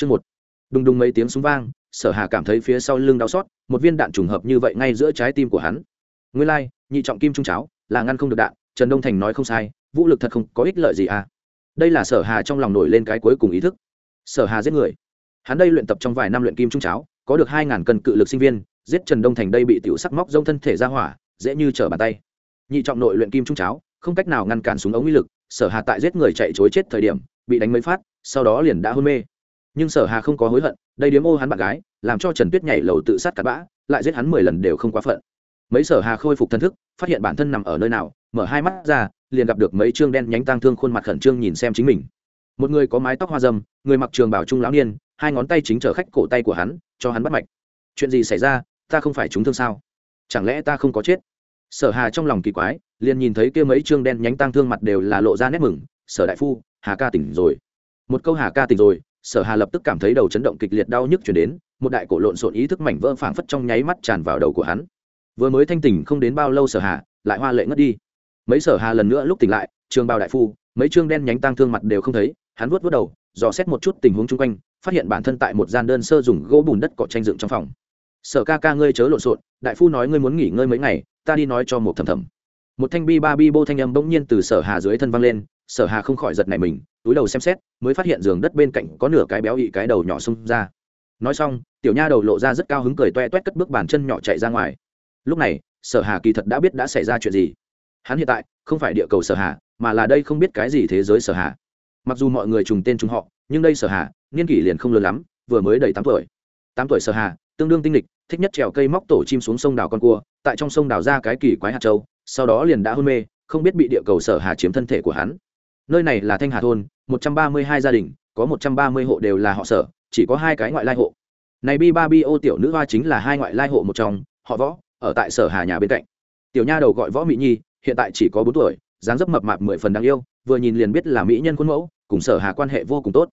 chương một. Đùng đùng mấy tiếng súng vang, sở hà cảm thấy phía sau lưng đau xót, một viên đạn trùng hợp như vậy ngay giữa trái tim của hắn. Nguyên lai, nhị trọng kim trung cháo, là ngăn không được đạn, trần đông thành nói không sai, vũ lực thật không có ích lợi gì à. Đây là sở hà trong lòng nổi lên cái cuối cùng ý thức. Sở hà giết người. Hắn đây luyện tập trong vài năm luyện kim trung cháo, có được hai ngàn cân cự lực sinh viên, giết trần đông thành đây bị tiểu sắc móc rông thân thể ra hỏa, dễ như trở bàn tay. Nhị trọng nội luyện kim trung cháo, không cách nào ngăn cản súng ống uy lực, sở hà tại giết người chạy chối chết thời điểm, bị đánh mấy phát, sau đó liền đã hôn mê nhưng sở hà không có hối hận, đây điếm ô hắn bạn gái, làm cho trần tuyết nhảy lầu tự sát cắt bã, lại giết hắn mười lần đều không quá phận. Mấy sở hà khôi phục thân thức, phát hiện bản thân nằm ở nơi nào, mở hai mắt ra, liền gặp được mấy trương đen nhánh tang thương khuôn mặt khẩn trương nhìn xem chính mình. Một người có mái tóc hoa dâm người mặc trường bảo trung lão niên, hai ngón tay chính chở khách cổ tay của hắn, cho hắn bắt mạch. Chuyện gì xảy ra, ta không phải chúng thương sao? Chẳng lẽ ta không có chết? Sở hà trong lòng kỳ quái, liền nhìn thấy kia mấy trương đen nhánh tang thương mặt đều là lộ ra nét mừng, sở đại phu, hà ca tỉnh rồi. Một câu hà ca tỉnh rồi sở hà lập tức cảm thấy đầu chấn động kịch liệt đau nhức chuyển đến, một đại cổ lộn xộn ý thức mảnh vỡ phảng phất trong nháy mắt tràn vào đầu của hắn. Vừa mới thanh tỉnh không đến bao lâu sở hà lại hoa lệ ngất đi. Mấy sở hà lần nữa lúc tỉnh lại, trường bào đại phu, mấy trương đen nhánh tang thương mặt đều không thấy, hắn vuốt vuốt đầu, dò xét một chút tình huống chung quanh, phát hiện bản thân tại một gian đơn sơ dùng gỗ bùn đất cỏ tranh dựng trong phòng. Sở ca ca ngươi chớ lộn xộn, đại phu nói ngươi muốn nghỉ ngơi mấy ngày, ta đi nói cho một thầm thầm. Một thanh bi ba bi bô thanh âm bỗng nhiên từ sở hà dưới thân văng lên sở hà không khỏi giật này mình, túi đầu xem xét, mới phát hiện giường đất bên cạnh có nửa cái béo ị cái đầu nhỏ xông ra. Nói xong, tiểu nha đầu lộ ra rất cao hứng cười toe toét cất bước bàn chân nhỏ chạy ra ngoài. Lúc này, sở hà kỳ thật đã biết đã xảy ra chuyện gì. Hắn hiện tại, không phải địa cầu sở hà, mà là đây không biết cái gì thế giới sở hà. Mặc dù mọi người trùng tên trùng họ, nhưng đây sở hà, niên kỷ liền không lớn lắm, vừa mới đầy tám tuổi. Tám tuổi sở hà, tương đương tinh lịch thích nhất trèo cây móc tổ chim xuống sông đào con cua, tại trong sông đào ra cái kỳ quái hạt châu, sau đó liền đã hôn mê, không biết bị địa cầu sở hà chiếm thân thể của hắn nơi này là thanh hà thôn, một trăm ba mươi hai gia đình, có một trăm ba mươi hộ đều là họ sở, chỉ có hai cái ngoại lai hộ. Này bi ba bi ô tiểu nữ hoa chính là hai ngoại lai hộ một trong, họ võ, ở tại sở hà nhà bên cạnh. Tiểu nha đầu gọi võ mỹ nhi, hiện tại chỉ có bốn tuổi, dáng dấp mập mạp mười phần đáng yêu, vừa nhìn liền biết là mỹ nhân khuôn mẫu, cùng sở hà quan hệ vô cùng tốt.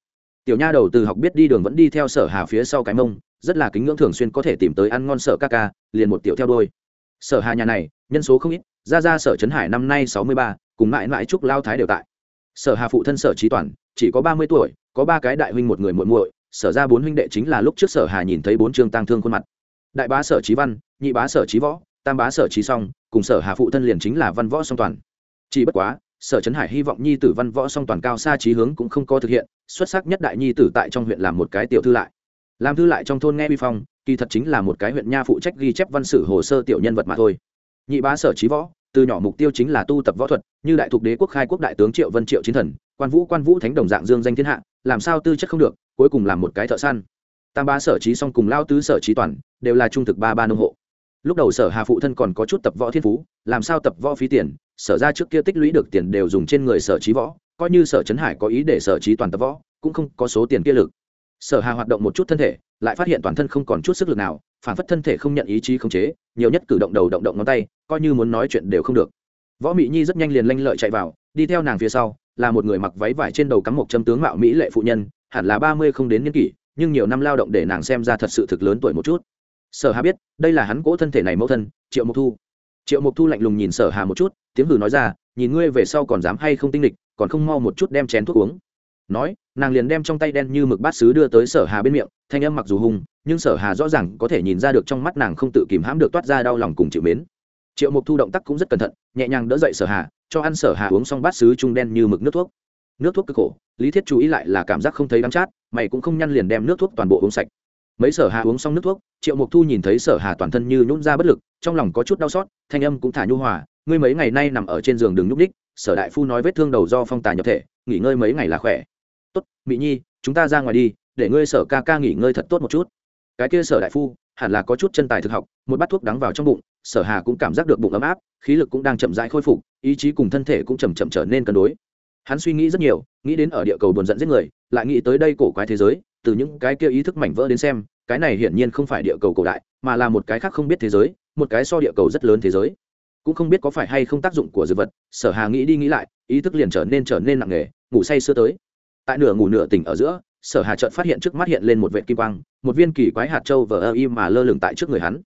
Tiểu nha đầu từ học biết đi đường vẫn đi theo sở hà phía sau cái mông, rất là kính ngưỡng thường xuyên có thể tìm tới ăn ngon sở ca ca, liền một tiểu theo đôi sở hà nhà này, nhân số không ít, ra ra sở trấn hải năm nay sáu mươi ba, cùng mãi mãi trúc lao thái đều tại sở hà phụ thân sở trí toàn, chỉ có ba mươi tuổi, có ba cái đại huynh một người muội muội, sở ra bốn huynh đệ chính là lúc trước sở hà nhìn thấy bốn chương tăng thương khuôn mặt. Đại bá sở trí văn, nhị bá sở trí võ, tam bá sở trí song, cùng sở hà phụ thân liền chính là văn võ song toàn. Chỉ bất quá, sở trấn hải hy vọng nhi tử văn võ song toàn cao xa trí hướng cũng không có thực hiện, xuất sắc nhất đại nhi tử tại trong huyện làm một cái tiểu thư lại. Làm thư lại trong thôn nghe vi phong, kỳ thật chính là một cái huyện nha phụ trách ghi chép văn sử hồ sơ tiểu nhân vật mà thôi. Nhị bá sở trí võ từ nhỏ mục tiêu chính là tu tập võ thuật, như đại thục đế quốc khai quốc đại tướng triệu vân triệu chiến thần, quan vũ quan vũ thánh đồng dạng dương danh thiên hạ, làm sao tư chất không được, cuối cùng làm một cái thợ săn. Tam ba sở trí song cùng lao tứ sở trí toàn, đều là trung thực ba ba nông hộ. Lúc đầu sở hà phụ thân còn có chút tập võ thiên phú, làm sao tập võ phí tiền, sở ra trước kia tích lũy được tiền đều dùng trên người sở trí võ, coi như sở trấn hải có ý để sở trí toàn tập võ, cũng không có số tiền kia lực. Sở hà hoạt động một chút thân thể, lại phát hiện toàn thân không còn chút sức lực nào phản phất thân thể không nhận ý chí khống chế, nhiều nhất cử động đầu động động ngón tay, coi như muốn nói chuyện đều không được. Võ mỹ nhi rất nhanh liền lanh lợi chạy vào, đi theo nàng phía sau, là một người mặc váy vải trên đầu cắm một châm tướng mạo mỹ lệ phụ nhân, hẳn là ba mươi không đến niên kỷ, nhưng nhiều năm lao động để nàng xem ra thật sự thực lớn tuổi một chút. Sở hà biết, đây là hắn cỗ thân thể này mẫu thân, triệu mục thu. Triệu mục thu lạnh lùng nhìn sở hà một chút, tiếng hử nói ra, nhìn ngươi về sau còn dám hay không tinh lịch còn không mau một chút đem chén thuốc uống nói, nàng liền đem trong tay đen như mực bát sứ đưa tới sở hà bên miệng, thanh âm mặc dù hung, nhưng sở hà rõ ràng có thể nhìn ra được trong mắt nàng không tự kìm hãm được toát ra đau lòng cùng chịu mến. Triệu mục thu động tác cũng rất cẩn thận, nhẹ nhàng đỡ dậy sở hà, cho ăn sở hà uống xong bát sứ trung đen như mực nước thuốc. Nước thuốc cực khổ, lý thiết chú ý lại là cảm giác không thấy đắng chát, mày cũng không nhăn liền đem nước thuốc toàn bộ uống sạch. Mấy sở hà uống xong nước thuốc, triệu mục thu nhìn thấy sở hà toàn thân như nhún ra bất lực, trong lòng có chút đau xót, thanh âm cũng thả nhu hòa, ngươi mấy ngày nay nằm ở trên giường đừng nhúc ních sở đại phu nói vết thương đầu do phong tà nhập thể, nghỉ ngơi mấy ngày là khỏe tốt mỹ nhi, chúng ta ra ngoài đi, để ngươi sở ca ca nghỉ ngơi thật tốt một chút. Cái kia sở đại phu, hẳn là có chút chân tài thực học, một bát thuốc đắng vào trong bụng, sở hà cũng cảm giác được bụng ấm áp, khí lực cũng đang chậm rãi khôi phục, ý chí cùng thân thể cũng chậm chậm trở nên cân đối. Hắn suy nghĩ rất nhiều, nghĩ đến ở địa cầu buồn giận giết người, lại nghĩ tới đây cổ quái thế giới, từ những cái kia ý thức mảnh vỡ đến xem, cái này hiển nhiên không phải địa cầu cổ đại, mà là một cái khác không biết thế giới, một cái so địa cầu rất lớn thế giới. Cũng không biết có phải hay không tác dụng của dược vật, sở hà nghĩ đi nghĩ lại, ý thức liền trở nên trở nên nặng nề, ngủ say sưa tới tại nửa ngủ nửa tỉnh ở giữa, sở hà chợt phát hiện trước mắt hiện lên một vệ kim quang, một viên kỳ quái hạt châu vờ ơ im mà lơ lửng tại trước người hắn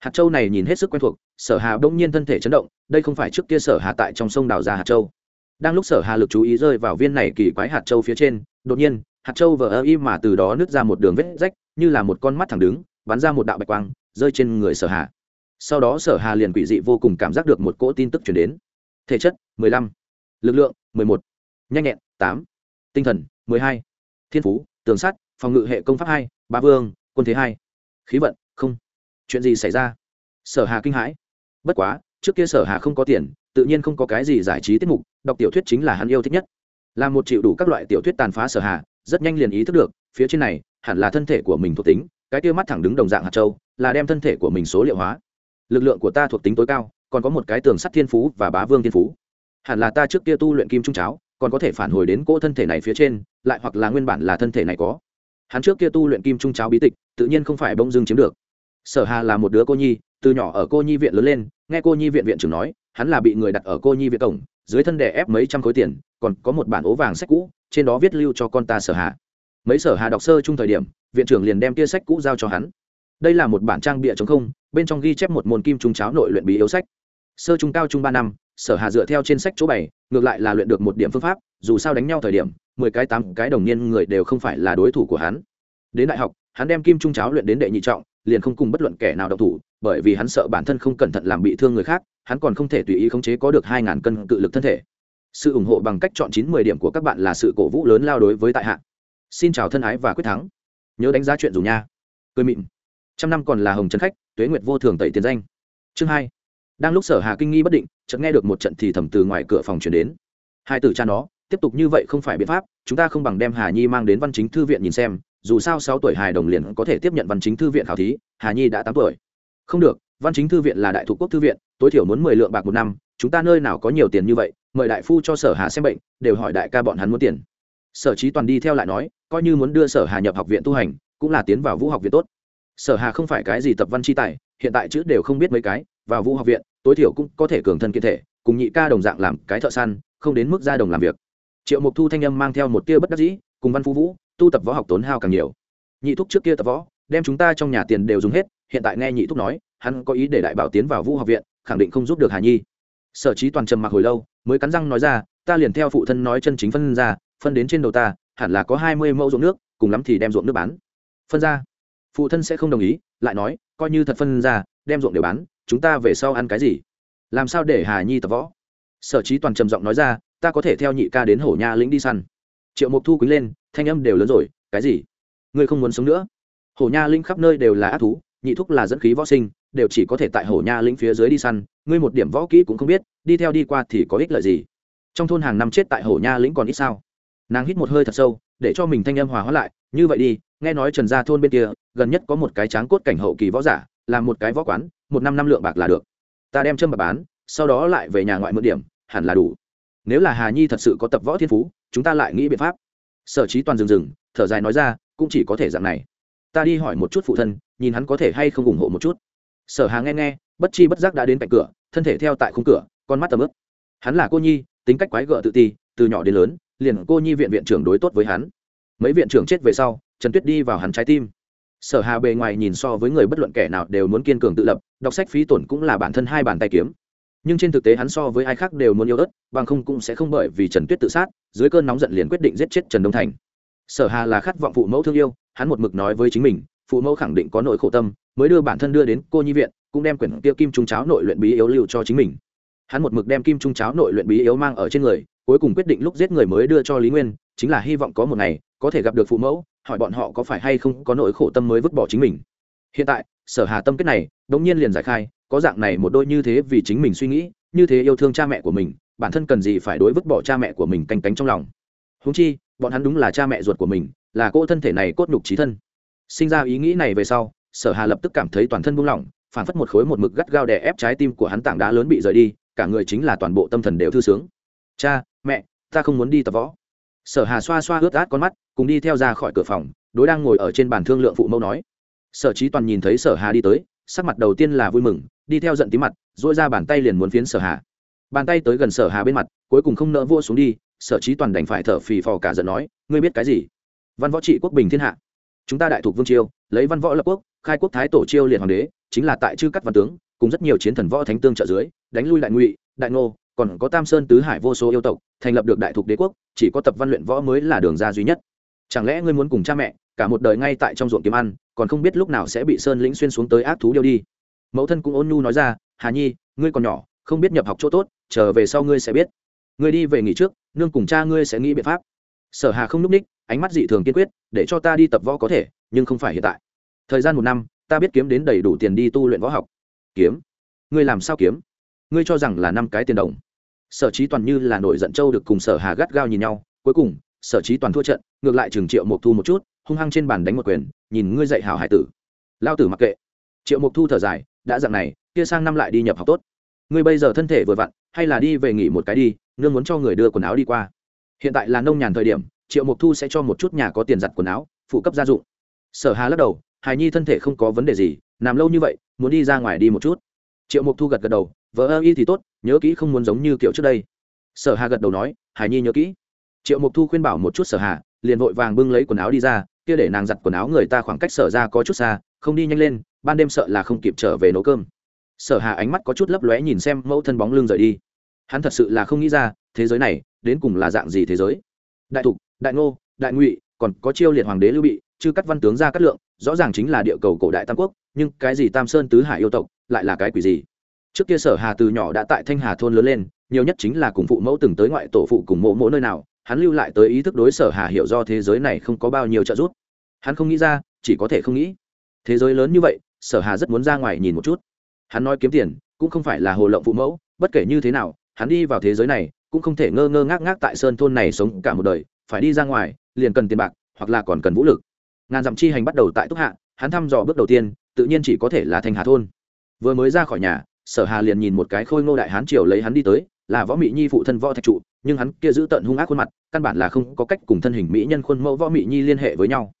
hạt châu này nhìn hết sức quen thuộc, sở hà đông nhiên thân thể chấn động, đây không phải trước kia sở hà tại trong sông đào ra hạt châu đang lúc sở hà lực chú ý rơi vào viên này kỳ quái hạt châu phía trên, đột nhiên, hạt châu vờ ơ y mà từ đó nứt ra một đường vết rách, như là một con mắt thẳng đứng, bắn ra một đạo bạch quang, rơi trên người sở hà sau đó sở hà liền quỷ dị vô cùng cảm giác được một cỗ tin tức chuyển đến thể chất 15. lực lượng 11. nhanh nhẹn 8 tinh thần 12. thiên phú tường sắt phòng ngự hệ công pháp 2, ba vương quân thế 2. khí vận không. Chuyện gì xảy ra? Sở hà kinh hãi. Bất quá trước kia sở hà không có tiền tự nhiên không có cái gì giải trí tiết mục đọc tiểu thuyết chính là hắn yêu thích nhất. Là một chịu đủ các loại tiểu thuyết tàn phá sở hà rất nhanh liền ý thức được phía trên này hẳn là thân thể của mình thuộc tính cái kia mắt thẳng đứng đồng dạng hạt châu là đem thân thể của mình số liệu hóa. Lực lượng của ta thuộc tính tối cao còn có một cái tường sắt thiên phú và bá vương thiên phú. Hẳn là ta trước kia tu luyện kim trung cháo còn có thể phản hồi đến cỗ thân thể này phía trên, lại hoặc là nguyên bản là thân thể này có. Hắn trước kia tu luyện kim trung cháo bí tịch, tự nhiên không phải bông dưng chiếm được. Sở hà là một đứa cô nhi, từ nhỏ ở cô nhi viện lớn lên, nghe cô nhi viện viện trưởng nói, hắn là bị người đặt ở cô nhi viện cổng, dưới thân đè ép mấy trăm khối tiền, còn có một bản ố vàng sách cũ, trên đó viết lưu cho con ta sở hà. Mấy sở hà đọc sơ chung thời điểm, viện trưởng liền đem tia sách cũ giao cho hắn. Đây là một bản trang bịa chống không, bên trong ghi chép một môn kim trung cháo nội luyện bí yếu sách. Sơ trung cao trung ba năm sở hà dựa theo trên sách chỗ bảy ngược lại là luyện được một điểm phương pháp, dù sao đánh nhau thời điểm, mười cái tám cái đồng niên người đều không phải là đối thủ của hắn. Đến đại học, hắn đem kim trung cháo luyện đến đệ nhị trọng, liền không cùng bất luận kẻ nào độc thủ, bởi vì hắn sợ bản thân không cẩn thận làm bị thương người khác, hắn còn không thể tùy ý khống chế có được hai ngàn cân cự lực thân thể. Sự ủng hộ bằng cách chọn chín mười điểm của các bạn là sự cổ vũ lớn lao đối với tại hạ. Xin chào thân ái và quyết thắng. Nhớ đánh giá chuyện dù nha. Cười mịn. Trăm năm còn là hồng trần khách, tuế nguyệt vô thường tẩy tiền danh. Chương hai đang lúc sở hà kinh nghi bất định, chợt nghe được một trận thì thầm từ ngoài cửa phòng chuyển đến. Hai tử cha nó, tiếp tục như vậy không phải biện pháp, chúng ta không bằng đem hà nhi mang đến văn chính thư viện nhìn xem, dù sao sáu tuổi hài đồng liền có thể tiếp nhận văn chính thư viện khảo thí, hà nhi đã tám tuổi. Không được, văn chính thư viện là đại thủ quốc thư viện, tối thiểu muốn mười lượng bạc một năm, chúng ta nơi nào có nhiều tiền như vậy, mời đại phu cho sở hà xem bệnh, đều hỏi đại ca bọn hắn muốn tiền. Sở trí toàn đi theo lại nói, coi như muốn đưa sở hà nhập học viện tu hành, cũng là tiến vào vũ học viện tốt. Sở hà không phải cái gì tập văn chi tài, hiện tại chữ đều không biết mấy cái, vào vũ học viện tối thiểu cũng có thể cường thân kiên thể, cùng nhị ca đồng dạng làm cái thợ săn, không đến mức ra đồng làm việc. Triệu mục thu thanh âm mang theo một tia bất đắc dĩ, cùng văn phú vũ, tu tập võ học tốn hao càng nhiều. Nhị thúc trước kia tập võ, đem chúng ta trong nhà tiền đều dùng hết, hiện tại nghe nhị thúc nói, hắn có ý để đại bảo tiến vào vũ học viện, khẳng định không giúp được hà nhi. Sở trí toàn trầm mặc hồi lâu, mới cắn răng nói ra, ta liền theo phụ thân nói chân chính phân ra, phân đến trên đầu ta, hẳn là có hai mươi mẫu ruộng nước, cùng lắm thì đem ruộng nước bán. Phân ra. Phụ thân sẽ không đồng ý, lại nói, coi như thật phân ra, đem ruộng đều bán chúng ta về sau ăn cái gì? Làm sao để hà nhi tập võ? Sở trí toàn trầm giọng nói ra, ta có thể theo nhị ca đến hổ nha lĩnh đi săn. Triệu mục thu quý lên, thanh âm đều lớn rồi, cái gì? Ngươi không muốn sống nữa? Hổ nha lĩnh khắp nơi đều là ác thú, nhị thúc là dẫn khí võ sinh, đều chỉ có thể tại hổ nha lĩnh phía dưới đi săn, ngươi một điểm võ kỹ cũng không biết, đi theo đi qua thì có ích lợi gì? Trong thôn hàng năm chết tại hổ nha lĩnh còn ít sao? Nàng hít một hơi thật sâu, để cho mình thanh âm hòa hóa lại, như vậy đi, nghe nói trần gia thôn bên kia, gần nhất có một cái tráng cốt cảnh hậu kỳ võ giả làm một cái võ quán, một năm năm lượng bạc là được. Ta đem châm bạc bán, sau đó lại về nhà ngoại mượn điểm, hẳn là đủ. Nếu là hà nhi thật sự có tập võ thiên phú, chúng ta lại nghĩ biện pháp. Sở trí toàn dừng dừng, thở dài nói ra, cũng chỉ có thể dạng này. Ta đi hỏi một chút phụ thân, nhìn hắn có thể hay không ủng hộ một chút. Sở hà nghe nghe, bất chi bất giác đã đến cạnh cửa, thân thể theo tại khung cửa, con mắt tầm ướp hắn là cô nhi, tính cách quái gợ tự ti, từ nhỏ đến lớn, liền cô nhi viện viện trưởng đối tốt với hắn. Mấy viện trưởng chết về sau, trần tuyết đi vào hắn trái tim sở hà bề ngoài nhìn so với người bất luận kẻ nào đều muốn kiên cường tự lập, đọc sách phí tổn cũng là bản thân hai bàn tay kiếm. Nhưng trên thực tế hắn so với ai khác đều muốn yêu ớt, bằng không cũng sẽ không bởi vì trần tuyết tự sát, dưới cơn nóng giận liền quyết định giết chết trần đông thành. Sở hà là khát vọng phụ mẫu thương yêu, hắn một mực nói với chính mình, phụ mẫu khẳng định có nỗi khổ tâm, mới đưa bản thân đưa đến cô nhi viện, cũng đem quyển kia kim trung cháo nội luyện bí yếu lưu cho chính mình. Hắn một mực đem kim trung cháo nội luyện bí yếu mang ở trên người, cuối cùng quyết định lúc giết người mới đưa cho lý nguyên, chính là hy vọng có một ngày có thể gặp được phụ mẫu, hỏi bọn họ có phải hay không có nỗi khổ tâm mới vứt bỏ chính mình. Hiện tại, sở hà tâm kết này, đống nhiên liền giải khai, có dạng này một đôi như thế vì chính mình suy nghĩ, như thế yêu thương cha mẹ của mình, bản thân cần gì phải đối vứt bỏ cha mẹ của mình canh cánh trong lòng. Húng chi, bọn hắn đúng là cha mẹ ruột của mình, là cô thân thể này cốt nhục trí thân. Sinh ra ý nghĩ này về sau, sở hà lập tức cảm thấy toàn thân buông lỏng phản phất một khối một mực gắt gao đè ép trái tim của hắn tảng đá lớn bị rời đi, cả người chính là toàn bộ tâm thần đều thư sướng. Cha, mẹ, ta không muốn đi tập võ. Sở hà xoa xoa ướt át con mắt cùng đi theo ra khỏi cửa phòng, đối đang ngồi ở trên bàn thương lượng phụ mẫu nói. Sở trí toàn nhìn thấy sở hà đi tới, sắc mặt đầu tiên là vui mừng, đi theo giận tí mặt dỗi ra bàn tay liền muốn phiến sở hà. Bàn tay tới gần sở hà bên mặt, cuối cùng không nỡ vua xuống đi, sở trí toàn đành phải thở phì phò cả giận nói, ngươi biết cái gì? Văn võ trị quốc bình thiên hạ. Chúng ta đại thuộc vương chiêu lấy văn võ lập quốc, khai quốc thái tổ chiêu liệt hoàng đế, chính là tại chư cắt văn tướng, cùng rất nhiều chiến thần võ thánh tương trợ dưới, đánh lui đại ngụy, đại ngô, còn có tam sơn tứ hải vô số yêu tộc, thành lập được đại thuộc đế quốc, chỉ có tập văn luyện võ mới là đường ra duy nhất chẳng lẽ ngươi muốn cùng cha mẹ, cả một đời ngay tại trong ruộng kiếm ăn, còn không biết lúc nào sẽ bị sơn lĩnh xuyên xuống tới ác thú điêu đi? Mẫu thân cũng ôn nhu nói ra, hà nhi, ngươi còn nhỏ, không biết nhập học chỗ tốt trở về sau ngươi sẽ biết. Ngươi đi về nghỉ trước, nương cùng cha ngươi sẽ nghĩ biện pháp. Sở hà không núp ních, ánh mắt dị thường kiên quyết, để cho ta đi tập võ có thể, nhưng không phải hiện tại. Thời gian một năm, ta biết kiếm đến đầy đủ tiền đi tu luyện võ học. Kiếm? Ngươi làm sao kiếm? Ngươi cho rằng là năm cái tiền đồng? Sở trí toàn như là nổi giận châu được cùng sở hà gắt gao nhìn nhau, cuối cùng sở trí toàn thua trận, ngược lại trường triệu mộc thu một chút, hung hăng trên bàn đánh một quyền, nhìn ngươi dạy hảo hải tử. Lao tử mặc kệ. Triệu mộc thu thở dài, đã dặn này, kia sang năm lại đi nhập học tốt. Ngươi bây giờ thân thể vừa vặn, hay là đi về nghỉ một cái đi, nương muốn cho người đưa quần áo đi qua. Hiện tại là nông nhàn thời điểm, triệu mộc thu sẽ cho một chút nhà có tiền giặt quần áo, phụ cấp gia dụng. Sở hà lắc đầu, hài nhi thân thể không có vấn đề gì, nằm lâu như vậy, muốn đi ra ngoài đi một chút. Triệu mộc thu gật gật đầu, vợ ơ y thì tốt, nhớ kỹ không muốn giống như kiểu trước đây. Sở hà gật đầu nói, hài nhi nhớ kỹ triệu mục thu khuyên bảo một chút sở hà, liền vội vàng bưng lấy quần áo đi ra, kia để nàng giặt quần áo người ta khoảng cách sở ra có chút xa, không đi nhanh lên, ban đêm sợ là không kịp trở về nấu cơm. Sở hà ánh mắt có chút lấp lóe nhìn xem mẫu thân bóng lưng rời đi. Hắn thật sự là không nghĩ ra, thế giới này, đến cùng là dạng gì thế giới? Đại thục, đại ngô, đại ngụy, còn có chiêu liệt hoàng đế lưu bị, chư cắt văn tướng ra cát lượng, rõ ràng chính là địa cầu cổ đại tam quốc, nhưng cái gì tam sơn tứ hải yêu tộc, lại là cái quỷ gì? Trước kia sở hà từ nhỏ đã tại thanh hà thôn lớn lên, nhiều nhất chính là cùng phụ mẫu từng tới ngoại tổ phụ cùng mộ mỗi nơi nào hắn lưu lại tới ý thức đối sở hà hiểu do thế giới này không có bao nhiêu trợ giúp. Hắn không nghĩ ra, chỉ có thể không nghĩ. Thế giới lớn như vậy, sở hà rất muốn ra ngoài nhìn một chút. Hắn nói kiếm tiền, cũng không phải là hồ lộng phụ mẫu, bất kể như thế nào, hắn đi vào thế giới này, cũng không thể ngơ ngơ ngác ngác tại sơn thôn này sống cả một đời, phải đi ra ngoài, liền cần tiền bạc, hoặc là còn cần vũ lực. Ngàn dặm chi hành bắt đầu tại túc hạ, hắn thăm dò bước đầu tiên, tự nhiên chỉ có thể là thanh hà thôn. Vừa mới ra khỏi nhà, sở hà liền nhìn một cái khôi ngô đại hán triều lấy hắn đi tới, là võ mị nhi phụ thân võ thạch trụ nhưng hắn kia giữ tận hung ác khuôn mặt, căn bản là không có cách cùng thân hình mỹ nhân khuôn mẫu võ mỹ nhi liên hệ với nhau.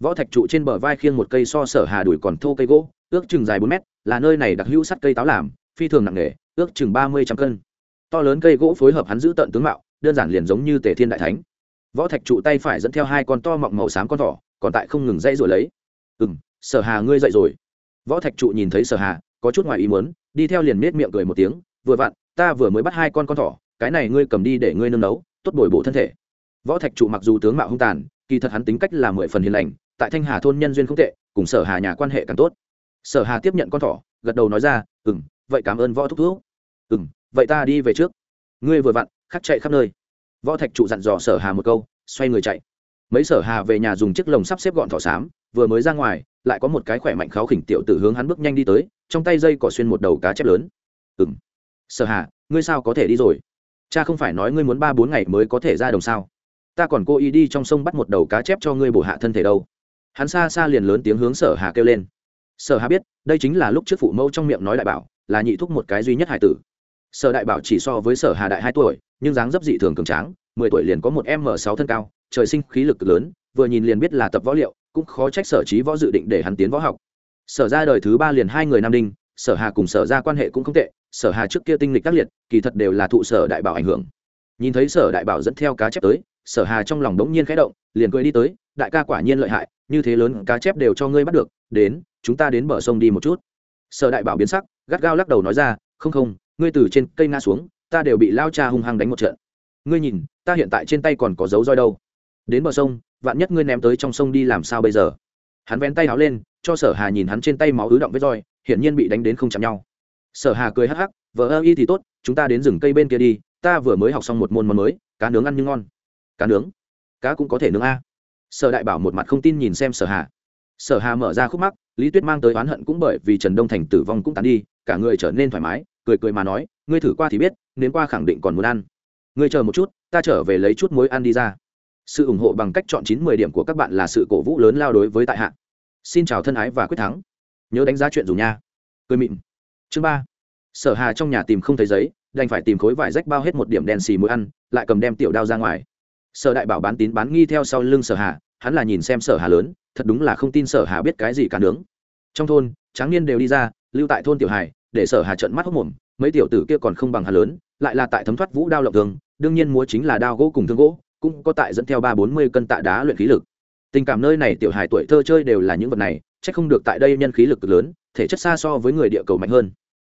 Võ thạch trụ trên bờ vai khiêng một cây so sở hà đuổi còn thô cây gỗ, ước chừng dài bốn mét, là nơi này đặc hữu sắt cây táo làm, phi thường nặng nề, ước chừng ba mươi trăm cân. To lớn cây gỗ phối hợp hắn giữ tận tướng mạo, đơn giản liền giống như tề thiên đại thánh. Võ thạch trụ tay phải dẫn theo hai con to mọng màu xám con thỏ, còn tại không ngừng dây rồi lấy. Ừ m sở hà ngươi dậy rồi. Võ thạch trụ nhìn thấy sở hà, có chút ngoài ý muốn, đi theo liền nết miệng cười một tiếng, vừa vặn, ta vừa mới bắt hai con con thỏ cái này ngươi cầm đi để ngươi nương nấu, tốt bồi bổ thân thể. Võ thạch trụ mặc dù tướng mạo hung tàn, kỳ thật hắn tính cách là mười phần hiền lành, tại thanh hà thôn nhân duyên không tệ, cùng sở hà nhà quan hệ càng tốt. Sở hà tiếp nhận con thỏ, gật đầu nói ra ừ m vậy cảm ơn võ thúc thúc. Ừ m vậy ta đi về trước. Ngươi vừa vặn, khắc chạy khắp nơi. Võ thạch trụ dặn dò sở hà một câu, xoay người chạy. Mấy sở hà về nhà dùng chiếc lồng sắp xếp gọn thỏ xám, vừa mới ra ngoài, lại có một cái khỏe mạnh kháo khỉnh tiểu tử hướng hắn bước nhanh đi tới, trong tay dây cỏ xuyên một đầu cá chép lớn. Ừng sở hà, ngươi sao có thể đi rồi? Cha không phải nói ngươi muốn ba bốn ngày mới có thể ra đồng sao? Ta còn cố ý đi trong sông bắt một đầu cá chép cho ngươi bổ hạ thân thể đâu. Hắn xa xa liền lớn tiếng hướng sở hà kêu lên. Sở hà biết, đây chính là lúc trước phụ mẫu trong miệng nói đại bảo, là nhị thúc một cái duy nhất hải tử. Sở đại bảo chỉ so với sở hà đại hai tuổi, nhưng dáng dấp dị thường cường tráng, mười tuổi liền có một m sáu thân cao, trời sinh khí lực lớn, vừa nhìn liền biết là tập võ liệu, cũng khó trách sở trí võ dự định để hắn tiến võ học. Sở ra đời thứ ba liền hai người nam đinh, sở hà cùng sở ra quan hệ cũng không tệ sở hà trước kia tinh lịch tác liệt, kỳ thật đều là thụ sở đại bảo ảnh hưởng. Nhìn thấy sở đại bảo dẫn theo cá chép tới, sở hà trong lòng đống nhiên khẽ động, liền cười đi tới, đại ca quả nhiên lợi hại, như thế lớn cá chép đều cho ngươi bắt được, đến, chúng ta đến bờ sông đi một chút. Sở đại bảo biến sắc, gắt gao lắc đầu nói ra, không không, ngươi từ trên cây ngã xuống, ta đều bị lao cha hung hăng đánh một trận. Ngươi nhìn, ta hiện tại trên tay còn có dấu roi đâu. Đến bờ sông, vạn nhất ngươi ném tới trong sông đi làm sao bây giờ? Hắn vén tay háo lên, cho sở hà nhìn hắn trên tay máu ứ động vết roi, hiển nhiên bị đánh đến không chạm nhau sở hà cười hắc hắc, vợ ơ y thì tốt, chúng ta đến rừng cây bên kia đi, ta vừa mới học xong một môn món mới, cá nướng ăn nhưng ngon. Cá nướng? Cá cũng có thể nướng a? Sở đại bảo một mặt không tin nhìn xem sở hà. Sở hà mở ra khúc mắc, lý tuyết mang tới oán hận cũng bởi vì trần đông thành tử vong cũng tàn đi, cả người trở nên thoải mái, cười cười mà nói, ngươi thử qua thì biết nếu qua khẳng định còn muốn ăn. Ngươi chờ một chút, ta trở về lấy chút muối ăn đi ra. Sự ủng hộ bằng cách chọn chín mười điểm của các bạn là sự cổ vũ lớn lao đối với tại hạ. Xin chào thân ái và quyết thắng. Nhớ đánh giá chuyện dù nha. Cười mịn chương ba. Sở hà trong nhà tìm không thấy giấy, đành phải tìm khối vải rách bao hết một điểm đèn xì muối ăn, lại cầm đem tiểu đao ra ngoài. Sở đại bảo bán tín bán nghi theo sau lưng sở hà, hắn là nhìn xem sở hà lớn, thật đúng là không tin sở hà biết cái gì cả nướng. Trong thôn, tráng niên đều đi ra, lưu tại thôn tiểu hải để sở hà trận mắt hốc mồm, mấy tiểu tử kia còn không bằng hà lớn, lại là tại thấm thoát vũ đao lộng thường, đương nhiên múa chính là đao gỗ cùng thương gỗ, cũng có tại dẫn theo ba bốn mươi cân tạ đá luyện khí lực. Tình cảm nơi này tiểu hải tuổi thơ chơi đều là những vật này, chắc không được tại đây nhân khí lực lớn, thể chất xa so với người địa cầu mạnh hơn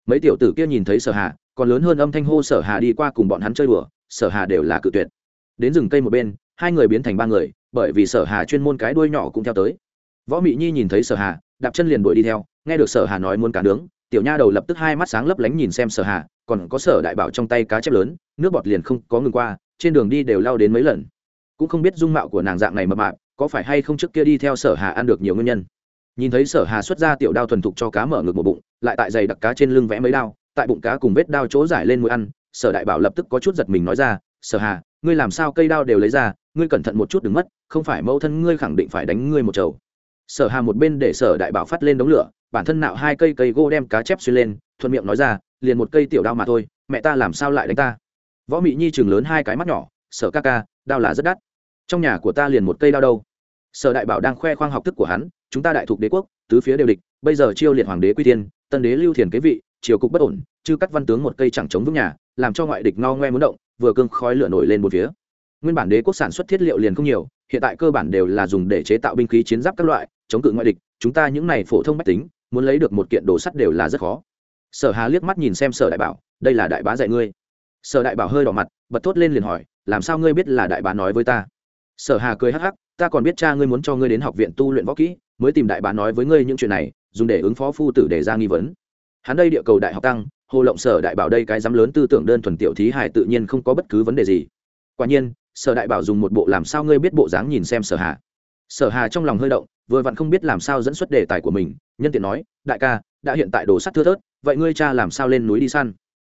mấy tiểu tử kia nhìn thấy sở hà, còn lớn hơn âm thanh hô sở hà đi qua cùng bọn hắn chơi đùa, sở hà đều là cự tuyệt. Đến rừng cây một bên, hai người biến thành ba người, bởi vì sở hà chuyên môn cái đuôi nhỏ cũng theo tới. Võ mị nhi nhìn thấy sở hà, đạp chân liền đuổi đi theo, nghe được sở hà nói muốn cá nướng tiểu nha đầu lập tức hai mắt sáng lấp lánh nhìn xem sở hà, còn có sở đại bảo trong tay cá chép lớn, nước bọt liền không có ngừng qua, trên đường đi đều lao đến mấy lần. Cũng không biết dung mạo của nàng dạng này mập mạp, có phải hay không trước kia đi theo sở hà ăn được nhiều nguyên nhân. Nhìn thấy sở hà xuất ra tiểu đao thuần thục cho cá mở ngực một bụng lại tại giày đặc cá trên lưng vẽ mấy đao, tại bụng cá cùng vết đao chỗ giải lên mũi ăn, sở đại bảo lập tức có chút giật mình nói ra, sở hà, ngươi làm sao cây đao đều lấy ra, ngươi cẩn thận một chút đừng mất, không phải mẫu thân ngươi khẳng định phải đánh ngươi một chầu. Sở hà một bên để sở đại bảo phát lên đống lửa, bản thân nạo hai cây cây gỗ đem cá chép xuyên lên, thuận miệng nói ra, liền một cây tiểu đao mà thôi, mẹ ta làm sao lại đánh ta? Võ mị nhi chừng lớn hai cái mắt nhỏ, sở ca ca, đao là rất đắt, trong nhà của ta liền một cây đao đâu. Sở đại bảo đang khoe khoang học thức của hắn, chúng ta đại thuộc đế quốc, tứ phía đều địch, bây giờ chiêu liệt hoàng đế quy tiên tân đế lưu thiền kế vị, triều cục bất ổn, chư cắt văn tướng một cây chẳng chống vững nhà, làm cho ngoại địch no ngoe muốn động, vừa cương khói lửa nổi lên một phía. Nguyên bản đế quốc sản xuất thiết liệu liền không nhiều, hiện tại cơ bản đều là dùng để chế tạo binh khí chiến giáp các loại, chống cự ngoại địch, chúng ta những này phổ thông mách tính, muốn lấy được một kiện đồ sắt đều là rất khó. Sở hà liếc mắt nhìn xem sở đại bảo, đây là đại bá dạy ngươi. Sở đại bảo hơi đỏ mặt, bật thốt lên liền hỏi, làm sao ngươi biết là đại bá nói với ta? Sở hà cười hắc hắc, ta còn biết cha ngươi muốn cho ngươi đến học viện tu luyện võ kỹ, mới tìm đại bá nói với ngươi những chuyện này dùng để ứng phó phu tử để ra nghi vấn. Hắn đây địa cầu đại học tăng, hồ lộng sở đại bảo đây cái dám lớn tư tưởng đơn thuần tiểu thí hài tự nhiên không có bất cứ vấn đề gì. Quả nhiên, sở đại bảo dùng một bộ làm sao ngươi biết bộ dáng nhìn xem sở hà. Sở hà trong lòng hơi động, vừa vặn không biết làm sao dẫn xuất đề tài của mình, nhân tiện nói, đại ca, đã hiện tại đồ sắt thưa thớt, vậy ngươi cha làm sao lên núi đi săn?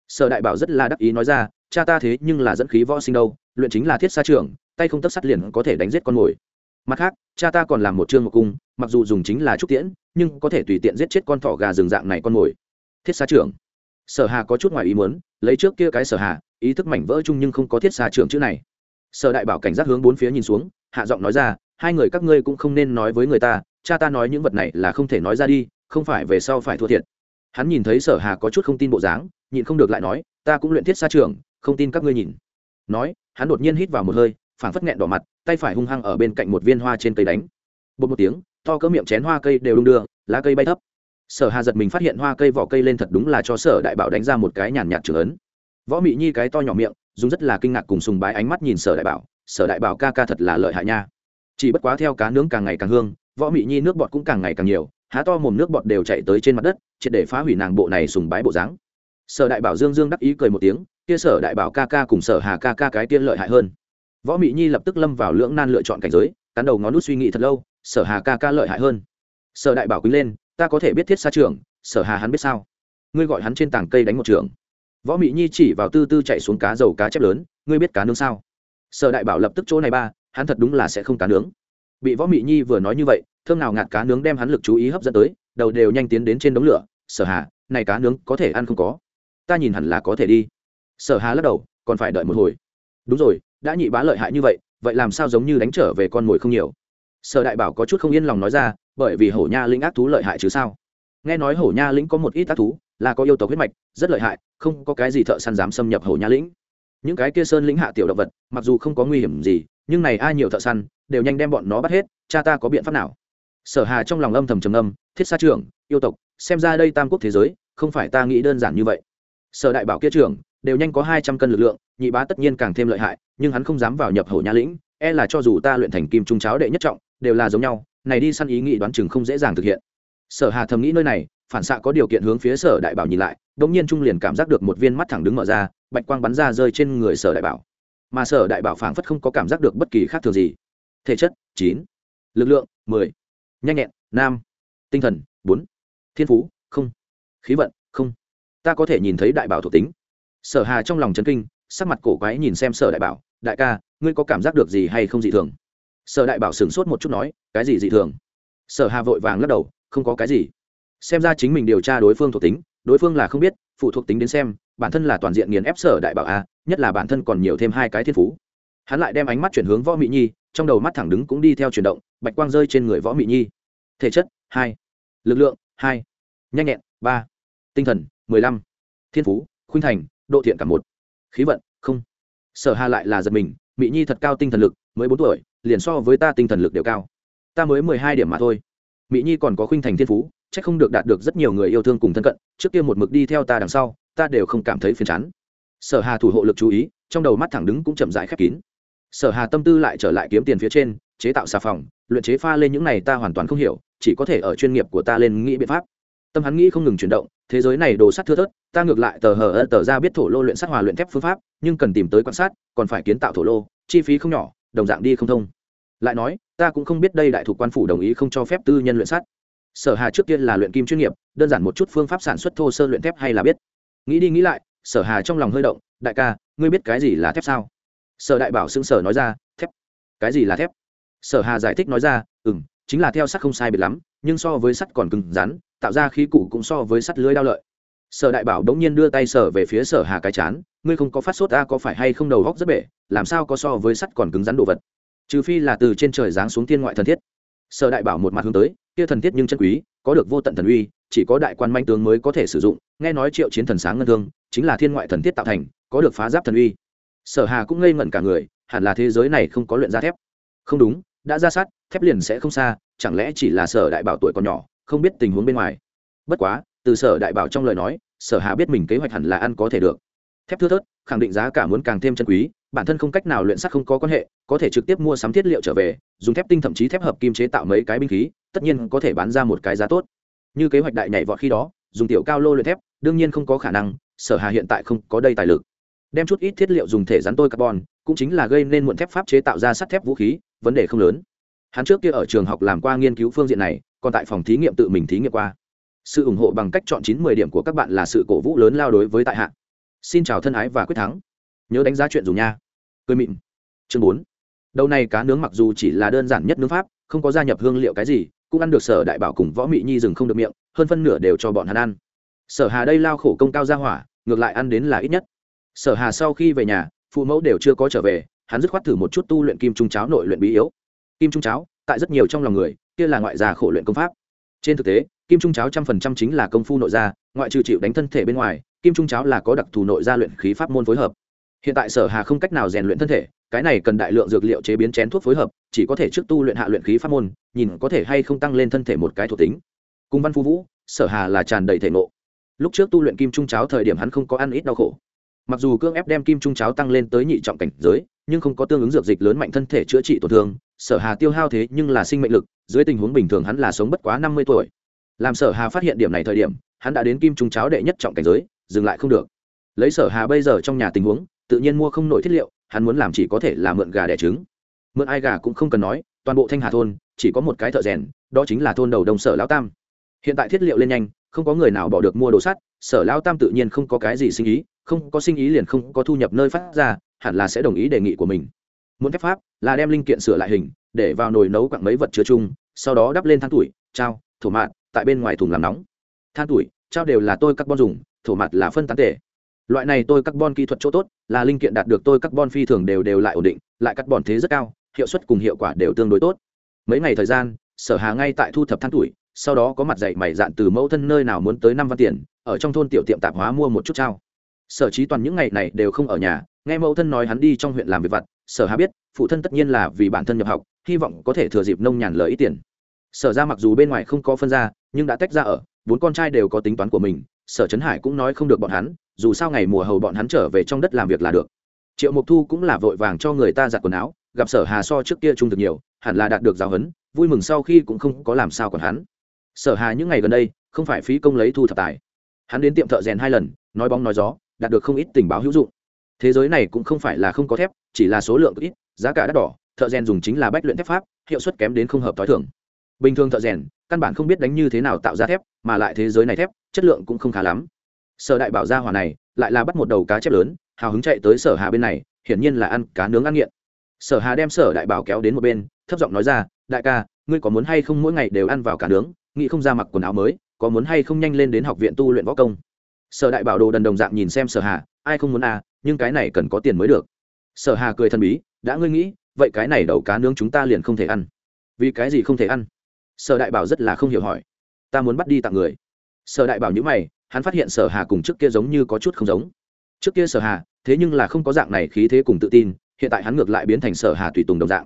Sở đại bảo rất là đắc ý nói ra, cha ta thế nhưng là dẫn khí võ sinh đâu, luyện chính là thiết xa trưởng tay không tấp sắt liền có thể đánh giết con mồi mặt khác, cha ta còn làm một chương một cung, mặc dù dùng chính là trúc tiễn, nhưng có thể tùy tiện giết chết con thỏ gà rừng dạng này con mồi. Thiết xa trưởng. Sở hà có chút ngoài ý muốn, lấy trước kia cái sở hà, ý thức mảnh vỡ chung nhưng không có thiết xa trưởng chữ này. Sở đại bảo cảnh giác hướng bốn phía nhìn xuống, hạ giọng nói ra, hai người các ngươi cũng không nên nói với người ta, cha ta nói những vật này là không thể nói ra đi, không phải về sau phải thua thiệt. Hắn nhìn thấy sở hà có chút không tin bộ dáng, nhịn không được lại nói, ta cũng luyện thiết xa trường không tin các ngươi nhìn. Nói, hắn đột nhiên hít vào một hơi, phảng phất nghẹn đỏ mặt tay phải hung hăng ở bên cạnh một viên hoa trên cây đánh. Bột một tiếng, to cỡ miệng chén hoa cây đều đung đưa, lá cây bay thấp. Sở hà giật mình phát hiện hoa cây vỏ cây lên thật đúng là cho sở đại bảo đánh ra một cái nhàn nhạt trưởng ấn. Võ mị nhi cái to nhỏ miệng, dùng rất là kinh ngạc cùng sùng bái ánh mắt nhìn sở đại bảo, sở đại bảo ca ca thật là lợi hại nha. Chỉ bất quá theo cá nướng càng ngày càng hương, võ mị nhi nước bọt cũng càng ngày càng nhiều, há to mồm nước bọt đều chạy tới trên mặt đất, triệt để phá hủy nàng bộ này sùng bái bộ dáng. Sở đại bảo dương dương đắc ý cười một tiếng, kia sở đại bảo ca ca cùng sở hà ca ca cái tiên lợi hại hơn võ mị nhi lập tức lâm vào lưỡng nan lựa chọn cảnh giới, cắn đầu ngón nút suy nghĩ thật lâu, sở hà ca ca lợi hại hơn. Sở đại bảo quý lên, ta có thể biết thiết xa trường sở hà hắn biết sao? Ngươi gọi hắn trên tảng cây đánh một trường võ mị nhi chỉ vào tư tư chạy xuống cá dầu cá chép lớn, ngươi biết cá nướng sao? Sở đại bảo lập tức chỗ này ba, hắn thật đúng là sẽ không cá nướng. Bị võ mị nhi vừa nói như vậy, thơm nào ngạt cá nướng đem hắn lực chú ý hấp dẫn tới, đầu đều nhanh tiến đến trên đống lửa, sở hà, này cá nướng có thể ăn không có? Ta nhìn hẳn là có thể đi. Sở hà lắc đầu, còn phải đợi một hồi đúng rồi, đã nhị bá lợi hại như vậy vậy làm sao giống như đánh trở về con mồi không nhiều? Sở đại bảo có chút không yên lòng nói ra, bởi vì hổ nha lĩnh ác thú lợi hại chứ sao? Nghe nói hổ nha lĩnh có một ít ác thú, là có yêu tộc huyết mạch, rất lợi hại, không có cái gì thợ săn dám xâm nhập hổ nha lĩnh. Những cái kia sơn lĩnh hạ tiểu động vật, mặc dù không có nguy hiểm gì, nhưng này ai nhiều thợ săn, đều nhanh đem bọn nó bắt hết, cha ta có biện pháp nào? Sở hà trong lòng âm thầm trầm âm thiết xa trưởng, yêu tộc, xem ra đây tam quốc thế giới, không phải ta nghĩ đơn giản như vậy. Sở đại bảo kia trưởng đều nhanh có hai trăm cân lực lượng, nhị bá tất nhiên càng thêm lợi hại, nhưng hắn không dám vào nhập hổ nha lĩnh e là cho dù ta luyện thành kim trung cháo đệ nhất trọng, đều là giống nhau, này đi săn ý nghĩ đoán chừng không dễ dàng thực hiện. Sở hà thầm nghĩ nơi này, phản xạ có điều kiện hướng phía sở đại bảo nhìn lại, đột nhiên trung liền cảm giác được một viên mắt thẳng đứng mở ra, bạch quang bắn ra rơi trên người sở đại bảo. Mà sở đại bảo phảng phất không có cảm giác được bất kỳ khác thường gì. Thể chất, chín, lực lượng, mười, nhanh nhẹn nam tinh thần, bốn, thiên phú, không, khí vận, không. Ta có thể nhìn thấy đại bảo thuộc tính sở hà trong lòng chấn kinh, sắc mặt cổ quái nhìn xem sở đại bảo, đại ca, ngươi có cảm giác được gì hay không dị thường? Sở đại bảo sửng sốt một chút nói, cái gì dị thường? Sở hà vội vàng lắc đầu, không có cái gì. Xem ra chính mình điều tra đối phương thuộc tính, đối phương là không biết, phụ thuộc tính đến xem, bản thân là toàn diện nghiền ép sở đại bảo a, nhất là bản thân còn nhiều thêm hai cái thiên phú. Hắn lại đem ánh mắt chuyển hướng võ mỹ nhi, trong đầu mắt thẳng đứng cũng đi theo chuyển động, bạch quang rơi trên người võ mỹ nhi. Thể chất, hai. Lực lượng, hai. Nhanh nhẹn, ba. Tinh thần, mười lăm. Thiên phú, khuynh thành độ thiện cả một. Khí vận, không. Sở hà lại là giật mình mỹ nhi thật cao tinh thần lực, mới bốn tuổi, liền so với ta tinh thần lực đều cao. Ta mới mười hai điểm mà thôi. Mỹ nhi còn có khuynh thành thiên phú c h ắ c không được đạt được rất nhiều người yêu thương cùng thân cận, trước kia một mực đi theo ta đằng sau, ta đều không cảm thấy phiền chán. Sở hà thủ hộ lực chú ý, trong đầu mắt thẳng đứng cũng chậm rãi khép kín. Sở hà tâm tư lại trở lại kiếm tiền phía trên, chế tạo xà phòng, luyện chế pha lên những này ta hoàn toàn không hiểu, chỉ có thể ở chuyên nghiệp của ta lên nghĩ biện pháp. Tâm hắn nghĩ không ngừng chuyển động thế giới này đồ sắt thưa thớt, ta ngược lại tờ hờ ơ tờ ra biết thổ lô luyện sắt hòa luyện thép phương pháp, nhưng cần tìm tới quan sát, còn phải kiến tạo thổ lô, chi phí không nhỏ, đồng dạng đi không thông. Lại nói, ta cũng không biết đây đại thuộc quan phủ đồng ý không cho phép tư nhân luyện sắt. Sở hà trước kia là luyện kim chuyên nghiệp, đơn giản một chút phương pháp sản xuất thô sơ luyện thép hay là biết. Nghĩ đi nghĩ lại, sở hà trong lòng hơi động, đại ca, ngươi biết cái gì là thép sao? Sở đại bảo xưng sở nói ra, thép? Cái gì là thép? Sở hà giải thích nói ra ừ m chính là theo sắt không sai biệt lắm, nhưng so với sắt còn cứng rắn tạo ra khí cụ cũng so với sắt lưới đao lợi. Sở đại bảo đống nhiên đưa tay sở về phía sở hà cái chán, ngươi không có phát sốt ta có phải hay không đầu góc rất bể, làm sao có so với sắt còn cứng rắn đồ vật? Trừ phi là từ trên trời giáng xuống thiên ngoại thần thiết. Sở đại bảo một mặt hướng tới, kia thần thiết nhưng chân quý, có được vô tận thần uy, chỉ có đại quan manh tướng mới có thể sử dụng, nghe nói triệu chiến thần sáng ngân thương, chính là thiên ngoại thần thiết tạo thành, có được phá giáp thần uy. Sở hà cũng ngây ngẩn cả người, hẳn là thế giới này không có luyện ra thép. Không đúng, đã ra sát thép liền sẽ không xa, chẳng lẽ chỉ là sở đại bảo tuổi còn nhỏ không biết tình huống bên ngoài. Bất quá, từ sở đại bảo trong lời nói, sở hà biết mình kế hoạch hẳn là ăn có thể được. Thép thưa thớt, khẳng định giá cả muốn càng thêm chân quý, bản thân không cách nào luyện sắt không có quan hệ, có thể trực tiếp mua sắm thiết liệu trở về, dùng thép tinh thậm chí thép hợp kim chế tạo mấy cái binh khí, tất nhiên có thể bán ra một cái giá tốt. Như kế hoạch đại nhảy vọt khi đó, dùng tiểu cao lô luyện thép, đương nhiên không có khả năng, sở hà hiện tại không có đây tài lực. Đem chút ít thiết liệu dùng thể rắn tôi carbon, cũng chính là gây nên muộn thép pháp chế tạo ra sắt thép vũ khí, vấn đề không lớn. Hắn trước kia ở trường học làm qua nghiên cứu phương diện này còn tại phòng thí nghiệm tự mình thí nghiệm qua. Sự ủng hộ bằng cách chọn chín mười điểm của các bạn là sự cổ vũ lớn lao đối với tại hạ. Xin chào thân ái và quyết thắng. Nhớ đánh giá chuyện dùng nha. Cười mịn. Chương bốn. Đầu này cá nướng mặc dù chỉ là đơn giản nhất nướng pháp, không có gia nhập hương liệu cái gì, cũng ăn được sở đại bảo cùng võ mị nhi rừng không được miệng, hơn phân nửa đều cho bọn hắn ăn. Sở hà đây lao khổ công cao ra hỏa, ngược lại ăn đến là ít nhất. Sở hà sau khi về nhà, phụ mẫu đều chưa có trở về, hắn dứt khoát thử một chút tu luyện kim trung cháo nội luyện bí yếu. Kim trung cháo, tại rất nhiều trong lòng người kia là ngoại gia khổ luyện công pháp. Trên thực tế, kim trung cháo trăm phần trăm chính là công phu nội gia, ngoại trừ chịu đánh thân thể bên ngoài, kim trung cháo là có đặc thù nội gia luyện khí pháp môn phối hợp. Hiện tại sở hà không cách nào rèn luyện thân thể, cái này cần đại lượng dược liệu chế biến chén thuốc phối hợp, chỉ có thể trước tu luyện hạ luyện khí pháp môn, nhìn có thể hay không tăng lên thân thể một cái thuộc tính. Cùng văn phu vũ, sở hà là tràn đầy thể ngộ. Lúc trước tu luyện kim trung cháo thời điểm hắn không có ăn ít đau khổ. Mặc dù cưỡng ép đem kim trung cháo tăng lên tới nhị trọng cảnh giới, nhưng không có tương ứng dược dịch lớn mạnh thân thể chữa trị tổn thương sở hà tiêu hao thế nhưng là sinh mệnh lực, dưới tình huống bình thường hắn là sống bất quá năm mươi tuổi. Làm sở hà phát hiện điểm này thời điểm, hắn đã đến kim trung cháo đệ nhất trọng cảnh giới, dừng lại không được. Lấy sở hà bây giờ trong nhà tình huống, tự nhiên mua không nổi thiết liệu, hắn muốn làm chỉ có thể là mượn gà đẻ trứng. Mượn ai gà cũng không cần nói, toàn bộ thanh hà thôn, chỉ có một cái thợ rèn, đó chính là thôn đầu đồng sở lão tam. Hiện tại thiết liệu lên nhanh, không có người nào bỏ được mua đồ sắt, sở lão tam tự nhiên không có cái gì sinh ý, không có sinh ý liền không có thu nhập nơi phát ra, hẳn là sẽ đồng ý đề nghị của mình muốn phép pháp là đem linh kiện sửa lại hình, để vào nồi nấu quặng mấy vật chứa chung, sau đó đắp lên than tuổi trao thổ mạt, tại bên ngoài thùng làm nóng. Than tuổi trao đều là tôi carbon dùng, thổ mạt là phân tán tể. Loại này tôi carbon kỹ thuật chỗ tốt, là linh kiện đạt được tôi carbon phi thường đều đều lại ổn định, lại carbon thế rất cao, hiệu suất cùng hiệu quả đều tương đối tốt. Mấy ngày thời gian, sở hà ngay tại thu thập than tuổi, sau đó có mặt dạy mày dạn từ mẫu thân nơi nào muốn tới năm văn tiền, ở trong thôn tiểu tiệm tạp hóa mua một chút trao sở trí toàn những ngày này đều không ở nhà, nghe mẫu thân nói hắn đi trong huyện làm việc vặt sở hà biết, phụ thân tất nhiên là vì bản thân nhập học, hy vọng có thể thừa dịp nông nhàn lợi ít tiền. Sở ra mặc dù bên ngoài không có phân ra, nhưng đã tách ra ở, bốn con trai đều có tính toán của mình, sở trấn hải cũng nói không được bọn hắn, dù sao ngày mùa hầu bọn hắn trở về trong đất làm việc là được. Triệu mục thu cũng là vội vàng cho người ta giặt quần áo, gặp sở hà so trước kia trung thực nhiều, hẳn là đạt được giáo huấn, vui mừng sau khi cũng không có làm sao còn hắn. Sở hà những ngày gần đây, không phải phí công lấy thu thập tài. Hắn đến tiệm thợ rèn hai lần, nói bóng nói gió, đạt được không ít tình báo hữu dụng thế giới này cũng không phải là không có thép, chỉ là số lượng ít, giá cả đắt đỏ, thợ rèn dùng chính là bách luyện thép pháp, hiệu suất kém đến không hợp t h i thường. Bình thường thợ rèn, căn bản không biết đánh như thế nào tạo ra thép, mà lại thế giới này thép, chất lượng cũng không khá lắm. Sở đại bảo gia hòa này, lại là bắt một đầu cá chép lớn, hào hứng chạy tới sở hà bên này, hiển nhiên là ăn cá nướng ăn nghiện. Sở hà đem sở đại bảo kéo đến một bên, thấp giọng nói ra, đại ca, ngươi có muốn hay không mỗi ngày đều ăn vào cá nướng, nghĩ không ra mặc quần áo mới, có muốn hay không nhanh lên đến học viện tu luyện võ công? Sở đại bảo đồ đần đồng dạng nhìn xem sở hà, ai không muốn à nhưng cái này cần có tiền mới được. Sở hà cười thần bí, đã ngươi nghĩ, vậy cái này đầu cá nướng chúng ta liền không thể ăn. Vì cái gì không thể ăn? Sở đại bảo rất là không hiểu hỏi. Ta muốn bắt đi tặng người. Sở đại bảo nhữ mày, hắn phát hiện sở hà cùng trước kia giống như có chút không giống. Trước kia sở hà, thế nhưng là không có dạng này khí thế cùng tự tin, hiện tại hắn ngược lại biến thành sở hà tùy tùng đồng dạng.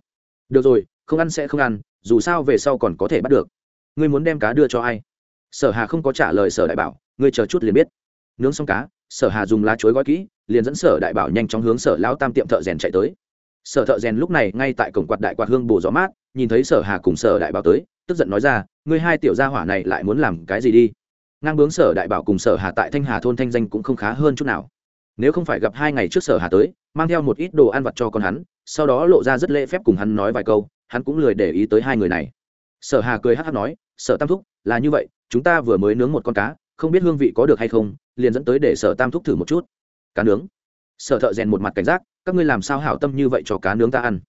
Được rồi, không ăn sẽ không ăn, dù sao về sau còn có thể bắt được. Ngươi muốn đem cá đưa cho ai? Sở hà không có trả lời sở đại bảo, ngươi chờ chút liền biết. Nướng xong cá sở hà dùng lá chuối gói kỹ, liền dẫn sở đại bảo nhanh chóng hướng sở lão tam tiệm thợ rèn chạy tới. Sở thợ rèn lúc này ngay tại cổng quạt đại quạt hương bồ gió mát, nhìn thấy sở hà cùng sở đại bảo tới, tức giận nói ra, ngươi hai tiểu gia hỏa này lại muốn làm cái gì đi? Ngang bướng sở đại bảo cùng sở hà tại thanh hà thôn thanh danh cũng không khá hơn chút nào. Nếu không phải gặp hai ngày trước sở hà tới, mang theo một ít đồ ăn vặt cho con hắn, sau đó lộ ra rất lễ phép cùng hắn nói vài câu, hắn cũng lười để ý tới hai người này. Sở hà cười hát hát nói, sở tam thúc, là như vậy, chúng ta vừa mới nướng một con cá không biết hương vị có được hay không, liền dẫn tới để sở tam thúc thử một chút. Cá nướng. Sở thợ rèn một mặt cảnh giác, các ngươi làm sao hảo tâm như vậy cho cá nướng ta ăn?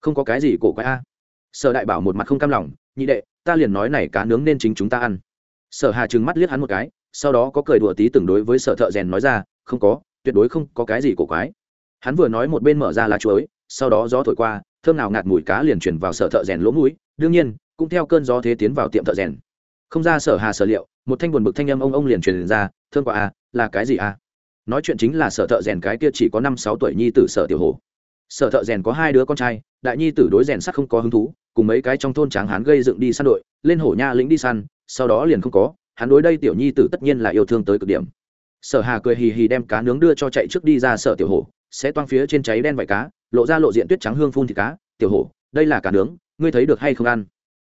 Không có cái gì cổ quái a. Sở đại bảo một mặt không cam lòng, nhị đệ, ta liền nói này cá nướng nên chính chúng ta ăn. Sở hà trừng mắt liếc hắn một cái, sau đó có cười đùa tí từng đối với sở thợ rèn nói ra, không có, tuyệt đối không có cái gì cổ quái. Hắn vừa nói một bên mở ra lá chuối, sau đó gió thổi qua, thơm nào ngạt mùi cá liền chuyển vào sở thợ rèn lỗ mũi, đương nhiên, cũng theo cơn gió thế tiến vào tiệm thợ rèn. Không ra sở hà sở liệu một thanh buồn bực thanh âm ông ông liền truyền ra, thương quả à là cái gì à? Nói chuyện chính là sở thợ rèn cái kia chỉ có năm sáu tuổi nhi tử sở tiểu hồ. Sở thợ rèn có hai đứa con trai, đại nhi tử đối rèn sắt không có hứng thú, cùng mấy cái trong thôn tráng hắn gây dựng đi săn đội, lên hổ nha lĩnh đi săn, sau đó liền không có, hắn đối đây tiểu nhi tử tất nhiên là yêu thương tới cực điểm. Sở hà cười hì hì đem cá nướng đưa cho chạy trước đi ra sở tiểu hổ sẽ toang phía trên cháy đen vải cá, lộ ra lộ diện tuyết trắng hương phun thịt cá. Tiểu hổ đây là cá nướng, ngươi thấy được hay không ăn?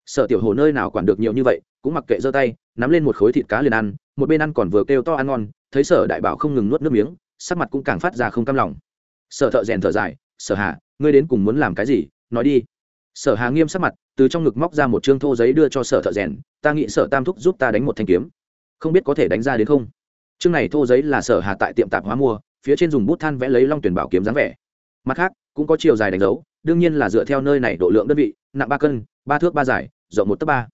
Sở tiểu hổ nơi nào quản được nhiều như vậy, cũng mặc kệ giơ tay nắm lên một khối thịt cá liền ăn, một bên ăn còn vừa kêu to ăn ngon, thấy sở đại bảo không ngừng nuốt nước miếng, sắc mặt cũng càng phát ra không cam lòng. Sở thợ rèn thở dài, sở hà, ngươi đến cùng muốn làm cái gì? Nói đi. Sở hà nghiêm sắc mặt, từ trong ngực móc ra một chương thô giấy đưa cho sở thợ rèn, ta nghĩ sở tam thúc giúp ta đánh một thanh kiếm. Không biết có thể đánh ra đến không? Chương này thô giấy là sở hà tại tiệm tạp hóa mua, phía trên dùng bút than vẽ lấy long tuyển bảo kiếm dáng vẻ. Mặt khác, cũng có chiều dài đánh dấu, đương nhiên là dựa theo nơi này độ lượng đơn vị, nặng ba cân, ba thước ba dài, rộng một tấc ba.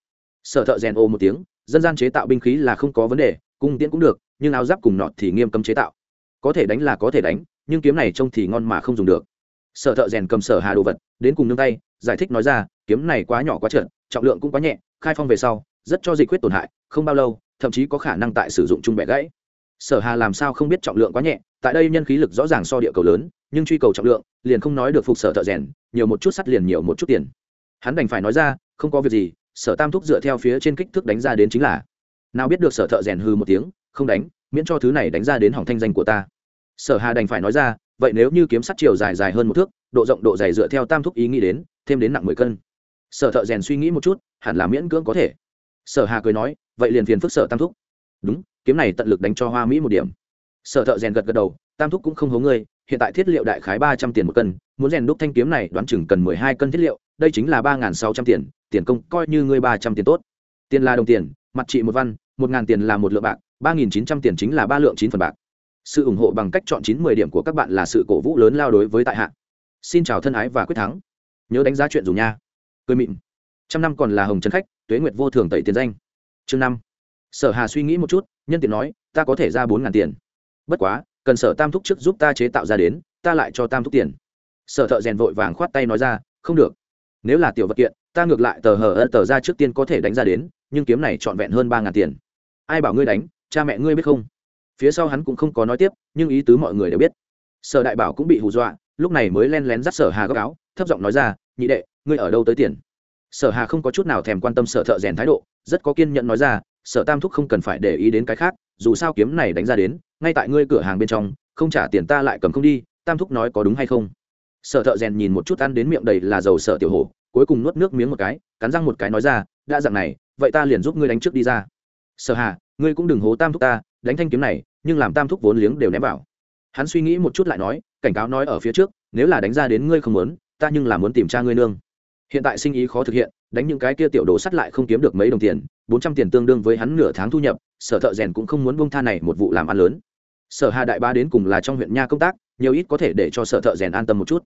Sở thợ rèn ô một tiếng dân gian chế tạo binh khí là không có vấn đề, cung tiễn cũng được, nhưng áo giáp cùng nọt thì nghiêm cấm chế tạo. Có thể đánh là có thể đánh, nhưng kiếm này trông thì ngon mà không dùng được. Sở thợ rèn cầm sở hà đồ vật, đến cùng nương tay, giải thích nói ra, kiếm này quá nhỏ quá trượt, trọng lượng cũng quá nhẹ, khai phong về sau, rất cho dịch quyết tổn hại, không bao lâu, thậm chí có khả năng tại sử dụng chung bẻ gãy. Sở hà làm sao không biết trọng lượng quá nhẹ, tại đây nhân khí lực rõ ràng so địa cầu lớn, nhưng truy cầu trọng lượng, liền không nói được phục sở thợ rèn, nhiều một chút sắt liền nhiều một chút tiền. Hắn đành phải nói ra, không có việc gì sở tam thúc dựa theo phía trên kích thước đánh ra đến chính là, nào biết được sở thợ rèn hư một tiếng, không đánh, miễn cho thứ này đánh ra đến hỏng thanh danh của ta. Sở hà đành phải nói ra, vậy nếu như kiếm sắt chiều dài dài hơn một thước, độ rộng độ dày dựa theo tam thúc ý nghĩ đến, thêm đến nặng mười cân. Sở thợ rèn suy nghĩ một chút, hẳn là miễn cưỡng có thể. Sở hà cười nói, vậy liền phiền phức sở tam thúc. Đúng, kiếm này tận lực đánh cho hoa mỹ một điểm. Sở thợ rèn gật gật đầu, tam thúc cũng không hố ngươi, hiện tại thiết liệu đại khái ba trăm tiền một cân, muốn rèn đúc thanh kiếm này đoán chừng cần mười hai cân thiết liệu, đây chính là ba sáu trăm tiền tiền công coi như ngươi ba trăm tiền tốt. Tiền là đồng tiền, mặt trị một văn, một ngàn tiền là một lượng bạc, ba nghìn chín trăm tiền chính là ba lượng chín phần bạc. Sự ủng hộ bằng cách chọn chín mười điểm của các bạn là sự cổ vũ lớn lao đối với tại hạ. Xin chào thân ái và quyết thắng. Nhớ đánh giá chuyện dù nha. Cười mịn. Trăm năm còn là hồng trấn khách, tuế nguyệt vô thường tẩy tiền danh. Chương năm. Sở hà suy nghĩ một chút, nhân tiện nói, ta có thể ra bốn ngàn tiền. Bất quá, cần sở tam thúc trước giúp ta chế tạo ra đến, ta lại cho tam thúc tiền. Sở thợ rèn vội vàng khoát tay nói ra, không được. Nếu là tiểu vật kiện ta ngược lại tờ hờ ân tờ ra trước tiên có thể đánh ra đến, nhưng kiếm này trọn vẹn hơn ba ngàn tiền. Ai bảo ngươi đánh, cha mẹ ngươi biết không? Phía sau hắn cũng không có nói tiếp, nhưng ý tứ mọi người đều biết. Sở đại bảo cũng bị hù dọa, lúc này mới len lén dắt sở hà góc áo, thấp giọng nói ra, nhị đệ, ngươi ở đâu tới tiền? Sở hà không có chút nào thèm quan tâm sở thợ rèn thái độ, rất có kiên nhẫn nói ra, sở tam thúc không cần phải để ý đến cái khác, dù sao kiếm này đánh ra đến, ngay tại ngươi cửa hàng bên trong, không trả tiền ta lại cầm không đi, tam thúc nói có đúng hay không? Sở thợ rèn nhìn một chút ăn đến miệng đầy là dầu sở tiểu hổ cuối cùng nuốt nước miếng một cái, cắn răng một cái nói ra, đã dặn này, vậy ta liền giúp ngươi đánh trước đi ra. Sở hà, ngươi cũng đừng hố tam thúc ta, đánh thanh kiếm này, nhưng làm tam thúc vốn liếng đều ném vào. Hắn suy nghĩ một chút lại nói, cảnh cáo nói ở phía trước, nếu là đánh ra đến ngươi không muốn, ta nhưng là muốn tìm cha ngươi nương. Hiện tại sinh ý khó thực hiện, đánh những cái kia tiểu đồ sắt lại không kiếm được mấy đồng tiền, bốn trăm tiền tương đương với hắn nửa tháng thu nhập, sở thợ rèn cũng không muốn bông tha này một vụ làm ăn lớn. Sở hà đại ba đến cùng là trong huyện nha công tác, nhiều ít có thể để cho sở thợ rèn an tâm một chút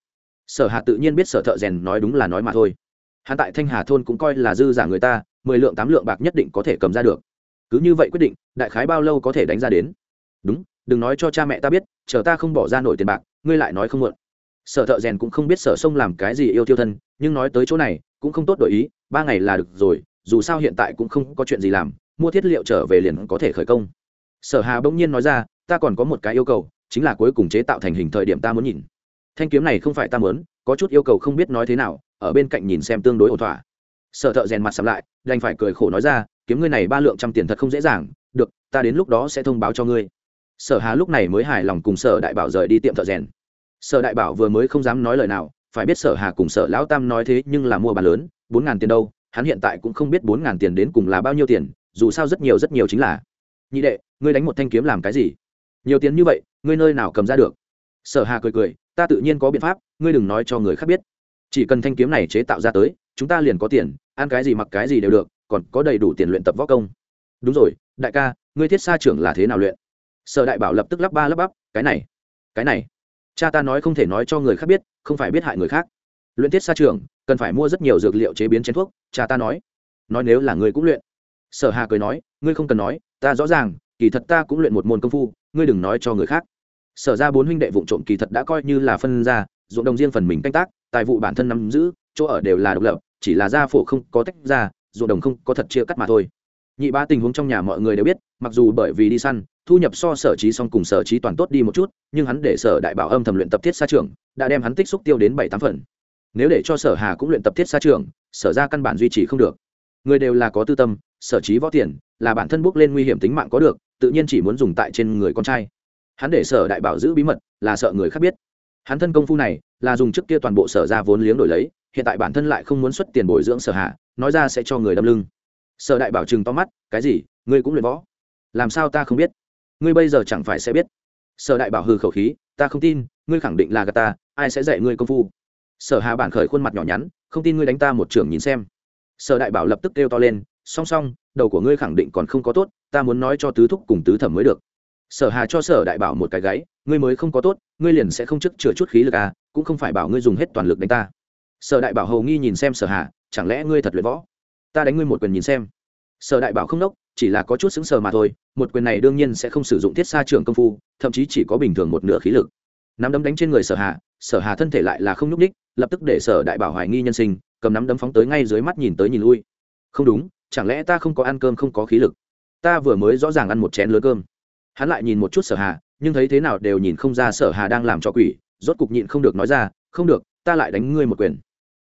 sở hà tự nhiên biết sở thợ rèn nói đúng là nói mà thôi. Hắn tại thanh hà thôn cũng coi là dư giả người ta, mười lượng tám lượng bạc nhất định có thể cầm ra được. Cứ như vậy quyết định, đại khái bao lâu có thể đánh ra đến? Đúng, đừng nói cho cha mẹ ta biết, chờ ta không bỏ ra nổi tiền bạc, ngươi lại nói không mượn sở thợ rèn cũng không biết sở sông làm cái gì yêu tiêu thân, nhưng nói tới chỗ này, cũng không tốt đổi ý, ba ngày là được rồi, dù sao hiện tại cũng không có chuyện gì làm, mua thiết liệu trở về liền có thể khởi công. Sở hà bỗng nhiên nói ra, ta còn có một cái yêu cầu, chính là cuối cùng chế tạo thành hình thời điểm ta muốn nhìn thanh kiếm này không phải ta muốn, có chút yêu cầu không biết nói thế nào, ở bên cạnh nhìn xem tương đối ổn thỏa. Sở thợ rèn mặt sầm lại, đành phải cười khổ nói ra, kiếm ngươi này ba lượng trăm tiền thật không dễ dàng, được, ta đến lúc đó sẽ thông báo cho ngươi. Sở hà lúc này mới hài lòng cùng sở đại bảo rời đi tiệm thợ rèn. Sở đại bảo vừa mới không dám nói lời nào, phải biết sở hà cùng sở lão tam nói thế nhưng là mua bán lớn, bốn ngàn tiền đâu, hắn hiện tại cũng không biết bốn ngàn tiền đến cùng là bao nhiêu tiền, dù sao rất nhiều rất nhiều chính là. Nhị đệ, ngươi đánh một thanh kiếm làm cái gì? Nhiều tiền như vậy, ngươi nơi nào cầm ra được? Sở hà cười cười ta tự nhiên có biện pháp, ngươi đừng nói cho người khác biết. Chỉ cần thanh kiếm này chế tạo ra tới, chúng ta liền có tiền, ăn cái gì mặc cái gì đều được, còn có đầy đủ tiền luyện tập võ công. Đúng rồi, đại ca, ngươi thiết xa trưởng là thế nào luyện? Sở đại bảo lập tức lắp ba lắp bắp, cái này cái này. Cha ta nói không thể nói cho người khác biết, không phải biết hại người khác. Luyện thiết xa trưởng, cần phải mua rất nhiều dược liệu chế biến chén thuốc, cha ta nói. Nói nếu là ngươi cũng luyện. Sở hà cười nói, ngươi không cần nói, ta rõ ràng, kỳ thật ta cũng luyện một môn công phu, ngươi đừng nói cho người khác sở ra bốn huynh đệ vụ trộm kỳ thật đã coi như là phân ra, ruộng đồng riêng phần mình canh tác, tài vụ bản thân nắm giữ, chỗ ở đều là độc lập, chỉ là gia phổ không có tách ra, ruộng đồng không có thật chia cắt mà thôi. Nhị ba tình huống trong nhà mọi người đều biết, mặc dù bởi vì đi săn, thu nhập so sở trí song cùng sở trí toàn tốt đi một chút, nhưng hắn để sở đại bảo âm thầm luyện tập thiết xa trường, đã đem hắn tích xúc tiêu đến bảy tám phần. Nếu để cho sở hà cũng luyện tập thiết xa trường, sở ra căn bản duy trì không được. Người đều là có tư tâm, sở trí võ tiền, là bản thân bước lên nguy hiểm tính mạng có được, tự nhiên chỉ muốn dùng tại trên người con trai hắn để sở đại bảo giữ bí mật, là sợ người khác biết. Hắn thân công phu này, là dùng trước kia toàn bộ sở ra vốn liếng đổi lấy, hiện tại bản thân lại không muốn xuất tiền bồi dưỡng sở hạ, nói ra sẽ cho người đâm lưng. Sở đại bảo chừng to mắt, cái gì? Ngươi cũng luyện võ? Làm sao ta không biết? Ngươi bây giờ chẳng phải sẽ biết. Sở đại bảo hư khẩu khí, ta không tin, ngươi khẳng định là gà ta, ai sẽ dạy ngươi công phu? Sở hà bản khởi khuôn mặt nhỏ nhắn, không tin ngươi đánh ta một trưởng nhìn xem. Sở đại bảo lập tức kêu to lên, song song, đầu của ngươi khẳng định còn không có tốt, ta muốn nói cho tứ thúc cùng tứ thẩm mới được sở hà cho sở đại bảo một cái gáy, ngươi mới không có tốt, ngươi liền sẽ không chức chừa chút khí lực à cũng không phải bảo ngươi dùng hết toàn lực đánh ta. Sở đại bảo hầu nghi nhìn xem sở hà, chẳng lẽ ngươi thật luyện võ? Ta đánh ngươi một quyền nhìn xem. Sở đại bảo không đốc chỉ là có chút xứng sờ mà thôi, một quyền này đương nhiên sẽ không sử dụng thiết xa trường công phu, thậm chí chỉ có bình thường một nửa khí lực. Nắm đấm đánh trên người sở hà sở hà thân thể lại là không nhúc ních, lập tức để sở đại bảo hoài nghi nhân sinh, cầm nắm đấm phóng tới ngay dưới mắt nhìn tới nhìn lui. Không đúng, chẳng lẽ ta không có ăn cơm không có khí lực? Ta vừa mới rõ ràng ăn một chén lớn cơm hắn lại nhìn một chút sở hà, nhưng thấy thế nào đều nhìn không ra sở hà đang làm cho quỷ, rốt cục nhịn không được nói ra, không được, ta lại đánh ngươi một quyền.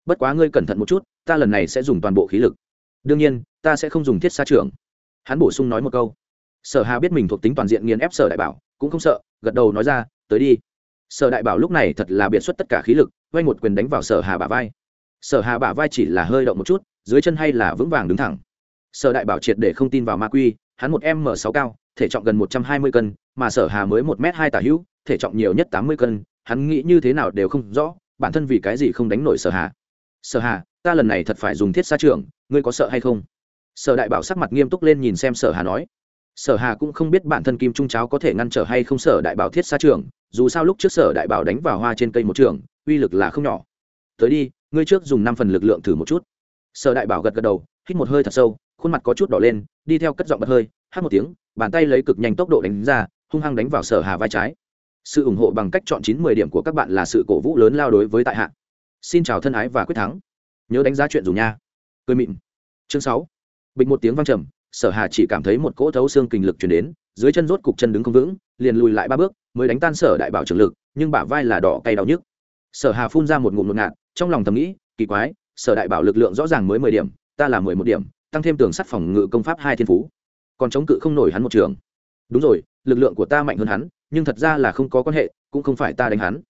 Bất quá ngươi cẩn thận một chút, ta lần này sẽ dùng toàn bộ khí lực. Đương nhiên, ta sẽ không dùng thiết xa trưởng. Hắn bổ sung nói một câu. Sở hà biết mình thuộc tính toàn diện nghiền ép sở đại bảo, cũng không sợ, gật đầu nói ra, tới đi. Sở đại bảo lúc này thật là biệt xuất tất cả khí lực, quay một quyền đánh vào sở hà bả vai. Sở hà bả vai chỉ là hơi động một chút, dưới chân hay là vững vàng đứng thẳng. Sở đại bảo triệt để không tin vào ma quy, hắn một m sáu cao thể trọng gần một trăm hai mươi cân, mà sở hà mới một m hai tả hữu, thể trọng nhiều nhất tám mươi cân, hắn nghĩ như thế nào đều không rõ, bản thân vì cái gì không đánh nổi sở hà. Sở hà, ta lần này thật phải dùng thiết xa trường, ngươi có sợ hay không? Sở đại bảo sắc mặt nghiêm túc lên nhìn xem sở hà nói. Sở hà cũng không biết bản thân kim trung cháo có thể ngăn trở hay không sở đại bảo thiết xa trường, dù sao lúc trước sở đại bảo đánh vào hoa trên cây một trường, uy lực là không nhỏ. Tới đi, ngươi trước dùng năm phần lực lượng thử một chút. Sở đại bảo gật gật đầu, hít một hơi thật sâu khuôn mặt có chút đỏ lên, đi theo cất giọng bật hơi, hát một tiếng, bàn tay lấy cực nhanh tốc độ đánh ra, hung hăng đánh vào sở hà vai trái. Sự ủng hộ bằng cách chọn chín mười điểm của các bạn là sự cổ vũ lớn lao đối với tại hạ. Xin chào thân ái và quyết thắng. Nhớ đánh giá chuyện dù nha. Cười mịn. Chương sáu. Bịch một tiếng vang trầm, sở hà chỉ cảm thấy một cỗ thấu xương kinh lực chuyển đến, dưới chân rốt cục chân đứng không vững, liền lùi lại ba bước, mới đánh tan sở đại bảo trường lực, nhưng bả vai là đỏ cay đau nhức. Sở hà phun ra một ngụm ngột ngạt, trong lòng thầm nghĩ, kỳ quái, sở đại bảo lực lượng rõ ràng mới mười điểm, ta là mười một điểm tăng thêm tường sắt phòng ngự công pháp hai thiên phú. Còn chống cự không nổi hắn một trường. Đúng rồi, lực lượng của ta mạnh hơn hắn, nhưng thật ra là không có quan hệ, cũng không phải ta đánh hắn.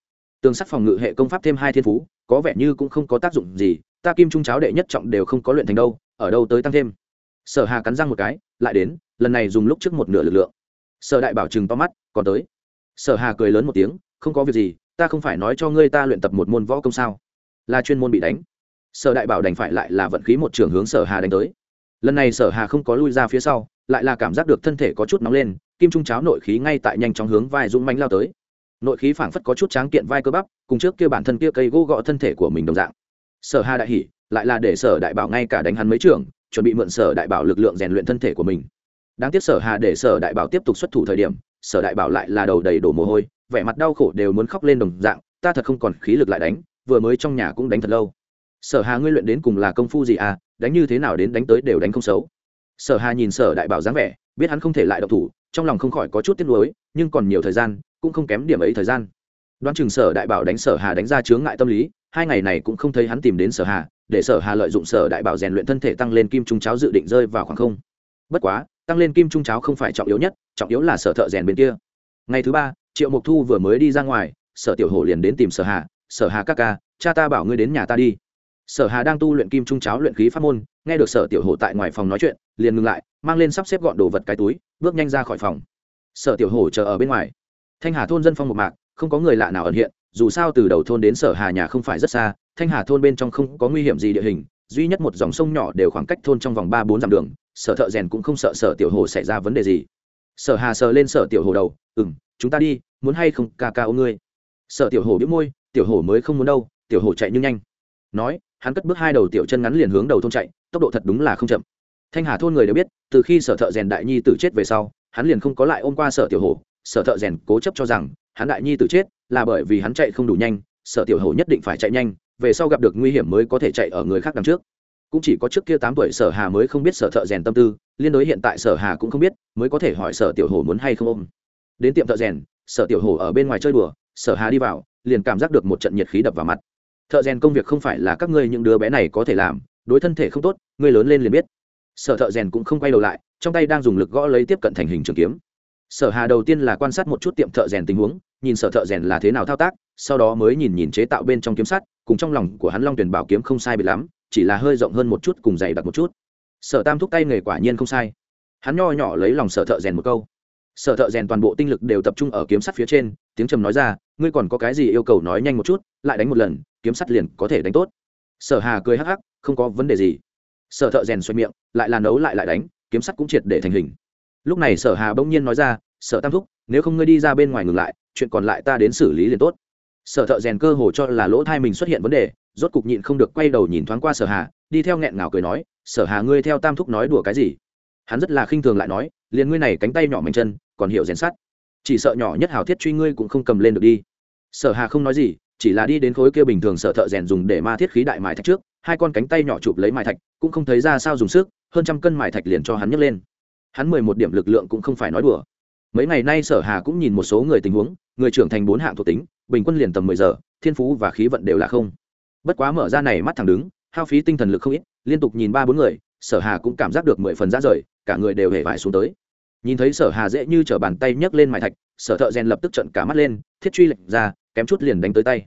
Tường sắt phòng ngự hệ công pháp thêm hai thiên phú, có vẻ như cũng không có tác dụng gì, ta kim trung cháo đệ nhất trọng đều không có luyện thành đâu, ở đâu tới tăng thêm. Sở hà cắn răng một cái, lại đến, lần này dùng lúc trước một nửa lực lượng. Sở đại bảo chừng to mắt, còn tới. Sở hà cười lớn một tiếng, không có việc gì, ta không phải nói cho ngươi ta luyện tập một môn võ công sao? Là chuyên môn bị đánh. Sở đại bảo đành phải lại là vận khí một trường hướng sở hà đánh tới lần này sở hà không có lui ra phía sau, lại là cảm giác được thân thể có chút nóng lên, kim trung cháo nội khí ngay tại nhanh chóng hướng vai dũng mánh lao tới. Nội khí phảng phất có chút tráng kiện vai cơ bắp, cùng trước kia bản thân kia cây gỗ gọ thân thể của mình đồng dạng. Sở hà đại hỉ, lại là để sở đại bảo ngay cả đánh hắn mấy trường, chuẩn bị mượn sở đại bảo lực lượng rèn luyện thân thể của mình. Đáng tiếc sở hà để sở đại bảo tiếp tục xuất thủ thời điểm, sở đại bảo lại là đầu đầy đổ mồ hôi, vẻ mặt đau khổ đều muốn khóc lên đồng dạng, ta thật không còn khí lực lại đánh, vừa mới trong nhà cũng đánh thật lâu sở hà ngươi luyện đến cùng là công phu gì à đánh như thế nào đến đánh tới đều đánh không xấu. Sở hà nhìn sở đại bảo dáng vẻ, biết hắn không thể lại độc thủ, trong lòng không khỏi có chút tiếc nuối, nhưng còn nhiều thời gian, cũng không kém điểm ấy thời gian. Đoán chừng sở đại bảo đánh sở hà đánh ra chướng ngại tâm lý, hai ngày này cũng không thấy hắn tìm đến sở hà, để sở hà lợi dụng sở đại bảo rèn luyện thân thể tăng lên kim trung cháo dự định rơi vào khoảng không. Bất quá, tăng lên kim trung cháo không phải trọng yếu nhất, trọng yếu là sở thợ rèn bên kia. Ngày thứ ba, triệu mục thu vừa mới đi ra ngoài, sở tiểu hổ liền đến tìm sở hà sở hà các ca, cha ta bảo ngươi đến nhà ta đi sở hà đang tu luyện kim trung cháo luyện khí pháp môn, nghe được sở tiểu hổ tại ngoài phòng nói chuyện, liền ngừng lại, mang lên sắp xếp gọn đồ vật cái túi, bước nhanh ra khỏi phòng. Sở tiểu hổ chờ ở bên ngoài. Thanh hà thôn dân phong một mạc, không có người lạ nào ẩn hiện, dù sao từ đầu thôn đến sở hà nhà không phải rất xa, thanh hà thôn bên trong không có nguy hiểm gì địa hình, duy nhất một dòng sông nhỏ đều khoảng cách thôn trong vòng ba bốn dặm đường, sở thợ rèn cũng không sợ sở tiểu hồ xảy ra vấn đề gì. Sở hà sờ lên sở tiểu hồ đầu ừ m chúng ta đi, muốn hay không ca ca ô ngươi? Sở tiểu hồ biết môi, tiểu hồ mới không muốn đâu, tiểu hồ chạy nhưng nhanh. Nói hắn cất bước hai đầu tiểu chân ngắn liền hướng đầu thôn chạy, tốc độ thật đúng là không chậm. Thanh hà thôn người đều biết, từ khi sở thợ rèn đại nhi tử chết về sau, hắn liền không có lại ôm qua sở tiểu hồ sở thợ rèn cố chấp cho rằng, hắn đại nhi tử chết là bởi vì hắn chạy không đủ nhanh, sở tiểu hồ nhất định phải chạy nhanh, về sau gặp được nguy hiểm mới có thể chạy ở người khác đằng trước. Cũng chỉ có trước kia tám tuổi sở hà mới không biết sở thợ rèn tâm tư, liên đối hiện tại sở hà cũng không biết, mới có thể hỏi sở tiểu hồ muốn hay không ôm. Đến tiệm thợ rèn, sở tiểu hồ ở bên ngoài chơi đùa, sở hà đi vào, liền cảm giác được một trận nhiệt khí đập vào mặt thợ rèn công việc không phải là các ngươi những đứa bé này có thể làm, đối thân thể không tốt, ngươi lớn lên liền biết. Sở thợ rèn cũng không quay đầu lại, trong tay đang dùng lực gõ lấy tiếp cận thành hình trường kiếm. Sở hà đầu tiên là quan sát một chút tiệm thợ rèn tình huống, nhìn sở thợ rèn là thế nào thao tác, sau đó mới nhìn nhìn chế tạo bên trong kiếm sắt, cùng trong lòng của hắn long tuyển bảo kiếm không sai biệt lắm, chỉ là hơi rộng hơn một chút cùng dày đặc một chút. Sở tam thúc tay nghề quả nhiên không sai. Hắn nho nhỏ lấy lòng sở thợ rèn một câu. Sở thợ rèn toàn bộ tinh lực đều tập trung ở kiếm sắt phía trên, tiếng trầm nói ra, ngươi còn có cái gì yêu cầu nói nhanh một chút, lại đánh một lần kiếm sắt liền có thể đánh tốt. Sở hà cười hắc hắc, không có vấn đề gì. Sở thợ rèn xoay miệng, lại là nấu lại lại đánh, kiếm sắt cũng triệt để thành hình. Lúc này sở hà bỗng nhiên nói ra, sở tam thúc, nếu không ngươi đi ra bên ngoài ngừng lại, chuyện còn lại ta đến xử lý liền tốt. Sở thợ rèn cơ hồ cho là lỗ thai mình xuất hiện vấn đề, rốt cục nhịn không được quay đầu nhìn thoáng qua sở hà, đi theo nghẹn ngào cười nói, sở hà ngươi theo tam thúc nói đùa cái gì? Hắn rất là khinh thường lại nói, liền ngươi này cánh tay nhỏ mảnh chân, còn hiểu rèn sắt. Chỉ sợ nhỏ nhất hào thiết truy ngươi cũng không cầm lên được đi. Sở hà không nói gì chỉ là đi đến khối kia bình thường sở thợ rèn dùng để ma thiết khí đại mài thạch trước, hai con cánh tay nhỏ chụp lấy mài thạch, cũng không thấy ra sao dùng sức, hơn trăm cân mài thạch liền cho hắn nhấc lên. Hắn mười một điểm lực lượng cũng không phải nói đùa. Mấy ngày nay sở hà cũng nhìn một số người tình huống, người trưởng thành bốn hạng thuộc tính, bình quân liền tầm mười giờ, thiên phú và khí vận đều là không. Bất quá mở ra này mắt thẳng đứng, hao phí tinh thần lực không ít, liên tục nhìn ba bốn người, sở hà cũng cảm giác được mười phần ra rời, cả người đều hề vải xuống tới. Nhìn thấy sở hà dễ như t bàn tay nhấc lên mài thạch, sở thợ rèn lập tức trận cả mắt lên, thiết truy lệnh ra kém chút liền đánh tới tay.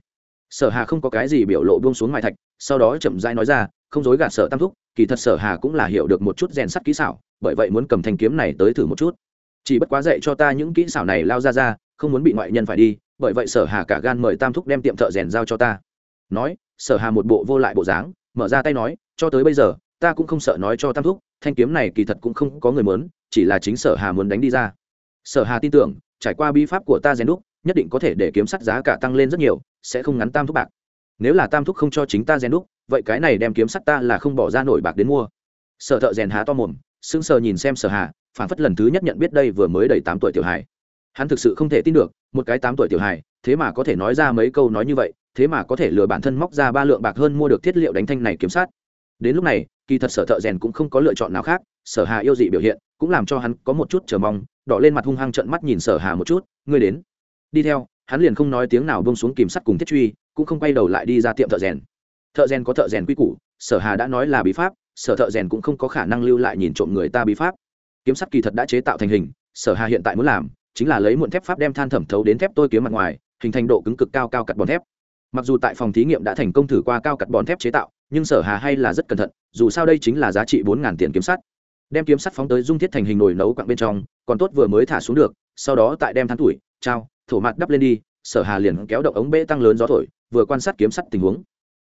Sở hà không có cái gì biểu lộ buông xuống ngoài thạch sau đó chậm rãi nói ra không dối gạt sở tam thúc kỳ thật sở hà cũng là hiểu được một chút rèn sắt kỹ xảo bởi vậy muốn cầm thanh kiếm này tới thử một chút. Chỉ bất quá dạy cho ta những kỹ xảo này lao ra ra không muốn bị ngoại nhân phải đi bởi vậy sở hà cả gan mời tam thúc đem tiệm thợ rèn giao cho ta. Nói sở hà một bộ vô lại bộ dáng mở ra tay nói cho tới bây giờ ta cũng không sợ nói cho tam thúc thanh kiếm này kỳ thật cũng không có người muốn, chỉ là chính sở hà muốn đánh đi ra. Sở hà tin tưởng trải qua bi pháp của ta rèn đúc nhất định có thể để kiếm sắt giá cả tăng lên rất nhiều, sẽ không ngắn tam thúc bạc. Nếu là tam thúc không cho chính ta rèn đúc, vậy cái này đem kiếm sắt ta là không bỏ ra nổi bạc đến mua. Sở thợ rèn há to mồm, sững sờ nhìn xem sở hà, phản phất lần thứ nhất nhận biết đây vừa mới đầy tám tuổi tiểu hài. Hắn thực sự không thể tin được, một cái tám tuổi tiểu hài, thế mà có thể nói ra mấy câu nói như vậy, thế mà có thể lừa bản thân móc ra ba lượng bạc hơn mua được thiết liệu đánh thanh này kiếm sát đến lúc này, kỳ thật sở thợ rèn cũng không có lựa chọn nào khác, sở hà yêu dị biểu hiện, cũng làm cho hắn có một chút chờ mong, đỏ lên mặt hung hăng trận mắt nhìn sở hà một chút, ngươi đến đi theo, hắn liền không nói tiếng nào bông xuống kìm sắt cùng thiết truy, cũng không quay đầu lại đi ra tiệm thợ rèn. Thợ rèn có thợ rèn quy củ, sở hà đã nói là bí pháp, sở thợ rèn cũng không có khả năng lưu lại nhìn trộm người ta bí pháp. Kiếm sắt kỳ thật đã chế tạo thành hình, sở hà hiện tại muốn làm, chính là lấy muộn thép pháp đem than thẩm thấu đến thép tôi kiếm mặt ngoài, hình thành độ cứng cực cao cao cặt bòn thép. Mặc dù tại phòng thí nghiệm đã thành công thử qua cao cặt bòn thép chế tạo, nhưng sở hà hay là rất cẩn thận, dù sao đây chính là giá trị bốn tiền kiếm sắt. Đem kiếm sắt phóng tới dung thiết thành hình nồi nấu quặng bên trong, còn tốt vừa mới thả xuống được, sau đó tại đem than tuổi, trao thổ mặt đắp lên đi, sở hà liền kéo động ống bê tăng lớn gió thổi, vừa quan sát kiếm sắt tình huống.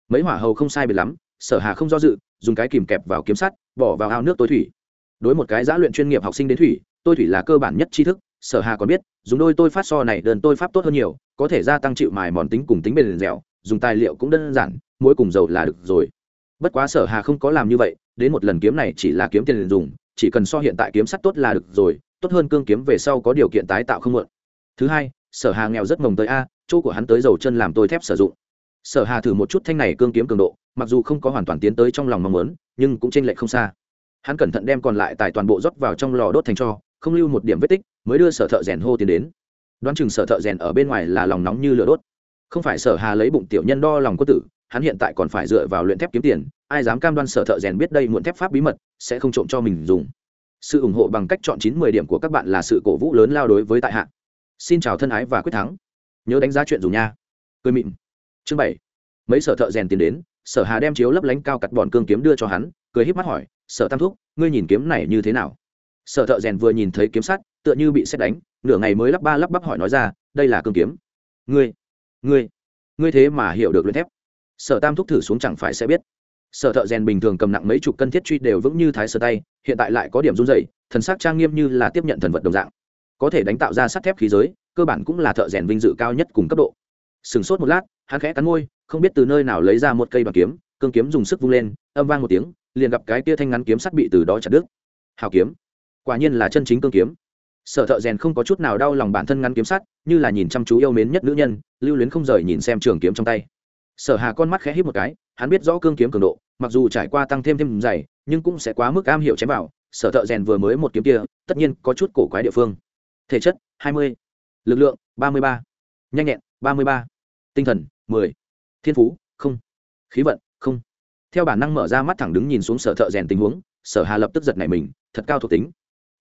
Mấy hỏa hầu không sai biệt lắm, sở hà không do dự, dùng cái kìm kẹp vào kiếm sắt, bỏ vào ao nước tối thủy. Đối một cái giã luyện chuyên nghiệp học sinh đến thủy, tôi thủy là cơ bản nhất tri thức, sở hà còn biết, dùng đôi tôi phát so này đơn tôi pháp tốt hơn nhiều, có thể gia tăng chịu mài mòn tính cùng tính bền dẻo, dùng tài liệu cũng đơn giản muối cùng dầu là được rồi. Bất quá sở hà không có làm như vậy, đến một lần kiếm này chỉ là kiếm tiền dùng, chỉ cần so hiện tại kiếm sắt tốt là được rồi, tốt hơn cương kiếm về sau có điều kiện tái tạo không mượn thứ hai sở hà nghèo rất mồng tới a, chỗ của hắn tới dầu chân làm tôi thép sử dụng. Sở hà thử một chút thanh này cương kiếm cường độ, mặc dù không có hoàn toàn tiến tới trong lòng mong muốn, nhưng cũng chênh lệch không xa. Hắn cẩn thận đem còn lại tài toàn bộ rót vào trong lò đốt thành cho, không lưu một điểm vết tích, mới đưa sở thợ rèn hô tiến đến. Đoán chừng sở thợ rèn ở bên ngoài là lòng nóng như lửa đốt. Không phải sở hà lấy bụng tiểu nhân đo lòng quân tử, hắn hiện tại còn phải dựa vào luyện thép kiếm tiền, ai dám cam đoan sở thợ rèn biết đây muộn thép pháp bí mật, sẽ không trộm cho mình dùng. Sự ủng hộ bằng cách chọn chín mười điểm của các bạn là sự cổ vũ lớn lao đối với tại hạ xin chào thân ái và quyết thắng. Nhớ đánh giá chuyện dù nha. Cười mịn. Chương bảy. Mấy sở thợ rèn tiến đến, sở hà đem chiếu lấp lánh cao cặt bọn cương kiếm đưa cho hắn, cười híp mắt hỏi, sở tam thúc, ngươi nhìn kiếm này như thế nào? Sở thợ rèn vừa nhìn thấy kiếm sắt, tựa như bị xét đánh, nửa ngày mới lắp ba lắp bắp hỏi nói ra, đây là cương kiếm. Ngươi ngươi ngươi thế mà hiểu được luyện thép. Sở tam thúc thử xuống chẳng phải sẽ biết. Sở thợ rèn bình thường cầm nặng mấy chục cân thiết truy đều vững như thái sơ tay, hiện tại lại có điểm run dày thần sắc trang nghiêm như là tiếp nhận thần vật đồng dạng có thể đánh tạo ra sắt thép khí giới, cơ bản cũng là thợ rèn vinh dự cao nhất cùng cấp độ. Sừng sốt một lát, hắn khẽ cắn môi, không biết từ nơi nào lấy ra một cây bằng kiếm, cương kiếm dùng sức vung lên, âm vang một tiếng, liền gặp cái tia thanh ngắn kiếm sắt bị từ đó chặt đứt. Hào kiếm. Quả nhiên là chân chính cương kiếm. Sở thợ rèn không có chút nào đau lòng bản thân ngắn kiếm sắt, như là nhìn chăm chú yêu mến nhất nữ nhân, lưu luyến không rời nhìn xem trường kiếm trong tay. Sở hà con mắt khẽ hít một cái, hắn biết rõ cương kiếm cường độ, mặc dù trải qua tăng thêm thêm dày, nhưng cũng sẽ quá mức am hiểu chém vào. Sở thợ rèn vừa mới một kiếm kia, tất nhiên có chút cổ quái địa phương thể chất 20. lực lượng 33. nhanh nhẹn 33. tinh thần 10. thiên phú không, khí vận không theo bản năng mở ra mắt thẳng đứng nhìn xuống sở thợ rèn tình huống, sở hà lập tức giật này mình, thật cao thuộc tính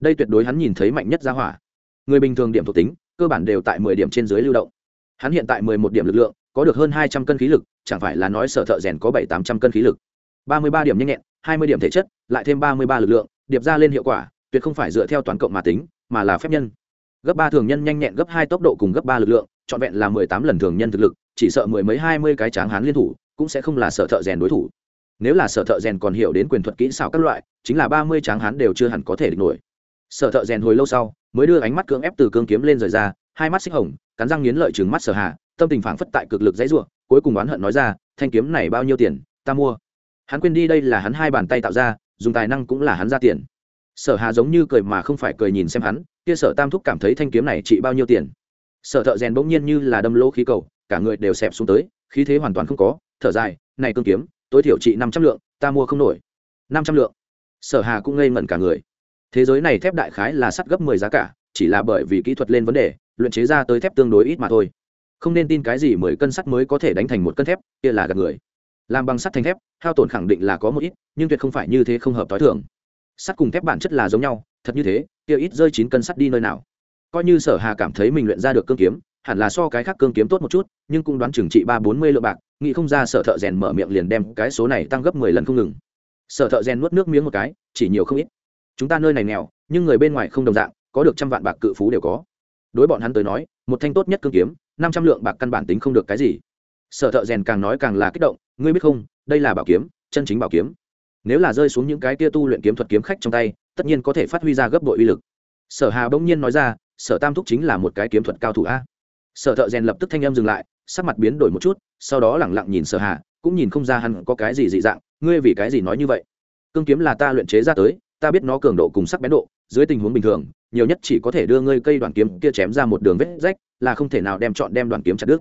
đây tuyệt đối hắn nhìn thấy mạnh nhất ra hỏa người bình thường điểm thuộc tính, cơ bản đều tại 10 điểm trên dưới lưu động hắn hiện tại 11 điểm lực lượng, có được hơn 200 cân khí lực, chẳng phải là nói sở thợ rèn có bảy, tám trăm cân khí lực ba mươi ba điểm nhanh nhẹn, hai mươi điểm thể chất, lại thêm ba mươi ba lực lượng, điệp ra lên hiệu quả, tuyệt không phải dựa theo toán cộng mà tính, mà là phép nhân gấp ba thường nhân nhanh nhẹn gấp hai tốc độ cùng gấp ba lực lượng, trọn vẹn là mười tám lần thường nhân thực lực, chỉ sợ mười mấy hai mươi cái tráng hán liên thủ, cũng sẽ không là sở thợ rèn đối thủ. Nếu là sở thợ rèn còn hiểu đến quyền thuật kỹ xảo các loại, chính là ba mươi tráng hán đều chưa hẳn có thể địch nổi. Sở thợ rèn hồi lâu sau, mới đưa ánh mắt cưỡng ép từ cương kiếm lên rời ra, hai mắt xích hồng, cắn răng nghiến lợi chừng mắt sở hạ tâm tình phảng phất tại cực lực dãy ruộng cuối cùng oán hận nói ra, thanh kiếm này bao nhiêu tiền, ta mua. Hắn quên đi đây là hắn hai bàn tay tạo ra, dùng tài năng cũng là hắn ra tiền. Sở hà giống như cười mà không phải cười nhìn xem hắn kia sở tam thúc cảm thấy thanh kiếm này trị bao nhiêu tiền? Sở thợ rèn bỗng nhiên như là đâm lỗ khí cầu, cả người đều xẹp xuống tới, khí thế hoàn toàn không có, thở dài, này cương kiếm, tối thiểu trị năm trăm lượng, ta mua không nổi. Năm trăm lượng? Sở hà cũng ngây ngẩn cả người. Thế giới này thép đại khái là sắt gấp mười giá cả, chỉ là bởi vì kỹ thuật lên vấn đề, luyện chế ra tới thép tương đối ít mà thôi. Không nên tin cái gì mười cân sắt mới có thể đánh thành một cân thép, kia là gạt người. Làm bằng sắt thành thép, hao tổn khẳng định là có một ít, nhưng tuyệt không phải như thế không hợp t h i thường. Sắt cùng thép bản chất là giống nhau, thật như thế kia ít rơi chín cân sắt đi nơi nào. Coi như sở hà cảm thấy mình luyện ra được cương kiếm, hẳn là so cái khác cương kiếm tốt một chút, nhưng cũng đoán chừng trị ba bốn mươi lượng bạc, nghĩ không ra sở thợ rèn mở miệng liền đem cái số này tăng gấp mười lần không ngừng. Sở thợ rèn nuốt nước miếng một cái, chỉ nhiều không ít. Chúng ta nơi này nghèo, nhưng người bên ngoài không đồng dạng, có được trăm vạn bạc cự phú đều có. Đối bọn hắn tới nói, một thanh tốt nhất cương kiếm, năm trăm lượng bạc căn bản tính không được cái gì. Sở thợ rèn càng nói càng là kích động, ngươi biết không, đây là bảo kiếm, chân chính bảo kiếm. Nếu là rơi xuống những cái tia tu luyện kiếm thuật kiếm khách trong tay tất nhiên có thể phát huy ra gấp đội uy lực. Sở hà bỗng nhiên nói ra, sở tam thúc chính là một cái kiếm thuật cao thủ a. Sở thợ rèn lập tức thanh em dừng lại, sắc mặt biến đổi một chút, sau đó lẳng lặng nhìn sở hà, cũng nhìn không ra hắn có cái gì dị dạng, ngươi vì cái gì nói như vậy? Cương kiếm là ta luyện chế ra tới, ta biết nó cường độ cùng sắc bén độ, dưới tình huống bình thường, nhiều nhất chỉ có thể đưa ngươi cây đoàn kiếm kia chém ra một đường vết rách, là không thể nào đem chọn đem đoàn kiếm chặt đứt.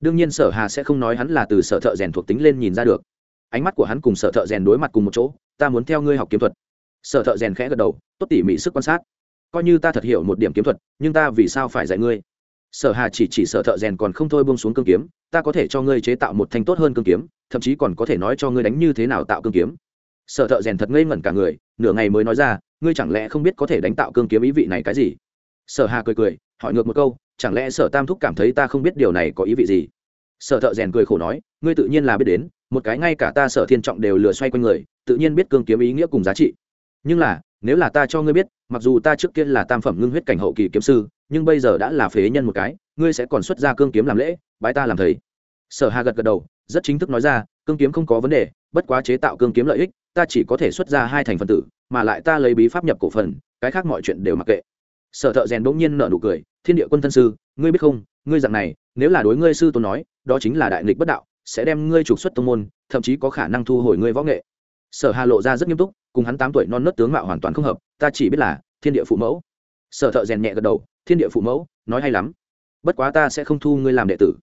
Đương nhiên sở hà sẽ không nói hắn là từ sở thợ rèn thuộc tính lên nhìn ra được. Ánh mắt của hắn cùng sở thợ rèn đối mặt cùng một chỗ, ta muốn theo ngươi học kiếm thuật sở thợ rèn khẽ gật đầu, tốt tỉ mỉ sức quan sát. Coi như ta thật hiểu một điểm kiếm thuật, nhưng ta vì sao phải dạy ngươi? Sở hà chỉ chỉ sở thợ rèn còn không thôi buông xuống cương kiếm, ta có thể cho ngươi chế tạo một thanh tốt hơn cương kiếm, thậm chí còn có thể nói cho ngươi đánh như thế nào tạo cương kiếm. Sở thợ rèn thật ngây ngẩn cả người, nửa ngày mới nói ra, ngươi chẳng lẽ không biết có thể đánh tạo cương kiếm ý vị này cái gì? Sở hà cười cười, hỏi ngược một câu, chẳng lẽ sở tam thúc cảm thấy ta không biết điều này có ý vị gì? Sở thợ rèn cười khổ nói, ngươi tự nhiên là biết đến, một cái ngay cả ta sở thiên trọng đều lừa xoay quanh người, tự nhiên biết cương kiếm ý nghĩa cùng giá trị nhưng là, nếu là ta cho ngươi biết, mặc dù ta trước kia là tam phẩm ngưng huyết cảnh hậu kỳ kiếm sư, nhưng bây giờ đã là phế nhân một cái, ngươi sẽ còn xuất ra cương kiếm làm lễ, bái ta làm thầy. Sở hà gật gật đầu, rất chính thức nói ra, cương kiếm không có vấn đề, bất quá chế tạo cương kiếm lợi ích, ta chỉ có thể xuất ra hai thành phần tử, mà lại ta lấy bí pháp nhập cổ phần, cái khác mọi chuyện đều mặc kệ. Sở thợ rèn bỗng nhiên nở nụ cười, thiên địa quân thân sư, ngươi biết không, ngươi dạng này, nếu là đối ngươi sư tôn nói, đó chính là đại nghịch bất đạo, sẽ đem ngươi trục xuất tông môn, thậm chí có khả năng thu hồi ngươi võ nghệ. Sở hà lộ ra rất nghiêm túc cùng hắn tám tuổi non nớt tướng mạo hoàn toàn không hợp, ta chỉ biết là, thiên địa phụ mẫu. Sở thợ rèn nhẹ gật đầu, thiên địa phụ mẫu, nói hay lắm. Bất quá ta sẽ không thu ngươi làm đệ tử.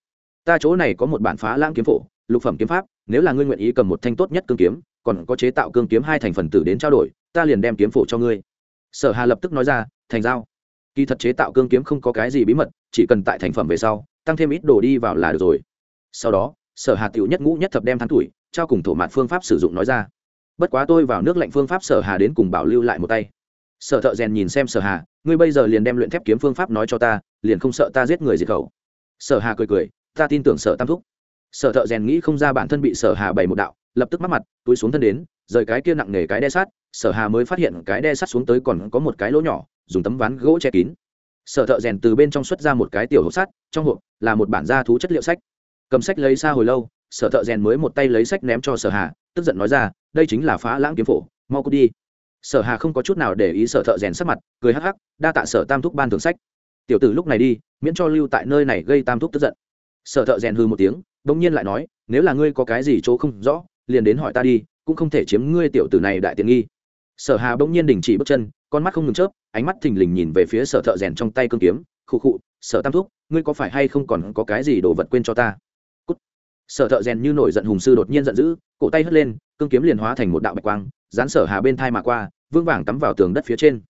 Ta chỗ này có một bản phá lãng kiếm phổ, lục phẩm kiếm pháp, nếu là ngươi nguyện ý cầm một thanh tốt nhất cương kiếm, còn có chế tạo cương kiếm hai thành phần tử đến trao đổi, ta liền đem kiếm phổ cho ngươi. Sở hà lập tức nói ra, thành giao. Kỳ thật chế tạo cương kiếm không có cái gì bí mật, chỉ cần tại thành phẩm về sau, tăng thêm ít đồ đi vào là được rồi. Sau đó, sở hà tiểu nhất ngũ nhất thập đem tháng tuổi, trao cùng thổ mạt phương pháp sử dụng nói ra bất quá tôi vào nước lạnh phương pháp sở hà đến cùng bảo lưu lại một tay. Sở thợ rèn nhìn xem sở hà, ngươi bây giờ liền đem luyện thép kiếm phương pháp nói cho ta, liền không sợ ta giết người diệt khẩu. Sở hà cười cười, ta tin tưởng sở tam thúc. Sở thợ rèn nghĩ không ra bản thân bị sở hà bày một đạo, lập tức mắc mặt, túi xuống thân đến, rời cái kia nặng nề cái đe sắt, sở hà mới phát hiện cái đe sắt xuống tới còn có một cái lỗ nhỏ, dùng tấm ván gỗ che kín. Sở thợ rèn từ bên trong xuất ra một cái tiểu hộp sắt, trong hộp là một bản gia thú chất liệu sách. Cầm sách lấy xa hồi lâu, sở thợ rèn mới một tay lấy sách ném cho sở hà, tức giận nói ra đây chính là phá lãng kiếm phổ, mau cút đi. Sở hà không có chút nào để ý sở thợ rèn sắc mặt, cười hắc hắc, đa tạ sở tam thúc ban thưởng sách. Tiểu tử lúc này đi, miễn cho lưu tại nơi này gây tam thúc tức giận. Sở thợ rèn hư một tiếng, bỗng nhiên lại nói, nếu là ngươi có cái gì chỗ không rõ, liền đến hỏi ta đi, cũng không thể chiếm ngươi tiểu tử này đại tiện nghi. Sở hà bỗng nhiên đình chỉ bước chân, con mắt không ngừng chớp, ánh mắt thình lình nhìn về phía sở thợ rèn trong tay cương kiếm, khụ khụ, sở tam thúc, ngươi có phải hay không còn có cái gì đồ vật quên cho ta? Sở thợ rèn như nổi giận hùng sư đột nhiên giận dữ, cổ tay hất lên, cương kiếm liền hóa thành một đạo bạch quang, dán sở hà bên thai mà qua vương vàng cắm vào tường đất phía trên.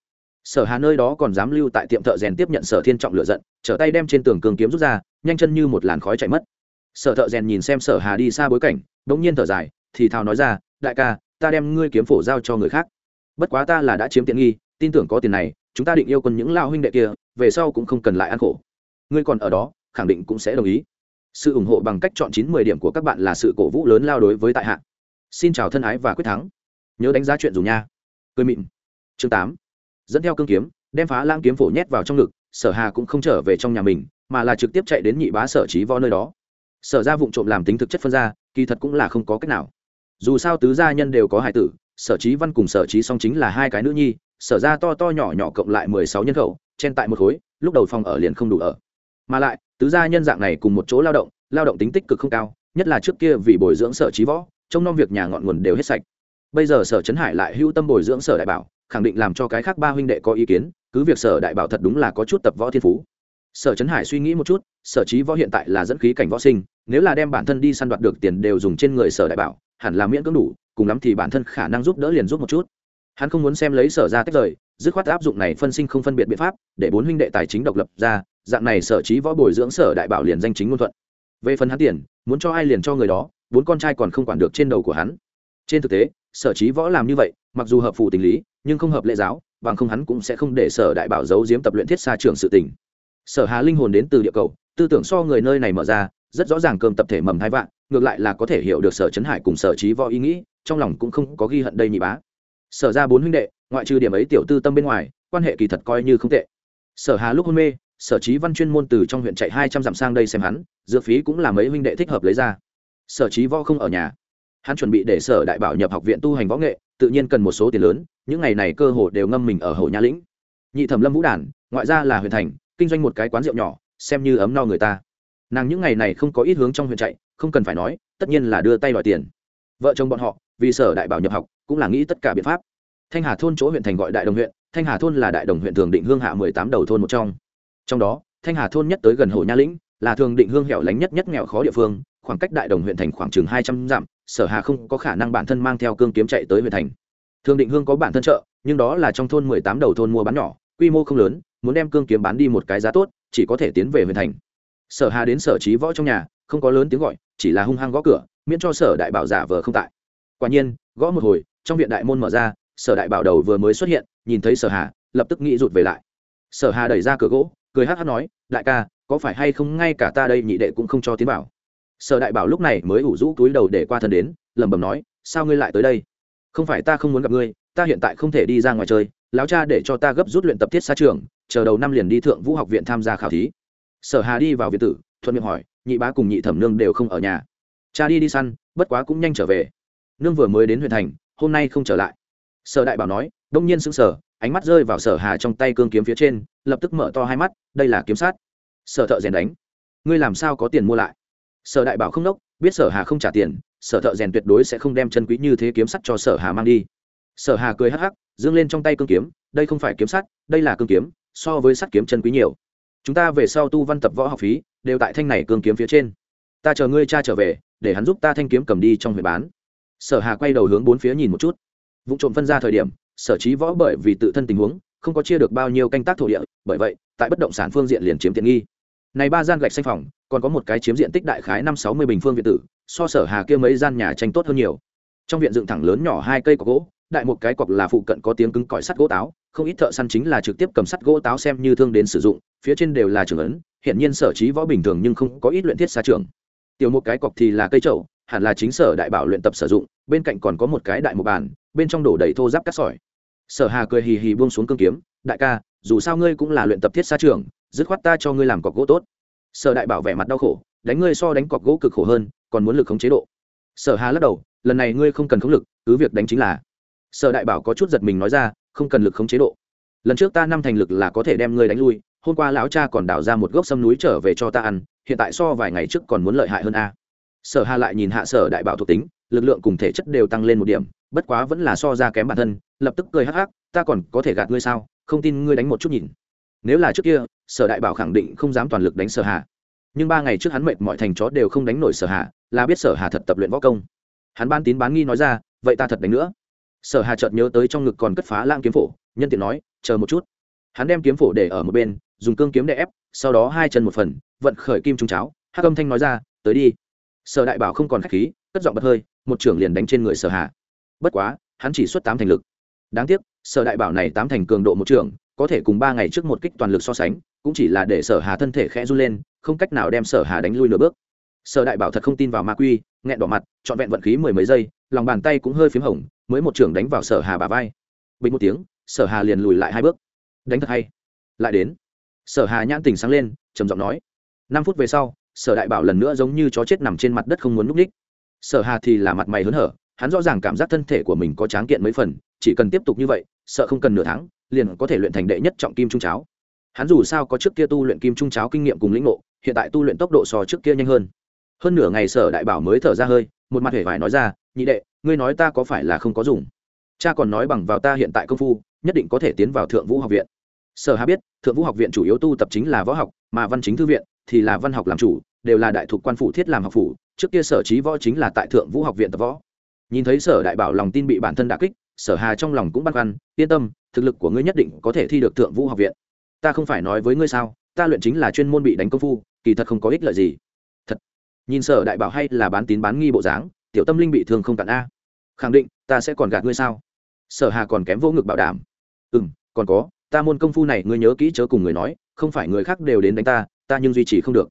Sở hà nơi đó còn dám lưu tại tiệm thợ rèn tiếp nhận sở thiên trọng lựa giận, trở tay đem trên tường cương kiếm rút ra, nhanh chân như một làn khói chạy mất. Sở thợ rèn nhìn xem sở hà đi xa bối cảnh đống nhiên thở dài, thì thào nói ra, đại ca, ta đem ngươi kiếm phổ giao cho người khác. Bất quá ta là đã chiếm tiện nghi, tin tưởng có tiền này, chúng ta định yêu quân những lao huynh đệ kia, về sau cũng không cần lại ăn khổ. Ngươi còn ở đó, khẳng định cũng sẽ đồng ý sự ủng hộ bằng cách chọn chín mười điểm của các bạn là sự cổ vũ lớn lao đối với tại hạ. Xin chào thân ái và quyết thắng. Nhớ đánh giá chuyện dùng nha. Cười mịn. Chương tám. Dẫn theo cương kiếm, đem phá lang kiếm phổ nhét vào trong ngực, sở hà cũng không trở về trong nhà mình, mà là trực tiếp chạy đến nhị bá sở trí võ nơi đó. Sở ra vụng trộm làm tính thực chất phân ra, kỳ thật cũng là không có cách nào. Dù sao tứ gia nhân đều có hải tử, sở trí văn cùng sở trí song chính là hai cái nữ nhi, sở ra to to nhỏ nhỏ cộng lại mười sáu nhân khẩu, chen tại một khối, lúc đầu phòng ở liền không đủ ở. Mà lại tứ gia nhân dạng này cùng một chỗ lao động lao động tính tích cực không cao, nhất là trước kia vì bồi dưỡng sở trí võ trong nom việc nhà ngọn nguồn đều hết sạch. Bây giờ sở trấn hải lại hưu tâm bồi dưỡng sở đại bảo, khẳng định làm cho cái khác ba huynh đệ có ý kiến, cứ việc sở đại bảo thật đúng là có chút tập võ thiên phú. Sở trấn hải suy nghĩ một chút, sở trí võ hiện tại là dẫn khí cảnh võ sinh, nếu là đem bản thân đi săn đoạt được tiền đều dùng trên người sở đại bảo, hẳn là miễn cưỡng đủ, cùng lắm thì bản thân khả năng giúp đỡ liền giúp một chút. Hắn không muốn xem lấy sở ra tách rời, dứt khoát áp dụng này phân sinh không phân biệt biện pháp, để bốn huynh đệ tài chính độc lập ra dạng này sở trí võ bồi dưỡng sở đại bảo liền danh chính ngôn thuận. Về phần hắn tiền, muốn cho ai liền cho người đó, bốn con trai còn không quản được trên đầu của hắn. Trên thực tế, sở trí võ làm như vậy, mặc dù hợp phù tình lý, nhưng không hợp lệ giáo, bằng không hắn cũng sẽ không để sở đại bảo giấu giếm tập luyện thiết xa trường sự tình. Sở hà linh hồn đến từ địa cầu, tư tưởng so người nơi này mở ra, rất rõ ràng cơm tập thể mầm hai vạn, ngược lại là có thể hiểu được sở trấn hải cùng sở trí võ ý nghĩ, trong lòng cũng không có ghi hận đây nhị bá. Sở ra bốn huynh đệ, ngoại trừ điểm ấy tiểu tư tâm bên ngoài, quan hệ kỳ thật coi như không tệ. Sở hà lúc hôn mê sở trí văn chuyên môn từ trong huyện chạy hai trăm dặm sang đây xem hắn dược phí cũng là mấy huynh đệ thích hợp lấy ra. Sở trí võ không ở nhà. Hắn chuẩn bị để sở đại bảo nhập học viện tu hành võ nghệ, tự nhiên cần một số tiền lớn, những ngày này cơ hồ đều ngâm mình ở hồ nha lĩnh. Nhị thẩm lâm vũ đản, ngoại ra là huyện thành, kinh doanh một cái quán rượu nhỏ, xem như ấm no người ta. Nàng những ngày này không có ít hướng trong huyện chạy, không cần phải nói, tất nhiên là đưa tay đòi tiền. Vợ chồng bọn họ, vì sở đại bảo nhập học, cũng là nghĩ tất cả biện pháp. Thanh hà thôn chỗ huyện thành gọi đại đồng huyện, thanh hà thôn là đại đồng huyện thường định hương hạ mười tám đầu thôn một trong trong đó, thanh hà thôn nhất tới gần hồ nha lĩnh, là thường định hương hẻo lánh nhất nhất nghèo khó địa phương, khoảng cách đại đồng huyện thành khoảng chừng hai trăm dặm, sở hà không có khả năng bản thân mang theo cương kiếm chạy tới huyện thành. Thường định hương có bản thân chợ, nhưng đó là trong thôn mười tám đầu thôn mua bán nhỏ, quy mô không lớn, muốn đem cương kiếm bán đi một cái giá tốt, chỉ có thể tiến về huyện thành. Sở hà đến sở trí võ trong nhà, không có lớn tiếng gọi, chỉ là hung hăng gõ cửa, miễn cho sở đại bảo giả vờ không tại. Quả nhiên, gõ một hồi, trong viện đại môn mở ra, sở đại bảo đầu vừa mới xuất hiện, nhìn thấy sở hà, lập tức nghĩ rụt về lại. Sở hà đẩy ra cửa gỗ cười hát hát nói, đại ca, có phải hay không ngay cả ta đây nhị đệ cũng không cho tiến bảo sở đại bảo lúc này mới ủ rũ túi đầu để qua thân đến, lẩm bẩm nói, sao ngươi lại tới đây? Không phải ta không muốn gặp ngươi, ta hiện tại không thể đi ra ngoài chơi, lão cha để cho ta gấp rút luyện tập thiết xa trường, chờ đầu năm liền đi thượng vũ học viện tham gia khảo thí. Sở hà đi vào viện tử, thuận miệng hỏi, nhị bá cùng nhị thẩm nương đều không ở nhà? Cha đi đi săn, bất quá cũng nhanh trở về. Nương vừa mới đến huyện thành, hôm nay không trở lại. Sở đại bảo nói đông nhiên sững sờ, ánh mắt rơi vào sở hà trong tay cương kiếm phía trên, lập tức mở to hai mắt, đây là kiếm sát. Sở thợ rèn đánh. Ngươi làm sao có tiền mua lại? Sở đại bảo không đốc, biết sở hà không trả tiền, sở thợ rèn tuyệt đối sẽ không đem chân quý như thế kiếm sắt cho sở hà mang đi. Sở hà cười hắc hắc dương lên trong tay cương kiếm, đây không phải kiếm sắt, đây là cương kiếm, so với sắt kiếm chân quý nhiều. Chúng ta về sau tu văn tập võ học phí, đều tại thanh này cương kiếm phía trên. Ta chờ ngươi cha trở về, để hắn giúp ta thanh kiếm cầm đi trong huyện bán. Sở hà quay đầu hướng bốn phía nhìn một chút vụ trộm phân ra thời điểm, sở trí võ bởi vì tự thân tình huống, không có chia được bao nhiêu canh tác thổ địa, bởi vậy, tại bất động sản phương diện liền chiếm tiện nghi. Này ba gian gạch xanh phòng, còn có một cái chiếm diện tích đại khái năm sáu mươi bình phương viện tử, so sở hà kia mấy gian nhà tranh tốt hơn nhiều. Trong viện dựng thẳng lớn nhỏ hai cây có gỗ, đại một cái cọc là phụ cận có tiếng cứng cỏi sắt gỗ táo, không ít thợ săn chính là trực tiếp cầm sắt gỗ táo xem như thương đến sử dụng, phía trên đều là trường ấn hiện nhiên sở trí võ bình thường nhưng không có ít luyện thiết xa trường. Tiểu một cái cọc thì là cây trậu hẳn là chính sở đại bảo luyện tập sử dụng, bên cạnh còn có một cái đại một bàn bên trong đổ đầy thô giáp cắt sỏi. Sở hà cười hì hì buông xuống cương kiếm, đại ca, dù sao ngươi cũng là luyện tập thiết xa trường, dứt khoát ta cho ngươi làm cọc gỗ tốt. Sở đại bảo vẻ mặt đau khổ, đánh ngươi so đánh cọc gỗ cực khổ hơn, còn muốn lực khống chế độ. Sở hà lắc đầu, lần này ngươi không cần khống lực, cứ việc đánh chính là. Sở đại bảo có chút giật mình nói ra, không cần lực khống chế độ. Lần trước ta năm thành lực là có thể đem ngươi đánh lui, hôm qua lão cha còn đào ra một gốc sâm núi trở về cho ta ăn, hiện tại so vài ngày trước còn muốn lợi hại hơn a. Sở hà lại nhìn hạ sở đại bảo thuộc tính lực lượng cùng thể chất đều tăng lên một điểm, bất quá vẫn là so ra kém bản thân, lập tức cười hắc hắc, ta còn có thể gạt ngươi sao? Không tin ngươi đánh một chút nhìn. Nếu là trước kia, sở đại bảo khẳng định không dám toàn lực đánh sở hà. Nhưng ba ngày trước hắn mệt mọi thành chó đều không đánh nổi sở hà, là biết sở hà thật tập luyện võ công. Hắn ban tín bán nghi nói ra, vậy ta thật đánh nữa. Sở hà chợt nhớ tới trong ngực còn cất phá lãng kiếm phổ, nhân tiện nói, chờ một chút. Hắn đem kiếm phổ để ở một bên, dùng cương kiếm để ép, sau đó hai chân một phần, vận khởi kim trung cháo, hắc âm thanh nói ra, tới đi. Sở đại bảo không còn khách khí cất giọng bật hơi, một trưởng liền đánh trên người sở hà. Bất quá, hắn chỉ xuất tám thành lực. Đáng tiếc, sở đại bảo này tám thành cường độ một trưởng, có thể cùng ba ngày trước một kích toàn lực so sánh, cũng chỉ là để sở hà thân thể khẽ run lên, không cách nào đem sở hà đánh lui nửa bước. Sở đại bảo thật không tin vào ma quy, nghẹn đỏ mặt, trọn vẹn vận khí mười mấy giây, lòng bàn tay cũng hơi p h í m hồng, mới một trưởng đánh vào sở hà bà vai. Bình một tiếng, sở hà liền lùi lại hai bước. Đánh thật hay. Lại đến. Sở hà nhãn tình sáng lên, trầm giọng nói. Năm phút về sau, sở đại bảo lần nữa giống như chó chết nằm trên mặt đất không muốn núp ních sở hà thì là mặt mày hớn hở, hắn rõ ràng cảm giác thân thể của mình có tráng kiện mấy phần, chỉ cần tiếp tục như vậy, sợ không cần nửa tháng, liền có thể luyện thành đệ nhất trọng kim trung cháo. Hắn dù sao có trước kia tu luyện kim trung cháo kinh nghiệm cùng lĩnh ngộ, hiện tại tu luyện tốc độ so trước kia nhanh hơn. Hơn nửa ngày sở đại bảo mới thở ra hơi, một mặt hề vải nói ra, nhị đệ, ngươi nói ta có phải là không có dùng? Cha còn nói bằng vào ta hiện tại công phu, nhất định có thể tiến vào thượng vũ học viện. Sở hà biết, thượng vũ học viện chủ yếu tu tập chính là võ học, mà văn chính thư viện thì là văn học làm chủ, đều là đại thuộc quan phủ thiết làm học phủ trước kia sở trí võ chính là tại thượng vũ học viện tập võ. Nhìn thấy sở đại bảo lòng tin bị bản thân đà kích, sở hà trong lòng cũng băn khoăn, yên tâm, thực lực của ngươi nhất định có thể thi được thượng vũ học viện. Ta không phải nói với ngươi sao, ta luyện chính là chuyên môn bị đánh công phu, kỳ thật không có ích lợi gì. Thật. Nhìn sở đại bảo hay là bán tín bán nghi bộ dáng, tiểu tâm linh bị thương không cạn a. Khẳng định, ta sẽ còn gạt ngươi sao? Sở hà còn kém vô ngực bảo đảm. Ừ m còn có, ta môn công phu này ngươi nhớ kỹ chớ cùng người nói, không phải người khác đều đến đánh ta ta nhưng duy trì không được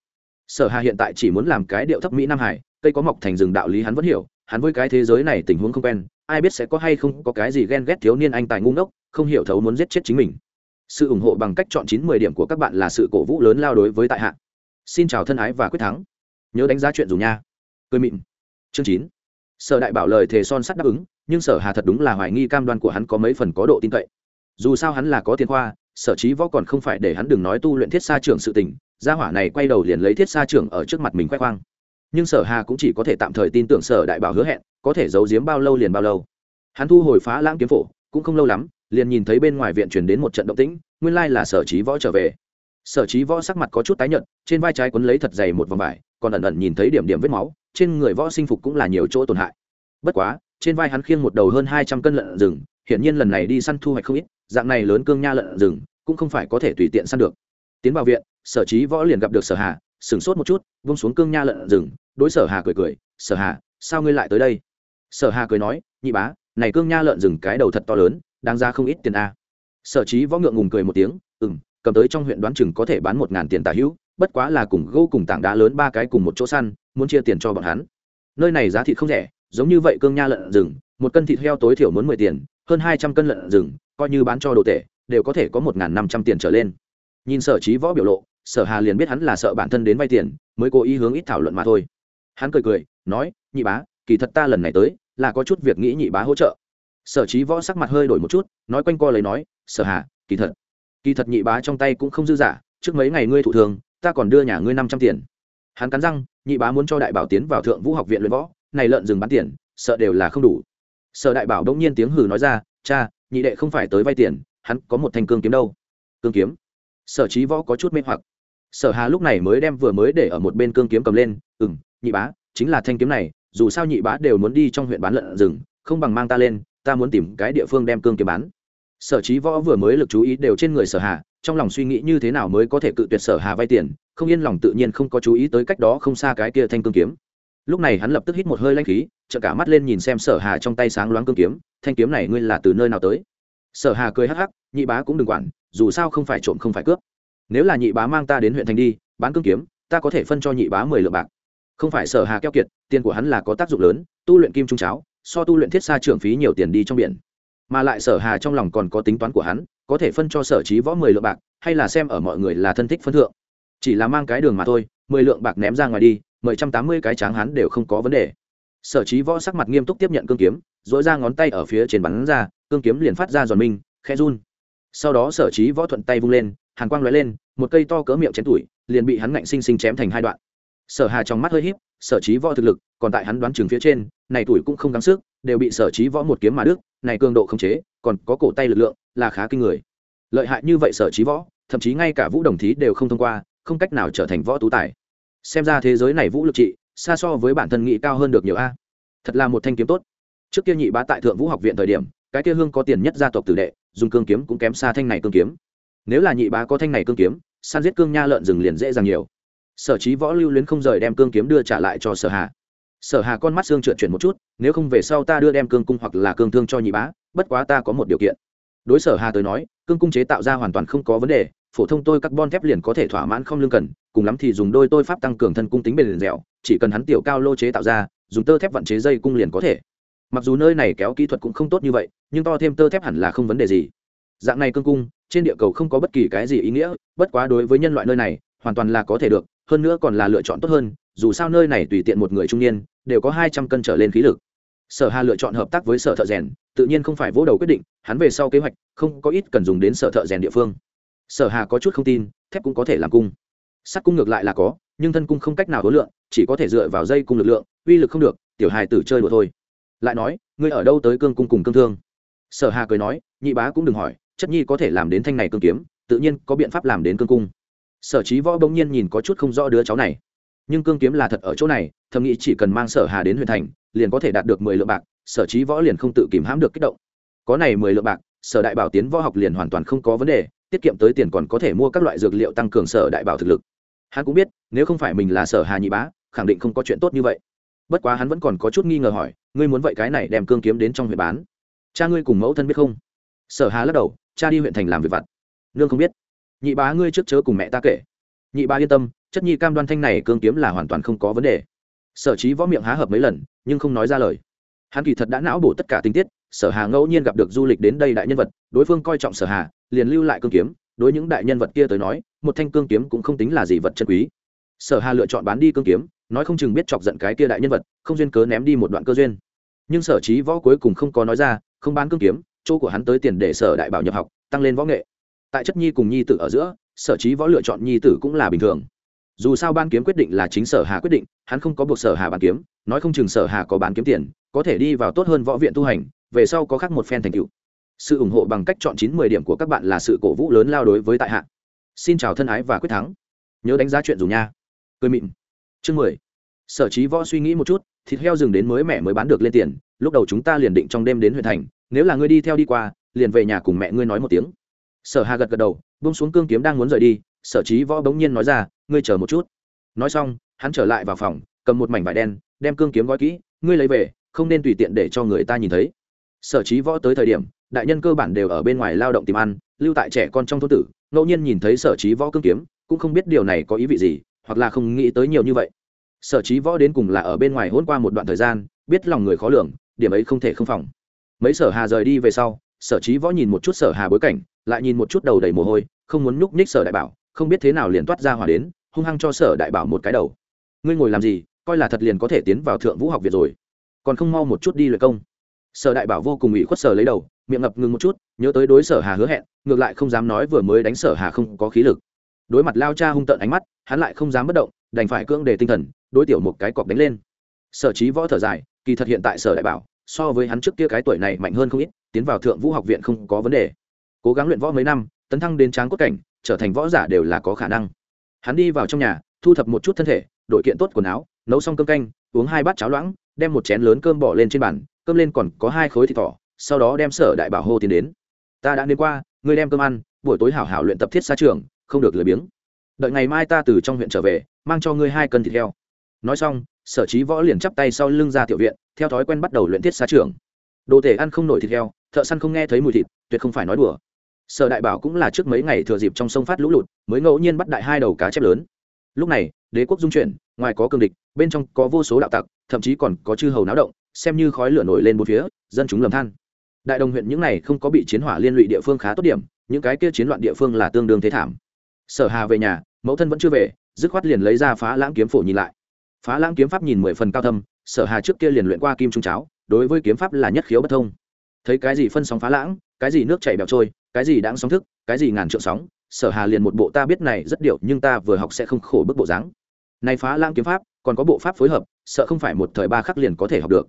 sở hà hiện tại chỉ muốn làm cái điệu thấp mỹ nam hải, cây có mọc thành rừng đạo lý hắn vẫn hiểu, hắn với cái thế giới này tình huống không quen, ai biết sẽ có hay không có cái gì ghen ghét thiếu niên anh tài ngu ngốc, không hiểu thấu muốn giết chết chính mình. Sự ủng hộ bằng cách chọn chín mười điểm của các bạn là sự cổ vũ lớn lao đối với tại hạ. Xin chào thân ái và quyết thắng. Nhớ đánh giá chuyện dùng nha. Cười mịn. Chương chín. Sở đại bảo lời thề son sắt đáp ứng, nhưng sở hà thật đúng là hoài nghi cam đoan của hắn có mấy phần có độ tin cậy. Dù sao hắn là có tiền khoa, sở trí võ còn không phải để hắn đừng nói tu luyện thiết xa trưởng sự tình gia hỏa này quay đầu liền lấy thiết xa trưởng ở trước mặt mình khoe khoang. Nhưng sở hà cũng chỉ có thể tạm thời tin tưởng sở đại bảo hứa hẹn, có thể giấu giếm bao lâu liền bao lâu. Hắn thu hồi phá lãng kiếm phổ, cũng không lâu lắm, liền nhìn thấy bên ngoài viện truyền đến một trận động tĩnh, nguyên lai là sở trí võ trở về. Sở trí võ sắc mặt có chút tái nhợt, trên vai trái quấn lấy thật dày một vòng vải, còn ẩn ẩn nhìn thấy điểm điểm vết máu, trên người võ sinh phục cũng là nhiều chỗ tổn hại. Bất quá, trên vai hắn khiêng một đầu hơn hai trăm cân lợn rừng, hiển nhiên lần này đi săn thu hoạch không ít, dạng này lớn cương nha lợn rừng, cũng không phải có thể tùy tiện săn được. Tiến vào viện sở trí võ liền gặp được sở hà sửng sốt một chút vung xuống cương nha lợn rừng đối sở hà cười cười sở hà sao ngươi lại tới đây? Sở hà cười nói nhị bá này cương nha lợn rừng cái đầu thật to lớn đáng ra không ít tiền a. Sở trí võ ngượng ngùng cười một tiếng ừm, cầm tới trong huyện đoán chừng có thể bán một ngàn tiền tả hữu bất quá là cùng gỗ cùng tảng đá lớn ba cái cùng một chỗ săn muốn chia tiền cho bọn hắn. Nơi này giá thịt không rẻ giống như vậy cương nha lợn rừng một cân thịt heo tối thiểu muốn mười tiền hơn hai trăm cân lợn rừng coi như bán cho đồ tể đều có thể có một ngàn năm trăm tiền trở lên. Nhìn sở trí võ biểu lộ sở hà liền biết hắn là sợ bản thân đến vay tiền, mới cố ý hướng ít thảo luận mà thôi. Hắn cười cười, nói, nhị bá, kỳ thật ta lần này tới, là có chút việc nghĩ nhị bá hỗ trợ. Sở trí võ sắc mặt hơi đổi một chút, nói quanh co lấy nói, sở hà, kỳ thật kỳ thật nhị bá trong tay cũng không dư giả trước mấy ngày ngươi thụ thường, ta còn đưa nhà ngươi năm trăm tiền. Hắn cắn răng, nhị bá muốn cho đại bảo tiến vào thượng vũ học viện luyện võ, này lợn dừng bán tiền, sợ đều là không đủ. Sở đại bảo đông nhiên tiếng hừ nói ra, cha, nhị đệ không phải tới vay tiền, hắn có một thanh cương kiếm đâu. Cương kiếm? Sở trí võ có chút mê hoặc sở hà lúc này mới đem vừa mới để ở một bên cương kiếm cầm lên ừ m nhị bá, chính là thanh kiếm này, dù sao nhị bá đều muốn đi trong huyện bán lợn rừng, không bằng mang ta lên, ta muốn tìm cái địa phương đem cương kiếm bán. Sở trí võ vừa mới lực chú ý đều trên người sở hà, trong lòng suy nghĩ như thế nào mới có thể cự tuyệt sở hà vay tiền, không yên lòng tự nhiên không có chú ý tới cách đó không xa cái kia thanh cương kiếm. Lúc này hắn lập tức hít một hơi lanh khí chợ cả mắt lên nhìn xem sở hà trong tay sáng loáng cương kiếm, thanh kiếm này ngươi là từ nơi nào tới? Sở hà cười hắc hắc, nhị bá cũng đừng quản, dù sao không phải trộm không phải cướp nếu là nhị bá mang ta đến huyện thành đi, bán cương kiếm, ta có thể phân cho nhị bá mười lượng bạc. Không phải sở hà keo kiệt, tiền của hắn là có tác dụng lớn, tu luyện kim trung cháo, so tu luyện thiết xa trưởng phí nhiều tiền đi trong biển. Mà lại sở hà trong lòng còn có tính toán của hắn, có thể phân cho sở trí võ mười lượng bạc, hay là xem ở mọi người là thân thích phân thượng. Chỉ là mang cái đường mà thôi, mười lượng bạc ném ra ngoài đi mười trăm tám mươi cái tráng hắn đều không có vấn đề. Sở trí võ sắc mặt nghiêm túc tiếp nhận cương kiếm dỗi ra ngón tay ở phía trên bắn ra, cương kiếm liền phát ra giòn minh khe run. Sau đó sở trí võ thuận tay vung lên, hàn quang lóe lên một cây to cỡ miệng chén tuổi liền bị hắn ngạnh sinh sinh chém thành hai đoạn. Sở hà trong mắt hơi híp, sở trí võ thực lực, còn tại hắn đoán trường phía trên, này tuổi cũng không gắng sức, đều bị sở trí võ một kiếm mà đứt, này cường độ không chế, còn có cổ tay lực lượng, là khá kinh người. Lợi hại như vậy sở trí võ, thậm chí ngay cả vũ đồng thí đều không thông qua, không cách nào trở thành võ tú tài. Xem ra thế giới này vũ lực trị, xa so với bản thân nghị cao hơn được nhiều a. Thật là một thanh kiếm tốt. Trước kia nhị bá tại thượng vũ học viện thời điểm, cái kia hương có tiền nhất gia tộc tử đệ, dùng cương kiếm cũng kém xa thanh này cương kiếm nếu là nhị bá có thanh này cương kiếm san giết cương nha lợn rừng liền dễ dàng nhiều. Sở trí võ lưu luyến không rời đem cương kiếm đưa trả lại cho sở hà. Sở hà con mắt xương trượt chuyển một chút, nếu không về sau ta đưa đem cương cung hoặc là cương thương cho nhị bá, bất quá ta có một điều kiện. Đối sở hà tới nói, cương cung chế tạo ra hoàn toàn không có vấn đề, phổ thông tôi carbon thép liền có thể thỏa mãn không lương cần, cùng lắm thì dùng đôi tôi pháp tăng cường thân cung tính bền dẻo, chỉ cần hắn tiểu cao lô chế tạo ra, dùng tơ thép vận chế dây cung liền có thể. Mặc dù nơi này kéo kỹ thuật cũng không tốt như vậy, nhưng to thêm tơ thép hẳn là không vấn đề gì. Dạng này cương cung trên địa cầu không có bất kỳ cái gì ý nghĩa, bất quá đối với nhân loại nơi này, hoàn toàn là có thể được, hơn nữa còn là lựa chọn tốt hơn, dù sao nơi này tùy tiện một người trung niên, đều có hai trăm cân trở lên khí lực. Sở hà lựa chọn hợp tác với sở thợ rèn, tự nhiên không phải vỗ đầu quyết định, hắn về sau kế hoạch, không có ít cần dùng đến sở thợ rèn địa phương. Sở hà có chút không tin, thép cũng có thể làm cung. Sắt cung ngược lại là có, nhưng thân cung không cách nào hối lượng, chỉ có thể dựa vào dây cung lực lượng, uy lực không được, tiểu hài tử chơi đùa thôi. Lại nói, ngươi ở đâu tới cương cung cùng cương thương? Sở hà cười nói, nhị bá cũng đừng hỏi chất nhi có thể làm đến thanh này cương kiếm, tự nhiên có biện pháp làm đến cương cung. Sở trí võ bỗng nhiên nhìn có chút không rõ đứa cháu này. Nhưng cương kiếm là thật ở chỗ này, thầm nghĩ chỉ cần mang sở hà đến huyện thành, liền có thể đạt được mười lượng bạc, sở trí võ liền không tự kìm hãm được kích động. Có này mười lượng bạc, sở đại bảo tiến võ học liền hoàn toàn không có vấn đề, tiết kiệm tới tiền còn có thể mua các loại dược liệu tăng cường sở đại bảo thực lực. Hắn cũng biết, nếu không phải mình là sở hà nhị bá, khẳng định không có chuyện tốt như vậy. Bất quá hắn vẫn còn có chút nghi ngờ hỏi, ngươi muốn vậy cái này đem cương kiếm đến trong huyện bán? Cha ngươi cùng mẫu thân biết không? Sở hà lắc đầu cha đi huyện thành làm việc vặt. Nương không biết. Nhị bá ngươi trước chớ cùng mẹ ta kể. Nhị bá yên tâm, chất nhi cam đoan thanh này cương kiếm là hoàn toàn không có vấn đề. Sở trí võ miệng há hợp mấy lần, nhưng không nói ra lời. Hắn kỳ thật đã não bổ tất cả tình tiết, sở hà ngẫu nhiên gặp được du lịch đến đây đại nhân vật, đối phương coi trọng sở hà, liền lưu lại cương kiếm, đối những đại nhân vật kia tới nói, một thanh cương kiếm cũng không tính là gì vật chân quý. Sở hà lựa chọn bán đi cương kiếm, nói không chừng biết chọc giận cái kia đại nhân vật, không duyên cớ ném đi một đoạn cơ duyên. Nhưng sở trí võ cuối cùng không có nói ra, không bán cương kiếm chỗ của hắn tới tiền để sở đại bảo nhập học, tăng lên võ nghệ. Tại chất nhi cùng nhi tử ở giữa, sở trí võ lựa chọn nhi tử cũng là bình thường. Dù sao ban kiếm quyết định là chính sở hà quyết định, hắn không có buộc sở hà bán kiếm, nói không chừng sở hà có bán kiếm tiền, có thể đi vào tốt hơn võ viện tu hành, về sau có khác một phen thành tựu. Sự ủng hộ bằng cách chọn chín mười điểm của các bạn là sự cổ vũ lớn lao đối với tại hạ. Xin chào thân ái và quyết thắng. Nhớ đánh giá chuyện dùng nha. Cười mịn. Chương mười. Sở trí võ suy nghĩ một chút, thịt heo rừng đến mới mẹ mới bán được lên tiền, lúc đầu chúng ta liền định trong đêm đến huyện thành nếu là ngươi đi theo đi qua, liền về nhà cùng mẹ ngươi nói một tiếng. Sở hà gật gật đầu bông xuống cương kiếm đang muốn rời đi, sở trí võ bỗng nhiên nói ra, ngươi chờ một chút. Nói xong, hắn trở lại vào phòng, cầm một mảnh vải đen, đem cương kiếm gói kỹ, ngươi lấy về, không nên tùy tiện để cho người ta nhìn thấy. Sở trí võ tới thời điểm, đại nhân cơ bản đều ở bên ngoài lao động tìm ăn, lưu tại trẻ con trong thôn tử, ngẫu nhiên nhìn thấy sở trí võ cương kiếm, cũng không biết điều này có ý vị gì, hoặc là không nghĩ tới nhiều như vậy. Sở trí võ đến cùng là ở bên ngoài hôn qua một đoạn thời gian, biết lòng người khó lường, điểm ấy không thể không phòng mấy sở hà rời đi về sau, sở trí võ nhìn một chút sở hà bối cảnh, lại nhìn một chút đầu đầy mồ hôi, không muốn nhúc nhích sở đại bảo, không biết thế nào liền toát ra hỏa đến, hung hăng cho sở đại bảo một cái đầu. Ngươi ngồi làm gì, coi là thật liền có thể tiến vào thượng vũ học viện rồi. Còn không mau một chút đi luyện công. Sở đại bảo vô cùng ủy khuất sở lấy đầu, miệng ngập ngừng một chút, nhớ tới đối sở hà hứa hẹn, ngược lại không dám nói vừa mới đánh sở hà không có khí lực. Đối mặt lao cha hung tợn ánh mắt, hắn lại không dám bất động, đành phải cưỡng để tinh thần, đối tiểu một cái cọc đánh lên. Sở trí võ thở dài, kỳ thật hiện tại sở đại bảo so với hắn trước kia cái tuổi này mạnh hơn không ít, tiến vào thượng vũ học viện không có vấn đề. Cố gắng luyện võ mấy năm, tấn thăng đến tráng cốt cảnh, trở thành võ giả đều là có khả năng. Hắn đi vào trong nhà, thu thập một chút thân thể đội kiện tốt quần áo, nấu xong cơm canh, uống hai bát cháo loãng, đem một chén lớn cơm bỏ lên trên bàn, cơm lên còn có hai khối thịt thỏ, sau đó đem sở đại bảo hô tiến đến. Ta đã đến qua, ngươi đem cơm ăn, buổi tối hảo hảo luyện tập thiết xa trường, không được lười biếng. Đợi ngày mai ta từ trong huyện trở về, mang cho ngươi hai cân thịt heo. Nói xong sở trí võ liền chắp tay sau lưng ra tiểu viện, theo thói quen bắt đầu luyện thiết xa trường đồ thể ăn không nổi thịt heo, thợ săn không nghe thấy mùi thịt, tuyệt không phải nói đùa. Sở đại bảo cũng là trước mấy ngày thừa dịp trong sông phát lũ lụt, mới ngẫu nhiên bắt đại hai đầu cá chép lớn. Lúc này, đế quốc dung chuyển, ngoài có cương địch, bên trong có vô số đạo tặc, thậm chí còn có chư hầu náo động, xem như khói lửa nổi lên bốn phía, dân chúng lầm than. Đại đồng huyện những này không có bị chiến hỏa liên lụy địa phương khá tốt điểm, những cái kia chiến loạn địa phương là tương đương thế thảm. Sở hà về nhà, mẫu thân vẫn chưa về, dứt khoát liền lấy ra phá lãng kiếm phổ nhìn lại phá lãng kiếm pháp nhìn mười phần cao thâm, sở hà trước kia liền luyện qua kim trung cháo, đối với kiếm pháp là nhất khiếu bất thông. Thấy cái gì phân sóng phá lãng, cái gì nước chảy bẹo trôi, cái gì đáng sóng thức, cái gì ngàn trượng sóng, sở hà liền một bộ ta biết này rất điệu, nhưng ta vừa học sẽ không khổ bức bộ dáng. Này phá lãng kiếm pháp, còn có bộ pháp phối hợp, sợ không phải một thời ba khắc liền có thể học được.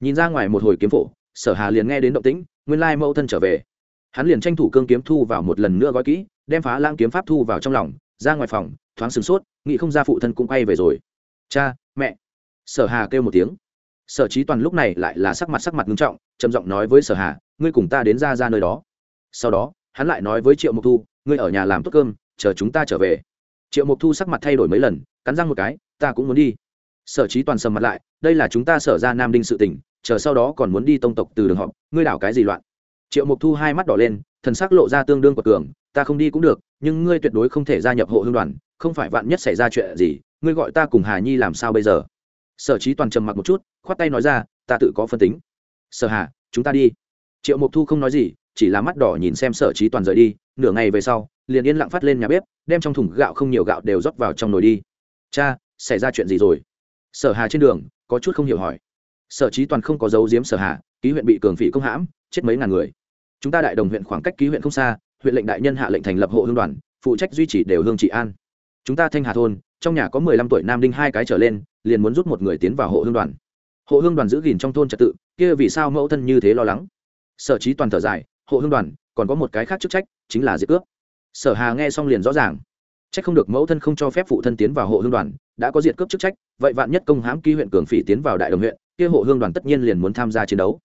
Nhìn ra ngoài một hồi kiếm phổ, sở hà liền nghe đến động tĩnh, nguyên lai mẫu thân trở về. Hắn liền tranh thủ cương kiếm thu vào một lần nữa gói kỹ, đem phá lãng kiếm pháp thu vào trong lòng, ra ngoài phòng, thoáng sửng sốt, nghĩ không ra phụ thân cũng quay về rồi cha, mẹ. Sở hà kêu một tiếng. Sở trí toàn lúc này lại là sắc mặt sắc mặt nghiêm trọng, trầm giọng nói với sở hà, ngươi cùng ta đến ra ra nơi đó. Sau đó, hắn lại nói với triệu mục thu, ngươi ở nhà làm tốt cơm, chờ chúng ta trở về. Triệu mục thu sắc mặt thay đổi mấy lần, cắn răng một cái, ta cũng muốn đi. Sở trí toàn sầm mặt lại, đây là chúng ta sở ra nam đinh sự tỉnh chờ sau đó còn muốn đi tông tộc từ đường họp, ngươi đảo cái gì loạn? Triệu mục thu hai mắt đỏ lên, thần sắc lộ ra tương đương của cường, ta không đi cũng được, nhưng ngươi tuyệt đối không thể gia nhập hộ hương đoàn, không phải vạn nhất xảy ra chuyện gì ngươi gọi ta cùng hà nhi làm sao bây giờ? Sở trí toàn trầm mặc một chút, khoát tay nói ra, ta tự có phân tính. Sở hà, chúng ta đi. Triệu mộc thu không nói gì, chỉ là mắt đỏ nhìn xem sở trí toàn rời đi, nửa ngày về sau, liền yên lặng phát lên nhà bếp, đem trong thùng gạo không nhiều gạo đều rót vào trong nồi đi. Cha, xảy ra chuyện gì rồi? Sở hà trên đường, có chút không hiểu hỏi. Sở trí toàn không có dấu diếm sở hà, ký huyện bị cường phỉ công hãm, chết mấy ngàn người. Chúng ta đại đồng huyện khoảng cách ký huyện không xa, huyện lệnh đại nhân hạ lệnh thành lập hộ hương đoàn, phụ trách duy trì đều hương trị an chúng ta thanh hà thôn, trong nhà có mười lăm tuổi nam đinh hai cái trở lên, liền muốn rút một người tiến vào hộ hương đoàn. Hộ hương đoàn giữ gìn trong thôn trật tự, kia vì sao mẫu thân như thế lo lắng? Sở trí toàn thở dài, hộ hương đoàn, còn có một cái khác chức trách, chính là diệt cướp sở hà nghe xong liền rõ ràng. Trách không được mẫu thân không cho phép phụ thân tiến vào hộ hương đoàn, đã có diệt cướp chức trách, vậy vạn nhất công hãm ký huyện cường phỉ tiến vào đại đồng huyện, kia hộ hương đoàn tất nhiên liền muốn tham gia chiến đấu.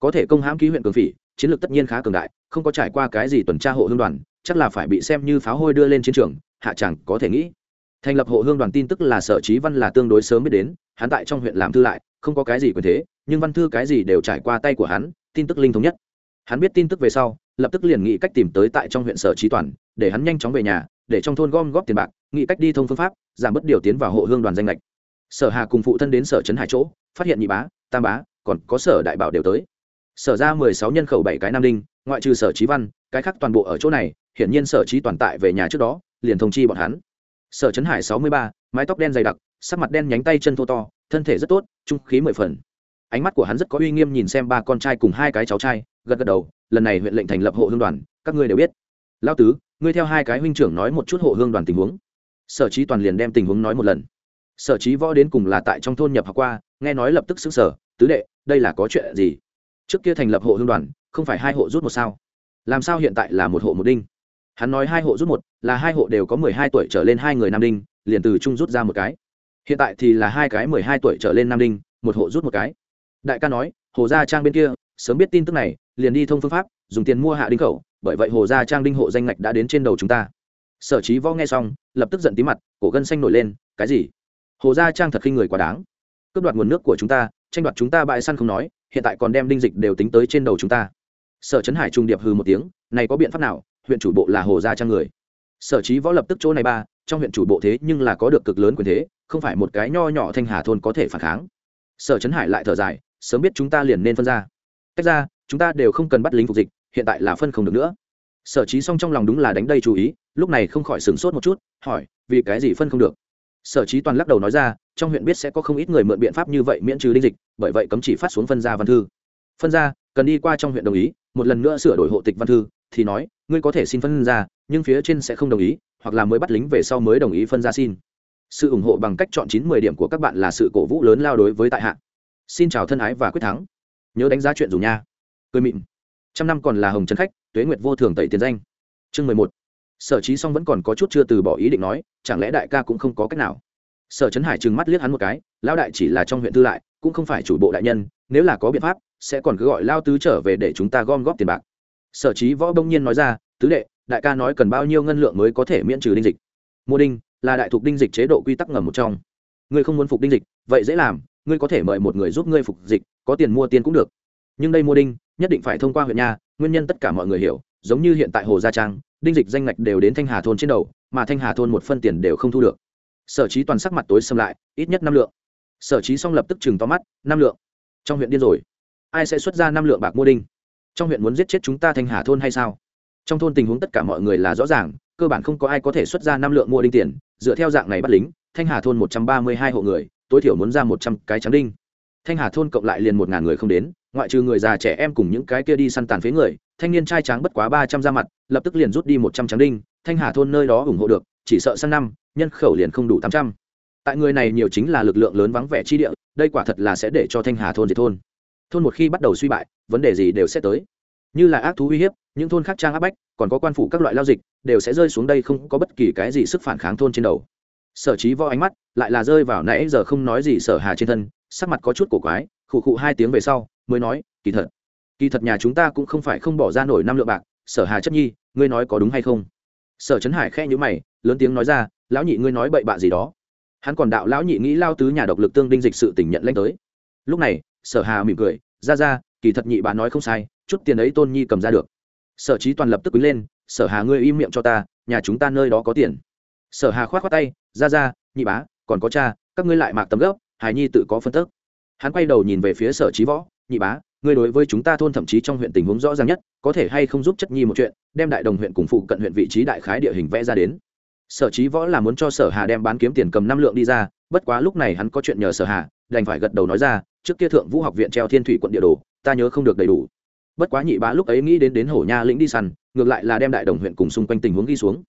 Có thể công hãm ký huyện cường phỉ, chiến lược tất nhiên khá cường đại, không có trải qua cái gì tuần tra hộ hương đoàn, chắc là phải bị xem như pháo hôi đưa lên chiến trường hạ chẳng có thể nghĩ. Thành lập hộ hương đoàn tin tức là sở trí văn là tương đối sớm biết đến, hắn tại trong huyện làm thư lại, không có cái gì quyền thế, nhưng văn thư cái gì đều trải qua tay của hắn, tin tức linh thống nhất. Hắn biết tin tức về sau, lập tức liền nghĩ cách tìm tới tại trong huyện sở trí toàn, để hắn nhanh chóng về nhà, để trong thôn gom góp tiền bạc, nghĩ cách đi thông phương pháp, giảm bớt điều tiến vào hộ hương đoàn danh lệch sở hà cùng phụ thân đến sở trấn hải chỗ, phát hiện nhị bá, tam bá, còn có sở đại bảo đều tới. Sở ra mười sáu nhân khẩu bảy cái nam đinh, ngoại trừ sở trí văn, cái khác toàn bộ ở chỗ này, hiển nhiên sở trí toàn tại về nhà trước đó liền thông chi bọn hắn. Sở trấn hải sáu mươi ba, mái tóc đen dày đặc, sắc mặt đen nhánh tay chân thô to, thân thể rất tốt, trung khí mười phần. Ánh mắt của hắn rất có uy nghiêm nhìn xem ba con trai cùng hai cái cháu trai, gật gật đầu, lần này huyện lệnh thành lập hộ hương đoàn, các ngươi đều biết. Lao tứ, ngươi theo hai cái huynh trưởng nói một chút hộ hương đoàn tình huống. Sở trí toàn liền đem tình huống nói một lần. Sở trí võ đến cùng là tại trong thôn nhập học qua, nghe nói lập tức xứng sở tứ đệ, đây là có chuyện gì? Trước kia thành lập hộ hương đoàn, không phải hai hộ rút một sao? Làm sao hiện tại là một hộ một đinh? Hắn nói hai hộ rút một, là hai hộ đều có mười hai tuổi trở lên hai người nam đinh, liền từ trung rút ra một cái. Hiện tại thì là hai cái mười hai tuổi trở lên nam đinh, một hộ rút một cái. Đại ca nói, hồ gia trang bên kia, sớm biết tin tức này, liền đi thông phương pháp, dùng tiền mua hạ đinh khẩu, bởi vậy hồ gia trang đinh hộ danh ngạch đã đến trên đầu chúng ta. Sở trí võ nghe xong, lập tức giận tí mặt, cổ gân xanh nổi lên, cái gì? Hồ gia trang thật khinh người quá đáng. Cướp đoạt nguồn nước của chúng ta, tranh đoạt chúng ta bại săn không nói, hiện tại còn đem đinh dịch đều tính tới trên đầu chúng ta. Sở trấn hải trung điệp hừ một tiếng, này có biện pháp nào? Huyện chủ bộ là hồ gia trang người. Sở trí võ lập tức chỗ này ba, trong huyện chủ bộ thế nhưng là có được cực lớn quyền thế, không phải một cái nho nhỏ thanh hà thôn có thể phản kháng. Sở trấn hải lại thở dài, sớm biết chúng ta liền nên phân ra. Tách ra, chúng ta đều không cần bắt lính phục dịch, hiện tại là phân không được nữa. Sở trí song trong lòng đúng là đánh đây chú ý, lúc này không khỏi sửng sốt một chút, hỏi, vì cái gì phân không được? Sở trí toàn lắc đầu nói ra, trong huyện biết sẽ có không ít người mượn biện pháp như vậy miễn trừ linh dịch, bởi vậy cấm chỉ phát xuống phân gia văn thư. Phân gia cần đi qua trong huyện đồng ý, một lần nữa sửa đổi hộ tịch văn thư thì nói, ngươi có thể xin phân ra, nhưng phía trên sẽ không đồng ý, hoặc là mới bắt lính về sau mới đồng ý phân ra xin. Sự ủng hộ bằng cách chọn chín mười điểm của các bạn là sự cổ vũ lớn lao đối với tại hạ. Xin chào thân ái và quyết thắng. Nhớ đánh giá chuyện dù nha. Cười mịn. Trăm năm còn là hồng trấn khách, tuế nguyệt vô thường tẩy tiền danh. Chương mười một. Sở trí song vẫn còn có chút chưa từ bỏ ý định nói, chẳng lẽ đại ca cũng không có cách nào? Sở trấn hải trừng mắt liếc hắn một cái, lão đại chỉ là trong huyện tư lại, cũng không phải chủ bộ đại nhân, nếu là có biện pháp, sẽ còn cứ gọi lao tứ trở về để chúng ta gom góp tiền bạc sở trí võ bỗng nhiên nói ra, tứ đệ, đại ca nói cần bao nhiêu ngân lượng mới có thể miễn trừ đinh dịch? Mua đinh, là đại thuộc đinh dịch chế độ quy tắc ngầm một trong. Ngươi không muốn phục đinh dịch, vậy dễ làm, ngươi có thể mời một người giúp ngươi phục dịch, có tiền mua tiền cũng được. Nhưng đây mua đinh, nhất định phải thông qua huyện nhà nguyên nhân tất cả mọi người hiểu, giống như hiện tại hồ gia trang, đinh dịch danh ngạch đều đến thanh hà thôn trên đầu, mà thanh hà thôn một phân tiền đều không thu được. Sở trí toàn sắc mặt tối xâm lại, ít nhất năm lượng. Sở trí xong lập tức chừng to mắt, năm lượng. Trong huyện điên rồi. Ai sẽ xuất ra năm lượng bạc mua đinh? Trong huyện muốn giết chết chúng ta thanh hà thôn hay sao? Trong thôn tình huống tất cả mọi người là rõ ràng, cơ bản không có ai có thể xuất ra năm lượng mua đinh tiền, dựa theo dạng này bắt lính, thanh hà thôn một trăm ba mươi hai hộ người, tối thiểu muốn ra một trăm cái trắng đinh. Thanh hà thôn cộng lại liền một ngàn người không đến, ngoại trừ người già trẻ em cùng những cái kia đi săn tàn phế người, thanh niên trai tráng bất quá ba trăm ra mặt, lập tức liền rút đi một trăm trắng đinh, thanh hà thôn nơi đó ủng hộ được, chỉ sợ sang năm, nhân khẩu liền không đủ tám trăm. Tại người này nhiều chính là lực lượng lớn vắng vẻ chi địa, đây quả thật là sẽ để cho thanh hà thôn diệt thôn thôn một khi bắt đầu suy bại, vấn đề gì đều sẽ tới. Như là ác thú uy hiếp, những thôn khác trang áp bách, còn có quan phủ các loại lao dịch, đều sẽ rơi xuống đây không có bất kỳ cái gì sức phản kháng thôn trên đầu. Sở trí vo ánh mắt, lại là rơi vào nãy giờ không nói gì sở hà trên thân, sắc mặt có chút cổ quái, khụ khụ hai tiếng về sau, mới nói, kỳ thật kỳ thật nhà chúng ta cũng không phải không bỏ ra nổi năm lượng bạc, sở hà chất nhi, ngươi nói có đúng hay không? Sở trấn hải khe nhữ mày, lớn tiếng nói ra, lão nhị ngươi nói bậy bạ gì đó. Hắn còn đạo lão nhị nghĩ lao tứ nhà độc lực tương đinh dịch sự tỉnh nhận lãnh tới. Lúc này sở hà mỉm cười, ra ra, kỳ thật nhị bà nói không sai, chút tiền ấy tôn nhi cầm ra được. Sở trí toàn lập tức quý lên, sở hà ngươi im miệng cho ta, nhà chúng ta nơi đó có tiền. Sở hà khoát khoát tay, ra ra, nhị bá, còn có cha, các ngươi lại mạc tấm gốc hải nhi tự có phân tức. Hắn quay đầu nhìn về phía sở trí võ, nhị bá, ngươi đối với chúng ta thôn thậm chí trong huyện tình huống rõ ràng nhất, có thể hay không giúp chất nhi một chuyện, đem đại đồng huyện cùng phụ cận huyện vị trí đại khái địa hình vẽ ra đến. Sở trí võ là muốn cho sở hà đem bán kiếm tiền cầm năm lượng đi ra, bất quá lúc này hắn có chuyện nhờ sở hà, đành phải gật đầu nói ra trước kia thượng vũ học viện treo thiên thủy quận địa đồ, ta nhớ không được đầy đủ. Bất quá nhị bá lúc ấy nghĩ đến đến hổ nha lĩnh đi săn, ngược lại là đem đại đồng huyện cùng xung quanh tình huống ghi xuống.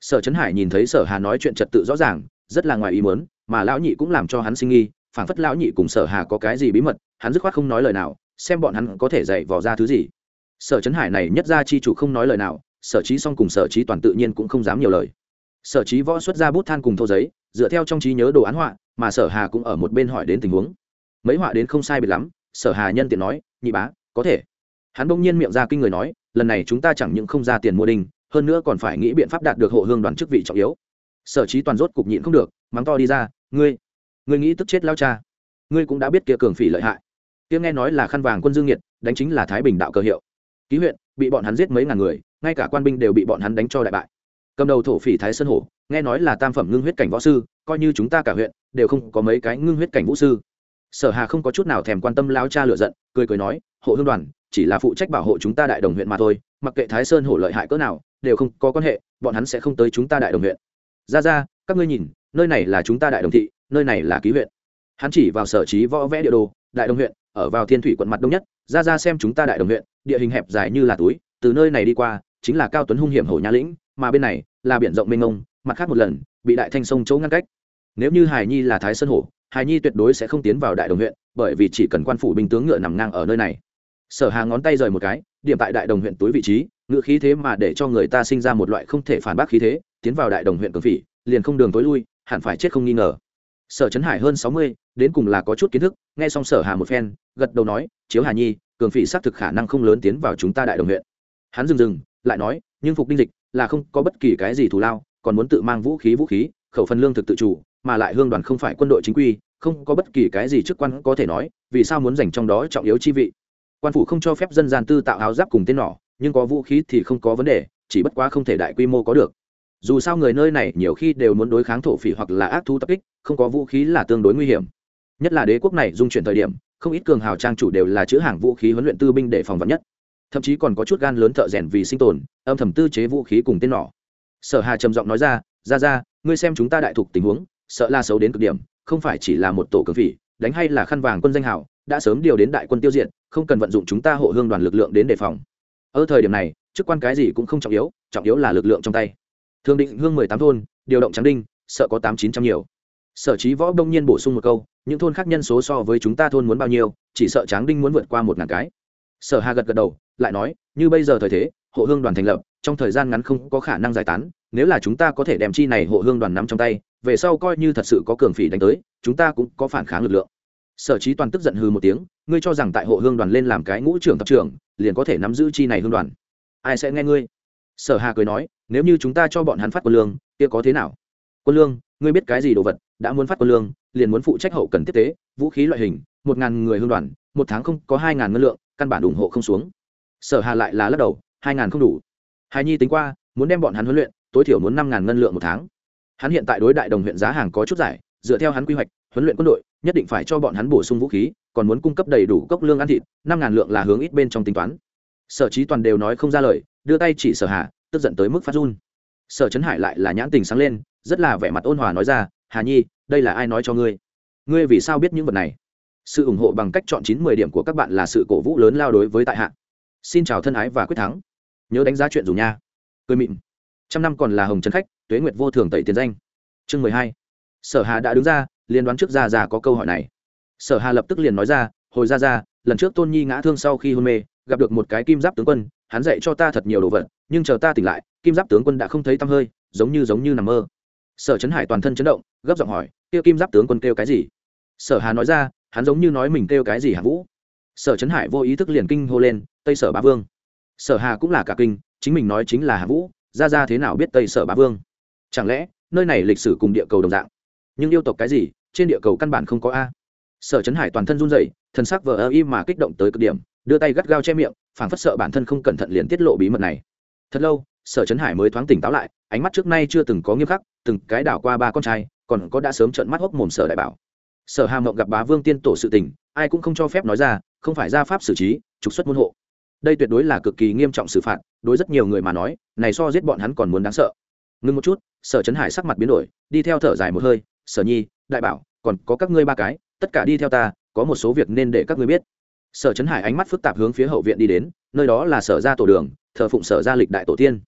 Sở trấn hải nhìn thấy sở hà nói chuyện trật tự rõ ràng, rất là ngoài ý muốn, mà lão nhị cũng làm cho hắn sinh nghi, phảng phất lão nhị cùng sở hà có cái gì bí mật, hắn dứt khoát không nói lời nào, xem bọn hắn có thể dạy vò ra thứ gì. Sở trấn hải này nhất ra chi chủ không nói lời nào, sở trí song cùng sở trí toàn tự nhiên cũng không dám nhiều lời. Sở trí võ xuất ra bút than cùng thô giấy, dựa theo trong trí nhớ đồ án họa, mà sở hà cũng ở một bên hỏi đến tình huống mấy họa đến không sai biệt lắm sở hà nhân tiện nói nhị bá có thể. Hắn bỗng nhiên miệng ra kinh người nói lần này chúng ta chẳng những không ra tiền mua đình, hơn nữa còn phải nghĩ biện pháp đạt được hộ hương đoàn chức vị trọng yếu. Sở trí toàn rốt cục nhịn không được mắng to đi ra ngươi ngươi nghĩ tức chết lao cha. Ngươi cũng đã biết kia cường phỉ lợi hại. Kia nghe nói là khăn vàng quân dương nhiệt đánh chính là thái bình đạo cơ hiệu. Ký huyện bị bọn hắn giết mấy ngàn người ngay cả quan binh đều bị bọn hắn đánh cho đại bại. Cầm đầu thổ phỉ thái sơn hổ nghe nói là tam phẩm ngưng huyết cảnh võ sư coi như chúng ta cả huyện đều không có mấy cái ngưng huyết cảnh vũ sư sở hà không có chút nào thèm quan tâm lao cha lựa giận, cười cười nói, hộ hương đoàn, chỉ là phụ trách bảo hộ chúng ta đại đồng huyện mà thôi, mặc kệ thái sơn hổ lợi hại cỡ nào, đều không có quan hệ, bọn hắn sẽ không tới chúng ta đại đồng huyện. Ra ra, các ngươi nhìn, nơi này là chúng ta đại đồng thị, nơi này là ký huyện. Hắn chỉ vào sở trí võ vẽ địa đồ, đại đồng huyện, ở vào thiên thủy quận mặt đông nhất, ra ra xem chúng ta đại đồng huyện, địa hình hẹp dài như là túi, từ nơi này đi qua, chính là cao tuấn hung hiểm hổ nha lĩnh, mà bên này là biển rộng mênh mông, mặt khác một lần, bị đại thanh sông chỗ ngăn cách. Nếu như hải nhi là thái sơn hổ hài nhi tuyệt đối sẽ không tiến vào đại đồng huyện, bởi vì chỉ cần quan phủ binh tướng ngựa nằm ngang ở nơi này. Sở hà ngón tay rời một cái, điểm tại đại đồng huyện túi vị trí, ngựa khí thế mà để cho người ta sinh ra một loại không thể phản bác khí thế, tiến vào đại đồng huyện cường phỉ, liền không đường tối lui, hẳn phải chết không nghi ngờ. Sở trấn hải hơn sáu mươi, đến cùng là có chút kiến thức, nghe xong sở hà một phen, gật đầu nói, chiếu hà nhi, cường phỉ xác thực khả năng không lớn tiến vào chúng ta đại đồng huyện. Hắn dừng dừng, lại nói, nhưng phục đinh dịch là không có bất kỳ cái gì thù lao, còn muốn tự mang vũ khí vũ khí, khẩu phần lương thực tự chủ, mà lại hương đoàn không phải quân đội chính quy không có bất kỳ cái gì chức quan có thể nói, vì sao muốn dành trong đó trọng yếu chi vị? Quan phủ không cho phép dân gian tư tạo áo giáp cùng tên nỏ, nhưng có vũ khí thì không có vấn đề, chỉ bất quá không thể đại quy mô có được. Dù sao người nơi này nhiều khi đều muốn đối kháng thổ phỉ hoặc là ác thú tập kích, không có vũ khí là tương đối nguy hiểm. Nhất là đế quốc này dung chuyển thời điểm, không ít cường hào trang chủ đều là chữ hàng vũ khí huấn luyện tư binh để phòng vật nhất. Thậm chí còn có chút gan lớn thợ rèn vì sinh tồn, âm thầm tư chế vũ khí cùng tên nỏ. Sở hà trầm giọng nói ra ra ra ngươi xem chúng ta đại thục tình huống, sợ la xấu đến cực điểm không phải chỉ là một tổ cường phỉ, đánh hay là khăn vàng quân danh hào đã sớm điều đến đại quân tiêu diệt, không cần vận dụng chúng ta hộ hương đoàn lực lượng đến đề phòng. Ở thời điểm này, chức quan cái gì cũng không trọng yếu trọng yếu là lực lượng trong tay. Thương định hương mười tám thôn, điều động trắng đinh, sợ có tám chín trăm nhiều. Sở chí võ đông nhiên bổ sung một câu, những thôn khác nhân số so với chúng ta thôn muốn bao nhiêu, chỉ sợ tráng đinh muốn vượt qua một ngàn cái. Sở hà gật gật đầu, lại nói, như bây giờ thời thế, hộ hương đoàn thành lập, trong thời gian ngắn không có khả năng giải tán, nếu là chúng ta có thể đem chi này hộ hương đoàn nắm trong tay về sau coi như thật sự có cường phỉ đánh tới, chúng ta cũng có phản kháng lực lượng. Sở chí toàn tức giận hừ một tiếng, ngươi cho rằng tại hộ hương đoàn lên làm cái ngũ trưởng tập trưởng, liền có thể nắm giữ chi này hương đoàn. Ai sẽ nghe ngươi? Sở hà cười nói, nếu như chúng ta cho bọn hắn phát quân lương, kia có thế nào? Quân lương, ngươi biết cái gì đồ vật, đã muốn phát quân lương, liền muốn phụ trách hậu cần tiếp tế, vũ khí loại hình, một ngàn người hương đoàn, một tháng không có hai ngàn ngân lượng, căn bản ủng hộ không xuống. Sở hà lại là lắc đầu, hai ngàn không đủ. Hài nhi tính qua, muốn đem bọn hắn huấn luyện, tối thiểu muốn năm ngàn ngân lượng một tháng hắn hiện tại đối đại đồng huyện giá hàng có chút giải, dựa theo hắn quy hoạch, huấn luyện quân đội, nhất định phải cho bọn hắn bổ sung vũ khí, còn muốn cung cấp đầy đủ cốc lương ăn thịt, năm ngàn lượng là hướng ít bên trong tính toán. Sở trí toàn đều nói không ra lời, đưa tay chỉ sở hà, tức giận tới mức phát run. Sở trấn hải lại là nhãn tình sáng lên, rất là vẻ mặt ôn hòa nói ra, hà nhi, đây là ai nói cho ngươi? Ngươi vì sao biết những vật này? Sự ủng hộ bằng cách chọn chín mười điểm của các bạn là sự cổ vũ lớn lao đối với tại hạ. Xin chào thân ái và quyết thắng. Nhớ đánh giá chuyện dù nha. Cười mịn. Trăm năm còn là hồng trấn khách tuế nguyệt vô thường tẩy tiền danh. Chương mười hai. Sở hà đã đứng ra liên đoán trước ra ra có câu hỏi này. Sở hà lập tức liền nói ra, hồi ra ra lần trước tôn nhi ngã thương sau khi hôn mê, gặp được một cái kim giáp tướng quân, hắn dạy cho ta thật nhiều đồ vật, nhưng chờ ta tỉnh lại, kim giáp tướng quân đã không thấy tăm hơi, giống như giống như nằm mơ. Sở trấn hải toàn thân chấn động, gấp giọng hỏi kêu kim giáp tướng quân kêu cái gì? Sở hà nói ra, hắn giống như nói mình kêu cái gì hạ vũ? Sở trấn hải vô ý thức liền kinh hô lên, tây sở bá vương. Sở hà cũng là cả kinh, chính mình nói chính là hạ vũ ra ra thế nào biết tây sở bá vương? Chẳng lẽ, nơi này lịch sử cùng địa cầu đồng dạng? Nhưng yêu tộc cái gì, trên địa cầu căn bản không có a. Sở trấn hải toàn thân run dậy thần sắc vờ ơ y mà kích động tới cực điểm, đưa tay gắt gao che miệng, phảng phất sợ bản thân không cẩn thận liền tiết lộ bí mật này. Thật lâu, sở trấn hải mới thoáng tỉnh táo lại, ánh mắt trước nay chưa từng có nghiêm khắc, từng cái đảo qua ba con trai, còn có đã sớm trợn mắt hốc mồm sở đại bảo. Sở hà mộng gặp bá vương tiên tổ sự tình, ai cũng không cho phép nói ra, không phải ra pháp xử trí, trục xuất môn hộ. Đây tuyệt đối là cực kỳ nghiêm trọng xử phạt, đối rất nhiều người mà nói, này so giết bọn hắn còn muốn đáng sợ ngưng một chút, sở trấn hải sắc mặt biến đổi, đi theo thở dài một hơi, sở nhi, đại bảo, còn có các ngươi ba cái, tất cả đi theo ta, có một số việc nên để các ngươi biết. Sở trấn hải ánh mắt phức tạp hướng phía hậu viện đi đến, nơi đó là sở ra tổ đường, thờ phụng sở ra lịch đại tổ tiên.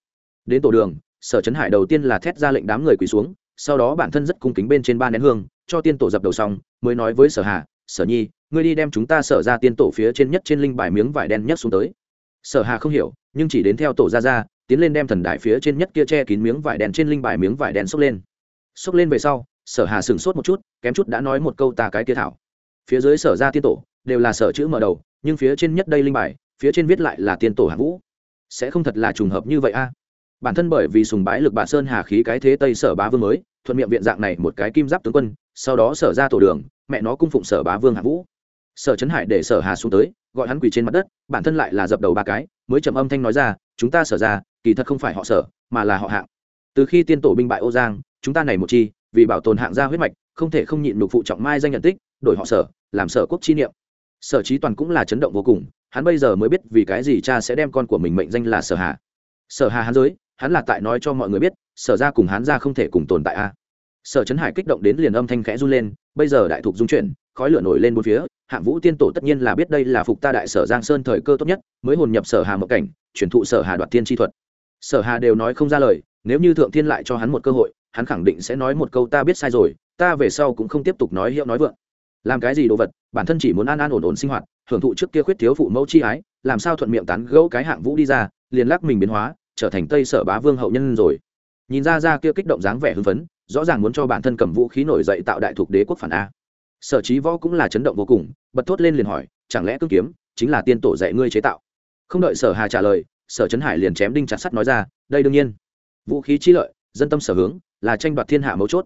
Đến tổ đường, sở trấn hải đầu tiên là thét ra lệnh đám người quỳ xuống, sau đó bản thân rất cung kính bên trên ba nén hương, cho tiên tổ dập đầu xong, mới nói với sở hà, sở nhi, ngươi đi đem chúng ta sở ra tiên tổ phía trên nhất trên linh bài miếng vải đen nhất xuống tới. Sở hà không hiểu, nhưng chỉ đến theo tổ ra ra tiến lên đem thần đại phía trên nhất kia che kín miếng vải đen trên linh bài miếng vải đen xốc lên. Xốc lên về sau, sở hà sửng sốt một chút, kém chút đã nói một câu ta cái kia thảo. Phía dưới sở ra tiên tổ đều là sở chữ mở đầu, nhưng phía trên nhất đây linh bài, phía trên viết lại là tiên tổ hạ vũ. Sẽ không thật là trùng hợp như vậy a. Bản thân bởi vì sùng bái lực bà sơn hà khí cái thế tây sở bá vương mới, thuận miệng viện dạng này một cái kim giáp tướng quân, sau đó sở ra tổ đường, mẹ nó cung phụng sở bá vương hạ vũ. Sở trấn hải để sở hà xuống tới, gọi hắn quỳ trên mặt đất, bản thân lại là dập đầu ba cái, mới trầm âm thanh nói ra, chúng ta sở ra kỳ thật không phải họ sở, mà là họ hạng. Từ khi tiên tổ binh bại ô giang, chúng ta này một chi, vì bảo tồn hạng gia huyết mạch, không thể không nhịn nhục phụ trọng mai danh nhận tích, đổi họ sở, làm sở quốc chi niệm. Sở trí toàn cũng là chấn động vô cùng, hắn bây giờ mới biết vì cái gì cha sẽ đem con của mình mệnh danh là sở hà. Sở hà hắn giới, hắn là tại nói cho mọi người biết, sở ra cùng hắn ra không thể cùng tồn tại a. Sở trấn hải kích động đến liền âm thanh khẽ run lên, bây giờ đại thục dung chuyển, khói lửa nổi lên bốn phía, hạng vũ tiên tổ tất nhiên là biết đây là phục ta đại sở giang sơn thời cơ tốt nhất, mới hồn nhập sở hà mộng cảnh, chuyển thụ sở hà đoạt tiên chi thuật sở hà đều nói không ra lời, nếu như thượng thiên lại cho hắn một cơ hội, hắn khẳng định sẽ nói một câu ta biết sai rồi, ta về sau cũng không tiếp tục nói hiệu nói vượng. Làm cái gì đồ vật, bản thân chỉ muốn an an ổn ổn sinh hoạt hưởng thụ trước kia khuyết thiếu phụ mẫu chi ái, làm sao thuận miệng tán gẫu cái hạng vũ đi ra, liền lắc mình biến hóa, trở thành tây sở bá vương hậu nhân rồi. Nhìn ra ra kia kích động dáng vẻ hưng phấn, rõ ràng muốn cho bản thân cầm vũ khí nổi dậy tạo đại thuộc đế quốc phản a. Sở trí võ cũng là chấn động vô cùng, bật thốt lên liền hỏi, chẳng lẽ cương kiếm chính là tiên tổ dạy ngươi chế tạo? Không đợi sở hà trả lời sở trấn hải liền chém đinh chặt sắt nói ra, đây đương nhiên. Vũ khí trí lợi, dân tâm sở hướng, là tranh đoạt thiên hạ mấu chốt.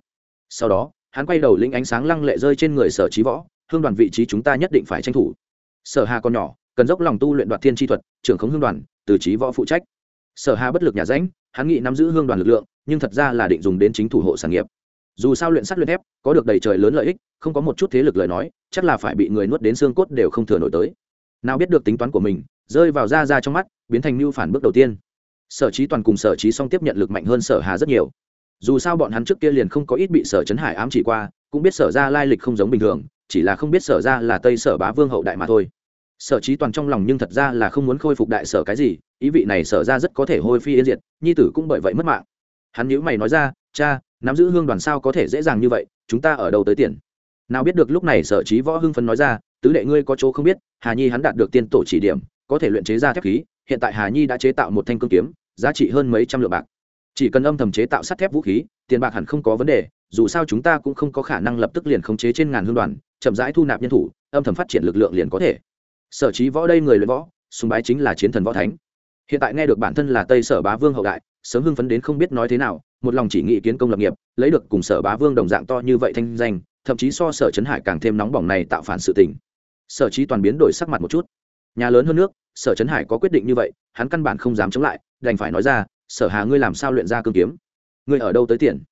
Sau đó, hắn quay đầu lĩnh ánh sáng lăng lệ rơi trên người sở trí võ, hương đoàn vị trí chúng ta nhất định phải tranh thủ. Sở hà còn nhỏ, cần dốc lòng tu luyện đoạt thiên tri thuật, trưởng khống hương đoàn, từ trí võ phụ trách. Sở hà bất lực nhà ránh hắn nghĩ nắm giữ hương đoàn lực lượng, nhưng thật ra là định dùng đến chính thủ hộ sản nghiệp. Dù sao luyện sắt luyện thép, có được đầy trời lớn lợi ích, không có một chút thế lực lời nói, chắc là phải bị người nuốt đến xương cốt đều không thừa nổi tới. Nào biết được tính toán của mình, rơi vào ra ra trong mắt biến thành mưu phản bước đầu tiên. Sở trí toàn cùng sở trí song tiếp nhận lực mạnh hơn sở hà rất nhiều. Dù sao bọn hắn trước kia liền không có ít bị sở chấn hải ám chỉ qua, cũng biết sở ra lai lịch không giống bình thường, chỉ là không biết sở ra là tây sở bá vương hậu đại mà thôi. Sở trí toàn trong lòng nhưng thật ra là không muốn khôi phục đại sở cái gì, ý vị này sở ra rất có thể hôi phi yên diệt, nhi tử cũng bởi vậy mất mạng. Hắn nhữ mày nói ra, cha, nắm giữ hương đoàn sao có thể dễ dàng như vậy, chúng ta ở đâu tới tiền? Nào biết được lúc này sở trí võ hưng phấn nói ra, tứ đệ ngươi có chỗ không biết, hà nhi hắn đạt được tiên tổ chỉ điểm, có thể luyện chế ra thép khí hiện tại hà nhi đã chế tạo một thanh cương kiếm, giá trị hơn mấy trăm lượng bạc. Chỉ cần âm thầm chế tạo sắt thép vũ khí, tiền bạc hẳn không có vấn đề, dù sao chúng ta cũng không có khả năng lập tức liền khống chế trên ngàn hương đoàn, chậm rãi thu nạp nhân thủ, âm thầm phát triển lực lượng liền có thể. Sở trí võ đây người luyện võ, sùng bái chính là chiến thần võ thánh. Hiện tại nghe được bản thân là tây sở bá vương hậu đại, sớm hưng phấn đến không biết nói thế nào, một lòng chỉ nghĩ kiến công lập nghiệp, lấy được cùng sở bá vương đồng dạng to như vậy thanh danh, thậm chí so sở trấn hải càng thêm nóng bỏng này tạo phản sự tình. Sở trí toàn biến đổi sắc mặt một chút. Nhà lớn hơn nước sở trấn hải có quyết định như vậy, hắn căn bản không dám chống lại, đành phải nói ra, sở hà ngươi làm sao luyện ra cương kiếm? Ngươi ở đâu tới tiền?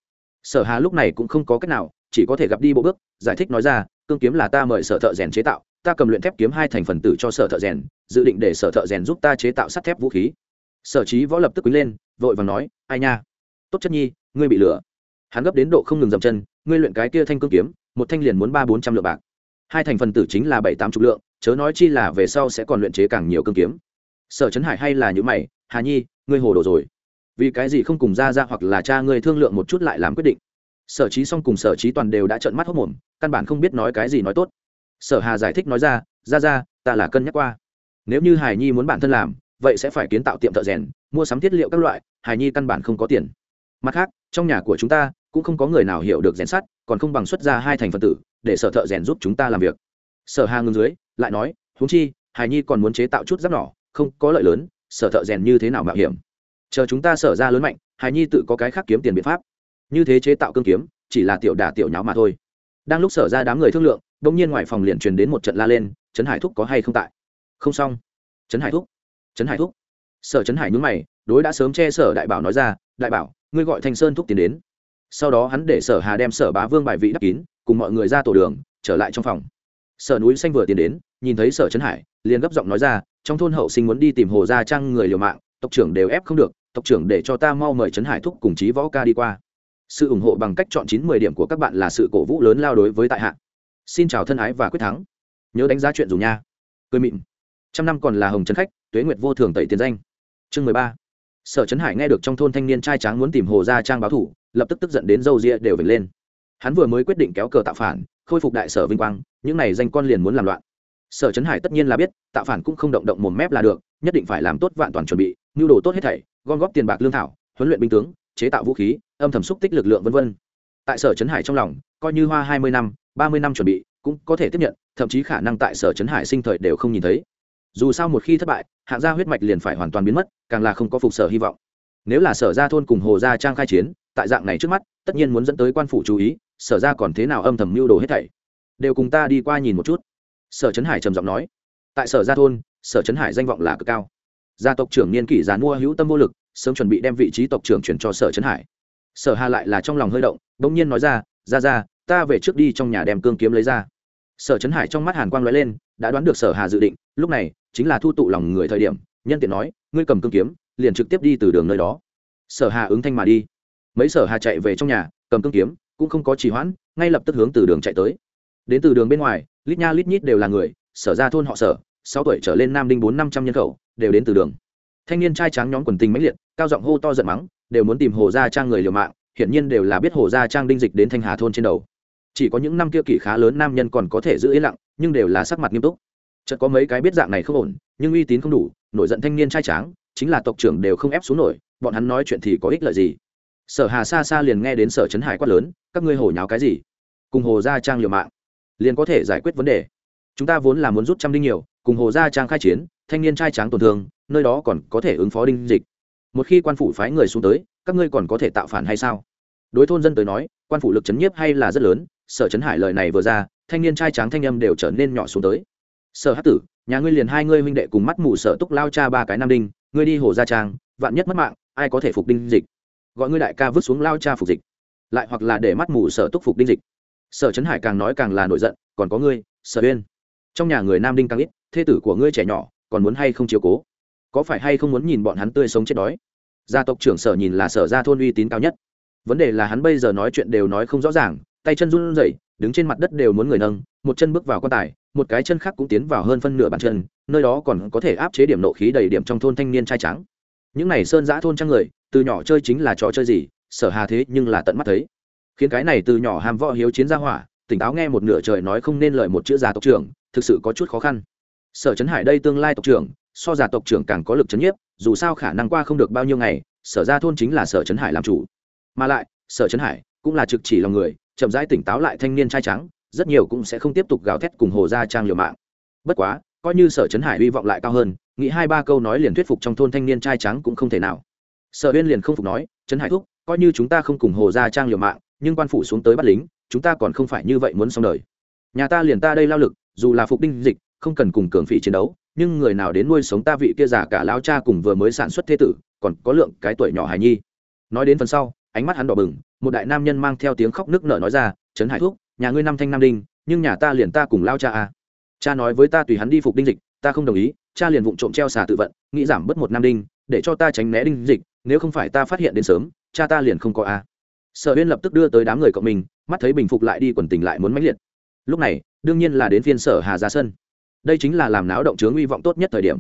Sở hà lúc này cũng không có cách nào, chỉ có thể gặp đi bộ bước, giải thích nói ra, cương kiếm là ta mời sở thợ rèn chế tạo, ta cầm luyện thép kiếm hai thành phần tử cho sở thợ rèn, dự định để sở thợ rèn giúp ta chế tạo sắt thép vũ khí. Sở trí võ lập tức quý lên, vội và nói, ai nha, tốt chất nhi, ngươi bị lừa. Hắn gấp đến độ không ngừng dậm chân, ngươi luyện cái kia thanh cương kiếm, một thanh liền muốn ba bốn trăm lượng bạc. Hai thành phần tử chính là bảy tám chục lượng chớ nói chi là về sau sẽ còn luyện chế càng nhiều cương kiếm. Sở trấn hải hay là những mày, hà nhi, ngươi hồ đồ rồi. Vì cái gì không cùng ra ra hoặc là cha ngươi thương lượng một chút lại làm quyết định? Sở trí xong cùng sở trí toàn đều đã trợn mắt hốc mồm, căn bản không biết nói cái gì nói tốt. Sở hà giải thích nói ra ra ra, ta là cân nhắc qua. Nếu như hải nhi muốn bản thân làm, vậy sẽ phải kiến tạo tiệm thợ rèn, mua sắm thiết liệu các loại, hải nhi căn bản không có tiền. Mặt khác, trong nhà của chúng ta cũng không có người nào hiểu được rèn sắt, còn không bằng xuất ra hai thành phần tử để sở thợ rèn giúp chúng ta làm việc. Sở hà ngừng dưới lại nói, huống chi, hải nhi còn muốn chế tạo chút giáp nhỏ không có lợi lớn, sở thợ rèn như thế nào mạo hiểm? Chờ chúng ta sở ra lớn mạnh, hải nhi tự có cái khác kiếm tiền biện pháp. Như thế chế tạo cương kiếm, chỉ là tiểu đả tiểu nháo mà thôi. Đang lúc sở ra đám người thương lượng đông nhiên ngoài phòng liền truyền đến một trận la lên, trấn hải thúc có hay không tại? Không xong. Trấn hải thúc? Trấn hải thúc. Sở trấn hải nhúng mày, đối đã sớm che sở đại bảo nói ra, đại bảo, ngươi gọi thanh sơn thúc tiến đến. Sau đó hắn để sở hà đem sở bá vương bài vị đắp kín, cùng mọi người ra tổ đường, trở lại trong phòng. Sở núi xanh vừa tiến đến nhìn thấy sở trấn hải, liền gấp giọng nói ra, trong thôn hậu sinh muốn đi tìm hồ gia trang người liều mạng, tộc trưởng đều ép không được, tộc trưởng để cho ta mau mời trấn hải thúc cùng chí võ ca đi qua. Sự ủng hộ bằng cách chọn chín mười điểm của các bạn là sự cổ vũ lớn lao đối với tại hạ. Xin chào thân ái và quyết thắng. Nhớ đánh giá chuyện dùng nha. Cười mịn. Trăm năm còn là hồng trấn khách, tuế nguyệt vô thường tẩy tiền danh. Chương mười ba. Sở trấn hải nghe được trong thôn thanh niên trai tráng muốn tìm hồ gia trang báo thủ, lập tức tức giận đến dâu ria đều vệt lên. Hắn vừa mới quyết định kéo cờ tạo phản, khôi phục đại sở vinh quang, những này danh con liền muốn làm loạn sở trấn hải tất nhiên là biết, tạo phản cũng không động động mồm mép là được, nhất định phải làm tốt vạn toàn chuẩn bị nhu đồ tốt hết thảy, gom góp tiền bạc lương thảo, huấn luyện binh tướng, chế tạo vũ khí, âm thầm xúc tích lực lượng v v tại sở trấn hải trong lòng, coi như hoa hai mươi năm, ba mươi năm chuẩn bị, cũng có thể tiếp nhận, thậm chí khả năng tại sở trấn hải sinh thời đều không nhìn thấy. Dù sao một khi thất bại, hạng gia huyết mạch liền phải hoàn toàn biến mất, càng là không có phục sở hy vọng. Nếu là sở gia thôn cùng hồ gia trang khai chiến, tại dạng này trước mắt, tất nhiên muốn dẫn tới quan phủ chú ý, sở ra còn thế nào âm thầm mưu đồ hết thảy. Đều cùng ta đi qua nhìn một chút sở trấn hải trầm giọng nói, tại sở gia thôn, sở trấn hải danh vọng là cực cao. Gia tộc trưởng niên kỷ giàn mua hữu tâm vô lực, sớm chuẩn bị đem vị trí tộc trưởng chuyển cho sở trấn hải. Sở hà lại là trong lòng hơi động đ ỗ n g nhiên nói ra ra ra ta về trước đi trong nhà đem cương kiếm lấy ra. Sở trấn hải trong mắt hàn quang l ó e lên, đã đoán được sở hà dự định, lúc này, chính là thu tụ lòng người thời điểm, nhân tiện nói, ngươi cầm cương kiếm, liền trực tiếp đi từ đường nơi đó. Sở hà ứng thanh mà đi. Mấy sở hà chạy về trong nhà, cầm cương kiếm, cũng không có trì hoãn, ngay lập tức hướng từ đường chạy tới. Đến từ đường bên ngoài lít nha lít nhít đều là người, sở ra thôn họ sở, sáu tuổi trở lên nam đinh bốn năm trăm nhân khẩu, đều đến từ đường. Thanh niên trai trắng nhóm quần tình mãnh liệt, cao giọng hô to giận mắng, đều muốn tìm hồ gia trang người liều mạng, hiển nhiên đều là biết hồ gia trang đinh dịch đến thanh hà thôn trên đầu. Chỉ có những năm kia kỷ khá lớn nam nhân còn có thể giữ yên lặng, nhưng đều là sắc mặt nghiêm túc. Chợt có mấy cái biết dạng này không ổn, nhưng uy tín không đủ, nổi giận thanh niên trai tráng, chính là tộc trưởng đều không ép xuống nổi, bọn hắn nói chuyện thì có ích lợi gì? Sở hà xa xa liền nghe đến sở trấn hải quát lớn, các ngươi hồ nháo cái gì? Cùng hồ gia trang liều mạng liền có thể giải quyết vấn đề. Chúng ta vốn là muốn rút trăm đinh nhiều, cùng hồ gia trang khai chiến, thanh niên trai tráng tổn thương, nơi đó còn có thể ứng phó đinh dịch. Một khi quan phủ phái người xuống tới, các ngươi còn có thể tạo phản hay sao? Đối thôn dân tới nói, quan phủ lực chấn nhiếp hay là rất lớn, sở chấn hải lời này vừa ra, thanh niên trai tráng thanh âm đều trở nên nhỏ xuống tới. Sở hát tử, nhà ngươi liền hai ngươi huynh đệ cùng mắt mù sở túc lao cha ba cái nam đinh, ngươi đi hồ gia trang, vạn nhất mất mạng, ai có thể phục đinh dịch? Gọi ngươi đại ca vứt xuống lao cha phục dịch. Lại hoặc là để mắt mù sở túc phục đinh dịch sở trấn hải càng nói càng là nổi giận, còn có ngươi, sở uyên. Trong nhà người nam đinh càng ít, thê tử của ngươi trẻ nhỏ, còn muốn hay không chiếu cố? Có phải hay không muốn nhìn bọn hắn tươi sống chết đói? Gia tộc trưởng sở nhìn là sở gia thôn uy tín cao nhất. Vấn đề là hắn bây giờ nói chuyện đều nói không rõ ràng, tay chân run rẩy, đứng trên mặt đất đều muốn người nâng, một chân bước vào quan tài, một cái chân khác cũng tiến vào hơn phân nửa bàn chân, nơi đó còn có thể áp chế điểm nộ khí đầy điểm trong thôn thanh niên trai trắng những này sơn giã thôn trang người, từ nhỏ chơi chính là trò chơi gì, sở hà thế nhưng là tận mắt thấy khiến cái này từ nhỏ hàm võ hiếu chiến gia hỏa, tỉnh táo nghe một nửa trời nói không nên lời một chữ già tộc trưởng, thực sự có chút khó khăn. Sở trấn hải đây tương lai tộc trưởng, so già tộc trưởng càng có lực chấn nhiếp, dù sao khả năng qua không được bao nhiêu ngày, sở ra thôn chính là sở trấn hải làm chủ. Mà lại, sở trấn hải cũng là trực chỉ lòng người, chậm rãi tỉnh táo lại thanh niên trai trắng, rất nhiều cũng sẽ không tiếp tục gào thét cùng hồ gia trang liều mạng. Bất quá, coi như sở trấn hải hy vọng lại cao hơn, nghĩ hai ba câu nói liền thuyết phục trong thôn thanh niên trai trắng cũng không thể nào. Sở uyên liền không phục nói trấn hải thúc, coi như chúng ta không cùng hồ gia trang liều mạng nhưng quan phủ xuống tới bắt lính, chúng ta còn không phải như vậy muốn xong đời. Nhà ta liền ta đây lao lực, dù là phục đinh dịch, không cần cùng cường phỉ chiến đấu, nhưng người nào đến nuôi sống ta vị kia già cả lao cha cùng vừa mới sản xuất thế tử, còn có lượng cái tuổi nhỏ hài nhi. Nói đến phần sau, ánh mắt hắn đỏ bừng, một đại nam nhân mang theo tiếng khóc nức nở nói ra, trấn hải thuốc nhà ngươi năm thanh nam đinh, nhưng nhà ta liền ta cùng lao cha à. cha nói với ta tùy hắn đi phục đinh dịch, ta không đồng ý, cha liền vụng trộm treo xà tự vận, nghĩ giảm bớt một nam đinh, để cho ta tránh né đinh dịch, nếu không phải ta phát hiện đến sớm, cha ta liền không có a sở huyên lập tức đưa tới đám người cộng mình, mắt thấy bình phục lại đi quần tình lại muốn mãnh liệt. Lúc này, đương nhiên là đến phiên sở hà ra sân. Đây chính là làm náo động chướng nguy vọng tốt nhất thời điểm.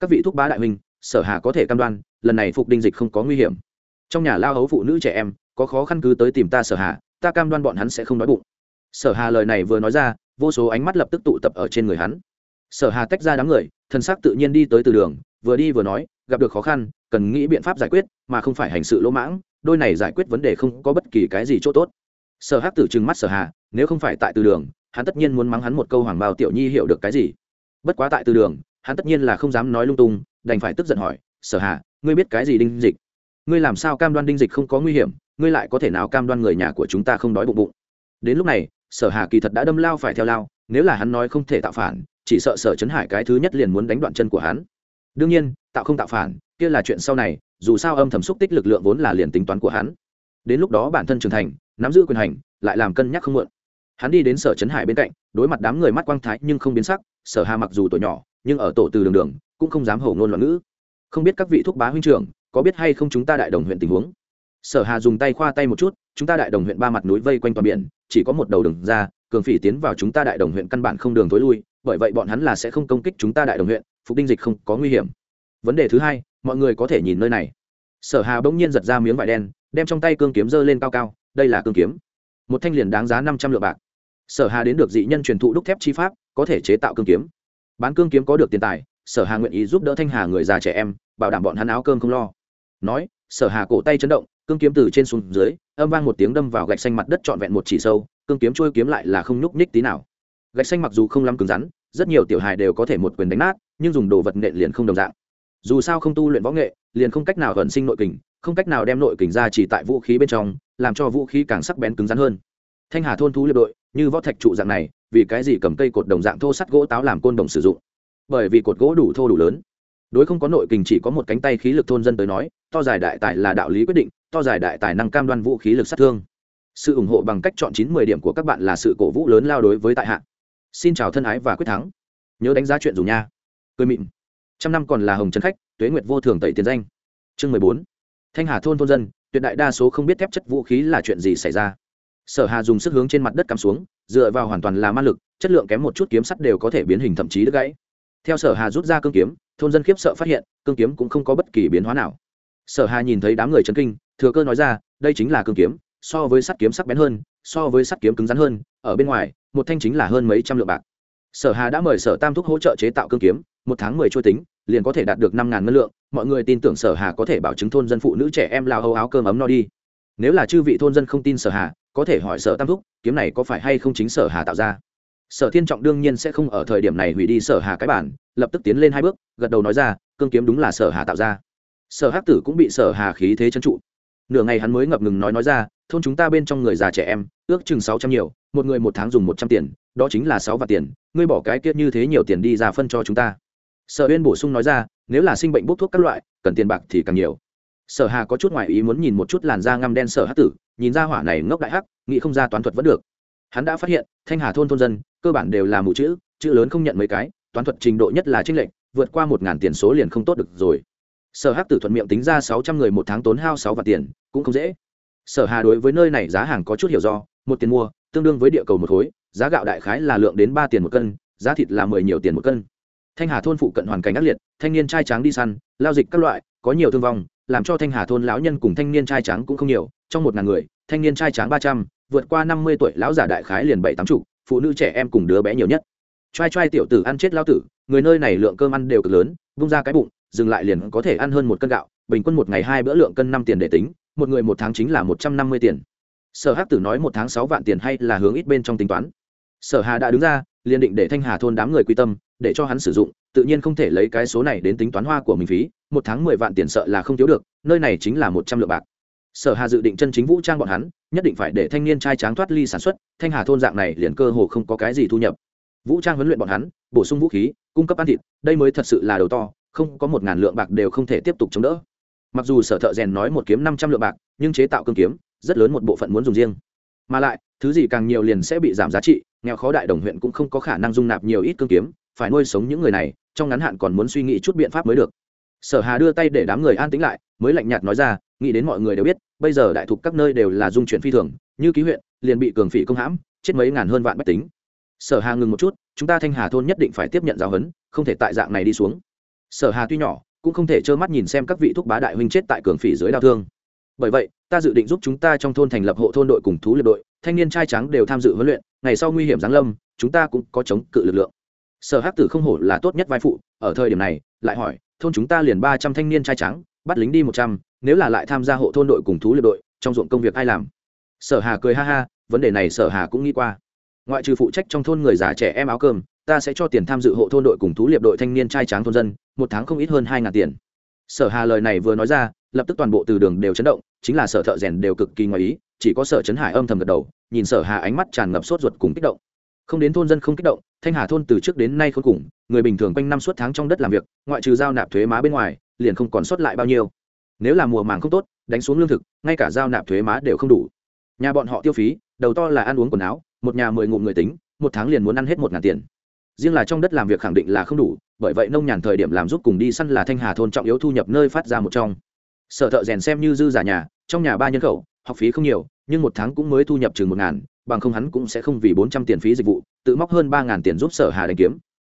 Các vị thúc bá đại huynh, sở hà có thể cam đoan, lần này phục đinh dịch không có nguy hiểm. Trong nhà lao hấu phụ nữ trẻ em, có khó khăn cứ tới tìm ta sở hà, ta cam đoan bọn hắn sẽ không đói bụng. Sở hà lời này vừa nói ra, vô số ánh mắt lập tức tụ tập ở trên người hắn. Sở hà tách ra đám người, thân xác tự nhiên đi tới từ đường, vừa đi vừa nói, gặp được khó khăn, cần nghĩ biện pháp giải quyết, mà không phải hành sự lỗ mãng đôi này giải quyết vấn đề không có bất kỳ cái gì chỗ tốt. Sở hắc tử trừng mắt sở hà, nếu không phải tại từ đường, hắn tất nhiên muốn mắng hắn một câu hoàng bao tiểu nhi hiểu được cái gì. Bất quá tại từ đường, hắn tất nhiên là không dám nói lung tung, đành phải tức giận hỏi, sở hà, ngươi biết cái gì đinh dịch? Ngươi làm sao cam đoan đinh dịch không có nguy hiểm, ngươi lại có thể nào cam đoan người nhà của chúng ta không đói bụng bụng? Đến lúc này, sở hà kỳ thật đã đâm lao phải theo lao, nếu là hắn nói không thể tạo phản, chỉ sợ sở chấn hải cái thứ nhất liền muốn đánh đoạn chân của hắn. Đương nhiên, tạo không tạo phản kia là chuyện sau này, dù sao âm thầm xúc tích lực lượng vốn là liền tính toán của hắn. Đến lúc đó bản thân trưởng thành, nắm giữ quyền hành, lại làm cân nhắc không muộn hắn đi đến sở chấn hải bên cạnh, đối mặt đám người mắt quang thái nhưng không biến sắc, sở hà mặc dù tuổi nhỏ, nhưng ở tổ từ đường đường, cũng không dám hổ ngôn loạn ngữ. Không biết các vị thúc bá huynh trưởng, có biết hay không chúng ta đại đồng huyện tình huống? Sở hà dùng tay khoa tay một chút, chúng ta đại đồng huyện ba mặt núi vây quanh toàn biển, chỉ có một đầu đường ra, cường phỉ tiến vào chúng ta đại đồng huyện căn bản không đường thối lui, bởi vậy bọn hắn là sẽ không công kích chúng ta đại đồng huyện, phục đinh dịch không có nguy hiểm vấn đề thứ hai, mọi người có thể nhìn nơi này. Sở hà bỗng nhiên giật ra miếng vải đen, đem trong tay cương kiếm giơ lên cao cao, đây là cương kiếm. Một thanh liền đáng giá năm trăm lượng bạc. Sở hà đến được dị nhân truyền thụ đúc thép chi pháp, có thể chế tạo cương kiếm. Bán cương kiếm có được tiền tài, sở hà nguyện ý giúp đỡ thanh hà người già trẻ em, bảo đảm bọn hắn áo cơm không lo. Nói, sở hà cổ tay chấn động, cương kiếm từ trên xuống dưới, âm vang một tiếng đâm vào gạch xanh mặt đất trọn vẹn một chỉ sâu, cương kiếm trôi kiếm lại là không nhúc nhích tí nào. Gạch xanh mặc dù không lắm cứng rắn, rất nhiều tiểu hài đều có thể một quyền đánh nát, nhưng dùng đồ vật nện liền không đồng dạng dù sao không tu luyện võ nghệ, liền không cách nào vận sinh nội kình, không cách nào đem nội kình ra chỉ tại vũ khí bên trong, làm cho vũ khí càng sắc bén cứng rắn hơn. Thanh hà thôn thú liệt đội, như võ thạch trụ dạng này, vì cái gì cầm cây cột đồng dạng thô sắt gỗ táo làm côn đồng sử dụng? Bởi vì cột gỗ đủ thô đủ lớn. Đối không có nội kình chỉ có một cánh tay khí lực thôn dân tới nói, to dài đại tài là đạo lý quyết định, to dài đại tài năng cam đoan vũ khí lực sát thương. Sự ủng hộ bằng cách chọn chín mười điểm của các bạn là sự cổ vũ lớn lao đối với tại hạ. Xin chào thân ái và quyết thắng. Nhớ đánh giá chuyện dù nha. Cười mịn trăm năm còn là hồng trấn khách, tuế nguyệt vô thường tẩy tiền danh. Chương mười bốn. Thanh hà thôn thôn dân, tuyệt đại đa số không biết thép chất vũ khí là chuyện gì xảy ra. Sở hà dùng sức hướng trên mặt đất cắm xuống, dựa vào hoàn toàn là ma lực, chất lượng kém một chút kiếm sắt đều có thể biến hình thậm chí đứt gãy. Theo sở hà rút ra cương kiếm, thôn dân khiếp sợ phát hiện, cương kiếm cũng không có bất kỳ biến hóa nào. Sở hà nhìn thấy đám người chấn kinh, thừa cơ nói ra, đây chính là cương kiếm, so với sắt kiếm sắc bén hơn, so với sắt kiếm cứng rắn hơn, ở bên ngoài, một thanh chính là hơn mấy trăm lượng bạc. Sở hà đã mời sở tam thúc hỗ trợ chế tạo cương kiếm một tháng mười trôi tính, liền có thể đạt được năm ngàn ngân lượng, mọi người tin tưởng sở hà có thể bảo chứng thôn dân phụ nữ trẻ em lao hầu áo cơm ấm no đi. Nếu là chư vị thôn dân không tin sở hà, có thể hỏi sở tam thúc, kiếm này có phải hay không chính sở hà tạo ra? Sở thiên trọng đương nhiên sẽ không ở thời điểm này hủy đi sở hà cái bản, lập tức tiến lên hai bước, gật đầu nói ra, cương kiếm đúng là sở hà tạo ra. Sở hắc tử cũng bị sở hà khí thế trấn trụ. Nửa ngày hắn mới ngập ngừng nói nói ra, thôn chúng ta bên trong người già trẻ em, ước chừng sáu trăm nhiều, một người một tháng dùng một trăm tiền, đó chính là sáu vạn tiền, ngươi bỏ cái kia như thế nhiều tiền đi ra phân cho chúng ta sở uyên bổ sung nói ra, nếu là sinh bệnh bốc thuốc các loại, cần tiền bạc thì càng nhiều. Sở hà có chút ngoại ý muốn nhìn một chút làn da ngăm đen sở hắc tử, nhìn ra hỏa này ngốc đại hắc, nghĩ không ra toán thuật vẫn được. Hắn đã phát hiện, thanh hà thôn thôn dân, cơ bản đều là mù chữ chữ lớn không nhận mấy cái, toán thuật trình độ nhất là trinh lệnh vượt qua một ngàn tiền số liền không tốt được rồi. Sở hắc tử thuận miệng tính ra sáu trăm người một tháng tốn hao sáu vạn tiền, cũng không dễ. Sở hà đối với nơi này giá hàng có chút hiểu do, một tiền mua, tương đương với địa cầu một khối, giá gạo đại khái là lượng đến ba tiền một cân, giá thịt là mười nhiều tiền một cân thanh hà thôn phụ cận hoàn cảnh ác liệt, thanh niên trai tráng đi săn, lao dịch các loại, có nhiều thương vong, làm cho thanh hà thôn lão nhân cùng thanh niên trai tráng cũng không nhiều, trong một ngàn người, thanh niên trai tráng ba trăm, vượt qua năm mươi tuổi lão giả đại khái liền bảy tám chục, phụ nữ trẻ em cùng đứa bé nhiều nhất. Trai trai tiểu tử ăn chết lao tử, người nơi này lượng cơm ăn đều cực lớn, vung ra cái bụng, dừng lại liền có thể ăn hơn một cân gạo, bình quân một ngày hai bữa lượng cân năm tiền để tính, một người một tháng chính là một trăm năm mươi tiền. Sở hắc tử nói một tháng sáu vạn tiền hay là hướng ít bên trong tính toán. Sở hà đã đứng ra, liền định để thanh hà thôn đám người quy tâm để cho hắn sử dụng, tự nhiên không thể lấy cái số này đến tính toán hoa của mình phí, một tháng mười vạn tiền sợ là không thiếu được, nơi này chính là một trăm lượng bạc. Sở hà dự định chân chính vũ trang bọn hắn, nhất định phải để thanh niên trai tráng thoát ly sản xuất, thanh hà thôn dạng này liền cơ hồ không có cái gì thu nhập. Vũ trang huấn luyện bọn hắn, bổ sung vũ khí, cung cấp ăn thịt, đây mới thật sự là đầu to, không có một ngàn lượng bạc đều không thể tiếp tục chống đỡ. Mặc dù sở thợ rèn nói một kiếm năm trăm lượng bạc, nhưng chế tạo cương kiếm, rất lớn một bộ phận muốn dùng riêng. Mà lại, thứ gì càng nhiều liền sẽ bị giảm giá trị, nghèo khó đại đồng huyện cũng không có khả năng dung nạp nhiều ít cương kiếm phải nuôi sống những người này, trong ngắn hạn còn muốn suy nghĩ chút biện pháp mới được. Sở hà đưa tay để đám người an tĩnh lại, mới lạnh nhạt nói ra, nghĩ đến mọi người đều biết, bây giờ đại thục các nơi đều là dung chuyển phi thường, như ký huyện, liền bị cường phỉ công hãm, chết mấy ngàn hơn vạn bách tính. Sở hà ngừng một chút, chúng ta thanh hà thôn nhất định phải tiếp nhận giáo huấn, không thể tại dạng này đi xuống. Sở hà tuy nhỏ, cũng không thể trơ mắt nhìn xem các vị thúc bá đại huynh chết tại cường phỉ dưới đau thương. Bởi vậy, ta dự định giúp chúng ta trong thôn thành lập hộ thôn đội cùng thú liệt đội, thanh niên trai trắng đều tham dự huấn luyện, ngày sau nguy hiểm giáng lâm, chúng ta cũng có chống cự lực lượng sở hắc tử không hổ là tốt nhất vai phụ, ở thời điểm này, lại hỏi, thôn chúng ta liền ba trăm thanh niên trai trắng bắt lính đi một trăm, nếu là lại tham gia hộ thôn đội cùng thú liệt đội, trong ruộng công việc ai làm? Sở hà cười ha ha, vấn đề này sở hà cũng nghĩ qua. Ngoại trừ phụ trách trong thôn người già trẻ em áo cơm, ta sẽ cho tiền tham dự hộ thôn đội cùng thú liệp đội thanh niên trai tráng thôn dân, một tháng không ít hơn hai ngàn tiền. Sở hà lời này vừa nói ra, lập tức toàn bộ từ đường đều chấn động, chính là sở thợ rèn đều cực kỳ ngoài ý, chỉ có sở trấn hải âm thầm gật đầu, nhìn sở hà ánh mắt tràn ngập sốt ruột cùng kích động không đến thôn dân không kích động, thanh hà thôn từ trước đến nay không cùng, người bình thường quanh năm suốt tháng trong đất làm việc, ngoại trừ giao nạp thuế má bên ngoài, liền không còn sót lại bao nhiêu. Nếu là mùa màng không tốt, đánh xuống lương thực, ngay cả giao nạp thuế má đều không đủ. Nhà bọn họ tiêu phí, đầu to là ăn uống quần áo, một nhà mười ngụm người tính, một tháng liền muốn ăn hết một ngàn tiền. Riêng là trong đất làm việc khẳng định là không đủ, bởi vậy nông nhàn thời điểm làm giúp cùng đi săn là thanh hà thôn trọng yếu thu nhập nơi phát ra một trong. Sở thợ rèn xem như dư giả nhà, trong nhà ba nhân khẩu, học phí không nhiều, nhưng một tháng cũng mới thu nhập chừng một ngàn bằng không hắn cũng sẽ không vì bốn trăm tiền phí dịch vụ, tự móc hơn ba ngàn tiền giúp sở hà đánh kiếm.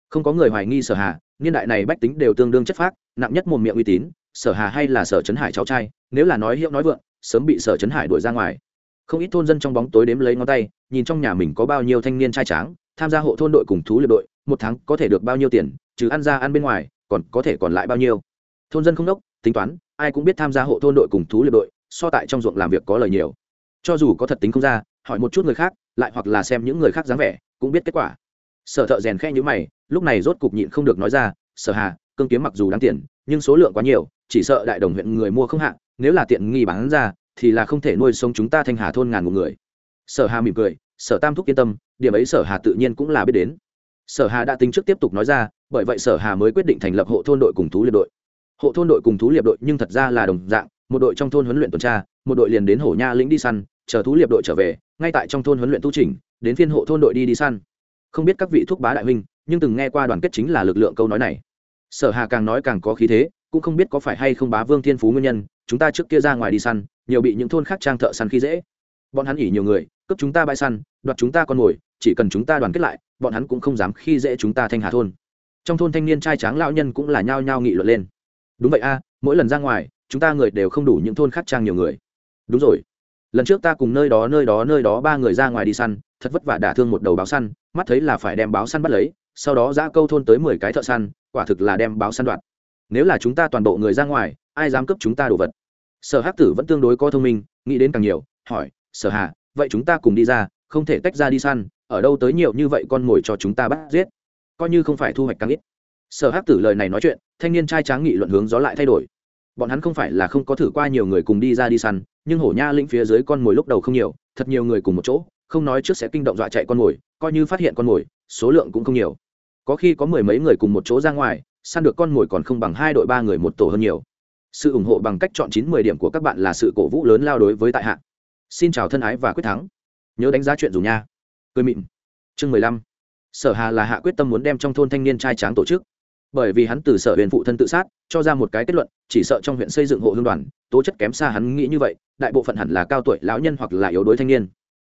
Không có người hoài nghi sở hà, niên đại này bách tính đều tương đương chất phác, nặng nhất một miệng uy tín, sở hà hay là sở trấn hải cháu trai, nếu là nói hiệu nói vượng, sớm bị sở trấn hải đuổi ra ngoài. Không ít thôn dân trong bóng tối đếm lấy ngón tay, nhìn trong nhà mình có bao nhiêu thanh niên trai tráng, tham gia hộ thôn đội cùng thú liệp đội, một tháng có thể được bao nhiêu tiền, trừ ăn ra ăn bên ngoài, còn có thể còn lại bao nhiêu. Thôn dân không đốc, tính toán, ai cũng biết tham gia hộ thôn đội cùng thú liệp đội, so tại trong ruộng làm việc có lời nhiều. Cho dù có thật tính không ra hỏi một chút người khác, lại hoặc là xem những người khác dáng vẻ, cũng biết kết quả. Sở thợ rèn khe nhữ mày, lúc này rốt cục nhịn không được nói ra, sở hà, cương kiếm mặc dù đáng tiền, nhưng số lượng quá nhiều, chỉ sợ đại đồng huyện người mua không hạ, nếu là tiện nghi bán ra, thì là không thể nuôi sống chúng ta thanh hà thôn ngàn một người. Sở hà mỉm cười, sở tam thúc yên tâm, điểm ấy sở hà tự nhiên cũng là biết đến. Sở hà đã tính trước tiếp tục nói ra, bởi vậy sở hà mới quyết định thành lập hộ thôn đội cùng thú liệp đội. Hộ thôn đội cùng thú liệp đội nhưng thật ra là đồng dạng, một đội trong thôn huấn luyện tuần tra, một đội liền đến hổ nha lĩnh đi săn, chờ thú liệp đội trở về ngay tại trong thôn huấn luyện tu trình đến phiên hộ thôn đội đi đi săn. Không biết các vị thúc bá đại huynh, nhưng từng nghe qua đoàn kết chính là lực lượng câu nói này. Sở hà càng nói càng có khí thế, cũng không biết có phải hay không bá vương thiên phú nguyên nhân, chúng ta trước kia ra ngoài đi săn, nhiều bị những thôn khác trang thợ săn khi dễ. Bọn hắn ỉ nhiều người, cướp chúng ta bãi săn, đoạt chúng ta con mồi, chỉ cần chúng ta đoàn kết lại, bọn hắn cũng không dám khi dễ chúng ta thanh hà thôn. Trong thôn thanh niên trai tráng lão nhân cũng là nhao nhao nghị luận lên. Đúng vậy a, mỗi lần ra ngoài, chúng ta người đều không đủ những thôn khác trang nhiều người. Đúng rồi lần trước ta cùng nơi đó nơi đó nơi đó ba người ra ngoài đi săn, thật vất vả đả thương một đầu báo săn, mắt thấy là phải đem báo săn bắt lấy, sau đó ra câu thôn tới mười cái thợ săn, quả thực là đem báo săn đoạt. Nếu là chúng ta toàn bộ người ra ngoài, ai dám cướp chúng ta đồ vật? Sở hắc tử vẫn tương đối có thông minh, nghĩ đến càng nhiều, hỏi, sở hà, vậy chúng ta cùng đi ra, không thể tách ra đi săn, ở đâu tới nhiều như vậy con mồi cho chúng ta bắt giết? Coi như không phải thu hoạch càng ít. Sở hắc tử lời này nói chuyện, thanh niên trai tráng nghị luận hướng gió lại thay đổi bọn hắn không phải là không có thử qua nhiều người cùng đi ra đi săn, nhưng hổ nha lĩnh phía dưới con mồi lúc đầu không nhiều, thật nhiều người cùng một chỗ, không nói trước sẽ kinh động dọa chạy con mồi, coi như phát hiện con mồi, số lượng cũng không nhiều. Có khi có mười mấy người cùng một chỗ ra ngoài, săn được con mồi còn không bằng hai đội ba người một tổ hơn nhiều. Sự ủng hộ bằng cách chọn chín mười điểm của các bạn là sự cổ vũ lớn lao đối với tại hạ. Xin chào thân ái và quyết thắng. Nhớ đánh giá chuyện dù nha. Cười mịn. Chương mười lăm. Sở hà là hạ quyết tâm muốn đem trong thôn thanh niên trai tráng tổ chức. Bởi vì hắn từ sở huyền phụ thân tự sát, cho ra một cái kết luận chỉ sợ trong huyện xây dựng hộ hương đoàn, tố chất kém xa hắn nghĩ như vậy, đại bộ phận hẳn là cao tuổi lão nhân hoặc là yếu đuối thanh niên.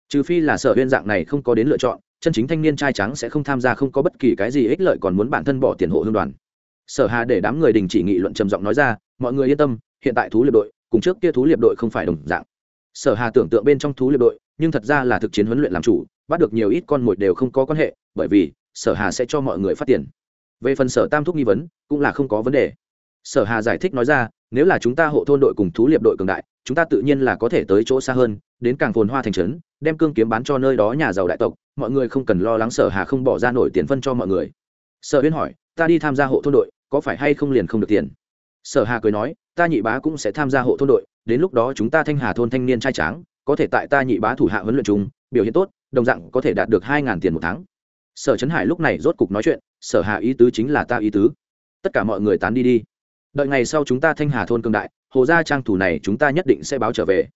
Trừ phi là sở huyên dạng này không có đến lựa chọn, chân chính thanh niên trai trắng sẽ không tham gia không có bất kỳ cái gì ích lợi còn muốn bản thân bỏ tiền hộ hương đoàn. Sở hà để đám người đình chỉ nghị luận trầm giọng nói ra, mọi người yên tâm, hiện tại thú liệp đội cùng trước kia thú liệp đội không phải đồng dạng. Sở hà tưởng tượng bên trong thú liệp đội, nhưng thật ra là thực chiến huấn luyện làm chủ, bắt được nhiều ít con mồi đều không có quan hệ, bởi vì sở hà sẽ cho mọi người phát tiền. Về phần sở tam thúc nghi vấn, cũng là không có vấn đề sở hà giải thích nói ra, nếu là chúng ta hộ thôn đội cùng thú liệp đội cường đại, chúng ta tự nhiên là có thể tới chỗ xa hơn, đến càng phồn hoa thành trấn, đem cương kiếm bán cho nơi đó nhà giàu đại tộc, mọi người không cần lo lắng sở hà không bỏ ra nổi tiền phân cho mọi người. Sở huyên hỏi, ta đi tham gia hộ thôn đội, có phải hay không liền không được tiền? Sở hà cười nói, ta nhị bá cũng sẽ tham gia hộ thôn đội, đến lúc đó chúng ta thanh hà thôn thanh niên trai tráng, có thể tại ta nhị bá thủ hạ huấn luyện chúng biểu hiện tốt, đồng dạng có thể đạt được hai ngàn tiền một tháng. Sở trấn hải lúc này rốt cục nói chuyện, sở hà ý tứ chính là ta ý tứ. Tất cả mọi người tán đi đi đợi ngày sau chúng ta thanh hà thôn cương đại, hồ gia trang thủ này chúng ta nhất định sẽ báo trở về.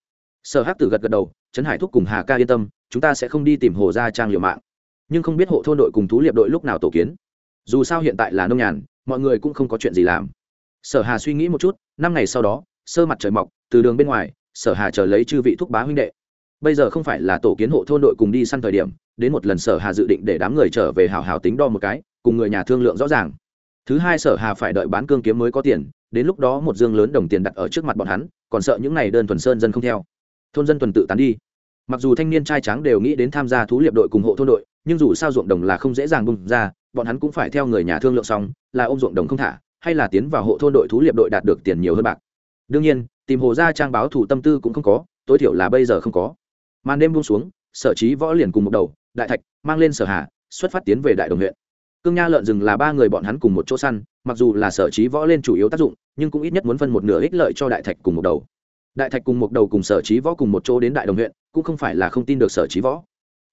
Sở hắc tử gật gật đầu, trấn hải thúc cùng hà ca yên tâm, chúng ta sẽ không đi tìm hồ gia trang liều mạng. Nhưng không biết hộ thôn đội cùng thú liệp đội lúc nào tổ kiến. Dù sao hiện tại là nông nhàn, mọi người cũng không có chuyện gì làm. Sở hà suy nghĩ một chút, năm ngày sau đó, sơ mặt trời mọc, từ đường bên ngoài, sở hà chờ lấy chư vị thúc bá huynh đệ. Bây giờ không phải là tổ kiến hộ thôn đội cùng đi săn thời điểm, đến một lần sở hà dự định để đám người trở về hào hào tính đo một cái, cùng người nhà thương lượng rõ ràng thứ hai sở hà phải đợi bán cương kiếm mới có tiền, đến lúc đó một dương lớn đồng tiền đặt ở trước mặt bọn hắn, còn sợ những này đơn thuần sơn dân không theo. Thôn dân tuần tự tán đi. Mặc dù thanh niên trai tráng đều nghĩ đến tham gia thú liệp đội cùng hộ thôn đội, nhưng dù sao ruộng đồng là không dễ dàng bung ra, bọn hắn cũng phải theo người nhà thương lượng xong, là ôm ruộng đồng không thả, hay là tiến vào hộ thôn đội thú liệp đội đạt được tiền nhiều hơn bạc. Đương nhiên, tìm hồ gia trang báo thủ tâm tư cũng không có, tối thiểu là bây giờ không có. Màn đêm buông xuống, sở trí võ liền cùng một đầu, đại thạch mang lên sở hà, xuất phát tiến về đại đồng huyện cương nha lợn rừng là ba người bọn hắn cùng một chỗ săn, mặc dù là sở trí võ lên chủ yếu tác dụng, nhưng cũng ít nhất muốn phân một nửa ích lợi cho đại thạch cùng một đầu. Đại thạch cùng một đầu cùng sở trí võ cùng một chỗ đến đại đồng huyện, cũng không phải là không tin được sở trí võ.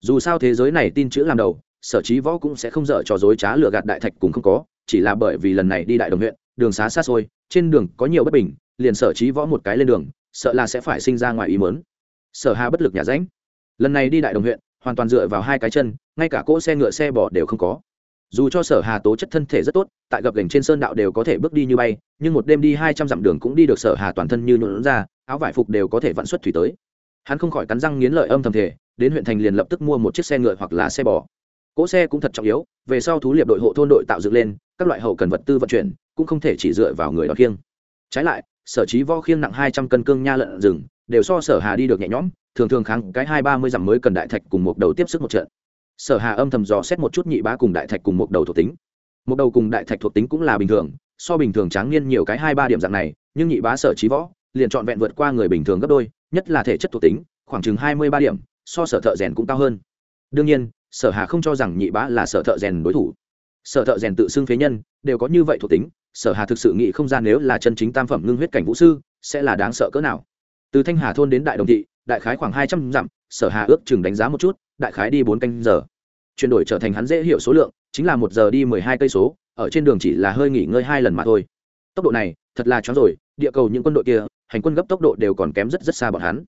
Dù sao thế giới này tin chữ làm đầu, sở trí võ cũng sẽ không dở trò dối trá lừa gạt đại thạch cùng không có, chỉ là bởi vì lần này đi đại đồng huyện, đường xá xa xôi, trên đường có nhiều bất bình, liền sở trí võ một cái lên đường, sợ là sẽ phải sinh ra ngoài ý mớn sở hà bất lực nhà ránh. Lần này đi đại đồng huyện, hoàn toàn dựa vào hai cái chân, ngay cả cỗ xe ngựa xe bò đều không có dù cho sở hà tố chất thân thể rất tốt, tại gập gành trên sơn đạo đều có thể bước đi như bay, nhưng một đêm đi hai trăm dặm đường cũng đi được sở hà toàn thân như nhuộn ra, áo vải phục đều có thể vận xuất thủy tới. Hắn không khỏi cắn răng nghiến lợi âm thầm thể đến huyện thành liền lập tức mua một chiếc xe ngựa hoặc là xe bò. Cỗ xe cũng thật trọng yếu, về sau thú liệp đội hộ thôn đội tạo dựng lên, các loại hậu cần vật tư vận chuyển, cũng không thể chỉ dựa vào người đó khiêng. Trái lại, sở trí vo khiêng nặng hai trăm cân cương nha lợn rừng, đều so sở hà đi được nhẹ nhõm, thường thường kháng cái hai ba mươi dặm mới cần đại thạch cùng một đầu tiếp sức một trận sở hà âm thầm dò xét một chút nhị bá cùng đại thạch cùng một đầu thuộc tính. Một đầu cùng đại thạch thuộc tính cũng là bình thường, so bình thường tráng niên nhiều cái hai ba điểm dạng này, nhưng nhị bá sở trí võ, liền trọn vẹn vượt qua người bình thường gấp đôi, nhất là thể chất thuộc tính, khoảng chừng hai mươi ba điểm, so sở thợ rèn cũng cao hơn. Đương nhiên, sở hà không cho rằng nhị bá là sở thợ rèn đối thủ. Sở thợ rèn tự xưng phế nhân, đều có như vậy thuộc tính, sở hà thực sự nghĩ không ra nếu là chân chính tam phẩm ngưng huyết cảnh vũ sư, sẽ là đáng sợ cỡ nào. Từ thanh hà thôn đến đại đồng thị đại khái khoảng hai trăm dặm, sở hà ước chừng đánh giá một chút, đại khái đi bốn canh giờ. Chuyển đổi trở thành hắn dễ hiểu số lượng, chính là một giờ đi mười hai cây số, ở trên đường chỉ là hơi nghỉ ngơi hai lần mà thôi. Tốc độ này, thật là chóng rồi, địa cầu những quân đội kia, hành quân gấp tốc độ đều còn kém rất rất xa bọn hắn.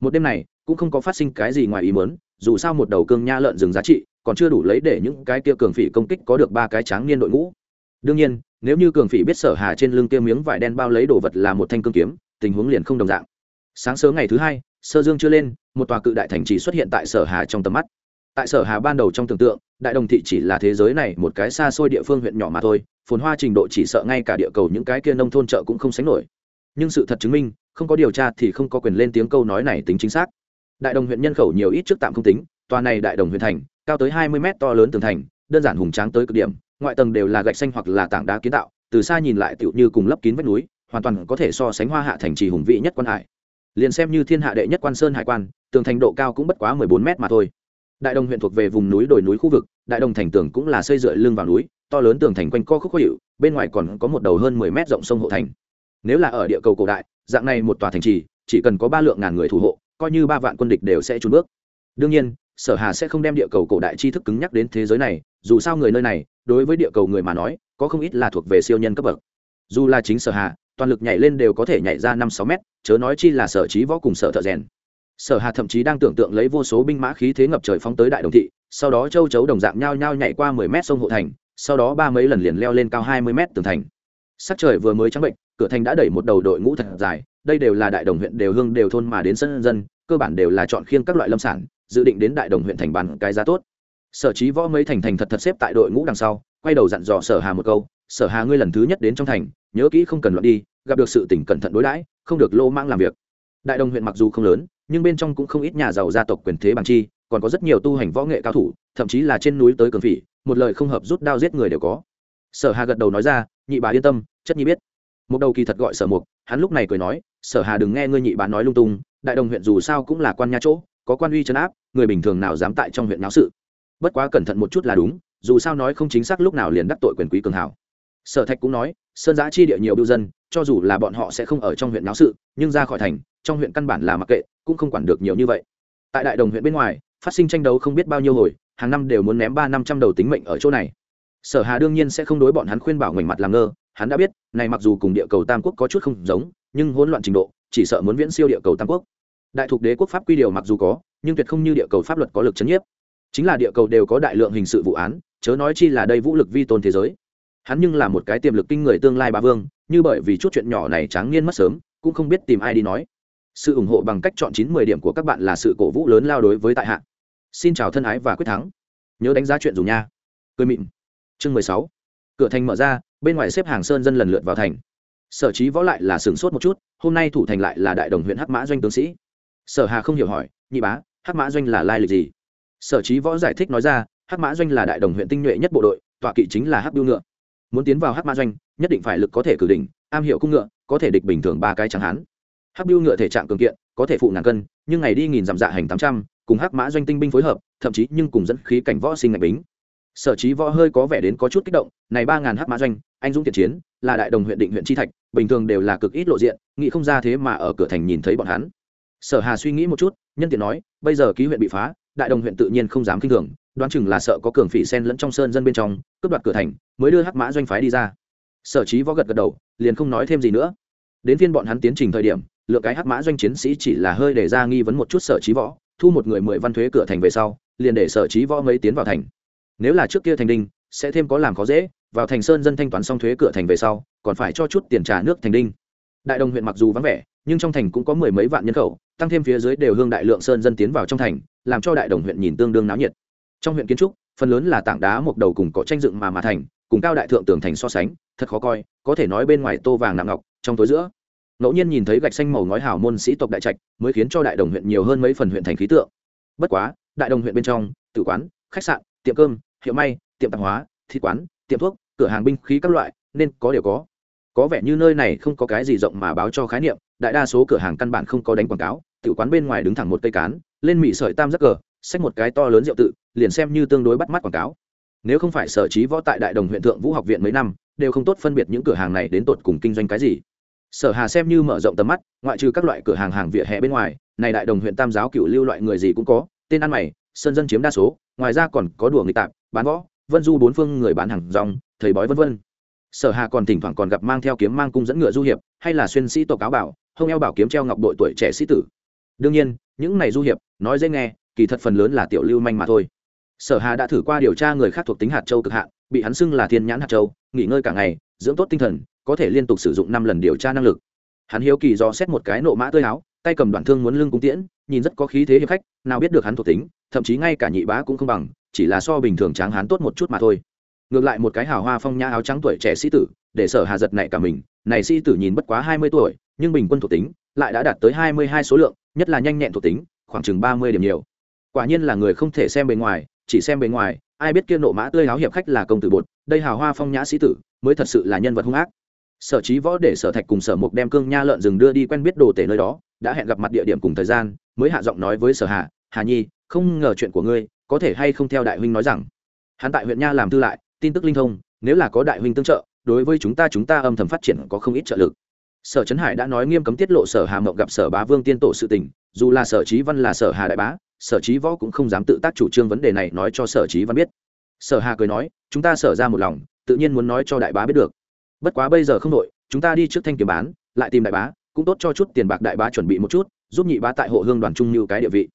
Một đêm này, cũng không có phát sinh cái gì ngoài ý muốn, dù sao một đầu cương nha lợn rừng giá trị, còn chưa đủ lấy để những cái kia cường phỉ công kích có được ba cái tráng niên đội ngũ. Đương nhiên, nếu như cường phỉ biết sở hà trên lưng kia miếng vải đen bao lấy đồ vật là một thanh cương kiếm, tình huống liền không đồng dạng. Sáng sớm ngày thứ hai sơ dương chưa lên, một tòa cự đại thành trì xuất hiện tại sở hà trong tầm mắt. Tại sở hà ban đầu trong tưởng tượng, đại đồng thị chỉ là thế giới này một cái xa xôi địa phương huyện nhỏ mà thôi, phồn hoa trình độ chỉ sợ ngay cả địa cầu những cái kia nông thôn chợ cũng không sánh nổi. Nhưng sự thật chứng minh, không có điều tra thì không có quyền lên tiếng câu nói này tính chính xác. Đại đồng huyện nhân khẩu nhiều ít trước tạm không tính, tòa này đại đồng huyện thành, cao tới hai mươi mét to lớn tường thành, đơn giản hùng tráng tới cực điểm, ngoại tầng đều là gạch xanh hoặc là tảng đá kiến tạo, từ xa nhìn lại tựu như cùng lấp kín vách núi, hoàn toàn có thể so sánh hoa hạ thành trì hùng vị nhất quan hải liền xem như thiên hạ đệ nhất quan sơn hải quan, tường thành độ cao cũng bất quá mười bốn mét mà thôi. Đại đồng huyện thuộc về vùng núi đồi núi khu vực, đại đồng thành tường cũng là xây dựa lưng vào núi, to lớn tường thành quanh co khúc khó hiệu bên ngoài còn có một đầu hơn mười mét rộng sông hộ thành. Nếu là ở địa cầu cổ đại, dạng này một tòa thành trì, chỉ cần có ba lượng ngàn người thủ hộ, coi như ba vạn quân địch đều sẽ trốn bước. Đương nhiên, sở hà sẽ không đem địa cầu cổ đại tri thức cứng nhắc đến thế giới này, dù sao người nơi này, đối với địa cầu người mà nói, có không ít là thuộc về siêu nhân cấp bậc. Dù là chính sở hà toàn lực nhảy lên đều có thể nhảy ra năm sáu mét, chớ nói chi là sở trí võ cùng sở thợ rèn. Sở hà thậm chí đang tưởng tượng lấy vô số binh mã khí thế ngập trời phóng tới đại đồng thị, sau đó châu chấu đồng dạng nhao nhao nhảy qua mười mét sông hộ thành, sau đó ba mấy lần liền leo lên cao hai mươi mét tường thành. Sắc trời vừa mới trắng bệnh, cửa thành đã đẩy một đầu đội ngũ thật dài, đây đều là đại đồng huyện đều hương đều thôn mà đến sân dân, cơ bản đều là chọn khiêng các loại lâm sản, dự định đến đại đồng huyện thành bàn cái giá tốt. Sở trí võ mấy thành thành thật thật xếp tại đội ngũ đằng sau, quay đầu dặn dò sở hà một câu sở hà ngươi lần thứ nhất đến trong thành, nhớ kỹ không cần loạn đi, gặp được sự tỉnh cẩn thận đối đãi, không được lô mang làm việc. Đại đồng huyện mặc dù không lớn, nhưng bên trong cũng không ít nhà giàu gia tộc quyền thế bằng chi, còn có rất nhiều tu hành võ nghệ cao thủ, thậm chí là trên núi tới cường phỉ, một lời không hợp rút đao giết người đều có. Sở hà gật đầu nói ra, nhị bà yên tâm, chất nhi biết. Một đầu kỳ thật gọi sở mục, hắn lúc này cười nói, sở hà đừng nghe ngươi nhị bà nói lung tung, đại đồng huyện dù sao cũng là quan nha chỗ, có quan uy chấn áp, người bình thường nào dám tại trong huyện náo sự. Bất quá cẩn thận một chút là đúng, dù sao nói không chính xác lúc nào liền đắc tội quyền quý cường hảo sở thạch cũng nói, sơn giã chi địa nhiều biêu dân, cho dù là bọn họ sẽ không ở trong huyện náo sự, nhưng ra khỏi thành, trong huyện căn bản là mặc kệ, cũng không quản được nhiều như vậy. Tại đại đồng huyện bên ngoài, phát sinh tranh đấu không biết bao nhiêu hồi, hàng năm đều muốn ném ba năm trăm đầu tính mệnh ở chỗ này. Sở hà đương nhiên sẽ không đối bọn hắn khuyên bảo ngoảnh mặt làm ngơ, hắn đã biết, này mặc dù cùng địa cầu tam quốc có chút không giống, nhưng hỗn loạn trình độ, chỉ sợ muốn viễn siêu địa cầu tam quốc. Đại thục đế quốc pháp quy điều mặc dù có, nhưng tuyệt không như địa cầu pháp luật có lực chấn nhiếp. Chính là địa cầu đều có đại lượng hình sự vụ án, chớ nói chi là đây vũ lực vi tôn thế giới hắn nhưng là một cái tiềm lực kinh người tương lai ba vương, như bởi vì chút chuyện nhỏ này tráng niên mất sớm, cũng không biết tìm ai đi nói. Sự ủng hộ bằng cách chọn chín mười điểm của các bạn là sự cổ vũ lớn lao đối với tại hạ. Xin chào thân ái và quyết thắng. Nhớ đánh giá chuyện dù nha. Cười mịn. Chương mười sáu. Cửa thành mở ra, bên ngoài xếp hàng sơn dân lần lượt vào thành. Sở trí võ lại là sửng sốt một chút, hôm nay thủ thành lại là đại đồng huyện hắc mã doanh tướng sĩ. Sở hà không hiểu hỏi, nhị bá, hắc mã doanh là lai lịch gì? Sở trí võ giải thích nói ra, hắc mã doanh là đại đồng huyện tinh nhuệ nhất bộ đội, tọa kỵ chính là hắc biêu ngựa muốn tiến vào hắc mã doanh, nhất định phải lực có thể cử đỉnh, am hiểu cung ngựa, có thể địch bình thường ba cái chẳng hán. Hắc biêu ngựa thể trạng cường kiện, có thể phụ ngàn cân, nhưng ngày đi nghìn dặm dạ hành tám trăm, cùng hắc mã doanh tinh binh phối hợp, thậm chí nhưng cùng dẫn khí cảnh võ sinh ngạch bính. Sở trí võ hơi có vẻ đến có chút kích động, này ba ngàn hắc mã doanh, anh dũng thiện chiến, là đại đồng huyện định huyện chi thạch, bình thường đều là cực ít lộ diện, nghĩ không ra thế mà ở cửa thành nhìn thấy bọn hắn. Sở hà suy nghĩ một chút, nhân tiện nói, bây giờ ký huyện bị phá, đại đồng huyện tự nhiên không dám kinh thường đoán chừng là sợ có cường phỉ sen lẫn trong sơn dân bên trong, cướp đoạt cửa thành, mới đưa hắc mã doanh phái đi ra. Sở trí võ gật gật đầu, liền không nói thêm gì nữa. Đến phiên bọn hắn tiến trình thời điểm, lượng cái hắc mã doanh chiến sĩ chỉ là hơi để ra nghi vấn một chút sở trí võ, thu một người mười văn thuế cửa thành về sau, liền để sở trí võ mấy tiến vào thành. Nếu là trước kia thành đinh, sẽ thêm có làm khó dễ, vào thành sơn dân thanh toán xong thuế cửa thành về sau, còn phải cho chút tiền trả nước thành đinh. Đại đồng huyện mặc dù vắng vẻ, nhưng trong thành cũng có mười mấy vạn nhân khẩu, tăng thêm phía dưới đều hương đại lượng sơn dân tiến vào trong thành, làm cho đại đồng huyện nhìn tương đương náo nhiệt trong huyện kiến trúc, phần lớn là tảng đá một đầu cùng cỏ tranh dựng mà mà thành, cùng cao đại thượng tường thành so sánh, thật khó coi, có thể nói bên ngoài tô vàng nặng ngọc, trong tối giữa. Ngẫu nhiên nhìn thấy gạch xanh màu ngói hào môn sĩ tộc đại trạch, mới khiến cho đại đồng huyện nhiều hơn mấy phần huyện thành khí tượng. Bất quá, đại đồng huyện bên trong, tử quán, khách sạn, tiệm cơm, hiệu may, tiệm tạp hóa, thịt quán, tiệm thuốc, cửa hàng binh khí các loại, nên có đều có. Có vẻ như nơi này không có cái gì rộng mà báo cho khái niệm, đại đa số cửa hàng căn bản không có đánh quảng cáo tự quán bên ngoài đứng thẳng một cây cán, lên mị sợi tam giác cờ, xách một cái to lớn rượu tự liền xem như tương đối bắt mắt quảng cáo. Nếu không phải sở trí võ tại đại đồng huyện thượng vũ học viện mấy năm, đều không tốt phân biệt những cửa hàng này đến tột cùng kinh doanh cái gì. Sở hà xem như mở rộng tầm mắt, ngoại trừ các loại cửa hàng hàng vỉa hè bên ngoài, này đại đồng huyện tam giáo cựu lưu loại người gì cũng có, tên ăn mày, sơn dân chiếm đa số, ngoài ra còn có đùa nghịch tạp, bán võ, vân du bốn phương người bán hàng rong, thầy bói vân vân. Sở hà còn thỉnh thoảng còn gặp mang theo kiếm mang cung dẫn ngựa du hiệp, hay là xuyên sĩ tộc áo bảo, hông eo bảo kiếm treo ngọc đội tuổi trẻ sĩ tử. Đương nhiên, những này du hiệp, nói dễ nghe, kỳ thật phần lớn là tiểu lưu manh mà thôi sở hà đã thử qua điều tra người khác thuộc tính hạt châu cực hạn, bị hắn xưng là thiên nhãn hạt châu, nghỉ ngơi cả ngày, dưỡng tốt tinh thần, có thể liên tục sử dụng năm lần điều tra năng lực. Hắn hiếu kỳ do xét một cái nộ mã tươi áo, tay cầm đoạn thương muốn lưng cung tiễn, nhìn rất có khí thế hiệp khách, nào biết được hắn thuộc tính, thậm chí ngay cả nhị bá cũng không bằng, chỉ là so bình thường tráng hắn tốt một chút mà thôi. Ngược lại một cái hào hoa phong nhã áo trắng tuổi trẻ sĩ tử, để sở hà giật này cả mình, này sĩ tử nhìn bất quá hai mươi tuổi, nhưng bình quân thuộc tính lại đã đạt tới hai mươi hai số lượng, nhất là nhanh nhẹn thuộc tính, khoảng chừng ba mươi điểm nhiều. Quả nhiên là người không thể xem bề ngoài chỉ xem bề ngoài, ai biết kia nộ mã tươi áo hiệp khách là công tử bột, đây hào hoa phong nhã sĩ tử, mới thật sự là nhân vật hung ác. Sở trí võ để sở thạch cùng sở mục đem cương nha lợn rừng đưa đi quen biết đồ tể nơi đó, đã hẹn gặp mặt địa điểm cùng thời gian, mới hạ giọng nói với sở hà hà nhi, không ngờ chuyện của ngươi, có thể hay không theo đại huynh nói rằng? Hắn tại huyện nha làm tư lại, tin tức linh thông, nếu là có đại huynh tương trợ, đối với chúng ta chúng ta âm thầm phát triển có không ít trợ lực. Sở trấn hải đã nói nghiêm cấm tiết lộ sở hà mộng gặp sở bá vương tiên tổ sự tình, dù là sở trí văn là sở hà đại bá sở trí võ cũng không dám tự tác chủ trương vấn đề này nói cho sở trí văn biết. Sở hà cười nói, chúng ta sở ra một lòng, tự nhiên muốn nói cho đại bá biết được. Bất quá bây giờ không đội chúng ta đi trước thanh kiếm bán, lại tìm đại bá, cũng tốt cho chút tiền bạc đại bá chuẩn bị một chút, giúp nhị bá tại hộ hương đoàn trung như cái địa vị.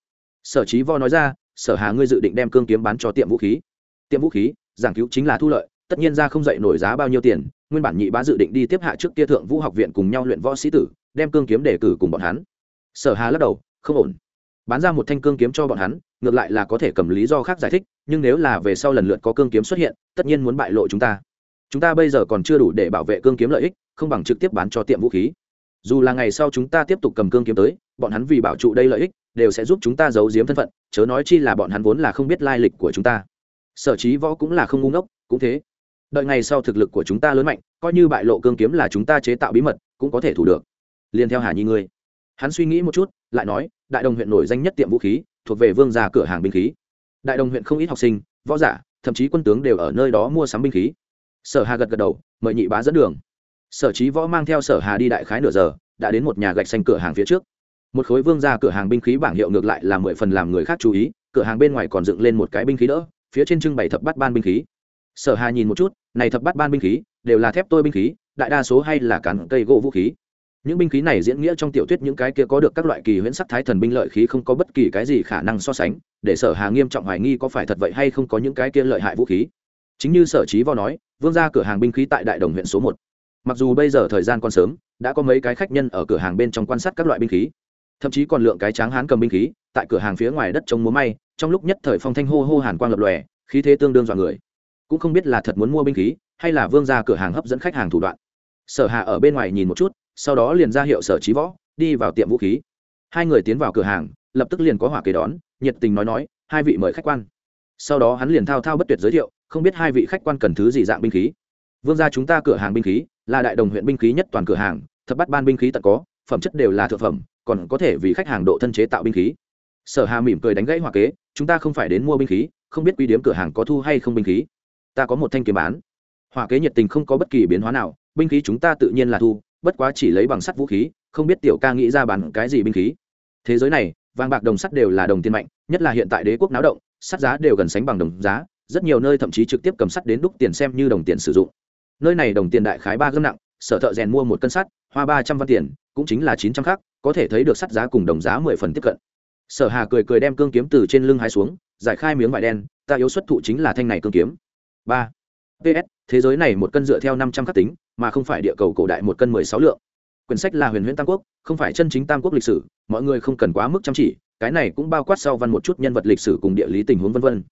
Sở trí võ nói ra, sở hà ngươi dự định đem cương kiếm bán cho tiệm vũ khí. Tiệm vũ khí, giảng cứu chính là thu lợi, tất nhiên ra không dậy nổi giá bao nhiêu tiền, nguyên bản nhị bá dự định đi tiếp hạ trước kia thượng vũ học viện cùng nhau luyện võ sĩ tử, đem cương kiếm để cử cùng bọn hắn. Sở hà lắc đầu, không ổn bán ra một thanh cương kiếm cho bọn hắn, ngược lại là có thể cầm lý do khác giải thích, nhưng nếu là về sau lần lượt có cương kiếm xuất hiện, tất nhiên muốn bại lộ chúng ta. Chúng ta bây giờ còn chưa đủ để bảo vệ cương kiếm lợi ích, không bằng trực tiếp bán cho tiệm vũ khí. Dù là ngày sau chúng ta tiếp tục cầm cương kiếm tới, bọn hắn vì bảo trụ đây lợi ích, đều sẽ giúp chúng ta giấu giếm thân phận, chớ nói chi là bọn hắn vốn là không biết lai lịch của chúng ta. Sở trí võ cũng là không ngu ngốc, cũng thế. Đợi ngày sau thực lực của chúng ta lớn mạnh, coi như bại lộ cương kiếm là chúng ta chế tạo bí mật, cũng có thể thủ được. Liền theo hà nhi ngươi. Hắn suy nghĩ một chút, lại nói đại đồng huyện nổi danh nhất tiệm vũ khí, thuộc về vương gia cửa hàng binh khí. Đại đồng huyện không ít học sinh, võ giả, thậm chí quân tướng đều ở nơi đó mua sắm binh khí. Sở hà gật gật đầu, mời nhị bá dẫn đường. Sở trí võ mang theo sở hà đi đại khái nửa giờ, đã đến một nhà gạch xanh cửa hàng phía trước. Một khối vương ra cửa hàng binh khí bảng hiệu ngược lại là mười phần làm người khác chú ý, cửa hàng bên ngoài còn dựng lên một cái binh khí đỡ, phía trên trưng bày thập bắt ban binh khí. Sở hà nhìn một chút, này thập bắt ban binh khí, đều là thép tôi binh khí, đại đa số hay là cán cây gỗ vũ khí những binh khí này diễn nghĩa trong tiểu thuyết những cái kia có được các loại kỳ huyễn sắc thái thần binh lợi khí không có bất kỳ cái gì khả năng so sánh, để sở hà nghiêm trọng hoài nghi có phải thật vậy hay không có những cái kia lợi hại vũ khí. Chính như sở trí vo nói, vương ra cửa hàng binh khí tại đại đồng huyện số một. Mặc dù bây giờ thời gian còn sớm, đã có mấy cái khách nhân ở cửa hàng bên trong quan sát các loại binh khí. Thậm chí còn lượng cái tráng hán cầm binh khí, tại cửa hàng phía ngoài đất trông múa may, trong lúc nhất thời phong thanh hô hô hàn quang lập lòe, khí thế tương đương dọa người. Cũng không biết là thật muốn mua binh khí, hay là vương ra cửa hàng hấp dẫn khách hàng thủ đoạn. Sở hạ ở bên ngoài nhìn một chút sau đó liền ra hiệu sở trí võ, đi vào tiệm vũ khí. Hai người tiến vào cửa hàng, lập tức liền có hỏa kế đón, nhiệt tình nói nói, hai vị mời khách quan. Sau đó hắn liền thao thao bất tuyệt giới thiệu, không biết hai vị khách quan cần thứ gì dạng binh khí? Vương gia chúng ta cửa hàng binh khí, là đại đồng huyện binh khí nhất toàn cửa hàng, thập bắt ban binh khí tận có, phẩm chất đều là thượng phẩm, còn có thể vì khách hàng độ thân chế tạo binh khí. Sở hà mỉm cười đánh gãy hòa kế, chúng ta không phải đến mua binh khí, không biết quy điếm cửa hàng có thu hay không binh khí? Ta có một thanh kiếm bán. Hòa kế nhiệt tình không có bất kỳ biến hóa nào, binh khí chúng ta tự nhiên là thu bất quá chỉ lấy bằng sắt vũ khí, không biết tiểu ca nghĩ ra bàn cái gì binh khí. Thế giới này, vàng bạc đồng sắt đều là đồng tiền mạnh, nhất là hiện tại đế quốc náo động, sắt giá đều gần sánh bằng đồng giá, rất nhiều nơi thậm chí trực tiếp cầm sắt đến đúc tiền xem như đồng tiền sử dụng. Nơi này đồng tiền đại khái ba gâm nặng, sở thợ rèn mua một cân sắt, hoa ba trăm văn tiền, cũng chính là chín trăm khác có thể thấy được sắt giá cùng đồng giá mười phần tiếp cận. Sở hà cười cười đem cương kiếm từ trên lưng hái xuống, giải khai miếng vải đen, ta yếu xuất thụ chính là thanh này cương kiếm. Ba ps thế giới này một cân dựa theo năm trăm khắc tính, mà không phải địa cầu cổ đại một cân mười sáu lượng. Quyển sách là huyền huyễn tam quốc, không phải chân chính tam quốc lịch sử, mọi người không cần quá mức chăm chỉ, cái này cũng bao quát sau văn một chút nhân vật lịch sử cùng địa lý tình huống vân vân.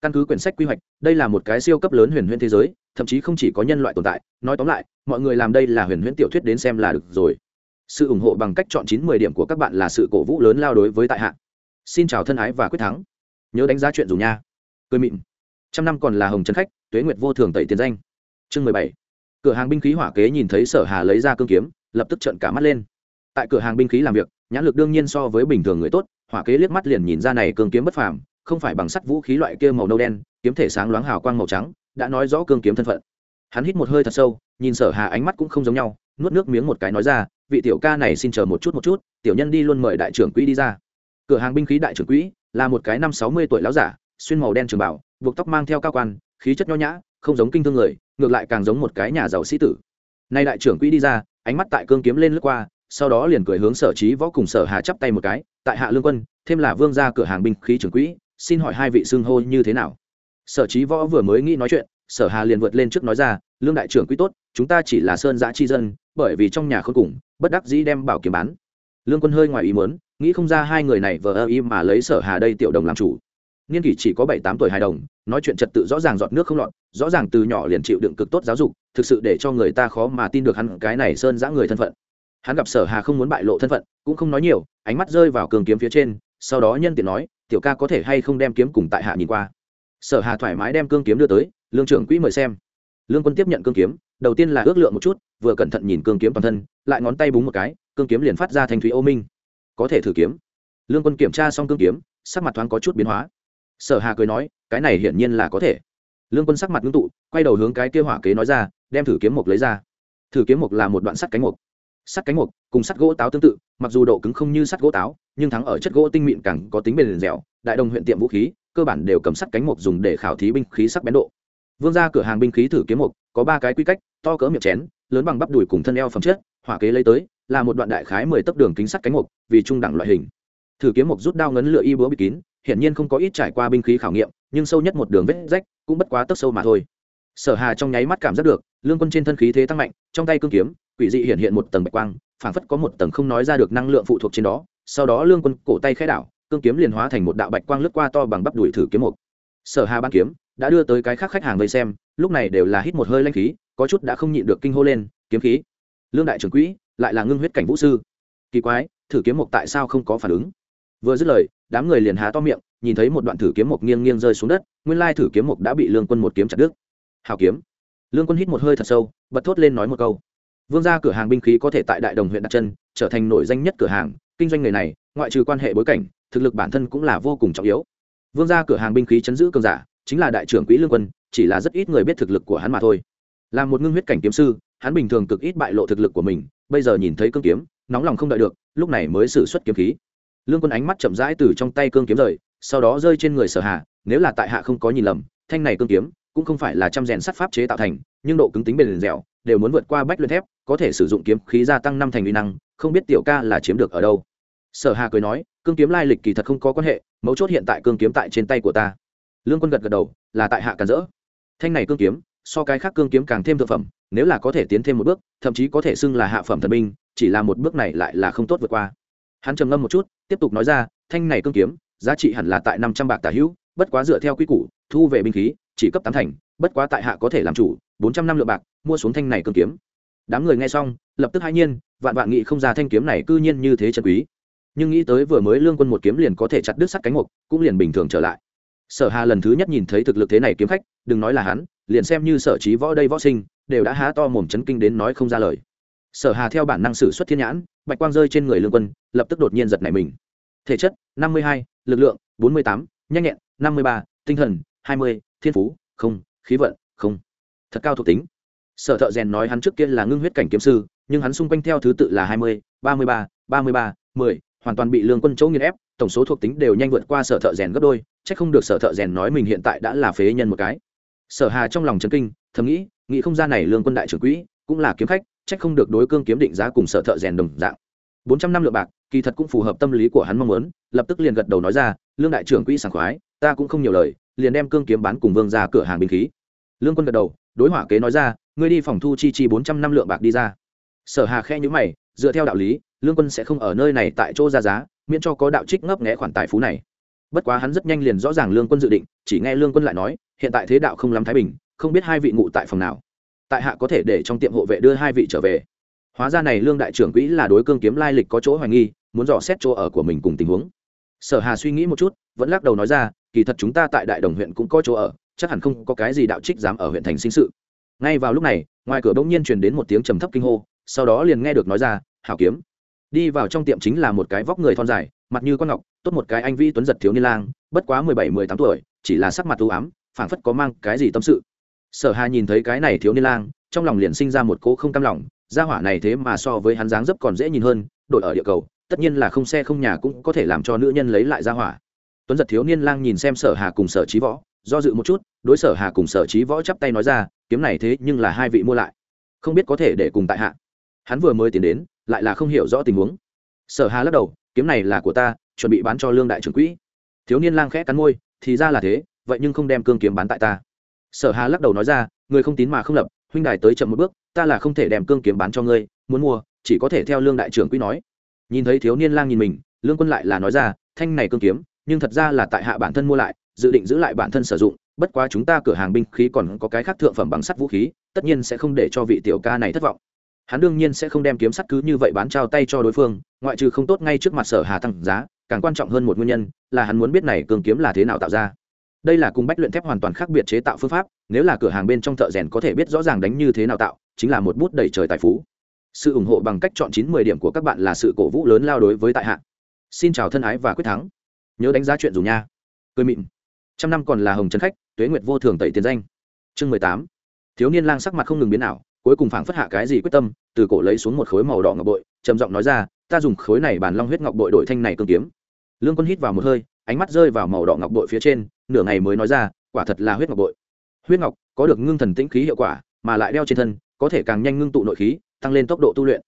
Căn cứ quyển sách quy hoạch, đây là một cái siêu cấp lớn huyền huyễn thế giới, thậm chí không chỉ có nhân loại tồn tại, nói tóm lại, mọi người làm đây là huyền huyễn tiểu thuyết đến xem là được rồi. Sự ủng hộ bằng cách chọn chín mười điểm của các bạn là sự cổ vũ lớn lao đối với tại hạ. Xin chào thân ái và quyết thắng. Nhớ đánh giá chuyện dù nha. Cười mịn. Trăm năm còn là hồng trấn khách tuế nguyệt vô thường tẩy tiền danh. Chương mười bảy. Cửa hàng binh khí hỏa kế nhìn thấy sở hà lấy ra cương kiếm, lập tức trợn cả mắt lên. Tại cửa hàng binh khí làm việc, nhãn lực đương nhiên so với bình thường người tốt, hỏa kế liếc mắt liền nhìn ra này cương kiếm bất phàm, không phải bằng sắt vũ khí loại kia màu nâu đen, kiếm thể sáng loáng hào quang màu trắng, đã nói rõ cương kiếm thân phận. Hắn hít một hơi thật sâu, nhìn sở hà ánh mắt cũng không giống nhau, nuốt nước miếng một cái nói ra, vị tiểu ca này xin chờ một chút một chút, tiểu nhân đi luôn mời đại trưởng quỹ đi ra. Cửa hàng binh khí đại trưởng quỹ, là một cái năm sáu mươi tuổi lão giả, xuyên màu đen trường bảo buộc tóc mang theo cao quan, khí chất nho nhã, không giống kinh thương người, ngược lại càng giống một cái nhà giàu sĩ tử. Nay đại trưởng quỹ đi ra, ánh mắt tại cương kiếm lên lướt qua, sau đó liền cười hướng sở trí võ cùng sở hà chắp tay một cái, tại hạ lương quân, thêm là vương gia cửa hàng binh khí trưởng quỹ, xin hỏi hai vị xưng hô như thế nào? Sở trí võ vừa mới nghĩ nói chuyện, sở hà liền vượt lên trước nói ra, lương đại trưởng quỹ tốt, chúng ta chỉ là sơn giã chi dân, bởi vì trong nhà không cùng, bất đắc dĩ đem bảo kiếm bán. Lương quân hơi ngoài ý muốn, nghĩ không ra hai người này vờ ơ im mà lấy sở hà đây tiểu đồng làm chủ niên kỷ chỉ có bảy tám tuổi hài đồng, nói chuyện trật tự rõ ràng dọn nước không lọt, rõ ràng từ nhỏ liền chịu đựng cực tốt giáo dục, thực sự để cho người ta khó mà tin được hắn cái này sơn giã người thân phận. Hắn gặp sở hà không muốn bại lộ thân phận, cũng không nói nhiều, ánh mắt rơi vào cường kiếm phía trên, sau đó nhân tiện nói, tiểu ca có thể hay không đem kiếm cùng tại hạ nhìn qua? Sở hà thoải mái đem cương kiếm đưa tới, lương trưởng quỹ mời xem. Lương quân tiếp nhận cương kiếm, đầu tiên là ước lượng một chút, vừa cẩn thận nhìn cương kiếm toàn thân, lại ngón tay búng một cái, cương kiếm liền phát ra thành thúy ô minh. Có thể thử kiếm. Lương quân kiểm tra xong cương kiếm, sắc mặt thoáng có chút biến hóa sở hà cười nói, cái này hiển nhiên là có thể. Lương quân sắc mặt ngưng tụ, quay đầu hướng cái kia hỏa kế nói ra, đem thử kiếm mục lấy ra. Thử kiếm mục là một đoạn sắt cánh mục. Sắt cánh mục cùng sắt gỗ táo tương tự, mặc dù độ cứng không như sắt gỗ táo, nhưng thắng ở chất gỗ tinh mịn càng có tính bền dẻo, đại đồng huyện tiệm vũ khí, cơ bản đều cầm sắt cánh mục dùng để khảo thí binh khí sắc bén độ. Vương ra cửa hàng binh khí thử kiếm mục, có ba cái quy cách, to cỡ miệng chén, lớn bằng bắp đùi cùng thân eo phẩm chất, hỏa kế lấy tới, là một đoạn đại khái mười tấc đường kính sắt cánh mục, vì trung đẳng loại hình thử kiếm một rút đao ngấn lửa y búa bị kín, hiển nhiên không có ít trải qua binh khí khảo nghiệm, nhưng sâu nhất một đường vết rách cũng bất quá tấc sâu mà thôi. Sở hà trong nháy mắt cảm giác được, lương quân trên thân khí thế tăng mạnh, trong tay cương kiếm, quỷ dị hiện hiện một tầng bạch quang, phảng phất có một tầng không nói ra được năng lượng phụ thuộc trên đó. Sau đó lương quân cổ tay khẽ đảo, cương kiếm liền hóa thành một đạo bạch quang lướt qua to bằng bắp đùi thử kiếm một. sở hà ban kiếm, đã đưa tới cái khác khách hàng vây xem, lúc này đều là hít một hơi lanh khí, có chút đã không nhịn được kinh hô lên, kiếm khí, lương đại trưởng quỹ, lại là ngưng huyết cảnh vũ sư. Kỳ quái, thử kiếm một tại sao không có phản ứng? Vừa dứt lời, đám người liền há to miệng, nhìn thấy một đoạn thử kiếm mục nghiêng nghiêng rơi xuống đất, nguyên lai thử kiếm mục đã bị lương quân một kiếm chặt đứt. Hào kiếm. Lương quân hít một hơi thật sâu, bật thốt lên nói một câu. Vương gia cửa hàng binh khí có thể tại đại đồng huyện đặt chân, trở thành nổi danh nhất cửa hàng, kinh doanh người này, ngoại trừ quan hệ bối cảnh, thực lực bản thân cũng là vô cùng trọng yếu. Vương gia cửa hàng binh khí chấn giữ cường giả, chính là đại trưởng quỹ lương quân, chỉ là rất ít người biết thực lực của hắn mà thôi. Là một ngưng huyết cảnh kiếm sư, hắn bình thường cực ít bại lộ thực lực của mình, bây giờ nhìn thấy cương kiếm, nóng lòng không đợi được, lúc này mới xử xuất kiếm khí lương quân ánh mắt chậm rãi từ trong tay cương kiếm rời, sau đó rơi trên người sở hạ nếu là tại hạ không có nhìn lầm, thanh này cương kiếm cũng không phải là trăm rèn sắt pháp chế tạo thành, nhưng độ cứng tính bền dẻo, đều muốn vượt qua bách luyện thép, có thể sử dụng kiếm khí gia tăng năm thành uy năng, không biết tiểu ca là chiếm được ở đâu. Sở hà cười nói, cương kiếm lai lịch kỳ thật không có quan hệ, mấu chốt hiện tại cương kiếm tại trên tay của ta. Lương quân gật gật đầu, là tại hạ càn rỡ. Thanh này cương kiếm, so cái khác cương kiếm càng thêm thượng phẩm, nếu là có thể tiến thêm một bước, thậm chí có thể xưng là hạ phẩm thần binh, chỉ là một bước này lại là không tốt vượt qua hắn trầm ngâm một chút, tiếp tục nói ra, thanh này cương kiếm, giá trị hẳn là tại năm trăm bạc tả hữu, bất quá dựa theo quy củ, thu về binh khí, chỉ cấp tám thành, bất quá tại hạ có thể làm chủ, bốn trăm năm lượng bạc, mua xuống thanh này cương kiếm. Đám người nghe xong, lập tức hai nhiên, vạn vạn nghị không ra thanh kiếm này cư nhiên như thế chân quý. Nhưng nghĩ tới vừa mới lương quân một kiếm liền có thể chặt đứt sắt cánh mục, cũng liền bình thường trở lại. Sở hà lần thứ nhất nhìn thấy thực lực thế này kiếm khách, đừng nói là hắn, liền xem như sở trí võ đây võ sinh, đều đã há to mồm chấn kinh đến nói không ra lời. Sở hà theo bản năng sử xuất thiên nhãn, bạch quang rơi trên người lương quân lập tức đột nhiên giật nảy mình. Thể chất 52, lực lượng 48, nhanh nhẹn 53, tinh thần 20, thiên phú không khí vận không. Thật cao thuộc tính. Sở thợ rèn nói hắn trước kia là ngưng huyết cảnh kiếm sư nhưng hắn xung quanh theo thứ tự là 20, 33, 33, 10, hoàn toàn bị lương quân chỗ nghiền ép tổng số thuộc tính đều nhanh vượt qua sở thợ rèn gấp đôi chắc không được sở thợ rèn nói mình hiện tại đã là phế nhân một cái. Sở hà trong lòng chấn kinh thầm nghĩ nghĩ không ra này lương quân đại trưởng quỹ cũng là kiếm khách chắc không được đối cương kiếm định giá cùng sở thợ rèn đồng dạng bốn trăm năm lượng bạc, kỳ thật cũng phù hợp tâm lý của hắn mong muốn, lập tức liền gật đầu nói ra, lương đại trưởng quỹ sảng khoái, ta cũng không nhiều lời, liền đem cương kiếm bán cùng vương ra cửa hàng binh khí. Lương quân gật đầu, đối hỏa kế nói ra, ngươi đi phòng thu chi chi bốn trăm năm lượng bạc đi ra. Sở hà khe nhữ mày, dựa theo đạo lý, lương quân sẽ không ở nơi này tại chỗ ra giá, miễn cho có đạo trích ngấp nghẽ khoản tài phú này. Bất quá hắn rất nhanh liền rõ ràng lương quân dự định, chỉ nghe lương quân lại nói, hiện tại thế đạo không lắm thái bình, không biết hai vị ngụ tại phòng nào. Tại hạ có thể để trong tiệm hộ vệ đưa hai vị trở về hóa ra này lương đại trưởng quỹ là đối cương kiếm lai lịch có chỗ hoài nghi, muốn dò xét chỗ ở của mình cùng tình huống. Sở hà suy nghĩ một chút, vẫn lắc đầu nói ra, kỳ thật chúng ta tại đại đồng huyện cũng có chỗ ở, chắc hẳn không có cái gì đạo trích dám ở huyện thành sinh sự. Ngay vào lúc này, ngoài cửa bỗng nhiên truyền đến một tiếng trầm thấp kinh hô, sau đó liền nghe được nói ra, hảo kiếm. Đi vào trong tiệm chính là một cái vóc người thon dài, mặt như con ngọc, tốt một cái anh vi tuấn giật thiếu niên lang, bất quá mười bảy, mười tám tuổi, chỉ là sắc mặt u ám, phảng phất có mang cái gì tâm sự. Sở hà nhìn thấy cái này thiếu niên lang, trong lòng liền sinh ra một cỗ không cam lòng gia hỏa này thế mà so với hắn dáng dấp còn dễ nhìn hơn đội ở địa cầu, tất nhiên là không xe không nhà cũng có thể làm cho nữ nhân lấy lại gia hỏa. Tuấn giật thiếu niên lang nhìn xem sở hà cùng sở trí võ, do dự một chút, đối sở hà cùng sở trí võ chắp tay nói ra, kiếm này thế nhưng là hai vị mua lại. Không biết có thể để cùng tại hạ. Hắn vừa mới tiến đến, lại là không hiểu rõ tình huống. Sở hà lắc đầu, kiếm này là của ta, chuẩn bị bán cho lương đại trưởng quỹ. Thiếu niên lang khẽ cắn môi, thì ra là thế, vậy nhưng không đem cương kiếm bán tại ta. Sở hà lắc đầu nói ra, người không tín mà không lập huynh đài tới chậm một bước, ta là không thể đem cương kiếm bán cho ngươi, muốn mua, chỉ có thể theo lương đại trưởng quý nói. Nhìn thấy thiếu niên lang nhìn mình, lương quân lại là nói ra, thanh này cương kiếm, nhưng thật ra là tại hạ bản thân mua lại, dự định giữ lại bản thân sử dụng, bất quá chúng ta cửa hàng binh khí còn có cái khác thượng phẩm bằng sắt vũ khí, tất nhiên sẽ không để cho vị tiểu ca này thất vọng. Hắn đương nhiên sẽ không đem kiếm sắt cứ như vậy bán trao tay cho đối phương, ngoại trừ không tốt ngay trước mặt sở hà tăng giá, càng quan trọng hơn một nguyên nhân là hắn muốn biết này cường kiếm là thế nào tạo ra đây là cùng bách luyện thép hoàn toàn khác biệt chế tạo phương pháp, nếu là cửa hàng bên trong thợ rèn có thể biết rõ ràng đánh như thế nào tạo, chính là một bút đầy trời tài phú. Sự ủng hộ bằng cách chọn chín mười điểm của các bạn là sự cổ vũ lớn lao đối với tại hạ. Xin chào thân ái và quyết thắng. Nhớ đánh giá chuyện dù nha. Cười mịn. Trăm năm còn là hồng trấn khách, tuế nguyệt vô thường tẩy tiền danh. Chương mười tám. Thiếu niên lang sắc mặt không ngừng biến nào cuối cùng phảng phất hạ cái gì quyết tâm, từ cổ lấy xuống một khối màu đỏ ngọc bội, trầm giọng nói ra, ta dùng khối này bàn long huyết ngọc bội đổi thanh này cương kiếm. Lương quân hít vào một hơi ánh mắt rơi vào màu đỏ ngọc bội phía trên, nửa ngày mới nói ra, quả thật là huyết ngọc bội. Huyết ngọc có được ngưng thần tĩnh khí hiệu quả, mà lại đeo trên thân, có thể càng nhanh ngưng tụ nội khí, tăng lên tốc độ tu luyện.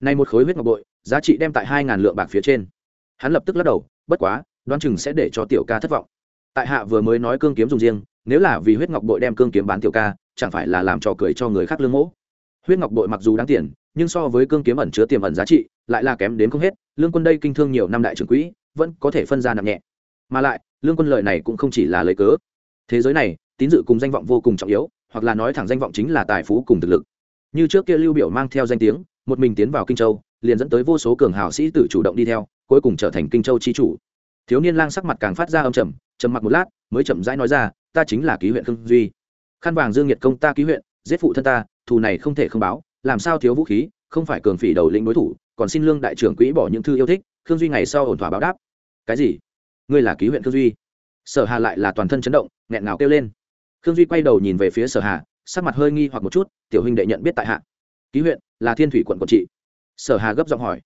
Nay một khối huyết ngọc bội, giá trị đem tại hai ngàn lượng bạc phía trên. Hắn lập tức lắc đầu, bất quá, đoán chừng sẽ để cho tiểu ca thất vọng. Tại hạ vừa mới nói cương kiếm dùng riêng, nếu là vì huyết ngọc bội đem cương kiếm bán tiểu ca, chẳng phải là làm trò cười cho người khác lương mẫu huyết ngọc bội mặc dù đáng tiền, nhưng so với cương kiếm ẩn chứa tiềm ẩn giá trị, lại là kém đến không hết. Lương quân đây kinh thương nhiều năm đại trưởng quỹ, vẫn có thể phân ra nặng nhẹ mà lại, lương quân lợi này cũng không chỉ là lấy cớ. Thế giới này, tín dự cùng danh vọng vô cùng trọng yếu, hoặc là nói thẳng danh vọng chính là tài phú cùng thực lực. Như trước kia lưu biểu mang theo danh tiếng, một mình tiến vào kinh châu, liền dẫn tới vô số cường hào sĩ tử chủ động đi theo, cuối cùng trở thành kinh châu chi chủ. Thiếu niên lang sắc mặt càng phát ra âm trầm trầm mặc một lát, mới chậm rãi nói ra, ta chính là ký huyện khương duy. Khăn vàng dương nhiệt công ta ký huyện, giết phụ thân ta, thù này không thể không báo, làm sao thiếu vũ khí, không phải cường phỉ đầu lĩnh đối thủ, còn xin lương đại trưởng quỹ bỏ những thư yêu thích. Khương duy ngày sau ổn thỏa báo đáp. Cái gì? Ngươi là ký huyện khương duy. Sở hà lại là toàn thân chấn động, nghẹn ngào kêu lên. Khương duy quay đầu nhìn về phía sở hà, sắc mặt hơi nghi hoặc một chút, tiểu huynh đệ nhận biết tại hạ. Ký huyện, là thiên thủy quận quận trị. Sở hà gấp giọng hỏi.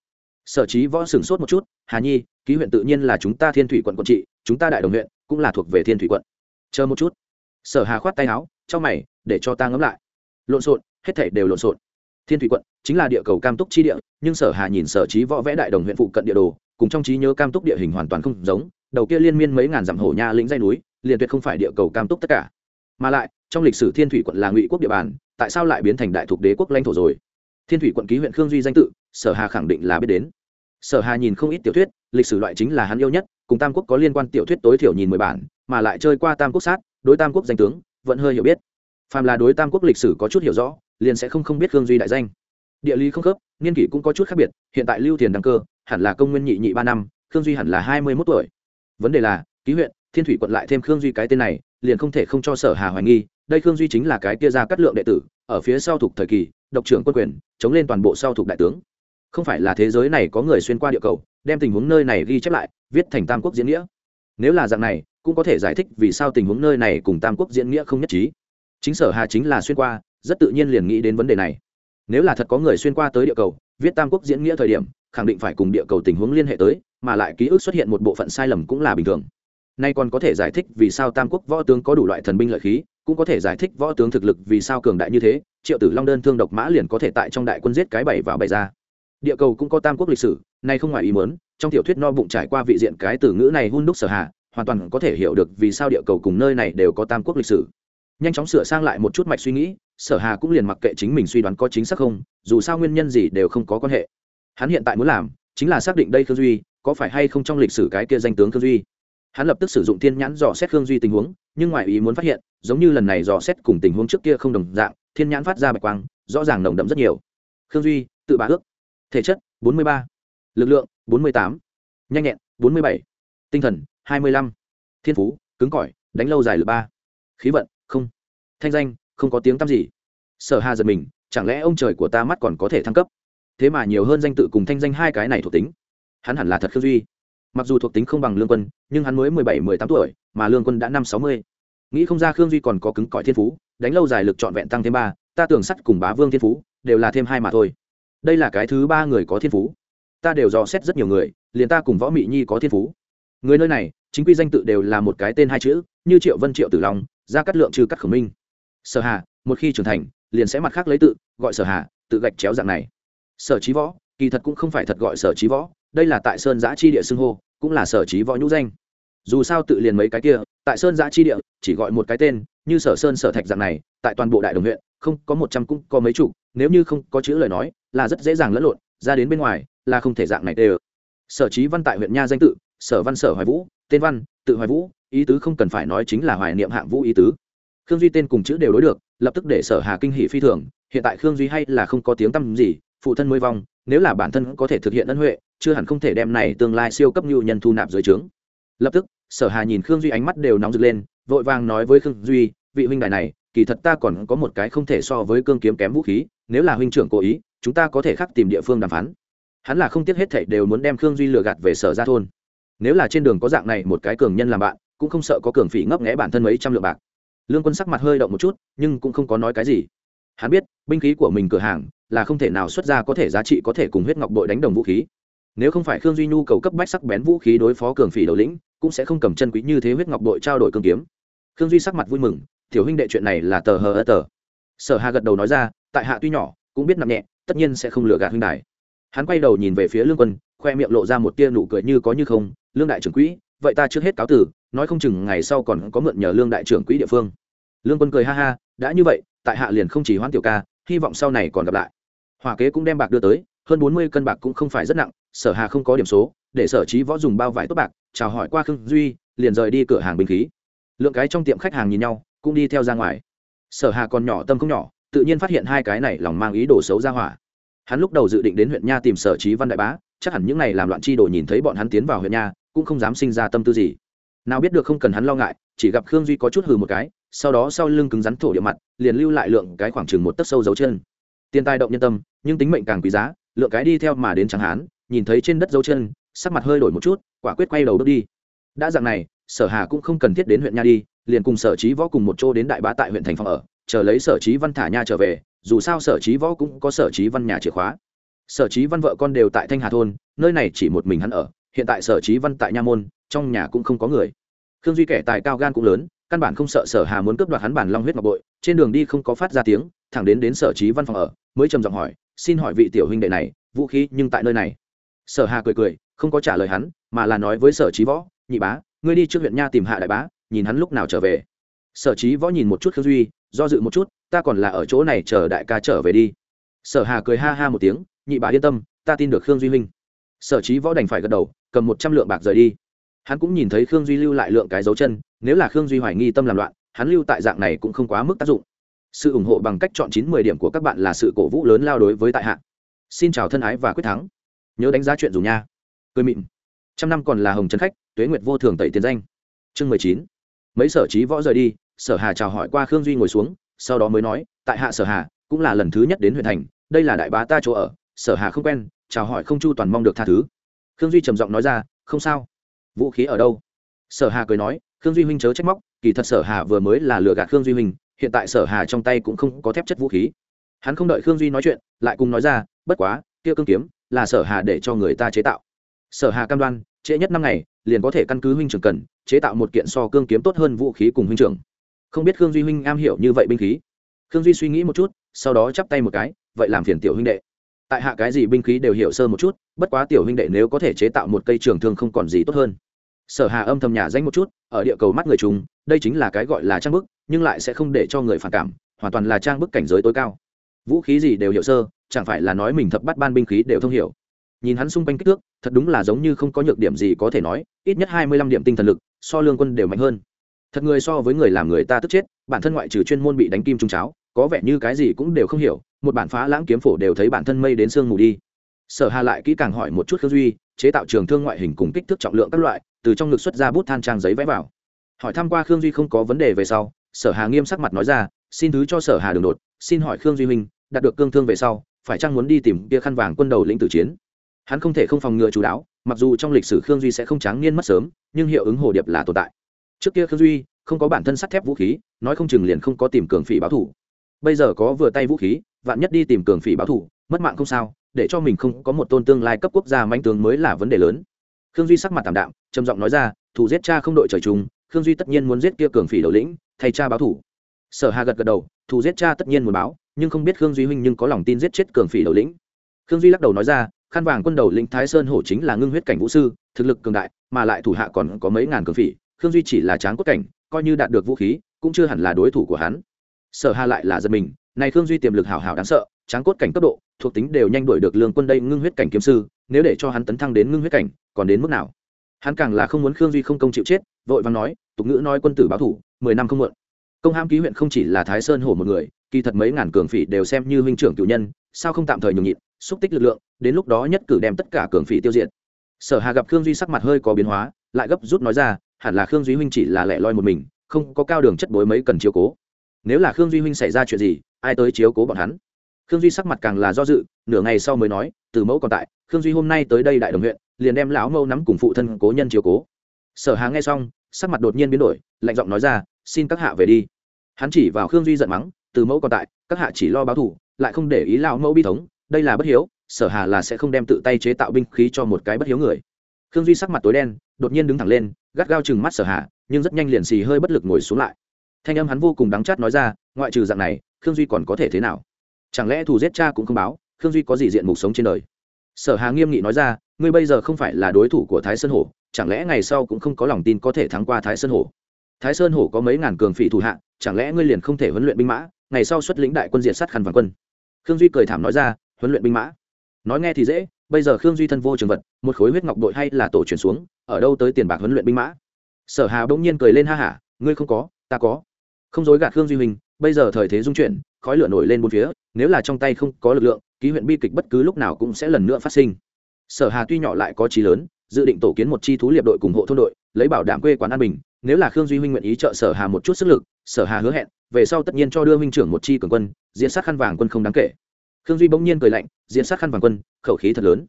Sở trí võ sửng sốt một chút, hà nhi, ký huyện tự nhiên là chúng ta thiên thủy quận quận trị, chúng ta đại đồng huyện cũng là thuộc về thiên thủy quận. Chờ một chút. Sở hà khoát tay áo trong mày, để cho ta ngẫm lại. Lộn xộn, hết thảy đều lộn xộn. Thiên thủy quận chính là địa cầu cam túc chi địa, nhưng sở hà nhìn sở trí võ vẽ đại đồng huyện phụ cận địa đồ, cùng trong trí nhớ cam túc địa hình hoàn toàn không giống đầu kia liên miên mấy ngàn dặm hổ nha lĩnh dây núi, liền tuyệt không phải địa cầu cam túc tất cả. Mà lại, trong lịch sử thiên thủy quận là ngụy quốc địa bàn, tại sao lại biến thành đại thuộc đế quốc lãnh thổ rồi? Thiên thủy quận ký huyện khương duy danh tự, sở hà khẳng định là biết đến. Sở hà nhìn không ít tiểu thuyết, lịch sử loại chính là hắn yêu nhất, cùng tam quốc có liên quan tiểu thuyết tối thiểu nhìn mười bản, mà lại chơi qua tam quốc sát, đối tam quốc danh tướng, vẫn hơi hiểu biết. Phàm là đối tam quốc lịch sử có chút hiểu rõ, liền sẽ không không biết khương duy đại danh. Địa lý không khớp, niên kỷ cũng có chút khác biệt, hiện tại lưu thiền đăng cơ, hẳn là công nguyên nhị nhị ba năm, khương duy hẳn là hai mươi mốt tuổi vấn đề là, ký huyện, thiên thủy quận lại thêm khương duy cái tên này, liền không thể không cho sở hà hoài nghi, đây khương duy chính là cái kia ra cắt lượng đệ tử, ở phía sau thuộc thời kỳ, độc trưởng quân quyền, chống lên toàn bộ sau thuộc đại tướng. Không phải là thế giới này có người xuyên qua địa cầu, đem tình huống nơi này ghi chép lại, viết thành tam quốc diễn nghĩa. Nếu là dạng này, cũng có thể giải thích vì sao tình huống nơi này cùng tam quốc diễn nghĩa không nhất trí. Chính sở hà chính là xuyên qua, rất tự nhiên liền nghĩ đến vấn đề này. Nếu là thật có người xuyên qua tới địa cầu, viết tam quốc diễn nghĩa thời điểm khẳng định phải cùng địa cầu tình huống liên hệ tới, mà lại ký ức xuất hiện một bộ phận sai lầm cũng là bình thường. Nay còn có thể giải thích vì sao tam quốc võ tướng có đủ loại thần binh lợi khí, cũng có thể giải thích võ tướng thực lực vì sao cường đại như thế, triệu tử long đơn thương độc mã liền có thể tại trong đại quân giết cái bảy vào bảy ra. Địa cầu cũng có tam quốc lịch sử, nay không ngoài ý mớn trong tiểu thuyết no bụng trải qua vị diện cái từ ngữ này hun đúc sở hạ, hoàn toàn có thể hiểu được vì sao địa cầu cùng nơi này đều có tam quốc lịch sử. Nhanh chóng sửa sang lại một chút mạch suy nghĩ, sở hà cũng liền mặc kệ chính mình suy đoán có chính xác không, dù sao nguyên nhân gì đều không có quan hệ hắn hiện tại muốn làm chính là xác định đây khương duy có phải hay không trong lịch sử cái kia danh tướng khương duy hắn lập tức sử dụng thiên nhãn dò xét khương duy tình huống, nhưng ngoài ý muốn phát hiện, giống như lần này dò xét cùng tình huống trước kia không đồng dạng, thiên nhãn phát ra bạch quang, rõ ràng nồng đậm rất nhiều khương duy, tự bá ước thể chất 43. lực lượng 48. nhanh nhẹn 47. tinh thần 25. thiên phú, cứng cỏi, đánh lâu dài lực ba khí vận, không thanh danh, không có tiếng tăm gì sở hà giật mình, chẳng lẽ ông trời của ta mắt còn có thể thăng cấp thế mà nhiều hơn danh tự cùng thanh danh hai cái này thuộc tính. Hắn hẳn là thật khương duy. Mặc dù thuộc tính không bằng lương quân, nhưng hắn mới mười bảy, mười tám tuổi, mà lương quân đã năm, sáu mươi. Nghĩ không ra khương duy còn có cứng cỏi thiên phú, đánh lâu dài lực trọn vẹn tăng thêm ba, ta tưởng sắt cùng bá vương thiên phú, đều là thêm hai mà thôi. Đây là cái thứ ba người có thiên phú. Ta đều dò xét rất nhiều người, liền ta cùng võ mị nhi có thiên phú. Người nơi này, chính quy danh tự đều là một cái tên hai chữ, như triệu vân, triệu tử long ra cắt lượng, trừ cắt khẩu minh. Sở hà, một khi trưởng thành, liền sẽ mặt khác lấy tự, gọi sở hà, tự gạch chéo dạng này sở trí võ, kỳ thật cũng không phải thật gọi sở trí võ, đây là tại sơn giã chi địa xưng hô, cũng là sở trí võ nhũ danh. Dù sao tự liền mấy cái kia, tại sơn giã chi địa, chỉ gọi một cái tên, như sở sơn sở thạch dạng này, tại toàn bộ đại đồng huyện, không có một trăm cũng có mấy chục, nếu như không có chữ lời nói, là rất dễ dàng lẫn lộn, ra đến bên ngoài, là không thể dạng này tê sở trí văn tại huyện nha danh tự, sở văn sở hoài vũ, tên văn, tự hoài vũ, ý tứ không cần phải nói chính là hoài niệm hạng vũ ý tứ. Khương duy tên cùng chữ đều đối được, lập tức để sở hà kinh hỷ phi thường, hiện tại khương duy hay là không có tiếng tăm gì phụ thân mới vong, nếu là bản thân có thể thực hiện ân huệ, chưa hẳn không thể đem này tương lai siêu cấp nhu nhân thu nạp dưới trướng. Lập tức, sở hà nhìn khương duy ánh mắt đều nóng rực lên, vội vàng nói với khương duy, vị huynh đài này, kỳ thật ta còn có một cái không thể so với cương kiếm kém vũ khí, nếu là huynh trưởng cố ý, chúng ta có thể khắc tìm địa phương đàm phán. Hắn là không tiếc hết thảy đều muốn đem khương duy lừa gạt về sở gia thôn. Nếu là trên đường có dạng này một cái cường nhân làm bạn, cũng không sợ có cường phỉ ngấp nghẽ bản thân mấy trăm lượng bạc. Lương quân sắc mặt hơi động một chút, nhưng cũng không có nói cái gì. Hắn biết, binh khí của mình cửa hàng là không thể nào xuất ra có thể giá trị có thể cùng huyết ngọc bội đánh đồng vũ khí. Nếu không phải khương duy nhu cầu cấp bách sắc bén vũ khí đối phó cường phỉ đầu lĩnh, cũng sẽ không cầm chân quý như thế huyết ngọc bội trao đổi cương kiếm. Khương duy sắc mặt vui mừng, tiểu huynh đệ, chuyện này là tờ hờ ơ tờ. Sở hà gật đầu nói ra, tại hạ tuy nhỏ, cũng biết nặng nhẹ, tất nhiên sẽ không lừa gạt huynh đài. Hắn quay đầu nhìn về phía lương quân, khoe miệng lộ ra một tia nụ cười như có như không, lương đại trưởng quỹ, vậy ta trước hết cáo tử, nói không chừng ngày sau còn có mượn nhờ lương đại trưởng quỹ địa phương. Lương quân cười ha ha, đã như vậy, tại hạ liền không chỉ hoãn tiểu ca hy vọng sau này còn gặp lại. Hỏa kế cũng đem bạc đưa tới, hơn bốn mươi cân bạc cũng không phải rất nặng, sở hà không có điểm số, để sở trí võ dùng bao vải tốt bạc, chào hỏi qua khương duy, liền rời đi cửa hàng bình khí. Lượng cái trong tiệm khách hàng nhìn nhau, cũng đi theo ra ngoài. Sở hà còn nhỏ tâm không nhỏ, tự nhiên phát hiện hai cái này lòng mang ý đồ xấu ra hỏa. Hắn lúc đầu dự định đến huyện nha tìm sở trí văn đại bá, chắc hẳn những này làm loạn chi đồ nhìn thấy bọn hắn tiến vào huyện nha, cũng không dám sinh ra tâm tư gì. Nào biết được không cần hắn lo ngại, chỉ gặp khương duy có chút hừ một cái sau đó sau lưng cứng rắn thổ địa mặt, liền lưu lại lượng cái khoảng chừng một tấc sâu dấu chân. Tiền tài động nhân tâm, nhưng tính mệnh càng quý giá, lượng cái đi theo mà đến chẳng hán nhìn thấy trên đất dấu chân, sắc mặt hơi đổi một chút, quả quyết quay đầu bước đi. Đã dạng này, sở hà cũng không cần thiết đến huyện nha đi, liền cùng sở trí võ cùng một chỗ đến đại bá tại huyện thành phòng ở, chờ lấy sở trí văn thả nha trở về, dù sao sở trí võ cũng có sở trí văn nhà chìa khóa. Sở trí văn vợ con đều tại thanh hà thôn, nơi này chỉ một mình hắn ở, hiện tại sở trí văn tại nha môn, trong nhà cũng không có người. Khương duy kẻ tài cao gan cũng lớn căn bản không sợ sở hà muốn cướp đoạt hắn bản long huyết ngọc bội, trên đường đi không có phát ra tiếng, thẳng đến đến sở trí văn phòng ở, mới trầm giọng hỏi, xin hỏi vị tiểu huynh đệ này, vũ khí nhưng tại nơi này? Sở hà cười cười, không có trả lời hắn, mà là nói với sở trí võ, nhị bá, ngươi đi trước huyện nha tìm hạ đại bá, nhìn hắn lúc nào trở về. Sở trí võ nhìn một chút khương duy, do dự một chút, ta còn là ở chỗ này chờ đại ca trở về đi. Sở hà cười ha ha một tiếng, nhị bá yên tâm, ta tin được khương duy huynh. Sở trí võ đành phải gật đầu, cầm một trăm lượng bạc rời đi. Hắn cũng nhìn thấy khương duy lưu lại lượng cái dấu chân nếu là khương duy hoài nghi tâm làm loạn, hắn lưu tại dạng này cũng không quá mức tác dụng. Sự ủng hộ bằng cách chọn chín mười điểm của các bạn là sự cổ vũ lớn lao đối với tại hạ. Xin chào thân ái và quyết thắng. Nhớ đánh giá chuyện dùng nha. Cười mịn. Trăm năm còn là hồng trấn khách, tuế nguyệt vô thường tẩy tiền danh. Chương mười chín. Mấy sở trí võ rời đi, sở hà chào hỏi qua khương duy ngồi xuống, sau đó mới nói, tại hạ sở hà, cũng là lần thứ nhất đến huyện thành, đây là đại bá ta chỗ ở, sở hà không quen, chào hỏi không chu toàn mong được tha thứ. Khương duy trầm giọng nói ra, không sao. Vũ khí ở đâu? Sở hà cười nói khương duy huynh chớ trách móc, kỳ thật sở hà vừa mới là lừa gạt khương duy huynh, hiện tại sở hà trong tay cũng không có thép chất vũ khí. Hắn không đợi khương duy nói chuyện, lại cùng nói ra, bất quá, kia cương kiếm là sở hà để cho người ta chế tạo. Sở hà cam đoan, trễ nhất năm ngày, liền có thể căn cứ huynh trưởng cần, chế tạo một kiện so cương kiếm tốt hơn vũ khí cùng huynh trưởng. Không biết khương duy huynh am hiểu như vậy binh khí. Khương duy suy nghĩ một chút, sau đó chắp tay một cái, vậy làm phiền tiểu huynh đệ. Tại hạ cái gì binh khí đều hiểu sơ một chút, bất quá tiểu huynh đệ nếu có thể chế tạo một cây trường thương không còn gì tốt hơn sở hà âm thầm nhà danh một chút, ở địa cầu mắt người chúng đây chính là cái gọi là trang bức, nhưng lại sẽ không để cho người phản cảm, hoàn toàn là trang bức cảnh giới tối cao. Vũ khí gì đều hiểu sơ, chẳng phải là nói mình thập bắt ban binh khí đều thông hiểu. Nhìn hắn xung quanh kích thước, thật đúng là giống như không có nhược điểm gì có thể nói, ít nhất hai mươi lăm điểm tinh thần lực, so lương quân đều mạnh hơn. Thật người so với người làm người ta tức chết, bản thân ngoại trừ chuyên môn bị đánh kim trung cháo, có vẻ như cái gì cũng đều không hiểu, một bản phá lãng kiếm phổ đều thấy bản thân mây đến sương mù đi. Sở hà lại kỹ càng hỏi một chút khương duy chế tạo trường thương ngoại hình cùng kích thước trọng lượng các loại, từ trong ngực xuất ra bút than trang giấy vẽ vào. Hỏi thăm qua khương duy không có vấn đề về sau, sở hà nghiêm sắc mặt nói ra, xin thứ cho sở hà đường đột, xin hỏi khương duy minh đạt được cương thương về sau, phải chăng muốn đi tìm kia khăn vàng quân đầu lĩnh tử chiến? Hắn không thể không phòng ngừa chú đáo, mặc dù trong lịch sử khương duy sẽ không tráng niên mất sớm, nhưng hiệu ứng hồ điệp là tồn tại. Trước kia khương duy không có bản thân sắt thép vũ khí, nói không chừng liền không có tìm cường phỉ báo thủ. Bây giờ có vừa tay vũ khí, vạn nhất đi tìm cường phỉ báo thủ, mất mạng không sao để cho mình không có một tôn tương lai cấp quốc gia manh tướng mới là vấn đề lớn. Khương duy sắc mặt tảm đạm, trầm giọng nói ra, thủ giết cha không đội trời chung, khương duy tất nhiên muốn giết kia cường phỉ đầu lĩnh, thay cha báo thủ. Sở hà gật gật đầu, thủ giết cha tất nhiên muốn báo, nhưng không biết khương duy huynh nhưng có lòng tin giết chết cường phỉ đầu lĩnh. Khương duy lắc đầu nói ra khăn vàng quân đầu lĩnh thái sơn hổ chính là ngưng huyết cảnh vũ sư, thực lực cường đại, mà lại thủ hạ còn có mấy ngàn cường phỉ, khương duy chỉ là tráng cốt cảnh, coi như đạt được vũ khí, cũng chưa hẳn là đối thủ của hắn. Sở hà lại là giật mình, này khương duy tiềm lực hảo hảo đáng sợ tráng cốt cảnh cấp độ, thuộc tính đều nhanh đuổi được lương quân đây ngưng huyết cảnh kiếm sư, nếu để cho hắn tấn thăng đến ngưng huyết cảnh, còn đến mức nào? Hắn càng là không muốn khương duy không công chịu chết, vội vàng nói, tục ngữ nói quân tử báo thủ, mười năm không muộn. Công ham ký huyện không chỉ là thái sơn hổ một người, kỳ thật mấy ngàn cường phỉ đều xem như huynh trưởng cựu nhân, sao không tạm thời nhường nhịn, xúc tích lực lượng, đến lúc đó nhất cử đem tất cả cường phỉ tiêu diệt. Sở hà gặp khương duy sắc mặt hơi có biến hóa, lại gấp rút nói ra, hẳn là khương duy huynh chỉ là lẻ loi một mình, không có cao đường chất bối mấy cần chiếu cố. Nếu là khương duy huynh xảy ra chuyện gì, ai tới chiếu cố bọn hắn? Khương duy sắc mặt càng là do dự, nửa ngày sau mới nói, từ mẫu còn tại, khương duy hôm nay tới đây đại đồng huyện, liền đem lão mâu nắm cùng phụ thân cố nhân chiếu cố. Sở hà nghe xong, sắc mặt đột nhiên biến đổi, lạnh giọng nói ra, xin các hạ về đi. Hắn chỉ vào khương duy giận mắng, từ mẫu còn tại, các hạ chỉ lo báo thủ lại không để ý lão mẫu bi thống, đây là bất hiếu, sở hà là sẽ không đem tự tay chế tạo binh khí cho một cái bất hiếu người. Khương duy sắc mặt tối đen, đột nhiên đứng thẳng lên, gắt gao chừng mắt sở hà, nhưng rất nhanh liền xì hơi bất lực ngồi xuống lại. Thanh âm hắn vô cùng đắng chát nói ra, ngoại trừ dạng này, khương duy còn có thể thế nào? Chẳng lẽ thù giết cha cũng không báo, khương duy có gì diện mục sống trên đời? Sở hà nghiêm nghị nói ra, ngươi bây giờ không phải là đối thủ của thái sơn hổ, chẳng lẽ ngày sau cũng không có lòng tin có thể thắng qua thái sơn hổ? Thái sơn hổ có mấy ngàn cường phỉ thủ hạ, chẳng lẽ ngươi liền không thể huấn luyện binh mã, ngày sau xuất lĩnh đại quân diện sát khăn vàng quân? Khương duy cười thảm nói ra, huấn luyện binh mã? Nói nghe thì dễ, bây giờ khương duy thân vô trường vật, một khối huyết ngọc đội hay là tổ truyền xuống, ở đâu tới tiền bạc huấn luyện binh mã? Sở hà bỗng nhiên cười lên ha hả, ngươi không có, ta có. Không dối gạt khương duy mình bây giờ thời thế dung chuyển, khói lửa nổi lên bốn phía nếu là trong tay không có lực lượng, ký huyện bi kịch bất cứ lúc nào cũng sẽ lần nữa phát sinh. Sở hà tuy nhỏ lại có trí lớn, dự định tổ kiến một chi thú liệp đội cùng hộ thôn đội, lấy bảo đảm quê quán an bình, nếu là khương duy huynh nguyện ý trợ sở hà một chút sức lực, sở hà hứa hẹn, về sau tất nhiên cho đưa huynh trưởng một chi cường quân, diện sát khăn vàng quân không đáng kể. Khương duy bỗng nhiên cười lạnh, diện sát khăn vàng quân, khẩu khí thật lớn.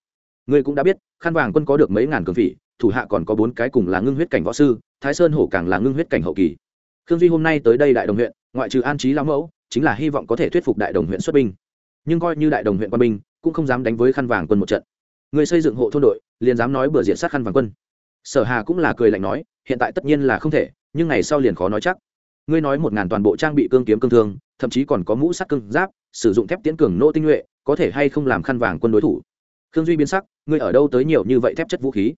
Ngươi cũng đã biết, khăn vàng quân có được mấy ngàn cường vị, thủ hạ còn có bốn cái cùng là ngưng huyết cảnh võ sư, thái sơn hổ càng là ngưng huyết cảnh hậu kỳ. Khương duy hôm nay tới đây đại đồng huyện, ngoại trừ an trí lão mẫu chính là hy vọng có thể thuyết phục đại đồng huyện xuất binh. Nhưng coi như đại đồng huyện quân binh, cũng không dám đánh với khăn vàng quân một trận. Người xây dựng hộ thôn đội, liền dám nói bừa diện sát khăn vàng quân. Sở hà cũng là cười lạnh nói, hiện tại tất nhiên là không thể, nhưng ngày sau liền khó nói chắc. Ngươi nói một ngàn toàn bộ trang bị cương kiếm cương thương, thậm chí còn có mũ sắt cương giáp, sử dụng thép tiến cường nô tinh nhuệ, có thể hay không làm khăn vàng quân đối thủ? Khương duy biến sắc, ngươi ở đâu tới nhiều như vậy thép chất vũ khí?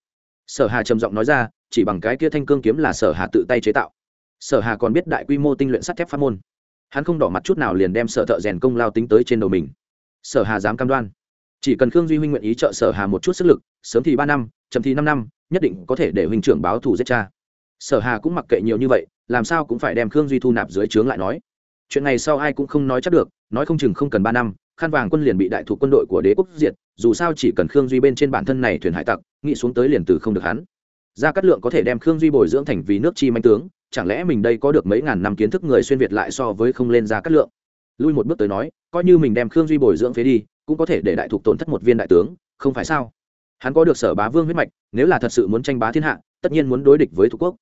Sở hà trầm giọng nói ra, chỉ bằng cái kia thanh cương kiếm là sở hà tự tay chế tạo. Sở hà còn biết đại quy mô tinh luyện sắt thép pháp môn hắn không đỏ mặt chút nào liền đem sở thợ rèn công lao tính tới trên đầu mình. Sở hà dám cam đoan. Chỉ cần khương duy huynh nguyện ý trợ sở hà một chút sức lực, sớm thì ba năm, chậm thì năm năm, nhất định có thể để huynh trưởng báo thù giết cha. Sở hà cũng mặc kệ nhiều như vậy, làm sao cũng phải đem khương duy thu nạp dưới trướng lại nói. Chuyện này sau ai cũng không nói chắc được, nói không chừng không cần ba năm khăn vàng quân liền bị đại thủ quân đội của đế quốc diệt, dù sao chỉ cần khương duy bên trên bản thân này thuyền hải tặc, nghĩ xuống tới liền từ không được hắn. Gia cát lượng có thể đem khương duy bồi dưỡng thành vì nước chi manh tướng chẳng lẽ mình đây có được mấy ngàn năm kiến thức người xuyên việt lại so với không lên ra cát lượng? Lui một bước tới nói, coi như mình đem khương duy bồi dưỡng phế đi, cũng có thể để đại thục tổn thất một viên đại tướng, không phải sao? Hắn có được sở bá vương huyết mạch, nếu là thật sự muốn tranh bá thiên hạ, tất nhiên muốn đối địch với thuộc quốc.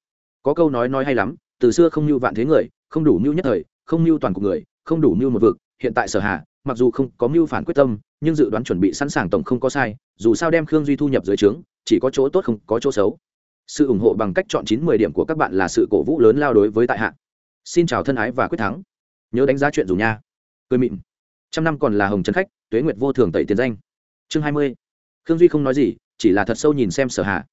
Có câu nói nói hay lắm, từ xưa không mưu vạn thế người, không đủ mưu nhất thời, không mưu toàn cục người, không đủ mưu một vực, hiện tại sở hà mặc dù không có mưu phản quyết tâm, nhưng dự đoán chuẩn bị sẵn sàng tổng không có sai, dù sao đem khương duy thu nhập dưới trướng, chỉ có chỗ tốt không có chỗ xấu sự ủng hộ bằng cách chọn chín mười điểm của các bạn là sự cổ vũ lớn lao đối với tại hạ. Xin chào thân ái và quyết thắng. Nhớ đánh giá chuyện dù nha. Cười mịn. Trăm năm còn là hồng trấn khách, tuế nguyệt vô thường tẩy tiền danh. Chương hai mươi. Khương duy không nói gì, chỉ là thật sâu nhìn xem sở hạ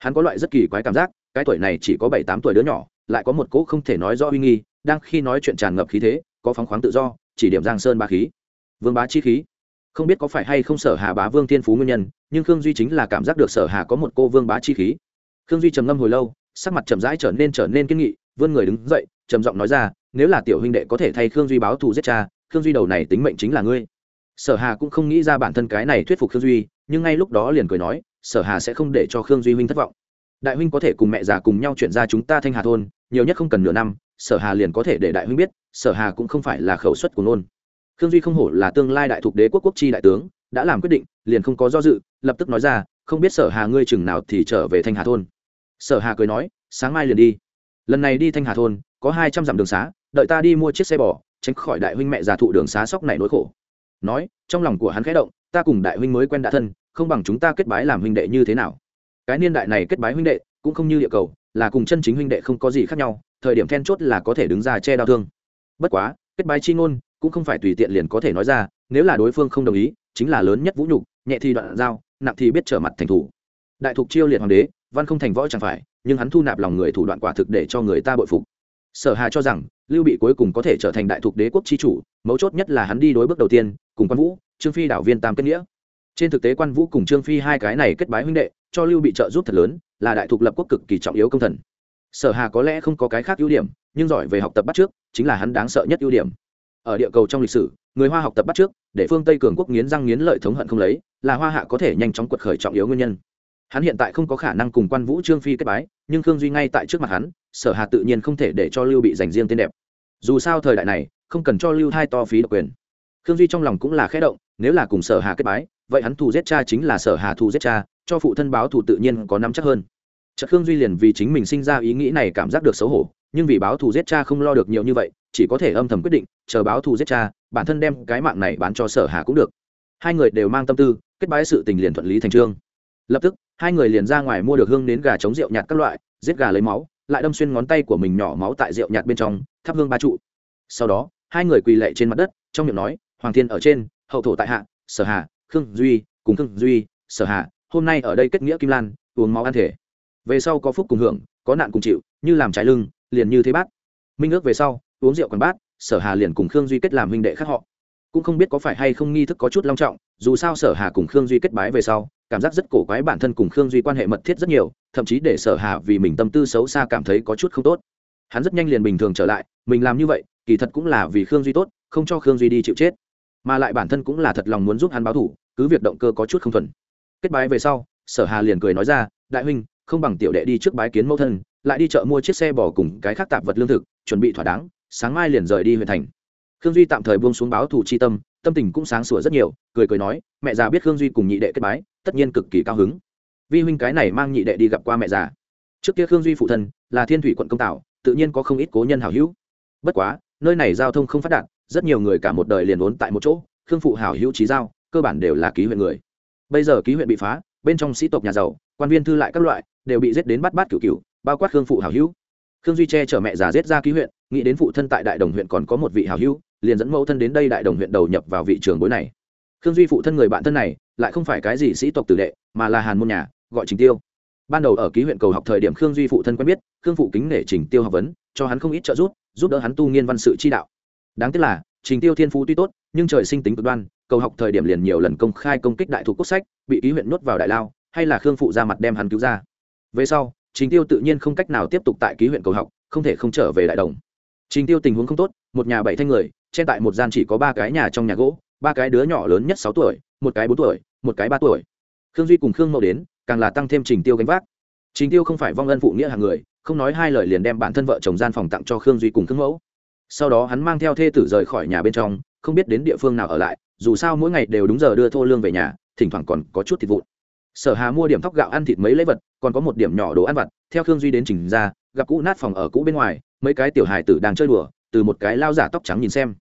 hắn có loại rất kỳ quái cảm giác, cái tuổi này chỉ có bảy tám tuổi đứa nhỏ, lại có một cỗ không thể nói rõ uy nghi, đang khi nói chuyện tràn ngập khí thế, có phóng khoáng tự do, chỉ điểm giang sơn ba khí. Vương bá chi khí. Không biết có phải hay không sở hà bá vương thiên phú nguyên nhân, nhưng khương duy chính là cảm giác được sở hà có một cô vương bá chi khí khương duy trầm ngâm hồi lâu, sắc mặt chậm rãi trở nên trở nên kiên nghị, vươn người đứng dậy, trầm giọng nói ra, nếu là tiểu huynh đệ có thể thay khương duy báo thù giết cha, khương duy đầu này tính mệnh chính là ngươi. Sở hà cũng không nghĩ ra bản thân cái này thuyết phục khương duy, nhưng ngay lúc đó liền cười nói, sở hà sẽ không để cho khương duy huynh thất vọng. Đại huynh có thể cùng mẹ già cùng nhau chuyển ra chúng ta thanh hà thôn, nhiều nhất không cần nửa năm, sở hà liền có thể để đại huynh biết, sở hà cũng không phải là khẩu suất của nôn khương duy không hổ là tương lai đại thục đế quốc quốc chi đại tướng, đã làm quyết định, liền không có do dự, lập tức nói ra, không biết sở hà ngươi chừng nào thì trở về thanh hà thôn sở hà cười nói, sáng mai liền đi. Lần này đi thanh hà thôn, có hai trăm dặm đường xá, đợi ta đi mua chiếc xe bò, tránh khỏi đại huynh mẹ già thụ đường xá sóc này nỗi khổ. Nói, trong lòng của hắn khẽ động, ta cùng đại huynh mới quen đã thân, không bằng chúng ta kết bái làm huynh đệ như thế nào? Cái niên đại này kết bái huynh đệ, cũng không như địa cầu, là cùng chân chính huynh đệ không có gì khác nhau, thời điểm then chốt là có thể đứng ra che đau thương. Bất quá, kết bái chi ngôn, cũng không phải tùy tiện liền có thể nói ra, nếu là đối phương không đồng ý, chính là lớn nhất vũ nhục, nhẹ thì đoạn giao, nặng thì biết trở mặt thành thủ. Đại thục chiêu liệt hoàng đế văn không thành võ chẳng phải, nhưng hắn thu nạp lòng người thủ đoạn quả thực để cho người ta bội phục. Sở hà cho rằng, lưu bị cuối cùng có thể trở thành đại thục đế quốc chi chủ, mấu chốt nhất là hắn đi đối bước đầu tiên, cùng quan vũ, trương phi đảo viên tam kết nghĩa. Trên thực tế quan vũ cùng trương phi hai cái này kết bái huynh đệ, cho lưu bị trợ giúp thật lớn, là đại thục lập quốc cực kỳ trọng yếu công thần. Sở hà có lẽ không có cái khác ưu điểm, nhưng giỏi về học tập bắt trước chính là hắn đáng sợ nhất ưu điểm. Ở địa cầu trong lịch sử, người hoa học tập bắt trước để phương tây cường quốc nghiến răng nghiến lợi thống hận không lấy, là hoa hạ có thể nhanh chóng quật khởi trọng yếu nguyên nhân hắn hiện tại không có khả năng cùng quan vũ trương phi kết bái, nhưng khương duy ngay tại trước mặt hắn, sở hà tự nhiên không thể để cho lưu bị dành riêng tên đẹp. Dù sao thời đại này, không cần cho lưu hai to phí độc quyền. Khương duy trong lòng cũng là khẽ động, nếu là cùng sở hà kết bái, vậy hắn thù giết cha chính là sở hà thù giết cha, cho phụ thân báo thù tự nhiên có nắm chắc hơn. Chợt khương duy liền vì chính mình sinh ra ý nghĩ này cảm giác được xấu hổ, nhưng vì báo thù giết cha không lo được nhiều như vậy, chỉ có thể âm thầm quyết định, chờ báo thù giết cha, bản thân đem cái mạng này bán cho sở hà cũng được. Hai người đều mang tâm tư, kết bái sự tình liền thuận lý thành trương. Lập tức hai người liền ra ngoài mua được hương đến gà chống rượu nhạt các loại, giết gà lấy máu, lại đâm xuyên ngón tay của mình nhỏ máu tại rượu nhạt bên trong, thắp hương ba trụ. Sau đó, hai người quỳ lệ trên mặt đất, trong miệng nói, hoàng thiên ở trên, hậu thổ tại hạ, sở hà, khương duy, cùng khương duy, sở hà, hôm nay ở đây kết nghĩa kim lan, uống máu ăn thể. Về sau có phúc cùng hưởng, có nạn cùng chịu, như làm trái lưng, liền như thế bát minh ước về sau, uống rượu còn bát sở hà liền cùng khương duy kết làm huynh đệ khác họ. Cũng không biết có phải hay không nghi thức có chút long trọng, dù sao sở hà cùng khương duy kết bái về sau cảm giác rất cổ quái bản thân cùng khương duy quan hệ mật thiết rất nhiều, thậm chí để sở hà vì mình tâm tư xấu xa cảm thấy có chút không tốt. Hắn rất nhanh liền bình thường trở lại, mình làm như vậy, kỳ thật cũng là vì khương duy tốt, không cho khương duy đi chịu chết. Mà lại bản thân cũng là thật lòng muốn giúp hắn báo thủ cứ việc động cơ có chút không thuần. Kết bái về sau, sở hà liền cười nói ra, đại huynh, không bằng tiểu đệ đi trước bái kiến mẫu thân, lại đi chợ mua chiếc xe bò cùng cái khác tạp vật lương thực, chuẩn bị thỏa đáng, sáng mai liền rời đi huyện thành. Khương duy tạm thời buông xuống báo thủ chi tâm tâm tình cũng sáng sủa rất nhiều, cười cười nói, mẹ già biết khương duy cùng nhị đệ kết bái, tất nhiên cực kỳ cao hứng. Vi huynh cái này mang nhị đệ đi gặp qua mẹ già. Trước kia khương duy phụ thân là thiên thủy quận công tảo, tự nhiên có không ít cố nhân hảo hữu. Bất quá, nơi này giao thông không phát đạt, rất nhiều người cả một đời liền vốn tại một chỗ, khương phụ hảo hữu trí giao, cơ bản đều là ký huyện người. Bây giờ ký huyện bị phá, bên trong sĩ tộc nhà giàu, quan viên thư lại các loại, đều bị giết đến bắt bát cửu cửu bao quát khương phụ hảo hữu. Khương duy che chở mẹ già giết ra ký huyện, nghĩ đến phụ thân tại đại đồng huyện còn có một vị hảo hữu liền dẫn mẫu thân đến đây đại đồng huyện đầu nhập vào vị trường bối này. Khương duy phụ thân người bạn thân này lại không phải cái gì sĩ tộc tử đệ, mà là hàn môn nhà, gọi trình tiêu. Ban đầu ở ký huyện cầu học thời điểm khương duy phụ thân quen biết, khương phụ kính nể trình tiêu học vấn, cho hắn không ít trợ giúp giúp đỡ hắn tu nghiên văn sự chi đạo. Đáng tiếc là, trình tiêu thiên phú tuy tốt, nhưng trời sinh tính cực đoan, cầu học thời điểm liền nhiều lần công khai công kích đại thủ quốc sách, bị ký huyện nuốt vào đại lao, hay là khương phụ ra mặt đem hắn cứu ra. Về sau, trình tiêu tự nhiên không cách nào tiếp tục tại ký huyện cầu học, không thể không trở về đại đồng. Trình tiêu tình huống không tốt, một nhà bảy thanh người trên tại một gian chỉ có ba cái nhà trong nhà gỗ, ba cái đứa nhỏ lớn nhất sáu tuổi, một cái bốn tuổi, một cái ba tuổi. Khương duy cùng khương mậu đến, càng là tăng thêm trình tiêu gánh vác. Trình tiêu không phải vong ân phụ nghĩa hàng người, không nói hai lời liền đem bản thân vợ chồng gian phòng tặng cho khương duy cùng khương mẫu sau đó hắn mang theo thê tử rời khỏi nhà bên trong, không biết đến địa phương nào ở lại, dù sao mỗi ngày đều đúng giờ đưa thô lương về nhà, thỉnh thoảng còn có chút thịt vụn. Sở hà mua điểm thóc gạo ăn thịt mấy lấy vật, còn có một điểm nhỏ đồ ăn vặt, theo khương duy đến trình ra, gặp cũ nát phòng ở cũ bên ngoài, mấy cái tiểu hài tử đang chơi đùa từ một cái lao giả tóc trắng nhìn xem.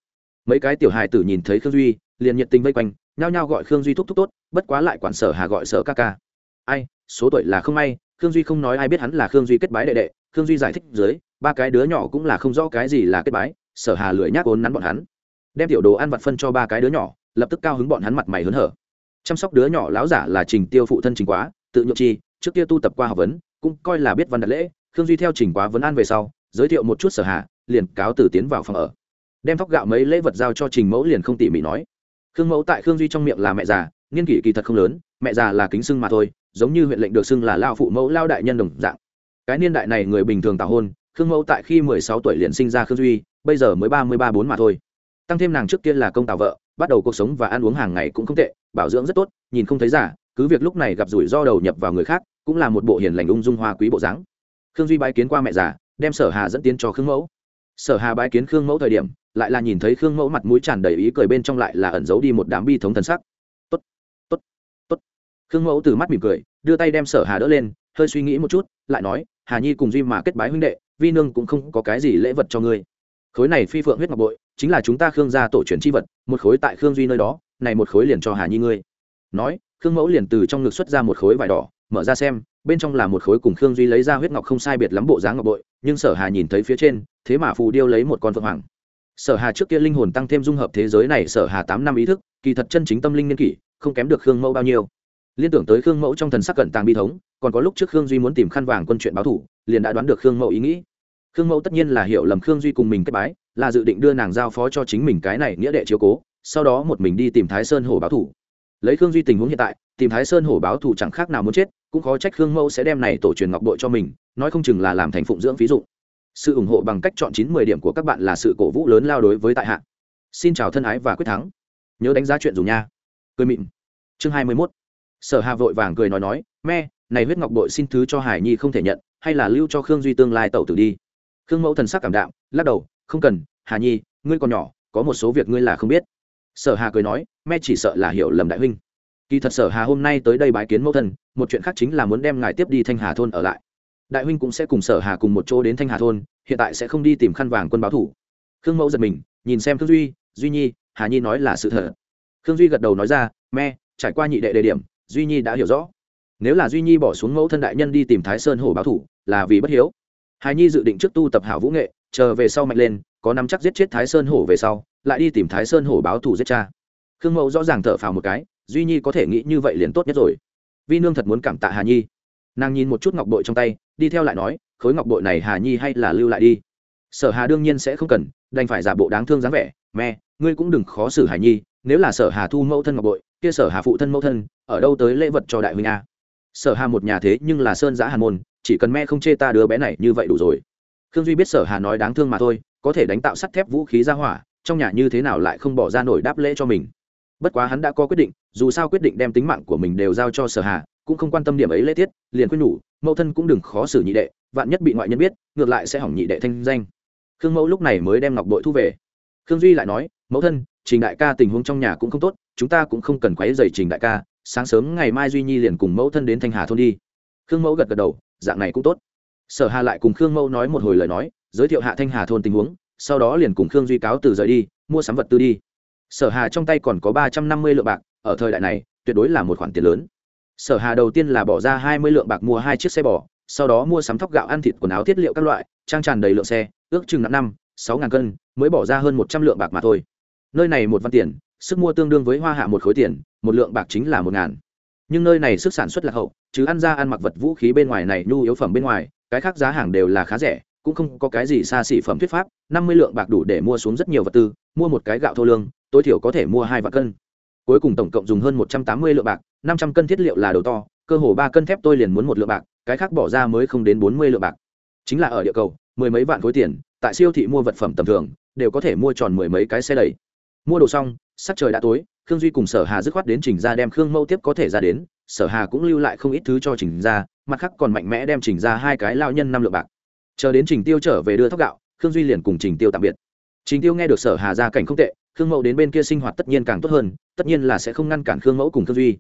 Mấy cái tiểu hài tử nhìn thấy khương duy, liền nhiệt tình vây quanh, nhao nhao gọi khương duy thúc thúc tốt, bất quá lại quản sở hà gọi sở ca ca. Ai, số tuổi là không may, khương duy không nói ai biết hắn là khương duy kết bái đệ đệ, khương duy giải thích dưới, ba cái đứa nhỏ cũng là không rõ cái gì là kết bái, sở hà lười nhác ốn nắn bọn hắn. Đem tiểu đồ ăn vặt phân cho ba cái đứa nhỏ, lập tức cao hứng bọn hắn mặt mày hớn hở. Chăm sóc đứa nhỏ lão giả là trình tiêu phụ thân trình quá, tự nhượng chi, trước kia tu tập qua học vấn, cũng coi là biết văn đặt lễ, khương duy theo trình quá vấn an về sau, giới thiệu một chút sở hà liền cáo từ tiến vào phòng ở. Đem thóc gạo mấy lễ vật giao cho trình mẫu liền không tỉ mỉ nói. Khương mẫu tại khương duy trong miệng là mẹ già niên kỷ kỳ thật không lớn, mẹ già là kính xưng mà thôi, giống như huyện lệnh được xưng là lao phụ mẫu lao đại nhân đồng dạng. Cái niên đại này người bình thường tào hôn, khương mẫu tại khi mười sáu tuổi liền sinh ra khương duy, bây giờ mới ba mươi ba bốn mà thôi. Tăng thêm nàng trước kia là công tào vợ, bắt đầu cuộc sống và ăn uống hàng ngày cũng không tệ, bảo dưỡng rất tốt, nhìn không thấy giả cứ việc lúc này gặp rủi ro đầu nhập vào người khác, cũng là một bộ hiền lành ung dung hoa quý bộ dáng. Khương duy bái kiến qua mẹ già, đem sở hà dẫn tiến cho khương mẫu sở hà bái kiến khương mẫu thời điểm, lại là nhìn thấy khương mẫu mặt mũi tràn đầy ý cười bên trong lại là ẩn giấu đi một đám bi thống thần sắc. Tốt tốt tốt. Khương mẫu từ mắt mỉm cười, đưa tay đem sở hà đỡ lên, hơi suy nghĩ một chút, lại nói, hà nhi cùng duy mà kết bái huynh đệ, vi nương cũng không có cái gì lễ vật cho ngươi. Khối này phi phượng huyết ngọc bội, chính là chúng ta khương gia tổ truyền chi vật, một khối tại khương duy nơi đó, này một khối liền cho hà nhi ngươi. Nói, khương mẫu liền từ trong ngực xuất ra một khối vải đỏ, mở ra xem bên trong là một khối cùng khương duy lấy ra huyết ngọc không sai biệt lắm bộ dáng ngọc bội, nhưng sở hà nhìn thấy phía trên, thế mà phù điêu lấy một con phượng hoàng. Sở hà trước kia linh hồn tăng thêm dung hợp thế giới này sở hà tám năm ý thức, kỳ thật chân chính tâm linh niên kỷ, không kém được khương mẫu bao nhiêu. Liên tưởng tới khương mẫu trong thần sắc cận tàng bi thống, còn có lúc trước khương duy muốn tìm khăn vàng quân chuyện báo thủ, liền đã đoán được khương mẫu ý nghĩ. Khương mẫu tất nhiên là hiểu lầm khương duy cùng mình kết bái, là dự định đưa nàng giao phó cho chính mình cái này nghĩa đệ chiếu cố, sau đó một mình đi tìm thái sơn hổ báo thủ. Lấy khương duy tình huống hiện tại, tìm thái sơn hổ báo thủ chẳng khác nào muốn chết cũng khó trách khương mẫu sẽ đem này tổ truyền ngọc bội cho mình, nói không chừng là làm thành phụng dưỡng ví dụ sự ủng hộ bằng cách chọn chín mười điểm của các bạn là sự cổ vũ lớn lao đối với tại hạ. Xin chào thân ái và quyết thắng. Nhớ đánh giá chuyện dùng nha. Cười mịn. Chương hai mươi mốt. Sở hà vội vàng cười nói nói me này huyết ngọc bội xin thứ cho hải nhi không thể nhận, hay là lưu cho khương duy tương lai tẩu tử đi. Khương mẫu thần sắc cảm đạm, lắc đầu, không cần, hà nhi, ngươi còn nhỏ, có một số việc ngươi là không biết. Sở hà cười nói me chỉ sợ là hiểu lầm đại huynh kỳ thật sở hà hôm nay tới đây bái kiến mẫu thân, một chuyện khác chính là muốn đem ngài tiếp đi thanh hà thôn ở lại. Đại huynh cũng sẽ cùng sở hà cùng một chỗ đến thanh hà thôn, hiện tại sẽ không đi tìm khăn vàng quân báo thủ. Khương mẫu giật mình, nhìn xem khương duy duy nhi, hà nhi nói là sự thật. Khương duy gật đầu nói ra me trải qua nhị đệ đề điểm, duy nhi đã hiểu rõ. Nếu là duy nhi bỏ xuống mẫu thân đại nhân đi tìm thái sơn hổ báo thủ, là vì bất hiếu. Hà nhi dự định trước tu tập hảo vũ nghệ, chờ về sau mạnh lên, có nắm chắc giết chết thái sơn hổ về sau, lại đi tìm thái sơn hổ báo thủ giết cha. Khương mẫu rõ ràng thở phào một cái duy nhi có thể nghĩ như vậy liền tốt nhất rồi. Vi nương thật muốn cảm tạ hà nhi. Nàng nhìn một chút ngọc bội trong tay, đi theo lại nói, khối ngọc bội này hà nhi hay là lưu lại đi. Sở hà đương nhiên sẽ không cần, đành phải giả bộ đáng thương dáng vẻ, mẹ, ngươi cũng đừng khó xử hà nhi, nếu là sở hà thu mẫu thân ngọc bội, kia sở hà phụ thân mẫu thân, ở đâu tới lễ vật cho đại huynh a? Sở hà một nhà thế nhưng là sơn giã hàn môn, chỉ cần mẹ không chê ta đứa bé này như vậy đủ rồi. Khương duy biết sở hà nói đáng thương mà thôi, có thể đánh tạo sắt thép vũ khí ra hỏa, trong nhà như thế nào lại không bỏ ra nổi đáp lễ cho mình. Bất quá hắn đã có quyết định dù sao quyết định đem tính mạng của mình đều giao cho sở hà, cũng không quan tâm điểm ấy lễ tiết, liền khuyên nhủ, mẫu thân cũng đừng khó xử nhị đệ, vạn nhất bị ngoại nhân biết, ngược lại sẽ hỏng nhị đệ thanh danh. Khương mẫu lúc này mới đem ngọc bội thu về. Khương duy lại nói, mẫu thân, trình đại ca tình huống trong nhà cũng không tốt, chúng ta cũng không cần quấy dày trình đại ca, sáng sớm ngày mai duy nhi liền cùng mẫu thân đến thanh hà thôn đi. Khương mẫu gật gật đầu, dạng này cũng tốt. Sở hà lại cùng khương mẫu nói một hồi lời nói, giới thiệu hạ thanh hà thôn tình huống, sau đó liền cùng khương duy cáo từ rời đi, mua sắm vật tư đi. Sở hà trong tay còn có ba trăm năm mươi lượng bạc ở thời đại này, tuyệt đối là một khoản tiền lớn. Sở hà đầu tiên là bỏ ra hai mươi lượng bạc mua hai chiếc xe bò, sau đó mua sắm thóc gạo ăn thịt quần áo thiết liệu các loại, trang tràn đầy lượng xe, ước chừng năm năm, sáu ngàn cân, mới bỏ ra hơn một trăm lượng bạc mà thôi. Nơi này một văn tiền, sức mua tương đương với hoa hạ một khối tiền, một lượng bạc chính là một ngàn. Nhưng nơi này sức sản xuất là hậu, chứ ăn ra ăn mặc vật vũ khí bên ngoài này, nhu yếu phẩm bên ngoài, cái khác giá hàng đều là khá rẻ, cũng không có cái gì xa xỉ phẩm thuyết pháp, năm mươi lượng bạc đủ để mua xuống rất nhiều vật tư, mua một cái gạo thô lương, tối thiểu có thể mua hai vạn cân cuối cùng tổng cộng dùng hơn một trăm tám mươi lượng bạc, năm trăm cân thiết liệu là đầu to, cơ hồ ba cân thép tôi liền muốn một lượng bạc, cái khác bỏ ra mới không đến bốn mươi lượng bạc. Chính là ở địa cầu, mười mấy vạn khối tiền, tại siêu thị mua vật phẩm tầm thường, đều có thể mua tròn mười mấy cái xe đẩy. Mua đồ xong, sắc trời đã tối, khương duy cùng sở hà dứt khoát đến trình ra đem khương mâu tiếp có thể ra đến, sở hà cũng lưu lại không ít thứ cho trình ra mặt khác còn mạnh mẽ đem trình ra hai cái lao nhân năm lượng bạc. Chờ đến trình tiêu trở về đưa thóc gạo, khương duy liền cùng trình tiêu tạm biệt. Trình tiêu nghe được sở hà ra cảnh không tệ khương mẫu đến bên kia sinh hoạt tất nhiên càng tốt hơn, tất nhiên là sẽ không ngăn cản khương mẫu cùng khương duy.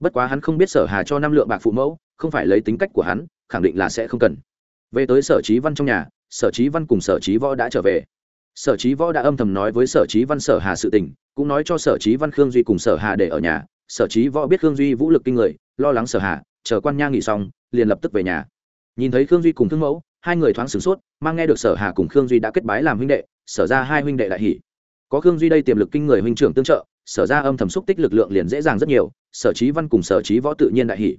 Bất quá hắn không biết sở hà cho năm lượng bạc phụ mẫu, không phải lấy tính cách của hắn, khẳng định là sẽ không cần. Về tới sở trí văn trong nhà, sở trí văn cùng sở trí võ đã trở về. Sở trí võ đã âm thầm nói với sở trí văn sở hà sự tình, cũng nói cho sở trí văn khương duy cùng sở hà để ở nhà. Sở trí võ biết khương duy vũ lực kinh người, lo lắng sở hà, chờ quan nha nghỉ xong, liền lập tức về nhà. Nhìn thấy khương duy cùng thương mẫu, hai người thoáng sửng sốt mang nghe được sở hà cùng khương duy đã kết bái làm huynh đệ, sở ra hai huynh đệ đại hỷ có khương duy đây tiềm lực kinh người huynh trưởng tương trợ, sở ra âm thầm xúc tích lực lượng liền dễ dàng rất nhiều, sở trí văn cùng sở trí võ tự nhiên đại hỷ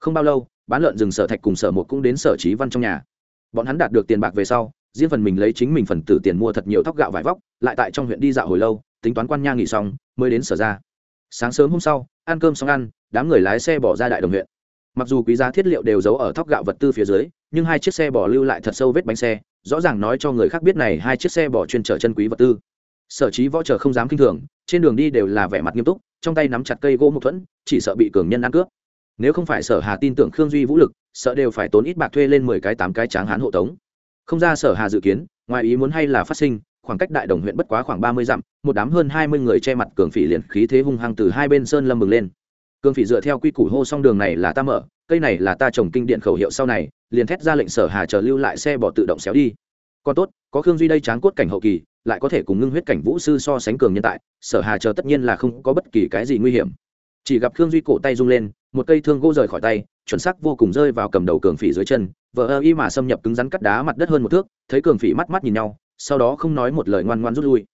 không bao lâu, bán lợn rừng sở thạch cùng sở một cũng đến sở trí văn trong nhà. Bọn hắn đạt được tiền bạc về sau, riêng phần mình lấy chính mình phần tử tiền mua thật nhiều thóc gạo vải vóc, lại tại trong huyện đi dạo hồi lâu, tính toán quan nha nghỉ xong, mới đến sở ra. Sáng sớm hôm sau, ăn cơm xong ăn, đám người lái xe bỏ ra đại đồng huyện. Mặc dù quý giá thiết liệu đều giấu ở thóc gạo vật tư phía dưới, nhưng hai chiếc xe bỏ lưu lại thật sâu vết bánh xe, rõ ràng nói cho người khác biết này hai chiếc xe bỏ chuyên chở chân quý vật tư sở trí võ chờ không dám kinh thường, trên đường đi đều là vẻ mặt nghiêm túc, trong tay nắm chặt cây gỗ mâu thuẫn, chỉ sợ bị cường nhân ăn cướp. Nếu không phải sở hà tin tưởng khương duy vũ lực, sợ đều phải tốn ít bạc thuê lên mười cái tám cái tráng hán hộ tống. Không ra sở hà dự kiến, ngoài ý muốn hay là phát sinh, khoảng cách đại đồng huyện bất quá khoảng ba mươi dặm, một đám hơn hai mươi người che mặt cường phỉ liền khí thế hung hăng từ hai bên sơn lâm mừng lên. Cường phỉ dựa theo quy củ hô xong đường này là ta mở, cây này là ta trồng kinh điện khẩu hiệu sau này, liền thét ra lệnh sở hà chờ lưu lại xe bỏ tự động xéo đi. Còn tốt, có khương duy đây tráng cốt cảnh hậu kỳ lại có thể cùng ngưng huyết cảnh vũ sư so sánh cường nhân tại, sở hà chờ tất nhiên là không có bất kỳ cái gì nguy hiểm. Chỉ gặp khương duy cổ tay rung lên, một cây thương gỗ rời khỏi tay, chuẩn xác vô cùng rơi vào cầm đầu cường phỉ dưới chân vợ ơ y mà xâm nhập cứng rắn cắt đá mặt đất hơn một thước, thấy cường phỉ mắt mắt nhìn nhau, sau đó không nói một lời ngoan ngoan rút lui.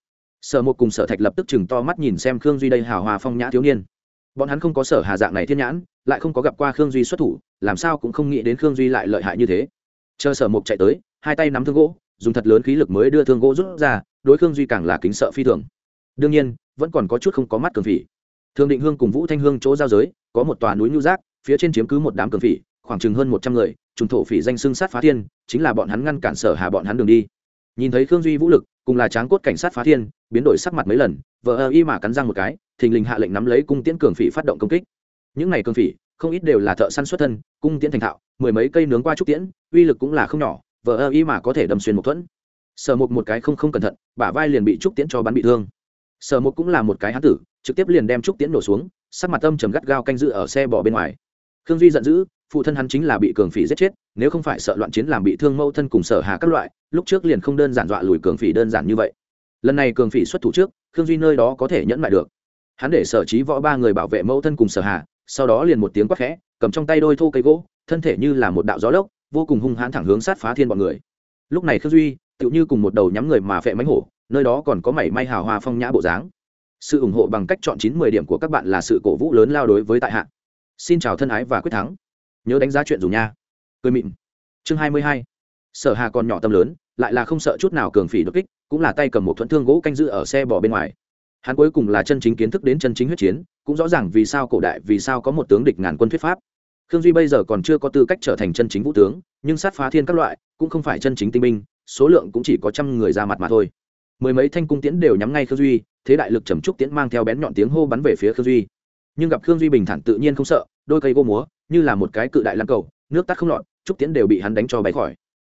Sở một cùng sở thạch lập tức chừng to mắt nhìn xem khương duy đây hào hòa phong nhã thiếu niên. Bọn hắn không có sở hà dạng này thiên nhãn, lại không có gặp qua khương duy xuất thủ, làm sao cũng không nghĩ đến khương duy lại lợi hại như thế. Chờ sở mục chạy tới, hai tay nắm thương gỗ dùng thật lớn khí lực mới đưa thương gỗ rút ra, đối khương duy càng là kính sợ phi thường. Đương nhiên, vẫn còn có chút không có mắt cường phỉ. Thương định hương cùng vũ thanh hương chỗ giao giới, có một tòa núi nhu giác, phía trên chiếm cứ một đám cường phỉ, khoảng chừng hơn một trăm người, trùng thổ phỉ danh xưng sát phá thiên, chính là bọn hắn ngăn cản sở hà bọn hắn đường đi. Nhìn thấy khương duy vũ lực, cùng là tráng cốt cảnh sát phá thiên, biến đổi sắc mặt mấy lần vợ ơ y mà cắn răng một cái, thình lình hạ lệnh nắm lấy cung tiễn cường phỉ phát động công kích. Những này cường phỉ, không ít đều là thợ săn xuất thân, cung tiễn thành thạo, mười mấy cây nướng qua trúc tiễn, uy lực cũng là không nhỏ vờ ơ ý mà có thể đâm xuyên một thuẫn. Sở một một cái không không cẩn thận, bả vai liền bị trúc tiễn cho bắn bị thương. Sở một cũng là một cái hán tử, trực tiếp liền đem trúc tiễn nổ xuống, sắc mặt âm trầm gắt gao canh giữ ở xe bỏ bên ngoài. Khương duy giận dữ, phụ thân hắn chính là bị cường phỉ giết chết, nếu không phải sợ loạn chiến làm bị thương mâu thân cùng sở hà các loại, lúc trước liền không đơn giản dọa lùi cường phỉ đơn giản như vậy. Lần này cường phỉ xuất thủ trước, khương duy nơi đó có thể nhẫn lại được. Hắn để sở trí võ ba người bảo vệ mẫu thân cùng sở hà, sau đó liền một tiếng quát khẽ, cầm trong tay đôi thô cây gỗ, thân thể như là một đạo gió lốc vô cùng hung hãn thẳng hướng sát phá thiên bọn người. Lúc này khương duy, tựu như cùng một đầu nhắm người mà phệ mánh hổ, nơi đó còn có mảy may hào hoa phong nhã bộ dáng. Sự ủng hộ bằng cách chọn chín mười điểm của các bạn là sự cổ vũ lớn lao đối với tại hạ. Xin chào thân ái và quyết thắng. Nhớ đánh giá chuyện dù nha. Cười mịn. Chương hai mươi hai. Sở hà còn nhỏ tâm lớn, lại là không sợ chút nào cường phỉ đột kích, cũng là tay cầm một thuẫn thương gỗ canh giữ ở xe bỏ bên ngoài. Hắn cuối cùng là chân chính kiến thức đến chân chính huyết chiến, cũng rõ ràng vì sao cổ đại, vì sao có một tướng địch ngàn quân thuyết pháp khương duy bây giờ còn chưa có tư cách trở thành chân chính vũ tướng, nhưng sát phá thiên các loại, cũng không phải chân chính tinh binh, số lượng cũng chỉ có trăm người ra mặt mà thôi. Mười mấy thanh cung tiễn đều nhắm ngay khương duy, thế đại lực trầm trúc tiễn mang theo bén nhọn tiếng hô bắn về phía khương duy. Nhưng gặp khương duy bình thản tự nhiên không sợ, đôi cây gô múa, như là một cái cự đại lăng cầu, nước tắt không lọt, trúc tiễn đều bị hắn đánh cho bay khỏi.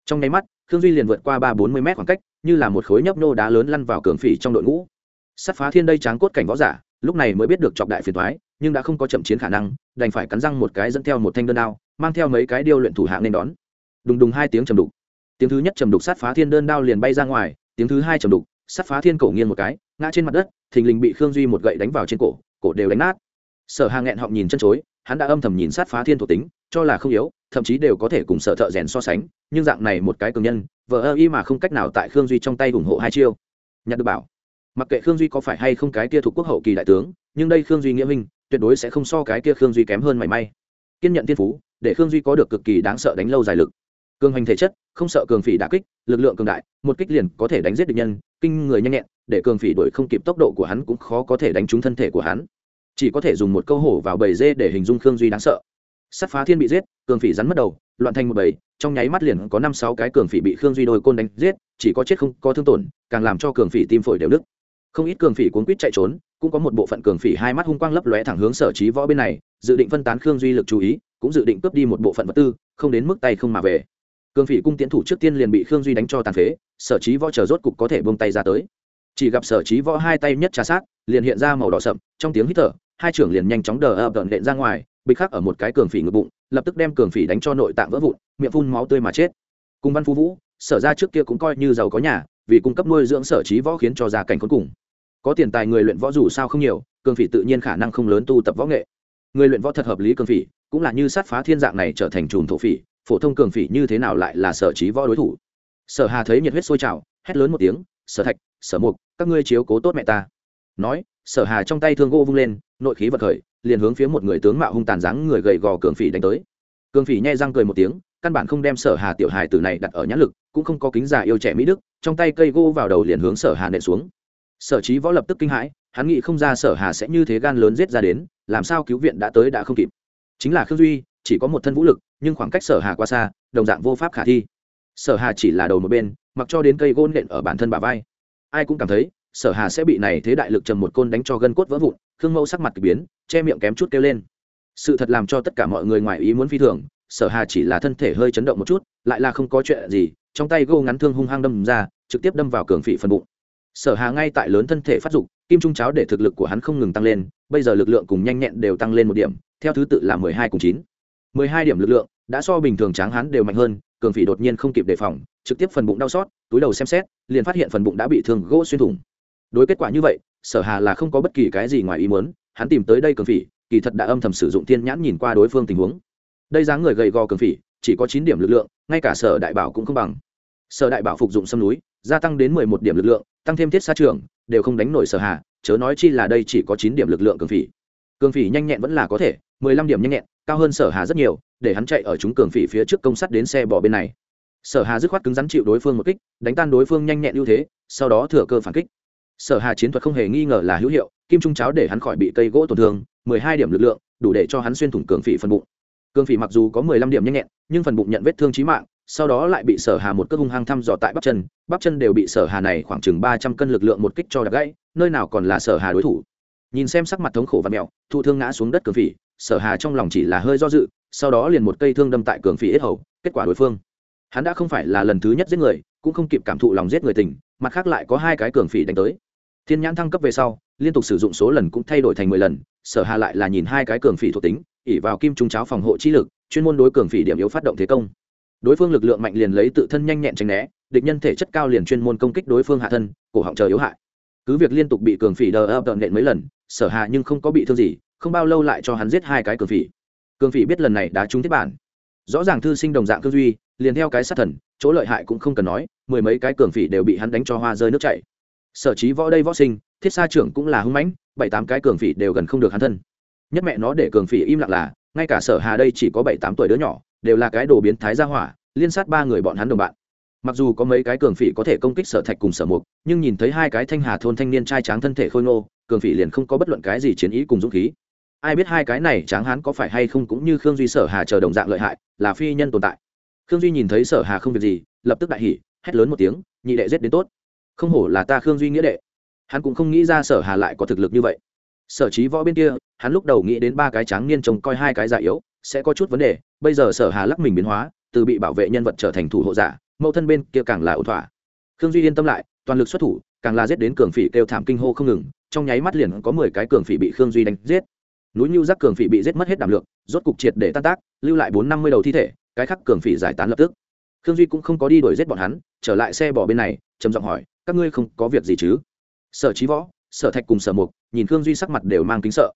Trong nháy mắt, khương duy liền vượt qua ba bốn mươi mét khoảng cách, như là một khối nhấp nô đá lớn lăn vào cường phỉ trong đội ngũ. Sắt phá thiên đây tráng cốt cảnh võ giả lúc này mới biết được chọc đại phiền thoái nhưng đã không có chậm chiến khả năng, đành phải cắn răng một cái dẫn theo một thanh đơn đao, mang theo mấy cái điêu luyện thủ hạng nên đón. Đùng đùng hai tiếng trầm đục. Tiếng thứ nhất trầm đục sát phá thiên đơn đao liền bay ra ngoài, tiếng thứ hai trầm đục, sát phá thiên cổ nghiêng một cái, ngã trên mặt đất, thình lình bị khương duy một gậy đánh vào trên cổ cổ đều đánh nát. Sở hàng nghẹn họng nhìn chân chối, hắn đã âm thầm nhìn sát phá thiên thuộc tính, cho là không yếu, thậm chí đều có thể cùng sở thợ rèn so sánh, nhưng dạng này một cái cường nhân vợ ơ y mà không cách nào tại khương duy trong tay ủng hộ hai chiêu. Nhặt được bảo mặc kệ khương duy có phải hay không cái kia thuộc quốc hậu kỳ đại tướng, nhưng đây khương duy nghĩa minh, tuyệt đối sẽ không so cái kia khương duy kém hơn mảy may. Kiên nhận thiên phú, để khương duy có được cực kỳ đáng sợ đánh lâu dài lực. Cường hành thể chất, không sợ cường phỉ đả kích, lực lượng cường đại, một kích liền có thể đánh giết địch nhân, kinh người nhanh nhẹn, để cường phỉ đuổi không kịp tốc độ của hắn cũng khó có thể đánh trúng thân thể của hắn. Chỉ có thể dùng một câu hổ vào bầy dê để hình dung khương duy đáng sợ. Sắt phá thiên bị giết, cường phỉ rắn mất đầu, loạn thành một bầy, trong nháy mắt liền có năm sáu cái cường phỉ bị khương duy đôi côn đánh giết, chỉ có chết không có thương tổn, càng làm cho cường phỉ tim phổi đều đứt không ít cường phỉ cuốn quýt chạy trốn, cũng có một bộ phận cường phỉ hai mắt hung quang lấp lóe thẳng hướng sở trí võ bên này, dự định phân tán khương duy lực chú ý, cũng dự định cướp đi một bộ phận vật tư, không đến mức tay không mà về. Cường phỉ cung tiến thủ trước tiên liền bị khương duy đánh cho tàn phế, sở trí võ chờ rốt cục có thể bông tay ra tới. Chỉ gặp sở trí võ hai tay nhất trà sát, liền hiện ra màu đỏ sậm, trong tiếng hít thở, hai trưởng liền nhanh chóng đờ ập đợn đệm ra ngoài, bịch khắc ở một cái cường phỉ ngực bụng, lập tức đem cường phỉ đánh cho nội tạng vỡ vụn, miệng phun máu tươi mà chết. Cùng văn phú vũ, sở ra trước kia cũng coi như giàu có nhà, vì cung cấp nuôi dưỡng sở trí võ khiến cho gia cảnh cuối cùng có tiền tài người luyện võ dù sao không nhiều, cường phỉ tự nhiên khả năng không lớn tu tập võ nghệ. Người luyện võ thật hợp lý cường phỉ, cũng là như sát phá thiên dạng này trở thành trùm thổ phỉ, phổ thông cường phỉ như thế nào lại là sở trí võ đối thủ. Sở hà thấy nhiệt huyết sôi trào, hét lớn một tiếng, sở thạch, sở mục, các ngươi chiếu cố tốt mẹ ta. Nói, sở hà trong tay thương gỗ vung lên, nội khí vật khởi, liền hướng phía một người tướng mạo hung tàn dáng người gầy gò cường phỉ đánh tới. Cường phỉ nhai răng cười một tiếng, căn bản không đem sở hà tiểu hài từ này đặt ở nhãn lực, cũng không có kính già yêu trẻ mỹ đức, trong tay cây gỗ vào đầu liền hướng sở hà nện xuống sở trí võ lập tức kinh hãi, hắn nghĩ không ra sở hà sẽ như thế gan lớn giết ra đến, làm sao cứu viện đã tới đã không kịp. Chính là khương duy, chỉ có một thân vũ lực, nhưng khoảng cách sở hà qua xa, đồng dạng vô pháp khả thi. Sở hà chỉ là đầu một bên, mặc cho đến cây gôn nện ở bản thân bà vai. Ai cũng cảm thấy, sở hà sẽ bị này thế đại lực trầm một côn đánh cho gân cốt vỡ vụn, khương mẫu sắc mặt k biến, che miệng kém chút kêu lên. Sự thật làm cho tất cả mọi người ngoài ý muốn phi thường, sở hà chỉ là thân thể hơi chấn động một chút, lại là không có chuyện gì, trong tay gô ngắn thương hung hăng đâm ra, trực tiếp đâm vào cường phỉ phần bụng sở hà ngay tại lớn thân thể phát dục, kim trung cháo để thực lực của hắn không ngừng tăng lên, bây giờ lực lượng cùng nhanh nhẹn đều tăng lên một điểm, theo thứ tự là mười hai cùng chín. mười hai điểm lực lượng, đã so bình thường tráng hắn đều mạnh hơn, cường phỉ đột nhiên không kịp đề phòng, trực tiếp phần bụng đau xót, túi đầu xem xét, liền phát hiện phần bụng đã bị thương gỗ xuyên thủng. Đối kết quả như vậy, sở hà là không có bất kỳ cái gì ngoài ý muốn, hắn tìm tới đây cường phỉ, kỳ thật đã âm thầm sử dụng thiên nhãn nhìn qua đối phương tình huống. Đây dáng người gầy gò cường phỉ, chỉ có chín điểm lực lượng, ngay cả sở đại bảo cũng không bằng. Sở đại bảo phục dụng xâm núi gia tăng đến mười một điểm lực lượng, tăng thêm thiết xa trường, đều không đánh nổi sở hà, chớ nói chi là đây chỉ có chín điểm lực lượng cường phỉ. Cường phỉ nhanh nhẹn vẫn là có thể, mười lăm điểm nhanh nhẹn, cao hơn sở hà rất nhiều, để hắn chạy ở chúng cường phỉ phía trước công sắt đến xe bỏ bên này. Sở hà dứt khoát cứng rắn chịu đối phương một kích, đánh tan đối phương nhanh nhẹn ưu thế, sau đó thừa cơ phản kích. Sở hà chiến thuật không hề nghi ngờ là hữu hiệu, kim trung cháo để hắn khỏi bị cây gỗ tổn thương, mười hai điểm lực lượng, đủ để cho hắn xuyên thủng cường phỉ phần bụng. Cường phỉ mặc dù có mười lăm điểm nhanh nhẹn, nhưng phần bụng nhận vết thương chí mạng sau đó lại bị sở hà một cước hung hăng thăm dò tại bắp chân bắp chân đều bị sở hà này khoảng chừng ba trăm cân lực lượng một kích cho đập gãy, nơi nào còn là sở hà đối thủ. Nhìn xem sắc mặt thống khổ và mẹo thụ thương ngã xuống đất cường phỉ, sở hà trong lòng chỉ là hơi do dự, sau đó liền một cây thương đâm tại cường phỉ ít hầu, kết quả đối phương. Hắn đã không phải là lần thứ nhất giết người, cũng không kịp cảm thụ lòng giết người tình, mặt khác lại có hai cái cường phỉ đánh tới. Thiên nhãn thăng cấp về sau, liên tục sử dụng số lần cũng thay đổi thành mười lần, sở hà lại là nhìn hai cái cường phỉ thuộc tính ỉ vào kim trung cháo phòng hộ chi lực, chuyên môn đối cường phỉ điểm yếu phát động thế công đối phương lực lượng mạnh liền lấy tự thân nhanh nhẹn tránh né, địch nhân thể chất cao liền chuyên môn công kích đối phương hạ thân, cổ họng chờ yếu hại. Cứ việc liên tục bị cường phỉ đờ ập đợn nện mấy lần, sở hạ nhưng không có bị thương gì, không bao lâu lại cho hắn giết hai cái cường phỉ. Cường phỉ biết lần này đã trúng thiết bản. Rõ ràng thư sinh đồng dạng cương duy, liền theo cái sát thần, chỗ lợi hại cũng không cần nói, mười mấy cái cường phỉ đều bị hắn đánh cho hoa rơi nước chảy. Sở trí võ đây võ sinh, thiết sa trưởng cũng là hưng mãnh, bảy tám cái cường phỉ đều gần không được hắn thân. Nhất mẹ nó để cường phỉ im lặng là, ngay cả sở hà đây chỉ có bảy tám tuổi đứa nhỏ đều là cái đồ biến thái ra hỏa, liên sát ba người bọn hắn đồng bạn. Mặc dù có mấy cái cường phỉ có thể công kích sở thạch cùng sở mục, nhưng nhìn thấy hai cái thanh hà thôn thanh niên trai tráng thân thể khôi ngô, cường phỉ liền không có bất luận cái gì chiến ý cùng dũng khí. Ai biết hai cái này tráng hán có phải hay không cũng như khương duy sở hà chờ đồng dạng lợi hại, là phi nhân tồn tại. Khương duy nhìn thấy sở hà không việc gì, lập tức đại hỉ, hét lớn một tiếng, nhị đệ giết đến tốt. Không hổ là ta khương duy nghĩa đệ. Hắn cũng không nghĩ ra sở hà lại có thực lực như vậy. Sở trí võ bên kia, hắn lúc đầu nghĩ đến ba cái tráng niên trông coi hai cái già yếu sẽ có chút vấn đề, bây giờ sở hà lắc mình biến hóa, từ bị bảo vệ nhân vật trở thành thủ hộ giả, mẫu thân bên kia càng là ổn thỏa. Khương duy yên tâm lại, toàn lực xuất thủ, càng là giết đến cường phỉ kêu thảm kinh hô không ngừng, trong nháy mắt liền có mười cái cường phỉ bị khương duy đánh giết. Núi nhu giác cường phỉ bị giết mất hết đảm lượng, rốt cục triệt để tan tác, lưu lại bốn năm mươi đầu thi thể, cái khắc cường phỉ giải tán lập tức. Khương duy cũng không có đi đuổi giết bọn hắn, trở lại xe bỏ bên này, trầm giọng hỏi, các ngươi không có việc gì chứ? Sở trí võ, sở thạch cùng sở mục, nhìn khương duy sắc mặt đều mang kính sợ.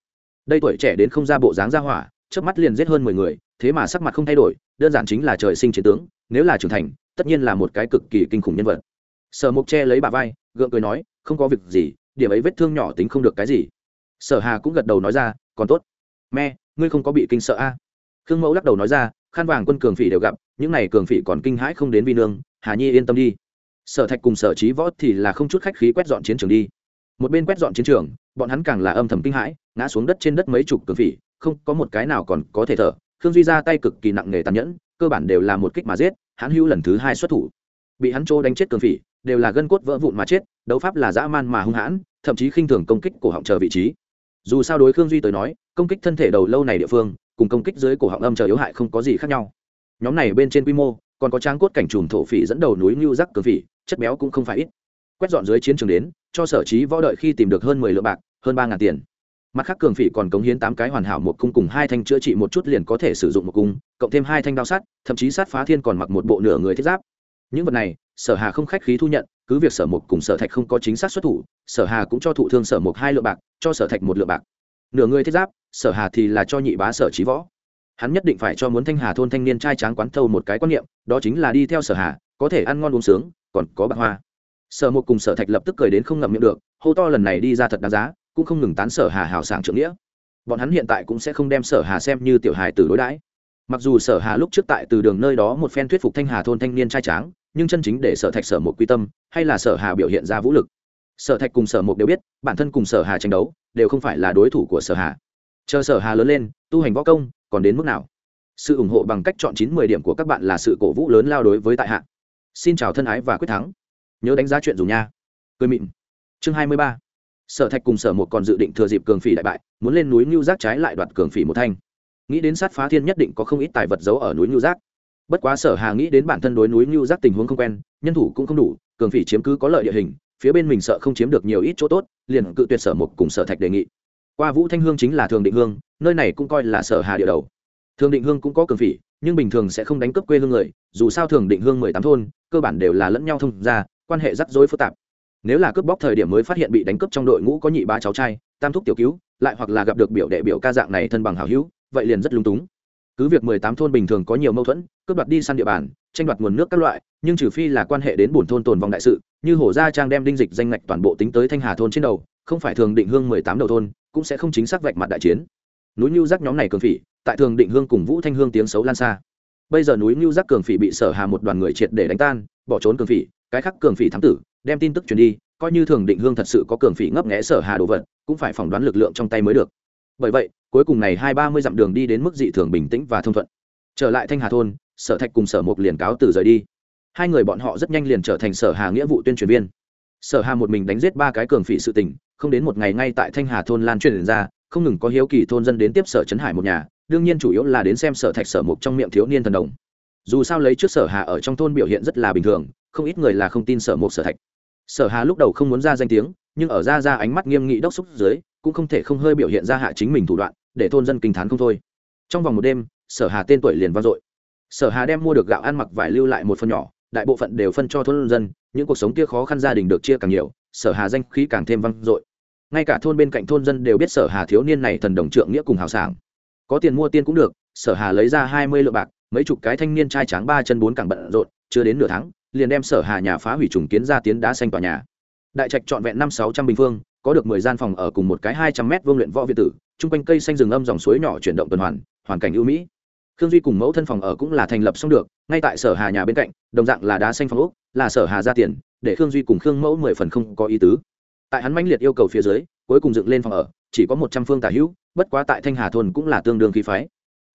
Đây tuổi trẻ đến không ra bộ dáng ra hỏa trước mắt liền giết hơn mười người, thế mà sắc mặt không thay đổi, đơn giản chính là trời sinh chiến tướng, nếu là trưởng thành, tất nhiên là một cái cực kỳ kinh khủng nhân vật. Sở mục che lấy bà vai, gượng cười nói, không có việc gì, điểm ấy vết thương nhỏ tính không được cái gì. Sở hà cũng gật đầu nói ra, còn tốt. Me ngươi không có bị kinh sợ a à? khương mẫu lắc đầu nói ra khăn vàng quân cường phỉ đều gặp, những này cường phỉ còn kinh hãi không đến vi nương, hà nhi yên tâm đi. Sở thạch cùng sở trí võ thì là không chút khách khí quét dọn chiến trường đi. Một bên quét dọn chiến trường, bọn hắn càng là âm thầm kinh hãi, ngã xuống đất trên đất mấy chục cường phỉ không có một cái nào còn có thể thở, khương duy ra tay cực kỳ nặng nề tàn nhẫn, cơ bản đều là một kích mà giết, hắn hữu lần thứ hai xuất thủ. Bị hắn trô đánh chết cường phỉ, đều là gân cốt vỡ vụn mà chết, đấu pháp là dã man mà hung hãn, thậm chí khinh thường công kích cổ họng chờ vị trí. Dù sao đối khương duy tới nói, công kích thân thể đầu lâu này địa phương, cùng công kích dưới cổ họng âm chờ yếu hại không có gì khác nhau. Nhóm này bên trên quy mô, còn có trang cốt cảnh trùm thổ phỉ dẫn đầu núi ngưu rắc cường phỉ, chất béo cũng không phải ít. Quét dọn dưới chiến trường đến, cho sở trí võ đợi khi tìm được hơn mười lượng bạc, hơn ba ngàn tiền mặt khác cường phỉ còn cống hiến tám cái hoàn hảo một cung cùng hai thanh chữa trị một chút liền có thể sử dụng một cung, cộng thêm hai thanh đao sắt thậm chí sát phá thiên còn mặc một bộ nửa người thiết giáp. Những vật này, sở hà không khách khí thu nhận, cứ việc sở mục cùng sở thạch không có chính xác xuất thủ, sở hà cũng cho thụ thương sở mục hai lượng bạc, cho sở thạch một lượng bạc. Nửa người thiết giáp, sở hà thì là cho nhị bá sở trí võ. Hắn nhất định phải cho muốn thanh hà thôn thanh niên trai tráng quán thâu một cái quan niệm, đó chính là đi theo sở hà, có thể ăn ngon uống sướng, còn có bạc hoa. Sở mục cùng sở thạch lập tức cười đến không ngậm miệng được, hô to lần này đi ra thật đáng giá cũng không ngừng tán sở hà hào sảng trưởng nghĩa. Bọn hắn hiện tại cũng sẽ không đem sở hà xem như tiểu hài tử đối đãi. Mặc dù sở hà lúc trước tại từ đường nơi đó một phen thuyết phục thanh hà thôn thanh niên trai tráng, nhưng chân chính để sở thạch sở một quy tâm, hay là sở hà biểu hiện ra vũ lực. Sở thạch cùng sở một đều biết, bản thân cùng sở hà tranh đấu, đều không phải là đối thủ của sở hà. Chờ sở hà lớn lên, tu hành võ công, còn đến mức nào? Sự ủng hộ bằng cách chọn chín mười điểm của các bạn là sự cổ vũ lớn lao đối với tại hạ. Xin chào thân ái và quyết thắng. Nhớ đánh giá chuyện dùng nha. Cười mịn. Chương hai mươi ba sở thạch cùng sở một còn dự định thừa dịp cường phỉ đại bại, muốn lên núi ngưu giác trái lại đoạt cường phỉ một thanh. Nghĩ đến sát phá thiên nhất định có không ít tài vật giấu ở núi ngưu giác. Bất quá sở hà nghĩ đến bản thân đối núi ngưu giác tình huống không quen, nhân thủ cũng không đủ, cường phỉ chiếm cứ có lợi địa hình, phía bên mình sợ không chiếm được nhiều ít chỗ tốt, liền cự tuyệt sở một cùng sở thạch đề nghị. Qua vũ thanh hương chính là thường định hương, nơi này cũng coi là sở hà địa đầu. Thường định hương cũng có cường phỉ, nhưng bình thường sẽ không đánh cướp quê hương người, dù sao thường định hương mười tám thôn, cơ bản đều là lẫn nhau thông ra quan hệ rắc rối phức tạp nếu là cướp bóc thời điểm mới phát hiện bị đánh cướp trong đội ngũ có nhị bá cháu trai, tam thúc tiểu cứu, lại hoặc là gặp được biểu đệ biểu ca dạng này thân bằng hảo hữu, vậy liền rất lung túng. Cứ việc mười tám thôn bình thường có nhiều mâu thuẫn, cướp đoạt đi săn địa bàn, tranh đoạt nguồn nước các loại, nhưng trừ phi là quan hệ đến bổn thôn tồn vong đại sự, như hổ gia trang đem đinh dịch danh ngạch toàn bộ tính tới thanh hà thôn trên đầu, không phải thường định hương mười tám đầu thôn, cũng sẽ không chính xác vạch mặt đại chiến. Núi nhu giác nhóm này cường phỉ, tại thường định hương cùng vũ thanh hương tiếng xấu lan xa. Bây giờ núi nhu giác cường phỉ bị sở hà một đoàn người triệt để đánh tan, bỏ trốn cường phỉ, cái khác cường phỉ thám tử đem tin tức truyền đi, coi như thường định hương thật sự có cường phỉ ngấp nghẽ sở hà đồ vật, cũng phải phỏng đoán lực lượng trong tay mới được. Bởi vậy, cuối cùng này hai ba mươi dặm đường đi đến mức dị thường bình tĩnh và thông thuận. Trở lại thanh hà thôn, sở thạch cùng sở mục liền cáo từ rời đi. Hai người bọn họ rất nhanh liền trở thành sở hà nghĩa vụ tuyên truyền viên. Sở hà một mình đánh giết ba cái cường phỉ sự tình, không đến một ngày ngay tại thanh hà thôn lan truyền ra, không ngừng có hiếu kỳ thôn dân đến tiếp sở trấn hải một nhà, đương nhiên chủ yếu là đến xem sở thạch sở mục trong miệng thiếu niên thần đồng. Dù sao lấy trước sở hà ở trong thôn biểu hiện rất là bình thường, không ít người là không tin sở mục sở thạch sở hà lúc đầu không muốn ra danh tiếng, nhưng ở ra ra ánh mắt nghiêm nghị đốc xúc dưới, cũng không thể không hơi biểu hiện ra hạ chính mình thủ đoạn, để thôn dân kinh t h á n không thôi. Trong vòng một đêm, sở hà tên tuổi liền vang dội. Sở hà đem mua được gạo ăn mặc vải lưu lại một phần nhỏ, đại bộ phận đều phân cho thôn dân, những cuộc sống kia khó khăn gia đình được chia càng nhiều, sở hà danh khí càng thêm vang dội. Ngay cả thôn bên cạnh thôn dân đều biết sở hà thiếu niên này thần đồng trượng nghĩa cùng hào sảng. Có tiền mua tiên cũng được, sở hà lấy ra hai mươi lượng bạc, mấy chục cái thanh niên trai tráng ba chân bốn càng bận rộn, chưa đến nửa tháng liền đem sở hà nhà phá hủy trùng kiến ra tiến đá xanh tòa nhà. Đại trạch trọn vẹn năm sáu trăm bình phương, có được mười gian phòng ở cùng một cái hai trăm mét vương luyện võ việt tử, chung quanh cây xanh rừng âm dòng suối nhỏ chuyển động tuần hoàn hoàn cảnh ưu mỹ. Khương duy cùng mẫu thân phòng ở cũng là thành lập xong được, ngay tại sở hà nhà bên cạnh, đồng dạng là đá xanh phòng úc là sở hà ra tiền, để khương duy cùng khương mẫu mười phần không có ý tứ. Tại hắn mãnh liệt yêu cầu phía dưới, cuối cùng dựng lên phòng ở, chỉ có một trăm phương tả hữu, bất quá tại thanh hà thôn cũng là tương đương khí phái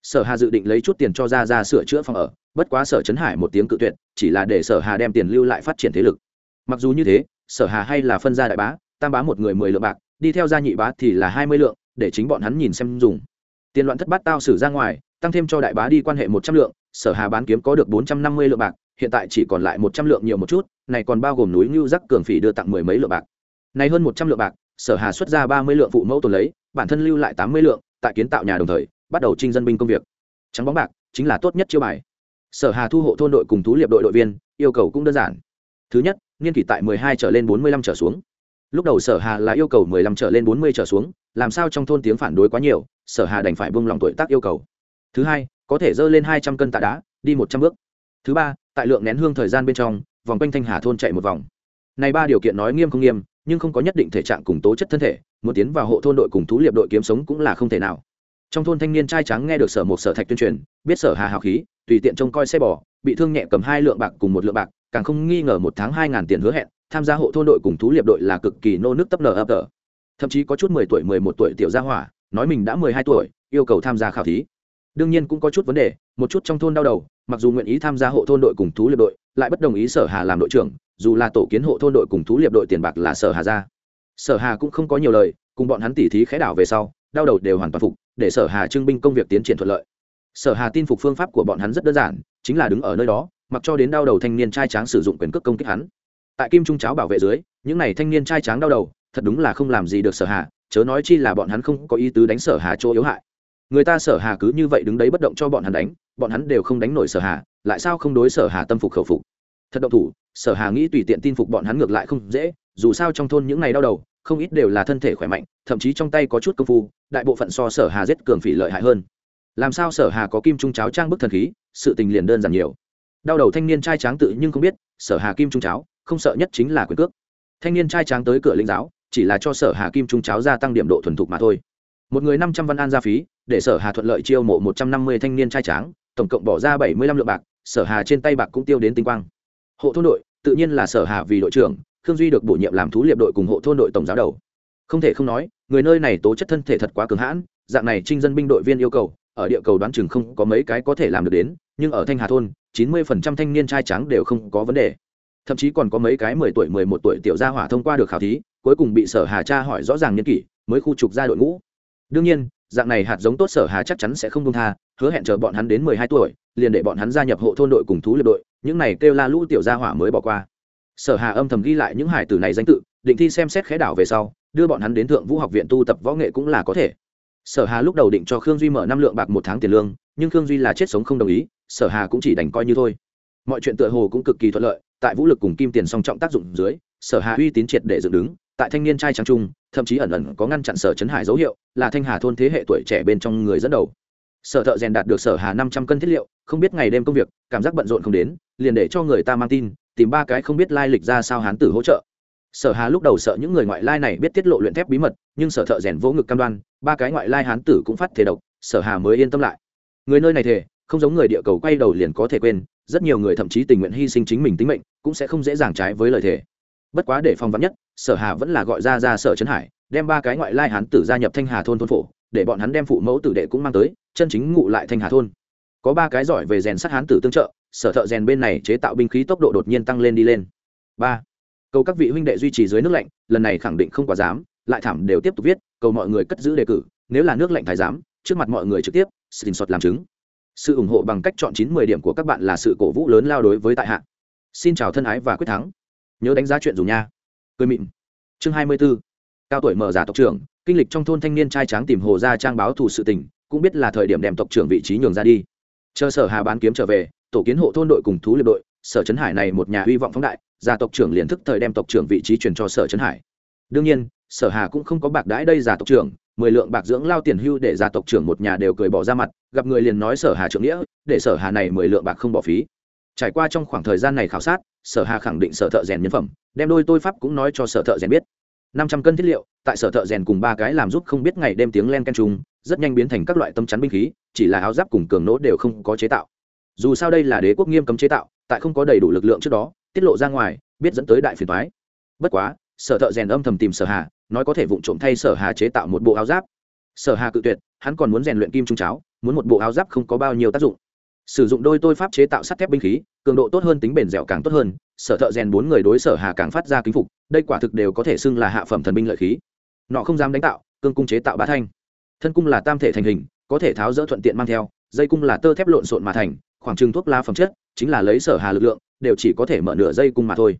sở hà dự định lấy chút tiền cho ra ra sửa chữa phòng ở, bất quá sở trấn hải một tiếng cự tuyệt, chỉ là để sở hà đem tiền lưu lại phát triển thế lực. Mặc dù như thế, sở hà hay là phân ra đại bá, tam bá một người mười lượng bạc, đi theo gia nhị bá thì là hai mươi lượng, để chính bọn hắn nhìn xem dùng. Tiền loạn thất bát tao xử ra ngoài, tăng thêm cho đại bá đi quan hệ một trăm lượng, sở hà bán kiếm có được bốn trăm năm mươi lượng bạc, hiện tại chỉ còn lại một trăm lượng nhiều một chút, này còn bao gồm núi ngưu giác cường phỉ đưa tặng mười mấy lượng bạc. Này hơn một trăm lượng bạc, sở hà xuất ra ba mươi lượng phụ mẫu tồn lấy, bản thân lưu lại tám mươi lượng, tại kiến tạo nhà đồng thời bắt đầu trinh dân binh công việc. Trắng bóng bạc chính là tốt nhất chiêu bài. Sở hà thu hộ thôn đội cùng thú liệp đội đội viên, yêu cầu cũng đơn giản. Thứ nhất, niên kỷ tại mười hai trở lên bốn mươi lăm trở xuống. Lúc đầu sở hà là yêu cầu mười lăm trở lên bốn mươi trở xuống, làm sao trong thôn tiếng phản đối quá nhiều, sở hà đành phải buông lòng tuổi tác yêu cầu. Thứ hai, có thể dơ lên hai trăm cân tạ đá, đi một trăm bước. Thứ ba, tại lượng nén hương thời gian bên trong, vòng quanh thanh hà thôn chạy một vòng. Này ba điều kiện nói nghiêm không nghiêm, nhưng không có nhất định thể trạng cùng tố chất thân thể, muốn tiến vào hộ thôn đội cùng thú liệp đội kiếm sống cũng là không thể nào trong thôn thanh niên trai trắng nghe được sở một sở thạch tuyên truyền, biết sở hà hào khí, tùy tiện trông coi xe bò, bị thương nhẹ cầm hai lượng bạc cùng một lượng bạc, càng không nghi ngờ một tháng hai ngàn tiền hứa hẹn, tham gia hộ thôn đội cùng thú liệp đội là cực kỳ nô nước tấp nở ấp tở. Thậm chí có chút mười tuổi, mười một tuổi tiểu gia hỏa, nói mình đã mười hai tuổi, yêu cầu tham gia khảo thí. Đương nhiên cũng có chút vấn đề, một chút trong thôn đau đầu, mặc dù nguyện ý tham gia hộ thôn đội cùng thú liệp đội, lại bất đồng ý sở hà làm đội trưởng, dù là tổ kiến hộ thôn đội cùng thú liệp đội tiền bạc là sở hà ra. Sở hà cũng không có nhiều lời, cùng bọn hắn tỉ thí khẽ đảo về sau, đau đầu đều hoàn toàn phục để sở hà trưng binh công việc tiến triển thuận lợi. Sở hà tin phục phương pháp của bọn hắn rất đơn giản, chính là đứng ở nơi đó, mặc cho đến đau đầu thanh niên trai tráng sử dụng quyền cước công kích hắn. Tại kim trung cháo bảo vệ dưới, những n à y thanh niên trai tráng đau đầu, thật đúng là không làm gì được sở hà, chớ nói chi là bọn hắn không có ý tứ đánh sở hà chỗ yếu hại. Người ta sở hà cứ như vậy đứng đấy bất động cho bọn hắn đánh, bọn hắn đều không đánh nổi sở hà, lại sao không đối sở hà tâm phục khẩu phục? Thật động thủ, sở hà nghĩ tùy tiện tin phục bọn hắn ngược lại không dễ, dù sao trong thôn những ngày đau đầu không ít đều là thân thể khỏe mạnh, thậm chí trong tay có chút công phu, đại bộ phận so sở hà giết cường phỉ lợi hại hơn. Làm sao sở hà có kim trung cháo trang bức thần khí, sự tình liền đơn giản nhiều. Đau đầu thanh niên trai tráng tự nhưng không biết, sở hà kim trung cháo, không sợ nhất chính là quyền cước. Thanh niên trai tráng tới cửa linh giáo, chỉ là cho sở hà kim trung cháo gia tăng điểm độ thuần thục mà thôi. Một người năm trăm văn an gia phí, để sở hà thuận lợi chiêu mộ một trăm năm mươi thanh niên trai tráng, tổng cộng bỏ ra bảy mươi lăm lượng bạc, sở hà trên tay bạc cũng tiêu đến tinh quang. Hộ thôn đội, tự nhiên là sở hà vì đội trưởng khương duy được bổ nhiệm làm thú liệp đội cùng hộ thôn đội tổng giáo đầu. Không thể không nói, người nơi này tố chất thân thể thật quá cường hãn, dạng này trinh dân binh đội viên yêu cầu, ở địa cầu đoán chừng không có mấy cái có thể làm được đến, nhưng ở thanh hà thôn, chín mươi phần trăm thanh niên trai trắng đều không có vấn đề. Thậm chí còn có mấy cái mười tuổi, mười một tuổi tiểu gia hỏa thông qua được khảo thí, cuối cùng bị sở hà cha hỏi rõ ràng nhân kỷ, mới khu trục ra đội ngũ. Đương nhiên, dạng này hạt giống tốt sở hà chắc chắn sẽ không công tha, hứa hẹn chờ bọn hắn đến mười hai tuổi, liền để bọn hắn gia nhập hộ thôn đội cùng thú liệt đội, những này kêu la lũ tiểu gia hỏa mới bỏ qua sở hà âm thầm ghi lại những hải tử này danh tự, định thi xem xét khẽ đảo về sau, đưa bọn hắn đến thượng vũ học viện tu tập võ nghệ cũng là có thể. Sở hà lúc đầu định cho khương duy mở năm lượng bạc một tháng tiền lương, nhưng khương duy là chết sống không đồng ý, sở hà cũng chỉ đành coi như thôi. Mọi chuyện tựa hồ cũng cực kỳ thuận lợi, tại vũ lực cùng kim tiền song trọng tác dụng dưới, sở hà uy tín triệt để dựng đứng, tại thanh niên trai trang trung, thậm chí ẩn ẩn có ngăn chặn sở chấn hải dấu hiệu, là thanh hà thôn thế hệ tuổi trẻ bên trong người dẫn đầu. Sở thợ rèn đạt được sở hà năm trăm cân thiết liệu, không biết ngày đêm công việc, cảm giác bận rộn không đến, liền để cho người ta mang tin tìm ba cái không biết lai lịch ra sao hán tử hỗ trợ. Sở hà lúc đầu sợ những người ngoại lai này biết tiết lộ luyện thép bí mật, nhưng sở thợ rèn vỗ ngực cam đoan, ba cái ngoại lai hán tử cũng phát thể độc, sở hà mới yên tâm lại. Người nơi này thể không giống người địa cầu quay đầu liền có thể quên, rất nhiều người thậm chí tình nguyện hy sinh chính mình tính mệnh, cũng sẽ không dễ dàng trái với lời thề. Bất quá để phòng vắn nhất, sở hà vẫn là gọi ra ra sở trấn hải, đem ba cái ngoại lai hán tử gia nhập thanh hà thôn thôn phổ, để bọn hắn đem phụ mẫu tử đệ cũng mang tới, chân chính ngụ lại thanh hà thôn. Có ba cái giỏi về rèn sắt hán tử tương trợ sở thợ rèn bên này chế tạo binh khí tốc độ đột nhiên tăng lên đi lên. Ba, cầu các vị huynh đệ duy trì dưới nước lạnh, lần này khẳng định không quá dám, lại thảm đều tiếp tục viết, cầu mọi người cất giữ đề cử, nếu là nước lạnh thái giám, trước mặt mọi người trực tiếp xin sọt làm chứng. Sự ủng hộ bằng cách chọn chín mười điểm của các bạn là sự cổ vũ lớn lao đối với tại hạ. Xin chào thân ái và quyết thắng. Nhớ đánh giá chuyện dù nha. Cười mịn. Chương hai mươi 24. cao tuổi mở giả tộc trưởng, kinh lịch trong thôn thanh niên trai tráng tìm hồ ra trang báo thù sự tình, cũng biết là thời điểm đem tộc trưởng vị trí nhường ra đi. Chờ sở hà bán kiếm trở về tổ kiến hộ thôn đội cùng thú liệp đội, sở trấn hải này một nhà hy vọng phóng đại, gia tộc trưởng liền thức thời đem tộc trưởng vị trí truyền cho sở trấn hải. Đương nhiên, sở hà cũng không có bạc đãi đây già tộc trưởng, mười lượng bạc dưỡng lao tiền hưu để gia tộc trưởng một nhà đều cười bỏ ra mặt, gặp người liền nói sở hà trưởng nghĩa, để sở hà này mười lượng bạc không bỏ phí. Trải qua trong khoảng thời gian này khảo sát, sở hà khẳng định sở thợ rèn nhân phẩm, đem đôi tôi pháp cũng nói cho sở thợ rèn biết. Năm trăm cân thiết liệu, tại sở thợ rèn cùng ba cái làm giúp không biết ngày đêm tiếng len ken trùng, rất nhanh biến thành các loại tâm chắn binh khí, chỉ là áo giáp cùng cường nỗ đều không có chế tạo dù sao đây là đế quốc nghiêm cấm chế tạo, tại không có đầy đủ lực lượng trước đó, tiết lộ ra ngoài, biết dẫn tới đại phiền thoái bất quá, sở thợ rèn âm thầm tìm sở hà, nói có thể vụng trộm thay sở hà chế tạo một bộ áo giáp. Sở hà cự tuyệt, hắn còn muốn rèn luyện kim trung cháo, muốn một bộ áo giáp không có bao nhiêu tác dụng. Sử dụng đôi tôi pháp chế tạo sắt thép binh khí, cường độ tốt hơn, tính bền dẻo càng tốt hơn, sở thợ rèn bốn người đối sở hà càng phát ra kính phục, đây quả thực đều có thể xưng là hạ phẩm thần binh lợi khí. Nọ không dám đánh tạo, cương cung chế tạo bá thanh. Thân cung là tam thể thành hình, có thể tháo dỡ thuận tiện mang theo, dây cung là tơ thép lộn xộn mà thành khoảng trừng thuốc la phẩm chất, chính là lấy sở hà lực lượng, đều chỉ có thể mở nửa dây cung mà thôi.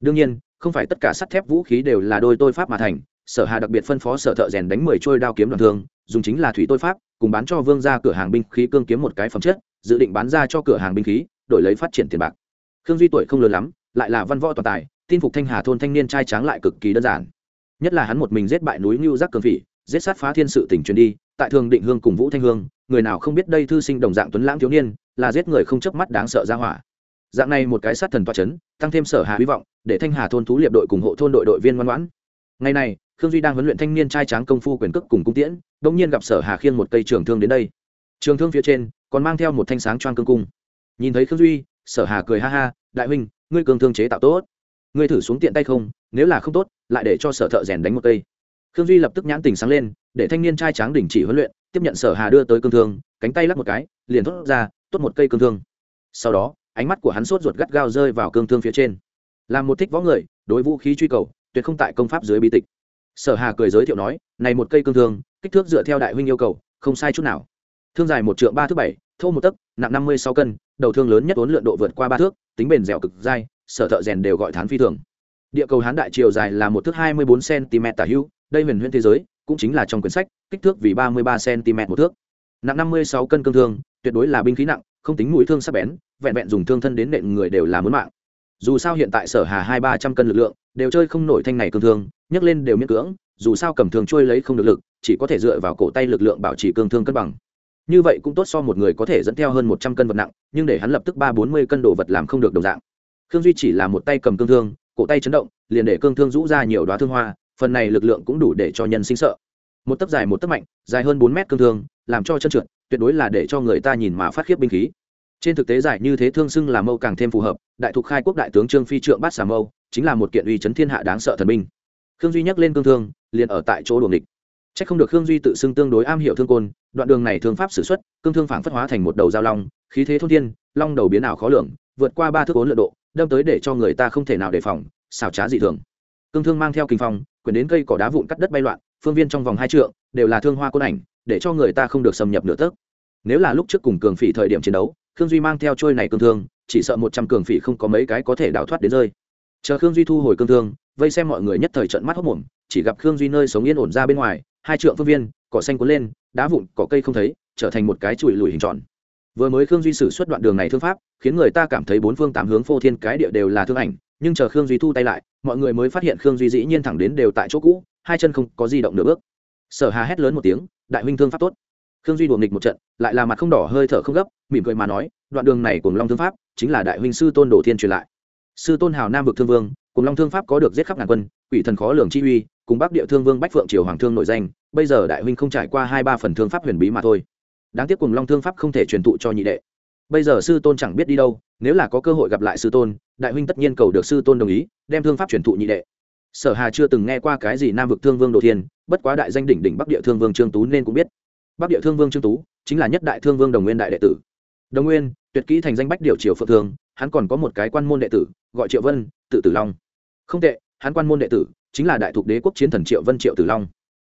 Đương nhiên, không phải tất cả sắt thép vũ khí đều là đôi tôi pháp mà thành, sở hà đặc biệt phân phó sở thợ rèn đánh mười trôi đao kiếm đoàn thương, dùng chính là thủy tôi pháp, cùng bán cho vương ra cửa hàng binh khí cương kiếm một cái phẩm chất, dự định bán ra cho cửa hàng binh khí, đổi lấy phát triển tiền bạc. Khương duy tuổi không lớn lắm, lại là văn võ toàn tài, tin phục thanh hà thôn thanh niên trai tráng lại cực kỳ đơn giản. Nhất là hắn một mình giết bại núi ngưu giác cường phỉ, giết sát phá thiên sự tỉnh truyền đi, tại thường định hương cùng vũ thanh hương, người nào không biết đây thư sinh đồng dạng tuấn lãng thiếu niên là giết người không chớp mắt đáng sợ ra hỏa. Dạng này một cái sát thần toa chấn, tăng thêm sở hà hy vọng, để thanh hà thôn thú liệp đội cùng hộ thôn đội đội viên ngoan ngoãn. Ngày này, khương duy đang huấn luyện thanh niên trai tráng công phu quyền cước cùng cung tiễn đ ỗ n g nhiên gặp sở hà khiêng một cây trường thương đến đây. Trường thương phía trên, còn mang theo một thanh sáng choang cương cung. Nhìn thấy khương duy, sở hà cười ha ha, đại huynh, ngươi cường thương chế tạo tốt. Ngươi thử xuống tiện tay không, nếu là không tốt, lại để cho sở thợ rèn đánh một cây. Khương duy lập tức nhãn tình sáng lên, để thanh niên trai tráng đình chỉ huấn luyện, tiếp nhận sở hà đưa tới cương thương, cánh tay lắc một cái, liền thốt ra tốt một cây cương thương. Sau đó, ánh mắt của hắn sốt ruột gắt gao rơi vào cương thương phía trên. Làm một thích võ người, đối vũ khí truy cầu, tuyệt không tại công pháp dưới bi tịch. Sở hà cười giới thiệu nói, này một cây cương thương, kích thước dựa theo đại huynh yêu cầu, không sai chút nào. Thương dài một trượng ba thước bảy, thô một tấc, nặng năm mươi sáu cân, đầu thương lớn nhất vốn lượn độ vượt qua ba thước, tính bền dẻo cực dai, sở thợ rèn đều gọi thán phi thường. Địa cầu hán đại chiều dài là một thước hai mươi bốn cm tả hữu, đây huyền huyễn thế giới, cũng chính là trong quyển sách, kích thước vì ba mươi ba cm một thước nặng năm mươi sáu cân cương thương, tuyệt đối là binh khí nặng, không tính mũi thương sắc bén, vẹn vẹn dùng thương thân đến nện người đều là muốn mạng. Dù sao hiện tại sở hà hai ba trăm cân lực lượng, đều chơi không nổi thanh này cương thương, nhấc lên đều miễn cưỡng, dù sao cầm thương trôi lấy không được lực, chỉ có thể dựa vào cổ tay lực lượng bảo trì cương thương cân bằng. Như vậy cũng tốt so một người có thể dẫn theo hơn một trăm cân vật nặng, nhưng để hắn lập tức ba bốn mươi cân đồ vật làm không được đồng dạng. Khương duy chỉ là một tay cầm cương thương, cổ tay chấn động, liền để cương thương rũ ra nhiều đoá thương hoa, phần này lực lượng cũng đủ để cho nhân sinh sợ một tấc dài một tấc mạnh, dài hơn bốn mét cương thương, làm cho chân trượt, tuyệt đối là để cho người ta nhìn mà phát khiếp binh khí. Trên thực tế giải như thế thương xưng là mâu càng thêm phù hợp, đại thục khai quốc đại tướng trương phi trượng bát xà mâu, chính là một kiện uy chấn thiên hạ đáng sợ thần binh. Khương duy nhắc lên cương thương, liền ở tại chỗ đuồng địch c h ắ c không được khương duy tự xưng tương đối am hiểu thương côn, đoạn đường này thương pháp s ử x u ấ t cương thương phản phất hóa thành một đầu giao long, khí thế thôn thiên, long đầu biến ảo khó lường, vượt qua ba thước ốn lượt độ, đâm tới để cho người ta không thể nào đề phòng xào trá dị thường. Cương thương mang theo kinh phong, quyền đến cây cỏ đá vụn cắt đất bay loạn phương viên trong vòng hai trượng, đều là thương hoa côn ảnh, để cho người ta không được xâm nhập nửa tấc. Nếu là lúc trước cùng cường phỉ thời điểm chiến đấu, khương duy mang theo trôi này cương thương, chỉ sợ một trăm cường phỉ không có mấy cái có thể đào thoát đến rơi. Chờ khương duy thu hồi cương thương, vây xem mọi người nhất thời trận mắt hốc mồm chỉ gặp khương duy nơi sống yên ổn ra bên ngoài, hai trượng phương viên, cỏ xanh cuốn lên, đá vụn, cỏ cây không thấy, trở thành một cái chùi lùi hình tròn. Vừa mới khương duy sử xuất đoạn đường này thương pháp, khiến người ta cảm thấy bốn phương tám hướng phô thiên cái địa đều là thương ảnh, nhưng chờ khương duy thu tay lại, mọi người mới phát hiện khương duy dĩ nhiên thẳng đến đều tại chỗ cũ hai chân không có di động nửa bước. Sở hà hét lớn một tiếng, đại huynh thương pháp tốt. Khương duy đùa nghịch một trận, lại là mặt không đỏ, hơi thở không gấp, mỉm cười mà nói, đoạn đường này cùng long thương pháp chính là đại huynh sư tôn đổ thiên truyền lại. Sư tôn hào nam vực thương vương cùng long thương pháp có được giết khắp ngàn quân, quỷ thần khó lường chi uy, cùng bắc địa thương vương bách phượng triều hoàng thương nội danh, bây giờ đại huynh không trải qua hai ba phần thương pháp huyền bí mà thôi. Đáng tiếc cùng long thương pháp không thể truyền thụ cho nhị đệ. Bây giờ sư tôn chẳng biết đi đâu, nếu là có cơ hội gặp lại sư tôn, đại huynh tất nhiên cầu được sư tôn đồng ý, đem thương pháp truyền thụ nhị đệ sở hà chưa từng nghe qua cái gì nam vực thương vương đồ thiên, bất quá đại danh đỉnh đỉnh bắc địa thương vương trương tú nên cũng biết. Bắc địa thương vương trương tú chính là nhất đại thương vương đồng nguyên đại đệ tử. Đồng nguyên, tuyệt kỹ thành danh bách điều triều phượng thương, hắn còn có một cái quan môn đệ tử, gọi triệu vân, tự tử long. Không tệ, hắn quan môn đệ tử chính là đại thục đế quốc chiến thần triệu vân triệu tử long.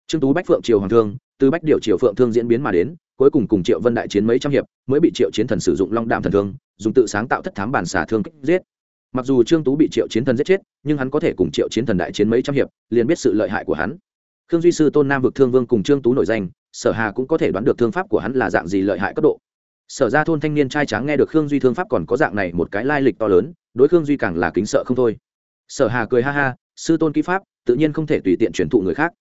Trương tú bách phượng triều hoàng thương, từ bách điều triều phượng thương diễn biến mà đến, cuối cùng cùng triệu vân đại chiến mấy trăm hiệp, mới bị triệu chiến thần sử dụng long đạm thần thương, dùng tự sáng tạo thất thám bản xả thương kích giết mặc dù trương tú bị triệu chiến thần giết chết, nhưng hắn có thể cùng triệu chiến thần đại chiến mấy trăm hiệp, liền biết sự lợi hại của hắn. Khương duy sư tôn nam vực thương vương cùng trương tú nổi danh, sở hà cũng có thể đoán được thương pháp của hắn là dạng gì lợi hại cấp độ. Sở ra thôn thanh niên trai tráng nghe được khương duy thương pháp còn có dạng này một cái lai lịch to lớn, đối khương duy càng là kính sợ không thôi. Sở hà cười ha ha, sư tôn kỹ pháp, tự nhiên không thể tùy tiện truyền thụ người khác.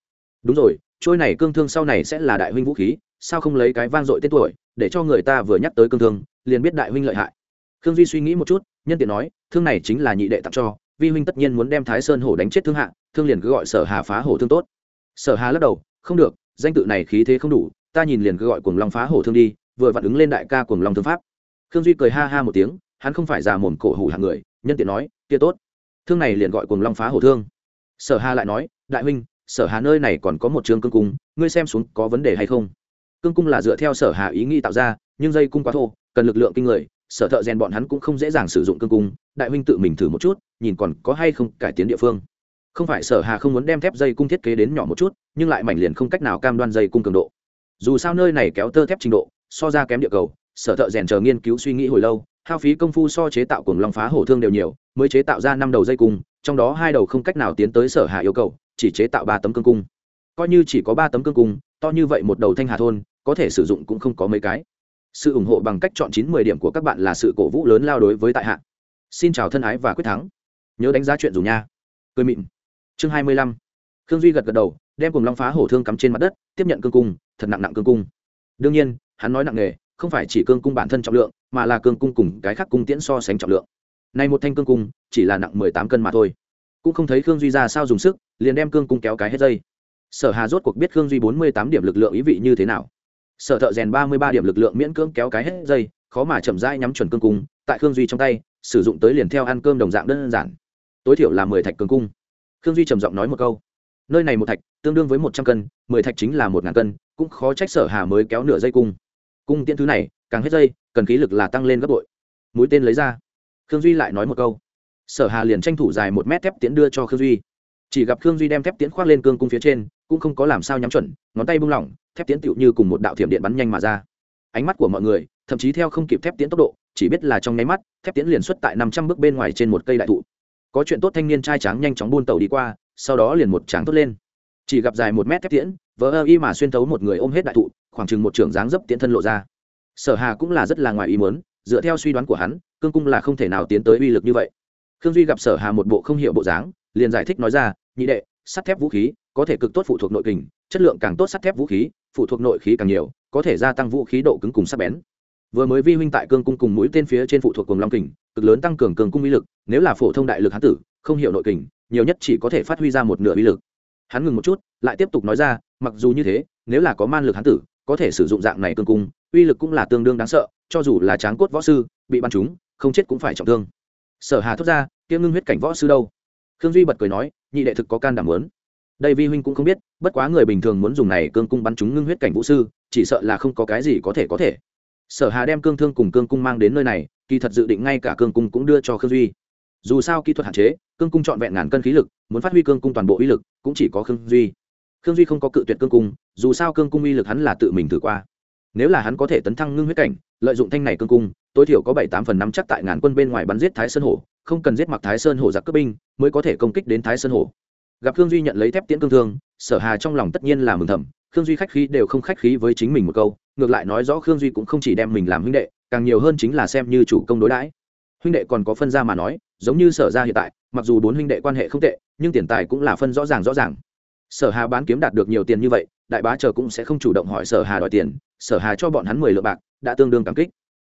Đúng rồi, trôi này cương thương sau này sẽ là đại huynh vũ khí, sao không lấy cái vang dội tên tuổi, để cho người ta vừa nhắc tới cương thương, liền biết đại huynh lợi hại. Khương duy suy nghĩ một chút nhân tiện nói, thương này chính là nhị đệ tặng cho, vi huynh tất nhiên muốn đem thái sơn hổ đánh chết thương hạ, thương liền cứ gọi sở hà phá hổ thương tốt. Sở hà lắc đầu, không được, danh tự này khí thế không đủ, ta nhìn liền cứ gọi cuồng long phá hổ thương đi, vừa vặn ứng lên đại ca cuồng long thương pháp. Khương duy cười ha ha một tiếng, hắn không phải già mồm cổ hủ hạng người, nhân tiện nói, kia tốt. Thương này liền gọi cuồng long phá hổ thương. Sở hà lại nói, đại huynh, sở hà nơi này còn có một trường cương cung, ngươi xem xuống có vấn đề hay không? Cương cung là dựa theo sở hà ý nghĩ tạo ra, nhưng dây cung quá thô, cần lực lượng kinh người sở thợ rèn bọn hắn cũng không dễ dàng sử dụng cương cung, đại huynh tự mình thử một chút, nhìn còn có hay không cải tiến địa phương. Không phải sở hà không muốn đem thép dây cung thiết kế đến nhỏ một chút, nhưng lại mảnh liền không cách nào cam đoan dây cung cường độ. Dù sao nơi này kéo tơ thép trình độ, so ra kém địa cầu, sở thợ rèn chờ nghiên cứu suy nghĩ hồi lâu, hao phí công phu so chế tạo cùng long phá hổ thương đều nhiều, mới chế tạo ra năm đầu dây cung, trong đó hai đầu không cách nào tiến tới sở hà yêu cầu, chỉ chế tạo ba tấm cương cung. Coi như chỉ có ba tấm cương cung, to như vậy một đầu thanh hà thôn, có thể sử dụng cũng không có mấy cái sự ủng hộ bằng cách chọn chín mười điểm của các bạn là sự cổ vũ lớn lao đối với tại hạ. Xin chào thân ái và quyết thắng. Nhớ đánh giá chuyện dù nha. Cười mịn. Chương hai mươi lăm. Khương duy gật gật đầu, đem cùng long phá hổ thương cắm trên mặt đất, tiếp nhận cương cung, thật nặng nặng cương cung. Đương nhiên, hắn nói nặng nghề không phải chỉ cương cung bản thân trọng lượng, mà là cương cung cùng cái khác cung tiễn so sánh trọng lượng. Này một thanh cương cung, chỉ là nặng mười tám cân mà thôi. Cũng không thấy khương duy ra sao dùng sức, liền đem cương cung kéo cái hết dây. Sở hà rốt cuộc biết khương duy bốn mươi tám điểm lực lượng ý vị như thế nào sở thợ rèn ba mươi ba điểm lực lượng miễn cưỡng kéo cái hết dây, khó mà chậm rãi nhắm chuẩn cương cung, tại khương duy trong tay, sử dụng tới liền theo ăn cơm đồng dạng đơn giản. Tối thiểu là mười thạch cương cung. Khương duy trầm giọng nói một câu. Nơi này một thạch, tương đương với một trăm cân, mười thạch chính là một ngàn cân, cũng khó trách sở hà mới kéo nửa dây cung. Cung tiễn thứ này, càng hết dây, cần khí lực là tăng lên gấp bội. Mũi tên lấy ra. Khương duy lại nói một câu. Sở hà liền tranh thủ dài một mét thép tiễn đưa cho khương duy. Chỉ gặp khương duy đem thép tiễn khoác lên cương cung phía trên, cũng không có làm sao nhắm chuẩn, ngón tay bung lỏng thép Tiến tựu như cùng một đạo thiểm điện bắn nhanh mà ra. Ánh mắt của mọi người, thậm chí theo không kịp thép Tiến tốc độ, chỉ biết là trong nháy mắt, thép Tiến liền xuất tại năm trăm bước bên ngoài trên một cây đại thụ. Có chuyện tốt thanh niên trai tráng nhanh chóng buôn tàu đi qua, sau đó liền một tráng tốt lên. Chỉ gặp dài một mét thép tiễn vỡ ơ y mà xuyên thấu một người ôm hết đại thụ, khoảng chừng một trưởng dáng dấp tiễn thân lộ ra. Sở hà cũng là rất là ngoài ý muốn, dựa theo suy đoán của hắn, cương cung là không thể nào tiến tới uy lực như vậy. Khương duy gặp sở hà một bộ không hiểu bộ dáng, liền giải thích nói ra, nhị đệ, sắt thép vũ khí có thể cực tốt phụ thuộc nội kình chất lượng càng tốt sắt thép vũ khí, phụ thuộc nội khí càng nhiều, có thể gia tăng vũ khí độ cứng cùng sắc bén. Vừa mới vi huynh tại cương cung cùng mũi tên phía trên phụ thuộc cùng long kình, cực lớn tăng cường cường cung uy lực, nếu là phổ thông đại lực hán tử, không hiểu nội kình, nhiều nhất chỉ có thể phát huy ra một nửa uy lực. Hắn ngừng một chút, lại tiếp tục nói ra, mặc dù như thế, nếu là có man lực hán tử, có thể sử dụng dạng này cương cung, uy lực cũng là tương đương đáng sợ, cho dù là tráng cốt võ sư, bị bắn chúng không chết cũng phải trọng thương. Sở hà thốt ra, kia ngưng huyết cảnh võ sư đâu? Khương duy bật cười nói, nhị đệ thực có can đảm lớn đây vi huynh cũng không biết, bất quá người bình thường muốn dùng này cương cung bắn chúng ngưng huyết cảnh vũ sư, chỉ sợ là không có cái gì có thể có thể. Sở hà đem cương thương cùng cương cung mang đến nơi này, kỳ thật dự định ngay cả cương cung cũng đưa cho khương duy. Dù sao kỹ thuật hạn chế, cương cung trọn vẹn ngàn cân khí lực, muốn phát huy cương cung toàn bộ uy lực, cũng chỉ có khương duy. Khương duy không có cự tuyệt cương cung, dù sao cương cung uy lực hắn là tự mình thử qua. Nếu là hắn có thể tấn thăng ngưng huyết cảnh, lợi dụng thanh này cương cung, tối thiểu có bảy tám phần năm chắc tại ngàn quân bên ngoài bắn giết thái sơn hổ, không cần giết mặc thái sơn hổ giặc cướp binh, mới có thể công kích đến thái sơn hổ gặp khương duy nhận lấy thép tiễn cương thương, sở hà trong lòng tất nhiên là mừng thầm, khương duy khách khí đều không khách khí với chính mình một câu, ngược lại nói rõ khương duy cũng không chỉ đem mình làm huynh đệ, càng nhiều hơn chính là xem như chủ công đối đãi. Huynh đệ còn có phân ra mà nói, giống như sở ra hiện tại, mặc dù bốn huynh đệ quan hệ không tệ, nhưng tiền tài cũng là phân rõ ràng rõ ràng. Sở hà bán kiếm đạt được nhiều tiền như vậy, đại bá chờ cũng sẽ không chủ động hỏi sở hà đòi tiền, sở hà cho bọn hắn mười lượng bạc, đã tương đương cảm kích.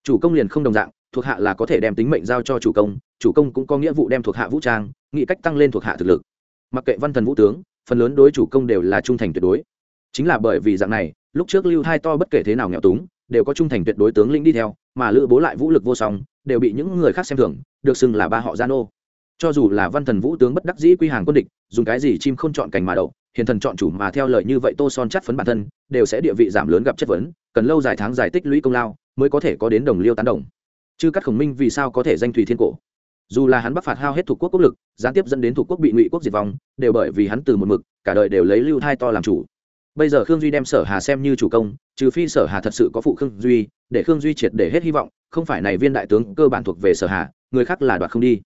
Chủ công liền không đồng dạng, thuộc hạ là có thể đem tính mệnh giao cho chủ công chủ công cũng có nghĩa vụ đem thuộc hạ vũ trang, nghĩ cách tăng lên thuộc hạ thực lực mặc kệ văn thần vũ tướng, phần lớn đối chủ công đều là trung thành tuyệt đối. Chính là bởi vì dạng này, lúc trước lưu hai to bất kể thế nào nghèo túng, đều có trung thành tuyệt đối tướng lĩnh đi theo, mà lữ bố lại vũ lực vô song, đều bị những người khác xem thường, được xưng là ba họ gian ô cho dù là văn thần vũ tướng bất đắc dĩ quy hàng quân địch, dùng cái gì chim không chọn cành mà đậu, hiền thần chọn chủ mà theo lời như vậy tô son chắc phấn bản thân, đều sẽ địa vị giảm lớn gặp chất vấn, cần lâu dài tháng dài tích lũy công lao, mới có thể có đến đồng liêu tán đồng. Chứ các khổng minh vì sao có thể danh thủy thiên cổ? Dù là hắn bắc phạt hao hết thuộc quốc quốc lực gián tiếp dẫn đến thuộc quốc bị ngụy quốc diệt vong đều bởi vì hắn từ một mực cả đời đều lấy lưu thai to làm chủ. Bây giờ khương duy đem sở hà xem như chủ công trừ phi sở hà thật sự có phụ khương duy để khương duy triệt để hết hy vọng không phải này viên đại tướng cơ bản thuộc về sở hà người khác là đoạt không đi.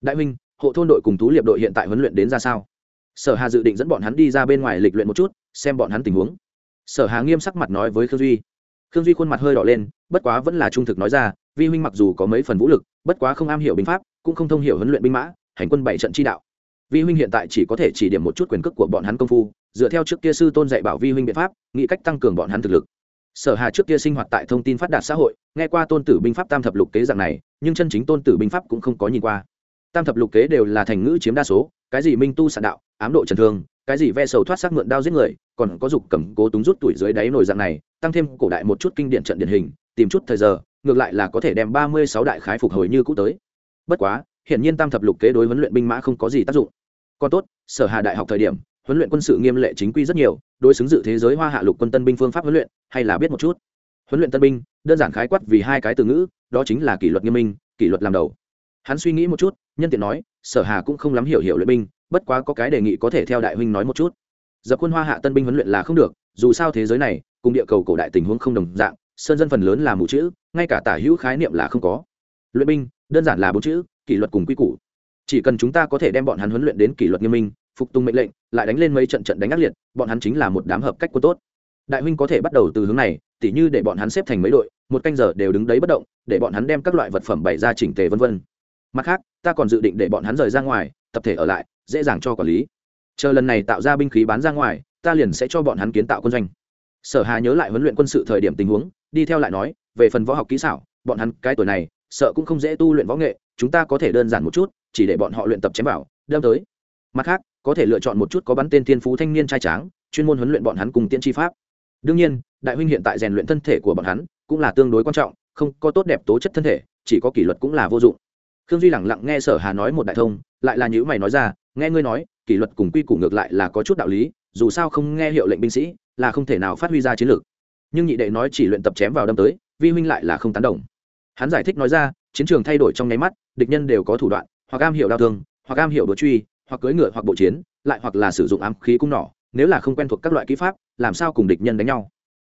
Đại Minh, hộ thôn đội cùng tú liệp đội hiện tại huấn luyện đến ra sao? Sở hà dự định dẫn bọn hắn đi ra bên ngoài lịch luyện một chút xem bọn hắn tình huống. Sở hà nghiêm sắc mặt nói với khương duy. Khương duy khuôn mặt hơi đỏ lên bất quá vẫn là trung thực nói ra vi huynh mặc dù có mấy phần vũ lực bất quá không am hiểu binh pháp, cũng không thông hiểu huấn luyện binh mã, hành quân bảy trận chi đạo. Vi huynh hiện tại chỉ có thể chỉ điểm một chút quyền cước của bọn hắn công phu, dựa theo trước kia sư tôn dạy bảo vi huynh biện pháp, nghĩ cách tăng cường bọn hắn thực lực. Sở hà trước kia sinh hoạt tại thông tin phát đạt xã hội, nghe qua tôn tử binh pháp tam thập lục kế dạng này, nhưng chân chính tôn tử binh pháp cũng không có nhìn qua. Tam thập lục kế đều là thành ngữ chiếm đa số, cái gì minh tu sản đạo, ám độ trần thương, cái gì ve sầu thoát xác mượn đao giết người, còn có dục cầm cố túng rút tuổi dưới đáy nồi dạng này, tăng thêm cổ đại một chút kinh điển trận điển hình, tìm chút thời giờ ngược lại là có thể đem ba mươi sáu đại khái phục hồi như cũ tới. Bất quá, hiển nhiên tam thập lục kế đối huấn luyện binh mã không có gì tác dụng. Còn tốt, sở hà đại học thời điểm, huấn luyện quân sự nghiêm lệ chính quy rất nhiều, đối xứng dự thế giới hoa hạ lục quân tân binh phương pháp huấn luyện, hay là biết một chút. Huấn luyện tân binh, đơn giản khái quát vì hai cái từ ngữ, đó chính là kỷ luật nghiêm minh, kỷ luật làm đầu. Hắn suy nghĩ một chút, nhân tiện nói, sở hà cũng không lắm hiểu hiểu luyện binh, bất quá có cái đề nghị có thể theo đại huynh nói một chút. Dập quân hoa hạ tân binh huấn luyện là không được, dù sao thế giới này, cùng địa cầu cổ đại tình huống không đồng dạng sơn dân phần lớn là mù chữ, ngay cả tả hữu khái niệm là không có. Luyện binh, đơn giản là bốn chữ, kỷ luật cùng quy củ. Chỉ cần chúng ta có thể đem bọn hắn huấn luyện đến kỷ luật nghiêm minh, phục tùng mệnh lệnh, lại đánh lên mấy trận trận đánh ác liệt, bọn hắn chính là một đám hợp cách quân tốt. Đại huynh có thể bắt đầu từ hướng này, tỉ như để bọn hắn xếp thành mấy đội, một canh giờ đều đứng đấy bất động, để bọn hắn đem các loại vật phẩm bày ra chỉnh tề vân vân. Mặt khác, ta còn dự định để bọn hắn rời ra ngoài, tập thể ở lại, dễ dàng cho quản lý. Chờ lần này tạo ra binh khí bán ra ngoài, ta liền sẽ cho bọn hắn kiến tạo quân doanh. Sở hà nhớ lại huấn luyện quân sự thời điểm tình huống đi theo lại nói, về phần võ học kỹ xảo, bọn hắn cái tuổi này, sợ cũng không dễ tu luyện võ nghệ, chúng ta có thể đơn giản một chút, chỉ để bọn họ luyện tập chém bảo, đâm tới. Mặt khác, có thể lựa chọn một chút có bắn tên thiên phú thanh niên trai tráng, chuyên môn huấn luyện bọn hắn cùng tiễn chi pháp. Đương nhiên, đại huynh hiện tại rèn luyện thân thể của bọn hắn cũng là tương đối quan trọng, không có tốt đẹp tố chất thân thể, chỉ có kỷ luật cũng là vô dụng. Khương duy lẳng lặng nghe sở hà nói một đại thông, lại là những mày nói ra, nghe ngươi nói, kỷ luật cùng quy củ ngược lại là có chút đạo lý, dù sao không nghe hiệu lệnh binh sĩ, là không thể nào phát huy ra chiến lược nhưng nhị đệ nói chỉ luyện tập chém vào đâm tới, vi huynh lại là không tán đồng. Hắn giải thích nói ra, chiến trường thay đổi trong nháy mắt, địch nhân đều có thủ đoạn, hoặc am hiểu đau thương, hoặc am hiểu đột truy, hoặc cưỡi ngựa hoặc bộ chiến, lại hoặc là sử dụng ám khí cung nỏ, nếu là không quen thuộc các loại kỹ pháp, làm sao cùng địch nhân đánh nhau.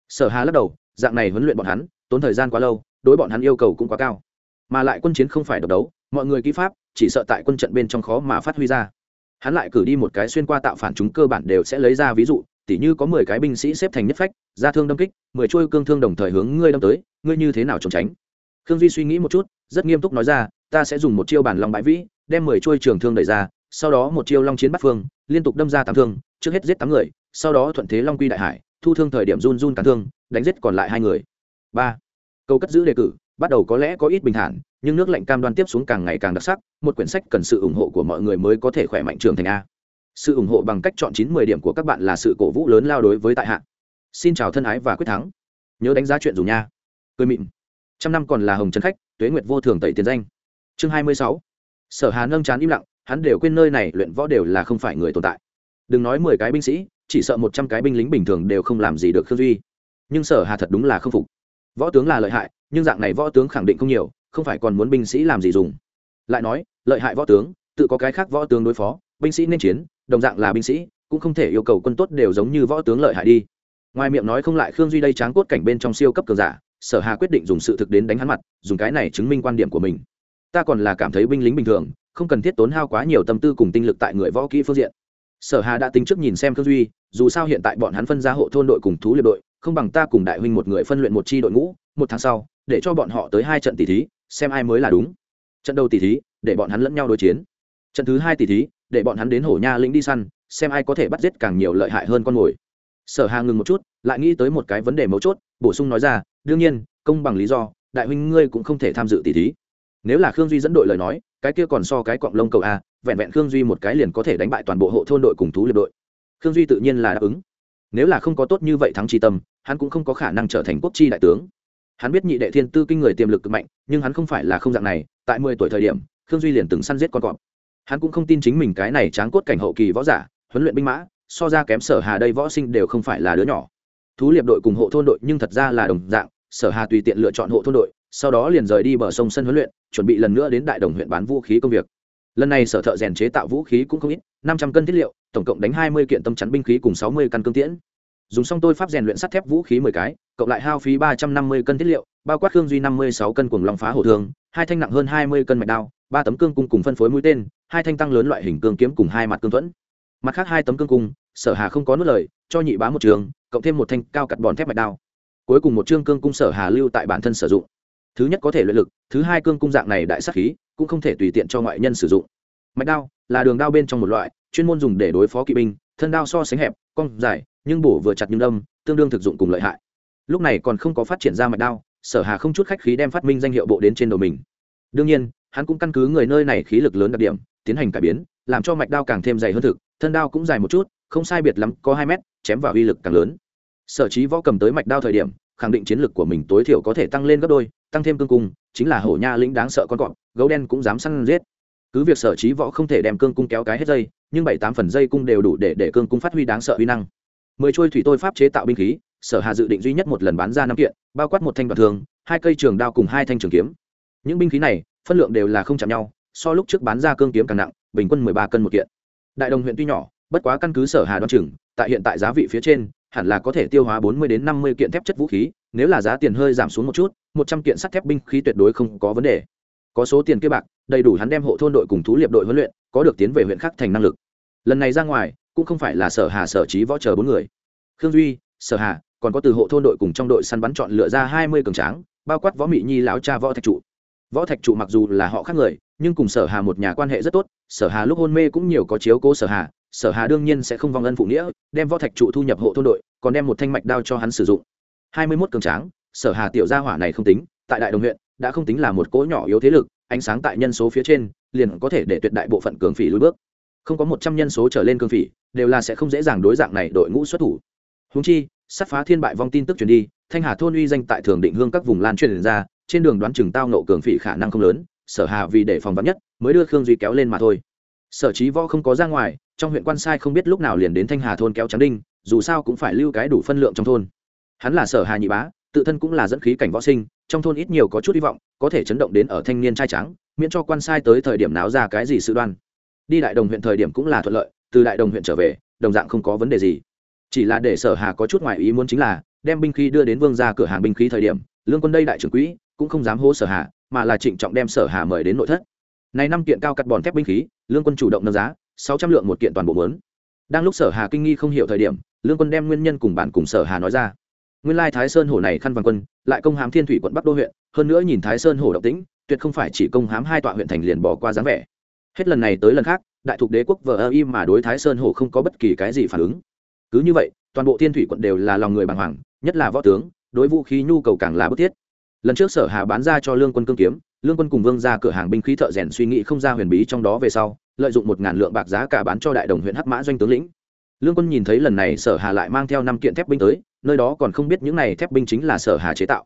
Sở hà lắc đầu, dạng này huấn luyện bọn hắn, tốn thời gian quá lâu, đối bọn hắn yêu cầu cũng quá cao. Mà lại quân chiến không phải độc đấu, mọi người kỹ pháp, chỉ sợ tại quân trận bên trong khó mà phát huy ra. Hắn lại cử đi một cái xuyên qua tạo phản chúng cơ bản đều sẽ lấy ra ví dụ tỉ như có mười cái binh sĩ xếp thành nhất phách, ra thương đâm kích, mười chuôi cương thương đồng thời hướng ngươi đâm tới, ngươi như thế nào trốn tránh? Khương duy suy nghĩ một chút, rất nghiêm túc nói ra, ta sẽ dùng một chiêu bản lòng bãi vĩ, đem mười chuôi trường thương đẩy ra, sau đó một chiêu long chiến bắt phương, liên tục đâm ra tám thương, trước hết giết tám người, sau đó thuận thế long quy đại hải, thu thương thời điểm run run cắn thương, đánh giết còn lại hai người. Ba. Câu cất giữ đề cử, bắt đầu có lẽ có ít bình thản, nhưng nước lạnh cam đoan tiếp xuống càng ngày càng đặc sắc, một quyển sách cần sự ủng hộ của mọi người mới có thể khỏe mạnh trường thành a sự ủng hộ bằng cách chọn chín mười điểm của các bạn là sự cổ vũ lớn lao đối với tại hạ. Xin chào thân ái và quyết thắng. Nhớ đánh giá chuyện dù nha. Cười mịn. Trăm năm còn là hồng trấn khách, tuế nguyệt vô thường tẩy tiền danh. Chương hai mươi sáu. Sở hà nâng chán im lặng, hắn đều quên nơi này, luyện võ đều là không phải người tồn tại. Đừng nói mười cái binh sĩ, chỉ sợ một trăm cái binh lính bình thường đều không làm gì được khương duy. Nhưng sở hà thật đúng là không phục. Võ tướng là lợi hại, nhưng dạng này võ tướng khẳng định không nhiều, không phải còn muốn binh sĩ làm gì dùng. Lại nói, lợi hại võ tướng, tự có cái khác võ tướng đối phó, binh sĩ nên chiến đồng dạng là binh sĩ, cũng không thể yêu cầu quân tốt đều giống như võ tướng lợi hại đi. Ngoài miệng nói không lại khương duy đây tráng cốt cảnh bên trong siêu cấp cường giả, sở hà quyết định dùng sự thực đến đánh hắn mặt, dùng cái này chứng minh quan điểm của mình. Ta còn là cảm thấy binh lính bình thường, không cần thiết tốn hao quá nhiều tâm tư cùng tinh lực tại người võ kỹ phương diện. Sở hà đã tính trước nhìn xem khương duy, dù sao hiện tại bọn hắn phân ra hộ thôn đội cùng thú liệt đội, không bằng ta cùng đại huynh một người phân luyện một chi đội ngũ, một tháng sau, để cho bọn họ tới hai trận tỷ thí, xem ai mới là đúng. Trận đầu tỷ thí, để bọn hắn lẫn nhau đối chiến. Trận thứ hai tỷ thí để bọn hắn đến hổ nha lĩnh đi săn, xem ai có thể bắt giết càng nhiều lợi hại hơn con mồi. Sở hà ngừng một chút, lại nghĩ tới một cái vấn đề mấu chốt, bổ sung nói ra, đương nhiên, công bằng lý do, đại huynh ngươi cũng không thể tham dự tỷ thí. Nếu là khương duy dẫn đội lời nói, cái kia còn so cái cọng lông cầu a, vẹn vẹn khương duy một cái liền có thể đánh bại toàn bộ hộ thôn đội cùng thú liệt đội. Khương duy tự nhiên là đáp ứng. Nếu là không có tốt như vậy thắng tri tâm, hắn cũng không có khả năng trở thành quốc chi đại tướng. Hắn biết nhị đệ thiên tư kinh người tiềm lực cực mạnh, nhưng hắn không phải là không dạng này, tại mười tuổi thời điểm, khương duy liền từng săn giết con cọp hắn cũng không tin chính mình cái này tráng cốt cảnh hậu kỳ võ giả, huấn luyện binh mã, so ra kém sở hà đây võ sinh đều không phải là đứa nhỏ. Thú liệp đội cùng hộ thôn đội nhưng thật ra là đồng dạng, sở hà tùy tiện lựa chọn hộ thôn đội, sau đó liền rời đi bờ sông sân huấn luyện, chuẩn bị lần nữa đến đại đồng huyện bán vũ khí công việc. Lần này sở thợ rèn chế tạo vũ khí cũng không ít, năm trăm cân thiết liệu, tổng cộng đánh hai mươi kiện tâm chắn binh khí cùng sáu mươi căn cương tiễn. Dùng xong tôi pháp rèn luyện sắt thép vũ khí mười cái, cộng lại hao phí ba trăm năm mươi cân thiết liệu, bao quát cương duy năm mươi sáu cân cuồng lòng phá hổ thường hai thanh nặng hơn hai mươi cân mạch đao ba tấm cương cung cùng phân phối mũi tên, hai thanh tăng lớn loại hình cương kiếm cùng hai mặt cương thuẫn. Mặt khác hai tấm cương cung, sở hà không có nốt lời, cho nhị bá một trường, cộng thêm một thanh cao cặt bòn thép mạch đao. Cuối cùng một chương cương cung sở hà lưu tại bản thân sử dụng. Thứ nhất có thể luyện lực, thứ hai cương cung dạng này đại sắc khí, cũng không thể tùy tiện cho ngoại nhân sử dụng. Mạch đao là đường đao bên trong một loại, chuyên môn dùng để đối phó kỵ binh, thân đao so sánh hẹp, cong dài, nhưng bổ vừa chặt nhưng đâm, tương đương thực dụng cùng lợi hại. Lúc này còn không có phát triển ra mạch đao, sở hà không chút khách khí đem phát minh danh hiệu bộ đến trên đầu mình. Đương nhiên hắn cũng căn cứ người nơi này khí lực lớn đặc điểm, tiến hành cải biến, làm cho mạch đao càng thêm dày hơn thực, thân đao cũng dài một chút, không sai biệt lắm, có hai mét, chém vào uy lực càng lớn. Sở trí võ cầm tới mạch đao thời điểm, khẳng định chiến lực của mình tối thiểu có thể tăng lên gấp đôi, tăng thêm cương cung, chính là hổ nha lĩnh đáng sợ con cọp, gấu đen cũng dám săn giết. Cứ việc sở trí võ không thể đem cương cung kéo cái hết dây, nhưng bảy tám phần dây cung đều đủ để để cương cung phát huy đáng sợ uy năng. Mười trôi thủy tôi pháp chế tạo binh khí, sở hà dự định duy nhất một lần bán ra năm kiện, bao quát một thanh đoạn thường hai cây trường đao cùng hai thanh trường kiếm. Những binh khí này phân lượng đều là không chạm nhau, so lúc trước bán ra cương kiếm càng nặng, bình quân mười ba cân một kiện. Đại đồng huyện tuy nhỏ, bất quá căn cứ sở hà đoan chừng, tại hiện tại giá vị phía trên, hẳn là có thể tiêu hóa bốn mươi đến năm mươi kiện thép chất vũ khí, nếu là giá tiền hơi giảm xuống một chút, một trăm kiện sắt thép binh khí tuyệt đối không có vấn đề. Có số tiền kia bạc, đầy đủ hắn đem hộ thôn đội cùng thú liệp đội huấn luyện, có được tiến về huyện khác thành năng lực. Lần này ra ngoài, cũng không phải là sở hà sở trí võ chờ bốn người. Khương duy, sở hà, còn có từ hộ thôn đội cùng trong đội săn bắn chọn lựa ra hai mươi cường tráng, bao quát võ mị nhi lão cha võ thạch trụ võ thạch trụ mặc dù là họ khác người, nhưng cùng sở hà một nhà quan hệ rất tốt, sở hà lúc hôn mê cũng nhiều có chiếu cố sở hà sở hà đương nhiên sẽ không vong ân phụ nghĩa, đem võ thạch trụ thu nhập hộ thôn đội, còn đem một thanh mạch đao cho hắn sử dụng. Hai mươi 21 cường tráng, sở hà tiểu gia hỏa này không tính, tại đại đồng huyện, đã không tính là một cỗ nhỏ yếu thế lực, ánh sáng tại nhân số phía trên, liền có thể để tuyệt đại bộ phận cường phỉ lùi bước. Không có một trăm nhân số trở lên cường phỉ, đều là sẽ không dễ dàng đối dạng này đội ngũ xuất thủ. Húng chi sát phá thiên bại vong tin tức truyền đi, thanh hà thôn uy danh tại thường định hương các vùng lan truyền ra trên đường đoán chừng tao nộ cường phỉ khả năng không lớn, sở hà vì để phòng vắn nhất, mới đưa khương duy kéo lên mà thôi. Sở trí võ không có ra ngoài, trong huyện quan sai không biết lúc nào liền đến thanh hà thôn kéo trắng đinh, dù sao cũng phải lưu cái đủ phân lượng trong thôn. Hắn là sở hà nhị bá, tự thân cũng là dẫn khí cảnh võ sinh, trong thôn ít nhiều có chút hy vọng, có thể chấn động đến ở thanh niên trai trắng miễn cho quan sai tới thời điểm náo ra cái gì sự đoan. Đi đại đồng huyện thời điểm cũng là thuận lợi, từ đại đồng huyện trở về, đồng dạng không có vấn đề gì. Chỉ là để sở hà có chút ngoại ý muốn chính là, đem binh khí đưa đến vương ra cửa hàng binh khí thời điểm, lương quân đây đại trưởng quỹ cũng không dám hô sở hà, mà là trịnh trọng đem sở hà mời đến nội thất. Này năm kiện cao cắt bòn thép binh khí, lương quân chủ động nâng giá, sáu trăm lượng một kiện toàn bộ mớn đang lúc sở hà kinh nghi không hiểu thời điểm, lương quân đem nguyên nhân cùng bạn cùng sở hà nói ra. Nguyên lai thái sơn hổ này khăn vàng quân, lại công hám thiên thủy quận bắc đô huyện, hơn nữa nhìn thái sơn hổ động tĩnh, tuyệt không phải chỉ công hám hai tọa huyện thành liền bỏ qua dáng vẻ. Hết lần này tới lần khác, đại thục đế quốc vợ ơ im mà đối thái sơn hổ không có bất kỳ cái gì phản ứng. Cứ như vậy, toàn bộ thiên thủy quận đều là lòng người bàng hoàng, nhất là võ tướng, đối vũ khí nhu cầu càng là bức thiết lần trước sở hà bán ra cho lương quân cương kiếm, lương quân cùng vương ra cửa hàng binh khí thợ rèn suy nghĩ không ra huyền bí trong đó về sau, lợi dụng một ngàn lượng bạc giá cả bán cho đại đồng huyện hắc mã doanh tướng lĩnh. Lương quân nhìn thấy lần này sở hà lại mang theo năm kiện thép binh tới, nơi đó còn không biết những này thép binh chính là sở hà chế tạo.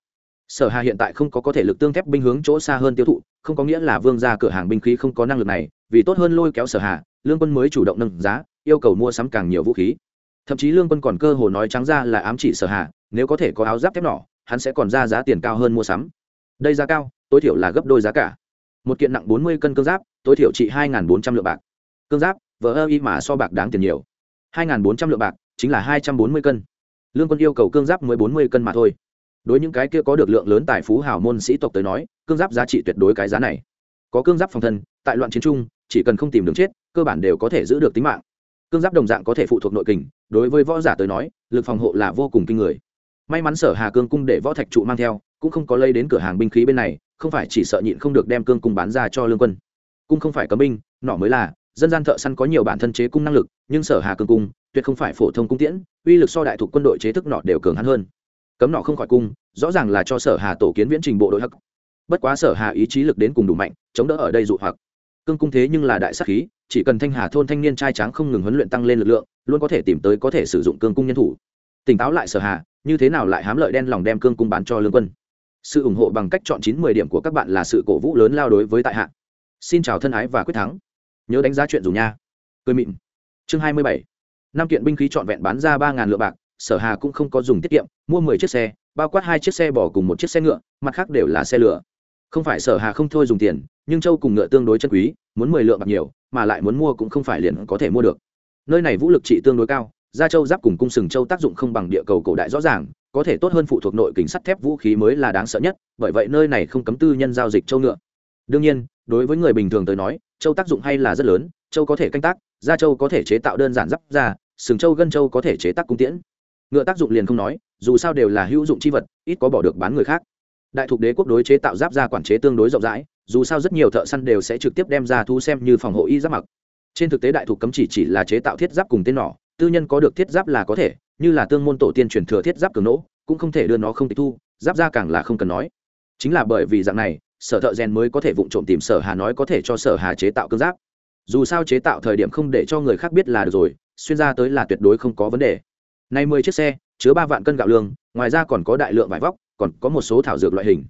Sở hà hiện tại không có có thể lực tương thép binh hướng chỗ xa hơn tiêu thụ, không có nghĩa là vương ra cửa hàng binh khí không có năng lực này, vì tốt hơn lôi kéo sở hà, lương quân mới chủ động nâng giá, yêu cầu mua sắm càng nhiều vũ khí. Thậm chí lương quân còn cơ hồ nói trắng ra là ám chỉ sở hà, nếu có thể có áo giáp thép nỏ hắn sẽ còn ra giá tiền cao hơn mua sắm. Đây giá cao, tối thiểu là gấp đôi giá cả. Một kiện nặng bốn mươi cân cương giáp, tối thiểu trị hai bốn trăm lượng bạc. Cương giáp vỡ ơ y mà so bạc đáng tiền nhiều. hai bốn trăm lượng bạc, chính là hai trăm bốn mươi cân. Lương quân yêu cầu cương giáp mới bốn mươi cân mà thôi. Đối những cái kia có được lượng lớn tài phú hào môn sĩ tộc tới nói, cương giáp giá trị tuyệt đối cái giá này. Có cương giáp phòng thân, tại loạn chiến trung chỉ cần không tìm đường chết, cơ bản đều có thể giữ được tính mạng. Cương giáp đồng dạng có thể phụ thuộc nội kình, đối với võ giả tới nói, lực phòng hộ là vô cùng kinh người may mắn sở hà cương cung để võ thạch trụ mang theo, cũng không có lây đến cửa hàng binh khí bên này, không phải chỉ sợ nhịn không được đem cương cung bán ra cho lương quân. Cung không phải cấm binh, nọ mới là, dân gian thợ săn có nhiều bản thân chế cung năng lực, nhưng sở hà cương cung, tuyệt không phải phổ thông cung tiễn, uy lực so đại thuộc quân đội chế thức nọ đều cường hắn hơn. Cấm nọ không khỏi cung, rõ ràng là cho sở hà tổ kiến viễn trình bộ đội hắc. Bất quá sở hà ý chí lực đến cùng đủ mạnh, chống đỡ ở đây dụ hoặc. Cương cung thế nhưng là đại sắc khí, chỉ cần thanh hà thôn thanh niên trai tráng không ngừng huấn luyện tăng lên lực lượng, luôn có thể tìm tới có thể sử dụng cương cung nhân thủ tỉnh táo lại sở hà, như thế nào lại hám lợi đen lòng đem cương cung bán cho lương quân? Sự ủng hộ bằng cách chọn chín mười điểm của các bạn là sự cổ vũ lớn lao đối với tại hạ. Xin chào thân ái và quyết thắng. Nhớ đánh giá chuyện dù nha. Cười mịn. Chương hai mươi bảy. Năm kiện binh khí trọn vẹn bán ra ba ngàn lượng bạc, sở hà cũng không có dùng tiết kiệm, mua mười chiếc xe, bao quát hai chiếc xe bỏ cùng một chiếc xe ngựa, mặt khác đều là xe lửa. Không phải sở hà không thôi dùng tiền, nhưng châu cùng ngựa tương đối chân quý, muốn mười lượng bạc nhiều, mà lại muốn mua cũng không phải liền có thể mua được. Nơi này vũ lực trị tương đối cao gia châu giáp cùng cung sừng châu tác dụng không bằng địa cầu cổ đại rõ ràng, có thể tốt hơn phụ thuộc nội kính sắt thép vũ khí mới là đáng sợ nhất, bởi vậy nơi này không cấm tư nhân giao dịch châu ngựa. Đương nhiên, đối với người bình thường tới nói châu tác dụng hay là rất lớn châu có thể canh tác gia châu có thể chế tạo đơn giản giáp ra sừng châu gân châu có thể chế tác cung tiễn. Ngựa tác dụng liền không nói, dù sao đều là hữu dụng chi vật, ít có bỏ được bán người khác. Đại thục đế quốc đối chế tạo giáp ra quản chế tương đối rộng rãi, dù sao rất nhiều thợ săn đều sẽ trực tiếp đem ra thu xem như phòng hộ y giáp mặc. Trên thực tế đại thục cấm chỉ chỉ là chế tạo thiết giáp cùng tên nỏ tư nhân có được thiết giáp là có thể, như là tương môn tổ tiên truyền thừa thiết giáp cường nỗ, cũng không thể đưa nó không tịch thu, giáp ra càng là không cần nói. Chính là bởi vì dạng này, sở thợ rèn mới có thể vụng trộm tìm sở hà nói có thể cho sở hà chế tạo cương giáp. Dù sao chế tạo thời điểm không để cho người khác biết là được rồi, xuyên ra tới là tuyệt đối không có vấn đề. Nay mười chiếc xe, chứa ba vạn cân gạo lương, ngoài ra còn có đại lượng vải vóc, còn có một số thảo dược loại hình.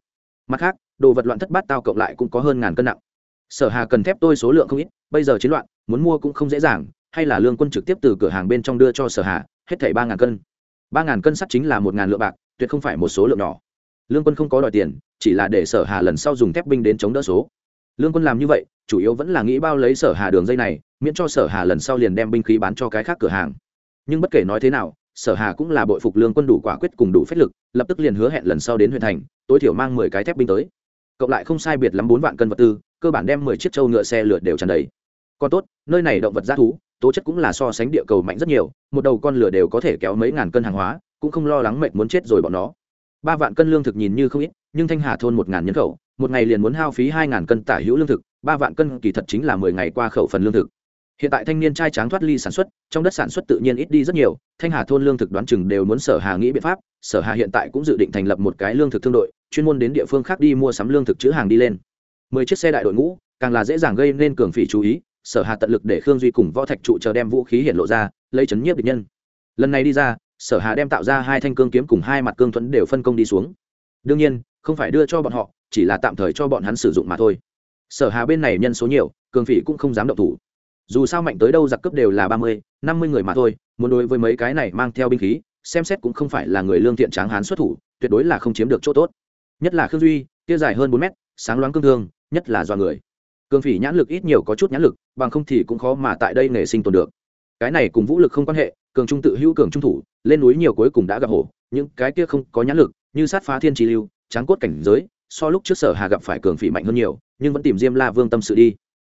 Mặt khác, đồ vật loạn thất bát tao cộng lại cũng có hơn ngàn cân nặng. Sở hà cần thép tôi số lượng không ít, bây giờ chiến loạn, muốn mua cũng không dễ dàng hay là lương quân trực tiếp từ cửa hàng bên trong đưa cho sở hà hết thảy ba ngàn cân. Ba ngàn cân sắt chính là một ngàn lượng bạc, tuyệt không phải một số lượng nhỏ. Lương quân không có đòi tiền, chỉ là để sở hà lần sau dùng thép binh đến chống đỡ số. Lương quân làm như vậy, chủ yếu vẫn là nghĩ bao lấy sở hà đường dây này, miễn cho sở hà lần sau liền đem binh khí bán cho cái khác cửa hàng. Nhưng bất kể nói thế nào, sở hà cũng là bội phục lương quân đủ quả quyết cùng đủ phép lực, lập tức liền hứa hẹn lần sau đến huyện thành, tối thiểu mang mười cái thép binh tới. Cộng lại không sai biệt lắm bốn vạn cân vật tư, cơ bản đem mười chiếc trâu ngựa xe lượt đều tràn đầy. Còn tốt, nơi này động vật g thú tố chất cũng là so sánh địa cầu mạnh rất nhiều, một đầu con lửa đều có thể kéo mấy ngàn cân hàng hóa, cũng không lo lắng mệt muốn chết rồi bọn nó. Ba vạn cân lương thực nhìn như không ít, nhưng thanh hà thôn một ngàn nhân khẩu, một ngày liền muốn hao phí hai ngàn cân tả hữu lương thực, ba vạn cân kỳ thật chính là mười ngày qua khẩu phần lương thực. Hiện tại thanh niên trai tráng thoát ly sản xuất, trong đất sản xuất tự nhiên ít đi rất nhiều, thanh hà thôn lương thực đoán chừng đều muốn sở hà nghĩ biện pháp, sở hà hiện tại cũng dự định thành lập một cái lương thực thương đội, chuyên môn đến địa phương khác đi mua sắm lương thực chữ hàng đi lên. Mười chiếc xe đại đội ngũ, càng là dễ dàng gây nên cường phỉ chú ý sở hà tận lực để khương duy cùng võ thạch trụ chờ đem vũ khí hiện lộ ra, lấy chấn nhiếp địch nhân. Lần này đi ra, sở hà đem tạo ra hai thanh cương kiếm cùng hai mặt cương thuẫn đều phân công đi xuống. Đương nhiên, không phải đưa cho bọn họ, chỉ là tạm thời cho bọn hắn sử dụng mà thôi. Sở hà bên này nhân số nhiều, cường phỉ cũng không dám động thủ. Dù sao mạnh tới đâu giặc cướp đều là ba mươi, năm mươi người mà thôi, muốn đối với mấy cái này mang theo binh khí, xem xét cũng không phải là người lương thiện tráng hán xuất thủ, tuyệt đối là không chiếm được chỗ tốt. Nhất là khương duy, kia dài hơn bốn mét, sáng loáng cương thương, nhất là do người cường phỉ nhãn lực ít nhiều có chút nhãn lực, bằng không thì cũng khó mà tại đây nghề sinh tồn được. Cái này cùng vũ lực không quan hệ, cường trung tự hữu cường trung thủ, lên núi nhiều cuối cùng đã gặp hổ, những cái kia không có nhãn lực, như sát phá thiên trì lưu, tráng cốt cảnh giới, so lúc trước sở hà gặp phải cường phỉ mạnh hơn nhiều, nhưng vẫn tìm diêm la vương tâm sự đi.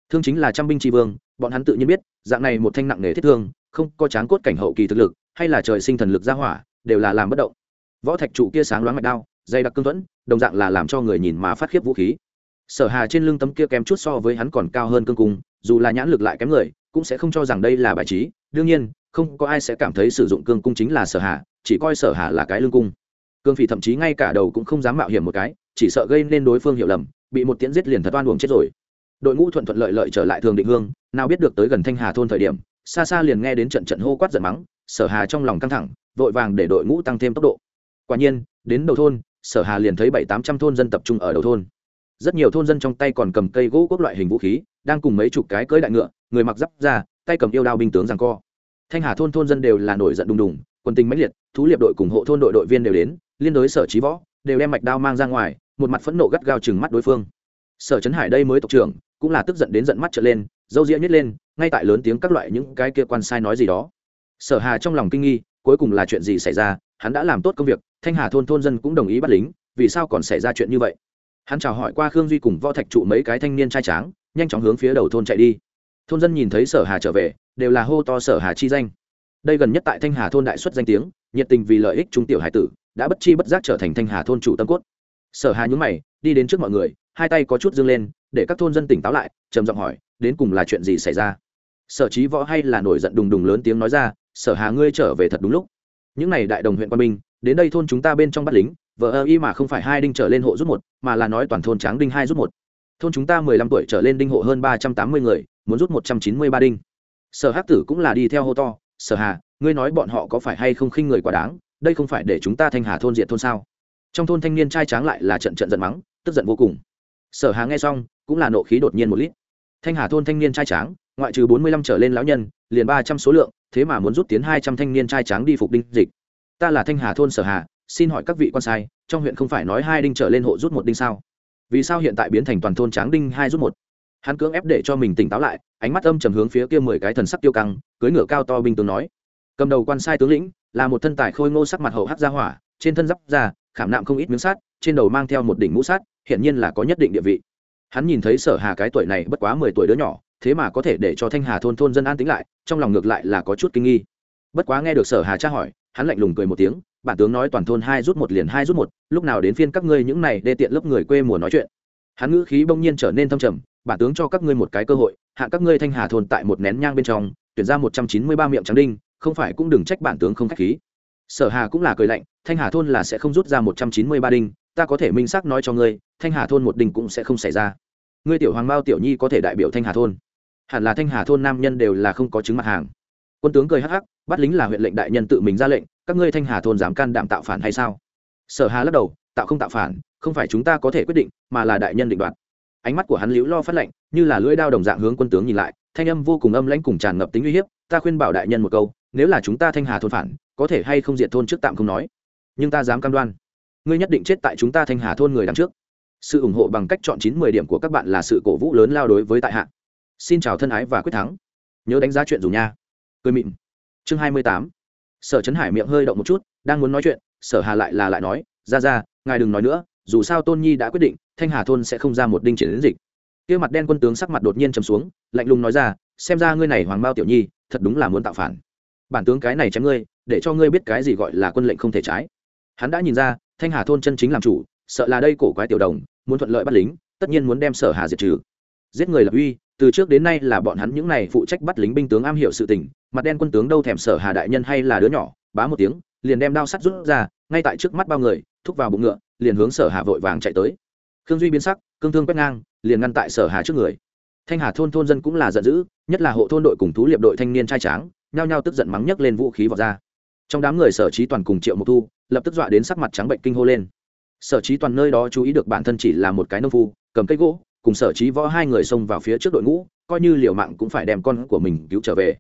Thương chính là trăm binh tri vương, bọn hắn tự nhiên biết, dạng này một thanh nặng nghề thiết thương, không có tráng cốt cảnh hậu kỳ thực lực, hay là trời sinh thần lực ra hỏa, đều là làm bất động. Võ thạch trụ kia sáng loáng mạch đao, dày đặc cương thuẫn, đồng dạng là làm cho người nhìn mà phát khiếp vũ khí sở hà trên lưng tấm kia kém chút so với hắn còn cao hơn cương cung, dù là nhãn lực lại kém người, cũng sẽ không cho rằng đây là bài trí. Đương nhiên, không có ai sẽ cảm thấy sử dụng cương cung chính là sở hà, chỉ coi sở hà là cái lương cung. Cương phỉ thậm chí ngay cả đầu cũng không dám mạo hiểm một cái, chỉ sợ gây nên đối phương hiểu lầm, bị một tiễn giết liền thật oan uổng chết rồi. Đội ngũ thuận thuận lợi lợi trở lại thường định hương, nào biết được tới gần thanh hà thôn thời điểm, xa xa liền nghe đến trận trận hô quát giận mắng, sở hà trong lòng căng thẳng, vội vàng để đội ngũ tăng thêm tốc độ. Quả nhiên, đến đầu thôn, sở hà liền thấy bảy tám trăm thôn dân tập trung ở đầu thôn rất nhiều thôn dân trong tay còn cầm cây gỗ quốc loại hình vũ khí, đang cùng mấy chục cái cưỡi đại ngựa, người mặc giáp ra, tay cầm yêu đao binh tướng rằng co. Thanh hà thôn thôn dân đều là nổi giận đùng đùng, quân tình mãnh liệt, thú liệp đội cùng hộ thôn đội đội viên đều đến, liên đối sở trí võ, đều đem mạch đao mang ra ngoài, một mặt phẫn nộ gắt gao chừng mắt đối phương. Sở trấn hải đây mới tộc trưởng, cũng là tức giận đến giận mắt trở lên, dâu ria nhét lên, ngay tại lớn tiếng các loại những cái kia quan sai nói gì đó. Sở hà trong lòng kinh nghi, cuối cùng là chuyện gì xảy ra, hắn đã làm tốt công việc, thanh hà thôn thôn dân cũng đồng ý bắt lính, vì sao còn xảy ra chuyện như vậy? Hắn chào hỏi qua khương duy cùng võ thạch trụ mấy cái thanh niên trai tráng, nhanh chóng hướng phía đầu thôn chạy đi. Thôn dân nhìn thấy sở hà trở về, đều là hô to sở hà chi danh. Đây gần nhất tại thanh hà thôn đại xuất danh tiếng, nhiệt tình vì lợi ích trung tiểu hải tử, đã bất chi bất giác trở thành thanh hà thôn chủ tâm cốt. Sở hà nhún mày, đi đến trước mọi người, hai tay có chút dương lên, để các thôn dân tỉnh táo lại, trầm giọng hỏi, đến cùng là chuyện gì xảy ra? Sở trí võ hay là nổi giận đùng đùng lớn tiếng nói ra, sở hà ngươi trở về thật đúng lúc. Những n à y đại đồng huyện quan minh đến đây thôn chúng ta bên trong bắt lính vợ ơ y mà không phải hai đinh trở lên hộ rút một, mà là nói toàn thôn tráng đinh hai rút một. Thôn chúng ta mười lăm tuổi trở lên đinh hộ hơn ba trăm tám mươi người, muốn rút một trăm chín mươi ba đinh. Sở hắc tử cũng là đi theo hô to, sở hà, ngươi nói bọn họ có phải hay không khinh người quá đáng, đây không phải để chúng ta thanh hà thôn diện thôn sao? Trong thôn thanh niên trai tráng lại là trận trận giận mắng, tức giận vô cùng. Sở hà nghe xong, cũng là nộ khí đột nhiên một lít. Thanh hà thôn thanh niên trai tráng, ngoại trừ bốn mươi lăm trở lên lão nhân, liền ba trăm số lượng, thế mà muốn rút tiến hai trăm thanh niên trai tráng đi phục đinh dịch. Ta là thanh hà thôn sở hà xin hỏi các vị quan sai, trong huyện không phải nói hai đinh trở lên hộ rút một đinh sao? Vì sao hiện tại biến thành toàn thôn tráng đinh hai rút một? Hắn cưỡng ép để cho mình tỉnh táo lại, ánh mắt âm trầm hướng phía kia mười cái thần sắc tiêu căng cưới ngựa cao to binh tướng nói. Cầm đầu quan sai tướng lĩnh, là một thân tài khôi ngô sắc mặt hậu hắc ra hỏa, trên thân giáp da, khảm nạm không ít miếng sắt, trên đầu mang theo một đỉnh mũ sắt hiện nhiên là có nhất định địa vị. Hắn nhìn thấy sở hà cái tuổi này bất quá mười tuổi đứa nhỏ, thế mà có thể để cho thanh hà thôn thôn dân an tính lại, trong lòng ngược lại là có chút kinh nghi. Bất quá nghe được sở hà tra hỏi hắn lạnh lùng cười một tiếng, bản tướng nói toàn thôn hai rút một liền hai rút một, lúc nào đến phiên các ngươi những này đê tiện lớp người quê mùa nói chuyện. Hắn ngữ khí bỗng nhiên trở nên thâm trầm, bản tướng cho các ngươi một cái cơ hội, hạ các ngươi thanh hà thôn tại một nén nhang bên trong, tuyển ra một trăm chín mươi ba miệng trắng đinh, không phải cũng đừng trách bản tướng không khách khí. Sở hà cũng là cười lạnh, thanh hà thôn là sẽ không rút ra một trăm chín mươi ba đinh, ta có thể minh xác nói cho ngươi, thanh hà thôn một đinh cũng sẽ không xảy ra. Ngươi tiểu hoàng mao tiểu nhi có thể đại biểu thanh hà thôn. Hẳn là thanh hà thôn nam nhân đều là không có chứng mặt hàng quân tướng cười hắc hắc, bắt lính là huyện lệnh đại nhân tự mình ra lệnh, các ngươi thanh hà thôn dám can đảm tạo phản hay sao? Sở hà lắc đầu, tạo không tạo phản, không phải chúng ta có thể quyết định, mà là đại nhân định đoạt. Ánh mắt của hắn liễu lo phát lệnh như là lưỡi đao đồng dạng hướng quân tướng nhìn lại, thanh âm vô cùng âm lãnh cùng tràn ngập tính uy hiếp, ta khuyên bảo đại nhân một câu, nếu là chúng ta thanh hà thôn phản, có thể hay không diệt thôn trước tạm không nói. Nhưng ta dám cam đoan, ngươi nhất định chết tại chúng ta thanh hà thôn người đằng trước. Sự ủng hộ bằng cách chọn chín mười điểm của các bạn là sự cổ vũ lớn lao đối với tại hạ. Xin chào thân ái và quyết thắng. Nhớ đánh giá chuyện dù nha cười mịn. Chương hai mươi tám. Sở trấn hải miệng hơi động một chút, đang muốn nói chuyện, sở hà lại là lại nói, ra ra, ngài đừng nói nữa, dù sao tôn nhi đã quyết định, thanh hà thôn sẽ không ra một đinh triển đến dịch. Kia mặt đen quân tướng sắc mặt đột nhiên trầm xuống, lạnh lùng nói ra, xem ra ngươi này hoàng bao tiểu nhi, thật đúng là muốn tạo phản. Bản tướng cái này chém ngươi, để cho ngươi biết cái gì gọi là quân lệnh không thể trái. Hắn đã nhìn ra, thanh hà thôn chân chính làm chủ, sợ là đây cổ quái tiểu đồng, muốn thuận lợi bắt lính, tất nhiên muốn đem sở hà diệt trừ. Giết người lập uy từ trước đến nay là bọn hắn những này phụ trách bắt lính binh tướng am hiểu sự tình, mặt đen quân tướng đâu thèm sở hà đại nhân hay là đứa nhỏ, bá một tiếng, liền đem đao sắt rút ra, ngay tại trước mắt bao người, thúc vào bụng ngựa, liền hướng sở hà vội vàng chạy tới. Khương duy biến sắc, cương thương quét ngang, liền ngăn tại sở hà trước người. Thanh hà thôn thôn dân cũng là giận dữ, nhất là hộ thôn đội cùng thú liệp đội thanh niên trai tráng, nhao nhao tức giận mắng nhấc lên vũ khí vào ra. Trong đám người sở trí toàn cùng triệu mộc thu, lập tức dọa đến sắc mặt trắng bệnh kinh hô lên. Sở trí toàn nơi đó chú ý được bản thân chỉ là một cái nông phu, cầm cây gỗ cùng sở trí võ hai người xông vào phía trước đội ngũ, coi như liều mạng cũng phải đem con của mình cứu trở về.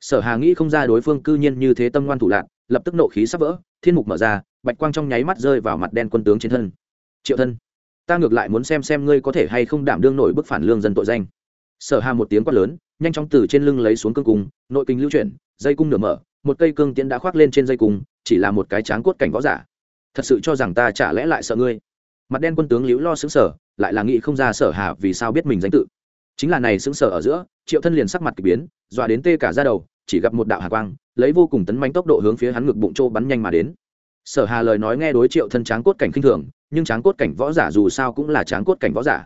Sở hà nghĩ không ra đối phương cư nhiên như thế tâm ngoan thủ lạc lập tức nộ khí sắp vỡ, thiên mục mở ra, bạch quang trong nháy mắt rơi vào mặt đen quân tướng trên thân. Triệu thân, ta ngược lại muốn xem xem ngươi có thể hay không đảm đương nổi bức phản lương dân tội danh. Sở hà một tiếng quát lớn, nhanh chóng từ trên lưng lấy xuống cương cung, nội kinh lưu chuyển, dây cung nửa mở, một cây cương tiễn đã khoác lên trên dây cung, chỉ là một cái tráng cốt cảnh võ giả. Thật sự cho rằng ta chả lẽ lại sợ ngươi? Mặt đen quân tướng liễu lo xứng sở lại là nghĩ không ra sở hà vì sao biết mình danh tự. Chính là này xứng sở ở giữa, triệu thân liền sắc mặt k ỳ biến, dọa đến tê cả ra đầu, chỉ gặp một đạo hà quang, lấy vô cùng tấn manh tốc độ hướng phía hắn ngực bụng trô bắn nhanh mà đến. Sở hà lời nói nghe đối triệu thân tráng cốt cảnh khinh thường, nhưng tráng cốt cảnh võ giả dù sao cũng là tráng cốt cảnh võ giả.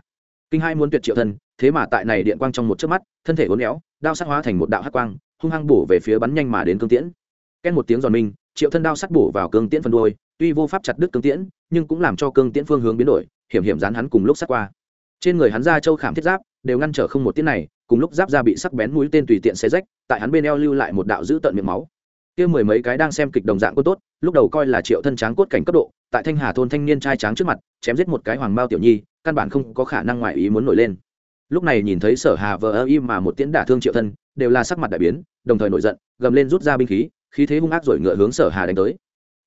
Kinh hai muốn tuyệt triệu thân, thế mà tại này điện quang trong một chớp mắt, thân thể uốn éo, đao sắc hóa thành một đạo hắc quang, hung hăng bổ về phía bắn nhanh mà đến cương tiễn. Ken một tiếng giòn minh triệu thân đao sắt bổ vào cương tiễn phân đôi, tuy vô pháp chặt đứt cương tiễn, nhưng cũng làm cho cương tiễn phương hướng biến đổi, hiểm hiểm dán hắn cùng lúc sát qua. Trên người hắn ra châu khảm thiết giáp đều ngăn trở không một tiết này, cùng lúc giáp ra bị sắc bén mũi tên tùy tiện xé rách, tại hắn bên eo lưu lại một đạo dữ tận miệng máu. Kia mười mấy cái đang xem kịch đồng dạng quân tốt, lúc đầu coi là triệu thân tráng cốt cảnh cấp độ, tại thanh hà thôn thanh niên trai tráng trước mặt, chém giết một cái hoàng mao tiểu nhi, căn bản không có khả năng ngoại ý muốn nổi lên. Lúc này nhìn thấy sở hà vờ ơ im mà một tiễn đả thương triệu thân, đều là sắc mặt đại biến, đồng thời nổi giận, gầm lên rút ra binh khí khí thế hung ác rồi ngựa hướng sở hà đánh tới.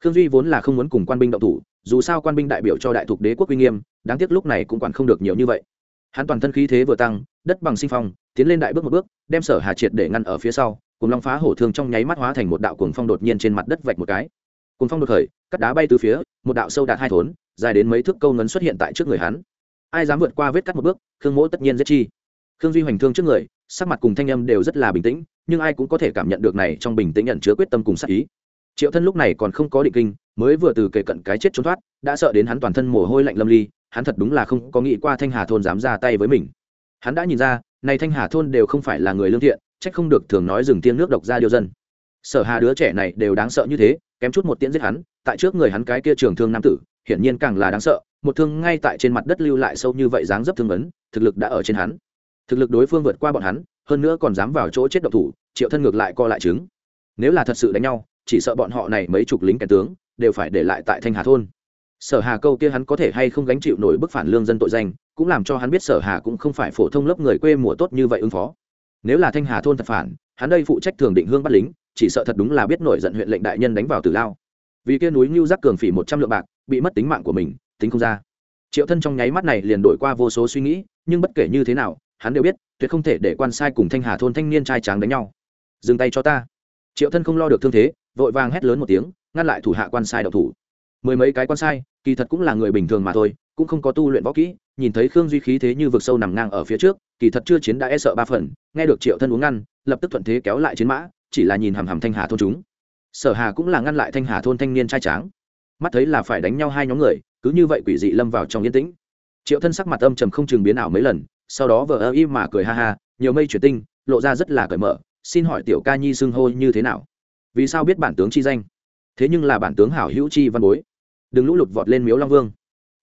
Khương duy vốn là không muốn cùng quan binh động thủ, dù sao quan binh đại biểu cho đại thục đế quốc uy nghiêm, đáng tiếc lúc này cũng quản không được nhiều như vậy. Hắn toàn thân khí thế vừa tăng, đất bằng sinh phong, tiến lên đại bước một bước, đem sở hà triệt để ngăn ở phía sau, cùng long phá hổ thương trong nháy mắt hóa thành một đạo cuồng phong đột nhiên trên mặt đất vạch một cái. Cuồng phong đột khởi, cắt đá bay từ phía, một đạo sâu đạt hai thốn, dài đến mấy thước câu ngấn xuất hiện tại trước người hắn. Ai dám vượt qua vết cắt một bước, khương mỗ tất nhiên giết chi. Khương duy hoành thương trước người sắc mặt cùng thanh âm đều rất là bình tĩnh, nhưng ai cũng có thể cảm nhận được này trong bình tĩnh nhận chứa quyết tâm cùng sắc ý. Triệu thân lúc này còn không có định kinh, mới vừa từ kề cận cái chết trốn thoát, đã sợ đến hắn toàn thân mồ hôi lạnh lâm ly, hắn thật đúng là không có nghĩ qua thanh hà thôn dám ra tay với mình. Hắn đã nhìn ra, này thanh hà thôn đều không phải là người lương thiện trách không được thường nói dừng tiên nước độc ra điều dân. Sở hà đứa trẻ này đều đáng sợ như thế, kém chút một tiễn giết hắn, tại trước người hắn cái kia trường thương nam tử, hiển nhiên càng là đáng sợ, một thương ngay tại trên mặt đất lưu lại sâu như vậy dáng dấp thương ấn, thực lực đã ở trên hắn thực lực đối phương vượt qua bọn hắn, hơn nữa còn dám vào chỗ chết độc thủ, triệu thân ngược lại co lại chứng. Nếu là thật sự đánh nhau, chỉ sợ bọn họ này mấy chục lính kẻ tướng đều phải để lại tại thanh hà thôn. Sở hà câu kia hắn có thể hay không gánh chịu nổi bức phản lương dân tội danh, cũng làm cho hắn biết sở hà cũng không phải phổ thông lớp người quê mùa tốt như vậy ứng phó. Nếu là thanh hà thôn thật phản, hắn đây phụ trách thường định hương bắt lính, chỉ sợ thật đúng là biết nổi giận huyện lệnh đại nhân đánh vào tử lao. Vì kia núi ngưu giác cường phỉ một trăm lượng bạc, bị mất tính mạng của mình, tính không ra. Triệu thân trong nháy mắt này liền đổi qua vô số suy nghĩ, nhưng bất kể như thế nào hắn đều biết, tuyệt không thể để quan sai cùng thanh hà thôn thanh niên trai tráng đánh nhau. Dừng tay cho ta. Triệu thân không lo được thương thế, vội vàng hét lớn một tiếng, ngăn lại thủ hạ quan sai độc thủ. Mười mấy cái quan sai, kỳ thật cũng là người bình thường mà thôi, cũng không có tu luyện võ kỹ, nhìn thấy khương duy khí thế như vực sâu nằm ngang ở phía trước, kỳ thật chưa chiến đã e sợ ba phần, nghe được triệu thân uống ngăn, lập tức thuận thế kéo lại chiến mã, chỉ là nhìn hàm hàm thanh hà thôn chúng. Sở hà cũng là ngăn lại thanh hà thôn thanh niên trai tráng. Mắt thấy là phải đánh nhau hai nhóm người, cứ như vậy quỷ dị lâm vào trong yên tĩnh. Triệu thân sắc mặt âm trầm không chừng biến ảo mấy lần sau đó vờ ơ y mà cười ha ha, nhiều mây chuyển tinh, lộ ra rất là cởi mở, xin hỏi tiểu ca nhi xưng hô như thế nào? Vì sao biết bản tướng chi danh? Thế nhưng là bản tướng hảo hữu chi văn bối. Đừng lũ lụt vọt lên miếu long vương.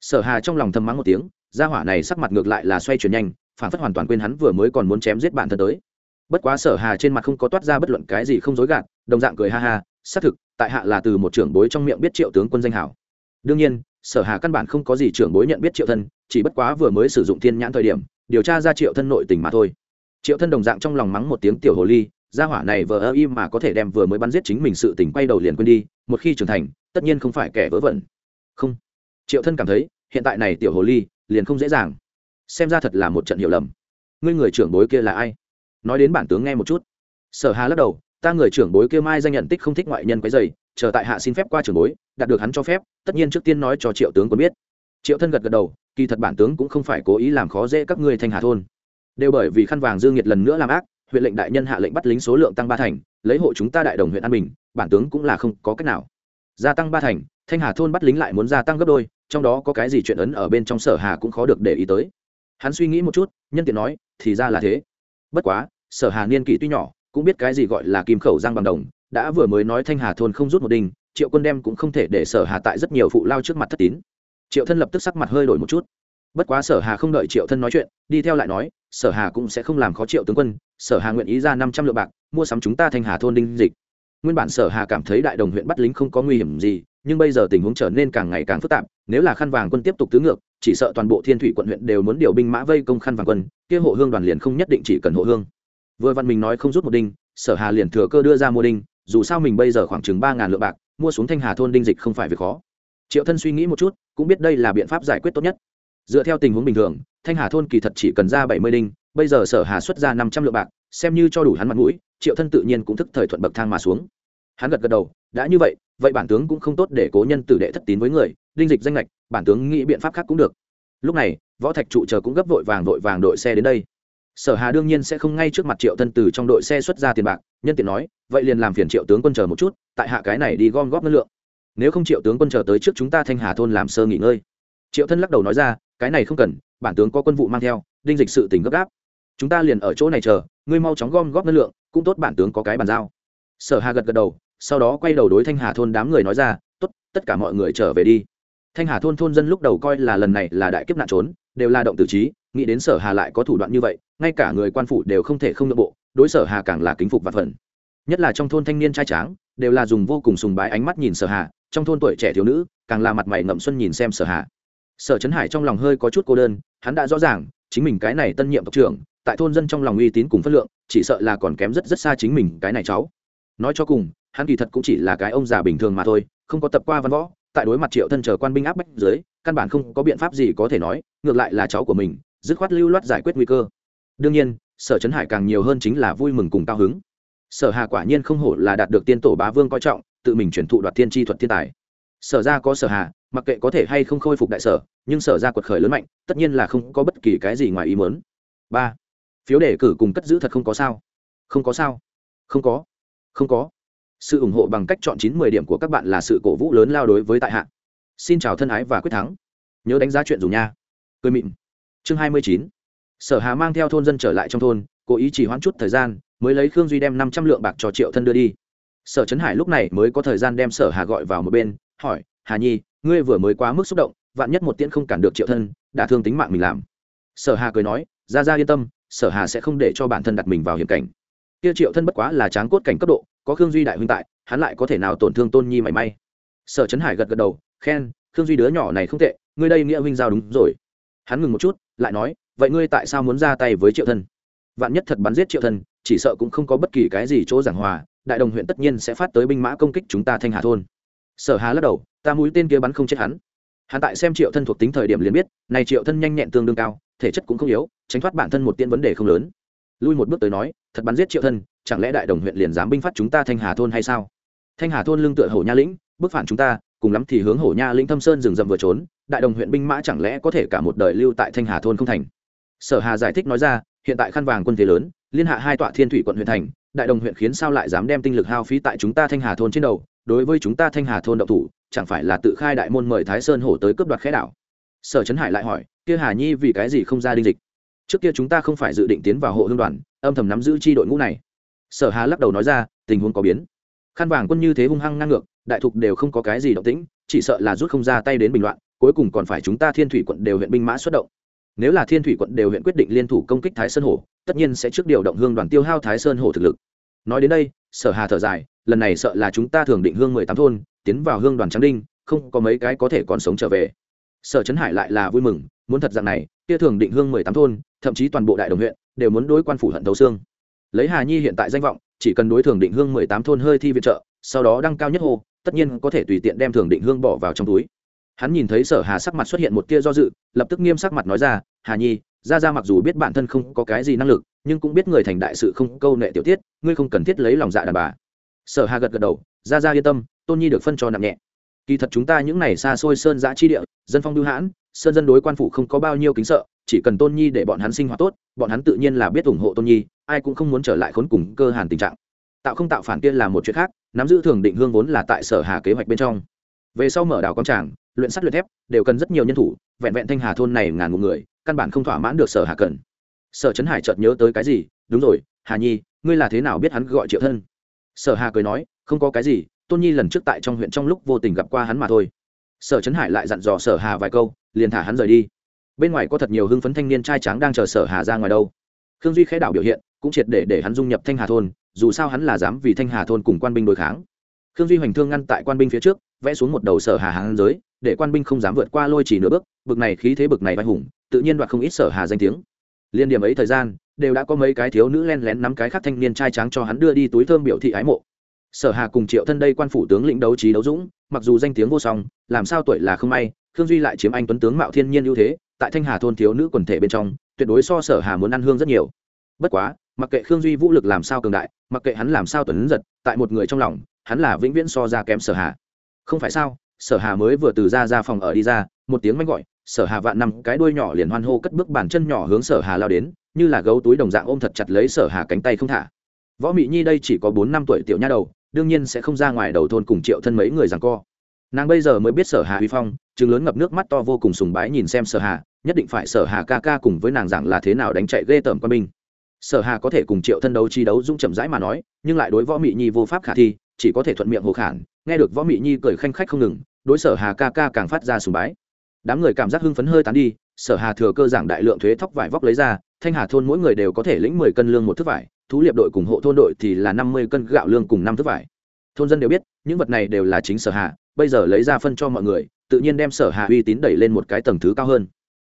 Sở hà trong lòng thầm mắng một tiếng, gia hỏa này sắc mặt ngược lại là xoay chuyển nhanh, phản phất hoàn toàn quên hắn vừa mới còn muốn chém giết bản thân tới. Bất quá sở hà trên mặt không có toát ra bất luận cái gì không dối gạt, đồng dạng cười ha ha, xác thực, tại hạ là từ một trưởng bối trong miệng biết triệu tướng quân danh hảo. Đương nhiên, sở hà căn bản không có gì trưởng bối nhận biết triệu thân, chỉ bất quá vừa mới sử dụng thiên nhãn thời điểm điều tra ra triệu thân nội tình mà thôi. Triệu thân đồng dạng trong lòng mắng một tiếng tiểu hồ ly, gia hỏa này vừa ơ im mà có thể đem vừa mới bắn giết chính mình sự tình quay đầu liền quên đi, một khi trưởng thành, tất nhiên không phải kẻ vớ vẩn. Không. Triệu thân cảm thấy, hiện tại này tiểu hồ ly, liền không dễ dàng. Xem ra thật là một trận hiểu lầm. Ngươi người trưởng bối kia là ai? Nói đến bản tướng nghe một chút. Sở hà lắc đầu, ta người trưởng bối kia mai danh nhận tích không thích ngoại nhân quấy dày chờ tại hạ xin phép qua trưởng bối, đạt được hắn cho phép, tất nhiên trước tiên nói cho triệu tướng quân biết. Triệu thân gật gật đầu kỳ thật bản tướng cũng không phải cố ý làm khó dễ các ngươi thanh hà thôn. Đều bởi vì khăn vàng dương nhiệt lần nữa làm ác huyện lệnh đại nhân hạ lệnh bắt lính số lượng tăng ba thành lấy hộ chúng ta đại đồng huyện an bình bản tướng cũng là không có cách nào. Gia tăng ba thành thanh hà thôn bắt lính lại muốn gia tăng gấp đôi trong đó có cái gì chuyện ấn ở bên trong sở hà cũng khó được để ý tới. Hắn suy nghĩ một chút nhân tiện nói thì ra là thế. Bất quá sở hà niên kỷ tuy nhỏ cũng biết cái gì gọi là kim khẩu giang bằng đồng đã vừa mới nói thanh hà thôn không rút một đình, triệu quân đem cũng không thể để sở hà tại rất nhiều phụ lao trước mặt thất tín triệu thân lập tức sắc mặt hơi đổi một chút. Bất quá sở hà không đợi triệu thân nói chuyện, đi theo lại nói, sở hà cũng sẽ không làm khó triệu tướng quân, sở hà nguyện ý ra năm trăm lượng bạc, mua sắm chúng ta thành hà thôn đinh dịch. Nguyên bản sở hà cảm thấy đại đồng huyện bắt lính không có nguy hiểm gì, nhưng bây giờ tình huống trở nên càng ngày càng phức tạp, nếu là khăn vàng quân tiếp tục tứ ngược, chỉ sợ toàn bộ thiên thủy quận huyện đều muốn điều binh mã vây công khăn vàng quân, kia hộ hương đoàn liền không nhất định chỉ cần hộ hương. Vừa văn mình nói không rút một đinh, sở hà liền thừa cơ đưa ra mua đinh, dù sao mình bây giờ khoảng chừng ba ngàn lượng bạc, mua xuống thanh hà thôn đinh dịch không phải việc khó triệu thân suy nghĩ một chút, cũng biết đây là biện pháp giải quyết tốt nhất. Dựa theo tình huống bình thường, thanh hà thôn kỳ thật chỉ cần ra bảy mươi đinh, bây giờ sở hà xuất ra năm trăm lượng bạc, xem như cho đủ hắn mặt mũi, triệu thân tự nhiên cũng thức thời thuận bậc thang mà xuống. Hắn gật gật đầu, đã như vậy vậy bản tướng cũng không tốt để cố nhân tử đệ thất tín với người, đinh dịch danh lệch bản tướng nghĩ biện pháp khác cũng được. Lúc này, võ thạch trụ chờ cũng gấp vội vàng vội vàng đội xe đến đây. Sở hà đương nhiên sẽ không ngay trước mặt triệu thân từ trong đội xe xuất ra tiền bạc, nhân tiện nói, vậy liền làm phiền triệu tướng quân chờ một chút, tại hạ cái này đi gom góp năng lượng nếu không triệu tướng quân chờ tới trước chúng ta thanh hà thôn làm sơ nghỉ ngơi. Triệu thân lắc đầu nói ra, cái này không cần, bản tướng có quân vụ mang theo, đinh dịch sự tình gấp gáp. Chúng ta liền ở chỗ này chờ, ngươi mau chóng gom góp năng lượng, cũng tốt bản tướng có cái bàn giao. Sở hà gật gật đầu, sau đó quay đầu đối thanh hà thôn đám người nói ra, tốt, tất cả mọi người trở về đi. Thanh hà thôn thôn dân lúc đầu coi là lần này là đại kiếp nạn trốn, đều là động tử trí, nghĩ đến sở hà lại có thủ đoạn như vậy, ngay cả người quan phủ đều không thể không nội bộ, đối sở hà càng là kính phục và phần nhất là trong thôn thanh niên trai tráng, đều là dùng vô cùng sùng bái ánh mắt nhìn sở hà trong thôn tuổi trẻ thiếu nữ, càng là mặt mày ngậm xuân nhìn xem sở hạ sở trấn hải trong lòng hơi có chút cô đơn, hắn đã rõ ràng, chính mình cái này tân nhiệm tộc trưởng, tại thôn dân trong lòng uy tín cùng phất lượng, chỉ sợ là còn kém rất rất xa chính mình cái này cháu. Nói cho cùng, hắn kỳ thật cũng chỉ là cái ông già bình thường mà thôi, không có tập qua văn võ, tại đối mặt triệu thân chờ quan binh áp bách dưới, căn bản không có biện pháp gì có thể nói, ngược lại là cháu của mình, dứt khoát lưu loát giải quyết nguy cơ. Đương nhiên, sở trấn hải càng nhiều hơn chính là vui mừng cùng cao hứng. Sở hà quả nhiên không hổ là đạt được tiên tổ bá vương coi trọng tự mình chuyển thụ đoạt thiên tri thuật thiên tài. Sở ra có sở hà, mặc kệ có thể hay không khôi phục đại sở, nhưng sở ra quật khởi lớn mạnh, tất nhiên là không có bất kỳ cái gì ngoài ý mớn ba, phiếu đề cử cùng cất giữ thật không có sao. Không có sao. Không có. Không có. Sự ủng hộ bằng cách chọn chín mười điểm của các bạn là sự cổ vũ lớn lao đối với tại hạ. Xin chào thân ái và quyết thắng. Nhớ đánh giá chuyện dùng nha. Cười mịn. Chương hai mươi chín. Sở hà mang theo thôn dân trở lại trong thôn, cố ý chỉ hoãn chút thời gian, mới lấy khương duy đem năm trăm lượng bạc cho triệu thân đưa đi sở trấn hải lúc này mới có thời gian đem sở hà gọi vào một bên, hỏi, hà nhi, ngươi vừa mới quá mức xúc động, vạn nhất một tiễn không cản được triệu thân đã thương tính mạng mình làm. Sở hà cười nói, ra ra yên tâm, sở hà sẽ không để cho bản thân đặt mình vào hiểm cảnh. Kia triệu thân bất quá là tráng cốt cảnh cấp độ, có khương duy đại huynh tại, hắn lại có thể nào tổn thương tôn nhi mảy may. Sở trấn hải gật gật đầu, khen, khương duy đứa nhỏ này không tệ, ngươi đây nghĩa huynh giao đúng rồi. Hắn ngừng một chút, lại nói, vậy ngươi tại sao muốn ra tay với triệu thân? Vạn nhất thật bắn giết triệu thân, chỉ sợ cũng không có bất kỳ cái gì chỗ giảng hòa đại đồng huyện tất nhiên sẽ phát tới binh mã công kích chúng ta thanh hà thôn sở hà lắc đầu ta mũi tên kia bắn không chết hắn hắn tại xem triệu thân thuộc tính thời điểm liền biết, này triệu thân nhanh nhẹn tương đương cao, thể chất cũng không yếu, tránh thoát bản thân một tiên vấn đề không lớn. Lui một bước tới nói, thật bắn giết triệu thân, chẳng lẽ đại đồng huyện liền dám binh phát chúng ta thanh hà thôn hay sao? Thanh hà thôn lương tựa hổ nha lĩnh bức phản chúng ta, cùng lắm thì hướng hổ nha lĩnh thâm sơn rừng rậm vừa trốn, đại đồng huyện binh mã chẳng lẽ có thể cả một đời lưu tại thanh hà thôn không thành? Sở hà giải thích nói ra, hiện tại khăn vàng quân thế lớn, liên hạ hai tọa thiên thủy quận huyện thành đại đồng huyện khiến sao lại dám đem tinh lực hao phí tại chúng ta thanh hà thôn trên đầu? Đối với chúng ta thanh hà thôn động thủ, chẳng phải là tự khai đại môn mời thái sơn hổ tới cướp đoạt khẽ đảo? Sở trấn hải lại hỏi, kia hà nhi vì cái gì không ra đinh dịch? Trước kia chúng ta không phải dự định tiến vào hộ hương đoàn, âm thầm nắm giữ chi đội ngũ này. Sở hà lắc đầu nói ra, tình huống có biến. Khăn vàng quân như thế hung hăng ngang ngược, đại thục đều không có cái gì động tĩnh, chỉ sợ là rút không ra tay đến bình loạn, cuối cùng còn phải chúng ta thiên thủy quận đều huyện binh mã xuất động nếu là thiên thủy quận đều huyện quyết định liên thủ công kích thái sơn hổ tất nhiên sẽ trước điều động hương đoàn tiêu hao thái sơn hổ thực lực. Nói đến đây, sở hà thở dài, lần này sợ là chúng ta thường định hương mười tám thôn, tiến vào hương đoàn trắng đinh, không có mấy cái có thể còn sống trở về. Sở trấn hải lại là vui mừng, muốn thật dạng này, kia thường định hương mười tám thôn, thậm chí toàn bộ đại đồng huyện, đều muốn đối quan phủ hận thấu xương. Lấy hà nhi hiện tại danh vọng, chỉ cần đối thường định hương mười tám thôn hơi thi viện trợ, sau đó đăng cao nhất hồ, tất nhiên có thể tùy tiện đem thường định hương bỏ vào trong túi. Hắn nhìn thấy sở hà sắc mặt xuất hiện một tia do dự, lập tức nghiêm sắc mặt nói ra hà nhi ra ra mặc dù biết bản thân không có cái gì năng lực, nhưng cũng biết người thành đại sự không câu nệ tiểu tiết, ngươi không cần thiết lấy lòng dạ đàn bà. Sở hà gật gật đầu ra ra yên tâm, tôn nhi được phân cho nặng nhẹ. Kỳ thật chúng ta những này xa xôi sơn giã chi địa, dân phong lưu hãn, sơn dân đối quan phủ không có bao nhiêu kính sợ, chỉ cần tôn nhi để bọn hắn sinh hoạt tốt, bọn hắn tự nhiên là biết ủng hộ tôn nhi, ai cũng không muốn trở lại khốn cùng cơ hàn tình trạng. Tạo không tạo phản kia là một chuyện khác, nắm giữ thường định hương vốn là tại sở hà kế hoạch bên trong. Về sau mở đảo con tràng, luyện sắt luyện thép, đều cần rất nhiều nhân thủ, vẹn vẹn thanh hà thôn này ngàn ngụ người căn bản không thỏa mãn được sở hà cần sở trấn hải chợt nhớ tới cái gì? Đúng rồi, hà nhi, ngươi là thế nào biết hắn gọi triệu thân? Sở hà cười nói, không có cái gì, tôn nhi lần trước tại trong huyện trong lúc vô tình gặp qua hắn mà thôi. Sở trấn hải lại dặn dò sở hà vài câu, liền thả hắn rời đi. Bên ngoài có thật nhiều hưng phấn thanh niên trai tráng đang chờ sở hà ra ngoài đâu. Khương duy khẽ đảo biểu hiện, cũng triệt để để hắn dung nhập thanh hà thôn, dù sao hắn là dám vì thanh hà thôn cùng quan binh đối kháng. Khương duy hoành thương ngăn tại quan binh phía trước vẽ xuống một đầu sở hà hán giới, để quan binh không dám vượt qua lôi chỉ nửa bước, bực này khí thế bực này vai hùng, tự nhiên đoạt không ít sở hà danh tiếng. Liên điểm ấy thời gian, đều đã có mấy cái thiếu nữ len lén nắm cái khác thanh niên trai tráng cho hắn đưa đi túi thơm biểu thị ái mộ. Sở hà cùng triệu thân đây quan phủ tướng lĩnh đấu trí đấu dũng, mặc dù danh tiếng vô song, làm sao tuổi là không may, khương duy lại chiếm anh tuấn tướng mạo thiên nhiên ưu thế, tại thanh hà thôn thiếu nữ quần thể bên trong, tuyệt đối so sở hà muốn ăn hương rất nhiều. Bất quá, mặc kệ khương duy vũ lực làm sao cường đại, mặc kệ hắn làm sao tuấn giật, tại một người trong lòng, hắn là vĩnh viễn so ra kém sở hà không phải sao? Sở hà mới vừa từ ra ra phòng ở đi ra, một tiếng manh gọi, sở hà vạn năm, cái đuôi nhỏ liền hoan hô cất bước bàn chân nhỏ hướng sở hà lao đến, như là gấu túi đồng dạng ôm thật chặt lấy sở hà cánh tay không thả. Võ mị nhi đây chỉ có bốn năm tuổi tiểu nha đầu, đương nhiên sẽ không ra ngoài đầu thôn cùng triệu thân mấy người rằng co. Nàng bây giờ mới biết sở hà huy phong chứng lớn ngập nước mắt to vô cùng sùng bái nhìn xem sở hà, nhất định phải sở hà ca ca cùng với nàng giảng là thế nào đánh chạy ghê tởm quân binh. Sở hà có thể cùng triệu thân đấu chi đấu dũng chậm rãi mà nói, nhưng lại đối võ mị nhi vô pháp khả thi chỉ có thể thuận miệng hồ khản, nghe được võ mị nhi cười khanh khách không ngừng, đối sở hà ca ca càng phát ra sùng bái. Đám người cảm giác hưng phấn hơi tán đi, sở hà thừa cơ giảng đại lượng thuế thóc vải vóc lấy ra, thanh hà thôn mỗi người đều có thể lĩnh mười cân lương một thước vải, thú liệp đội cùng hộ thôn đội thì là năm mươi cân gạo lương cùng năm thước vải. Thôn dân đều biết, những vật này đều là chính sở hà, bây giờ lấy ra phân cho mọi người, tự nhiên đem sở hà uy tín đẩy lên một cái tầng thứ cao hơn.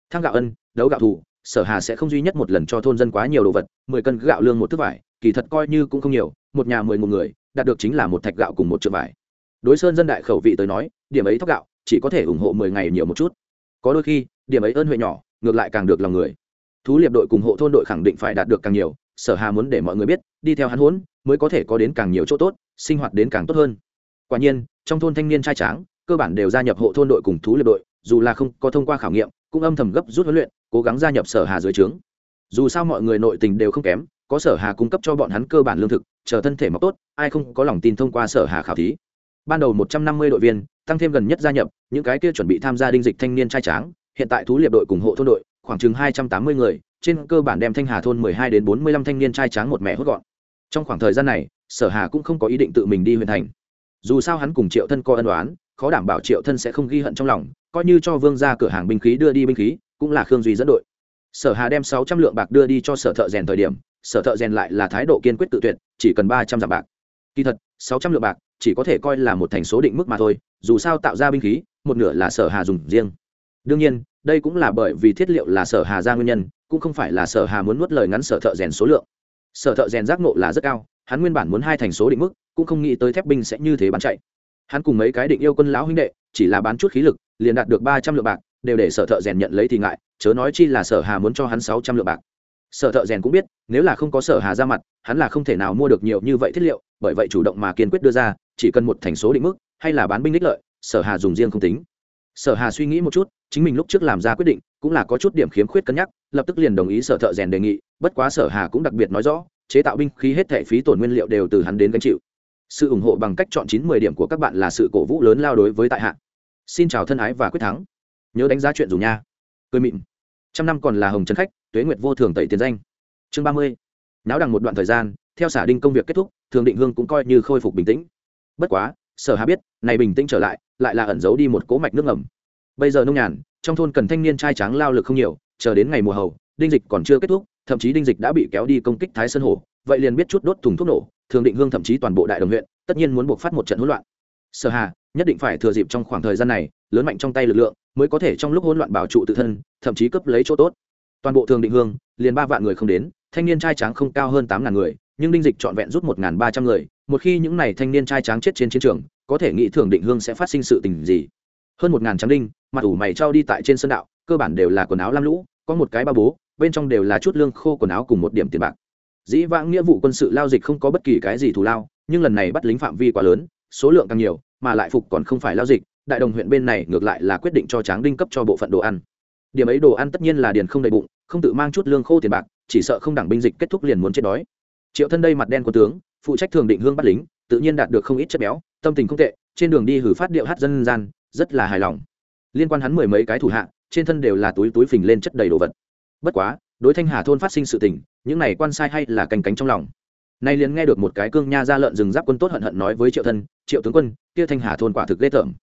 Thang gạo ân, đấu gạo thủ, sở hà sẽ không duy nhất một lần cho thôn dân quá nhiều đồ vật, mười cân gạo lương một thước vải, kỳ thật coi như cũng không nhiều, một nhà mười một người đạt được chính là một thạch gạo cùng một trượng vải. Đối sơn dân đại khẩu vị tới nói, điểm ấy thóc gạo chỉ có thể ủng hộ mười ngày nhiều một chút. Có đôi khi, điểm ấy ơn huệ nhỏ, ngược lại càng được lòng người. Thú liệp đội cùng hộ thôn đội khẳng định phải đạt được càng nhiều, sở hà muốn để mọi người biết, đi theo hắn huấn, mới có thể có đến càng nhiều chỗ tốt, sinh hoạt đến càng tốt hơn. Quả nhiên, trong thôn thanh niên trai tráng, cơ bản đều gia nhập hộ thôn đội cùng thú liệp đội, dù là không có thông qua khảo nghiệm, cũng âm thầm gấp rút huấn luyện, cố gắng gia nhập sở hà dưới trướng. Dù sao mọi người nội tình đều không kém có sở hà cung cấp cho bọn hắn cơ bản lương thực, chờ thân thể mọc tốt, ai không có lòng tin thông qua sở hà khảo thí. Ban đầu một trăm năm mươi đội viên, tăng thêm gần nhất gia nhập, những cái kia chuẩn bị tham gia đinh dịch thanh niên trai tráng, hiện tại thú liệp đội cùng hộ thôn đội, khoảng chừng hai trăm tám mươi người, trên cơ bản đem thanh hà thôn mười hai đến bốn mươi lăm thanh niên trai tráng một mẹ hốt gọn. Trong khoảng thời gian này, sở hà cũng không có ý định tự mình đi huyện thành. Dù sao hắn cùng triệu thân co ân đoán khó đảm bảo triệu thân sẽ không ghi hận trong lòng, coi như cho vương ra cửa hàng binh khí đưa đi binh khí, cũng là khương duy dẫn đội. Sở hà đem sáu trăm lượng bạc đưa đi cho sở thợ rèn thời điểm sở thợ rèn lại là thái độ kiên quyết tự tuyệt, chỉ cần ba trăm dặm bạc. Kỳ thật, sáu trăm lượng bạc chỉ có thể coi là một thành số định mức mà thôi, dù sao tạo ra binh khí, một nửa là sở hà dùng riêng. Đương nhiên, đây cũng là bởi vì thiết liệu là sở hà ra nguyên nhân, cũng không phải là sở hà muốn nuốt lời ngắn sở thợ rèn số lượng. Sở thợ rèn giác nộ là rất cao, hắn nguyên bản muốn hai thành số định mức, cũng không nghĩ tới thép binh sẽ như thế bán chạy. Hắn cùng mấy cái định yêu quân lão huynh đệ, chỉ là bán chút khí lực, liền đạt được ba trăm lượng bạc, đều để sở thợ rèn nhận lấy thì ngại, chớ nói chi là sở hà muốn cho hắn sáu trăm lượng bạc. Sở thợ rèn cũng biết nếu là không có sở hà ra mặt, hắn là không thể nào mua được nhiều như vậy thiết liệu, bởi vậy chủ động mà kiên quyết đưa ra, chỉ cần một thành số định mức, hay là bán binh đích lợi, sở hà dùng riêng không tính. Sở hà suy nghĩ một chút, chính mình lúc trước làm ra quyết định, cũng là có chút điểm khiếm khuyết cân nhắc, lập tức liền đồng ý sở thợ rèn đề nghị, bất quá sở hà cũng đặc biệt nói rõ, chế tạo binh khí hết thể phí tổn nguyên liệu đều từ hắn đến gánh chịu. Sự ủng hộ bằng cách chọn chín mười điểm của các bạn là sự cổ vũ lớn lao đối với tại hạ. Xin chào thân ái và quyết thắng. Nhớ đánh giá chuyện dù nha. Cười mịn. Trăm năm còn là hồng trấn khách, tuế nguyệt vô thường tẩy tiền danh chương ba mươi. Náo đằng một đoạn thời gian, theo xả đinh công việc kết thúc, thường định hương cũng coi như khôi phục bình tĩnh. Bất quá, sở hà biết, này bình tĩnh trở lại lại là ẩn giấu đi một cố mạch nước ngầm. Bây giờ nông nhàn, trong thôn cần thanh niên trai tráng lao lực không nhiều, chờ đến ngày mùa hầu, đinh dịch còn chưa kết thúc, thậm chí đinh dịch đã bị kéo đi công kích thái sơn hồ, vậy liền biết chút đốt thùng thuốc nổ, thường định hương thậm chí toàn bộ đại đồng huyện, tất nhiên muốn buộc phát một trận hỗn loạn. Sở hà, nhất định phải thừa dịp trong khoảng thời gian này, lớn mạnh trong tay lực lượng, mới có thể trong lúc hỗn loạn bảo trụ tự thân, thậm chí cấp lấy chỗ tốt. Toàn bộ thường định hương liền ba vạn người không đến, thanh niên trai tráng không cao hơn tám ngàn người, nhưng đinh dịch trọn vẹn rút một ngàn ba trăm người, một khi những này thanh niên trai tráng chết trên chiến trường, có thể nghĩ thường định hương sẽ phát sinh sự tình gì. Hơn một ngàn tráng đinh, mặt ủ mày trao đi tại trên sân đạo, cơ bản đều là quần áo lam lũ, có một cái ba bố, bên trong đều là chút lương khô quần áo cùng một điểm tiền bạc. Dĩ vãng nghĩa vụ quân sự lao dịch không có bất kỳ cái gì thù lao, nhưng lần này bắt lính phạm vi quá lớn, số lượng càng nhiều, mà lại phục còn không phải lao dịch, đại đồng huyện bên này ngược lại là quyết định cho tráng đinh cấp cho bộ phận đồ ăn. Điểm ấy đồ ăn tất nhiên là điền không đầy bụng không tự mang chút lương khô tiền bạc, chỉ sợ không đảng binh dịch kết thúc liền muốn chết đói. Triệu thân đây mặt đen của tướng, phụ trách thường định hương bắt lính, tự nhiên đạt được không ít chất béo, tâm tình không tệ, trên đường đi hử phát điệu hát dân gian, rất là hài lòng. Liên quan hắn mười mấy cái thủ hạ, trên thân đều là túi túi phình lên chất đầy đồ vật. Bất quá, đối thanh hà thôn phát sinh sự tình, những này quan sai hay là cành cánh trong lòng. Nay liền nghe được một cái cương nha ra lợn rừng giáp quân tốt hận hận nói với triệu thân, triệu tướng quân, kia thanh hà thôn quả thực ghê tởm.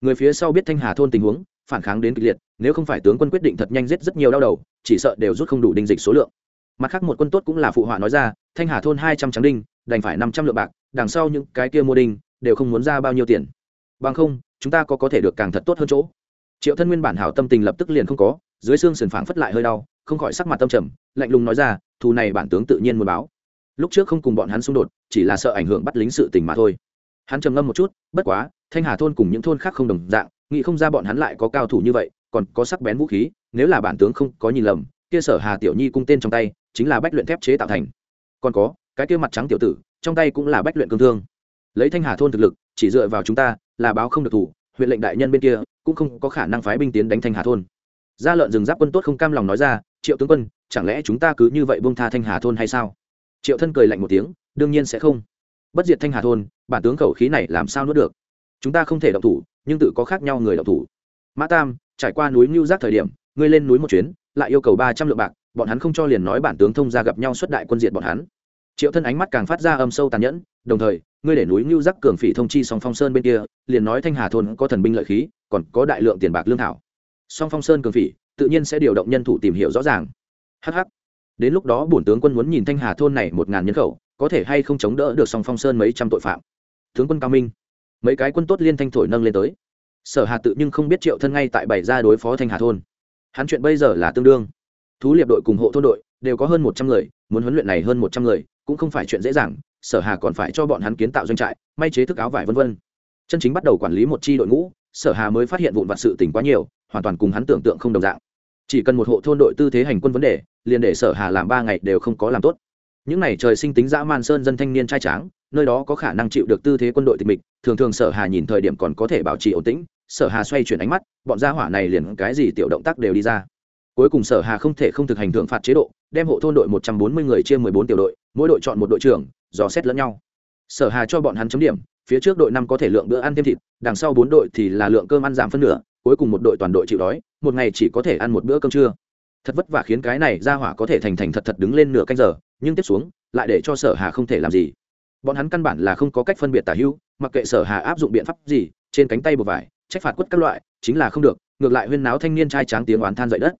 Người phía sau biết thanh hà thôn tình huống phản kháng đến kịch liệt, nếu không phải tướng quân quyết định thật nhanh giết rất nhiều đau đầu, chỉ sợ đều rút không đủ đinh dịch số lượng. Mặt khác một quân tốt cũng là phụ họa nói ra, thanh hà thôn hai trăm trắng đinh, đành phải năm trăm lượng bạc, đằng sau những cái kia mua đinh, đều không muốn ra bao nhiêu tiền. Bằng không, chúng ta có có thể được càng thật tốt hơn chỗ. Triệu thân nguyên bản hảo tâm tình lập tức liền không có, dưới xương sườn phảng phất lại hơi đau, không khỏi sắc mặt tâm trầm, lạnh lùng nói ra, thù này bản tướng tự nhiên muốn báo. Lúc trước không cùng bọn hắn xung đột, chỉ là sợ ảnh hưởng bắt lính sự tình mà thôi. Hắn trầm ngâm một chút, bất quá, thanh hà thôn cùng những thôn khác không đồng dạng nghĩ không ra bọn hắn lại có cao thủ như vậy, còn có sắc bén vũ khí, nếu là bản tướng không có nhìn lầm, kia sở hà tiểu nhi cung tên trong tay, chính là bách luyện thép chế tạo thành. Còn có, cái kia mặt trắng tiểu tử, trong tay cũng là bách luyện cương thương. Lấy thanh hà thôn thực lực, chỉ dựa vào chúng ta, là báo không được thủ, huyện lệnh đại nhân bên kia, cũng không có khả năng phái binh tiến đánh thanh hà thôn. Gia lợn rừng giáp quân tốt không cam lòng nói ra, triệu tướng quân, chẳng lẽ chúng ta cứ như vậy buông tha thanh hà thôn hay sao? Triệu thân cười lạnh một tiếng, đương nhiên sẽ không. Bất diệt thanh hà thôn, bản tướng khẩu khí này làm sao nuốt được? Chúng ta không thể động thủ, nhưng tự có khác nhau người động thủ. Mã tam, trải qua núi ngưu giác thời điểm, ngươi lên núi một chuyến, lại yêu cầu ba trăm lượng bạc, bọn hắn không cho liền nói bản tướng thông ra gặp nhau xuất đại quân diện bọn hắn. Triệu thân ánh mắt càng phát ra âm sâu tàn nhẫn, đồng thời, ngươi để núi ngưu giác cường phỉ thông chi song phong sơn bên kia, liền nói thanh hà thôn có thần binh lợi khí, còn có đại lượng tiền bạc lương thảo. Song phong sơn cường phỉ, tự nhiên sẽ điều động nhân thủ tìm hiểu rõ ràng. Hh đến lúc đó bổn tướng quân muốn nhìn thanh hà thôn này một ngàn nhân khẩu, có thể hay không chống đỡ được song phong sơn mấy trăm tội phạm. Tướng quân cao minh mấy cái quân tốt liên thanh thổi nâng lên tới. Sở hà tự nhưng không biết triệu thân ngay tại bảy gia đối phó thanh hà thôn. Hắn chuyện bây giờ là tương đương. Thú liệp đội cùng hộ thôn đội đều có hơn một trăm người, muốn huấn luyện này hơn một trăm người cũng không phải chuyện dễ dàng, sở hà còn phải cho bọn hắn kiến tạo doanh trại, may chế thức áo vải vân vân. Chân chính bắt đầu quản lý một chi đội ngũ, sở hà mới phát hiện vụn vặt sự tình quá nhiều, hoàn toàn cùng hắn tưởng tượng không đồng dạng. Chỉ cần một hộ thôn đội tư thế hành quân vấn đề, liền để sở hà làm ba ngày đều không có làm tốt. Những n à y trời sinh tính dã man sơn dân thanh niên trai tráng nơi đó có khả năng chịu được tư thế quân đội tịch mịch, thường thường sở hà nhìn thời điểm còn có thể bảo trì ổn tĩnh. Sở hà xoay chuyển ánh mắt, bọn gia hỏa này liền cái gì tiểu động tác đều đi ra. Cuối cùng sở hà không thể không thực hành thượng phạt chế độ, đem hộ thôn đội một trăm bốn mươi người chia mười bốn tiểu đội, mỗi đội chọn một đội trưởng, dò xét lẫn nhau. Sở hà cho bọn hắn chấm điểm, phía trước đội năm có thể lượng bữa ăn thêm thịt, đằng sau bốn đội thì là lượng cơm ăn giảm phân nửa, cuối cùng một đội toàn đội chịu đói, một ngày chỉ có thể ăn một bữa cơm trưa. Thật vất vả khiến cái này ra hỏa có thể thành thành thật thật đứng lên nửa canh giờ, nhưng tiếp xuống, lại để cho sở hà không thể làm gì bọn hắn căn bản là không có cách phân biệt tả hữu, mặc kệ sở hà áp dụng biện pháp gì, trên cánh tay bột vải, trách phạt quất các loại, chính là không được, ngược lại huyên náo thanh niên trai tráng tiếng oán than dậy đất.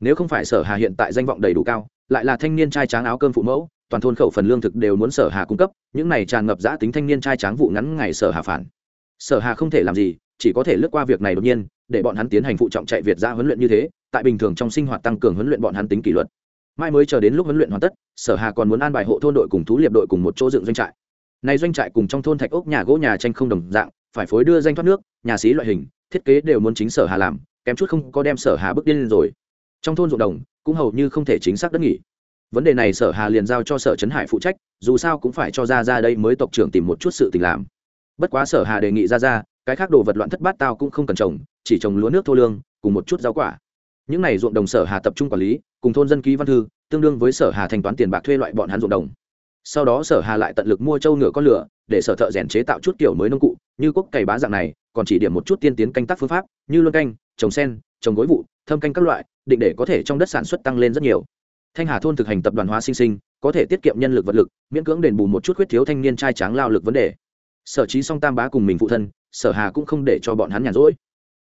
Nếu không phải sở hà hiện tại danh vọng đầy đủ cao, lại là thanh niên trai tráng áo cơm phụ mẫu, toàn thôn khẩu phần lương thực đều muốn sở hà cung cấp, những này tràn ngập giã tính thanh niên trai tráng vụ ngắn ngày sở hà phản. Sở hà không thể làm gì, chỉ có thể lướt qua việc này đột nhiên, để bọn hắn tiến hành phụ trọng chạy việt ra huấn luyện như thế, tại bình thường trong sinh hoạt tăng cường huấn luyện bọn hắn tính kỷ luật. Mai mới chờ đến lúc huấn luyện hoàn tất, sở hà còn muốn an bài hộ thôn đội cùng thú liệp đội cùng một chỗ dựng doanh trại này doanh trại cùng trong thôn thạch ốc nhà gỗ nhà tranh không đồng dạng, phải phối đưa danh thoát nước, nhà xí loại hình, thiết kế đều muốn chính sở hà làm, kém chút không có đem sở hà bước điên lên rồi. Trong thôn ruộng đồng, cũng hầu như không thể chính xác đất nghỉ. Vấn đề này sở hà liền giao cho sở trấn hải phụ trách, dù sao cũng phải cho ra ra đây mới tộc trưởng tìm một chút sự tình làm. Bất quá sở hà đề nghị ra ra, cái khác đồ vật loạn thất bát tao cũng không cần trồng, chỉ trồng lúa nước thô lương, cùng một chút rau quả. Những này ruộng đồng sở hà tập trung quản lý, cùng thôn dân ký văn thư, tương đương với sở hà thanh toán tiền bạc thuê loại bọn hắn ruộng đồng sau đó sở hà lại tận lực mua trâu ngựa con lửa, để sở thợ rèn chế tạo chút kiểu mới nông cụ, như quốc cày bá dạng này, còn chỉ điểm một chút tiên tiến canh tác phương pháp, như luân canh, trồng sen, trồng gối vụ, thâm canh các loại, định để có thể trong đất sản xuất tăng lên rất nhiều. Thanh hà thôn thực hành tập đoàn hóa sinh sinh, có thể tiết kiệm nhân lực vật lực, miễn cưỡng đền bù một chút khuyết thiếu thanh niên trai tráng lao lực vấn đề. Sở trí song tam bá cùng mình phụ thân, sở hà cũng không để cho bọn hắn nhàn rỗi.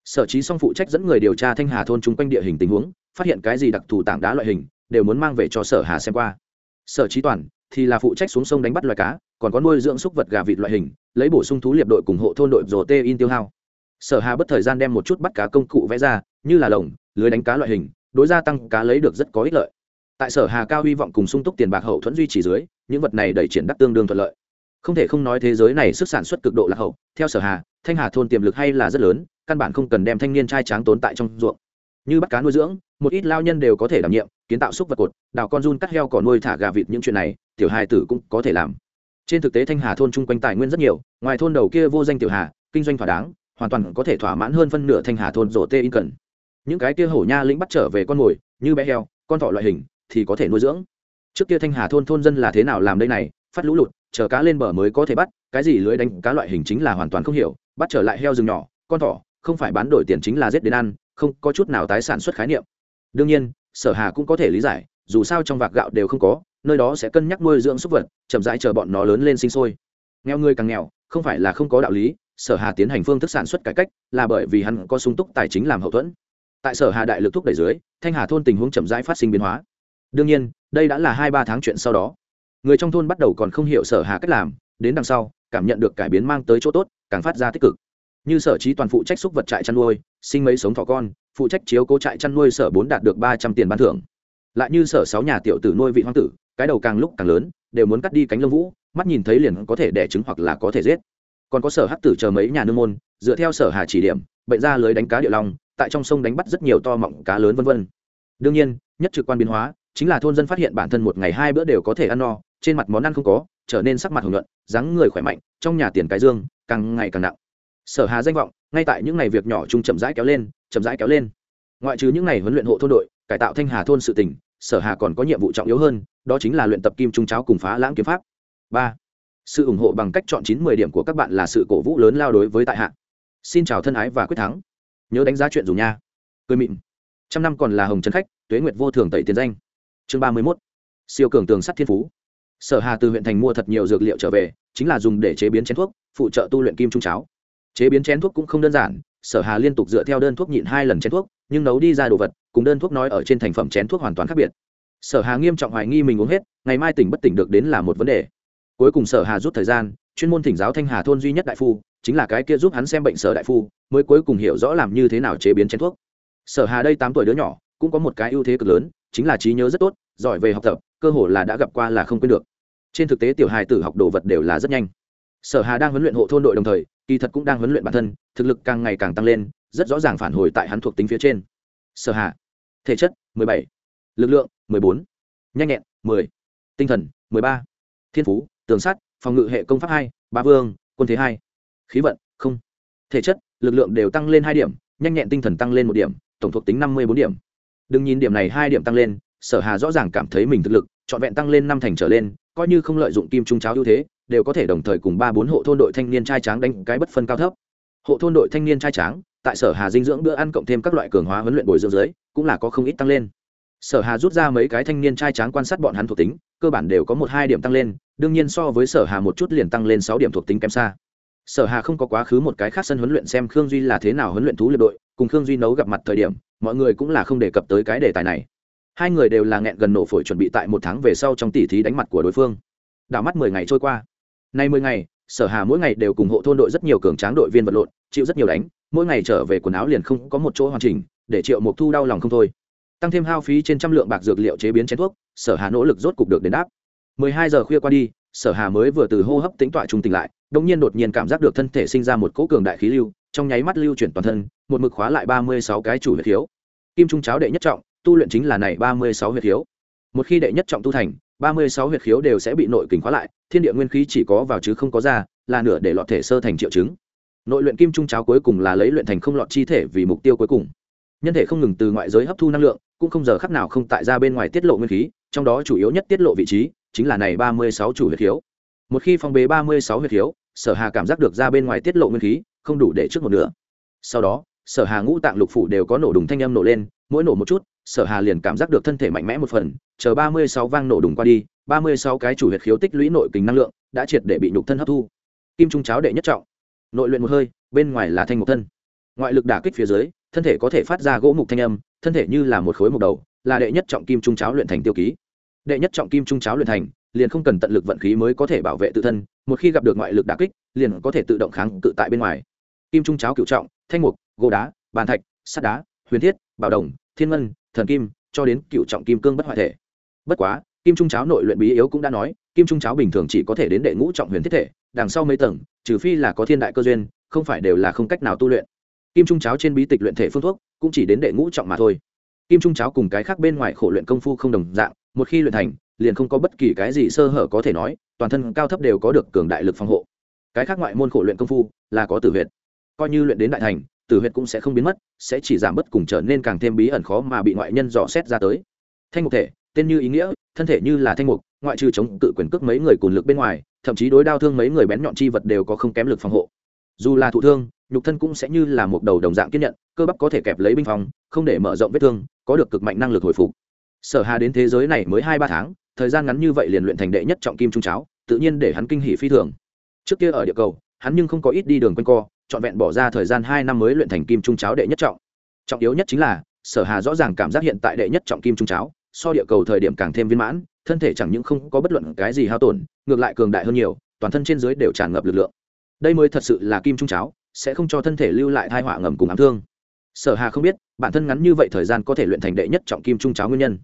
Sở trí song phụ trách dẫn người điều tra thanh hà thôn chung quanh địa hình tình huống, phát hiện cái gì đặc thù tảng đá loại hình, đều muốn mang về cho sở hà xem qua. Sở trí toàn thì là phụ trách xuống sông đánh bắt loài cá, còn có nuôi dưỡng súc vật gà vịt loại hình, lấy bổ sung thú liệp đội cùng hộ thôn đội rồ tê in tiêu hao. Sở hà bất thời gian đem một chút bắt cá công cụ vẽ ra, như là lồng, lưới đánh cá loại hình, đối gia tăng cá lấy được rất có ích lợi. Tại sở hà cao hy vọng cùng sung túc tiền bạc hậu thuẫn duy trì dưới, những vật này đẩy triển đắc tương đương thuận lợi. Không thể không nói thế giới này sức sản xuất cực độ lạc hậu, theo sở hà, thanh hà thôn tiềm lực hay là rất lớn, căn bản không cần đem thanh niên trai tráng tốn tại trong ruộng. Như bắt cá nuôi dưỡng, một ít lao nhân đều có thể đảm nhiệm kiến tạo xúc vật cột, đào con run cắt heo cỏ nuôi thả gà vịt những chuyện này, tiểu hài tử cũng có thể làm. Trên thực tế thanh hà thôn chung quanh tài nguyên rất nhiều, ngoài thôn đầu kia vô danh tiểu hà, kinh doanh thỏa đáng, hoàn toàn có thể thỏa mãn hơn phân nửa thanh hà thôn rổ tê in cần những cái kia hổ nha lĩnh bắt trở về con mồi, như bé heo, con thỏ loại hình, thì có thể nuôi dưỡng. Trước kia thanh hà thôn thôn dân là thế nào làm đây này, phát lũ lụt, chờ cá lên bờ mới có thể bắt, cái gì lưới đánh cá loại hình chính là hoàn toàn không hiểu, bắt trở lại heo rừng nhỏ, con thỏ, không phải bán đổi tiền chính là giết đến ăn, không có chút nào tái sản xuất khái niệm. Đương nhiên sở hà cũng có thể lý giải, dù sao trong vạc gạo đều không có, nơi đó sẽ cân nhắc nuôi dưỡng súc vật, chậm rãi chờ bọn nó lớn lên sinh sôi. Nghèo người càng nghèo, không phải là không có đạo lý, sở hà tiến hành phương thức sản xuất cải cách là bởi vì hắn có sung túc tài chính làm hậu thuẫn. Tại sở hà đại lực thúc đẩy dưới, thanh hà thôn tình huống chậm rãi phát sinh biến hóa. Đương nhiên, đây đã là hai ba tháng chuyện sau đó. Người trong thôn bắt đầu còn không hiểu sở hà cách làm, đến đằng sau, cảm nhận được cải biến mang tới chỗ tốt, càng phát ra tích cực như sở trí toàn phụ trách xúc vật trại chăn nuôi, sinh mấy sống thỏ con, phụ trách chiếu cố trại chăn nuôi sở bốn đạt được ba trăm tiền ban thưởng. Lại như sở sáu nhà tiểu tử nuôi vị hoang tử, cái đầu càng lúc càng lớn, đều muốn cắt đi cánh lông vũ, mắt nhìn thấy liền có thể đẻ trứng hoặc là có thể giết. Còn có sở hắc tử chờ mấy nhà nương môn, dựa theo sở hà chỉ điểm, bệnh ra lưới đánh cá địa long, tại trong sông đánh bắt rất nhiều to mọng cá lớn vân vân. Đương nhiên, nhất trực quan biến hóa, chính là thôn dân phát hiện bản thân một ngày hai bữa đều có thể ăn no, trên mặt món ăn không có, trở nên sắc mặt hồng nhuận, dáng người khỏe mạnh, trong nhà tiền cái dương, càng ngày càng nặng sở hà danh vọng, ngay tại những ngày việc nhỏ chung chậm rãi kéo lên, chậm rãi kéo lên. Ngoại trừ những ngày huấn luyện hộ thôn đội, cải tạo thanh hà thôn sự tỉnh, sở hà còn có nhiệm vụ trọng yếu hơn, đó chính là luyện tập kim trung cháo cùng phá lãng kiếm pháp. Ba, sự ủng hộ bằng cách chọn chín mười điểm của các bạn là sự cổ vũ lớn lao đối với tại hạ. Xin chào thân ái và quyết thắng. Nhớ đánh giá chuyện dùng nha. Cười mịn. Trăm năm còn là hồng trấn khách, tuế nguyệt vô thường tẩy tiền danh. Chương ba mươi mốt. Siêu cường tường sắt thiên phú. Sở hà từ huyện thành mua thật nhiều dược liệu trở về, chính là dùng để chế biến chén thuốc, phụ trợ tu luyện kim trung cháo chế biến chén thuốc cũng không đơn giản, sở hà liên tục dựa theo đơn thuốc nhịn hai lần chén thuốc, nhưng nấu đi ra đồ vật, cùng đơn thuốc nói ở trên thành phẩm chén thuốc hoàn toàn khác biệt. Sở hà nghiêm trọng hoài nghi mình uống hết, ngày mai tỉnh bất tỉnh được đến là một vấn đề. Cuối cùng sở hà rút thời gian, chuyên môn thỉnh giáo thanh hà thôn duy nhất đại phu, chính là cái kia giúp hắn xem bệnh sở đại phu, mới cuối cùng hiểu rõ làm như thế nào chế biến chén thuốc. Sở hà đây tám tuổi đứa nhỏ, cũng có một cái ưu thế cực lớn, chính là trí nhớ rất tốt, giỏi về học tập, cơ hồ là đã gặp qua là không quên được. Trên thực tế tiểu hài tử học đồ vật đều là rất nhanh. Sở hà đang huấn luyện hộ thôn đội đồng thời kỳ thật cũng đang huấn luyện bản thân, thực lực càng ngày càng tăng lên, rất rõ ràng phản hồi tại hắn thuộc tính phía trên sở hà thể chất 17. lực lượng 14. nhanh nhẹn 10. tinh thần 13. thiên phú, tường sắt, phòng ngự hệ công pháp hai ba vương, quân thế hai, khí vận không thể chất, lực lượng đều tăng lên hai điểm, nhanh nhẹn tinh thần tăng lên một điểm, tổng thuộc tính năm mươi bốn điểm đừng nhìn điểm này hai điểm tăng lên, sở hà rõ ràng cảm thấy mình thực lực trọn vẹn tăng lên năm thành trở lên, coi như không lợi dụng kim trung cháo ưu thế đều có thể đồng thời cùng ba bốn hộ thôn đội thanh niên trai tráng đánh cái bất phân cao thấp. Hộ thôn đội thanh niên trai tráng, tại sở hà dinh dưỡng bữa ăn cộng thêm các loại cường hóa huấn luyện bồi dưỡng dưới, cũng là có không ít tăng lên. Sở hà rút ra mấy cái thanh niên trai tráng quan sát bọn hắn thuộc tính, cơ bản đều có một hai điểm tăng lên, đương nhiên so với sở hà một chút liền tăng lên sáu điểm thuộc tính kém xa. Sở hà không có quá khứ một cái khác sân huấn luyện xem khương duy là thế nào huấn luyện thú lượt đội, cùng khương duy nấu gặp mặt thời điểm, mọi người cũng là không đề cập tới cái đề tài này. Hai người đều là nghẹn gần nổ phổi chuẩn bị tại một tháng về sau trong tỉ thí đánh mặt của đối phương. Đảo mắt mười ngày trôi qua nay mười ngày, sở hà mỗi ngày đều cùng hộ thôn đội rất nhiều cường tráng đội viên vật lộn, chịu rất nhiều đánh, mỗi ngày trở về quần áo liền không có một chỗ hoàn chỉnh, để triệu mục thu đau lòng không thôi tăng thêm hao phí trên trăm lượng bạc dược liệu chế biến chén thuốc, sở hà nỗ lực rốt cục được đền đáp mười hai giờ khuya qua đi, sở hà mới vừa từ hô hấp tính tọa trung tỉnh lại, đột nhiên đột nhiên cảm giác được thân thể sinh ra một cỗ cường đại khí lưu, trong nháy mắt lưu chuyển toàn thân, một mực khóa lại ba mươi sáu cái chủ huyệt thiếu. kim trung cháo đệ nhất trọng, tu luyện chính là này ba mươi sáu huyệt thiếu. một khi đệ nhất trọng tu thành ba mươi sáu huyệt khiếu đều sẽ bị nội kình khóa lại, thiên địa nguyên khí chỉ có vào chứ không có ra, là nửa để lọt thể sơ thành triệu chứng. Nội luyện kim trung cháo cuối cùng là lấy luyện thành không lọt chi thể vì mục tiêu cuối cùng. Nhân thể không ngừng từ ngoại giới hấp thu năng lượng, cũng không giờ khắc nào không tại ra bên ngoài tiết lộ nguyên khí, trong đó chủ yếu nhất tiết lộ vị trí, chính là này ba mươi sáu chủ huyệt khiếu. Một khi phong bế ba mươi sáu huyệt khiếu, sở hà cảm giác được ra bên ngoài tiết lộ nguyên khí, không đủ để trước một nửa. Sau đó, sở hà ngũ tạng lục phủ đều có nổ đùng thanh âm nổ lên, mỗi nổ một chút sở hà liền cảm giác được thân thể mạnh mẽ một phần, chờ ba mươi sáu vang nổ đùng qua đi, ba mươi sáu cái chủ huyệt khiếu tích lũy nội kình năng lượng đã triệt để bị nhục thân hấp thu. Kim trung cháo đệ nhất trọng. Nội luyện một hơi, bên ngoài là thanh một thân. Ngoại lực đả kích phía dưới, thân thể có thể phát ra gỗ mục thanh âm, thân thể như là một khối mục đầu, là đệ nhất trọng kim trung cháo luyện thành tiêu ký. Đệ nhất trọng kim trung cháo luyện thành, liền không cần tận lực vận khí mới có thể bảo vệ tự thân, một khi gặp được ngoại lực đả kích, liền có thể tự động kháng cự tại bên ngoài. Kim trung cháo cựu trọng, thanh mục, gỗ đá, bàn thạch, sắt đá, huyền thiết, bảo đồng, thiên ngân thần kim, cho đến cựu trọng kim cương bất hoại thể. Bất quá, kim trung cháo nội luyện bí yếu cũng đã nói, kim trung cháo bình thường chỉ có thể đến đệ ngũ trọng huyền thiết thể, đằng sau mấy tầng, trừ phi là có thiên đại cơ duyên, không phải đều là không cách nào tu luyện. Kim trung cháo trên bí tịch luyện thể phương thuốc, cũng chỉ đến đệ ngũ trọng mà thôi. Kim trung cháo cùng cái khác bên ngoài khổ luyện công phu không đồng dạng, một khi luyện thành, liền không có bất kỳ cái gì sơ hở có thể nói, toàn thân cao thấp đều có được cường đại lực phòng hộ. Cái khác ngoại môn khổ luyện công phu là có tử huyệt. Coi như luyện đến đại thành tử huyệt cũng sẽ không biến mất, sẽ chỉ giảm bớt cùng trở nên càng thêm bí ẩn khó mà bị ngoại nhân dò xét ra tới. Thanh mục thể, tên như ý nghĩa, thân thể như là thanh mục, ngoại trừ chống cự quyền cước mấy người cùng lực bên ngoài, thậm chí đối đao thương mấy người bén nhọn chi vật đều có không kém lực phòng hộ. Dù là thụ thương, nhục thân cũng sẽ như là một đầu đồng dạng kiên nhận, cơ bắp có thể kẹp lấy binh phòng, không để mở rộng vết thương, có được cực mạnh năng lực hồi phục. Sở hà đến thế giới này mới hai ba tháng, thời gian ngắn như vậy liền luyện thành đệ nhất trọng kim trung cháo, tự nhiên để hắn kinh hỉ phi thường. Trước kia ở địa cầu, hắn nhưng không có ít đi đường quanh co trọn vẹn bỏ ra thời gian hai năm mới luyện thành kim trung cháo đệ nhất trọng. Trọng yếu nhất chính là, sở hà rõ ràng cảm giác hiện tại đệ nhất trọng kim trung cháo, so địa cầu thời điểm càng thêm viên mãn, thân thể chẳng những không có bất luận cái gì hao tổn, ngược lại cường đại hơn nhiều, toàn thân trên dưới đều tràn ngập lực lượng. Đây mới thật sự là kim trung cháo, sẽ không cho thân thể lưu lại thai họa ngầm cùng ám thương. Sở hà không biết, bản thân ngắn như vậy thời gian có thể luyện thành đệ nhất trọng kim trung cháo nguyên nhân.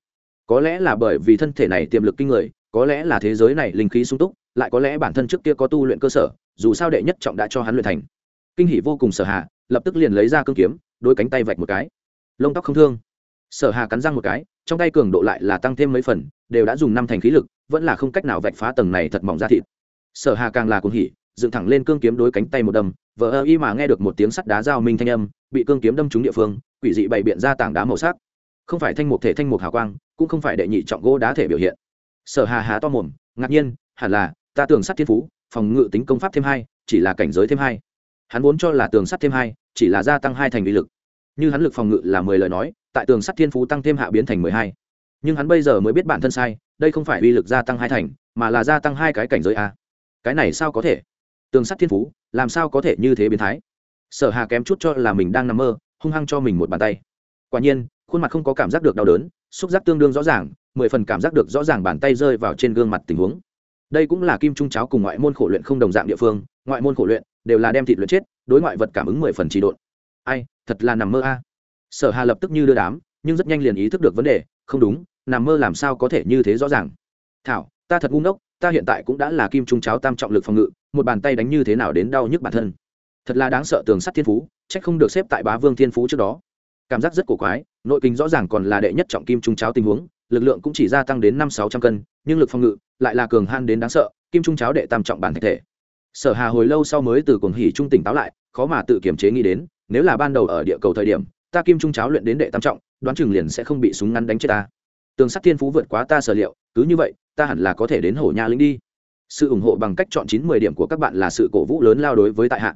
Có lẽ là bởi vì thân thể này tiềm lực kinh người, có lẽ là thế giới này linh khí sung túc, lại có lẽ bản thân trước kia có tu luyện cơ sở, dù sao đệ nhất trọng đã cho hắn luyện thành kinh hỷ vô cùng sở hà, lập tức liền lấy ra cương kiếm, đôi cánh tay vạch một cái. Lông tóc không thương. Sở hà cắn răng một cái, trong tay cường độ lại là tăng thêm mấy phần, đều đã dùng năm thành khí lực, vẫn là không cách nào vạch phá tầng này thật mỏng ra thịt. Sở hà càng là cuồng hỉ, dựng thẳng lên cương kiếm đối cánh tay một đâm, vờ ơ y mà nghe được một tiếng sắt đá giao minh thanh âm, bị cương kiếm đâm trúng địa phương, quỷ dị bày biện ra tảng đá màu sắc. Không phải thanh mục thể thanh mục hào quang, cũng không phải đệ nhị trọng gỗ đá thể biểu hiện. Sở hà há to mồm, ngạc nhiên, hẳn là, ta tưởng sắt thiên phú, phòng ngự tính công pháp thêm hai, chỉ là cảnh giới thêm hai hắn vốn cho là tường sắt thêm hai, chỉ là gia tăng hai thành uy lực. Như hắn lực phòng ngự là mười lời nói, tại tường sắt thiên phú tăng thêm hạ biến thành mười hai. Nhưng hắn bây giờ mới biết bản thân sai, đây không phải uy lực gia tăng hai thành, mà là gia tăng hai cái cảnh giới a. Cái này sao có thể? Tường sắt thiên phú, làm sao có thể như thế biến thái? Sở hà kém chút cho là mình đang nằm mơ, hung hăng cho mình một bàn tay. Quả nhiên, khuôn mặt không có cảm giác được đau đớn, xúc giác tương đương rõ ràng, mười phần cảm giác được rõ ràng bàn tay rơi vào trên gương mặt tình huống. Đây cũng là kim trung cháo cùng ngoại môn khổ luyện không đồng dạng địa phương ngoại môn khổ luyện đều là đem thịt luyện chết, đối ngoại vật cảm ứng mười phần trì độn. Ai, thật là nằm mơ a. Sở hà lập tức như đưa đám, nhưng rất nhanh liền ý thức được vấn đề, không đúng, nằm mơ làm sao có thể như thế rõ ràng. Thảo, ta thật ngu ngốc, ta hiện tại cũng đã là kim trung cháo tam trọng lực phòng ngự, một bàn tay đánh như thế nào đến đau nhức bản thân. Thật là đáng sợ tường sắt thiên phú trách không được xếp tại bá vương thiên phú trước đó. Cảm giác rất cổ quái, nội kinh rõ ràng còn là đệ nhất trọng kim trung cháo tình huống, lực lượng cũng chỉ gia tăng đến năm sáu trăm cân, nhưng lực phòng ngự lại là cường han đến đáng sợ, kim trung cháo đệ tam trọng bản thể sở hà hồi lâu sau mới từ cuồng hỉ trung tỉnh táo lại, khó mà tự kiểm chế nghĩ đến, nếu là ban đầu ở địa cầu thời điểm, ta kim trung cháo luyện đến đệ tam trọng, đoán chừng liền sẽ không bị súng ngắn đánh chết ta. Tường sắt thiên phú vượt quá ta sở liệu, cứ như vậy, ta hẳn là có thể đến hổ nha lĩnh đi. Sự ủng hộ bằng cách chọn chín mười điểm của các bạn là sự cổ vũ lớn lao đối với tại hạ.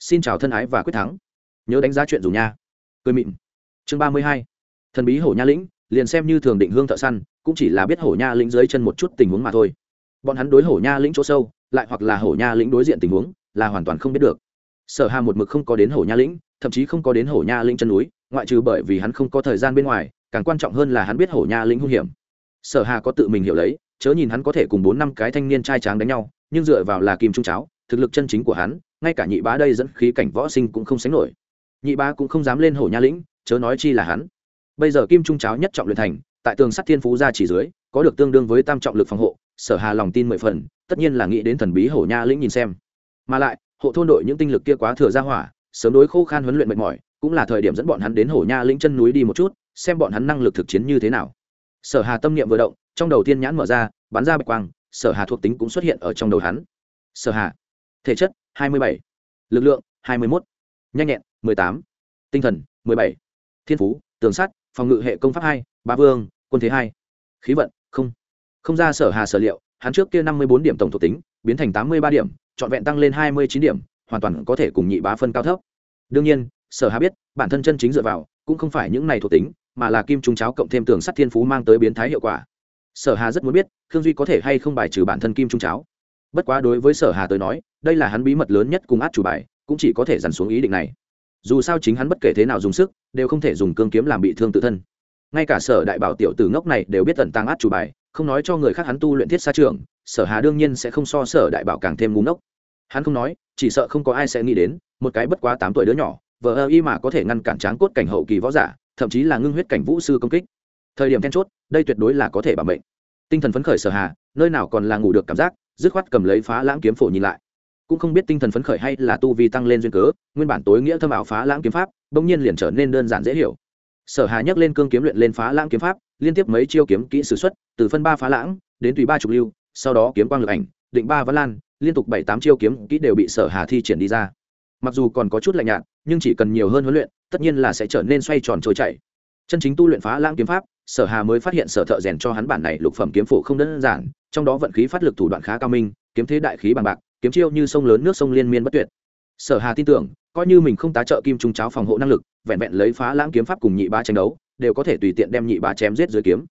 Xin chào thân ái và quyết thắng. Nhớ đánh giá chuyện dù nha. Cười mịn. Chương ba mươi hai. Thần bí hổ nha lĩnh, liền xem như thường định hương thợ săn, cũng chỉ là biết hổ nha lĩnh dưới chân một chút tình huống mà thôi. Bọn hắn đối hổ nha lĩnh chỗ sâu lại hoặc là hổ nha lĩnh đối diện tình huống, là hoàn toàn không biết được. Sở hà một mực không có đến hổ nha lĩnh, thậm chí không có đến hổ nha lĩnh chân núi, ngoại trừ bởi vì hắn không có thời gian bên ngoài, càng quan trọng hơn là hắn biết hổ nha lĩnh hung hiểm. Sở hà có tự mình hiểu lấy, chớ nhìn hắn có thể cùng bốn năm cái thanh niên trai tráng đánh nhau, nhưng dựa vào là kim trung cháo, thực lực chân chính của hắn, ngay cả nhị bá đây dẫn khí cảnh võ sinh cũng không sánh nổi. Nhị bá cũng không dám lên hổ nha lĩnh, chớ nói chi là hắn. Bây giờ kim trung cháo nhất trọng luyện thành, tại tường sắt thiên phú ra chỉ dưới, có được tương đương với tam trọng lực phòng hộ, sở hà lòng tin mười phần tất nhiên là nghĩ đến thần bí hổ nha lĩnh nhìn xem mà lại, hộ thôn đội những tinh lực kia quá thừa ra hỏa, sớm đối khô khan huấn luyện mệt mỏi, cũng là thời điểm dẫn bọn hắn đến hổ nha lĩnh chân núi đi một chút, xem bọn hắn năng lực thực chiến như thế nào sở hà tâm niệm vừa động, trong đầu tiên nhãn mở ra, bắn ra bạch quang, sở hà thuộc tính cũng xuất hiện ở trong đầu hắn sở hà, thể chất 27. lực lượng 21. nhanh nhẹn 18. tinh thần 17. thiên phú, tường sắt, phòng ngự hệ công pháp hai, ba vương, quân thế hai, khí vận, không không ra sở hà sở liệu hắn trước kia năm mươi bốn điểm tổng thuộc tính, biến thành tám mươi ba điểm, trọn vẹn tăng lên hai mươi chín điểm, hoàn toàn có thể cùng nhị bá phân cao thấp. Đương nhiên, sở hà biết, bản thân chân chính dựa vào, cũng không phải những này thuộc tính, mà là kim trung cháo cộng thêm tường sắt thiên phú mang tới biến thái hiệu quả. Sở hà rất muốn biết, khương duy có thể hay không bài trừ bản thân kim trung cháo. Bất quá đối với sở hà tới nói, đây là hắn bí mật lớn nhất cùng át chủ bài, cũng chỉ có thể dằn xuống ý định này. Dù sao chính hắn bất kể thế nào dùng sức, đều không thể dùng cương kiếm làm bị thương tự thân. Ngay cả sở đại bảo tiểu tử ngốc này đều biết tận tăng át chủ bài không nói cho người khác hắn tu luyện thiết xa trường, sở hà đương nhiên sẽ không so sở đại bảo càng thêm ngu ngốc. Hắn không nói, chỉ sợ không có ai sẽ nghĩ đến, một cái bất quá tám tuổi đứa nhỏ vợ ơ y mà có thể ngăn cản tráng cốt cảnh hậu kỳ võ giả, thậm chí là ngưng huyết cảnh vũ sư công kích. Thời điểm then chốt, đây tuyệt đối là có thể bảo mệnh. Tinh thần phấn khởi sở hà, nơi nào còn là ngủ được cảm giác, dứt khoát cầm lấy phá lãng kiếm phổ nhìn lại. Cũng không biết tinh thần phấn khởi hay là tu vi tăng lên duyên cớ, nguyên bản tối nghĩa thâm ảo phá lãng kiếm pháp, bỗng nhiên liền trở nên đơn giản dễ hiểu. Sở hà nhấc lên cương kiếm luyện lên phá lãng kiếm pháp liên tiếp mấy chiêu kiếm kỹ sử xuất, từ phân ba phá lãng, đến tùy ba trục lưu, sau đó kiếm quang lực ảnh, định ba văn lan, liên tục bảy tám chiêu kiếm kỹ đều bị sở hà thi triển đi ra. Mặc dù còn có chút lạnh nhạt, nhưng chỉ cần nhiều hơn huấn luyện, tất nhiên là sẽ trở nên xoay tròn trôi chảy. Chân chính tu luyện phá lãng kiếm pháp, sở hà mới phát hiện sở thợ rèn cho hắn bản này lục phẩm kiếm phổ không đơn giản, trong đó vận khí phát lực thủ đoạn khá cao minh, kiếm thế đại khí bằng bạc, kiếm chiêu như sông lớn nước sông liên miên bất tuyệt. Sở hà tin tưởng, coi như mình không tá trợ kim trung cháo phòng hộ năng lực, vẹn vẹn lấy phá lãng kiếm pháp cùng nhị ba tranh đấu đều có thể tùy tiện đem nhị bá chém giết dưới kiếm.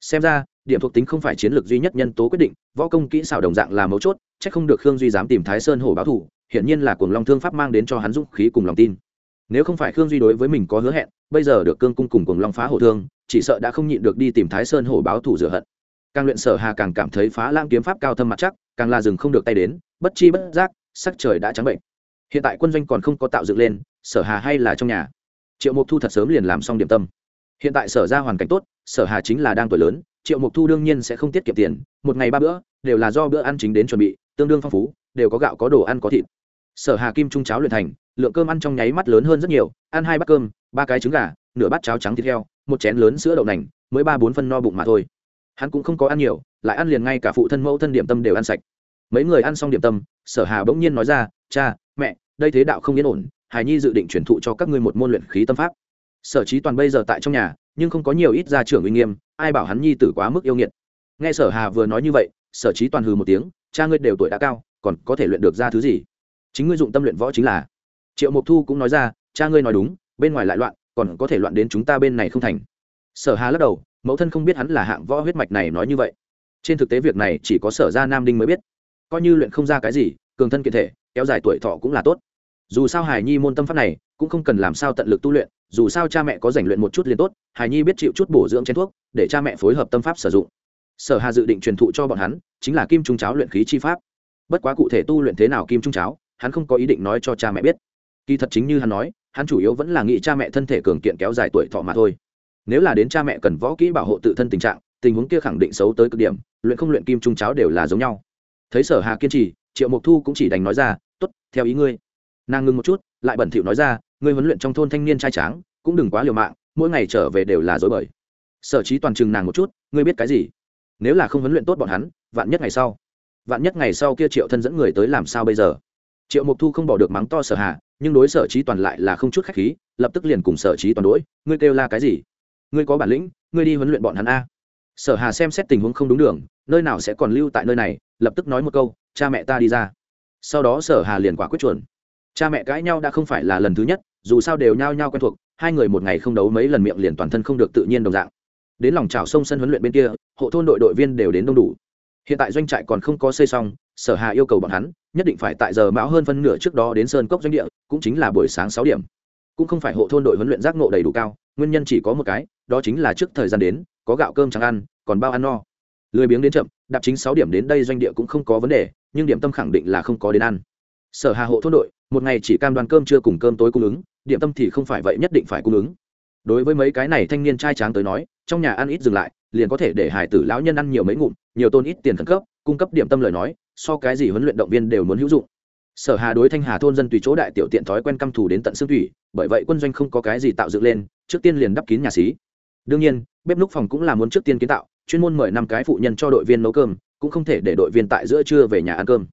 Xem ra, điểm thuộc tính không phải chiến lược duy nhất nhân tố quyết định, võ công kỹ xảo đồng dạng là mấu chốt, chắc không được khương duy dám tìm thái sơn hổ báo thủ hiển nhiên là cuồng long thương pháp mang đến cho hắn dũng khí cùng lòng tin. Nếu không phải khương duy đối với mình có hứa hẹn, bây giờ được cương cung cùng cuồng long phá hổ thương, chỉ sợ đã không nhịn được đi tìm thái sơn hổ báo thủ rửa hận. Càng luyện sở hà càng cảm thấy phá lãng kiếm pháp cao thâm mặt chắc, càng là dừng không được tay đến, bất chi bất giác, sắc trời đã trắng bệnh. Hiện tại quân doanh còn không có tạo dựng lên, sở hà hay là trong nhà. Triệu mục thu thật sớm liền làm xong điểm tâm hiện tại sở ra hoàn cảnh tốt, sở hà chính là đang tuổi lớn, triệu mục thu đương nhiên sẽ không tiết kiệm tiền, một ngày ba bữa, đều là do bữa ăn chính đến chuẩn bị, tương đương phong phú, đều có gạo có đồ ăn có thịt. Sở hà kim trung cháo luyện thành, lượng cơm ăn trong nháy mắt lớn hơn rất nhiều, ăn hai bát cơm, ba cái trứng gà, nửa bát cháo trắng thịt heo, một chén lớn sữa đậu nành, mới ba bốn phân no bụng mà thôi. Hắn cũng không có ăn nhiều, lại ăn liền ngay cả phụ thân mẫu thân điểm tâm đều ăn sạch. Mấy người ăn xong điểm tâm, sở hà bỗng nhiên nói ra, cha, mẹ, đây thế đạo không yên ổn, hài nhi dự định truyền thụ cho các ngươi một môn luyện khí tâm pháp sở trí toàn bây giờ tại trong nhà, nhưng không có nhiều ít gia trưởng uy nghiêm, ai bảo hắn nhi tử quá mức yêu nghiệt. Nghe sở hà vừa nói như vậy, sở trí toàn hừ một tiếng, cha ngươi đều tuổi đã cao, còn có thể luyện được ra thứ gì? Chính ngươi dụng tâm luyện võ chính là. Triệu mộc thu cũng nói ra, cha ngươi nói đúng, bên ngoài lại loạn, còn có thể loạn đến chúng ta bên này không thành. Sở hà lắc đầu, mẫu thân không biết hắn là hạng võ huyết mạch này nói như vậy. Trên thực tế việc này chỉ có sở gia nam đinh mới biết. Coi như luyện không ra cái gì, cường thân kiện thể, kéo dài tuổi thọ cũng là tốt dù sao hải nhi môn tâm pháp này cũng không cần làm sao tận lực tu luyện, dù sao cha mẹ có rèn luyện một chút liền tốt, hải nhi biết chịu chút bổ dưỡng chén thuốc để cha mẹ phối hợp tâm pháp sử dụng. Sở hà dự định truyền thụ cho bọn hắn, chính là kim trung cháo luyện khí chi pháp. Bất quá cụ thể tu luyện thế nào kim trung cháo, hắn không có ý định nói cho cha mẹ biết. Kỳ thật chính như hắn nói, hắn chủ yếu vẫn là nghĩ cha mẹ thân thể cường kiện kéo dài tuổi thọ mà thôi. Nếu là đến cha mẹ cần võ kỹ bảo hộ tự thân tình trạng, tình huống kia khẳng định xấu tới cực điểm, luyện không luyện kim trung cháo đều là giống nhau. Thấy sở hà kiên trì, triệu mục thu cũng chỉ đành nói ra t ố t theo ý ngươi nàng ngưng một chút, lại bẩn thỉu nói ra, ngươi huấn luyện trong thôn thanh niên trai tráng, cũng đừng quá liều mạng, mỗi ngày trở về đều là dối bời. Sở trí toàn chừng nàng một chút, ngươi biết cái gì? Nếu là không huấn luyện tốt bọn hắn, vạn nhất ngày sau, vạn nhất ngày sau kia triệu thân dẫn người tới làm sao bây giờ? Triệu mục thu không bỏ được mắng to sở hà, nhưng đối sở trí toàn lại là không chút khách khí, lập tức liền cùng sở trí toàn đỗi ngươi kêu la cái gì? Ngươi có bản lĩnh, ngươi đi huấn luyện bọn hắn a. Sở hà xem xét tình huống không đúng đường, nơi nào sẽ còn lưu tại nơi này, lập tức nói một câu, cha mẹ ta đi ra. Sau đó sở hà liền quả quyết chuẩn cha mẹ cãi nhau đã không phải là lần thứ nhất, dù sao đều nhao nhao quen thuộc, hai người một ngày không đấu mấy lần miệng liền toàn thân không được tự nhiên đồng dạng. Đến lòng trào sông sân huấn luyện bên kia, hộ thôn đội đội viên đều đến đông đủ. Hiện tại doanh trại còn không có xây xong, sở hà yêu cầu bọn hắn, nhất định phải tại giờ mão hơn phân nửa trước đó đến sơn cốc doanh địa, cũng chính là buổi sáng sáu điểm. Cũng không phải hộ thôn đội huấn luyện giác ngộ đầy đủ cao, nguyên nhân chỉ có một cái, đó chính là trước thời gian đến, có gạo cơm chẳng ăn, còn bao ăn no. Lười biếng đến chậm, đạp chính sáu điểm đến đây doanh địa cũng không có vấn đề, nhưng điểm tâm khẳng định là không có đến ăn sở hà hộ thôn đội, một ngày chỉ cam đoan cơm chưa cùng cơm tối cung ứng, điểm tâm thì không phải vậy nhất định phải cung ứng. Đối với mấy cái này thanh niên trai tráng tới nói, trong nhà ăn ít dừng lại, liền có thể để hải tử lão nhân ăn nhiều mấy ngụm, nhiều tôn ít tiền khẩn cấp, cung cấp điểm tâm lời nói, so cái gì huấn luyện động viên đều muốn hữu dụng. Sở hà đối thanh hà thôn dân tùy chỗ đại tiểu tiện thói quen căm thù đến tận xương thủy bởi vậy quân doanh không có cái gì tạo dựng lên, trước tiên liền đắp kín nhà xí. Đương nhiên, bếp núc phòng cũng là muốn trước tiên kiến tạo, chuyên môn mời năm cái phụ nhân cho đội viên nấu cơm, cũng không thể để đội viên tại giữa trưa về nhà ăn cơm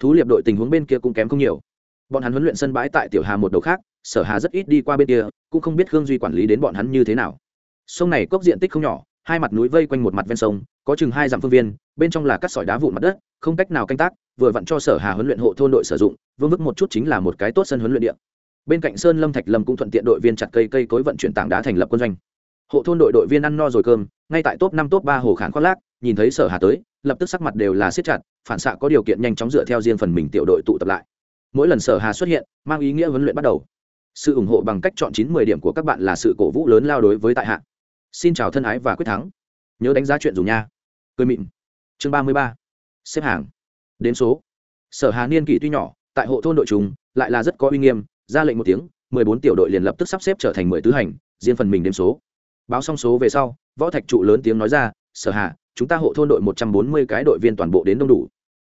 thú liệp đội tình huống bên kia cũng kém không nhiều. Bọn hắn huấn luyện sân bãi tại tiểu hà một đầu khác, sở hà rất ít đi qua bên kia, cũng không biết khương duy quản lý đến bọn hắn như thế nào. Sông này cốc diện tích không nhỏ, hai mặt núi vây quanh một mặt ven sông, có chừng hai dặm phương viên, bên trong là cắt sỏi đá vụn mặt đất, không cách nào canh tác, vừa vặn cho sở hà huấn luyện hộ thôn đội sử dụng, vương vức một chút chính là một cái tốt sân huấn luyện địa. Bên cạnh sơn lâm thạch lâm cũng thuận tiện đội viên chặt cây cây cối vận chuyển tảng đá thành lập quân doanh. Hộ thôn đội đội viên ăn no rồi cơm, ngay tại top năm, top ba hồ khán khoác lác, nhìn thấy sở hà tới lập tức sắc mặt đều là siết chặt, phản xạ có điều kiện nhanh chóng dựa theo riêng phần mình tiểu đội tụ tập lại. Mỗi lần sở hà xuất hiện, mang ý nghĩa huấn luyện bắt đầu. Sự ủng hộ bằng cách chọn chín mười điểm của các bạn là sự cổ vũ lớn lao đối với tại hạ. Xin chào thân ái và quyết thắng. Nhớ đánh giá chuyện dù nha. Cười mịn. Chương ba mươi ba. Xếp hàng. Đến số. Sở hà niên kỷ tuy nhỏ, tại hộ thôn đội trùng lại là rất có uy nghiêm, ra lệnh một tiếng, mười bốn tiểu đội liền lập tức sắp xếp trở thành mười tứ hành, riêng phần mình đếm số. Báo xong số về sau, võ thạch trụ lớn tiếng nói ra, sở hà chúng ta hộ thôn đội một trăm bốn mươi cái đội viên toàn bộ đến đông đủ.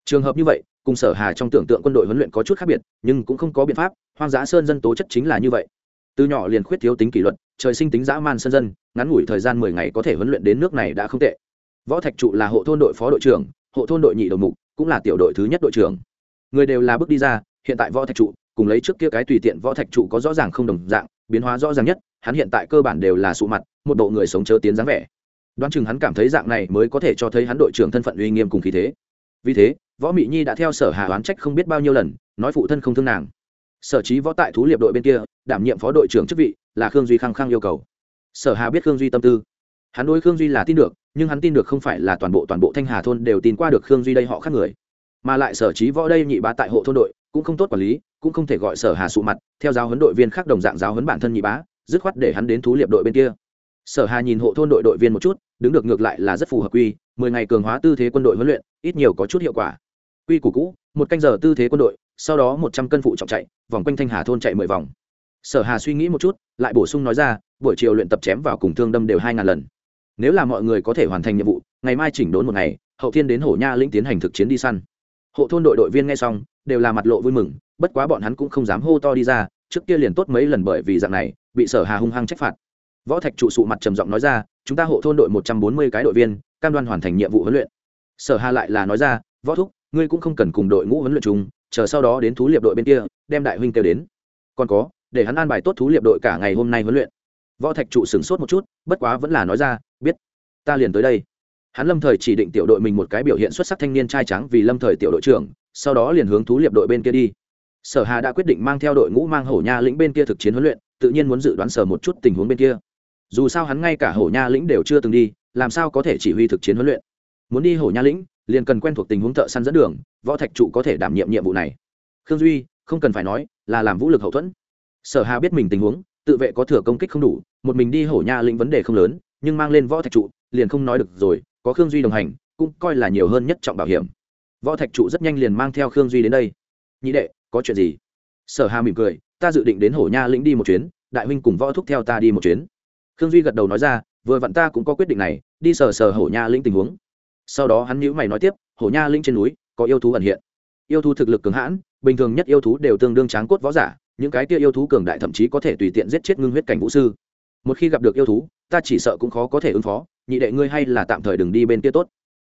Trường hợp như vậy, cùng sở hà trong tưởng tượng quân đội huấn luyện có chút khác biệt, nhưng cũng không có biện pháp, hoang dã sơn dân tố chất chính là như vậy. Từ nhỏ liền khuyết thiếu tính kỷ luật, trời sinh tính dã man sơn dân, ngắn ngủi thời gian mười ngày có thể huấn luyện đến nước này đã không tệ. Võ thạch trụ là hộ thôn đội phó đội trưởng, hộ thôn đội nhị đầu mục, cũng là tiểu đội thứ nhất đội trưởng. Người đều là bước đi ra, hiện tại võ thạch trụ, cùng lấy trước kia cái tùy tiện võ thạch trụ có rõ ràng không đồng dạng, biến hóa rõ ràng nhất, hắn hiện tại cơ bản đều là sụ mặt, một bộ người sống chớ tiến dáng vẻ đoán chừng hắn cảm thấy dạng này mới có thể cho thấy hắn đội trưởng thân phận uy nghiêm cùng khí thế. Vì thế, võ mỹ nhi đã theo sở hà oán trách không biết bao nhiêu lần, nói phụ thân không thương nàng. Sở trí võ tại thú liệp đội bên kia, đảm nhiệm phó đội trưởng chức vị, là khương duy khăng khăng yêu cầu. Sở hà biết khương duy tâm tư. Hắn đối khương duy là tin được, nhưng hắn tin được không phải là toàn bộ toàn bộ thanh hà thôn đều tin qua được khương duy đây họ khác người. Mà lại sở trí võ đây nhị bá tại hộ thôn đội, cũng không tốt quản lý, cũng không thể gọi sở hà sụ mặt, theo giáo huấn đội viên khác đồng dạng giáo huấn bản thân nhị bá, dứt khoát để hắn đến thú liệp đội bên kia. Sở hà nhìn hộ thôn đội đội viên một chút đứng được ngược lại là rất phù hợp quy, mười ngày cường hóa tư thế quân đội huấn luyện, ít nhiều có chút hiệu quả. Quy củ cũ, một canh giờ tư thế quân đội, sau đó một trăm cân phụ trọng chạy, vòng quanh thanh hà thôn chạy mười vòng. Sở hà suy nghĩ một chút, lại bổ sung nói ra, buổi chiều luyện tập chém vào cùng thương đâm đều hai ngàn lần. Nếu là mọi người có thể hoàn thành nhiệm vụ, ngày mai chỉnh đốn một ngày, hậu thiên đến hổ nha lĩnh tiến hành thực chiến đi săn. Hộ thôn đội đội viên nghe xong, đều là mặt lộ vui mừng, bất quá bọn hắn cũng không dám hô to đi ra, trước kia liền tốt mấy lần bởi vì dạng này, bị sở hà hung hăng trách phạt. Võ thạch trụ sụ mặt trầm giọng nói ra chúng ta hộ thôn đội một trăm bốn mươi cái đội viên, cam đoan hoàn thành nhiệm vụ huấn luyện. Sở hà lại là nói ra, võ thúc, ngươi cũng không cần cùng đội ngũ huấn luyện chung, chờ sau đó đến thú liệp đội bên kia, đem đại huynh kêu đến. Còn có, để hắn an bài tốt thú liệp đội cả ngày hôm nay huấn luyện. Võ thạch trụ sửng sốt một chút, bất quá vẫn là nói ra, biết, ta liền tới đây. Hắn lâm thời chỉ định tiểu đội mình một cái biểu hiện xuất sắc thanh niên trai trắng vì lâm thời tiểu đội trưởng, sau đó liền hướng thú liệp đội bên kia đi. Sở hà đã quyết định mang theo đội ngũ mang hổ nha lĩnh bên kia thực chiến huấn luyện, tự nhiên muốn dự đoán sở một chút tình huống bên kia dù sao hắn ngay cả hổ nha lĩnh đều chưa từng đi, làm sao có thể chỉ huy thực chiến huấn luyện? Muốn đi hổ nha lĩnh, liền cần quen thuộc tình huống thợ săn dẫn đường, võ thạch trụ có thể đảm nhiệm nhiệm vụ này. Khương duy, không cần phải nói, là làm vũ lực hậu thuẫn. Sở hà biết mình tình huống, tự vệ có thừa công kích không đủ, một mình đi hổ nha lĩnh vấn đề không lớn, nhưng mang lên võ thạch trụ, liền không nói được rồi, có khương duy đồng hành, cũng coi là nhiều hơn nhất trọng bảo hiểm. Võ thạch trụ rất nhanh liền mang theo khương duy đến đây. Nhị đệ, có chuyện gì? Sở hà mỉm cười, ta dự định đến hổ nha lĩnh đi một chuyến, đại huynh cùng võ thúc theo ta đi một chuyến khương duy gật đầu nói ra, vừa vặn ta cũng có quyết định này, đi sờ sờ hổ nha linh tình huống. Sau đó hắn nhíu mày nói tiếp, hổ nha linh trên núi, có yêu thú ẩn hiện. Yêu thú thực lực cường hãn, bình thường nhất yêu thú đều tương đương tráng cốt võ giả, những cái kia yêu thú cường đại thậm chí có thể tùy tiện giết chết ngưng huyết cảnh vũ sư. Một khi gặp được yêu thú, ta chỉ sợ cũng khó có thể ứng phó, nhị đệ ngươi hay là tạm thời đừng đi bên kia tốt.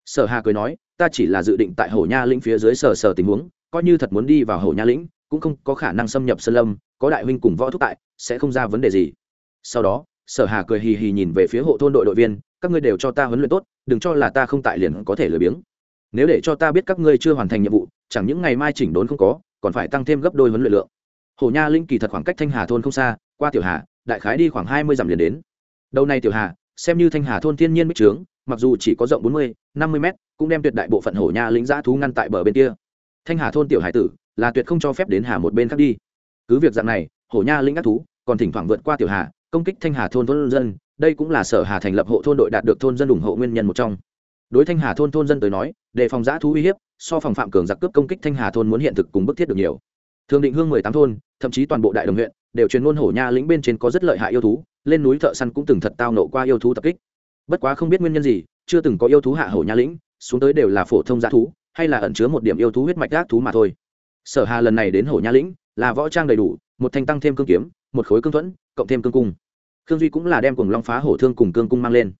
Sở hà cười nói, ta chỉ là dự định tại hổ nha lĩnh phía dưới sở sở tình huống, coi như thật muốn đi vào hổ nha lĩnh cũng không có khả năng xâm nhập sơn lâm, có đại huynh cùng võ thúc tại, sẽ không ra vấn đề gì. Sau đó sở hà cười hì hì nhìn về phía hộ thôn đội đội viên, các ngươi đều cho ta huấn luyện tốt, đừng cho là ta không tại liền có thể lười biếng. Nếu để cho ta biết các ngươi chưa hoàn thành nhiệm vụ, chẳng những ngày mai chỉnh đốn không có, còn phải tăng thêm gấp đôi huấn luyện lượng. Hồ nha linh kỳ thật khoảng cách thanh hà thôn không xa, qua tiểu hà, đại khái đi khoảng hai mươi dặm liền đến. Đầu này tiểu hà, xem như thanh hà thôn thiên nhiên bích trướng, mặc dù chỉ có rộng bốn mươi, năm mươi mét, cũng đem tuyệt đại bộ phận hồ nha linh giã thú ngăn tại bờ bên kia. Thanh hà thôn tiểu hải tử, là tuyệt không cho phép đến hà một bên khác đi. Cứ việc dạng này, hồ nha linh ác thú, còn thỉnh thoảng vượt qua tiểu hà công kích thanh hà thôn thôn dân, đây cũng là sở hà thành lập hộ thôn đội đạt được thôn dân ủng hộ nguyên nhân một trong. Đối thanh hà thôn thôn dân tới nói, đề phòng giã thú uy hiếp, so phòng phạm cường giặc cướp công kích thanh hà thôn muốn hiện thực cùng bức thiết được nhiều. Thường định hương mười tám thôn, thậm chí toàn bộ đại đồng huyện, đều truyền ngôn hổ nha lĩnh bên trên có rất lợi hại yêu thú, lên núi thợ săn cũng từng thật tao nộ qua yêu thú tập kích. Bất quá không biết nguyên nhân gì, chưa từng có yêu thú hạ hổ nha lĩnh, xuống tới đều là phổ thông giã thú, hay là ẩn chứa một điểm yêu thú huyết mạch gác thú mà thôi. Sở hà lần này đến hổ nha lĩnh, là võ trang đầy đủ, một thanh tăng thêm cương kiếm, một khối cương thuẫn cộng thêm cương cung. Khương duy cũng là đem cùng long phá hổ thương cùng cương cung mang lên.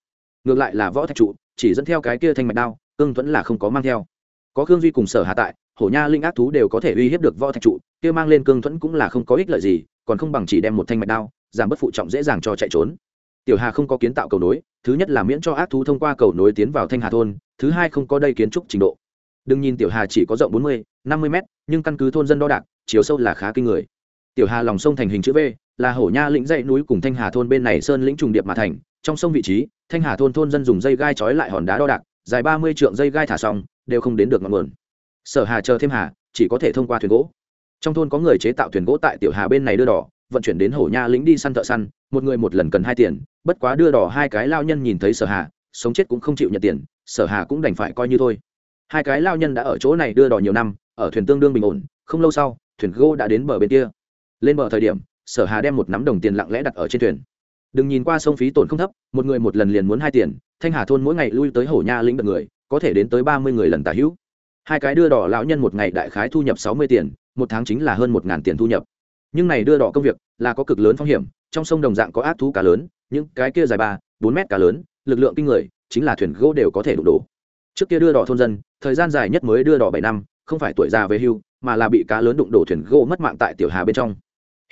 Ngược lại là võ thạch trụ, chỉ dẫn theo cái kia thanh mạch đao, cương thuẫn là không có mang theo. Có khương duy cùng sở hạ tại, hổ nha linh ác thú đều có thể uy hiếp được võ thạch trụ, kia mang lên cương thuẫn cũng là không có ích lợi gì, còn không bằng chỉ đem một thanh mạch đao, giảm bất phụ trọng dễ dàng cho chạy trốn. Tiểu hà không có kiến tạo cầu nối, thứ nhất là miễn cho ác thú thông qua cầu nối tiến vào thanh hà thôn, thứ hai không có đây kiến trúc trình độ. Đừng nhìn tiểu hà chỉ có rộng bốn mươi, năm mươi m nhưng căn cứ thôn dân đo đạc, chiều sâu là khá kinh người. Tiểu hà lòng sông thành hình chữ v là hổ nha lĩnh dãy núi cùng thanh hà thôn bên này sơn lĩnh trùng điệp mà thành. Trong sông vị trí, thanh hà thôn thôn dân dùng dây gai trói lại hòn đá đo đạc, dài ba mươi trượng dây gai thả xong, đều không đến được ngọn nguồn. Sở hà chờ thêm hà, chỉ có thể thông qua thuyền gỗ. Trong thôn có người chế tạo thuyền gỗ tại tiểu hà bên này đưa đỏ, vận chuyển đến hổ nha lĩnh đi săn thợ săn, một người một lần cần hai tiền, bất quá đưa đỏ hai cái lao nhân nhìn thấy sở hà, sống chết cũng không chịu nhận tiền, sở hà cũng đành phải coi như thôi. Hai cái lao nhân đã ở chỗ này đưa đỏ nhiều năm, ở thuyền tương đương bình ổn, không lâu sau, thuyền gỗ đã đến bờ bên kia. Lên bờ thời điểm sở hà đem một nắm đồng tiền lặng lẽ đặt ở trên thuyền. Đừng nhìn qua sông phí tổn không thấp, một người một lần liền muốn hai tiền, thanh hà thôn mỗi ngày lui tới hổ nha lĩnh được người, có thể đến tới ba mươi người lần tả hữu. Hai cái đưa đỏ lão nhân một ngày đại khái thu nhập sáu mươi tiền, một tháng chính là hơn một ngàn tiền thu nhập. Nhưng này đưa đỏ công việc là có cực lớn phong hiểm, trong sông đồng dạng có ác thú cá lớn, những cái kia dài ba, bốn mét cá lớn, lực lượng kinh người, chính là thuyền gỗ đều có thể đụng đổ. Trước kia đưa đỏ thôn dân, thời gian dài nhất mới đưa đỏ bảy năm, không phải tuổi già về hưu, mà là bị cá lớn đụng đổ thuyền gỗ mất mạng tại tiểu hà bên trong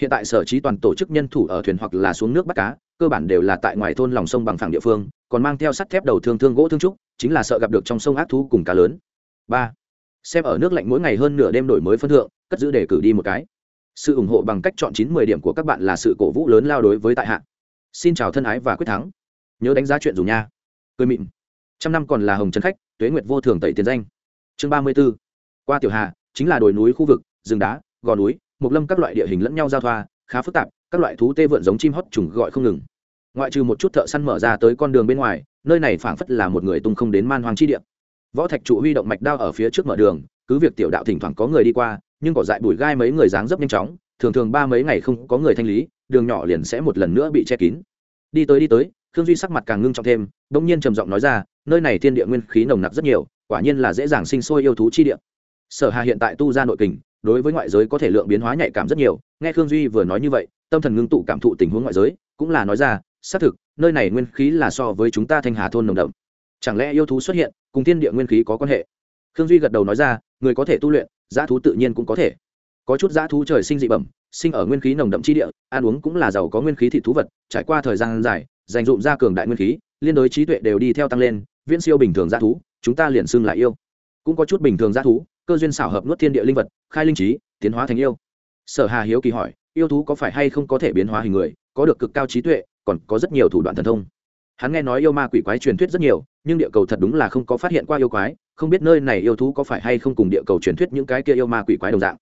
hiện tại sở trí toàn tổ chức nhân thủ ở thuyền hoặc là xuống nước bắt cá, cơ bản đều là tại ngoài thôn lòng sông bằng phẳng địa phương, còn mang theo sắt thép đầu thương thương gỗ thương trúc, chính là sợ gặp được trong sông ác thú cùng cá lớn. Ba, xem ở nước lạnh mỗi ngày hơn nửa đêm đổi mới phân thượng, cất giữ để cử đi một cái. Sự ủng hộ bằng cách chọn chín mười điểm của các bạn là sự cổ vũ lớn lao đối với tại hạ. Xin chào thân ái và quyết thắng. Nhớ đánh giá chuyện dù nha. Cười mịn. Trăm năm còn là hồng trấn khách, tuế nguyệt vô thường tẩy tiền danh. Chương ba mươi b ố qua tiểu hà, chính là đồi núi khu vực, rừng đá, gò núi mục lâm các loại địa hình lẫn nhau giao thoa, khá phức tạp, các loại thú tê vượn giống chim hót trùng gọi không ngừng. Ngoại trừ một chút thợ săn mở ra tới con đường bên ngoài, nơi này phảng phất là một người tung không đến man hoang chi địa. Võ thạch trụ huy động mạch đao ở phía trước mở đường, cứ việc tiểu đạo thỉnh thoảng có người đi qua, nhưng cỏ dại bụi gai mấy người dáng dấp nhanh chóng, thường thường ba mấy ngày không có người thanh lý, đường nhỏ liền sẽ một lần nữa bị che kín. Đi tới đi tới, khương duy sắc mặt càng ngưng trọng thêm đ ỗ n g nhiên trầm giọng nói ra, nơi này thiên địa nguyên khí nồng nặc rất nhiều, quả nhiên là dễ dàng sinh sôi yêu thú chi địa. Sở hà hiện tại tu ra nội kình đối với ngoại giới có thể lượng biến hóa nhạy cảm rất nhiều. Nghe khương duy vừa nói như vậy, tâm thần ngưng tụ cảm thụ tình huống ngoại giới, cũng là nói ra, xác thực, nơi này nguyên khí là so với chúng ta thanh hà thôn nồng đậm. Chẳng lẽ yêu thú xuất hiện, cùng thiên địa nguyên khí có quan hệ? Khương duy gật đầu nói ra, người có thể tu luyện giá thú tự nhiên cũng có thể. Có chút giá thú trời sinh dị bẩm, sinh ở nguyên khí nồng đậm chi địa, ăn uống cũng là giàu có nguyên khí thị thú vật, trải qua thời gian dài, dành dụm ra cường đại nguyên khí, liên đối trí tuệ đều đi theo tăng lên, viễn siêu bình thường giá thú, chúng ta liền xưng lại yêu. Cũng có chút bình thường giá thú cơ duyên xảo hợp nuốt thiên địa linh vật, khai linh trí, tiến hóa thành yêu. Sở hà hiếu kỳ hỏi, yêu thú có phải hay không có thể biến hóa hình người, có được cực cao trí tuệ, còn có rất nhiều thủ đoạn thần thông. Hắn nghe nói yêu ma quỷ quái truyền thuyết rất nhiều, nhưng địa cầu thật đúng là không có phát hiện qua yêu quái, không biết nơi này yêu thú có phải hay không cùng địa cầu truyền thuyết những cái kia yêu ma quỷ quái đồng dạng.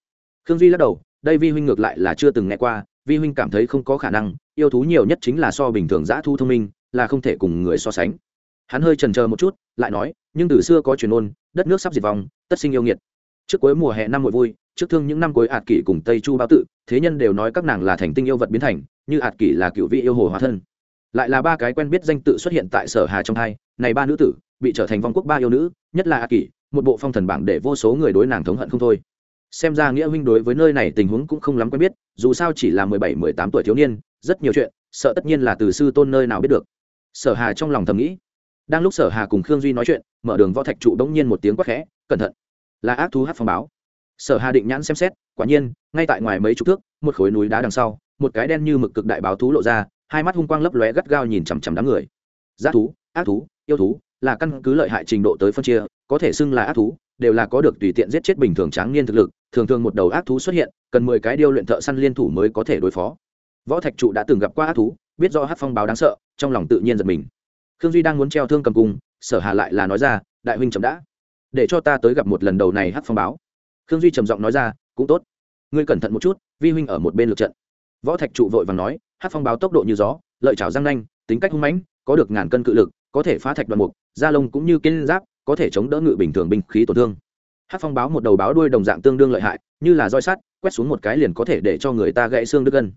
Khương duy lắc đầu, đây vi huynh ngược lại là chưa từng nghe qua, vi huynh cảm thấy không có khả năng, yêu thú nhiều nhất chính là so bình thường giã thu thông minh, là không thể cùng người so sánh. Hắn hơi trần chờ một chút, lại nói, nhưng từ xưa có truyền ôn, đất nước sắp diệt vong, tất sinh yêu nghiệt trước cuối mùa hè năm muội vui, trước thương những năm cuối ạt kỷ cùng tây chu bao tự, thế nhân đều nói các nàng là thành tinh yêu vật biến thành, như ạt kỷ là cựu vị yêu hồ hóa thân. Lại là ba cái quen biết danh tự xuất hiện tại sở hà trong hai, này ba nữ tử, bị trở thành vong quốc ba yêu nữ, nhất là ạt kỷ, một bộ phong thần bảng để vô số người đối nàng thống hận không thôi. Xem ra nghĩa huynh đối với nơi này tình huống cũng không lắm quen biết, dù sao chỉ là mười bảy, mười tám tuổi thiếu niên, rất nhiều chuyện, sợ tất nhiên là từ sư tôn nơi nào biết được. Sở hà trong lòng thầm nghĩ. Đang lúc sở hà cùng khương duy nói chuyện, mở đường võ thạch trụ đống nhiên một tiếng quát khẽ, cẩn thận là ác thú hát phong báo. Sở hà định nhãn xem xét, quả nhiên, ngay tại ngoài mấy chục thước, một khối núi đá đằng sau, một cái đen như mực cực đại báo thú lộ ra, hai mắt hung quang lấp lóe gắt gao nhìn chằm chằm đám người. Giác thú, ác thú, yêu thú, là căn cứ lợi hại trình độ tới phân chia, có thể xưng là ác thú, đều là có được tùy tiện giết chết bình thường tráng niên thực lực, thường thường một đầu ác thú xuất hiện, cần mười cái điêu luyện thợ săn liên thủ mới có thể đối phó. Võ thạch trụ đã từng gặp qua ác thú, biết do hát phong báo đáng sợ, trong lòng tự nhiên giật mình. Khương duy đang muốn treo thương cầm cung, sở hà lại là nói ra, đại huynh chậm đã để cho ta tới gặp một lần đầu này hát phong báo. Khương duy trầm giọng nói ra, cũng tốt. Ngươi cẩn thận một chút, vi huynh ở một bên lượt trận. Võ thạch trụ vội vàng nói, hát phong báo tốc độ như gió, lợi chảo răng nanh, tính cách hung mãnh, có được ngàn cân cự lực, có thể phá thạch đoạn mục, da lông cũng như kiên giáp, có thể chống đỡ ngự bình thường binh khí tổn thương. Hát phong báo một đầu báo đuôi đồng dạng tương đương lợi hại, như là roi sắt, quét xuống một cái liền có thể để cho người ta gãy xương đứt gân.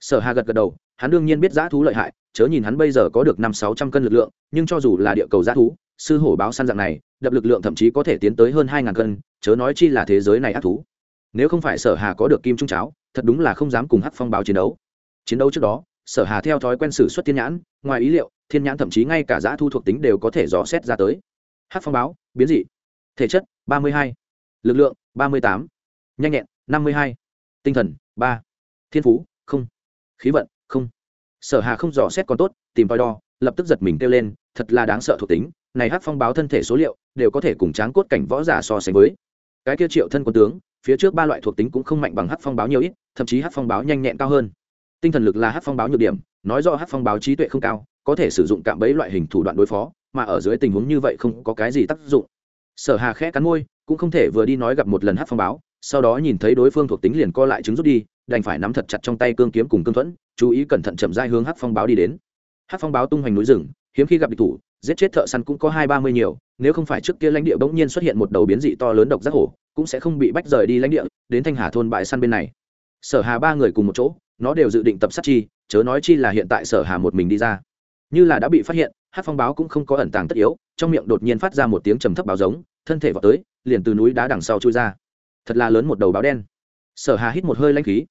Sở hà gật gật đầu, hắn đương nhiên biết giã thú lợi hại, chớ nhìn hắn bây giờ có được năm sáu trăm cân lực lượng, nhưng cho dù là địa cầu giã thú sư hổ báo săn dạng này, đập lực lượng thậm chí có thể tiến tới hơn hai ngàn cân, chớ nói chi là thế giới này ác thú. Nếu không phải sở hà có được kim trung cháo, thật đúng là không dám cùng hắc phong báo chiến đấu. Chiến đấu trước đó, sở hà theo thói quen sử xuất thiên nhãn, ngoài ý liệu, thiên nhãn thậm chí ngay cả giã thu thuộc tính đều có thể dò xét ra tới. Hát phong báo, biến dị. Thể chất, ba mươi hai. Lực lượng, ba mươi tám. Nhanh nhẹn, năm mươi hai. Tinh thần, ba. Thiên phú, không. Khí vận, không. Sở hà không dò xét còn tốt, tìm voi đo, lập tức giật mình kêu lên, thật là đáng sợ thuộc tính này hát phong báo thân thể số liệu, đều có thể cùng tráng cốt cảnh võ giả so sánh với. Cái kia triệu thân quân tướng, phía trước ba loại thuộc tính cũng không mạnh bằng hát phong báo nhiều ít, thậm chí hát phong báo nhanh nhẹn cao hơn. Tinh thần lực là hát phong báo nhược điểm, nói do hát phong báo trí tuệ không cao, có thể sử dụng cạm bẫy loại hình thủ đoạn đối phó, mà ở dưới tình huống như vậy không có cái gì tác dụng. Sở hà khẽ cắn môi, cũng không thể vừa đi nói gặp một lần hát phong báo, sau đó nhìn thấy đối phương thuộc tính liền co lại chứng rút đi, đành phải nắm thật chặt trong tay cương kiếm cùng cương thuẫn, chú ý cẩn thận chậm dai hướng hát phong báo đi đến. Hát phong báo tung hoành núi rừng, hiếm khi gặp địch thủ giết chết thợ săn cũng có hai ba mươi nhiều, nếu không phải trước kia lãnh địa bỗng nhiên xuất hiện một đầu biến dị to lớn độc giác hổ, cũng sẽ không bị bách rời đi lãnh địa, đến thanh hà thôn bãi săn bên này. Sở hà ba người cùng một chỗ, nó đều dự định tập sát chi, chớ nói chi là hiện tại sở hà một mình đi ra. Như là đã bị phát hiện, hát phong báo cũng không có ẩn tàng tất yếu, trong miệng đột nhiên phát ra một tiếng trầm thấp báo giống, thân thể vào tới, liền từ núi đá đằng sau chui ra. Thật là lớn một đầu báo đen. Sở hà hít một hơi lanh khí.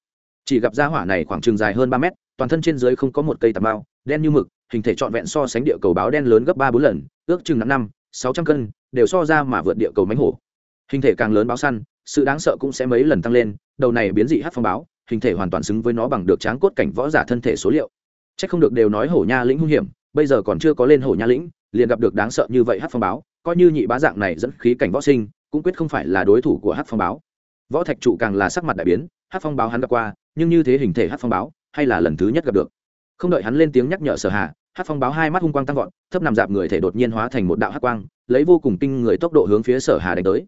Chỉ gặp ra hỏa này khoảng chừng dài hơn ba mét, toàn thân trên dưới không có một cây tà bao đen như mực hình thể trọn vẹn so sánh địa cầu báo đen lớn gấp ba bốn lần, ước chừng năm năm, sáu trăm cân, đều so ra mà vượt địa cầu mánh hổ. Hình thể càng lớn báo săn, sự đáng sợ cũng sẽ mấy lần tăng lên, đầu này biến dị hát phong báo, hình thể hoàn toàn xứng với nó bằng được tráng cốt cảnh võ giả thân thể số liệu. C h ắ c không được đều nói hổ nha lĩnh hung hiểm, bây giờ còn chưa có lên hổ nha lĩnh, liền gặp được đáng sợ như vậy hát phong báo, coi như nhị bá dạng này dẫn khí cảnh võ sinh, cũng quyết không phải là đối thủ của hát phong báo. Võ thạch trụ càng là sắc mặt đại biến, hát phong báo hắn gặp qua, nhưng như thế hình thể hát phong báo, hay là lần thứ nhất gặp được không đợi hắn lên tiếng nhắc nhở sở Hà, hát phong báo hai mắt hung quang tăng vọt thấp nằm dạp người thể đột nhiên hóa thành một đạo hát quang lấy vô cùng kinh người tốc độ hướng phía sở hà đánh tới.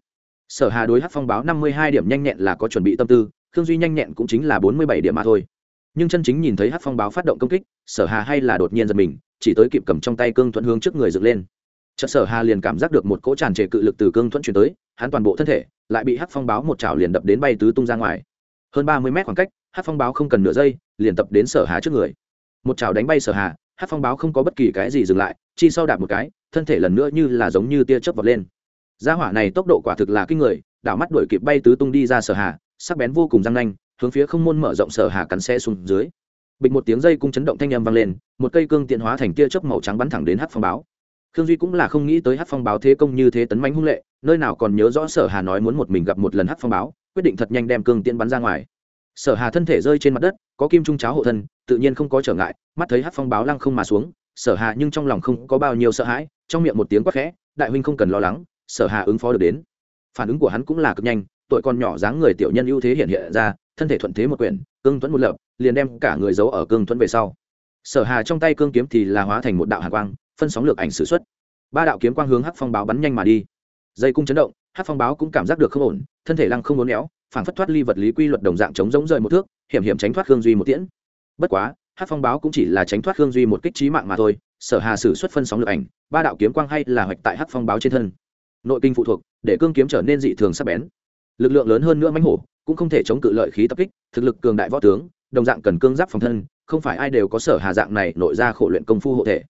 Sở hà đối hát phong báo năm mươi hai điểm nhanh nhẹn là có chuẩn bị tâm tư khương duy nhanh nhẹn cũng chính là bốn mươi bảy điểm mà thôi. Nhưng chân chính nhìn thấy hát phong báo phát động công kích sở hà hay là đột nhiên giật mình chỉ tới kịp cầm trong tay cương thuận hướng trước người dựng lên. Chợt sở hà liền cảm giác được một cỗ tràn trề cự lực từ cương thuận chuyển tới hắn toàn bộ thân thể lại bị hát phong báo một chảo liền đập đến bay tứ tung ra ngoài. Hơn ba mươi mét khoảng cách hát phong báo không cần nửa giây liền tập đến sở hà trước người một chảo đánh bay sở hà, hát phong báo không có bất kỳ cái gì dừng lại, chi sau đạp một cái, thân thể lần nữa như là giống như tia chớp vọt lên. Gia hỏa này tốc độ quả thực là kinh người, đảo mắt đuổi kịp bay tứ tung đi ra sở hà, sắc bén vô cùng răng nanh, hướng phía không môn mở rộng sở hà cắn xe xuống dưới. Bịch một tiếng dây cung chấn động thanh âm vang lên, một cây cương tiện hóa thành tia chớp màu trắng bắn thẳng đến hát phong báo. Khương duy cũng là không nghĩ tới hát phong báo thế công như thế tấn manh hung lệ, nơi nào còn nhớ rõ sở hà nói muốn một mình gặp một lần hát phong báo, quyết định thật nhanh đem cương tiện bắn ra ngoài sở hà thân thể rơi trên mặt đất, có kim trung cháo hộ thân, tự nhiên không có trở ngại, mắt thấy hát phong báo lăng không mà xuống, sở hà nhưng trong lòng không có bao nhiêu sợ hãi, trong miệng một tiếng quát khẽ, đại huynh không cần lo lắng, sở hà ứng phó được đến. Phản ứng của hắn cũng là cực nhanh tội con nhỏ dáng người tiểu nhân ưu thế hiện hiện ra, thân thể thuận thế một quyển, cương thuẫn một lập, liền đem cả người giấu ở cương thuẫn về sau. Sở hà trong tay cương kiếm thì là hóa thành một đạo hàn quang, phân sóng lược ảnh sử xuất. Ba đạo kiếm quang hướng hắc phong báo bắn nhanh mà đi. Dây cung chấn động, hắc phong báo cũng cảm giác được không ổn, thân thể lăng không muốn éo phản phất thoát ly vật lý quy luật đồng dạng chống giống rời một thước, hiểm hiểm tránh thoát khương duy một tiễn. Bất quá hắc phong báo cũng chỉ là tránh thoát khương duy một kích trí mạng mà thôi, sở hà sử xuất phân sóng lược ảnh, ba đạo kiếm quang hay là hoạch tại hắc phong báo trên thân. Nội kinh phụ thuộc, để cương kiếm trở nên dị thường sắc bén. Lực lượng lớn hơn nữa mãnh hổ, cũng không thể chống cự lợi khí tập kích, thực lực cường đại võ tướng, đồng dạng cần cương giáp phòng thân, không phải ai đều có sở hà dạng này nội ra khổ luyện công phu hộ thể.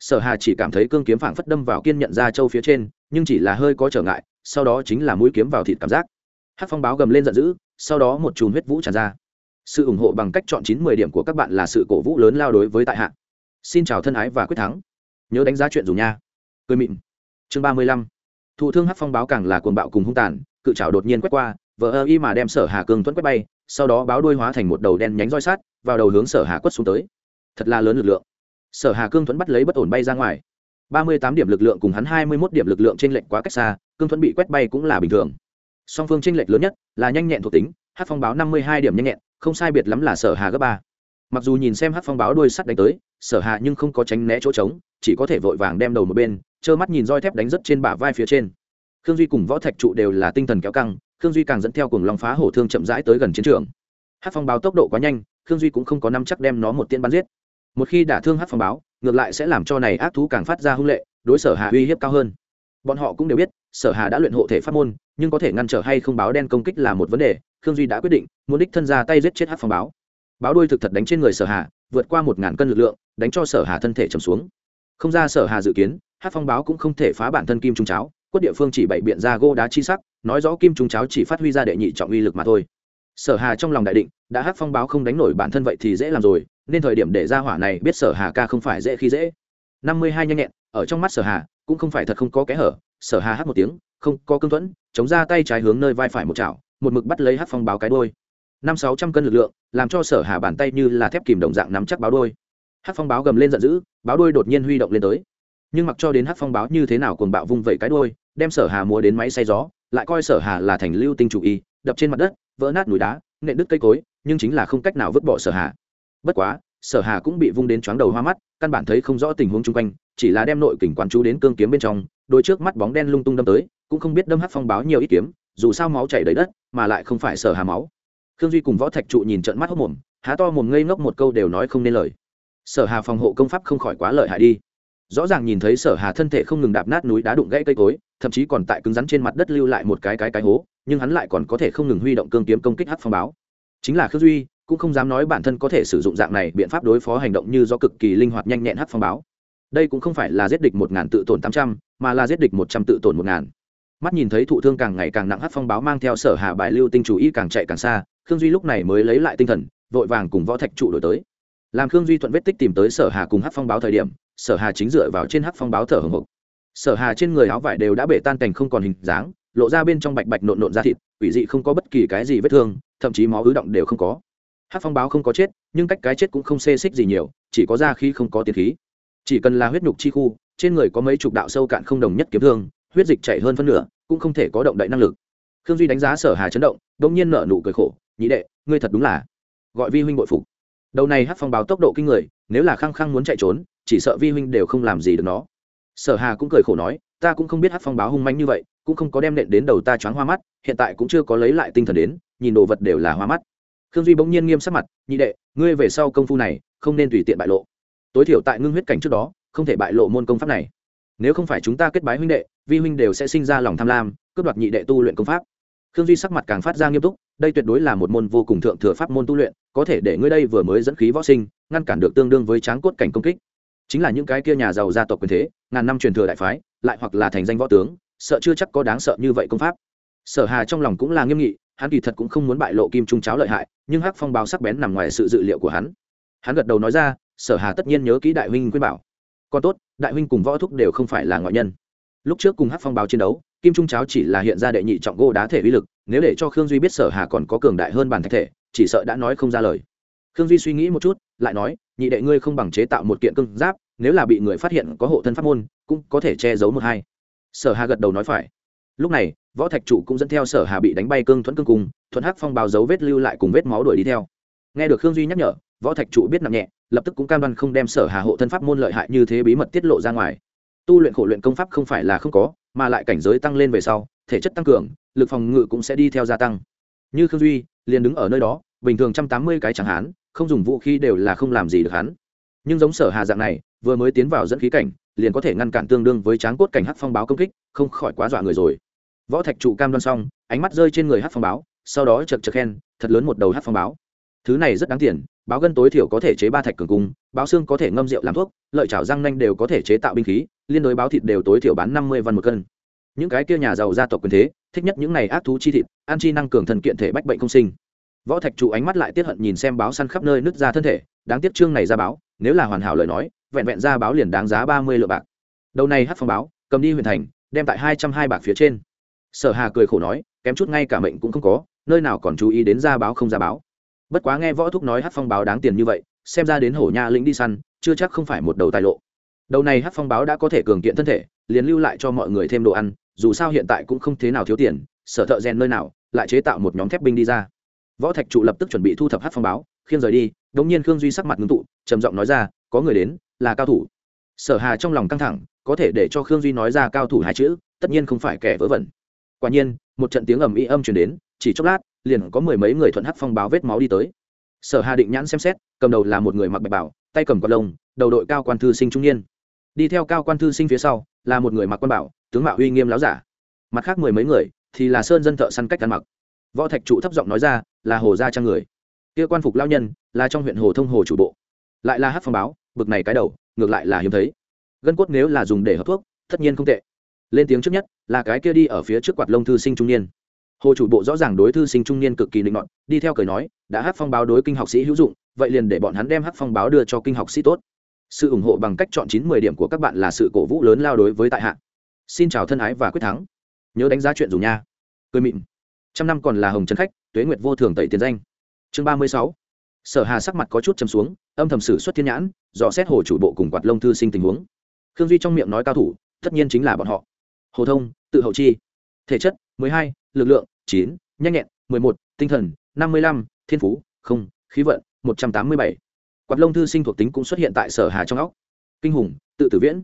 Sở hà chỉ cảm thấy cương kiếm phảng phất đâm vào kiên nhận ra châu phía trên, nhưng chỉ là hơi có trở ngại, sau đó chính là mũi kiếm vào thịt cảm giác hát phong báo gầm lên giận dữ, sau đó một chùm huyết vũ tràn ra. Sự ủng hộ bằng cách chọn chín mười điểm của các bạn là sự cổ vũ lớn lao đối với tại hạ. Xin chào thân ái và quyết thắng. Nhớ đánh giá chuyện dù nha. Cười mịn. Chương ba mươi lăm. Thụ thương hát phong báo càng là cuồng bạo cùng hung tàn, cự trào đột nhiên quét qua vợ ơ y mà đem sở hà cương tuấn quét bay, sau đó báo đuôi hóa thành một đầu đen nhánh roi sát vào đầu hướng sở hà quất xuống tới. Thật là lớn lực lượng. Sở hà cương thuẫn bắt lấy bất ổn bay ra ngoài. Ba mươi tám điểm lực lượng cùng hắn hai mươi một điểm lực lượng trên lệnh quá cách xa cương thuẫn bị quét bay cũng là bình thường song phương tranh lệch lớn nhất là nhanh nhẹn thuộc tính, hát phong báo năm mươi hai điểm nhanh nhẹn, không sai biệt lắm là sở hà gấp ba. Mặc dù nhìn xem hát phong báo đuôi sắt đánh tới, sở hà nhưng không có tránh né chỗ trống, chỉ có thể vội vàng đem đầu một bên, trơ mắt nhìn roi thép đánh rất trên bả vai phía trên. Khương duy cùng võ thạch trụ đều là tinh thần kéo căng, khương duy càng dẫn theo cùng lòng phá hổ thương chậm rãi tới gần chiến trường. Hát phong báo tốc độ quá nhanh, khương duy cũng không có năm chắc đem nó một tiên bắn giết. Một khi đả thương hát phong báo, ngược lại sẽ làm cho này ác thú càng phát ra hung lệ, đối sở hà uy hiếp cao hơn. Bọn họ cũng đều biết sở hà đã luyện hộ thể pháp môn, nhưng có thể ngăn trở hay không báo đen công kích là một vấn đề, khương duy đã quyết định, muốn đích thân ra tay giết chết hát phong báo. Báo đuôi thực thật đánh trên người sở hà, vượt qua một ngàn cân lực lượng, đánh cho sở hà thân thể trầm xuống. Không ra sở hà dự kiến hát phong báo cũng không thể phá bản thân kim trung cháo, quất địa phương chỉ bày biện ra gô đá chi sắc, nói rõ kim trung cháo chỉ phát huy ra đệ nhị trọng uy lực mà thôi. Sở hà trong lòng đại định, đã hát phong báo không đánh nổi bản thân vậy thì dễ làm rồi, nên thời điểm để ra hỏa này biết sở hà ca không phải dễ khi dễ. Năm mươi hai nhanh nhẹn, ở trong mắt sở hà, cũng không phải thật không có kẽ hở sở hà hát một tiếng, không, có cương thuẫn, chống ra tay trái hướng nơi vai phải một chảo, một mực bắt lấy hát phong báo cái đôi năm sáu trăm cân lực lượng, làm cho sở hà bàn tay như là thép kìm đồng dạng nắm chắc báo đôi hát phong báo gầm lên giận dữ, báo đôi đột nhiên huy động lên tới. Nhưng mặc cho đến hát phong báo như thế nào cuồng bạo vung vẩy cái đôi đem sở hà múa đến máy xay gió, lại coi sở hà là thành lưu tinh chủ y, đập trên mặt đất, vỡ nát núi đá, nện đứt cây cối, nhưng chính là không cách nào vứt bỏ sở hà. Bất quá, sở hà cũng bị vung đến chóng đầu hoa mắt, căn bản thấy không rõ tình huống chung quanh, chỉ là đem nội kình quán chú đến cương kiếm bên trong đôi trước mắt bóng đen lung tung đâm tới, cũng không biết đâm hắc phong báo nhiều ít kiếm, dù sao máu chảy đầy đất, mà lại không phải sở hà máu. Khương duy cùng võ thạch trụ nhìn trận mắt hốc mồm, há to mồm ngây ngốc một câu đều nói không nên lời. Sở hà phòng hộ công pháp không khỏi quá lợi hại đi. Rõ ràng nhìn thấy sở hà thân thể không ngừng đạp nát núi đá đụng gãy cây cối, thậm chí còn tại cứng rắn trên mặt đất lưu lại một cái cái cái hố, nhưng hắn lại còn có thể không ngừng huy động cương kiếm công kích hắc phong báo. Chính là khương duy, cũng không dám nói bản thân có thể sử dụng dạng này biện pháp đối phó hành động như do cực kỳ linh hoạt nhanh nhẹn hắc phong báo đây cũng không phải là giết địch một ngàn tự tổn tám trăm, mà là giết địch một trăm tự tổn một ngàn. Mắt nhìn thấy thụ thương càng ngày càng nặng Hát phong báo mang theo sở hạ bài lưu tinh chủ y càng chạy càng xa, khương duy lúc này mới lấy lại tinh thần, vội vàng cùng võ thạch trụ đổi tới. Làm khương duy thuận vết tích tìm tới sở hà cùng Hát phong báo thời điểm, sở hà chính dựa vào trên Hát phong báo thở hồng hộc. Sở hà trên người áo vải đều đã bể tan cành không còn hình dáng, lộ ra bên trong bạch bạch nộn nộn ra thịt, quỷ dị không có bất kỳ cái gì vết thương, thậm chí máu ứ động đều không có. Hát phong báo không có chết, nhưng cách cái chết cũng không xê xích gì nhiều, chỉ có ra khi không có tiền khí chỉ cần là huyết nhục chi khu, trên người có mấy chục đạo sâu cạn không đồng nhất kiếm thương, huyết dịch chảy hơn phân nửa, cũng không thể có động đậy năng lực. Khương duy đánh giá sở hà chấn động đ ỗ n g nhiên nở nụ cười khổ, nhị đệ, ngươi thật đúng là gọi vi huynh bội phục. Đầu này hát phong báo tốc độ kinh người, nếu là khăng khăng muốn chạy trốn, chỉ sợ vi huynh đều không làm gì được nó. Sở hà cũng cười khổ nói, ta cũng không biết hát phong báo hung manh như vậy, cũng không có đem nện đến đầu ta choáng hoa mắt, hiện tại cũng chưa có lấy lại tinh thần đến, nhìn đồ vật đều là hoa mắt. Khương duy bỗng nhiên nghiêm sắc mặt, nhị đệ, ngươi về sau công phu này, không nên tùy tiện bại lộ tối thiểu tại ngưng huyết cảnh trước đó, không thể bại lộ môn công pháp này. Nếu không phải chúng ta kết bái huynh đệ, vi huynh đều sẽ sinh ra lòng tham lam, cướp đoạt nhị đệ tu luyện công pháp. Khương duy sắc mặt càng phát ra nghiêm túc, đây tuyệt đối là một môn vô cùng thượng thừa pháp môn tu luyện, có thể để ngươi đây vừa mới dẫn khí võ sinh, ngăn cản được tương đương với tráng cốt cảnh công kích. Chính là những cái kia nhà giàu gia tộc quyền thế, ngàn năm truyền thừa đại phái, lại hoặc là thành danh võ tướng, sợ chưa chắc có đáng sợ như vậy công pháp. Sở hà trong lòng cũng là nghiêm nghị, hắn kỳ thật cũng không muốn bại lộ kim trung cháo lợi hại, nhưng hắc phong báo sắc bén nằm ngoài sự dự liệu của hắn. Hắn gật đầu nói ra sở hà tất nhiên nhớ kỹ đại huynh khuyên bảo. Còn tốt đại huynh cùng võ thúc đều không phải là ngoại nhân. Lúc trước cùng hắc phong báo chiến đấu kim trung cháo chỉ là hiện ra đệ nhị trọng gỗ đá thể uy lực nếu để cho khương duy biết sở hà còn có cường đại hơn bản thạch thể chỉ sợ đã nói không ra lời. Khương duy suy nghĩ một chút lại nói nhị đệ ngươi không bằng chế tạo một kiện cương giáp nếu là bị người phát hiện có hộ thân pháp môn cũng có thể che giấu một hai. Sở hà gật đầu nói phải. Lúc này võ thạch trụ cũng dẫn theo sở hà bị đánh bay cương thuẫn cương cùng, thuận hắc phong báo dấu vết lưu lại cùng vết máu đuổi đi theo. Nghe được khương duy nhắc nhở võ thạch trụ biết nặng nhẹ lập tức cũng cam đoan không đem sở hà hộ thân pháp môn lợi hại như thế bí mật tiết lộ ra ngoài. Tu luyện khổ luyện công pháp không phải là không có, mà lại cảnh giới tăng lên về sau, thể chất tăng cường, lực phòng ngự cũng sẽ đi theo gia tăng. Như khương duy, liền đứng ở nơi đó, bình thường trăm tám mươi cái chẳng hán không dùng vũ khí đều là không làm gì được hắn. Nhưng giống sở hà dạng này, vừa mới tiến vào dẫn khí cảnh, liền có thể ngăn cản tương đương với tráng cốt cảnh hắc phong báo công kích, không khỏi quá dọa người rồi. Võ thạch trụ cam đoan xong, ánh mắt rơi trên người hắc phong báo, sau đó chật chật khen, thật lớn một đầu hắc phong báo. Thứ này rất đáng tiền báo gân tối thiểu có thể chế ba thạch cường cung, báo xương có thể ngâm rượu làm thuốc, lợi chảo răng nanh đều có thể chế tạo binh khí, liên đối báo thịt đều tối thiểu bán năm mươi văn một cân. Những cái kia nhà giàu gia tộc quyền thế, thích nhất những này ác thú chi thịt ăn chi năng cường thần kiện thể bách bệnh không sinh. Võ thạch trụ ánh mắt lại tiết hận nhìn xem báo săn khắp nơi nứt ra thân thể, đáng tiếc chương này ra báo, nếu là hoàn hảo lời nói, vẹn vẹn ra báo liền đáng giá ba mươi lượng bạc. Đầu này hát phong báo, cầm đi huyện thành, đem tại hai trăm hai bạc phía trên. Sở hà cười khổ nói, kém chút ngay cả mệnh cũng không có, nơi nào còn chú ý đến ra báo không ra báo bất quá nghe võ thúc nói hát phong báo đáng tiền như vậy, xem ra đến hổ nha lĩnh đi săn, chưa chắc không phải một đầu tài lộ. Đầu này hát phong báo đã có thể cường kiện thân thể, liền lưu lại cho mọi người thêm đồ ăn, dù sao hiện tại cũng không thế nào thiếu tiền, sở thợ rèn nơi nào, lại chế tạo một nhóm thép binh đi ra. Võ thạch trụ lập tức chuẩn bị thu thập hát phong báo, khiêng rời đi, đống nhiên khương duy sắc mặt ngưng tụ, trầm giọng nói ra, có người đến, là cao thủ. Sở hà trong lòng căng thẳng, có thể để cho khương duy nói ra cao thủ hai chữ, tất nhiên không phải kẻ vớ vẩn. Quả nhiên, một trận tiếng ầm ĩ âm truyền đến, chỉ chốc lát liền có mười mấy người thuận hắc phong báo vết máu đi tới. Sở hà định nhãn xem xét, cầm đầu là một người mặc bạch bảo, tay cầm quạt lông, đầu đội cao quan thư sinh trung niên. Đi theo cao quan thư sinh phía sau, là một người mặc quan bảo, tướng mạo uy nghiêm láo giả. Mặt khác mười mấy người, thì là sơn dân thợ săn cách ăn mặc. Võ thạch trụ thấp giọng nói ra, là hồ gia trang người. Kia quan phục lao nhân, là trong huyện hồ thông hồ chủ bộ. Lại là hát phong báo, bực này cái đầu, ngược lại là hiếm thấy. Gân cốt nếu là dùng để hấp thuốc, tất nhiên không tệ. Lên tiếng trước nhất, là cái kia đi ở phía trước quạt lông thư sinh trung niên hồ chủ bộ rõ ràng đối thư sinh trung niên cực kỳ định ngọn đi theo cười nói, đã hát phong báo đối kinh học sĩ hữu dụng, vậy liền để bọn hắn đem hát phong báo đưa cho kinh học sĩ tốt. Sự ủng hộ bằng cách chọn chín mười điểm của các bạn là sự cổ vũ lớn lao đối với tại hạ. Xin chào thân ái và quyết thắng. Nhớ đánh giá chuyện dùng nha. Cười mịn. Trăm năm còn là hồng trấn khách, tuế nguyệt vô thường tẩy tiền danh. Chương ba mươi sáu. Sở hà sắc mặt có chút châm xuống, âm thầm sử xuất thiên nhãn, dò xét hồ chủ bộ cùng quạt lông thư sinh tình huống. Khương duy trong miệng nói cao thủ, tất nhiên chính là bọn họ. Hồ thông, tự hậu chi. Thể chất, mười hai, lực lượng chín, nhanh nhẹn, mười một, tinh thần, năm mươi lăm, thiên phú, không, khí vận, một trăm tám mươi bảy. Quạt lông thư sinh thuộc tính cũng xuất hiện tại sở hà trong óc. Kinh hùng, tự tử viễn.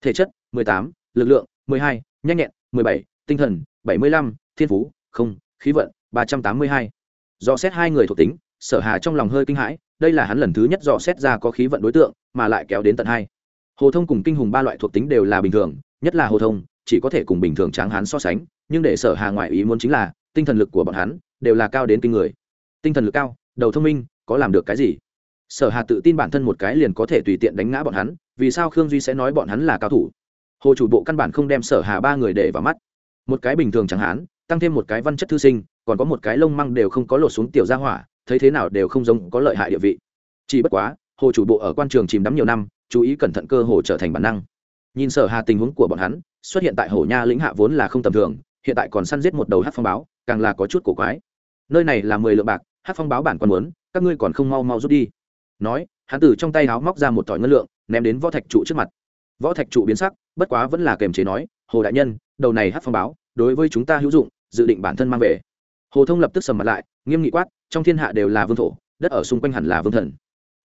Thể chất, mười tám, lực lượng, mười hai, nhanh nhẹn, mười bảy, tinh thần, bảy mươi lăm, thiên phú, không, khí vận, ba trăm tám mươi hai. Do xét hai người thuộc tính, sở hà trong lòng hơi kinh hãi, đây là hắn lần thứ nhất dò xét ra có khí vận đối tượng, mà lại kéo đến tận hai. Hồ thông cùng kinh hùng ba loại thuộc tính đều là bình thường, nhất là hồ thông, chỉ có thể cùng bình thường tráng hắn so sánh, nhưng để sở hà ngoại ý muốn chính là tinh thần lực của bọn hắn đều là cao đến kinh người. Tinh thần lực cao, đầu thông minh, có làm được cái gì? Sở hà tự tin bản thân một cái liền có thể tùy tiện đánh ngã bọn hắn, vì sao khương duy sẽ nói bọn hắn là cao thủ? Hồ chủ bộ căn bản không đem sở hà ba người để vào mắt. Một cái bình thường chẳng hạn, tăng thêm một cái văn chất thư sinh, còn có một cái lông măng đều không có lột xuống tiểu gia hỏa, thấy thế nào đều không giống có lợi hại địa vị. Chỉ bất quá, hồ chủ bộ ở quan trường chìm đắm nhiều năm, chú ý cẩn thận cơ hồ trở thành bản năng. Nhìn sở hà tình huống của bọn hắn, xuất hiện tại hồ nha lĩnh hạ vốn là không tầm thường hiện tại còn săn giết một đầu hát phong báo, càng là có chút cổ quái. Nơi này là mười lượng bạc, hát phong báo bản còn muốn, các ngươi còn không mau mau rút đi. Nói, hắn từ trong tay háo móc ra một tỏi ngân lượng, ném đến võ thạch trụ trước mặt. Võ thạch trụ biến sắc, bất quá vẫn là kềm chế nói, hồ đại nhân, đầu này hát phong báo, đối với chúng ta hữu dụng, dự định bản thân mang về. Hồ thông lập tức sầm mặt lại, nghiêm nghị quát, trong thiên hạ đều là vương thổ, đất ở xung quanh hẳn là vương thần.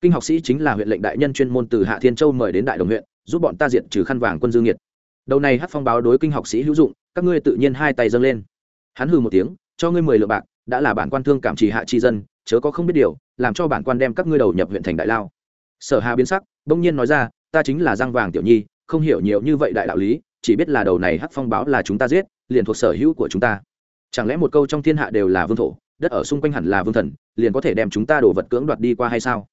Kinh học sĩ chính là huyện lệnh đại nhân chuyên môn từ hạ thiên châu mời đến đại đồng huyện, giúp bọn ta diện trừ khăn vàng quân dương nhiệt. Đầu này hát phong báo đối kinh học sĩ hữu dụng các ngươi tự nhiên hai tay dâng lên. Hắn hừ một tiếng, cho ngươi mười lượng bạc, đã là bản quan thương cảm trì hạ tri dân, chớ có không biết điều, làm cho bản quan đem các ngươi đầu nhập huyện thành đại lao. Sở hà biến sắc, bỗng nhiên nói ra, ta chính là giang vàng tiểu nhi, không hiểu nhiều như vậy đại đạo lý, chỉ biết là đầu này hắc phong báo là chúng ta giết, liền thuộc sở hữu của chúng ta. Chẳng lẽ một câu trong thiên hạ đều là vương thổ, đất ở xung quanh hẳn là vương thần, liền có thể đem chúng ta đổ vật cưỡng đoạt đi qua hay sao?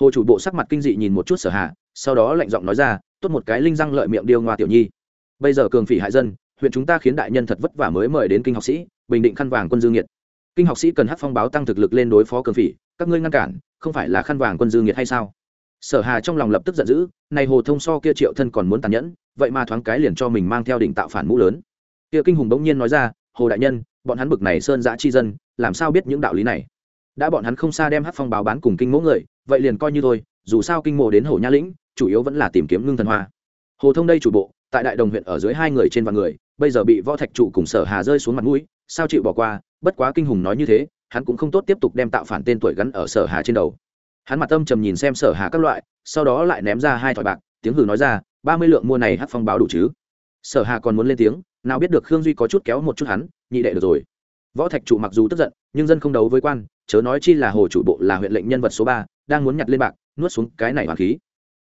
Hồ chủ bộ sắc mặt kinh dị nhìn một chút sở hạ sau đó lạnh giọng nói ra, tốt một cái linh răng lợi miệng điêu ngoa tiểu nhi. Bây giờ cường phỉ hại dân huyện chúng ta khiến đại nhân thật vất vả mới mời đến kinh học sĩ, bình định khăn vàng quân dương nhiệt. Kinh học sĩ cần hát phong báo tăng thực lực lên đối phó cường phỉ, các ngươi ngăn cản, không phải là khăn vàng quân dương nhiệt hay sao? Sở hà trong lòng lập tức giận dữ, này hồ thông so kia triệu thân còn muốn tàn nhẫn, vậy mà thoáng cái liền cho mình mang theo đỉnh tạo phản mũ lớn. Kia kinh hùng bỗng nhiên nói ra, hồ đại nhân, bọn hắn bực này sơn giã chi dân, làm sao biết những đạo lý này? Đã bọn hắn không xa đem hát phong báo bán cùng kinh mẫu người, vậy liền coi như thôi, dù sao kinh mộ đến hồ nha lĩnh, chủ yếu vẫn là tìm kiếm ngưng thần hoa. Hồ thông đây chủ bộ tại đại đồng huyện ở dưới hai người trên vạn người, bây giờ bị võ thạch trụ cùng sở hà rơi xuống mặt mũi, sao chịu bỏ qua, bất quá kinh hùng nói như thế, hắn cũng không tốt tiếp tục đem tạo phản tên tuổi gắn ở sở hà trên đầu. Hắn mặt tâm trầm nhìn xem sở hà các loại, sau đó lại ném ra hai thỏi bạc, tiếng hừ nói ra, ba mươi lượng mua này hát phong báo đủ chứ? Sở hà còn muốn lên tiếng, nào biết được khương duy có chút kéo một chút hắn, nhị đệ được rồi. Võ thạch trụ mặc dù tức giận, nhưng dân không đấu với quan, chớ nói chi là hồ chủ bộ là huyện lệnh nhân vật số ba, đang muốn nhặt lên bạc, nuốt xuống cái này hoàng khí.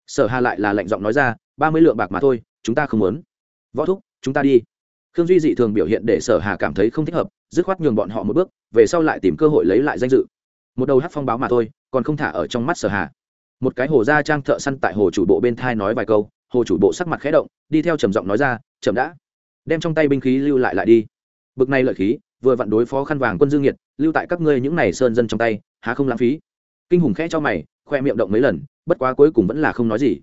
Sở hà lại là lệnh giọng nói ra ba mươi lượng bạc mà thôi, chúng ta không muốn. Võ thúc, chúng ta đi. Khương duy dị thường biểu hiện để sở hà cảm thấy không thích hợp, dứt khoát nhường bọn họ một bước, về sau lại tìm cơ hội lấy lại danh dự. Một đầu hát phong báo mà thôi, còn không thả ở trong mắt sở hà. Một cái hồ gia trang thợ săn tại hồ chủ bộ bên thai nói vài câu, hồ chủ bộ sắc mặt khẽ động, đi theo trầm giọng nói ra, chậm đã. Đem trong tay binh khí lưu lại lại đi. Bực này lợi khí, vừa vặn đối phó khăn vàng quân dương nhiệt, lưu tại các ngươi những này sơn dân trong tay, há không lãng phí. Kinh hùng khẽ cho mày, khoe miệng động mấy lần, bất quá cuối cùng vẫn là không nói gì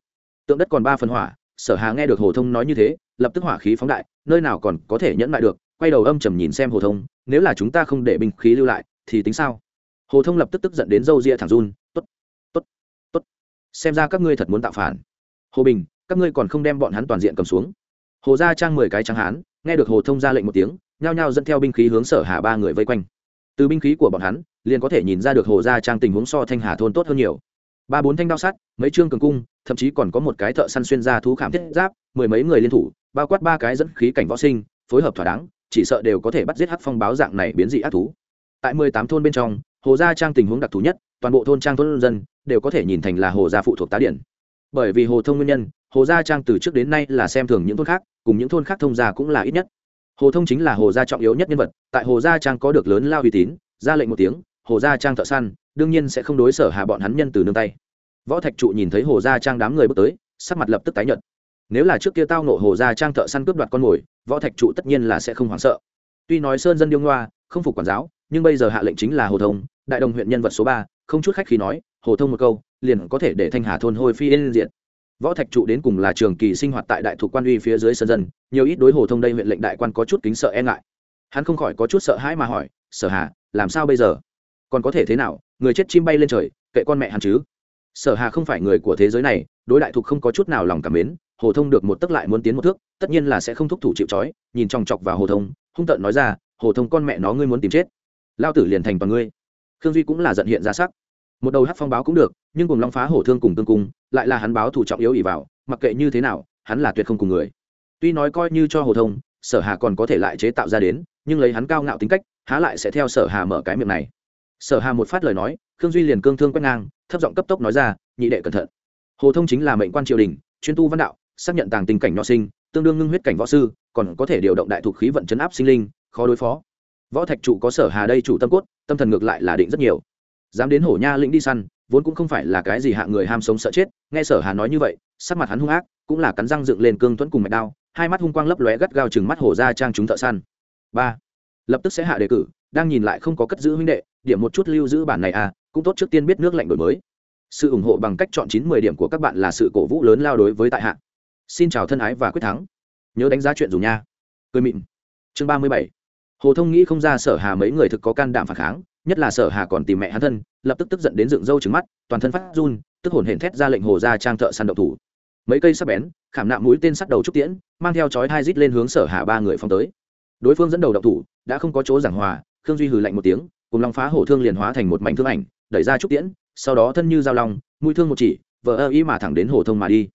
tượng đất còn ba phần hỏa, sở hà nghe được hồ thông nói như thế, lập tức hỏa khí phóng đại, nơi nào còn có thể nhẫn lại được, quay đầu âm trầm nhìn xem hồ thông, nếu là chúng ta không để binh khí lưu lại, thì tính sao? Hồ thông lập tức tức giận đến râu ria thẳng run, tốt tốt tốt, xem ra các ngươi thật muốn tạo phản. Hồ bình, các ngươi còn không đem bọn hắn toàn diện cầm xuống. Hồ gia trang mười cái trắng hán, nghe được hồ thông ra lệnh một tiếng, nhao nhao dẫn theo binh khí hướng sở hà ba người vây quanh. Từ binh khí của bọn hắn, liền có thể nhìn ra được hồ gia trang tình huống so thanh hà thôn tốt hơn nhiều ba bốn thanh đao sắt, mấy trương cường cung, thậm chí còn có một cái thợ săn xuyên ra thú khảm thiết giáp, mười mấy người liên thủ, bao quát ba cái dẫn khí cảnh võ sinh, phối hợp thỏa đáng, chỉ sợ đều có thể bắt giết hắc phong báo dạng này biến dị ác thú. Tại mười tám thôn bên trong, hồ gia trang tình huống đặc thù nhất, toàn bộ thôn trang thôn dân đều có thể nhìn thành là hồ gia phụ thuộc tá điển. Bởi vì hồ thông nguyên nhân, hồ gia trang từ trước đến nay là xem thường những thôn khác, cùng những thôn khác thông gia cũng là ít nhất. Hồ thông chính là hồ gia trọng yếu nhất nhân vật, tại hồ gia trang có được lớn lao uy tín, ra lệnh một tiếng hồ gia trang thợ săn, đương nhiên sẽ không đối sở hạ bọn hắn nhân từ nương tay. Võ thạch trụ nhìn thấy hồ gia trang đám người bước tới, sắc mặt lập tức tái nhợt. Nếu là trước kia tao nộ hồ gia trang thợ săn cướp đoạt con mồi, võ thạch trụ tất nhiên là sẽ không hoảng sợ. Tuy nói sơn dân điêu ngoa, không phục quản giáo, nhưng bây giờ hạ lệnh chính là hồ thông, đại đồng huyện nhân vật số ba, không chút khách khi nói, hồ thông một câu, liền có thể để thanh hà thôn hôi phi lên diện võ thạch trụ đến cùng là trường kỳ sinh hoạt tại đại thuộc quan uy phía dưới sơn dân, nhiều ít đối hồ thông đây huyện lệnh đại quan có chút kính sợ e ngại. Hắn không khỏi có chút sợ hãi mà hỏi, sở hà, làm sao bây giờ? Còn có thể thế nào, người chết chim bay lên trời, kệ con mẹ hắn chứ? Sở hà không phải người của thế giới này, đối đại thục không có chút nào lòng cảm mến, hồ thông được một tức lại muốn tiến một thước, tất nhiên là sẽ không thúc thủ chịu trói, nhìn chòng chọc vào hồ thông, hung tợn nói ra, hồ thông con mẹ nó ngươi muốn tìm chết. Lao tử liền thành toàn ngươi. Khương duy cũng là giận hiện ra sắc. Một đầu hát phong báo cũng được, nhưng cùng long phá hổ thương cùng tương cung, lại là hắn báo thủ trọng yếu ỉ vào, mặc kệ như thế nào, hắn là tuyệt không cùng người. Tuy nói coi như cho hồ thông, sở hà còn có thể lại chế tạo ra đến, nhưng lấy hắn cao ngạo tính cách, há lại sẽ theo sở hà mở cái miệng này sở hà một phát lời nói, khương duy liền cương thương quét ngang, thấp giọng cấp tốc nói ra, nhị đệ cẩn thận. Hồ thông chính là mệnh quan triều đình, chuyên tu văn đạo, xác nhận tàng tình cảnh nho sinh, tương đương ngưng huyết cảnh võ sư, còn có thể điều động đại thuộc khí vận chấn áp sinh linh, khó đối phó. Võ thạch trụ có sở hà đây chủ tâm cốt, tâm thần ngược lại là định rất nhiều. Dám đến hổ nha lĩnh đi săn, vốn cũng không phải là cái gì hạ người ham sống sợ chết, nghe sở hà nói như vậy, sắc mặt hắn hung ác, cũng là cắn răng dựng lên cương thuẫn cùng mạch đao, hai mắt hung quang lấp lóe gắt gao chừng mắt hổ ra trang chúng thợ săn. Ba. Lập tức sẽ hạ đề cử đang nhìn lại không có cất giữ huynh đệ, điểm một chút lưu giữ bản này à cũng tốt trước tiên biết nước lạnh đổi mới. Sự ủng hộ bằng cách chọn chín mười điểm của các bạn là sự cổ vũ lớn lao đối với tại hạ. Xin chào thân ái và quyết thắng. Nhớ đánh giá chuyện dùng nha. Cười mịn. Chương ba mươi bảy. Hồ thông nghĩ không ra sở hà mấy người thực có can đảm phản kháng, nhất là sở hà còn tìm mẹ hắn thân, lập tức tức giận đến dựng râu trứng mắt, toàn thân phát run, tức hồn hển thét ra lệnh hồ ra trang thợ săn độc thủ. Mấy cây sắp bén, khảm nạm mũi tên sắt đầu trúc tiễn, mang theo chói hai rít lên hướng sở hà ba người phong tới. Đối phương dẫn đầu độc thủ, đã không có chỗ giảng hòa khương duy hừ lạnh một tiếng, cùng long phá hổ thương liền hóa thành một mảnh thương ảnh, đẩy ra trúc tiễn, sau đó thân như dao long, mũi thương một chỉ, vờ ơ ý mà thẳng đến hồ thông mà đi.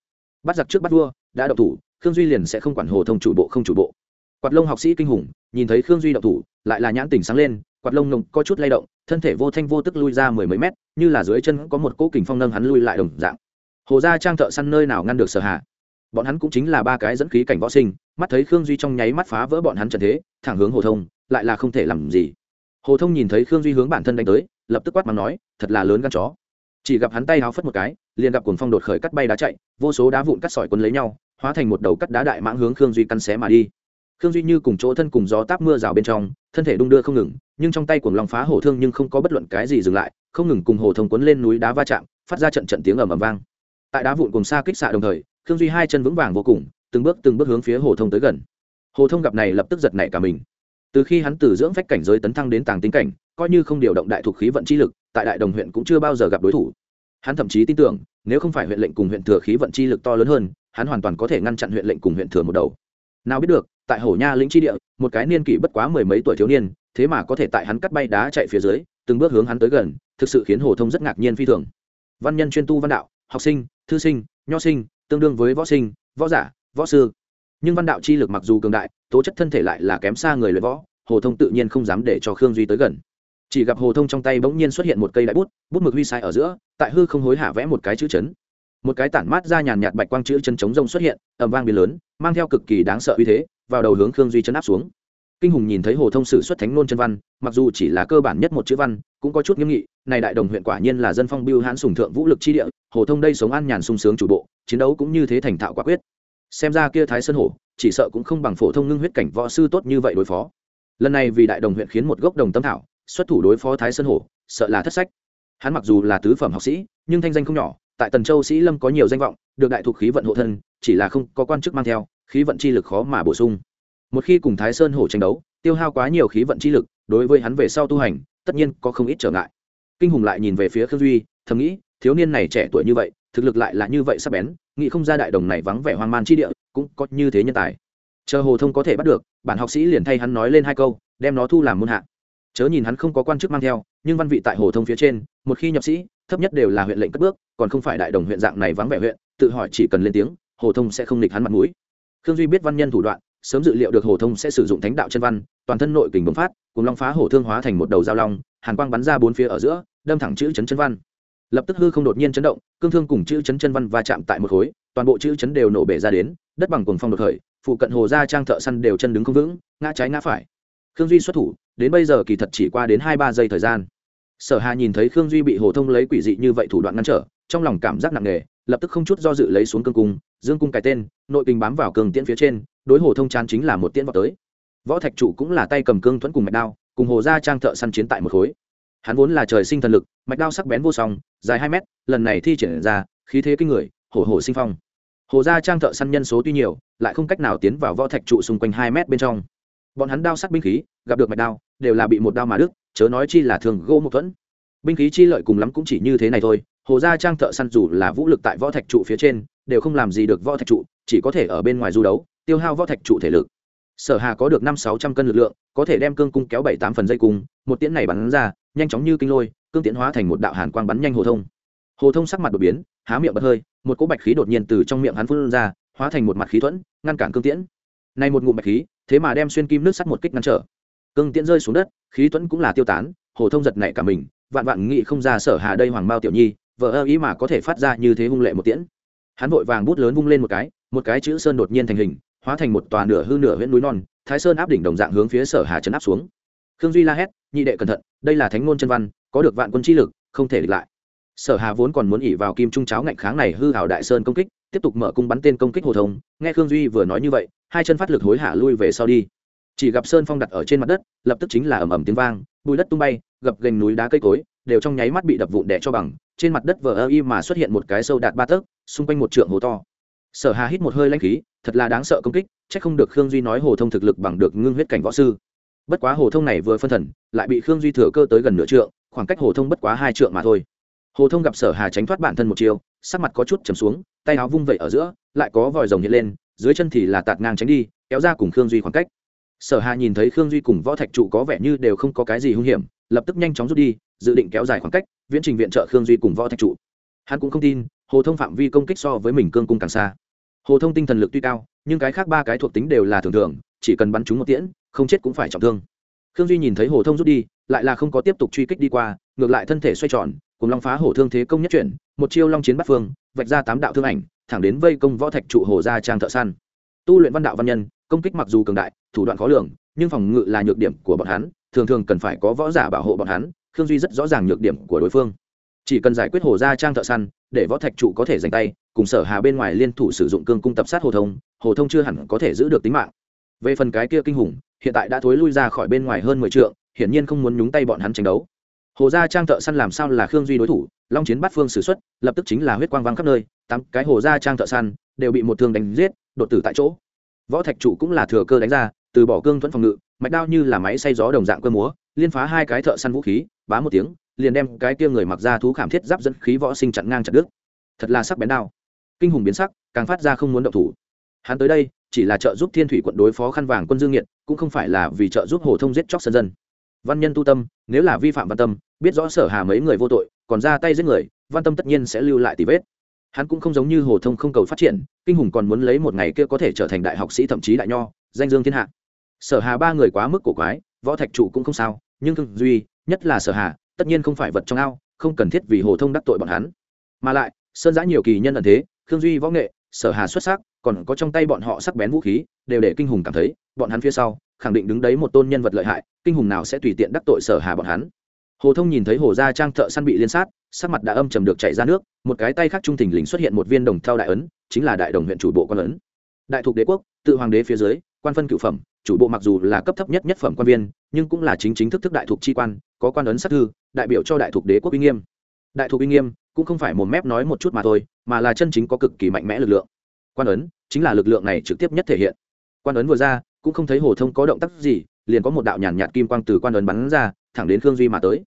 Bắt giặc trước bắt vua, đã đậu thủ, khương duy liền sẽ không quản hồ thông chủ bộ không chủ bộ. Quạt lông học sĩ kinh hùng, nhìn thấy khương duy độc thủ, lại là nhãn tỉnh sáng lên, quạt lông nồng có chút lay động, thân thể vô thanh vô tức lui ra mười mấy mét, như là dưới chân có một cỗ kình phong nâng hắn lui lại đồng dạng. Hồ gia trang thợ săn nơi nào ngăn được sở hạ bọn hắn cũng chính là ba cái dẫn khí cảnh võ sinh, mắt thấy khương duy trong nháy mắt phá vỡ bọn hắn trận thế, thẳng hướng hồ thông lại là không thể làm gì. Hồ thông nhìn thấy khương duy hướng bản thân đánh tới, lập tức quát mắng nói, thật là lớn gan chó. Chỉ gặp hắn tay háo phất một cái, liền gặp cuồng phong đột khởi cắt bay đá chạy, vô số đá vụn cắt sỏi quấn lấy nhau, hóa thành một đầu cắt đá đại mãng hướng khương duy căn xé mà đi. Khương duy như cùng chỗ thân cùng gió táp mưa rào bên trong, thân thể đung đưa không ngừng, nhưng trong tay cuồng long phá hổ thương nhưng không có bất luận cái gì dừng lại, không ngừng cùng hồ thông quấn lên núi đá va chạm, phát ra trận trận tiếng ầm ầm vang. Tại đá vụn cùng xa kích xạ đồng thời, khương duy hai chân vững vàng vô cùng, từng bước từng bước hướng phía hồ thông tới gần. Hồ thông gặp này lập tức giật nảy cả mình từ khi hắn từ dưỡng phách cảnh giới tấn thăng đến tàng tính cảnh, coi như không điều động đại thuộc khí vận chi lực, tại đại đồng huyện cũng chưa bao giờ gặp đối thủ. Hắn thậm chí tin tưởng, nếu không phải huyện lệnh cùng huyện thừa khí vận chi lực to lớn hơn, hắn hoàn toàn có thể ngăn chặn huyện lệnh cùng huyện thừa một đầu. Nào biết được, tại Hổ nha lĩnh chi địa, một cái niên kỷ bất quá mười mấy tuổi thiếu niên, thế mà có thể tại hắn cắt bay đá chạy phía dưới, từng bước hướng hắn tới gần, thực sự khiến hồ thông rất ngạc nhiên phi thường. Văn nhân chuyên tu văn đạo, học sinh, thư sinh, nho sinh, tương đương với võ sinh, võ giả, võ sư nhưng văn đạo chi lực mặc dù cường đại, tố chất thân thể lại là kém xa người luyện võ, hồ thông tự nhiên không dám để cho khương duy tới gần. Chỉ gặp hồ thông trong tay bỗng nhiên xuất hiện một cây đại bút bút mực huy sai ở giữa, tại hư không hối hả vẽ một cái chữ chấn. Một cái tản mát ra nhàn nhạt bạch quang chữ chân chống rông xuất hiện ẩm vang biến lớn, mang theo cực kỳ đáng sợ uy thế, vào đầu hướng khương duy chấn áp xuống. Kinh hùng nhìn thấy hồ thông sử xuất thánh nôn chân văn, mặc dù chỉ là cơ bản nhất một chữ văn, cũng có chút nghiêm nghị, này đại đồng huyện quả nhiên là dân phong biêu hãn sùng thượng vũ lực chi địa, hồ thông đây sống an nhàn sung sướng chủ bộ, chiến đấu cũng như thế thành thạo quả quyết xem ra kia thái sơn hổ, chỉ sợ cũng không bằng phổ thông ngưng huyết cảnh võ sư tốt như vậy đối phó. Lần này vì đại đồng huyện khiến một gốc đồng tâm thảo, xuất thủ đối phó thái sơn hổ, sợ là thất sách. Hắn mặc dù là tứ phẩm học sĩ, nhưng thanh danh không nhỏ, tại tần châu sĩ lâm có nhiều danh vọng, được đại thuộc khí vận hộ thân, chỉ là không có quan chức mang theo, khí vận chi lực khó mà bổ sung. Một khi cùng thái sơn hổ tranh đấu, tiêu hao quá nhiều khí vận chi lực, đối với hắn về sau tu hành, tất nhiên có không ít trở ngại. Kinh hùng lại nhìn về phía khương duy, thầm nghĩ, thiếu niên này trẻ tuổi như vậy thực lực lại là như vậy sắp bén, nghĩ không ra đại đồng này vắng vẻ hoang man chi địa, cũng có như thế nhân tài. Chờ hồ thông có thể bắt được, bản học sĩ liền thay hắn nói lên hai câu, đem nó thu làm môn hạ. Chớ nhìn hắn không có quan chức mang theo, nhưng văn vị tại hồ thông phía trên, một khi nhập sĩ, thấp nhất đều là huyện lệnh cất bước, còn không phải đại đồng huyện dạng này vắng vẻ huyện, tự hỏi chỉ cần lên tiếng, hồ thông sẽ không nghịch hắn mặt mũi. Khương duy biết văn nhân thủ đoạn, sớm dự liệu được hồ thông sẽ sử dụng thánh đạo chân văn, toàn thân nội kình bấm phát, cùng long phá hổ thương hóa thành một đầu dao long, hàn quang bắn ra bốn phía ở giữa, đâm thẳng chữ chấn chân văn lập tức hư không đột nhiên chấn động, cương thương cùng chữ chấn chân văn va chạm tại một khối, toàn bộ chữ chấn đều nổ bể ra đến, đất bằng cuồng phong đột khởi, phụ cận hồ gia trang thợ săn đều chân đứng không vững, ngã trái ngã phải. Khương duy xuất thủ, đến bây giờ kỳ thật chỉ qua đến hai ba giây thời gian. Sở hà nhìn thấy khương duy bị hồ thông lấy quỷ dị như vậy thủ đoạn ngăn trở, trong lòng cảm giác nặng nề, lập tức không chút do dự lấy xuống cương cung, dương cung cái tên, nội kinh bám vào cường tiễn phía trên, đối hồ thông chán chính là một tiễn vào tới. Võ thạch trụ cũng là tay cầm cương thuẫn cùng mạch đao, cùng hồ gia trang thợ săn chiến tại một khối hắn vốn là trời sinh thần lực, mạch đao sắc bén vô song, dài hai mét, lần này thi triển ra, khí thế kinh người, hổ hổ sinh phong. Hồ gia trang thợ săn nhân số tuy nhiều, lại không cách nào tiến vào võ thạch trụ xung quanh hai mét bên trong. Bọn hắn đao sắc binh khí, gặp được mạch đao, đều là bị một đao mà đứt, chớ nói chi là thường gỗ một thuẫn. Binh khí chi lợi cùng lắm cũng chỉ như thế này thôi hồ gia trang thợ săn dù là vũ lực tại võ thạch trụ phía trên, đều không làm gì được võ thạch trụ, chỉ có thể ở bên ngoài du đấu, tiêu hao võ thạch trụ thể lực. Sở hà có được năm sáu trăm cân lực lượng có thể đem cương cung kéo bảy tám phần dây cung, một tiễn này bắn ra, nhanh chóng như kinh lôi, cương tiễn hóa thành một đạo hàn quang bắn nhanh hồ thông. Hồ thông sắc mặt đột biến, há miệng bật hơi, một cỗ bạch khí đột nhiên từ trong miệng hắn phun ra, hóa thành một mặt khí thuẫn, ngăn cản cương tiễn. Này một ngụm bạch khí, thế mà đem xuyên kim nước sắt một kích ngăn trở. Cương tiễn rơi xuống đất, khí thuẫn cũng là tiêu tán, hồ thông giật nảy cả mình, vạn vạn nghị không ra sở hà đây hoàng bao tiểu nhi, vợ ơ ý mà có thể phát ra như thế hung lệ một tiễn. Hắn vội vàng bút lớn vung lên một cái một cái chữ sơn đột nhiên thành hình hóa thành một tòa nửa hư nửa huyện núi non, thái sơn áp đỉnh đồng dạng hướng phía sở hà trấn áp xuống. Khương duy la hét, nhị đệ cẩn thận, đây là thánh ngôn chân văn, có được vạn quân chi lực, không thể địch lại. Sở hà vốn còn muốn ỉ vào kim trung cháo ngạnh kháng này hư hảo đại sơn công kích, tiếp tục mở cung bắn tên công kích hồ thông. Nghe khương duy vừa nói như vậy, hai chân phát lực hối hả lui về sau đi. Chỉ gặp sơn phong đặt ở trên mặt đất, lập tức chính là ầm ầm tiếng vang bụi đất tung bay, gập gành núi đá cây cối, đều trong nháy mắt bị đập vụn đẻ cho bằng, trên mặt đất vờ ơ y mà xuất hiện một cái sâu đạt ba tấc, xung quanh một trượng hồ to sở hà hít một hơi lanh khí, thật là đáng sợ công kích c h ắ c không được khương duy nói hồ thông thực lực bằng được ngưng huyết cảnh võ sư. Bất quá hồ thông này vừa phân thần, lại bị khương duy thừa cơ tới gần nửa trượng, khoảng cách hồ thông bất quá hai trượng mà thôi. Hồ thông gặp sở hà tránh thoát bản thân một chiều, sắc mặt có chút chầm xuống, tay áo vung vẩy ở giữa, lại có vòi rồng hiện lên, dưới chân thì là tạt ngang tránh đi, kéo ra cùng khương duy khoảng cách. Sở hà nhìn thấy khương duy cùng võ thạch trụ có vẻ như đều không có cái gì hung hiểm, lập tức nhanh chóng rút đi, dự định kéo dài khoảng cách, viễn trình viện trợ khương duy cùng võ thạch trụ. Hắn cũng không tin, hồ thông phạm vi công kích so với mình cương cung càng xa hồ thông tinh thần lực tuy cao, nhưng cái khác ba cái thuộc tính đều là thường thường, chỉ cần bắn chúng một tiễn, không chết cũng phải trọng thương. Khương duy nhìn thấy hồ thông rút đi, lại là không có tiếp tục truy kích đi qua, ngược lại thân thể xoay tròn, cùng long phá hổ thương thế công nhất chuyển, một chiêu long chiến bắt phương, vạch ra tám đạo thương ảnh, thẳng đến vây công võ thạch trụ hồ ra trang thợ săn. Tu luyện văn đạo văn nhân, công kích mặc dù cường đại, thủ đoạn khó lường, nhưng phòng ngự là nhược điểm của bọn hắn, thường thường cần phải có võ giả bảo hộ bọn hắn, khương duy rất rõ ràng nhược điểm của đối phương chỉ cần giải quyết hồ gia trang thợ săn, để võ thạch trụ có thể giành tay, cùng sở hà bên ngoài liên thủ sử dụng cương cung tập sát hồ thông hồ thông chưa hẳn có thể giữ được tính mạng. Về phần cái kia kinh hùng, hiện tại đã thối lui ra khỏi bên ngoài hơn mười trượng, hiển nhiên không muốn nhúng tay bọn hắn tranh đấu. Hồ gia trang thợ săn làm sao là khương duy đối thủ, long chiến bắt phương xử xuất, lập tức chính là huyết quang vang khắp nơi, tám cái hồ gia trang thợ săn đều bị một thương đánh giết, đột tử tại chỗ. Võ thạch trụ cũng là thừa cơ đánh ra, từ bỏ cương thuẫn phòng ngự, mạch đao như là máy xay gió đồng dạng cơ múa, liên phá hai cái thợ săn vũ khí, bá một tiếng liền đem cái kia người mặc ra thú khảm thiết giáp dẫn khí võ sinh chặn ngang chặt đứt. Thật là sắc bén đao. Kinh hùng biến sắc, càng phát ra không muốn động thủ. Hắn tới đây, chỉ là trợ giúp thiên thủy quận đối phó khăn vàng quân dương nghiệt, cũng không phải là vì trợ giúp hồ thông giết chóc sân dân. Văn nhân tu tâm, nếu là vi phạm văn tâm, biết rõ sở hà mấy người vô tội, còn ra tay giết người, văn tâm tất nhiên sẽ lưu lại tì vết. Hắn cũng không giống như hồ thông không cầu phát triển, kinh hùng còn muốn lấy một ngày kia có thể trở thành đại học sĩ thậm chí đại nho, danh dương thiên hạ. Sở hà ba người quá mức cổ quái, võ thạch trụ cũng không sao, nhưng thương duy, nhất là sở hà tất nhiên không phải vật trong ao, không cần thiết vì hồ thông đắc tội bọn hắn. Mà lại, sơn giã nhiều kỳ nhân ẩn thế, khương duy võ nghệ, sở hà xuất sắc, còn có trong tay bọn họ sắc bén vũ khí, đều để kinh hùng cảm thấy, bọn hắn phía sau, khẳng định đứng đấy một tôn nhân vật lợi hại, kinh hùng nào sẽ tùy tiện đắc tội sở hà bọn hắn. Hồ thông nhìn thấy hồ gia trang thợ săn bị liên sát, sắc mặt đã âm trầm được chảy ra nước, một cái tay khác trung thình lình xuất hiện một viên đồng thao đại ấn, chính là đại đồng huyện chủ bộ quan ấn. Đại thuộc đế quốc, tự hoàng đế phía dưới, quan phân cựu phẩm, chủ bộ mặc dù là cấp thấp nhất nhất phẩm quan viên, nhưng cũng là chính chính thức thức đại thuộc chi quan, có quan ấn sát thư đại biểu cho đại thuộc đế quốc uy nghiêm. Đại thuộc uy nghiêm cũng không phải một mép nói một chút mà thôi, mà là chân chính có cực kỳ mạnh mẽ lực lượng. Quan ấn chính là lực lượng này trực tiếp nhất thể hiện. Quan ấn vừa ra, cũng không thấy hồ thông có động tác gì, liền có một đạo nhàn nhạt kim quang từ quan ấn bắn ra, thẳng đến khương duy mà tới.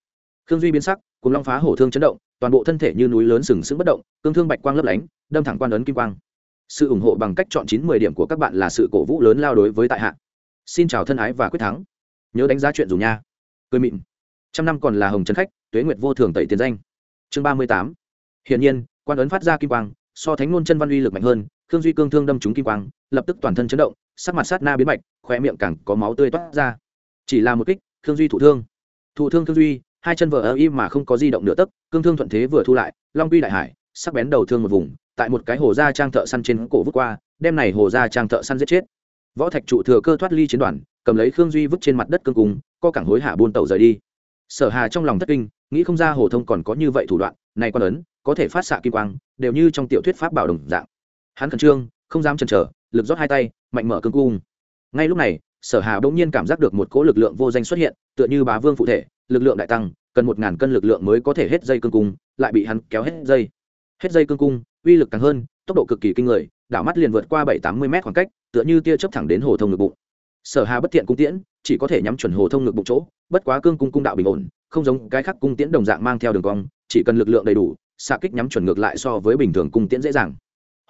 Khương duy biến sắc cùng long phá hổ thương chấn động, toàn bộ thân thể như núi lớn sừng sững bất động, cương thương bạch quang lấp lánh, đâm thẳng quan ấn kim quang. Sự ủng hộ bằng cách chọn chín mười điểm của các bạn là sự cổ vũ lớn lao đối với tại hạ. Xin chào thân ái và quyết thắng. Nhớ đánh giá chuyện dùng nha. Cười mịn trăm năm còn là hồng trấn khách tuế nguyệt vô thường tẩy tiền danh. Chương ba mươi tám. Hiển nhiên quan ấn phát ra kim quang so thánh ngôn chân văn uy lực mạnh hơn khương duy cương thương đâm trúng kim quang lập tức toàn thân chấn động sắc mặt sát na biến mạch khỏe miệng càng có máu tươi toát ra. Chỉ là một kích khương duy thụ thương. Thụ thương khương duy hai chân vợ ơ im mà không có di động nửa tấc cương thương thuận thế vừa thu lại long quy đại hải sắc bén đầu thương một vùng tại một cái hồ da trang thợ săn trên cổ vút qua đem này hồ da trang thợ săn giết chết. Võ thạch trụ thừa cơ thoát ly chiến đoàn cầm lấy khương duy vứt trên mặt đất cương cùng, co cảng hối hả buôn tàu rời đi sở hà trong lòng thất kinh, nghĩ không ra hồ thông còn có như vậy thủ đoạn, này quan ấn, có thể phát xạ kim quang, đều như trong tiểu thuyết pháp bảo đồng dạng. Hắn khẩn trương, không dám chần chờ, lực rót hai tay, mạnh mở cương cung. Ngay lúc này, sở hà bỗng nhiên cảm giác được một cỗ lực lượng vô danh xuất hiện, tựa như bá vương phụ thể, lực lượng đại tăng, cần một ngàn cân lực lượng mới có thể hết dây cương cung, lại bị hắn kéo hết dây. Hết dây cương cung, uy lực càng hơn, tốc độ cực kỳ kinh người, đảo mắt liền vượt qua bảy tám mươi mét khoảng cách, tựa như tia chớp thẳng đến hồ thông ngực bụng. Sở hà bất thiện cung tiễn chỉ có thể nhắm chuẩn hồ thông ngực bụng chỗ, bất quá cương cung cung đạo bình ổn, không giống cái khác cung tiễn đồng dạng mang theo đường cong, chỉ cần lực lượng đầy đủ, xạ kích nhắm chuẩn ngược lại so với bình thường cung tiễn dễ dàng.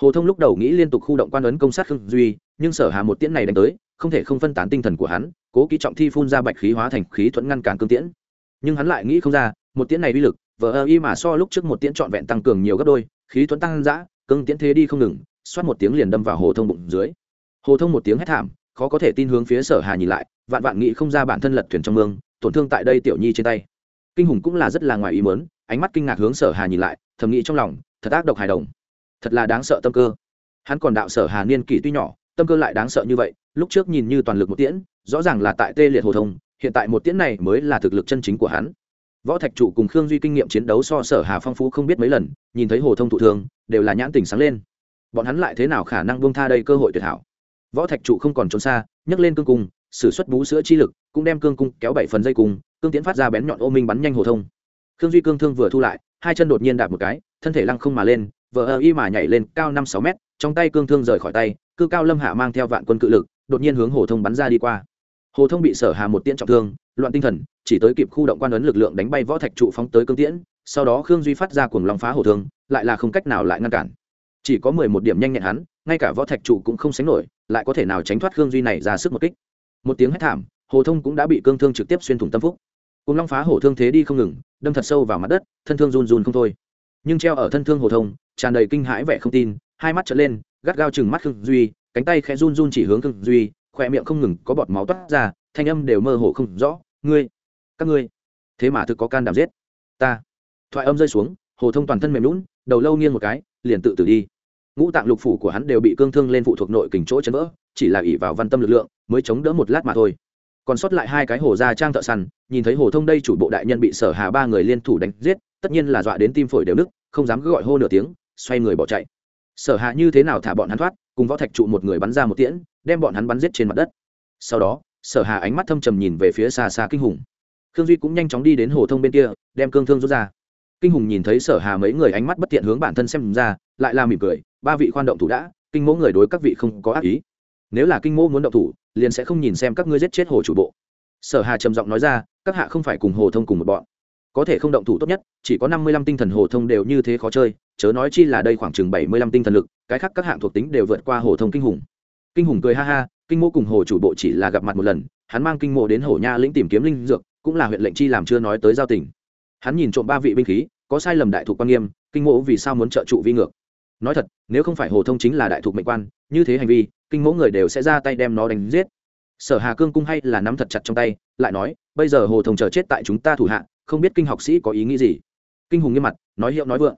Hồ thông lúc đầu nghĩ liên tục khu động quan ấn công sát khương duy, nhưng sở hà một tiễn này đánh tới, không thể không phân tán tinh thần của hắn, cố kỹ trọng thi phun ra bạch khí hóa thành khí thuẫn ngăn cản cương tiễn. Nhưng hắn lại nghĩ không ra, một tiễn này uy lực, vờ ơ y mà so lúc trước một tiễn trọn vẹn tăng cường nhiều gấp đôi, khí thuẫn tăng dã, cương tiễn thế đi không ngừng, xoát một tiếng liền đâm vào hồ thông bụng dưới. Hồ thông một tiếng hét thảm, khó có thể tin hướng phía sở hà nhìn lại vạn vạn nghĩ không ra bản thân lật thuyền trong mương, tổn thương tại đây tiểu nhi trên tay. Kinh hùng cũng là rất là ngoài ý mớn ánh mắt kinh ngạc hướng sở hà nhìn lại, thầm nghĩ trong lòng, thật ác độc hài đồng. Thật là đáng sợ tâm cơ. Hắn còn đạo sở hà niên kỷ tuy nhỏ, tâm cơ lại đáng sợ như vậy, lúc trước nhìn như toàn lực một tiễn, rõ ràng là tại tê liệt hồ thông, hiện tại một tiễn này mới là thực lực chân chính của hắn. Võ thạch trụ cùng khương duy kinh nghiệm chiến đấu so sở hà phong phú không biết mấy lần, nhìn thấy hồ thông thụ thương, đều là nhãn tình sáng lên. Bọn hắn lại thế nào khả năng buông tha đây cơ hội tuyệt hảo? Võ thạch trụ không còn trốn xa, nhấc lên cương cung sử xuất bú sữa chi lực, cũng đem cương cung kéo bảy phần dây cung, cương tiễn phát ra bén nhọn ô minh bắn nhanh hồ thông. Khương duy cương thương vừa thu lại, hai chân đột nhiên đạp một cái, thân thể lăng không mà lên, vờ ơ y mà nhảy lên cao năm sáu mét, trong tay cương thương rời khỏi tay, cư cao lâm hạ mang theo vạn quân cự lực, đột nhiên hướng hồ thông bắn ra đi qua. Hồ thông bị sở hà một tiễn trọng thương, loạn tinh thần, chỉ tới kịp khu động quan ấn lực lượng đánh bay võ thạch trụ phóng tới cương tiễn, sau đó khương duy phát ra cuồng lòng phá hồ thương, lại là không cách nào lại ngăn cản. Chỉ có mười một điểm nhanh nhẹn hắn, ngay cả võ thạch trụ cũng không sánh nổi, lại có thể nào tránh thoát khương duy này ra sức một kích một tiếng hét thảm, hồ thông cũng đã bị cương thương trực tiếp xuyên thủng tâm phúc. Cùng long phá hổ thương thế đi không ngừng, đâm thật sâu vào mặt đất, thân thương run run không thôi. Nhưng treo ở thân thương hồ thông, tràn đầy kinh hãi vẻ không tin, hai mắt trở lên, gắt gao chừng mắt khương duy, cánh tay khẽ run run chỉ hướng khương duy khoe miệng không ngừng có bọt máu toát ra, thanh âm đều mơ hồ không rõ, ngươi, các ngươi, thế mà thực có can đảm giết ta. Thoại âm rơi xuống, hồ thông toàn thân mềm lún đầu lâu nghiêng một cái, liền tự tử đi ngũ tạng lục phủ của hắn đều bị cương thương lên phụ thuộc nội kình chỗ chấn vỡ, chỉ là ỉ vào văn tâm lực lượng, mới chống đỡ một lát mà thôi. Còn sót lại hai cái hồ gia trang thợ săn, nhìn thấy hồ thông đây chủ bộ đại nhân bị sở hà ba người liên thủ đánh giết, tất nhiên là dọa đến tim phổi đều nức không dám cứ gọi hô nửa tiếng, xoay người bỏ chạy. Sở hạ như thế nào thả bọn hắn thoát, cùng võ thạch trụ một người bắn ra một tiễn, đem bọn hắn bắn giết trên mặt đất. Sau đó, sở hà ánh mắt thâm trầm nhìn về phía xa xa kinh hùng. Khương duy cũng nhanh chóng đi đến hồ thông bên kia, đem cương thương rút ra kinh hùng nhìn thấy sở hà mấy người ánh mắt bất tiện hướng bản thân xem ra, lại là mỉm cười, ba vị khoan động thủ đã, kinh mẫu người đối các vị không có ác ý. Nếu là kinh mẫu muốn động thủ, liền sẽ không nhìn xem các ngươi giết chết hồ chủ bộ. Sở hà trầm giọng nói ra, các hạ không phải cùng hồ thông cùng một bọn. Có thể không động thủ tốt nhất, chỉ có năm mươi lăm tinh thần hồ thông đều như thế khó chơi, chớ nói chi là đây khoảng chừng bảy mươi lăm tinh thần lực, cái khác các hạng thuộc tính đều vượt qua hồ thông kinh hùng. Kinh hùng cười ha ha, kinh mô cùng hồ chủ bộ chỉ là gặp mặt một lần, hắn mang kinh mộ đến hồ nha lĩnh tìm kiếm linh dược, cũng là huyện lệnh chi làm chưa nói tới giao tình hắn nhìn trộm ba vị binh khí, có sai lầm đại thục quan nghiêm, kinh mộ vì sao muốn trợ trụ vi ngược. Nói thật, nếu không phải hồ thông chính là đại thục mệnh quan, như thế hành vi, kinh mẫu người đều sẽ ra tay đem nó đánh giết. Sở hà cương cung hay là nắm thật chặt trong tay, lại nói, bây giờ hồ thông chờ chết tại chúng ta thủ hạ, không biết kinh học sĩ có ý nghĩ gì? Kinh hùng nghiêm mặt, nói hiệu nói vượng.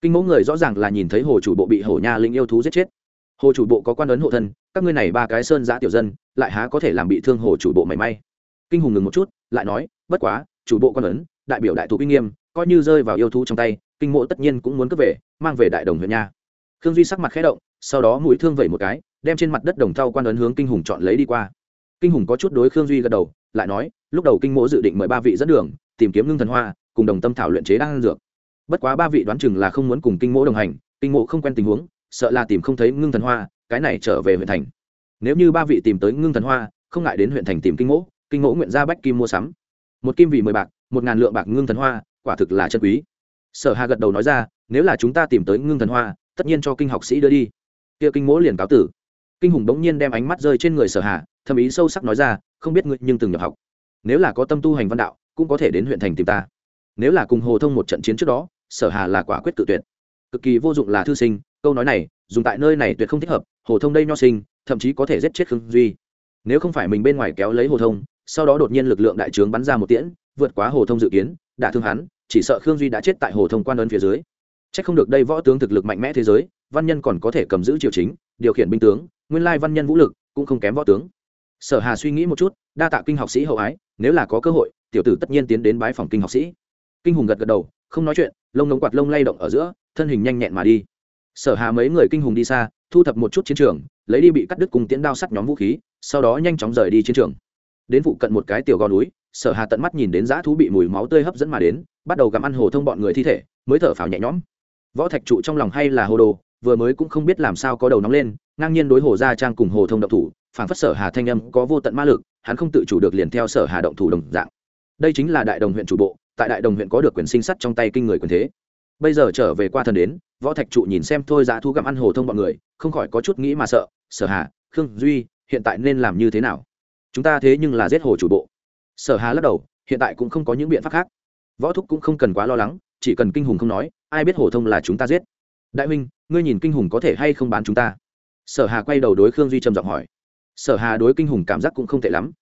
Kinh mẫu người rõ ràng là nhìn thấy hồ chủ bộ bị hổ nha linh yêu thú giết chết. Hồ chủ bộ có quan ấn hộ thân, các ngươi này ba cái sơn giã tiểu dân, lại há có thể làm bị thương hồ chủ bộ mảy may. Kinh hùng ngừng một chút, lại nói, bất quá, chủ bộ quan ấn đại biểu đại thú uy nghiêm, coi như rơi vào yêu thú trong tay, kinh mộ tất nhiên cũng muốn cướp về, mang về đại đồng huyện nha. Khương duy sắc mặt khẽ động, sau đó mũi thương vẩy một cái, đem trên mặt đất đồng thau quan ấn hướng kinh hùng chọn lấy đi qua. Kinh hùng có chút đối khương duy gật đầu, lại nói, lúc đầu kinh mộ dự định mời ba vị dẫn đường, tìm kiếm ngưng thần hoa, cùng đồng tâm thảo luyện chế đan dược. Bất quá ba vị đoán chừng là không muốn cùng kinh mộ đồng hành, kinh mộ không quen tình huống, sợ là tìm không thấy ngưng thần hoa, cái này trở về huyện thành. Nếu như ba vị tìm tới ngưng thần hoa, không ngại đến huyện thành tìm kinh mộ kinh mộ nguyện ra bách kim mua sắm. Một kim vì mười bạc một ngàn lượng bạc ngưng thần hoa, quả thực là chân quý. Sở hà gật đầu nói ra, nếu là chúng ta tìm tới ngưng thần hoa, tất nhiên cho kinh học sĩ đưa đi. Kia kinh mỗ liền cáo tử. Kinh hùng bỗng nhiên đem ánh mắt rơi trên người sở hà, thầm ý sâu sắc nói ra, không biết ngươi nhưng từng nhập học. Nếu là có tâm tu hành văn đạo, cũng có thể đến huyện thành tìm ta. Nếu là cùng hồ thông một trận chiến trước đó, sở hà là quả quyết tự tuyệt. Cực kỳ vô dụng là thư sinh, câu nói này, dùng tại nơi này tuyệt không thích hợp, hồ thông đây nho sinh, thậm chí có thể giết chết khương duy. Nếu không phải mình bên ngoài kéo lấy hồ thông, sau đó đột nhiên lực lượng đại trướng bắn ra một tiễn vượt quá hồ thông dự kiến đã thương hắn, chỉ sợ khương duy đã chết tại hồ thông quan ơn phía dưới. C h ắ c không được đây võ tướng thực lực mạnh mẽ thế giới, văn nhân còn có thể cầm giữ triều chính, điều khiển binh tướng, nguyên lai văn nhân vũ lực cũng không kém võ tướng. Sở hà suy nghĩ một chút, đa tạ kinh học sĩ hậu ái, nếu là có cơ hội, tiểu tử tất nhiên tiến đến bái phòng kinh học sĩ. Kinh hùng gật gật đầu, không nói chuyện, lông ngống quạt lông lay động ở giữa, thân hình nhanh nhẹn mà đi. Sở hà mấy người kinh hùng đi xa, thu thập một chút chiến trường, lấy đi bị cắt đứt cùng tiễn đao sắt nhóm vũ khí, sau đó nhanh chóng rời đi chiến trường. Đến vụ cận một cái tiểu gò núi sở hà tận mắt nhìn đến dã thú bị mùi máu tươi hấp dẫn mà đến, bắt đầu gặm ăn hồ thông bọn người thi thể, mới thở phào nhẹ nhõm. Võ thạch trụ trong lòng hay là hồ đồ, vừa mới cũng không biết làm sao có đầu nóng lên, ngang nhiên đối hồ gia trang cùng hồ thông động thủ phản phất sở hà thanh âm có vô tận ma lực, hắn không tự chủ được liền theo sở hà động thủ đồng dạng. Đây chính là đại đồng huyện chủ bộ, tại đại đồng huyện có được quyền sinh sắt trong tay kinh người quyền thế. Bây giờ trở về qua thần đến, võ thạch trụ nhìn xem thôi giá thu gặm ăn hồ thông bọn người, không khỏi có chút nghĩ mà sợ, sở hà, khương duy, hiện tại nên làm như thế nào? Chúng ta thế nhưng là giết hồ chủ bộ sở hà lắc đầu, hiện tại cũng không có những biện pháp khác. Võ thúc cũng không cần quá lo lắng, chỉ cần kinh hùng không nói, ai biết hổ thông là chúng ta giết. Đại huynh, ngươi nhìn kinh hùng có thể hay không bán chúng ta? Sở hà quay đầu đối khương duy trầm giọng hỏi. Sở hà đối kinh hùng cảm giác cũng không tệ lắm.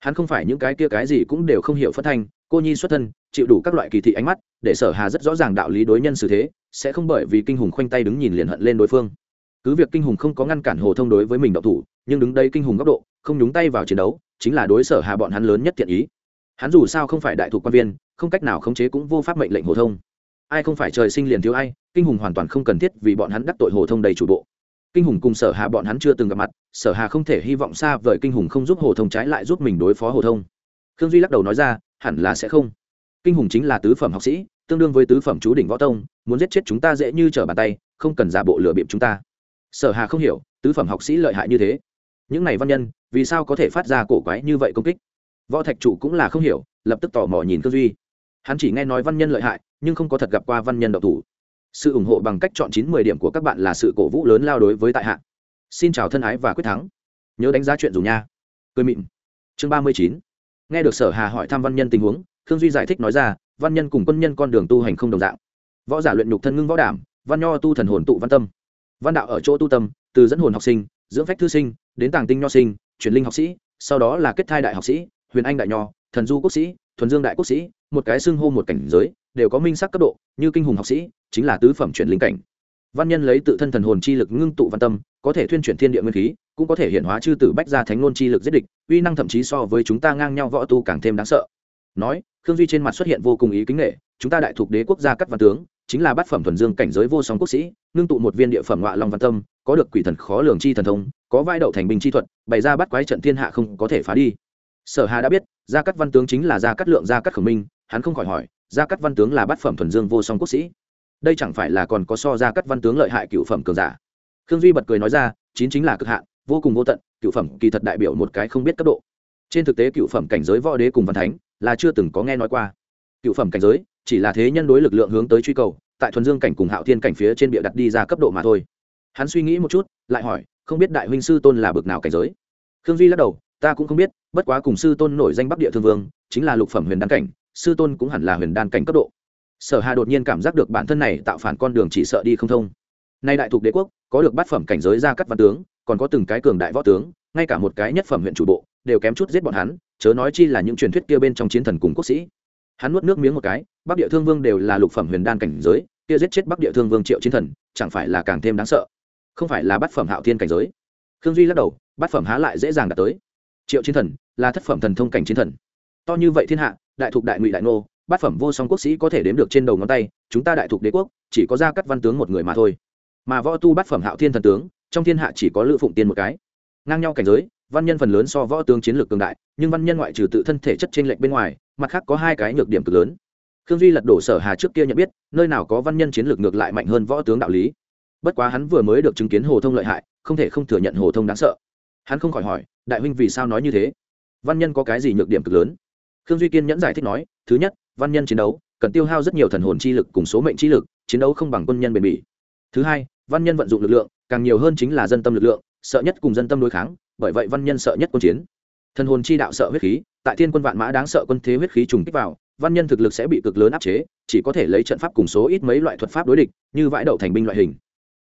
Hắn không phải những cái kia cái gì cũng đều không hiểu phất thanh, cô nhi xuất thân, chịu đủ các loại kỳ thị ánh mắt, để sở hà rất rõ ràng đạo lý đối nhân xử thế, sẽ không bởi vì kinh hùng khoanh tay đứng nhìn liền hận lên đối phương. Cứ việc kinh hùng không có ngăn cản hồ thông đối với mình độc thủ, nhưng đứng đây kinh hùng góc độ, không nhúng tay vào chiến đấu chính là đối sở hà bọn hắn lớn nhất thiện ý. Hắn dù sao không phải đại thủ quan viên, không cách nào khống chế cũng vô pháp mệnh lệnh hồ thông. Ai không phải trời sinh liền thiếu ai, kinh hùng hoàn toàn không cần thiết vì bọn hắn đắc tội hồ thông đầy chủ bộ. Kinh hùng cùng sở hà bọn hắn chưa từng gặp mặt, sở hà không thể hy vọng xa vời kinh hùng không giúp hồ thông trái lại giúp mình đối phó hồ thông. Khương duy lắc đầu nói ra, hẳn là sẽ không. Kinh hùng chính là tứ phẩm học sĩ, tương đương với tứ phẩm chú đỉnh võ tông, muốn giết chết chúng ta dễ như trở bàn tay, không cần giả bộ lừa bịp chúng ta. Sở hà không hiểu, tứ phẩm học sĩ lợi hại như thế những này văn nhân, vì sao có thể phát ra cổ quái như vậy công kích? Võ thạch trụ cũng là không hiểu, lập tức tò mò nhìn khương duy. Hắn chỉ nghe nói văn nhân lợi hại, nhưng không có thật gặp qua văn nhân độc thủ. Sự ủng hộ bằng cách chọn chín mười điểm của các bạn là sự cổ vũ lớn lao đối với tại hạ. Xin chào thân ái và quyết thắng. Nhớ đánh giá chuyện dù nha. Cười mịn. Chương ba mươi chín. Nghe được sở hà hỏi thăm văn nhân tình huống, khương duy giải thích nói ra, văn nhân cùng quân nhân con đường tu hành không đồng dạng. Võ giả luyện nhục thân ngưng võ đảm, văn nho tu thần hồn tụ văn tâm. Văn đạo ở chỗ tu tâm từ dẫn hồn học sinh, dưỡng phách thư sinh, đến tàng tinh nho sinh truyền linh học sĩ, sau đó là kết thai đại học sĩ, huyền anh đại nho, thần du quốc sĩ, thuần dương đại quốc sĩ, một cái xưng hô một cảnh giới, đều có minh sắc cấp độ, như kinh hùng học sĩ, chính là tứ phẩm truyền linh cảnh. Văn nhân lấy tự thân thần hồn chi lực ngưng tụ văn tâm, có thể thuyên chuyển thiên địa nguyên khí, cũng có thể hiện hóa chư tử bách gia thánh ngôn chi lực giết địch, uy năng thậm chí so với chúng ta ngang nhau võ tu càng thêm đáng sợ. Nói, khương duy trên mặt xuất hiện vô cùng ý kính nghệ, chúng ta đại thuộc đế quốc gia cắt văn tướng chính là bát phẩm thuần dương cảnh giới vô song quốc sĩ, ngưng tụ một viên địa phẩm ngọa long văn tâm, có được quỷ thần khó lường chi thần thông, có vai đậu thành binh chi thuật, bày ra bắt quái trận thiên hạ không có thể phá đi. Sở hà đã biết, gia cắt văn tướng chính là gia cắt lượng, gia cắt khổng minh, hắn không khỏi hỏi, gia cắt văn tướng là bát phẩm thuần dương vô song quốc sĩ? Đây chẳng phải là còn có so gia cắt văn tướng lợi hại cựu phẩm cường giả? Khương duy bật cười nói ra, chín chính là cực hạn, vô cùng vô tận, cựu phẩm kỳ thật đại biểu một cái không biết cấp độ. Trên thực tế cựu phẩm cảnh giới võ đế cùng văn thánh là chưa từng có nghe nói qua cựu phẩm cảnh giới, chỉ là thế nhân đối lực lượng hướng tới truy cầu, tại thuần dương cảnh cùng hạo thiên cảnh phía trên bịa đặt đi ra cấp độ mà thôi. Hắn suy nghĩ một chút, lại hỏi, không biết đại huynh sư tôn là bực nào cảnh giới? Khương duy lắc đầu, ta cũng không biết, bất quá cùng sư tôn nổi danh bắc địa thương vương, chính là lục phẩm huyền đan cảnh, sư tôn cũng hẳn là huyền đan cảnh cấp độ. Sở hà đột nhiên cảm giác được bản thân này tạo phản con đường chỉ sợ đi không thông. Nay đại thuộc đế quốc, có được bát phẩm cảnh giới ra cắt văn tướng, còn có từng cái cường đại võ tướng, ngay cả một cái nhất phẩm huyện chủ bộ, đều kém chút giết bọn hắn, chớ nói chi là những truyền thuyết kia bên trong chiến thần cùng quốc sĩ hắn nuốt nước miếng một cái, bắc địa thương vương đều là lục phẩm huyền đan cảnh giới, kia giết chết bắc địa thương vương triệu chiến thần, chẳng phải là càng thêm đáng sợ? Không phải là bát phẩm hạo thiên cảnh giới? Khương duy lắc đầu, bát phẩm há lại dễ dàng đạt tới. Triệu chiến thần là thất phẩm thần thông cảnh chiến thần. To như vậy thiên hạ, đại thục đại ngụy đại ngô, bát phẩm vô song quốc sĩ có thể đếm được trên đầu ngón tay, chúng ta đại thục đế quốc, chỉ có ra cắt văn tướng một người mà thôi. Mà võ tu bát phẩm hạo thiên thần tướng, trong thiên hạ chỉ có lữ phụng tiên một cái. Ngang nhau cảnh giới văn nhân phần lớn so võ tướng chiến lược cường đại, nhưng văn nhân ngoại trừ tự thân thể chất t r ê n lệch bên ngoài, mặt khác có hai cái nhược điểm cực lớn. Khương duy lật đổ sở hà trước kia nhận biết, nơi nào có văn nhân chiến lược ngược lại mạnh hơn võ tướng đạo lý. Bất quá hắn vừa mới được chứng kiến hồ thông lợi hại, không thể không thừa nhận hồ thông đáng sợ. Hắn không khỏi hỏi, đại huynh vì sao nói như thế? Văn nhân có cái gì nhược điểm cực lớn? Khương duy kiên nhẫn giải thích nói, thứ nhất, văn nhân chiến đấu, cần tiêu hao rất nhiều thần hồn chi lực cùng số mệnh chi lực, chiến đấu không bằng quân nhân bền bỉ. Thứ hai, văn nhân vận dụng lực lượng, càng nhiều hơn chính là dân tâm lực lượng, sợ nhất cùng dân tâm đối kháng bởi vậy văn nhân sợ nhất quân chiến. Thần hồn chi đạo sợ huyết khí, tại thiên quân vạn mã đáng sợ quân thế huyết khí trùng kích vào, văn nhân thực lực sẽ bị cực lớn áp chế, chỉ có thể lấy trận pháp cùng số ít mấy loại thuật pháp đối địch, như vãi đậu thành binh loại hình.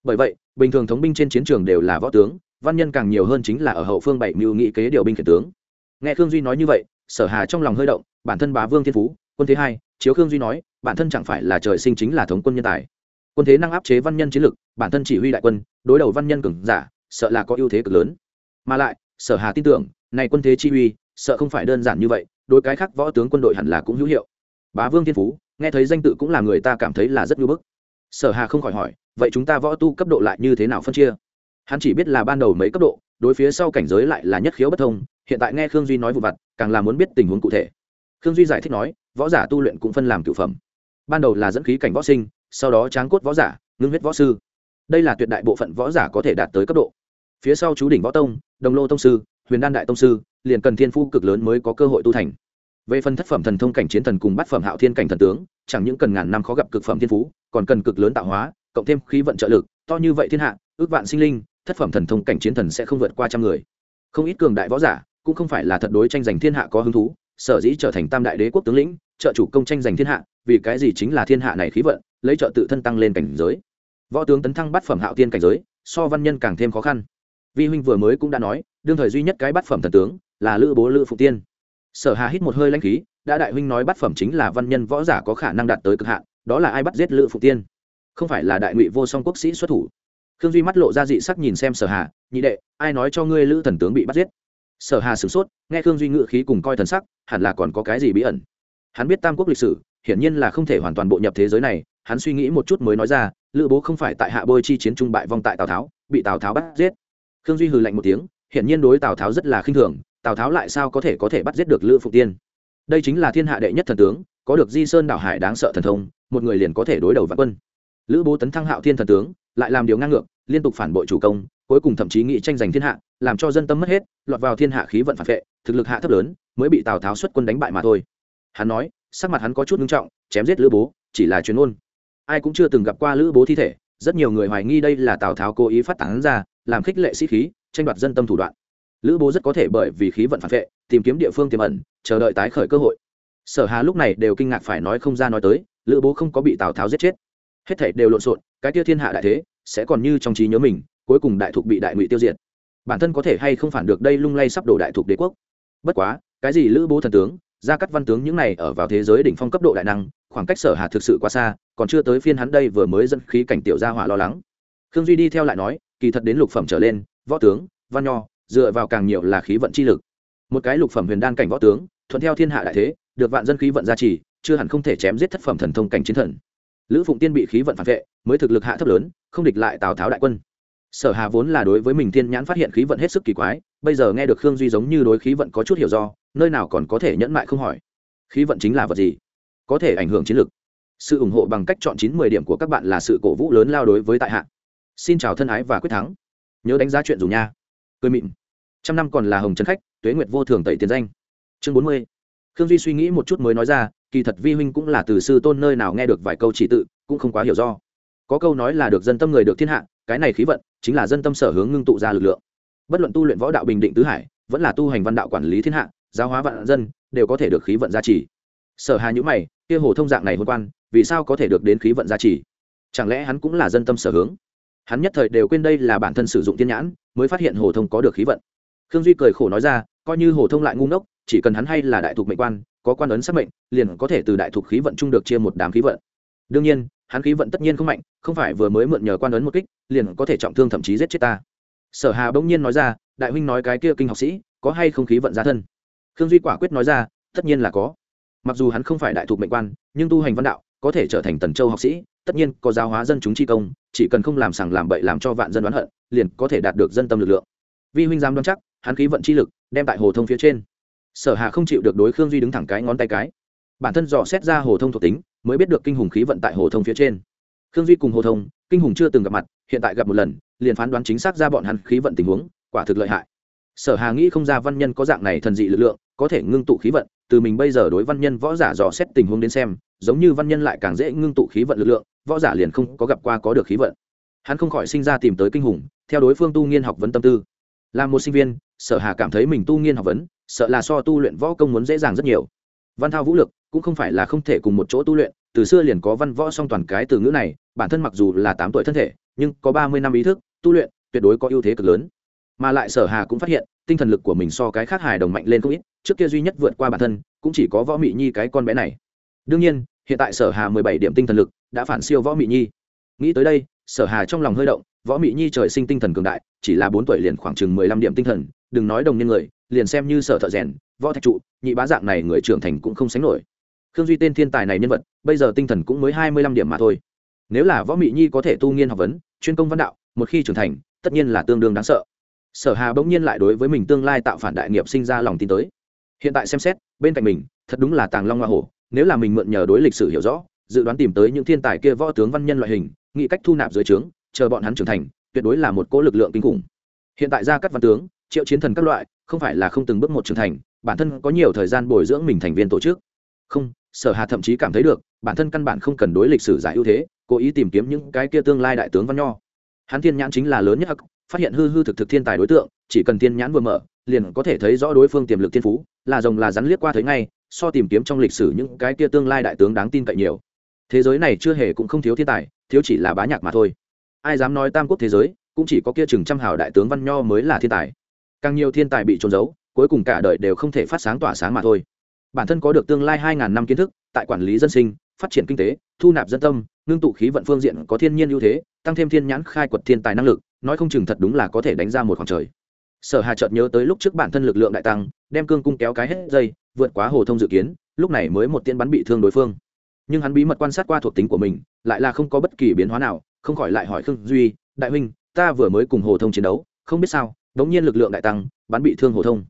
Bởi vậy, bình thường thống binh trên chiến trường đều là võ tướng, văn nhân càng nhiều hơn chính là ở hậu phương bảy mưu nghị kế điều binh khiển tướng. Nghe khương duy nói như vậy, sở hà trong lòng hơi động, bản thân bá vương thiên phú, quân thế hai, chiếu khương duy nói, bản thân chẳng phải là trời sinh chính là thống quân nhân tài. Quân thế năng áp chế văn nhân chiến lực, bản thân chỉ huy đại quân, đối đầu văn nhân cường giả, sợ là có ưu thế cực lớn mà lại, sở hà tin tưởng, này quân thế chi uy, sợ không phải đơn giản như vậy, đối cái khác võ tướng quân đội hẳn là cũng hữu hiệu. Bá vương thiên phú, nghe thấy danh tự cũng là người ta cảm thấy là rất ngưỡng bức. Sở hà không khỏi hỏi, vậy chúng ta võ tu cấp độ lại như thế nào phân chia? Hắn chỉ biết là ban đầu mấy cấp độ, đối phía sau cảnh giới lại là nhất khiếu bất thông, hiện tại nghe khương duy nói vụ vặt, càng là muốn biết tình huống cụ thể. Khương duy giải thích nói, võ giả tu luyện cũng phân làm cựu phẩm. Ban đầu là dẫn khí cảnh võ sinh, sau đó tráng cốt võ giả, ngưng huyết võ sư. Đây là tuyệt đại bộ phận võ giả có thể đạt tới cấp độ. Phía sau chú đỉnh võ tông đồng lô tông sư, huyền đan đại tông sư, liền cần thiên phu cực lớn mới có cơ hội tu thành. Về phần thất phẩm thần thông cảnh chiến thần cùng bát phẩm hạo thiên cảnh thần tướng, chẳng những cần ngàn năm khó gặp cực phẩm thiên phú, còn cần cực lớn tạo hóa, cộng thêm khí vận trợ lực, to như vậy thiên hạ, ước vạn sinh linh, thất phẩm thần thông cảnh chiến thần sẽ không vượt qua trăm người. Không ít cường đại võ giả, cũng không phải là thật đối tranh giành thiên hạ có hứng thú, sở dĩ trở thành tam đại đế quốc tướng lĩnh, trợ chủ công tranh giành thiên hạ, vì cái gì chính là thiên hạ này khí vận, lấy trợ tự thân tăng lên cảnh giới. Võ tướng tấn thăng bát phẩm hạo thiên cảnh giới, so văn nhân càng thêm khó khăn vi huynh vừa mới cũng đã nói, đương thời duy nhất cái bát phẩm thần tướng là lữ bố lữ phụ tiên. Sở hà hít một hơi lãnh khí, đã đại huynh nói bát phẩm chính là văn nhân võ giả có khả năng đạt tới cực hạn, đó là ai bắt giết lữ phụ tiên? Không phải là đại ngụy vô song quốc sĩ xuất thủ. Khương duy mắt lộ ra dị sắc nhìn xem sở hà, nhị đệ, ai nói cho ngươi lữ thần tướng bị bắt giết? Sở hà sửng sốt, nghe khương duy ngự khí cùng coi thần sắc, hẳn là còn có cái gì bí ẩn. Hắn biết tam quốc lịch sử, hiển nhiên là không thể hoàn toàn bộ nhập thế giới này, hắn suy nghĩ một chút mới nói ra, lữ bố không phải tại hạ bôi chi chiến trung bại vong tại tào tháo, bị tào tháo bắt giết khương duy hừ lạnh một tiếng, hiển nhiên đối tào tháo rất là khinh thường, tào tháo lại sao có thể có thể bắt giết được lữ Phục tiên? Đây chính là thiên hạ đệ nhất thần tướng, có được di sơn đảo hải đáng sợ thần thông, một người liền có thể đối đầu vạn quân. Lữ bố tấn thăng hạo thiên thần tướng, lại làm điều ngang ngược, liên tục phản bội chủ công, cuối cùng thậm chí nghị tranh giành thiên hạ, làm cho dân tâm mất hết, lọt vào thiên hạ khí vận phản vệ, thực lực hạ thấp lớn, mới bị tào tháo xuất quân đánh bại mà thôi. Hắn nói, sắc mặt hắn có chút nghiêm trọng, chém giết lữ bố, chỉ là chuyên ôn ai cũng chưa từng gặp qua lữ bố thi thể rất nhiều người hoài nghi đây là tào tháo cố ý phát tán ra, làm khích lệ sĩ khí, tranh đoạt dân tâm thủ đoạn. Lữ bố rất có thể bởi vì khí vận phản vệ, tìm kiếm địa phương tiềm ẩn, chờ đợi tái khởi cơ hội. Sở hà lúc này đều kinh ngạc phải nói không ra nói tới, lữ bố không có bị tào tháo giết chết. Hết thảy đều lộn xộn, cái tia thiên hạ đại thế, sẽ còn như trong trí nhớ mình, cuối cùng đại thục bị đại ngụy tiêu diệt. Bản thân có thể hay không phản được đây lung lay sắp đổ đại thục đế quốc. Bất quá, cái gì lữ bố thần tướng gia cắt văn tướng những này ở vào thế giới đỉnh phong cấp độ đại năng, khoảng cách sở hà thực sự quá xa, còn chưa tới phiên hắn đây vừa mới dẫn khí cảnh tiểu gia hỏa lo lắng. Khương duy đi theo lại nói, kỳ thật đến lục phẩm trở lên, võ tướng, văn nho, dựa vào càng nhiều là khí vận chi lực. Một cái lục phẩm huyền đan cảnh võ tướng, thuận theo thiên hạ đại thế, được vạn dân khí vận gia trì, chưa hẳn không thể chém giết thất phẩm thần thông cảnh chiến thần. Lữ phụng tiên bị khí vận phản vệ, mới thực lực hạ thấp lớn, không địch lại tào tháo đại quân. Sở hà vốn là đối với mình tiên nhãn phát hiện khí vận hết sức kỳ quái, bây giờ nghe được khương duy giống như đối khí vận có chút hiểu do nơi nào còn có thể nhẫn mại không hỏi. Khí vận chính là vật gì? Có thể ảnh hưởng chiến lược sự ủng hộ bằng cách chọn chín mười điểm của các bạn là sự cổ vũ lớn lao đối với tại hạ. Xin chào thân ái và quyết thắng. Nhớ đánh giá chuyện dù nha. Cười mịn. Trăm năm còn là hồng trấn khách, tuế nguyệt vô thường tẩy tiền danh. Chương bốn mươi. Khương duy suy nghĩ một chút mới nói ra, kỳ thật vi huynh cũng là từ sư tôn nơi nào nghe được vài câu chỉ tự, cũng không quá hiểu do. Có câu nói là được dân tâm người được thiên hạ, cái này khí vận chính là dân tâm sở hướng ngưng tụ ra lực lượng. Bất luận tu luyện võ đạo bình định tứ hải, vẫn là tu hành văn đạo quản lý thiên hạ giáo hóa vạn dân, đều có thể được khí vận gia trì. Sở hà nhữ mày, kia hồ thông dạng này hôn quan, vì sao có thể được đến khí vận gia trì? Chẳng lẽ hắn cũng là dân tâm sở hướng? Hắn nhất thời đều quên đây là bản thân sử dụng tiên nhãn, mới phát hiện hồ thông có được khí vận. Khương duy cười khổ nói ra, coi như hồ thông lại ngu ngốc, chỉ cần hắn hay là đại thục mệnh quan, có quan ấn xác mệnh, liền có thể từ đại thục khí vận chung được chia một đám khí vận. Đương nhiên, hắn khí vận tất nhiên không mạnh, không phải vừa mới mượn nhờ quan ấn một kích, liền có thể trọng thương thậm chí giết chết ta. Sở hà bỗng nhiên nói ra, đại huynh nói cái kia kinh học sĩ, có hay không khí vận ra thân? Khương duy quả quyết nói ra, tất nhiên là có. Mặc dù hắn không phải đại thục mệnh quan, nhưng tu hành văn đạo, có thể trở thành tần châu học sĩ, tất nhiên có giáo hóa dân chúng chi công, chỉ cần không làm sằng làm bậy làm cho vạn dân đoán hận, liền có thể đạt được dân tâm lực lượng. Vi huynh dám đoán chắc, hắn khí vận chi lực, đem tại hồ thông phía trên. Sở hà không chịu được đối khương duy đứng thẳng cái ngón tay cái. Bản thân dò xét ra hồ thông thuộc tính, mới biết được kinh hùng khí vận tại hồ thông phía trên. Khương duy cùng hồ thông, kinh hùng chưa từng gặp mặt, hiện tại gặp một lần, liền phán đoán chính xác ra bọn hắn khí vận tình huống, quả thực lợi hại sở hà nghĩ không ra văn nhân có dạng này thần dị lực lượng, có thể ngưng tụ khí vận, từ mình bây giờ đối văn nhân võ giả dò xét tình huống đến xem, giống như văn nhân lại càng dễ ngưng tụ khí vận lực lượng, võ giả liền không có gặp qua có được khí vận. Hắn không khỏi sinh ra tìm tới kinh hùng, theo đối phương tu nghiên học vấn tâm tư. Là một sinh viên, sở hà cảm thấy mình tu nghiên học vấn, sợ là so tu luyện võ công muốn dễ dàng rất nhiều. Văn thao vũ lực, cũng không phải là không thể cùng một chỗ tu luyện, từ xưa liền có văn võ song toàn cái từ ngữ này, bản thân mặc dù là tám tuổi thân thể, nhưng có ba mươi năm ý thức, tu luyện tuyệt đối có ưu thế cực lớn mà lại sở hà cũng phát hiện, tinh thần lực của mình so cái khác hài đồng mạnh lên không ít, trước kia duy nhất vượt qua bản thân, cũng chỉ có võ mị nhi cái con bé này. Đương nhiên, hiện tại sở hà mười bảy điểm tinh thần lực đã phản siêu võ mị nhi. Nghĩ tới đây, sở hà trong lòng hơi động, võ mị nhi trời sinh tinh thần cường đại, chỉ là bốn tuổi liền khoảng chừng mười lăm điểm tinh thần, đừng nói đồng niên người, liền xem như sở thợ rèn, võ thạch trụ, nhị bá dạng này người trưởng thành cũng không sánh nổi. Khương duy tên thiên tài này nhân vật, bây giờ tinh thần cũng mới hai mươi lăm điểm mà thôi. Nếu là võ mị nhi có thể tu nghiên học vấn, chuyên công văn đạo, một khi trưởng thành, tất nhiên là tương đương đáng sợ sở hà bỗng nhiên lại đối với mình tương lai tạo phản đại nghiệp sinh ra lòng tin tới. Hiện tại xem xét, bên cạnh mình, thật đúng là tàng long hoa hổ, nếu là mình mượn nhờ đối lịch sử hiểu rõ, dự đoán tìm tới những thiên tài kia võ tướng văn nhân loại hình, nghĩ cách thu nạp dưới trướng, chờ bọn hắn trưởng thành, tuyệt đối là một cỗ lực lượng kinh khủng. Hiện tại ra các văn tướng, triệu chiến thần các loại, không phải là không từng bước một trưởng thành, bản thân có nhiều thời gian bồi dưỡng mình thành viên tổ chức. Không, sở hà thậm chí cảm thấy được, bản thân căn bản không cần đối lịch sử giải ưu thế, cố ý tìm kiếm những cái kia tương lai đại tướng văn nho. Hắn thiên nhãn chính là lớn nhất phát hiện hư hư thực thực thiên tài đối tượng, chỉ cần thiên nhãn vừa mở, liền có thể thấy rõ đối phương tiềm lực thiên phú, là rồng là rắn liếc qua thấy ngay, so tìm kiếm trong lịch sử những cái kia tương lai đại tướng đáng tin cậy nhiều. Thế giới này chưa hề cũng không thiếu thiên tài, thiếu chỉ là bá nhạc mà thôi. Ai dám nói tam quốc thế giới, cũng chỉ có kia chừng trăm hào đại tướng văn nho mới là thiên tài. Càng nhiều thiên tài bị trôn giấu, cuối cùng cả đời đều không thể phát sáng tỏa sáng mà thôi. Bản thân có được tương lai hai ngàn năm kiến thức, tại quản lý dân sinh, phát triển kinh tế, thu nạp dân tâm, ngưng tụ khí vận phương diện có thiên nhiên ưu thế tăng thêm thiên nhãn khai quật thiên tài năng lực, nói không chừng thật đúng là có thể đánh ra một khoảng trời. Sở hà chợt nhớ tới lúc trước bản thân lực lượng đại tăng, đem cương cung kéo cái hết dây, vượt quá hồ thông dự kiến, lúc này mới một tiên bắn bị thương đối phương. Nhưng hắn bí mật quan sát qua thuộc tính của mình, lại là không có bất kỳ biến hóa nào, không khỏi lại hỏi khương duy, đại huynh, ta vừa mới cùng hồ thông chiến đấu, không biết sao, đống nhiên lực lượng đại tăng, bắn bị thương hồ thông.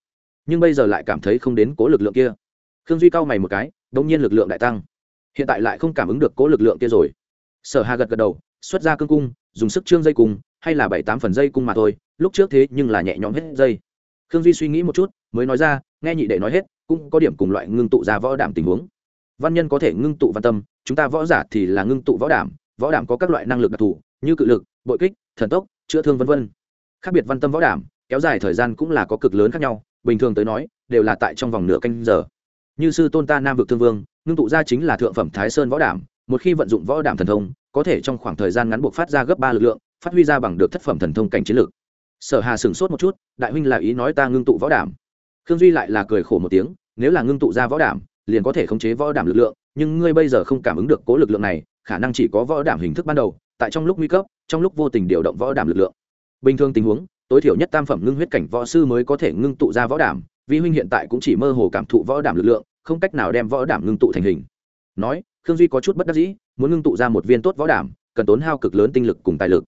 Nhưng bây giờ lại cảm thấy không đến cố lực lượng kia. Khương duy cau mày một cái, đống nhiên lực lượng đại tăng. Hiện tại lại không cảm ứng được cố lực lượng kia rồi. Sở hà gật gật đầu xuất ra cương cung, dùng sức trương dây cung, hay là bảy tám phần dây cung mà thôi, lúc trước thế nhưng là nhẹ nhõm hết dây. Khương duy suy nghĩ một chút, mới nói ra, nghe nhị đệ nói hết, cũng có điểm cùng loại ngưng tụ ra võ đảm tình huống. Văn nhân có thể ngưng tụ văn tâm, chúng ta võ giả thì là ngưng tụ võ đảm võ đảm có các loại năng lực đặc thù, như cự lực, bội kích, thần tốc, chữa thương v v khác biệt văn tâm võ đảm kéo dài thời gian cũng là có cực lớn khác nhau, bình thường tới nói, đều là tại trong vòng nửa canh giờ. Như sư tôn ta nam vực thương vương, ngưng tụ ra chính là thượng phẩm thái sơn võ đảm một khi vận dụng võ đảm thần thông có thể trong khoảng thời gian ngắn buộc phát ra gấp ba lực lượng, phát huy ra bằng được thất phẩm thần thông cảnh chiến lược sở hà sửng sốt một chút, đại huynh là ý nói ta ngưng tụ võ đảm. Khương duy lại là cười khổ một tiếng, nếu là ngưng tụ ra võ đảm, liền có thể khống chế võ đảm lực lượng, nhưng ngươi bây giờ không cảm ứng được cố lực lượng này, khả năng chỉ có võ đảm hình thức ban đầu, tại trong lúc nguy cấp, trong lúc vô tình điều động võ đảm lực lượng. Bình thường tình huống, tối thiểu nhất tam phẩm ngưng huyết cảnh võ sư mới có thể ngưng tụ ra võ đảm vi huynh hiện tại cũng chỉ mơ hồ cảm thụ võ đảm lực lượng, không cách nào đem võ đảm ngưng tụ thành hình. Nói, khương duy có chút bất đắc dĩ muốn ngưng tụ ra một viên tốt võ đảm, cần tốn hao cực lớn tinh lực cùng tài lực.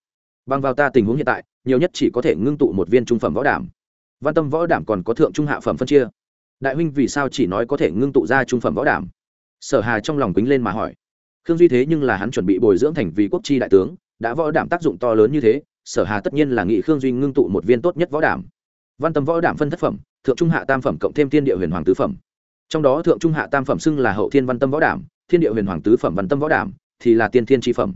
Bằng vào ta tình huống hiện tại, nhiều nhất chỉ có thể ngưng tụ một viên trung phẩm võ đảm. Văn tâm võ đảm còn có thượng trung hạ phẩm phân chia. Đại huynh vì sao chỉ nói có thể ngưng tụ ra trung phẩm võ đảm? Sở hà trong lòng quýnh lên mà hỏi. Khương duy thế nhưng là hắn chuẩn bị bồi dưỡng thành vì quốc chi đại tướng, đã võ đảm tác dụng to lớn như thế, sở hà tất nhiên là nghị khương duy ngưng tụ một viên tốt nhất võ đảm. Văn tâm võ đảm phân thất phẩm, thượng trung hạ tam phẩm cộng thêm thiên địa huyền hoàng tứ phẩm. Trong đó thượng trung hạ tam phẩm xưng là hậu thiên văn tâm võ đảm thiên địa huyền hoàng tứ phẩm văn tâm võ đảm thì là tiên thiên tri phẩm.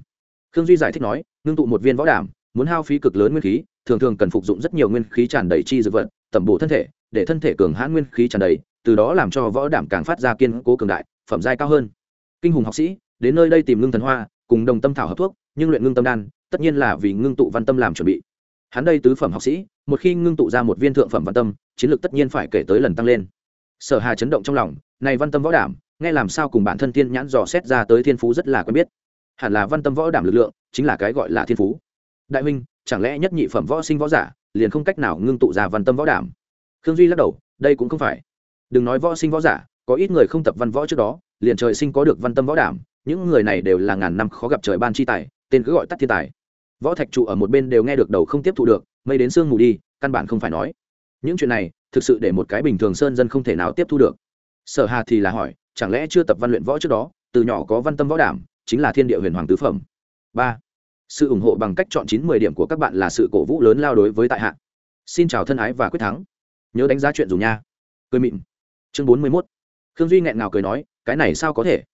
Khương duy giải thích nói, ngưng tụ một viên võ đảm muốn hao phí cực lớn nguyên khí, thường thường cần phục dụng rất nhiều nguyên khí tràn đầy chi dược vật, tẩm bổ thân thể, để thân thể cường hãn nguyên khí tràn đầy, từ đó làm cho võ đảm càng phát ra kiên cố cường đại, phẩm giai cao hơn. Kinh hùng học sĩ, đến nơi đây tìm ngưng thần hoa, cùng đồng tâm thảo hợp thuốc, nhưng luyện ngưng tâm đan, tất nhiên là vì ngưng tụ văn tâm làm chuẩn bị. Hắn đây tứ phẩm học sĩ, một khi ngưng tụ ra một viên thượng phẩm văn tâm, chiến lược tất nhiên phải kể tới lần tăng lên. Sở hà chấn động trong lòng, này văn tâm võ đảm nghe làm sao cùng bản thân thiên nhãn dò xét ra tới thiên phú rất là quen biết. Hẳn là văn tâm võ đảm lực lượng, chính là cái gọi là thiên phú. Đại huynh, chẳng lẽ nhất nhị phẩm võ sinh võ giả, liền không cách nào ngưng tụ ra văn tâm võ đảm? Khương duy lắc đầu, đây cũng không phải. Đừng nói võ sinh võ giả, có ít người không tập văn võ trước đó, liền trời sinh có được văn tâm võ đảm, những người này đều là ngàn năm khó gặp trời ban chi tài, tên cứ gọi tắt thiên tài. Võ thạch trụ ở một bên đều nghe được đầu không tiếp thu được, mây đến sương mù đi, căn bản không phải nói. Những chuyện này, thực sự để một cái bình thường sơn dân không thể nào tiếp thu được. Sở hà thì là hỏi chẳng lẽ chưa tập văn luyện võ trước đó, từ nhỏ có văn tâm võ đảm, chính là thiên địa huyền hoàng tứ phẩm. Ba, sự ủng hộ bằng cách chọn chín mười điểm của các bạn là sự cổ vũ lớn lao đối với tại hạ. Xin chào thân ái và quyết thắng. Nhớ đánh giá chuyện dù nha. Cười mịn. Chương bốn mươi mốt. Khương duy nghẹn ngào cười nói, cái này sao có thể?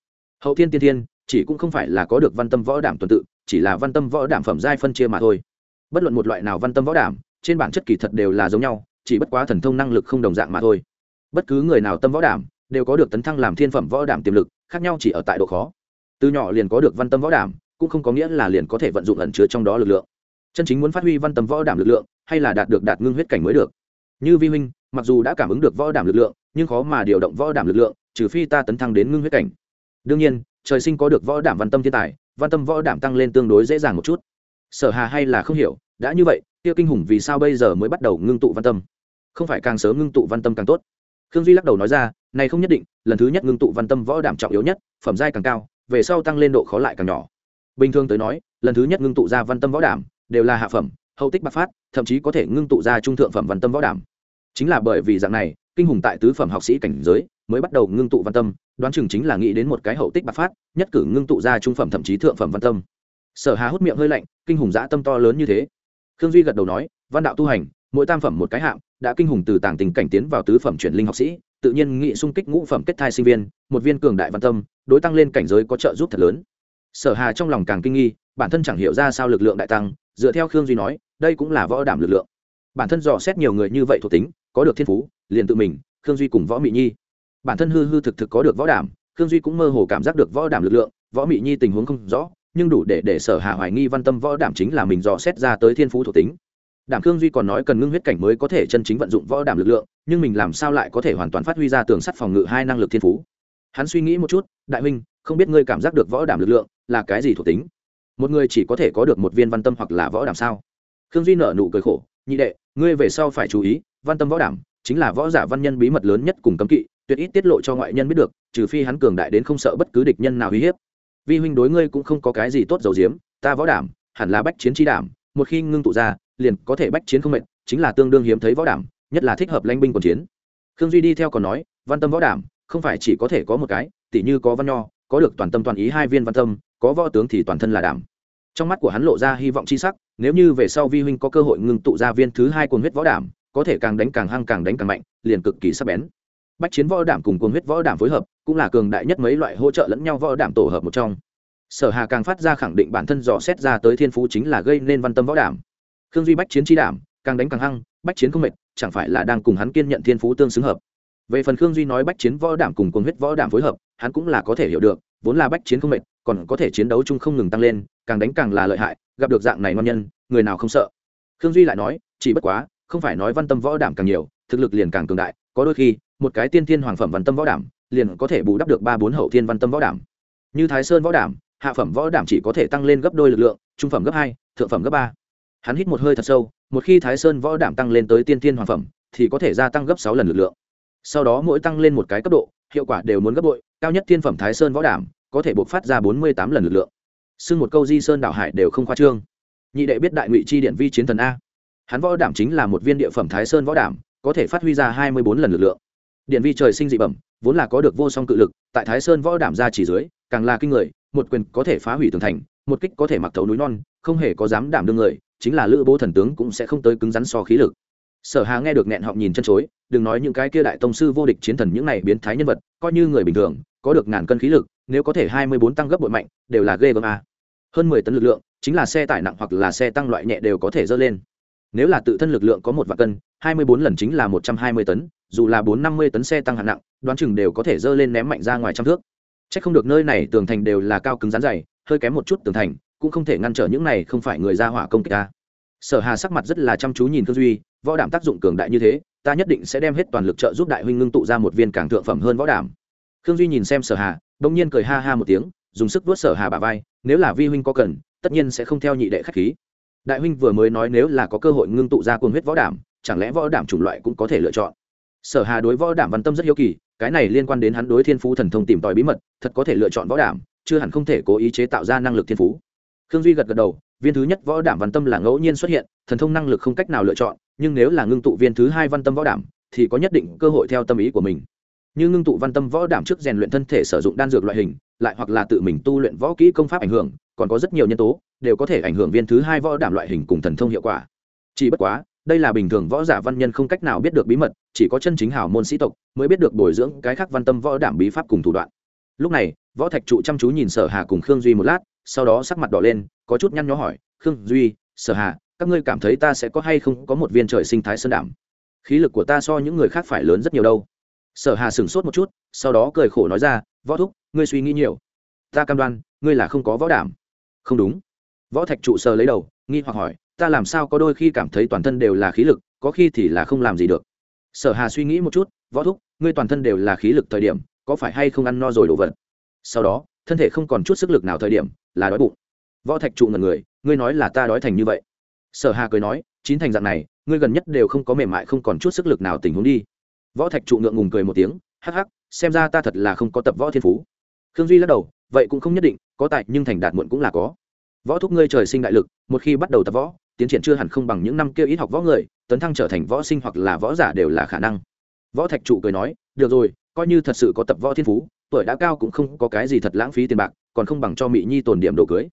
Hậu thiên tiên thiên, chỉ cũng không phải là có được văn tâm võ đảm tuần tự, chỉ là văn tâm võ đảm phẩm giai phân chia mà thôi. Bất luận một loại nào văn tâm võ đảm, trên bản chất kỳ thật đều là giống nhau, chỉ bất quá thần thông năng lực không đồng dạng mà thôi. Bất cứ người nào tâm võ đảm đều có được tấn thăng làm thiên phẩm võ đảm tiềm lực, khác nhau chỉ ở tại độ khó. Từ nhỏ liền có được văn tâm võ đảm cũng không có nghĩa là liền có thể vận dụng ẩn chứa trong đó lực lượng. Chân chính muốn phát huy văn tâm võ đảm lực lượng, hay là đạt được đạt ngưng huyết cảnh mới được. Như vi huynh, mặc dù đã cảm ứng được võ đảm lực lượng, nhưng khó mà điều động võ đảm lực lượng, trừ phi ta tấn thăng đến ngưng huyết cảnh. Đương nhiên, trời sinh có được võ đảm văn tâm thiên tài, văn tâm võ đảm tăng lên tương đối dễ dàng một chút. Sở hà hay là không hiểu, đã như vậy tiêu kinh hùng vì sao bây giờ mới bắt đầu ngưng tụ văn tâm? Không phải càng sớm ngưng tụ văn tâm càng tốt. Khương duy lắc đầu nói ra này không nhất định, lần thứ nhất ngưng tụ văn tâm võ đảm trọng yếu nhất, phẩm giai càng cao, về sau tăng lên độ khó lại càng nhỏ. Bình thường tới nói, lần thứ nhất ngưng tụ ra văn tâm võ đảm đều là hạ phẩm, hậu tích bạc phát, thậm chí có thể ngưng tụ ra trung thượng phẩm văn tâm võ đảm. Chính là bởi vì dạng này, kinh hùng tại tứ phẩm học sĩ cảnh giới mới bắt đầu ngưng tụ văn tâm, đoán chừng chính là nghĩ đến một cái hậu tích bạc phát, nhất cử ngưng tụ ra trung phẩm thậm chí thượng phẩm văn tâm. Sở hà hút miệng hơi lạnh, kinh hùng dã tâm to lớn như thế. Khương duy gật đầu nói, văn đạo tu hành, mỗi tam phẩm một cái hạng, đã kinh hùng từ tàng tình cảnh tiến vào tứ phẩm chuyển linh học sĩ tự nhiên nghị xung kích ngũ phẩm kết thai sinh viên, một viên cường đại văn tâm, đối tăng lên cảnh giới có trợ giúp thật lớn. Sở hà trong lòng càng kinh nghi, bản thân chẳng hiểu ra sao lực lượng đại tăng, dựa theo khương duy nói, đây cũng là võ đảm lực lượng. Bản thân dò xét nhiều người như vậy thuộc tính, có được thiên phú, liền tự mình, khương duy cùng võ mỹ nhi. Bản thân hư hư thực thực có được võ đảm, khương duy cũng mơ hồ cảm giác được võ đảm lực lượng, võ mỹ nhi tình huống không rõ, nhưng đủ để để sở hạ hoài nghi văn tâm võ đảm chính là mình dò xét ra tới thiên phú thuộc tính. Đảm khương duy còn nói cần ngưng huyết cảnh mới có thể chân chính vận dụng võ đảm lực lượng nhưng mình làm sao lại có thể hoàn toàn phát huy ra tường sắt phòng ngự hai năng lực thiên phú? Hắn suy nghĩ một chút, đại huynh, không biết ngươi cảm giác được võ đảm lực lượng là cái gì thuộc tính? Một người chỉ có thể có được một viên văn tâm hoặc là võ đảm sao? Khương duy nở nụ cười khổ, nhị đệ, ngươi về sau phải chú ý, văn tâm võ đảm chính là võ giả văn nhân bí mật lớn nhất cùng cấm kỵ, tuyệt ít tiết lộ cho ngoại nhân biết được, trừ phi hắn cường đại đến không sợ bất cứ địch nhân nào uy hiếp. Vi huynh đối ngươi cũng không có cái gì tốt dầu diếm ta võ đảm hẳn là bách chiến chi đảm, một khi ngưng tụ ra, liền có thể bách chiến không mệt, chính là tương đương hiếm thấy võ đảm nhất là thích hợp lãnh binh quần chiến. Khương duy đi theo còn nói, văn tâm võ đảm, không phải chỉ có thể có một cái, tỉ như có văn nho, có được toàn tâm toàn ý hai viên văn tâm, có võ tướng thì toàn thân là đảm. Trong mắt của hắn lộ ra hy vọng c h i sắc, nếu như về sau vi huynh có cơ hội ngưng tụ ra viên thứ hai cuồng huyết võ đảm, có thể càng đánh càng hăng càng đánh càng mạnh, liền cực kỳ sắc bén. Bách chiến võ đảm cùng cuồng huyết võ đảm phối hợp, cũng là cường đại nhất mấy loại hỗ trợ lẫn nhau võ đảm tổ hợp một trong. Sở hà càng phát ra khẳng định bản thân dò xét ra tới thiên phú chính là gây nên văn tâm võ đảm. Khương duy bách chiến chi đảm, càng đánh càng hăng, bách chiến không mệt chẳng phải là đang cùng hắn kiên nhận thiên phú tương xứng hợp. Về phần khương duy nói bách chiến võ đảm cùng cuồng huyết võ đảm phối hợp, hắn cũng là có thể hiểu được, vốn là bách chiến không mệt, còn có thể chiến đấu chung không ngừng tăng lên, càng đánh càng là lợi hại, gặp được dạng này ngon nhân, người nào không sợ. Khương duy lại nói, chỉ bất quá, không phải nói văn tâm võ đảm càng nhiều, thực lực liền càng cường đại, có đôi khi, một cái tiên thiên hoàng phẩm văn tâm võ đảm, liền có thể bù đắp được ba bốn hậu thiên văn tâm võ đảm. Như thái sơn võ đảm, hạ phẩm võ đảm chỉ có thể tăng lên gấp đôi lực lượng, trung phẩm gấp hai, thượng phẩm gấp ba hắn hít một hơi thật sâu, một khi thái sơn võ đảm tăng lên tới tiên thiên hoàng phẩm, thì có thể gia tăng gấp sáu lần lực lượng. Sau đó mỗi tăng lên một cái cấp độ, hiệu quả đều muốn gấp bội, cao nhất Tiên phẩm thái sơn võ đảm có thể buộc phát ra bốn mươi tám lần lực lượng. Xưng một câu di sơn đảo hải đều không khoa trương. Nhị đệ biết đại ngụy chi điện vi chiến thần a. Hắn võ đảm chính là một viên địa phẩm thái sơn võ đảm, có thể phát huy ra hai mươi bốn lần lực lượng. Điện vi trời sinh dị bẩm, vốn là có được vô song cự lực, tại thái sơn võ đảm ra chỉ dưới, càng là kinh người, một quyền có thể phá hủy tường thành, một kích có thể mặc thấu núi non, không hề có dám đảm đương người chính là lữ bố thần tướng cũng sẽ không tới cứng rắn so khí lực. Sở hà nghe được nghẹn họng nhìn chân chối, đừng nói những cái kia đại tông sư vô địch chiến thần những này biến thái nhân vật, coi như người bình thường, có được ngàn cân khí lực, nếu có thể hai mươi bốn tăng gấp bội mạnh, đều là ghê gớm a hơn mười tấn lực lượng, chính là xe tải nặng hoặc là xe tăng loại nhẹ đều có thể dơ lên. Nếu là tự thân lực lượng có một vạn cân, hai mươi bốn lần chính là một trăm hai mươi tấn, dù là bốn năm mươi tấn xe tăng hạng nặng, đoán chừng đều có thể dơ lên ném mạnh ra ngoài trăm thước. C h ắ c không được nơi này tường thành đều là cao cứng rắn dày, hơi kém một chút tường thành cũng không thể ngăn trở những này không phải người ra hỏa công kích ta. Sở hà sắc mặt rất là chăm chú nhìn khương duy, võ đảm tác dụng cường đại như thế, ta nhất định sẽ đem hết toàn lực trợ giúp đại huynh ngưng tụ ra một viên càng thượng phẩm hơn võ đảm. Khương duy nhìn xem sở hà, bỗng nhiên cười ha ha một tiếng, dùng sức vuốt sở hà bà vai, nếu là vi huynh có cần, tất nhiên sẽ không theo nhị đệ khách khí. Đại huynh vừa mới nói nếu là có cơ hội ngưng tụ ra cuồng huyết võ đảm, chẳng lẽ võ đảm chủng loại cũng có thể lựa chọn? Sở hà đối võ đảm văn tâm rất hiếu kỳ, cái này liên quan đến hắn đối thiên phú thần thông tìm tòi bí mật, thật có thể lựa chọn võ đảm, chưa hẳn không thể cố ý chế tạo ra năng lực thiên phú khương duy gật gật đầu, viên thứ nhất võ đảm văn tâm là ngẫu nhiên xuất hiện, thần thông năng lực không cách nào lựa chọn, nhưng nếu là ngưng tụ viên thứ hai văn tâm võ đảm, thì có nhất định cơ hội theo tâm ý của mình. Như ngưng tụ văn tâm võ đảm trước rèn luyện thân thể sử dụng đan dược loại hình, lại hoặc là tự mình tu luyện võ kỹ công pháp ảnh hưởng, còn có rất nhiều nhân tố, đều có thể ảnh hưởng viên thứ hai võ đảm loại hình cùng thần thông hiệu quả. Chỉ bất quá, đây là bình thường võ giả văn nhân không cách nào biết được bí mật, chỉ có chân chính hảo môn sĩ tộc mới biết được bồi dưỡng cái khác văn tâm võ đảm bí pháp cùng thủ đoạn. Lúc này, võ thạch trụ chăm chú nhìn sở hà cùng khương duy một lát sau đó sắc mặt đỏ lên, có chút nhăn nhó hỏi, khương duy, sở hà, các ngươi cảm thấy ta sẽ có hay không có một viên trời sinh thái sơn đảm? Khí lực của ta so những người khác phải lớn rất nhiều đâu. Sở hà sửng sốt một chút, sau đó cười khổ nói ra, võ thúc, ngươi suy nghĩ nhiều. Ta cam đoan, ngươi là không có võ đảm. Không đúng. Võ thạch trụ sờ lấy đầu, nghi hoặc hỏi, ta làm sao có đôi khi cảm thấy toàn thân đều là khí lực, có khi thì là không làm gì được? Sở hà suy nghĩ một chút, võ thúc, ngươi toàn thân đều là khí lực thời điểm, có phải hay không ăn no rồi đổ vật? Sau đó thân thể không còn chút sức lực nào thời điểm, là đói bụng. Võ thạch trụ ngần người, ngươi nói là ta đói thành như vậy. Sở hà cười nói, chín thành dạng này, ngươi gần nhất đều không có mềm mại, không còn chút sức lực nào tình huống đi. Võ thạch trụ ngượng ngùng cười một tiếng, hắc hắc, xem ra ta thật là không có tập võ thiên phú. Khương duy lắc đầu, vậy cũng không nhất định, có tại nhưng thành đạt muộn cũng là có. Võ thúc ngươi trời sinh đại lực, một khi bắt đầu tập võ, tiến triển chưa hẳn không bằng những năm kia ít học võ người, tấn thăng trở thành võ sinh hoặc là võ giả đều là khả năng. Võ thạch trụ cười nói, được rồi, coi như thật sự có tập võ thiên phú tuổi đã cao cũng không có cái gì thật lãng phí tiền bạc, còn không bằng cho mỹ nhi tồn điểm đồ cưới.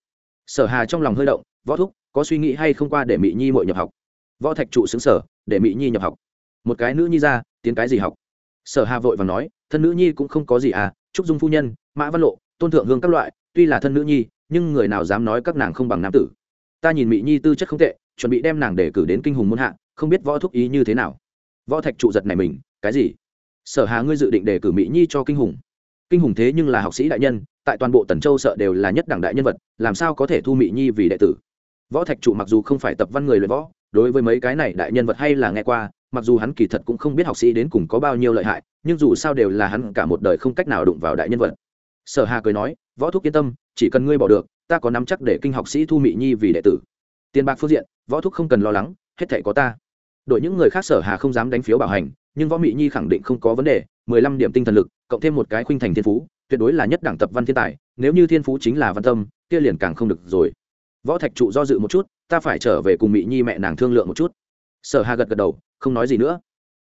Sở hà trong lòng hơi động, võ thúc, có suy nghĩ hay không qua để mỹ nhi mội nhập học? Võ thạch trụ xứng sở, để mỹ nhi nhập học. Một cái nữ nhi ra, tiến cái gì học? Sở hà vội và nói, thân nữ nhi cũng không có gì à trúc dung phu nhân, mã văn lộ, tôn thượng hương các loại, tuy là thân nữ nhi, nhưng người nào dám nói các nàng không bằng nam tử. Ta nhìn mỹ nhi tư chất không tệ, chuẩn bị đem nàng để cử đến kinh hùng muôn hạ, không biết võ thúc ý như thế nào? Võ thạch trụ giật này mình, cái gì? Sở hà ngươi dự định để cử mỹ nhi cho kinh hùng kinh hùng thế nhưng là học sĩ đại nhân, tại toàn bộ tần châu sợ đều là nhất đẳng đại nhân vật, làm sao có thể thu mị nhi vì đệ tử? Võ thạch trụ mặc dù không phải tập văn người luyện võ, đối với mấy cái này đại nhân vật hay là nghe qua, mặc dù hắn kỳ thật cũng không biết học sĩ đến cùng có bao nhiêu lợi hại, nhưng dù sao đều là hắn cả một đời không cách nào đụng vào đại nhân vật. Sở hà cười nói, võ thúc yên tâm, chỉ cần ngươi bỏ được, ta có nắm chắc để kinh học sĩ thu mị nhi vì đệ tử. Tiền bạc phương diện, võ thúc không cần lo lắng, hết thể có ta. Đội những người khác sở hà không dám đánh phiếu bảo hành nhưng võ mỹ nhi khẳng định không có vấn đề, mười lăm điểm tinh thần lực, cộng thêm một cái khuynh thành thiên phú, tuyệt đối là nhất đẳng tập văn thiên tài, nếu như thiên phú chính là văn tâm, kia liền càng không được rồi. Võ thạch trụ do dự một chút, ta phải trở về cùng mỹ nhi mẹ nàng thương lượng một chút. Sở hà gật gật đầu, không nói gì nữa.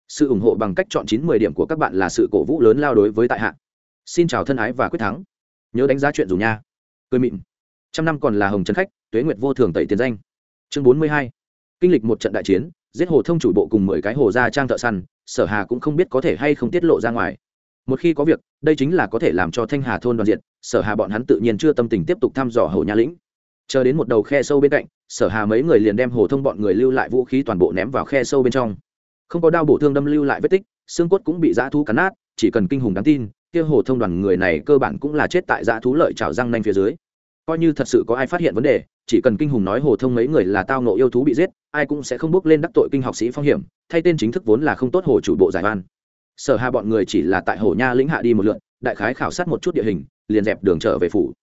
Sự ủng hộ bằng cách chọn chín mười điểm của các bạn là sự cổ vũ lớn lao đối với tại hạ. Xin chào thân ái và quyết thắng. Nhớ đánh giá chuyện dù nha. Cười mịn. Trăm năm còn là hồng trấn khách, tuế nguyệt vô thường tẩy tiền danh. Chương bốn mươi hai. Kinh lịch một trận đại chiến giết hồ thông chủ bộ cùng mười cái hồ ra trang thợ săn, sở hà cũng không biết có thể hay không tiết lộ ra ngoài. Một khi có việc, đây chính là có thể làm cho thanh hà thôn đoàn diện sở hà bọn hắn tự nhiên chưa tâm tình tiếp tục thăm dò hồ nha lĩnh. Chờ đến một đầu khe sâu bên cạnh, sở hà mấy người liền đem hồ thông bọn người lưu lại vũ khí toàn bộ ném vào khe sâu bên trong. Không có đau bổ thương đâm lưu lại vết tích, xương cốt cũng bị dã thú cắn nát, chỉ cần kinh hùng đáng tin, kia hồ thông đoàn người này cơ bản cũng là chết tại dã thú lợi chảo răng nanh phía dưới. Coi như thật sự có ai phát hiện vấn đề, chỉ cần kinh hùng nói hồ thông mấy người là tao nộ yêu thú bị giết ai cũng sẽ không bước lên đắc tội kinh học sĩ phong hiểm, thay tên chính thức vốn là không tốt hồ chủ bộ giải oan. Sở hà bọn người chỉ là tại hồ nha lĩnh hạ đi một lượn, đại khái khảo sát một chút địa hình, liền dẹp đường trở về phủ.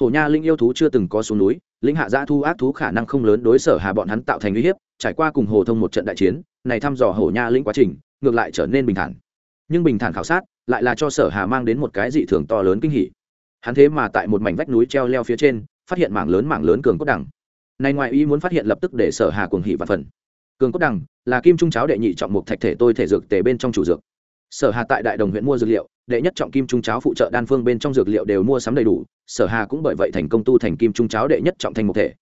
Hồ nha linh yêu thú chưa từng có xuống núi, lĩnh hạ giã thu ác thú khả năng không lớn đối sở hà bọn hắn tạo thành uy hiếp, trải qua cùng hồ thông một trận đại chiến, này thăm dò hồ nha lĩnh quá trình, ngược lại trở nên bình thản. Nhưng bình thản khảo sát, lại là cho sở hà mang đến một cái dị thường to lớn kinh hỉ. Hắn thế mà tại một mảnh vách núi treo leo phía trên, phát hiện mảng lớn mảng lớn cường cốt đẳng này ngoài ý muốn phát hiện lập tức để sở hà cuồng hỉ và phần. Cường cốt đằng, là kim trung cháo đệ nhị trọng mục thạch thể tôi thể dược tề bên trong chủ dược. Sở hà tại đại đồng huyện mua dược liệu, đệ nhất trọng kim trung cháo phụ trợ đan phương bên trong dược liệu đều mua sắm đầy đủ, sở hà cũng bởi vậy thành công tu thành kim trung cháo đệ nhất trọng thành một thể.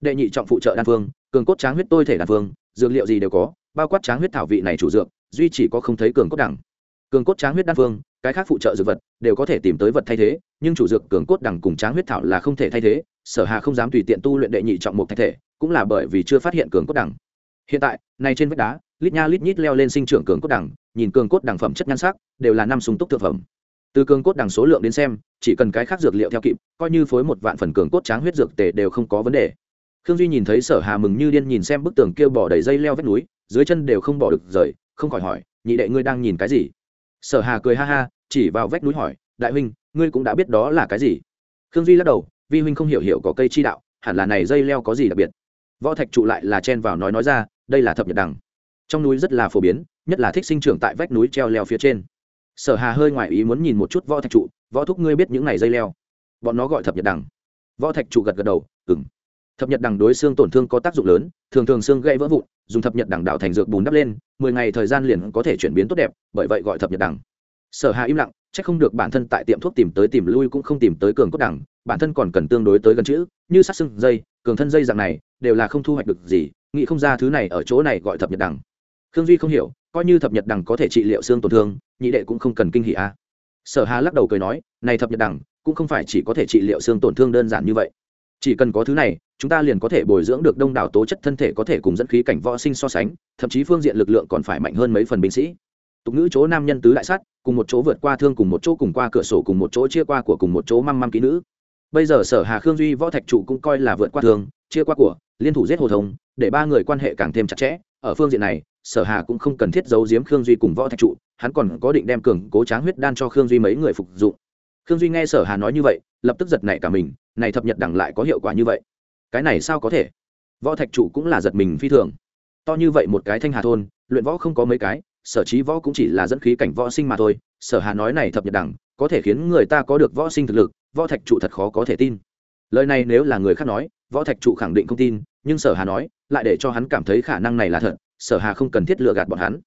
Đệ nhị trọng phụ trợ đan phương, cường cốt tráng huyết tôi thể đan phương, dược liệu gì đều có, bao quát tráng huyết thảo vị này chủ dược, duy chỉ có không thấy cường cốt đẳng cường cốt tráng huyết đan phương cái khác phụ trợ dược vật đều có thể tìm tới vật thay thế, nhưng chủ dược cường cốt đẳng cùng tráng huyết thảo là không thể thay thế, sở hà không dám tùy tiện tu luyện đệ nhị trọng một thay thể, cũng là bởi vì chưa phát hiện cường cốt đẳng hiện tại nay trên vách đá, lít nha lít nhít leo lên sinh trưởng cường cốt đẳng nhìn cường cốt đẳng phẩm chất nhan sắc, đều là năm sung túc thực phẩm. Từ cường cốt đẳng số lượng đến xem, chỉ cần cái khác dược liệu theo kịp, coi như phối một vạn phần cường cốt tráng huyết dược tề đều không có vấn đề. Khương duy nhìn thấy sở hà mừng như điên nhìn xem bức tường kia bỏ đầy dây leo vách núi, dưới chân đều không bỏ được rời, không khỏi hỏi, nhị đệ ngươi đang nhìn cái gì? Sở hà cười ha ha, chỉ vào vách núi hỏi, đại huynh, ngươi cũng đã biết đó là cái gì? Khương duy lắc đầu, vi huynh không hiểu hiểu có cây chi đạo, hẳn là này dây leo có gì đặc biệt? Võ thạch trụ lại là chen vào nói nói ra, đây là thập nhật đằng. Trong núi rất là phổ biến, nhất là thích sinh trưởng tại vách núi treo leo phía trên. Sở hà hơi ngoài ý muốn nhìn một chút võ thạch trụ, võ thúc ngươi biết những này dây leo? Bọn nó gọi thập nhật đằng. Võ thạch trụ gật gật đầu ừng thập nhật đằng đối xương tổn thương có tác dụng lớn, thường thường xương gãy vỡ vụn, dùng thập nhật đằng đạo thành dược bùn đắp lên, mười ngày thời gian liền có thể chuyển biến tốt đẹp, bởi vậy gọi thập nhật đằng. Sở hà im lặng c h ắ c không được bản thân tại tiệm thuốc tìm tới tìm lui cũng không tìm tới cường cốt đằng, bản thân còn cần tương đối tới gần chữ, như sát sưng dây, cường thân dây dạng này, đều là không thu hoạch được gì, nghĩ không ra thứ này ở chỗ này gọi thập nhật đằng. Khương duy không hiểu, coi như thập nhật đằng có thể trị liệu xương tổn thương, nhị đệ cũng không cần kinh hỷ a à. sở hà lắc đầu cười nói, này thập nhật đằng cũng không phải chỉ có thể trị liệu xương tổn thương đơn giản như vậy chỉ cần có thứ này, chúng ta liền có thể bồi dưỡng được đông đảo tố chất thân thể có thể cùng dẫn khí cảnh võ sinh so sánh, thậm chí phương diện lực lượng còn phải mạnh hơn mấy phần binh sĩ. Tục ngữ chỗ nam nhân tứ đại sát, cùng một chỗ vượt qua thương cùng một chỗ cùng qua cửa sổ cùng một chỗ chia qua của cùng một chỗ măm măm ký nữ. Bây giờ sở hà khương duy võ thạch trụ cũng coi là vượt qua thương, chia qua của, liên thủ giết hồ thông để ba người quan hệ càng thêm chặt chẽ. Ở phương diện này, sở hà cũng không cần thiết giấu giếm khương duy cùng võ thạch trụ, hắn còn có định đem cường cố tráng huyết đan cho khương duy mấy người phục dụng. Khương duy nghe sở hà nói như vậy lập tức giật nảy cả mình, này thập nhật đẳng lại có hiệu quả như vậy. Cái này sao có thể? Võ thạch trụ cũng là giật mình phi thường. To như vậy một cái thanh hà thôn, luyện võ không có mấy cái, sở trí võ cũng chỉ là dẫn khí cảnh võ sinh mà thôi. Sở hà nói này thập nhật đẳng có thể khiến người ta có được võ sinh thực lực, võ thạch trụ thật khó có thể tin. Lời này nếu là người khác nói, võ thạch trụ khẳng định không tin, nhưng sở hà nói, lại để cho hắn cảm thấy khả năng này là thật, sở hà không cần thiết lừa gạt bọn hắn.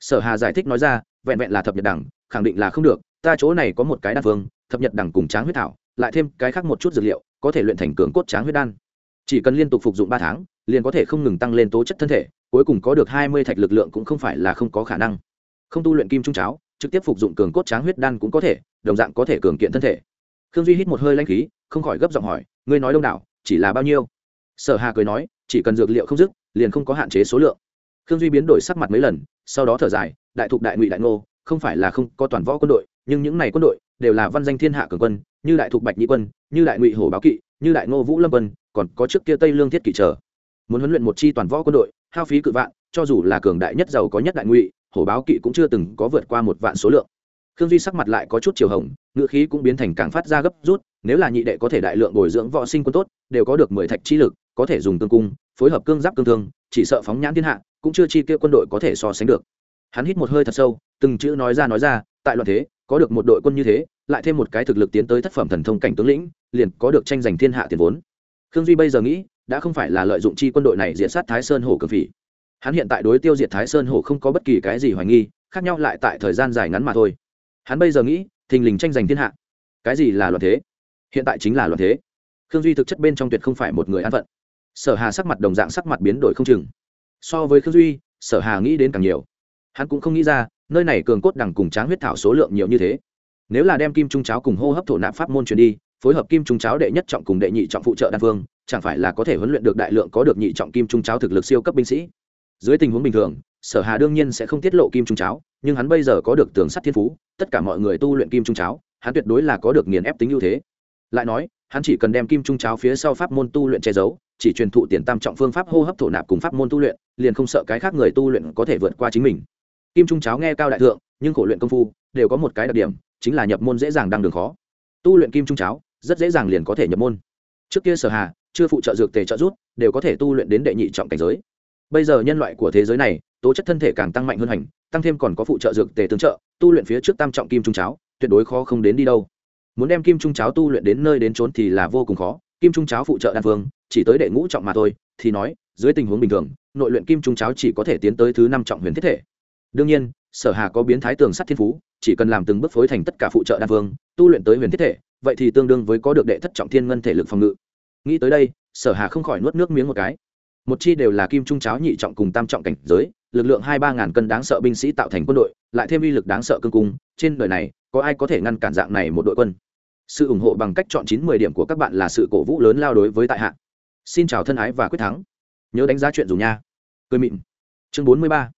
Sở hà giải thích nói ra, vẹn vẹn là thập nhật đẳng khẳng định là không được, ta chỗ này có một cái đan phương, thập nhật đẳng cùng tráng huyết thảo lại thêm cái khác một chút dược liệu, có thể luyện thành cường cốt tráng huyết đan. Chỉ cần liên tục phục dụng ba tháng, liền có thể không ngừng tăng lên tố chất thân thể, cuối cùng có được hai mươi thạch lực lượng cũng không phải là không có khả năng. Không tu luyện kim trung cháo, trực tiếp phục dụng cường cốt tráng huyết đan cũng có thể, đồng dạng có thể cường kiện thân thể. Khương duy hít một hơi lanh khí, không khỏi gấp giọng hỏi, ngươi nói đông đảo, chỉ là bao nhiêu? Sở hà cười nói, chỉ cần dược liệu không dứt, liền không có hạn chế số lượng. Khương duy biến đổi sắc mặt mấy lần, sau đó thở dài, đại thục đại ngụy đại ngô, không phải là không có toàn võ quân đội, nhưng những này quân đội đều là văn danh thiên hạ cường quân như đại thục bạch nhị quân, như đại ngụy hổ báo kỵ, như đại ngô vũ lâm quân, còn có trước kia tây lương thiết kỵ trở muốn huấn luyện một chi toàn võ quân đội, hao phí cự vạn, cho dù là cường đại nhất giàu có nhất đại ngụy, hổ báo kỵ cũng chưa từng có vượt qua một vạn số lượng. Khương duy sắc mặt lại có chút chiều hồng ngựa khí cũng biến thành càng phát ra gấp rút, nếu là nhị đệ có thể đại lượng bồi dưỡng võ sinh quân tốt, đều có được mười thạch chi lực, có thể dùng tương cung, phối hợp cương giáp cương thương, chỉ sợ phóng nhãn thiên hạ, cũng chưa chi kia quân đội có thể so sánh được. Hắn hít một hơi thật sâu, từng chữ nói ra nói ra, tại loạn thế có được một đội quân như thế, lại thêm một cái thực lực tiến tới thất phẩm thần thông cảnh tướng lĩnh, liền có được tranh giành thiên hạ tiền vốn. Khương duy bây giờ nghĩ, đã không phải là lợi dụng chi quân đội này diện sát thái sơn hổ cường phỉ. Hắn hiện tại đối tiêu diệt thái sơn hổ không có bất kỳ cái gì hoài nghi, khác nhau lại tại thời gian dài ngắn mà thôi. Hắn bây giờ nghĩ, thình lình tranh giành thiên hạ. Cái gì là loạn thế? Hiện tại chính là loạn thế. Khương duy thực chất bên trong tuyệt không phải một người an phận. Sở hà sắc mặt đồng dạng sắc mặt biến đổi không chừng. So với khương duy, sở hà nghĩ đến càng nhiều. Hắn cũng không nghĩ ra nơi này cường cốt đằng cùng tráng huyết thảo số lượng nhiều như thế. Nếu là đem kim trung cháo cùng hô hấp thổ nạp pháp môn truyền đi, phối hợp kim trung cháo đệ nhất trọng cùng đệ nhị trọng phụ trợ đan phương chẳng phải là có thể huấn luyện được đại lượng có được nhị trọng kim trung cháo thực lực siêu cấp binh sĩ? Dưới tình huống bình thường, sở hà đương nhiên sẽ không tiết lộ kim trung cháo, nhưng hắn bây giờ có được tường sắt thiên phú, tất cả mọi người tu luyện kim trung cháo, hắn tuyệt đối là có được nghiền ép tính ưu thế. Lại nói, hắn chỉ cần đem kim trung cháo phía sau pháp môn tu luyện che giấu, chỉ truyền thụ tiền tam trọng phương pháp hô hấp thổ nạp cùng pháp môn tu luyện, liền không sợ cái khác người tu luyện có thể vượt qua chính mình kim trung cháo nghe cao đại thượng, nhưng khổ luyện công phu, đều có một cái đặc điểm, chính là nhập môn dễ dàng đăng đường khó. Tu luyện kim trung cháo, rất dễ dàng liền có thể nhập môn. Trước kia sở hà, chưa phụ trợ dược tề trợ rút đều có thể tu luyện đến đệ nhị trọng cảnh giới. Bây giờ nhân loại của thế giới này, tố chất thân thể càng tăng mạnh hơn hành, tăng thêm còn có phụ trợ dược tề tương trợ, tu luyện phía trước tam trọng kim trung cháo, tuyệt đối khó không đến đi đâu. Muốn đem kim trung cháo tu luyện đến nơi đến trốn thì là vô cùng khó. Kim trung cháo phụ trợ đan phương, chỉ tới đệ ngũ trọng mà thôi, thì nói, dưới tình huống bình thường, nội luyện kim trung cháo chỉ có thể tiến tới thứ năm trọng huyền thiết thể đương nhiên, sở hà có biến thái tường sắt thiên phú, chỉ cần làm từng bước phối thành tất cả phụ trợ đa phương tu luyện tới huyền thiết thể, vậy thì tương đương với có được đệ thất trọng thiên ngân thể lực phòng ngự. Nghĩ tới đây, sở hà không khỏi nuốt nước miếng một cái. Một chi đều là kim trung cháo nhị trọng cùng tam trọng cảnh giới, lực lượng hai ba ngàn cân đáng sợ binh sĩ tạo thành quân đội, lại thêm uy lực đáng sợ cương cung, trên đời này, có ai có thể ngăn cản dạng này một đội quân? Sự ủng hộ bằng cách chọn chín mười điểm của các bạn là sự cổ vũ lớn lao đối với tại hạ. Xin chào thân ái và quyết thắng. Nhớ đánh giá chuyện dùng nha. Cười mịn. Chương bốn mươi ba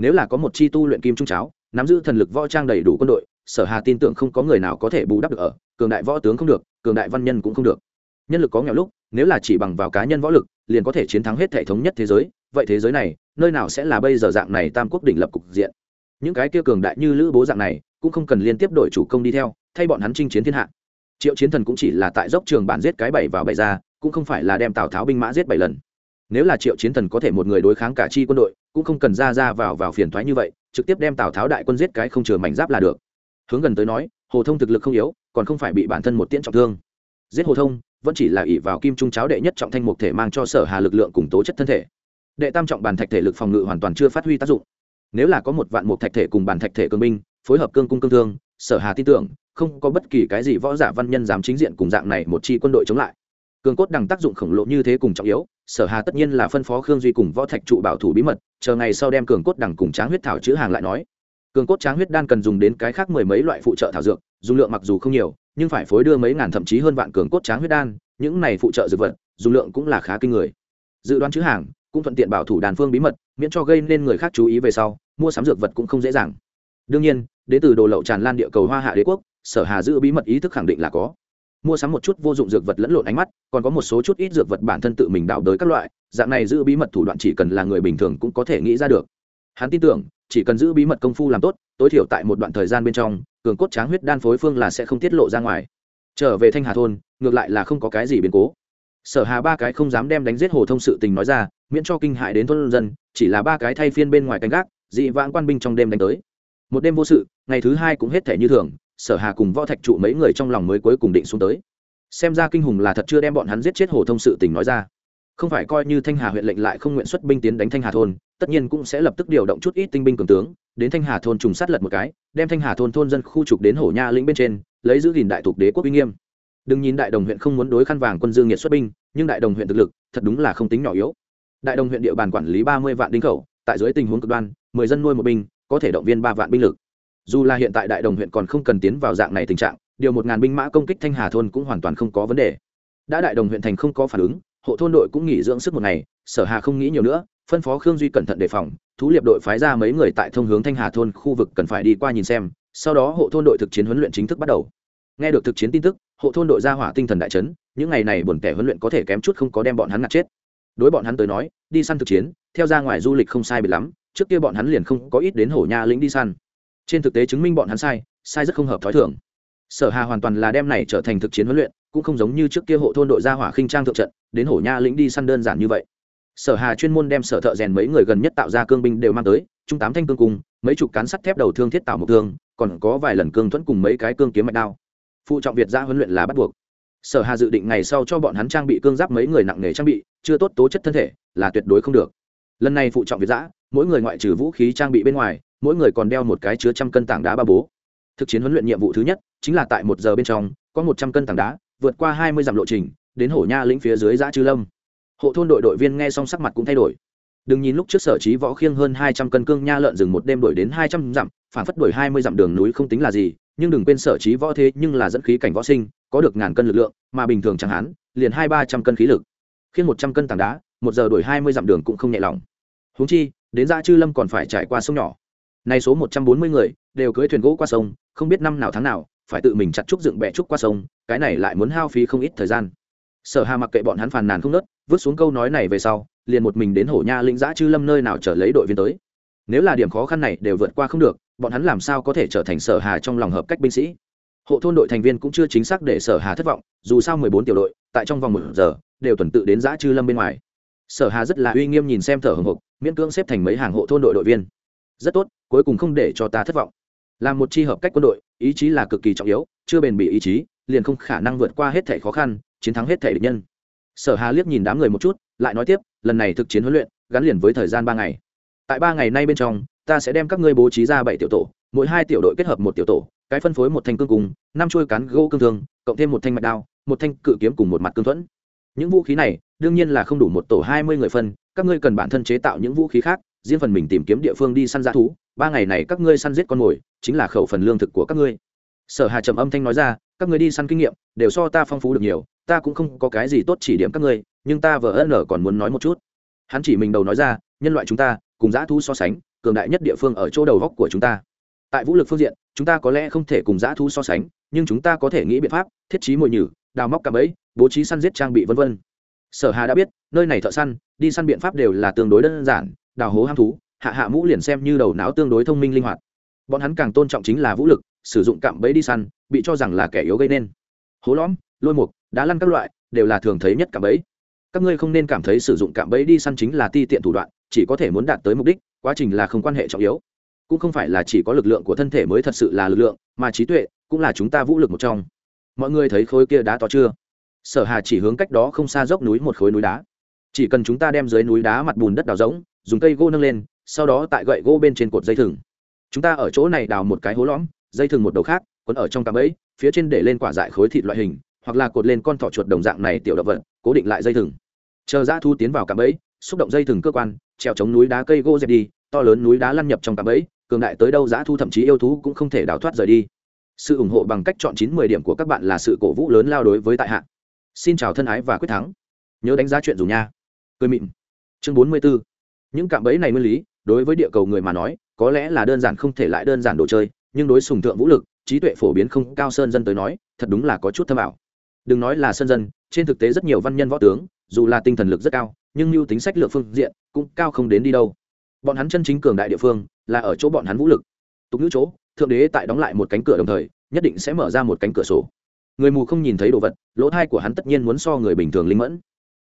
nếu là có một chi tu luyện kim trung cháo, nắm giữ thần lực võ trang đầy đủ quân đội, sở hà tin tưởng không có người nào có thể bù đắp được ở, cường đại võ tướng không được, cường đại văn nhân cũng không được. Nhân lực có nghèo lúc, nếu là chỉ bằng vào cá nhân võ lực, liền có thể chiến thắng hết hệ thống nhất thế giới, vậy thế giới này, nơi nào sẽ là bây giờ dạng này tam quốc đỉnh lập cục diện? Những cái kia cường đại như lữ bố dạng này, cũng không cần liên tiếp đổi chủ công đi theo, thay bọn hắn chinh chiến thiên hạ. Triệu chiến thần cũng chỉ là tại dốc trường bản giết cái bảy vào bảy ra, cũng không phải là đem tào tháo binh mã giết bảy lần nếu là triệu chiến thần có thể một người đối kháng cả chi quân đội, cũng không cần ra ra vào vào phiền thoái như vậy, trực tiếp đem tào tháo đại quân giết cái không chừa mảnh giáp là được. Hướng gần tới nói, hồ thông thực lực không yếu, còn không phải bị bản thân một tiễn trọng thương. Giết hồ thông, vẫn chỉ là ỷ vào kim trung cháo đệ nhất trọng thanh mục thể mang cho sở hà lực lượng cùng tố chất thân thể. Đệ tam trọng bàn thạch thể lực phòng ngự hoàn toàn chưa phát huy tác dụng. Nếu là có một vạn mục thạch thể cùng bàn thạch thể cương binh, phối hợp cương cung cương thương, sở hà tin tưởng, không có bất kỳ cái gì võ giả văn nhân dám chính diện cùng dạng này một chi quân đội chống lại. Cường cốt đằng tác dụng khổng lồ như thế cùng trọng yếu sở hà tất nhiên là phân phó khương duy cùng võ thạch trụ bảo thủ bí mật, chờ ngày sau đem cường cốt đằng cùng tráng huyết thảo chữ hàng lại nói. Cường cốt tráng huyết đan cần dùng đến cái khác mười mấy loại phụ trợ thảo dược, dùng lượng mặc dù không nhiều, nhưng phải phối đưa mấy ngàn thậm chí hơn vạn cường cốt tráng huyết đan, những này phụ trợ dược vật, dùng lượng cũng là khá kinh người. Dự đoán chữ hàng, cũng thuận tiện bảo thủ đàn phương bí mật, miễn cho gây nên người khác chú ý về sau, mua sắm dược vật cũng không dễ dàng. Đương nhiên, đến từ đồ lậu tràn lan địa cầu hoa hạ đế quốc, sở hà giữ bí mật ý thức khẳng định là có mua sắm một chút vô dụng dược vật lẫn lộn ánh mắt, còn có một số chút ít dược vật bản thân tự mình đào đới các loại, dạng này giữ bí mật thủ đoạn chỉ cần là người bình thường cũng có thể nghĩ ra được. Hắn tin tưởng, chỉ cần giữ bí mật công phu làm tốt, tối thiểu tại một đoạn thời gian bên trong, cường cốt tráng huyết đan phối phương là sẽ không tiết lộ ra ngoài. Trở về thanh hà thôn, ngược lại là không có cái gì biến cố. Sở hà ba cái không dám đem đánh giết hồ thông sự tình nói ra, miễn cho kinh hại đến thôn dân, chỉ là ba cái thay phiên bên ngoài canh gác, dị vãng quan binh trong đêm đánh tới. Một đêm vô sự, ngày thứ hai cũng hết thể như thường sở hà cùng võ thạch trụ mấy người trong lòng mới cuối cùng định xuống tới. Xem ra kinh hùng là thật chưa đem bọn hắn giết chết hồ thông sự tình nói ra. Không phải coi như thanh hà huyện lệnh lại không nguyện xuất binh tiến đánh thanh hà thôn, tất nhiên cũng sẽ lập tức điều động chút ít tinh binh cường tướng, đến thanh hà thôn trùng sát lật một cái, đem thanh hà thôn thôn dân khu trục đến hổ nha lĩnh bên trên, lấy giữ gìn đại thuộc đế quốc uy nghiêm. Đừng nhìn đại đồng huyện không muốn đối khăn vàng quân dương nghiệt xuất binh, nhưng đại đồng huyện thực lực thật đúng là không tính nhỏ yếu. Đại đồng huyện địa bàn quản lý ba mươi vạn đinh khẩu, tại dưới tình huống cực đoan, mười dân nuôi một binh, có thể động viên ba vạn binh lực dù là hiện tại đại đồng huyện còn không cần tiến vào dạng này tình trạng, điều một ngàn binh mã công kích thanh hà thôn cũng hoàn toàn không có vấn đề. Đã đại đồng huyện thành không có phản ứng, hộ thôn đội cũng nghỉ dưỡng sức một ngày, sở hà không nghĩ nhiều nữa, phân phó khương duy cẩn thận đề phòng, thú liệp đội phái ra mấy người tại thông hướng thanh hà thôn khu vực cần phải đi qua nhìn xem, sau đó hộ thôn đội thực chiến huấn luyện chính thức bắt đầu. Nghe được thực chiến tin tức, hộ thôn đội ra hỏa tinh thần đại chấn, những ngày này buồn tẻ huấn luyện có thể kém chút không có đem bọn hắn ngặt chết. Đối bọn hắn tới nói, đi săn thực chiến, theo ra ngoài du lịch không sai bị lắm, trước kia bọn hắn liền không có ít đến hổ nha lĩnh đi săn trên thực tế chứng minh bọn hắn sai sai rất không hợp thói thường. Sở hà hoàn toàn là đem này trở thành thực chiến huấn luyện, cũng không giống như trước kia hộ thôn đội ra hỏa khinh trang thượng trận, đến hổ nha lĩnh đi săn đơn giản như vậy. Sở hà chuyên môn đem sở thợ rèn mấy người gần nhất tạo ra cương binh đều mang tới, trung tám thanh cương cùng, mấy chục cán sắt thép đầu thương thiết tạo một thương, còn có vài lần cương thuẫn cùng mấy cái cương kiếm mạch đao. Phụ trọng việt ra huấn luyện là bắt buộc. Sở hà dự định ngày sau cho bọn hắn trang bị cương giáp mấy người nặng nề trang bị, chưa tốt tố chất thân thể, là tuyệt đối không được. Lần này phụ trọng việt giã mỗi người ngoại trừ vũ khí trang bị bên ngoài mỗi người còn đeo một cái chứa trăm cân tảng đá ba bố. Thực chiến huấn luyện nhiệm vụ thứ nhất chính là tại một giờ bên trong, có một trăm cân tảng đá, vượt qua hai mươi dặm lộ trình, đến hổ nha lĩnh phía dưới giã chư lâm. Hộ thôn đội đội viên nghe xong sắc mặt cũng thay đổi. Đừng nhìn lúc trước sở trí võ khiêng hơn hai trăm cân cương nha lợn rừng một đêm đổi đến hai trăm dặm, phản phất đổi hai mươi dặm đường núi không tính là gì, nhưng đừng quên sở trí võ thế nhưng là dẫn khí cảnh võ sinh, có được ngàn cân lực lượng, mà bình thường chẳng hạn, liền hai ba trăm cân khí lực. Khiêng một trăm cân tảng đá, một giờ đổi hai mươi dặm đường cũng không nhẹ lòng. Huống chi, đến ra chư lâm còn phải trải qua sông nhỏ nay số một trăm bốn mươi người đều cưỡi thuyền gỗ qua sông, không biết năm nào tháng nào, phải tự mình chặt trúc dựng bẹ trúc qua sông, cái này lại muốn hao phí không ít thời gian. Sở hà mặc kệ bọn hắn phàn nàn không nớt, vứt xuống câu nói này về sau, liền một mình đến hổ nha lĩnh giã chư lâm nơi nào trở lấy đội viên tới. Nếu là điểm khó khăn này đều vượt qua không được, bọn hắn làm sao có thể trở thành sở hà trong lòng hợp cách binh sĩ? Hộ thôn đội thành viên cũng chưa chính xác để sở hà thất vọng, dù sao mười bốn tiểu đội, tại trong vòng một giờ, đều tuần tự đến giã chư lâm bên ngoài. Sở hà rất là uy nghiêm nhìn xem thở hồng hộc, miễn cưỡng xếp thành mấy hàng hộ thôn đội đội viên. Rất tốt cuối cùng không để cho ta thất vọng. Làm một chi hợp cách quân đội, ý chí là cực kỳ trọng yếu, chưa bền bỉ ý chí, liền không khả năng vượt qua hết thể khó khăn, chiến thắng hết thể địch nhân. Sở hà liếc nhìn đám người một chút, lại nói tiếp, lần này thực chiến huấn luyện, gắn liền với thời gian ba ngày. Tại ba ngày nay bên trong, ta sẽ đem các ngươi bố trí ra bảy tiểu tổ, mỗi hai tiểu đội kết hợp một tiểu tổ, cái phân phối một thanh cương cùng, năm chuôi cán gỗ cương thương, cộng thêm một thanh mạch đao, một thanh cự kiếm cùng một mặt cương thuẫn. Những vũ khí này, đương nhiên là không đủ một tổ hai mươi người phân, các ngươi cần bản thân chế tạo những vũ khí khác riêng phần mình tìm kiếm địa phương đi săn g thú, ba ngày này các ngươi săn giết con mồi, chính là khẩu phần lương thực của các ngươi. Sở hà trầm âm thanh nói ra, các ngươi đi săn kinh nghiệm, đều so ta phong phú được nhiều, ta cũng không có cái gì tốt chỉ điểm các ngươi, nhưng ta vợ ân còn muốn nói một chút. Hắn chỉ mình đầu nói ra, nhân loại chúng ta, cùng dã thú so sánh, cường đại nhất địa phương ở chỗ đầu góc của chúng ta. Tại vũ lực phương diện, chúng ta có lẽ không thể cùng dã thú so sánh, nhưng chúng ta có thể nghĩ biện pháp, thiết trí mồi nhử, đào móc cạm bẫy, bố trí săn giết trang bị vân vân. Sở hà đã biết, nơi này thợ săn, đi săn biện pháp đều là tương đối đơn giản đào hố ham thú, hạ hạ mũ liền xem như đầu não tương đối thông minh linh hoạt. Bọn hắn càng tôn trọng chính là vũ lực, sử dụng cạm bẫy đi săn, bị cho rằng là kẻ yếu gây nên. Hố lõm, lôi mục, đá lăn các loại, đều là thường thấy nhất cạm bẫy. Các ngươi không nên cảm thấy sử dụng cạm bẫy đi săn chính là ti tiện thủ đoạn, chỉ có thể muốn đạt tới mục đích, quá trình là không quan hệ trọng yếu. Cũng không phải là chỉ có lực lượng của thân thể mới thật sự là lực lượng, mà trí tuệ cũng là chúng ta vũ lực một trong. Mọi người thấy khối kia đá to chưa? Sở hà chỉ hướng cách đó không xa dốc núi một khối núi đá. Chỉ cần chúng ta đem dưới núi đá mặt bùn đất đào rỗng dùng cây gỗ nâng lên, sau đó tại gậy gỗ bên trên cột dây thừng. Chúng ta ở chỗ này đào một cái hố lõm, dây thừng một đầu khác, quấn ở trong cạm bẫy, phía trên để lên quả dại khối thịt loại hình, hoặc là cột lên con thỏ chuột đồng dạng này tiểu động vật, cố định lại dây thừng. Chờ dã thu tiến vào cạm bẫy, xúc động dây thừng cơ quan treo chống núi đá cây gỗ dẹp đi, to lớn núi đá lăn nhập trong cạm bẫy, cường đại tới đâu dã thu thậm chí yêu thú cũng không thể đào thoát rời đi. Sự ủng hộ bằng cách chọn chín mười điểm của các bạn là sự cổ vũ lớn lao đối với tại hạ. Xin chào thân ái và quyết thắng. Nhớ đánh giá chuyện dùng nha. Cười mịn. Chương bốn mươi 44 những cạm bẫy này nguyên lý, đối với địa cầu người mà nói, có lẽ là đơn giản không thể lại đơn giản đồ chơi, nhưng đối sùng thượng vũ lực, trí tuệ phổ biến không cao sơn dân tới nói, thật đúng là có chút thâm ảo. Đừng nói là sơn dân, trên thực tế rất nhiều văn nhân võ tướng, dù là tinh thần lực rất cao, nhưng mưu tính sách lược phương diện cũng cao không đến đi đâu. Bọn hắn chân chính cường đại địa phương là ở chỗ bọn hắn vũ lực. Tục ngữ chỗ, thượng đế tại đóng lại một cánh cửa đồng thời, nhất định sẽ mở ra một cánh cửa sổ. Người mù không nhìn thấy đồ vật, lỗ thai của hắn tất nhiên muốn so người bình thường linh mẫn.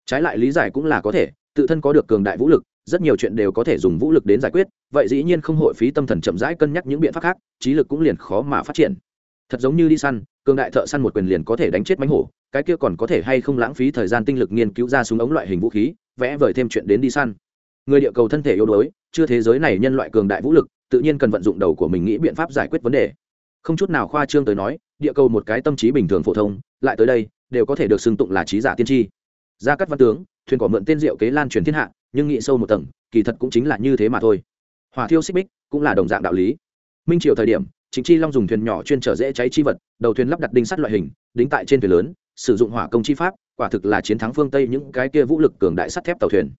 Trái lại lý giải cũng là có thể, tự thân có được cường đại vũ lực rất nhiều chuyện đều có thể dùng vũ lực đến giải quyết, vậy dĩ nhiên không hội phí tâm thần chậm rãi cân nhắc những biện pháp khác, trí lực cũng liền khó mà phát triển. Thật giống như đi săn, cường đại thợ săn một quyền liền có thể đánh chết mánh hổ, cái kia còn có thể hay không lãng phí thời gian tinh lực nghiên cứu ra súng ống loại hình vũ khí, vẽ vời thêm chuyện đến đi săn. Người địa cầu thân thể yếu đuối, chưa thế giới này nhân loại cường đại vũ lực, tự nhiên cần vận dụng đầu của mình nghĩ biện pháp giải quyết vấn đề. Không chút nào khoa trương tới nói, địa cầu một cái tâm trí bình thường phổ thông, lại tới đây, đều có thể được xưng tụng là trí giả tiên tri. Gia cắt văn tướng, thuyền cỏ mượn tên diệu kế lan truyền thiên hạ nhưng nghĩ sâu một tầng, kỳ thật cũng chính là như thế mà thôi. Hỏa thiêu xích bích cũng là đồng dạng đạo lý. Minh triều thời điểm chính chi long dùng thuyền nhỏ chuyên trở dễ cháy chi vật, đầu thuyền lắp đặt đinh sắt loại hình, đính tại trên thuyền lớn, sử dụng hỏa công chi pháp, quả thực là chiến thắng phương tây những cái kia vũ lực cường đại sắt thép tàu thuyền.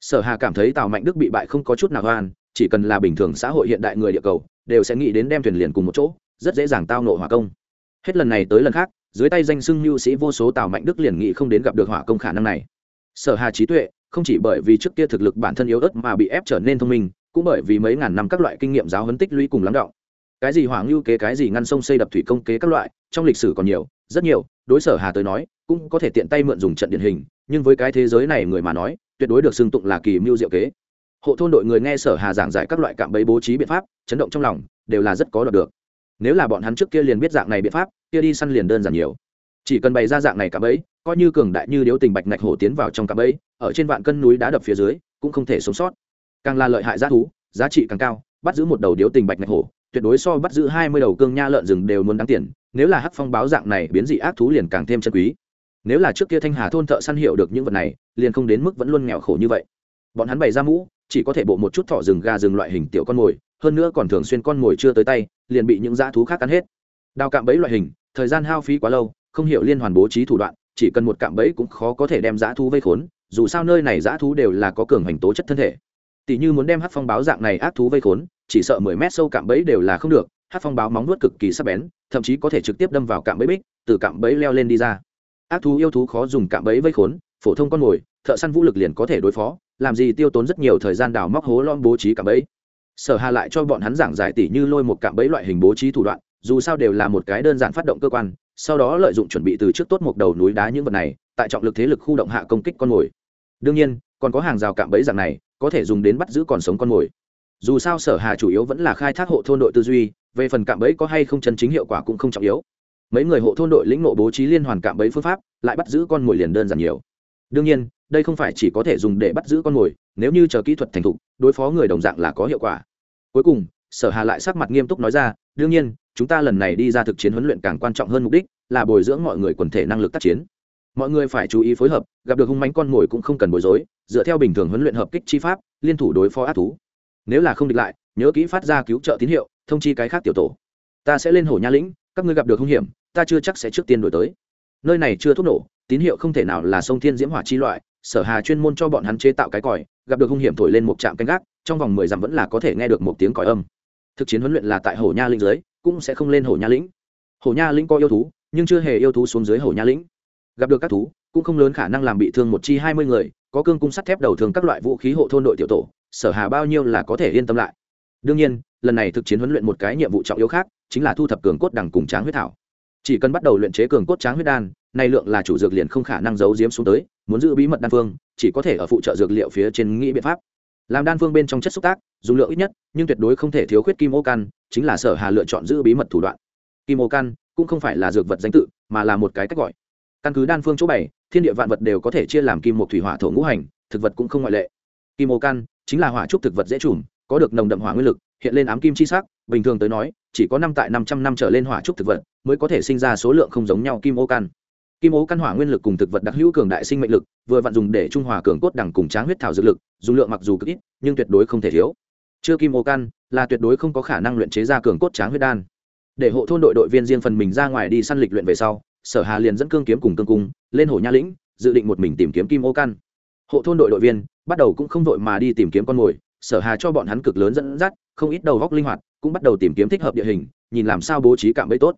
Sở hà cảm thấy tàu mạnh đức bị bại không có chút nào hoan chỉ cần là bình thường xã hội hiện đại người địa cầu, đều sẽ nghĩ đến đem thuyền liền cùng một chỗ, rất dễ dàng tao nộ hỏa công. Hết lần này tới lần khác, dưới tay danh xưng mưu sĩ vô số tàu mạnh đức liền nghĩ không đến gặp được hỏa công khả năng này. Sở hà trí tuệ không chỉ bởi vì trước kia thực lực bản thân yếu ớt mà bị ép trở nên thông minh, cũng bởi vì mấy ngàn năm các loại kinh nghiệm giáo huấn tích lũy cùng lắng động. Cái gì hỏa ngưu kế, cái gì ngăn sông xây đập thủy công kế các loại, trong lịch sử còn nhiều, rất nhiều, đối sở hà tới nói, cũng có thể tiện tay mượn dùng trận điển hình, nhưng với cái thế giới này người mà nói, tuyệt đối được xưng tụng là kỳ mưu diệu kế. Hộ thôn đội người nghe sở hà giảng giải các loại cạm bẫy bố trí biện pháp, chấn động trong lòng, đều là rất có đoạt được. Nếu là bọn hắn trước kia liền biết dạng này biện pháp, kia đi săn liền đơn giản nhiều. Chỉ cần bày ra dạng này cạm bẫy coi như cường đại như điếu tình bạch ngạch hổ tiến vào trong cạm bẫy, ở trên vạn cân núi đá đập phía dưới, cũng không thể sống sót. Càng là lợi hại giá thú, giá trị càng cao, bắt giữ một đầu điếu tình bạch ngạch hổ, tuyệt đối so bắt giữ hai mươi đầu cương nha lợn rừng đều muốn đáng tiền, nếu là hắc phong báo dạng này biến dị ác thú liền càng thêm chân quý. Nếu là trước kia thanh hà thôn thợ săn hiệu được những vật này, liền không đến mức vẫn luôn nghèo khổ như vậy. Bọn hắn bày ra mũ, chỉ có thể bộ một chút thỏ rừng gà rừng loại hình tiểu con mồi, hơn nữa còn thường xuyên con mồi chưa tới tay, liền bị những dã thú khác cắn hết. Đào cạm bẫy loại hình, thời gian hao phí quá lâu, không hiểu liên hoàn bố trí thủ đoạn chỉ cần một cạm bẫy cũng khó có thể đem dã thú vây khốn, dù sao nơi này dã thú đều là có cường hành tố chất thân thể. Tỷ như muốn đem hát phong báo dạng này ác thú vây khốn, chỉ sợ mười mét sâu cạm bẫy đều là không được, hát phong báo móng nuốt cực kỳ sắc bén, thậm chí có thể trực tiếp đâm vào cạm bẫy bích, từ cạm bẫy leo lên đi ra. Ác thú yêu thú khó dùng cạm bẫy vây khốn, phổ thông con mồi, thợ săn vũ lực liền có thể đối phó, làm gì tiêu tốn rất nhiều thời gian đào móc hố lom bố trí cạm bẫy. Sở hà lại cho bọn hắn giảng giải tỉ như lôi một cạm bẫy loại hình bố trí thủ đoạn, dù sao đều là một cái đơn giản phát động cơ quan sau đó lợi dụng chuẩn bị từ trước tốt một đầu núi đá những vật này, tại trọng lực thế lực khu động hạ công kích con mồi. Đương nhiên, còn có hàng rào cạm bẫy dạng này, có thể dùng đến bắt giữ còn sống con mồi. Dù sao sở hà chủ yếu vẫn là khai thác hộ thôn đội tư duy, về phần cạm bẫy có hay không chân chính hiệu quả cũng không trọng yếu. Mấy người hộ thôn đội lĩnh nộ bố trí liên hoàn cạm bẫy phương pháp, lại bắt giữ con mồi liền đơn giản nhiều. Đương nhiên, đây không phải chỉ có thể dùng để bắt giữ con mồi, nếu như chờ kỹ thuật thành thục, đối phó người đồng dạng là có hiệu quả. Cuối cùng, sở hà lại sắc mặt nghiêm túc nói ra, đương nhiên chúng ta lần này đi ra thực chiến huấn luyện càng quan trọng hơn mục đích là bồi dưỡng mọi người quần thể năng lực tác chiến. Mọi người phải chú ý phối hợp, gặp được hung mánh con mồi cũng không cần bối rối, dựa theo bình thường huấn luyện hợp kích chi pháp, liên thủ đối phó ác thú. Nếu là không địch lại, nhớ kỹ phát ra cứu trợ tín hiệu, thông chi cái khác tiểu tổ. Ta sẽ lên hồ nha lĩnh, các ngươi gặp được hung hiểm, ta chưa chắc sẽ trước tiên đổi tới. Nơi này chưa thuốc nổ, tín hiệu không thể nào là sông thiên diễm hỏa chi loại, sở hà chuyên môn cho bọn hắn chế tạo cái còi, gặp được hung hiểm thổi lên một trạm canh gác, trong vòng mười dặm vẫn là có thể nghe được một tiếng còi âm. Thực chiến huấn luyện là tại hồ nha lĩnh dưới cũng sẽ không lên hồ nha lĩnh. Hồ nha lĩnh có yêu thú, nhưng chưa hề yêu thú xuống dưới hồ nha lĩnh. Gặp được các thú, cũng không lớn khả năng làm bị thương một chi hai mươi người, có cương cung sắt thép đầu thường các loại vũ khí hộ thôn đội tiểu tổ, sở hà bao nhiêu là có thể yên tâm lại. Đương nhiên, lần này thực chiến huấn luyện một cái nhiệm vụ trọng yếu khác, chính là thu thập cường cốt đằng cùng tráng huyết thảo. Chỉ cần bắt đầu luyện chế cường cốt tráng huyết đan, nay lượng là chủ dược liền không khả năng giấu giếm xuống tới, muốn giữ bí mật đan phương, chỉ có thể ở phụ trợ dược liệu phía trên nghĩ biện pháp làm đan phương bên trong chất xúc tác, dùng lượng ít nhất, nhưng tuyệt đối không thể thiếu khuyết kim ô căn, chính là sở hà lựa chọn giữ bí mật thủ đoạn. Kim ô căn cũng không phải là dược vật danh tự, mà là một cái cách gọi. Căn cứ đan phương chỗ bảy thiên địa vạn vật đều có thể chia làm kim một thủy hỏa thổ ngũ hành, thực vật cũng không ngoại lệ. Kim ô căn chính là hỏa trúc thực vật dễ trùm có được nồng đậm hỏa nguyên lực, hiện lên ám kim chi sắc, bình thường tới nói, chỉ có năm tại năm trăm năm trở lên hỏa trúc thực vật mới có thể sinh ra số lượng không giống nhau kim ô căn kim ố căn hỏa nguyên lực cùng thực vật đặc hữu cường đại sinh mệnh lực, vừa vặn dùng để trung hòa cường cốt đẳng cùng tráng huyết thảo dược lực, dùng lượng mặc dù cực ít, nhưng tuyệt đối không thể thiếu. Chưa kim ố căn, là tuyệt đối không có khả năng luyện chế ra cường cốt tráng huyết đan. Để hộ thôn đội đội viên riêng phần mình ra ngoài đi săn lịch luyện về sau, sở hà liền dẫn cương kiếm cùng cương cung, lên hồ nha lĩnh, dự định một mình tìm kiếm kim ô căn. Hộ thôn đội đội viên, bắt đầu cũng không vội mà đi tìm kiếm con mồi, sở hà cho bọn hắn cực lớn dẫn dắt, không ít đầu góc linh hoạt, cũng bắt đầu tìm kiếm thích hợp địa hình, nhìn làm sao bố trí cạm bẫy tốt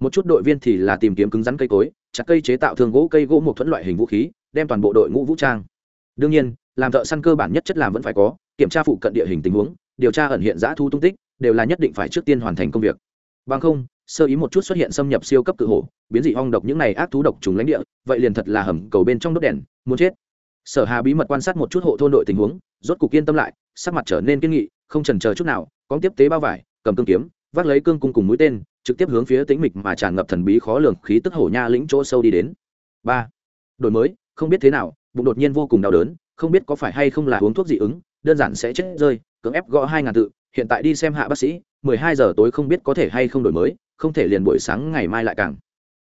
một chút đội viên thì là tìm kiếm cứng rắn cây cối, chặt cây chế tạo thường gỗ, cây gỗ một thuẫn loại hình vũ khí, đem toàn bộ đội ngũ vũ trang. Đương nhiên, làm thợ săn cơ bản nhất chất làm vẫn phải có, kiểm tra phụ cận địa hình tình huống, điều tra ẩn hiện giã thu tung tích, đều là nhất định phải trước tiên hoàn thành công việc. Bằng không, sơ ý một chút xuất hiện xâm nhập siêu cấp cự hổ, biến dị ong độc những này ác thú độc trùng lãnh địa, vậy liền thật là hầm cầu bên trong đốt đèn, muốn chết. Sở hà bí mật quan sát một chút hộ thôn đội tình huống, rốt cục yên tâm lại, sắc mặt trở nên kiên nghị, không chần chờ chút nào, có tiếp tế bao vải, cầm cương kiếm, vác lấy cương cung cùng mũi tên trực tiếp hướng phía tĩnh mịch mà tràn ngập thần bí khó lường khí tức hổ nha lĩnh chỗ sâu đi đến. Ba. Đổi mới, không biết thế nào, bụng đột nhiên vô cùng đau đớn, không biết có phải hay không là uống thuốc dị ứng, đơn giản sẽ chết rơi, cưỡng ép gõ hai ngàn tự, hiện tại đi xem hạ bác sĩ, mười hai giờ tối không biết có thể hay không đổi mới, không thể liền buổi sáng ngày mai lại càng.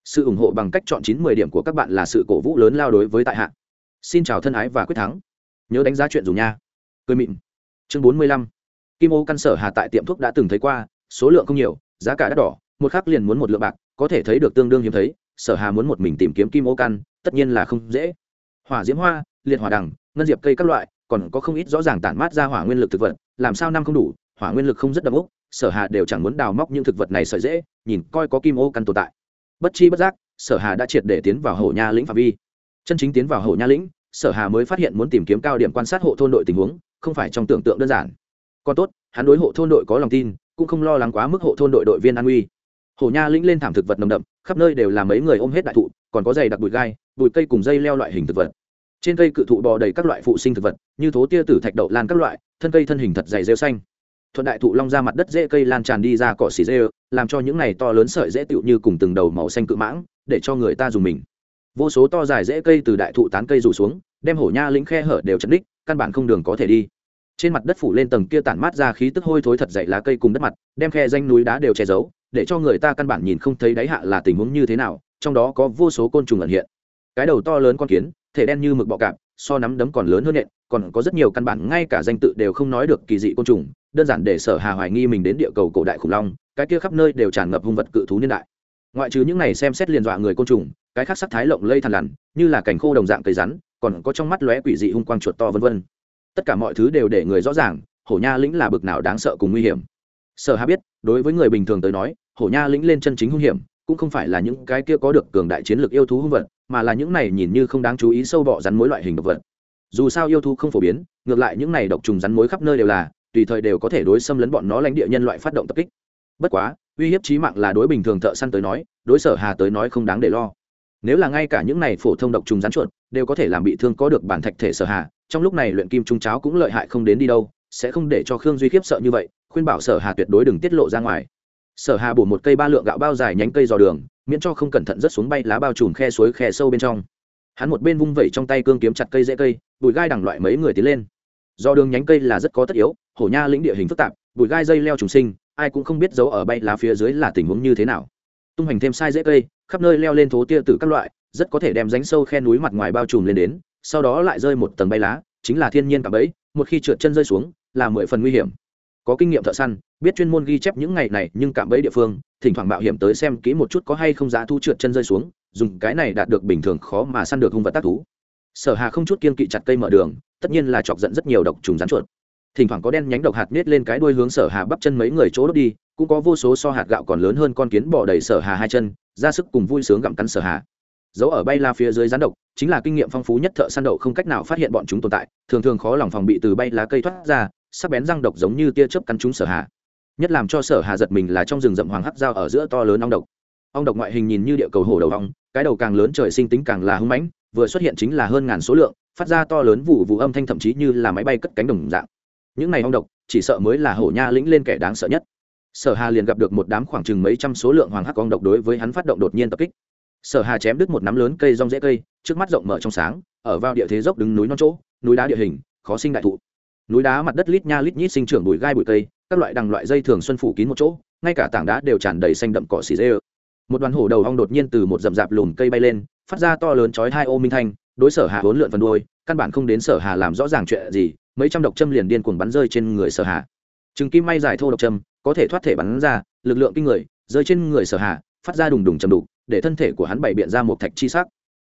Sự ủng hộ bằng cách chọn chín mười điểm của các bạn là sự cổ vũ lớn lao đối với tại hạ. Xin chào thân ái và quyết thắng. Nhớ đánh giá chuyện dù nha. Cười mịn. Chương bốn mươi lăm. Kim ô căn sở hà tại tiệm thuốc đã từng thấy qua, số lượng không nhiều, giá cả đắt đỏ một khắc liền muốn một lượng bạc, có thể thấy được tương đương hiếm thấy, sở hà muốn một mình tìm kiếm kim ô căn, tất nhiên là không dễ. Hỏa diễm hoa, liệt hỏa đằng, ngân diệp cây các loại, còn có không ít rõ ràng tản mát ra hỏa nguyên lực thực vật, làm sao năm không đủ, hỏa nguyên lực không rất đậm úc sở hà đều chẳng muốn đào móc những thực vật này sợi dễ, nhìn coi có kim ô căn tồn tại. Bất chi bất giác, sở hà đã triệt để tiến vào Hổ nha lĩnh phạm vi. Chân chính tiến vào Hổ nha lĩnh, sở hà mới phát hiện muốn tìm kiếm cao điểm quan sát hộ thôn đội tình huống, không phải trong tưởng tượng đơn giản. Còn tốt, hắn đối hộ thôn đội có lòng tin, cũng không lo lắng quá mức hộ thôn đội đội viên an uy hồ nha lĩnh lên thảm thực vật nồng đậm khắp nơi đều là mấy người ôm hết đại thụ còn có dày đặc bụi gai bụi cây cùng dây leo loại hình thực vật. Trên cây cự thụ bò đầy các loại phụ sinh thực vật như thố tia tử thạch đậu lan các loại thân cây thân hình thật dày rêu xanh. Thuận đại thụ long ra mặt đất dễ cây lan tràn đi ra cỏ xì rêu, làm cho những này to lớn sợi dễ tựu như cùng từng đầu màu xanh cự mãng để cho người ta dùng mình. Vô số to dài dễ cây từ đại thụ tán cây rủ xuống đem hổ nha lĩnh khe hở đều chật đích căn bản không đường có thể đi. Trên mặt đất phủ lên tầng kia tản mát ra khí tức hôi thối thật dậy lá cây cùng đất mặt đem khe danh núi đá đều che giấu để cho người ta căn bản nhìn không thấy đáy hạ là tình huống như thế nào, trong đó có vô số côn trùng ẩn hiện. Cái đầu to lớn con kiến, thể đen như mực bọ cạp, so nắm đấm còn lớn hơn nện còn có rất nhiều căn bản ngay cả danh tự đều không nói được kỳ dị côn trùng, đơn giản để sở hà hoài nghi mình đến địa cầu cổ đại khủng long, cái kia khắp nơi đều tràn ngập hung vật cự thú niên đại. Ngoại trừ những này xem xét liền dọa người côn trùng, cái khác sắc thái lộng lây thằn lằn, như là cảnh khô đồng dạng cây rắn, còn có trong mắt lóe quỷ dị hung quang chuột to vân vân. Tất cả mọi thứ đều để người rõ ràng, hổ nha lĩnh là bực nào đáng sợ cùng nguy hiểm. Sở hà biết đối với người bình thường tới nói, hổ nha lĩnh lên chân chính hung hiểm, cũng không phải là những cái kia có được cường đại chiến lược yêu thú hung vật, mà là những này nhìn như không đáng chú ý sâu bọ rắn mối loại hình động vật. Dù sao yêu thú không phổ biến, ngược lại những này độc trùng rắn mối khắp nơi đều là, tùy thời đều có thể đối xâm lấn bọn nó lãnh địa nhân loại phát động tập kích. Bất quá, uy hiếp chí mạng là đối bình thường thợ săn tới nói, đối sở hà tới nói không đáng để lo. Nếu là ngay cả những này phổ thông độc trùng rắn chuột, đều có thể làm bị thương có được bản thạch thể sở hà, trong lúc này luyện kim trung cháo cũng lợi hại không đến đi đâu, sẽ không để cho khương duy khiếp sợ như vậy khuyên bảo sở hà tuyệt đối đừng tiết lộ ra ngoài. Sở hà bổ một cây ba lượng gạo bao dài nhánh cây dò đường, miễn cho không cẩn thận rớt xuống bay lá bao trùm khe suối khe sâu bên trong. Hắn một bên vung vẩy trong tay cương kiếm chặt cây dễ cây, bụi gai đằng loại mấy người tiến lên. Do đường nhánh cây là rất có tất yếu, hổ nha lĩnh địa hình phức tạp, bụi gai dây leo trùng sinh, ai cũng không biết giấu ở bay lá phía dưới là tình huống như thế nào. Tung hành thêm sai dễ cây, khắp nơi leo lên thố tia tử các loại, rất có thể đem ránh sâu khe núi mặt ngoài bao trùm lên đến, sau đó lại rơi một tầng bay lá, chính là thiên nhiên cả bẫy, một khi trượt chân rơi xuống, là mười phần nguy hiểm có kinh nghiệm thợ săn, biết chuyên môn ghi chép những ngày này nhưng cạm bẫy địa phương, thỉnh thoảng mạo hiểm tới xem kỹ một chút có hay không giá thu trượt chân rơi xuống, dùng cái này đạt được bình thường khó mà săn được hung vật tác thú. Sở hà không chút kiên kỵ chặt cây mở đường, tất nhiên là chọc giận rất nhiều độc trùng rắn chuột. Thỉnh thoảng có đen nhánh độc hạt nết lên cái đuôi hướng sở hà bắp chân mấy người chỗ đốt đi, cũng có vô số so hạt gạo còn lớn hơn con kiến bò đầy sở hà hai chân, ra sức cùng vui sướng gặm cắn sở hà. Dấu ở bay la phía dưới rắn độc, chính là kinh nghiệm phong phú nhất thợ săn đậu không cách nào phát hiện bọn chúng tồn tại, thường thường khó lòng phòng bị từ bay lá cây thoát ra sắc bén răng độc giống như tia chớp cắn chúng sở hà. Nhất làm cho sở hà giật mình là trong rừng rậm hoàng hắc dao ở giữa to lớn ong độc. Ong độc ngoại hình nhìn như địa cầu hổ đầu ong, cái đầu càng lớn trời sinh tính càng là hung mãnh, vừa xuất hiện chính là hơn ngàn số lượng, phát ra to lớn vụ vụ âm thanh thậm chí như là máy bay cất cánh đồng dạng. Những này ong độc, chỉ sợ mới là hổ nha lĩnh lên kẻ đáng sợ nhất. Sở hà liền gặp được một đám khoảng chừng mấy trăm số lượng hoàng hắc ong độc đối với hắn phát động đột nhiên tập kích. Sở hà chém đứt một nắm lớn cây rong rễ cây, trước mắt rộng mở trong sáng, ở vào địa thế dốc đứng núi non chỗ, núi đá địa hình, khó sinh đại thụ núi đá mặt đất lít nha lít nhít sinh trưởng bụi gai bụi cây, các loại đằng loại dây thường xuân phủ kín một chỗ, ngay cả tảng đá đều tràn đầy xanh đậm cỏ xì dê. Một đoàn hổ đầu ong đột nhiên từ một rậm rạp lùm cây bay lên, phát ra to lớn chói hai ô minh thanh, đối sở hà hỗn lượn phần đuôi, căn bản không đến sở hà làm rõ ràng chuyện gì, mấy trăm độc châm liền điên cuồng bắn rơi trên người sở hà. Chừng kim may giải thô độc châm, có thể thoát thể bắn ra, lực lượng kinh người, rơi trên người sở hà, phát ra đùng đùng chầm đục, để thân thể của hắn bày biện ra một thạch chi sắc.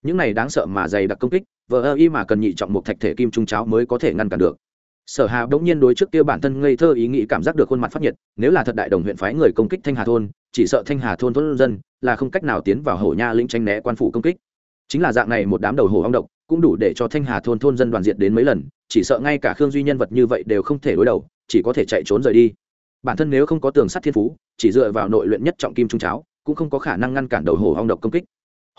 Những này đáng sợ mà dày đặc công kích, vờ ơ y mà cần nhị trọng một thạch thể kim trung cháo mới có thể ngăn cản được sở hà bỗng nhiên đối trước kia bản thân ngây thơ ý nghĩ cảm giác được khuôn mặt phát nhiệt, nếu là thật đại đồng huyện phái người công kích thanh hà thôn, chỉ sợ thanh hà thôn thôn dân là không cách nào tiến vào hổ nha lĩnh tranh né quan phủ công kích. Chính là dạng này một đám đầu hổ hong độc, cũng đủ để cho thanh hà thôn thôn dân đoàn diệt đến mấy lần, chỉ sợ ngay cả khương duy nhân vật như vậy đều không thể đối đầu, chỉ có thể chạy trốn rời đi. Bản thân nếu không có tường sắt thiên phú, chỉ dựa vào nội luyện nhất trọng kim trung cháo, cũng không có khả năng ngăn cản đầu hổ hong độc công kích.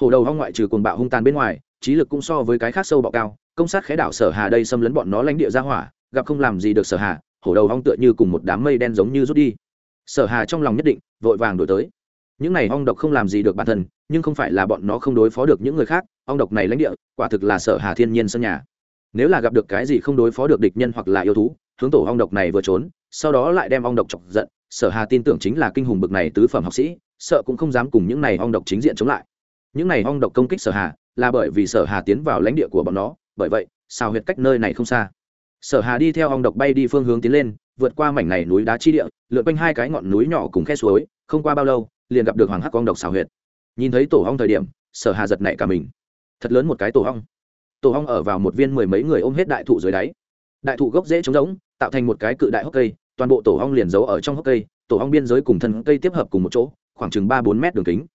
Hổ đầu hong ngoại trừ cuồng bạo hung tàn bên ngoài, trí lực cũng so với cái khác sâu bọ cao, công sát khé đảo sở hà đây xâm lấn bọn nó lãnh địa ra hỏa gặp không làm gì được sở hà, hổ đầu hong tựa như cùng một đám mây đen giống như rút đi. Sở hà trong lòng nhất định, vội vàng đổi tới. Những này ong độc không làm gì được bản thân, nhưng không phải là bọn nó không đối phó được những người khác ong độc này lãnh địa, quả thực là sở hà thiên nhiên sân nhà. Nếu là gặp được cái gì không đối phó được địch nhân hoặc là yêu thú, hướng tổ ong độc này vừa trốn, sau đó lại đem ong độc chọc giận, sở hà tin tưởng chính là kinh hùng bực này tứ phẩm học sĩ, sợ cũng không dám cùng những này ong độc chính diện chống lại. Những này ong độc công kích sở hà, là bởi vì sở hà tiến vào lãnh địa của bọn nó, bởi vậy, sao huyệt cách nơi này không xa? Sở hà đi theo ong độc bay đi phương hướng tiến lên, vượt qua mảnh này núi đá chi địa, lượn quanh hai cái ngọn núi nhỏ cùng khe suối, không qua bao lâu, liền gặp được hoàng hắc ong độc xào huyệt. Nhìn thấy tổ ong thời điểm, sở hà giật nảy cả mình. Thật lớn một cái tổ ong. Tổ ong ở vào một viên mười mấy người ôm hết đại thụ dưới đáy. Đại thụ gốc dễ trống rỗng, tạo thành một cái cự đại hốc cây, toàn bộ tổ ong liền giấu ở trong hốc cây, tổ ong biên giới cùng thân cây tiếp hợp cùng một chỗ, khoảng chừng ba bốn mét đường kính.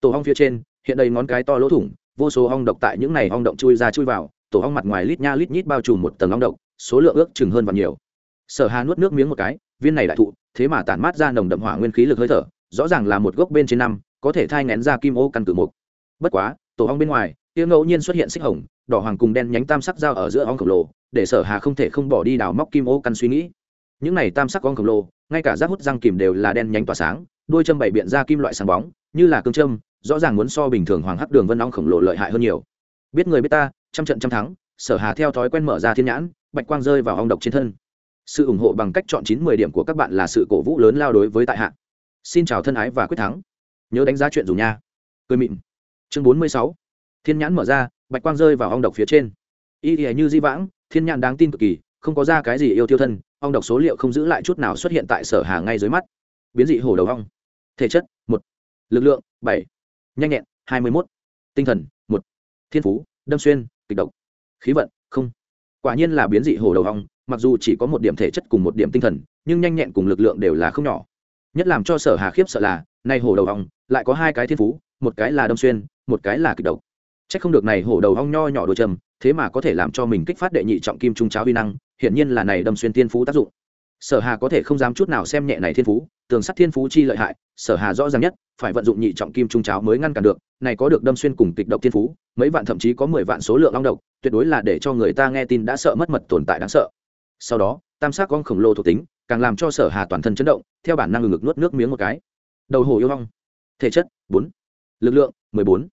Tổ ong phía trên, hiện đầy ngón cái to lỗ thủng, vô số ong độc tại những này ong động chui ra chui vào, tổ ong mặt ngoài lít nha lít nhít bao trùm một tầng ong độc số lượng ước chừng hơn và nhiều. Sở hà nuốt nước miếng một cái, viên này đại thụ, thế mà tản mát ra nồng đậm hỏa nguyên khí lực hơi thở, rõ ràng là một gốc bên trên năm, có thể thai ngén ra kim ô căn cử mục. Bất quá, tổ ong bên ngoài tiếng ngẫu nhiên xuất hiện xích hồng, đỏ hoàng cùng đen nhánh tam sắc dao ở giữa ong khổng lồ, để sở hà không thể không bỏ đi đào móc kim ô căn suy nghĩ. Những này tam sắc ong khổng lồ, ngay cả rác hút răng kìm đều là đen nhánh tỏa sáng đuôi châm bảy biện ra kim loại sáng bóng, như là cương châm, rõ ràng muốn so bình thường hoàng hắc đường vân ong khổng lồ lợi hại hơn nhiều. Biết người biết ta, trăm trận trăm thắng, sở hà theo thói quen mở ra thiên nhãn bạch quang rơi vào ong độc trên thân. Sự ủng hộ bằng cách chọn chín mười điểm của các bạn là sự cổ vũ lớn lao đối với tại hạ. Xin chào thân ái và quyết thắng. Nhớ đánh giá chuyện dù nha. Cười mịn. Chương bốn mươi sáu. Thiên nhãn mở ra, bạch quang rơi vào ong độc phía trên. Y thì như di vãng, thiên nhãn đáng tin cực kỳ, không có ra cái gì yêu tiêu thân ong độc số liệu không giữ lại chút nào xuất hiện tại sở hà ngay dưới mắt. Biến dị hổ đầu ong. Thể chất, một. Lực lượng, bảy. Nhanh nhẹn, hai mươi một tinh thần, một. Thiên phú, đâm xuyên, kịch độc. Khí vận quả nhiên là biến dị hổ đầu hong, mặc dù chỉ có một điểm thể chất cùng một điểm tinh thần nhưng nhanh nhẹn cùng lực lượng đều là không nhỏ. Nhất làm cho sở hà khiếp sợ là nay hổ đầu hong lại có hai cái thiên phú một cái là đâm xuyên một cái là kịch độc. C h ắ c không được này hổ đầu hong nho nhỏ đồ trầm thế mà có thể làm cho mình kích phát đệ nhị trọng kim trung cháo vi năng hiển nhiên là này đâm xuyên tiên phú tác dụng sở hà có thể không dám chút nào xem nhẹ này thiên phú, tường sắt thiên phú chi lợi hại, sở hà rõ ràng nhất, phải vận dụng nhị trọng kim trung cháo mới ngăn cản được, này có được đâm xuyên cùng kịch độc thiên phú, mấy vạn thậm chí có mười vạn số lượng long độc, tuyệt đối là để cho người ta nghe tin đã sợ mất mật tồn tại đáng sợ. Sau đó, tam sát con khổng lồ thuộc tính, càng làm cho sở hà toàn thân chấn động, theo bản năng ngực nuốt nước miếng một cái. Đầu hồ yêu long thể chất, bốn. Lực lượng, mười bốn.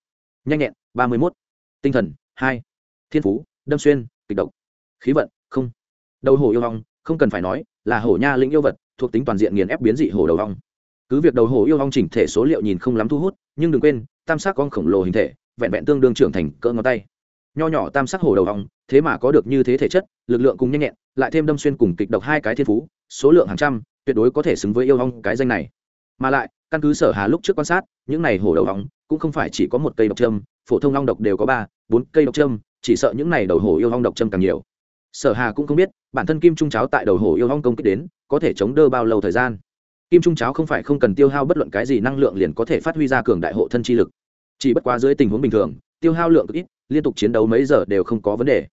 Nhanh nhẹn, ba mươi mốt. Tinh thần, hai. Thiên phú, đâm xuyên, kịch độc. Khí vận, không. Đầu hổ yêu long không cần phải nói, là hổ nha lĩnh yêu vật, thuộc tính toàn diện nghiền ép biến dị hổ đầu ong. Cứ việc đầu hổ yêu ong chỉnh thể số liệu nhìn không lắm thu hút, nhưng đừng quên, tam sắc con khổng lồ hình thể, vẹn vẹn tương đương trưởng thành cỡ ngón tay. Nho nhỏ tam sắc hổ đầu ong, thế mà có được như thế thể chất, lực lượng cùng nhanh nhẹn, lại thêm đâm xuyên cùng kịch độc hai cái thiên phú, số lượng hàng trăm, tuyệt đối có thể xứng với yêu ong cái danh này. Mà lại, căn cứ sở hà lúc trước quan sát, những này hổ đầu ong cũng không phải chỉ có một cây độc châm, phổ thông long độc đều có ba, bốn cây độc châm, chỉ sợ những này đầu hổ yêu ong độc châm càng nhiều sở hà cũng không biết, bản thân kim trung cháo tại đầu hổ yêu hong công kích đến, có thể chống đỡ bao lâu thời gian. Kim trung cháo không phải không cần tiêu hao bất luận cái gì năng lượng liền có thể phát huy ra cường đại hộ thân chi lực. Chỉ bất quá dưới tình huống bình thường, tiêu hao lượng cực ít, liên tục chiến đấu mấy giờ đều không có vấn đề.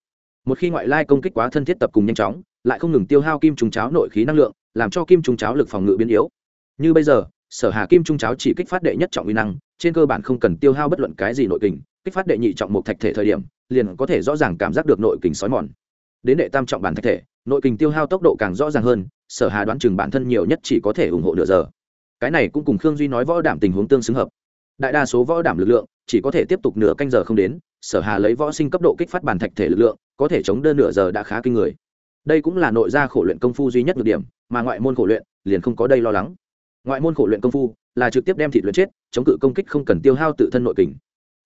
Một khi ngoại lai công kích quá thân thiết tập cùng nhanh chóng, lại không ngừng tiêu hao kim trung cháo nội khí năng lượng, làm cho kim trung cháo lực phòng ngự biến yếu. Như bây giờ, sở hà kim trung cháo chỉ kích phát đệ nhất trọng uy năng, trên cơ bản không cần tiêu hao bất luận cái gì nội kình, kích phát đệ nhị trọng một thạch thể thời điểm, liền có thể rõ ràng cảm giác được nội kình sói mòn đến đệ tam trọng bản thạch thể, nội kình tiêu hao tốc độ càng rõ ràng hơn, sở hà đoán chừng bản thân nhiều nhất chỉ có thể ủng hộ nửa giờ. Cái này cũng cùng khương duy nói võ đảm tình huống tương xứng hợp. Đại đa số võ đảm lực lượng, chỉ có thể tiếp tục nửa canh giờ không đến, sở hà lấy võ sinh cấp độ kích phát bản thạch thể lực lượng, có thể chống đơn nửa giờ đã khá kinh người. Đây cũng là nội gia khổ luyện công phu duy nhất được điểm, mà ngoại môn khổ luyện, liền không có đây lo lắng. Ngoại môn khổ luyện công phu, là trực tiếp đem thịt luyện chết, chống cự công kích không cần tiêu hao tự thân nội kình.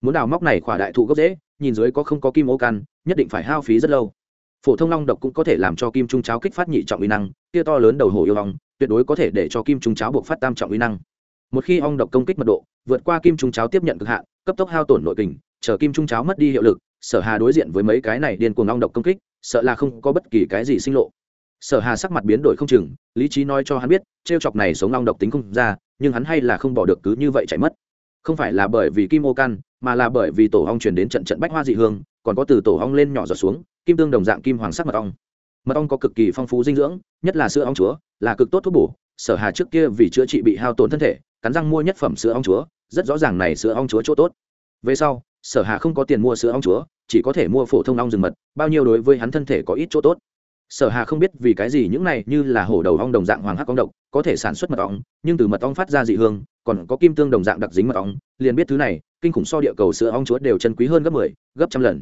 Muốn đào móc này khỏa đại thụ gốc dễ nhìn dưới có không có kim ô căn, nhất định phải hao phí rất lâu phổ thông long độc cũng có thể làm cho kim trung cháo kích phát nhị trọng uy năng kia to lớn đầu hổ yêu hong tuyệt đối có thể để cho kim trung cháo buộc phát tam trọng uy năng. Một khi ong độc công kích mật độ, vượt qua kim trung cháo tiếp nhận cực hạn, cấp tốc hao tổn nội kình, chờ kim trung cháo mất đi hiệu lực, sở hà đối diện với mấy cái này điên cuồng ong độc công kích, sợ là không có bất kỳ cái gì sinh lộ. Sở hà sắc mặt biến đổi không chừng, lý trí nói cho hắn biết, trêu chọc này sống ong độc tính không ra, nhưng hắn hay là không bỏ được cứ như vậy chạy mất. Không phải là bởi vì kim ô căn mà là bởi vì tổ ong truyền đến trận trận bách hoa dị hương, còn có từ tổ ong lên nhỏ giọt xuống kim tương đồng dạng kim hoàng sắc mật ong. Mật ong có cực kỳ phong phú dinh dưỡng nhất là sữa ong chúa là cực tốt thuốc bổ. Sở hà trước kia vì chữa trị bị hao tổn thân thể cắn răng mua nhất phẩm sữa ong chúa rất rõ ràng này sữa ong chúa chỗ tốt. Về sau sở hà không có tiền mua sữa ong chúa chỉ có thể mua phổ thông ong rừng mật bao nhiêu đối với hắn thân thể có ít chỗ tốt. Sở hà không biết vì cái gì những này như là hổ đầu ong đồng dạng hoàng hắc ong độc có thể sản xuất mật ong nhưng từ mật ong phát ra dị hương còn có kim tương đồng dạng đặc dính mật ong liền biết thứ này kinh khủng so địa cầu sữa ong chúa đều chân quý hơn gấp mười 10, gấp trăm lần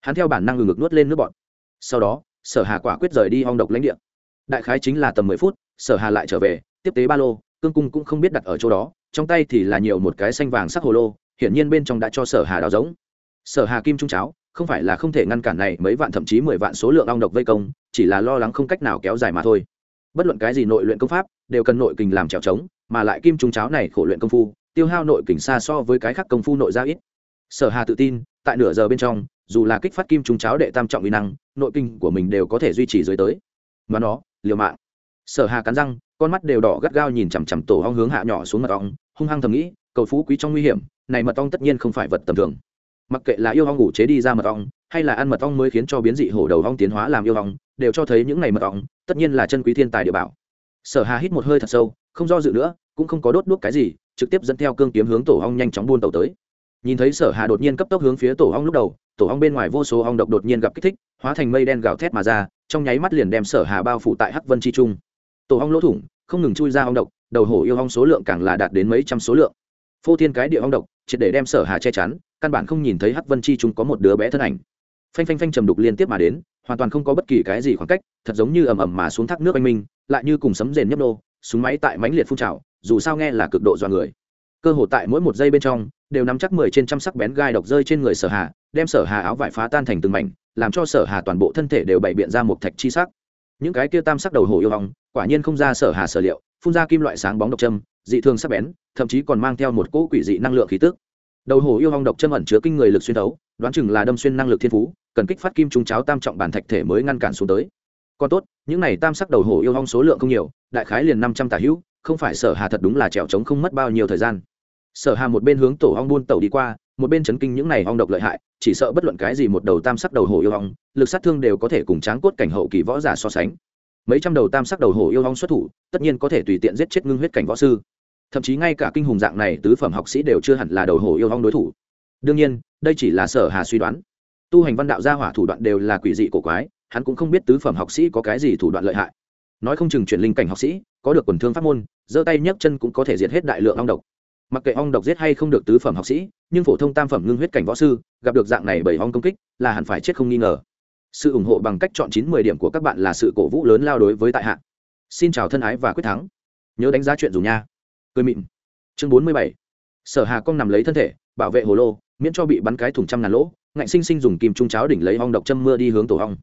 hắn theo bản năng ngừng ngực nuốt lên nước bọt. Sau đó, sở hà quả quyết rời đi ong độc lãnh địa. Đại khái chính là tầm mười phút, sở hà lại trở về, tiếp tế ba lô, cương cung cũng không biết đặt ở chỗ đó, trong tay thì là nhiều một cái xanh vàng sắc hồ lô, hiển nhiên bên trong đã cho sở hà đào giống. Sở hà kim trung cháo, không phải là không thể ngăn cản này mấy vạn thậm chí mười vạn số lượng ong độc vây công, chỉ là lo lắng không cách nào kéo dài mà thôi. Bất luận cái gì nội luyện công pháp, đều cần nội kình làm trèo trống, mà lại kim trung cháo này khổ luyện công phu, tiêu hao nội kình xa so với cái khác công phu nội ra ít sở hà tự tin, tại nửa giờ bên trong, dù là kích phát kim trung cháo đệ tam trọng uy năng, nội kinh của mình đều có thể duy trì dưới tới. Mà nó, liều mạng. Sở hà cắn răng, con mắt đều đỏ gắt gao nhìn chằm chằm tổ ong hướng hạ nhỏ xuống mật ong, hung hăng thầm nghĩ, cầu phú quý trong nguy hiểm, này mật ong tất nhiên không phải vật tầm thường. Mặc kệ là yêu ong ngủ chế đi ra mật ong, hay là ăn mật ong mới khiến cho biến dị hổ đầu ong tiến hóa làm yêu ong, đều cho thấy những này mật ong, tất nhiên là chân quý thiên tài địa bảo. Sở hà hít một hơi thật sâu, không do dự nữa, cũng không có đốt đuốc cái gì, trực tiếp dẫn theo cương kiếm hướng tổ ong nhanh chóng buôn tàu tới nhìn thấy sở hà đột nhiên cấp tốc hướng phía tổ ong lúc đầu, tổ ong bên ngoài vô số ong độc đột nhiên gặp kích thích, hóa thành mây đen gào thét mà ra, trong nháy mắt liền đem sở hà bao phủ tại hắc vân chi trung. Tổ ong lỗ thủng, không ngừng chui ra ong độc, đầu hổ yêu ong số lượng càng là đạt đến mấy trăm số lượng. Phô thiên cái địa ong độc, triệt để đem sở hà che chắn, căn bản không nhìn thấy hắc vân chi trung có một đứa bé thân ảnh. Phanh phanh phanh trầm đục liên tiếp mà đến, hoàn toàn không có bất kỳ cái gì khoảng cách, thật giống như ầm ầm mà xuống thác nước anh minh lại như cùng sấm rền nhấp nô, súng máy tại mãnh liệt phun trào, dù sao nghe là cực độ dọa người. Cơ hồ tại mỗi một giây bên trong đều nắm chắc mười trên trăm sắc bén gai độc rơi trên người sở hà, đem sở hà áo vải phá tan thành từng mảnh, làm cho sở hà toàn bộ thân thể đều bày biện ra một thạch chi sắc. Những cái kia tam sắc đầu hổ yêu hong quả nhiên không ra sở hà sở liệu, phun ra kim loại sáng bóng độc châm, dị thường sắc bén, thậm chí còn mang theo một cỗ quỷ dị năng lượng khí tức. Đầu hổ yêu hong độc châm ẩn chứa kinh người lực xuyên thấu, đoán chừng là đâm xuyên năng lực thiên phú, cần kích phát kim trung cháo tam trọng bản thạch thể mới ngăn cản xuống tới. Còn tốt, những này tam sắc đầu hổ yêu hong số lượng không nhiều, đại khái liền năm trăm tả hữu, không phải sở hà thật đúng là trèo trống không mất bao nhiêu thời gian sở hà một bên hướng tổ ong buôn tẩu đi qua, một bên chấn kinh những này ong độc lợi hại, chỉ sợ bất luận cái gì một đầu tam sắc đầu hổ yêu ong, lực sát thương đều có thể cùng tráng cốt cảnh hậu kỳ võ giả so sánh. Mấy trăm đầu tam sắc đầu hổ yêu ong xuất thủ, tất nhiên có thể tùy tiện giết chết ngưng huyết cảnh võ sư. Thậm chí ngay cả kinh hùng dạng này tứ phẩm học sĩ đều chưa hẳn là đầu hổ yêu ong đối thủ. Đương nhiên, đây chỉ là sở hà suy đoán. Tu hành văn đạo gia hỏa thủ đoạn đều là quỷ dị cổ quái, hắn cũng không biết tứ phẩm học sĩ có cái gì thủ đoạn lợi hại. Nói không chừng chuyển linh cảnh học sĩ, có được quần thương pháp môn, giơ tay nhấc chân cũng có thể diệt hết đại lượng ong độc mặc kệ ong độc giết hay không được tứ phẩm học sĩ, nhưng phổ thông tam phẩm ngưng huyết cảnh võ sư, gặp được dạng này bởi ong công kích, là hẳn phải chết không nghi ngờ. Sự ủng hộ bằng cách chọn chín mười điểm của các bạn là sự cổ vũ lớn lao đối với tại hạ. Xin chào thân ái và quyết thắng. Nhớ đánh giá chuyện dù nha. Cười mịn. Chương bốn mươi bảy. Sở hà công nằm lấy thân thể, bảo vệ hồ lô, miễn cho bị bắn cái thùng trăm ngàn lỗ, ngạnh sinh sinh dùng kim trung cháo đỉnh lấy ong độc châm mưa đi hướng tổ ong.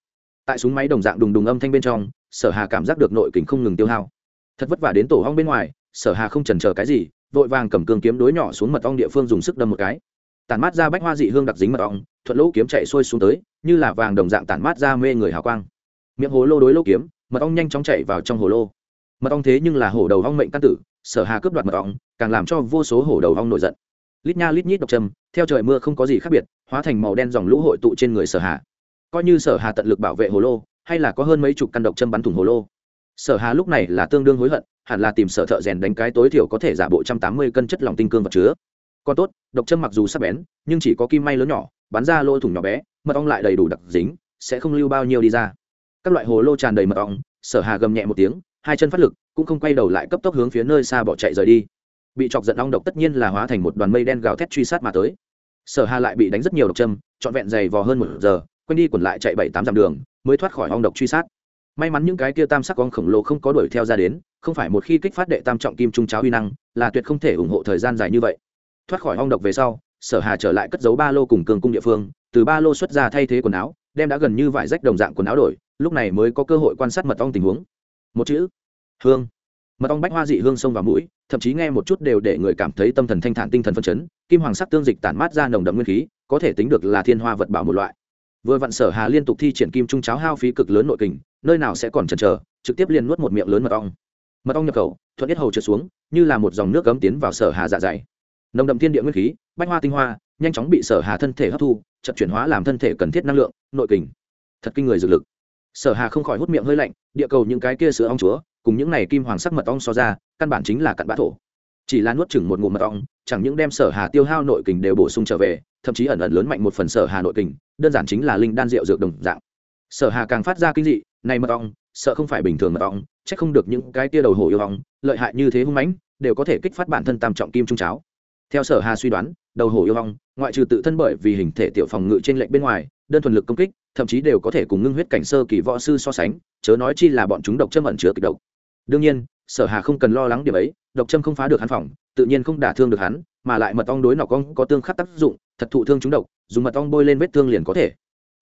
Tại súng máy đồng dạng đùng đùng âm thanh bên trong, sở hà cảm giác được nội kình không ngừng tiêu hao. Thật vất vả đến tổ ong bên ngoài, sở hà không chần chờ cái gì vội vàng cầm cương kiếm đối nhỏ xuống mật ong địa phương dùng sức đâm một cái. Tản mát ra bách hoa dị hương đặc dính mật ong, thuận lỗ kiếm chạy xuôi xuống tới, như là vàng đồng dạng tản mát ra mê người hào quang. Miệng hồ lô đối lỗ kiếm, mật ong nhanh chóng chạy vào trong hồ lô. Mật ong thế nhưng là hổ đầu ong mệnh căn tử, sở hà cướp đoạt mật ong, càng làm cho vô số hổ đầu ong nổi giận. Lít nha lít nhít độc châm theo trời mưa không có gì khác biệt, hóa thành màu đen dòng lũ hội tụ trên người sở hà. Coi như sở hà tận lực bảo vệ hồ lô, hay là có hơn mấy chục căn độc châm bắn thủng hồ lô. Sở hà lúc này là tương đương hối hận hẳn là tìm sở thợ rèn đánh cái tối thiểu có thể giả bộ trăm tám mươi cân chất lỏng tinh cương vật chứa. Còn tốt, độc châm mặc dù sắc bén, nhưng chỉ có kim may lớn nhỏ, bắn ra lỗ thủng nhỏ bé, mật ong lại đầy đủ đặc dính, sẽ không lưu bao nhiêu đi ra. Các loại hồ lô tràn đầy mật ong, sở hà gầm nhẹ một tiếng, hai chân phát lực, cũng không quay đầu lại cấp tốc hướng phía nơi xa bỏ chạy rời đi. Bị chọc giận ong độc tất nhiên là hóa thành một đoàn mây đen gào thét truy sát mà tới. Sở hà lại bị đánh rất nhiều độc châm, trọn vẹn dày vò hơn một giờ, quanh đi quẩn lại chạy bảy tám dặm đường, mới thoát khỏi ong độc truy sát may mắn những cái kia tam sắc ong khổng lồ không có đuổi theo ra đến, không phải một khi kích phát đệ tam trọng kim trung cháo uy năng, là tuyệt không thể ủng hộ thời gian dài như vậy. Thoát khỏi hong độc về sau, sở hà trở lại cất giấu ba lô cùng cường cung địa phương, từ ba lô xuất ra thay thế quần áo, đem đã gần như vải rách đồng dạng quần áo đổi, lúc này mới có cơ hội quan sát mật ong tình huống. Một chữ, hương. Mật ong bách hoa dị hương sông vào mũi, thậm chí nghe một chút đều để người cảm thấy tâm thần thanh thản tinh thần phân chấn, kim hoàng sắc tương dịch tản mát ra nồng đậm nguyên khí, có thể tính được là thiên hoa vật bảo một loại vừa vặn sở hà liên tục thi triển kim trung cháo hao phí cực lớn nội kình, nơi nào sẽ còn chần chờ, trực tiếp liền nuốt một miệng lớn mật ong. Mật ong nhập khẩu, thuận tiết hầu trượt xuống, như là một dòng nước cấm tiến vào sở hà dạ dày. Nồng đậm thiên địa nguyên khí, bách hoa tinh hoa, nhanh chóng bị sở hà thân thể hấp thu chật chuyển hóa làm thân thể cần thiết năng lượng, nội kình. Thật kinh người dược lực. Sở hà không khỏi hút miệng hơi lạnh, địa cầu những cái kia sữa ong chúa, cùng những này kim hoàng sắc mật ong so ra, căn bản chính là cặn bã thổ. Chỉ là nuốt chừng một ngụm mật ong, chẳng những đem sở hà tiêu hao nội kình đều bổ sung trở về, thậm chí ẩn ẩn lớn mạnh một phần sở hà nội kình đơn giản chính là linh đan rượu dược đồng dạng. Sở hà càng phát ra kinh dị, này mật ong, sợ không phải bình thường mật ong, chắc không được những cái tia đầu hổ yêu ong, lợi hại như thế hung mãnh, đều có thể kích phát bản thân tam trọng kim trung cháo. Theo sở hà suy đoán, đầu hổ yêu ong, ngoại trừ tự thân bởi vì hình thể tiểu phòng ngự trên lệnh bên ngoài, đơn thuần lực công kích, thậm chí đều có thể cùng ngưng huyết cảnh sơ kỳ võ sư so sánh, chớ nói chi là bọn chúng độc châm ẩn chứa kịch độc. Đương nhiên, sở hà không cần lo lắng điểm ấy, độc châm không phá được hắn phòng, tự nhiên không đả thương được hắn mà lại mật ong đối nọc ong có tương khắc tác dụng, thật thụ thương chúng độc, dùng mật ong bôi lên vết thương liền có thể.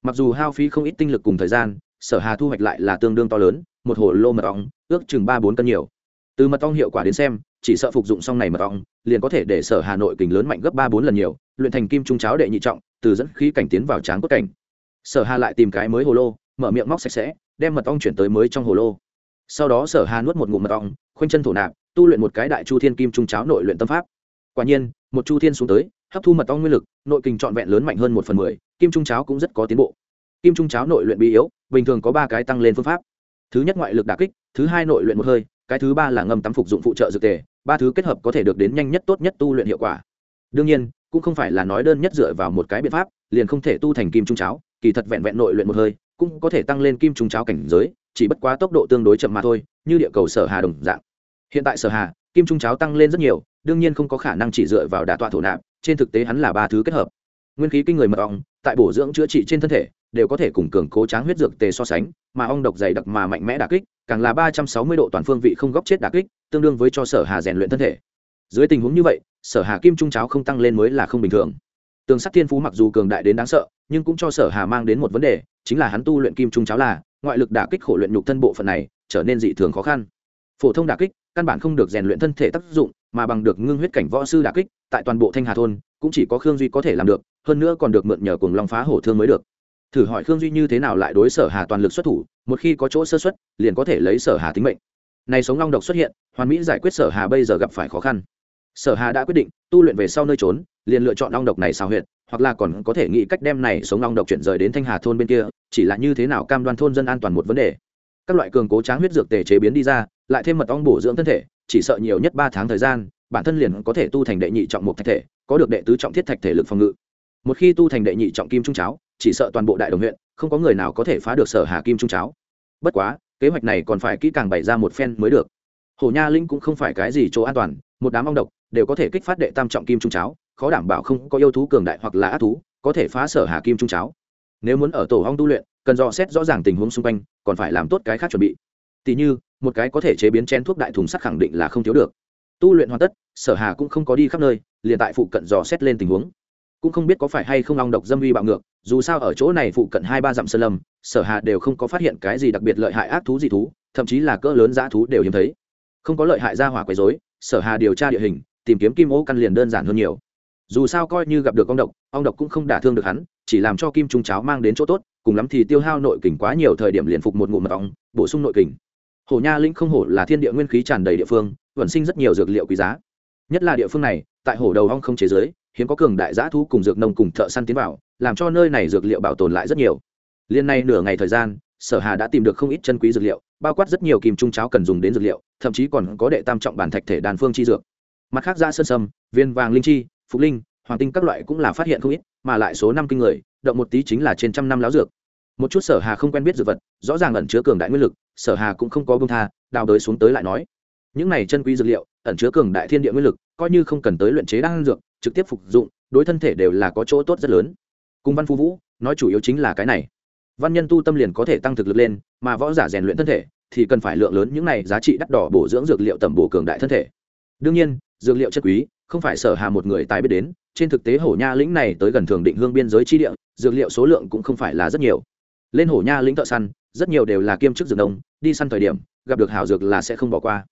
Mặc dù hao phí không ít tinh lực cùng thời gian, sở hà thu hoạch lại là tương đương to lớn, một hồ lô mật ong, ước chừng ba bốn cân nhiều. Từ mật ong hiệu quả đến xem, chỉ sợ phục dụng xong này mật ong, liền có thể để sở hà nội kình lớn mạnh gấp ba bốn lần nhiều, luyện thành kim trung cháo đệ nhị trọng, từ dẫn khí cảnh tiến vào tráng cốt cảnh. Sở hà lại tìm cái mới hồ lô, mở miệng móc sạch sẽ, đem mật ong chuyển tới mới trong hồ lô. Sau đó sở hà nuốt một ngụm mật ong, khoanh chân thổ nạp, tu luyện một cái đại chu thiên kim trung cháo nội luyện tâm pháp quả nhiên, một chu thiên xuống tới, hấp thu mật ong nguyên lực, nội kình trọn vẹn lớn mạnh hơn một phần mười, kim trung cháo cũng rất có tiến bộ. Kim trung cháo nội luyện bị yếu, bình thường có ba cái tăng lên phương pháp. Thứ nhất ngoại lực đà kích, thứ hai nội luyện một hơi, cái thứ ba là ngâm tắm phục dụng phụ trợ dược tề, ba thứ kết hợp có thể được đến nhanh nhất tốt nhất tu luyện hiệu quả. Đương nhiên, cũng không phải là nói đơn nhất dựa vào một cái biện pháp, liền không thể tu thành kim trung cháo, kỳ thật vẹn vẹn nội luyện một hơi, cũng có thể tăng lên kim trung cháo cảnh giới, chỉ bất quá tốc độ tương đối chậm mà thôi, như địa cầu sở hà đồng dạng. Hiện tại sở hà kim trung cháo tăng lên rất nhiều, đương nhiên không có khả năng chỉ dựa vào đả tọa thổ nạp, trên thực tế hắn là ba thứ kết hợp. Nguyên khí kinh người mật ong, tại bổ dưỡng chữa trị trên thân thể, đều có thể cùng cường cố tráng huyết dược tề so sánh, mà ong độc dày đặc mà mạnh mẽ đả kích, càng là ba trăm sáu mươi độ toàn phương vị không góc chết đả kích, tương đương với cho sở hà rèn luyện thân thể. Dưới tình huống như vậy, sở hà kim trung cháo không tăng lên mới là không bình thường. Tường sắt thiên phú mặc dù cường đại đến đáng sợ, nhưng cũng cho sở hà mang đến một vấn đề, chính là hắn tu luyện kim trung cháo là, ngoại lực đả kích khổ luyện nhục thân bộ phận này, trở nên dị thường khó khăn. Phổ thông đả kích căn bản không được rèn luyện thân thể tác dụng, mà bằng được ngưng huyết cảnh võ sư đả kích, tại toàn bộ thanh hà thôn, cũng chỉ có khương duy có thể làm được, hơn nữa còn được mượn nhờ cùng long phá hổ thương mới được. Thử hỏi khương duy như thế nào lại đối sở hà toàn lực xuất thủ, một khi có chỗ sơ xuất liền có thể lấy sở hà tính mệnh. Này sống long độc xuất hiện, hoàn mỹ giải quyết sở hà bây giờ gặp phải khó khăn. Sở hà đã quyết định, tu luyện về sau nơi trốn, liền lựa chọn long độc này xào huyệt, hoặc là còn có thể nghĩ cách đem này sống long độc chuyển rời đến thanh hà thôn bên kia, chỉ là như thế nào cam đoan thôn dân an toàn một vấn đề. Các loại cường cố tráng huyết dược tề chế biến đi ra lại thêm mật ong bổ dưỡng thân thể, chỉ sợ nhiều nhất ba tháng thời gian, bản thân liền có thể tu thành đệ nhị trọng một thạch thể, có được đệ tứ trọng thiết thạch thể lực phòng ngự. Một khi tu thành đệ nhị trọng kim trung cháo, chỉ sợ toàn bộ đại đồng huyện, không có người nào có thể phá được sở hà kim trung cháo. Bất quá, kế hoạch này còn phải kỹ càng bày ra một phen mới được. Hồ nha linh cũng không phải cái gì chỗ an toàn, một đám ong độc đều có thể kích phát đệ tam trọng kim trung cháo, khó đảm bảo không có yêu thú cường đại hoặc là ác thú có thể phá sở hà kim trung cháo. Nếu muốn ở tổ ong tu luyện, cần dò xét rõ ràng tình huống xung quanh, còn phải làm tốt cái khác chuẩn bị. Tỷ như một cái có thể chế biến chén thuốc đại thùng sắt khẳng định là không thiếu được. Tu luyện hoàn tất, sở hà cũng không có đi khắp nơi, liền tại phụ cận dò xét lên tình huống. Cũng không biết có phải hay không ong độc dâm uy bạo ngược, dù sao ở chỗ này phụ cận hai ba dặm sơn lâm, sở hà đều không có phát hiện cái gì đặc biệt lợi hại ác thú gì thú, thậm chí là cỡ lớn dã thú đều hiếm thấy. Không có lợi hại ra hỏa quấy rối, sở hà điều tra địa hình, tìm kiếm kim ô căn liền đơn giản hơn nhiều. Dù sao coi như gặp được ong độc ong độc cũng không đả thương được hắn, chỉ làm cho kim trung cháo mang đến chỗ tốt, cùng lắm thì tiêu hao nội kình quá nhiều thời điểm liền phục một ngụm mật ong, bổ sung nội kình hồ nha lĩnh không hổ là thiên địa nguyên khí tràn đầy địa phương, vận sinh rất nhiều dược liệu quý giá. Nhất là địa phương này, tại hồ đầu ong không chế giới, hiếm có cường đại giã thú cùng dược nông cùng thợ săn tiến vào, làm cho nơi này dược liệu bảo tồn lại rất nhiều. Liên nay nửa ngày thời gian, sở hà đã tìm được không ít chân quý dược liệu, bao quát rất nhiều kim trung cháo cần dùng đến dược liệu, thậm chí còn có đệ tam trọng bản thạch thể đàn phương chi dược. Mặt khác ra sơn sâm, viên vàng linh chi, phục linh, hoàng tinh các loại cũng là phát hiện không ít, mà lại số năm kinh người, động một tí chính là trên trăm năm láo dược. Một chút sở hà không quen biết dược vật, rõ ràng ẩn chứa cường đại nguyên lực sở hà cũng không có bông tha, đào đới xuống tới lại nói. Những này chân quý dược liệu, ẩn chứa cường đại thiên địa nguyên lực, coi như không cần tới luyện chế đan dược, trực tiếp phục dụng, đối thân thể đều là có chỗ tốt rất lớn. Cùng văn Phu vũ, nói chủ yếu chính là cái này. Văn nhân tu tâm liền có thể tăng thực lực lên, mà võ giả rèn luyện thân thể, thì cần phải lượng lớn những này giá trị đắt đỏ bổ dưỡng dược liệu tầm bổ cường đại thân thể. Đương nhiên, dược liệu chất quý, không phải sở hà một người tài biết đến, trên thực tế hổ nha lĩnh này tới gần thường định hương biên giới chi địa, dược liệu số lượng cũng không phải là rất nhiều. Lên hổ nha lĩnh thợ săn rất nhiều đều là kiêm chức dược nông, đi săn thời điểm, gặp được hảo dược là sẽ không bỏ qua.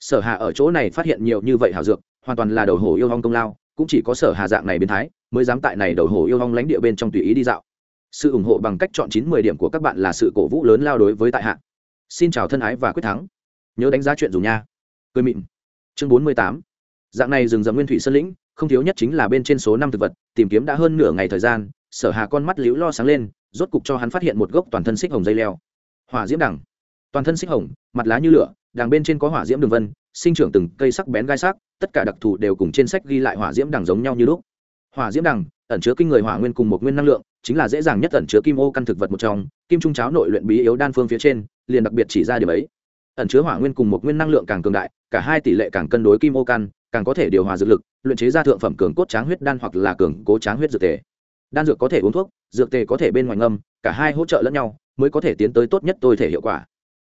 Sở hà ở chỗ này phát hiện nhiều như vậy hảo dược, hoàn toàn là đầu hổ yêu hong công lao, cũng chỉ có sở hà dạng này biến thái, mới dám tại này đầu hổ yêu hong lãnh địa bên trong tùy ý đi dạo. Sự ủng hộ bằng cách chọn chín mười điểm của các bạn là sự cổ vũ lớn lao đối với tại hạ. Xin chào thân ái và quyết thắng. Nhớ đánh giá chuyện dù nha. Cười mịn. Chương bốn mươi tám. Dạng này rừng rậm nguyên thủy sơn lĩnh, không thiếu nhất chính là bên trên số năm thực vật, tìm kiếm đã hơn nửa ngày thời gian, sở hà con mắt liễu lo sáng lên, rốt cục cho hắn phát hiện một gốc toàn thân xích hồng dây leo hỏa diễm đằng. Toàn thân xích hồng, mặt lá như lửa, đằng bên trên có hỏa diễm đường vân, sinh trưởng từng cây sắc bén gai sắc, tất cả đặc thù đều cùng trên sách ghi lại hỏa diễm đằng giống nhau như lúc. Hỏa diễm đằng, ẩn chứa kinh người hỏa nguyên cùng một nguyên năng lượng, chính là dễ dàng nhất ẩn chứa kim ô căn thực vật một trong, kim trung cháo nội luyện bí yếu đan phương phía trên, liền đặc biệt chỉ ra điều ấy. Ẩn chứa hỏa nguyên cùng một nguyên năng lượng càng cường đại, cả hai tỷ lệ càng cân đối kim ô căn, càng có thể điều hòa dược lực, luyện chế ra thượng phẩm cường cốt tráng huyết đan hoặc là cường cố tráng huyết dược tề. Đan dược có thể uống thuốc, dược tề có thể bên ngoài ngâm, cả hai hỗ trợ lẫn nhau mới có thể tiến tới tốt nhất tôi thể hiệu quả.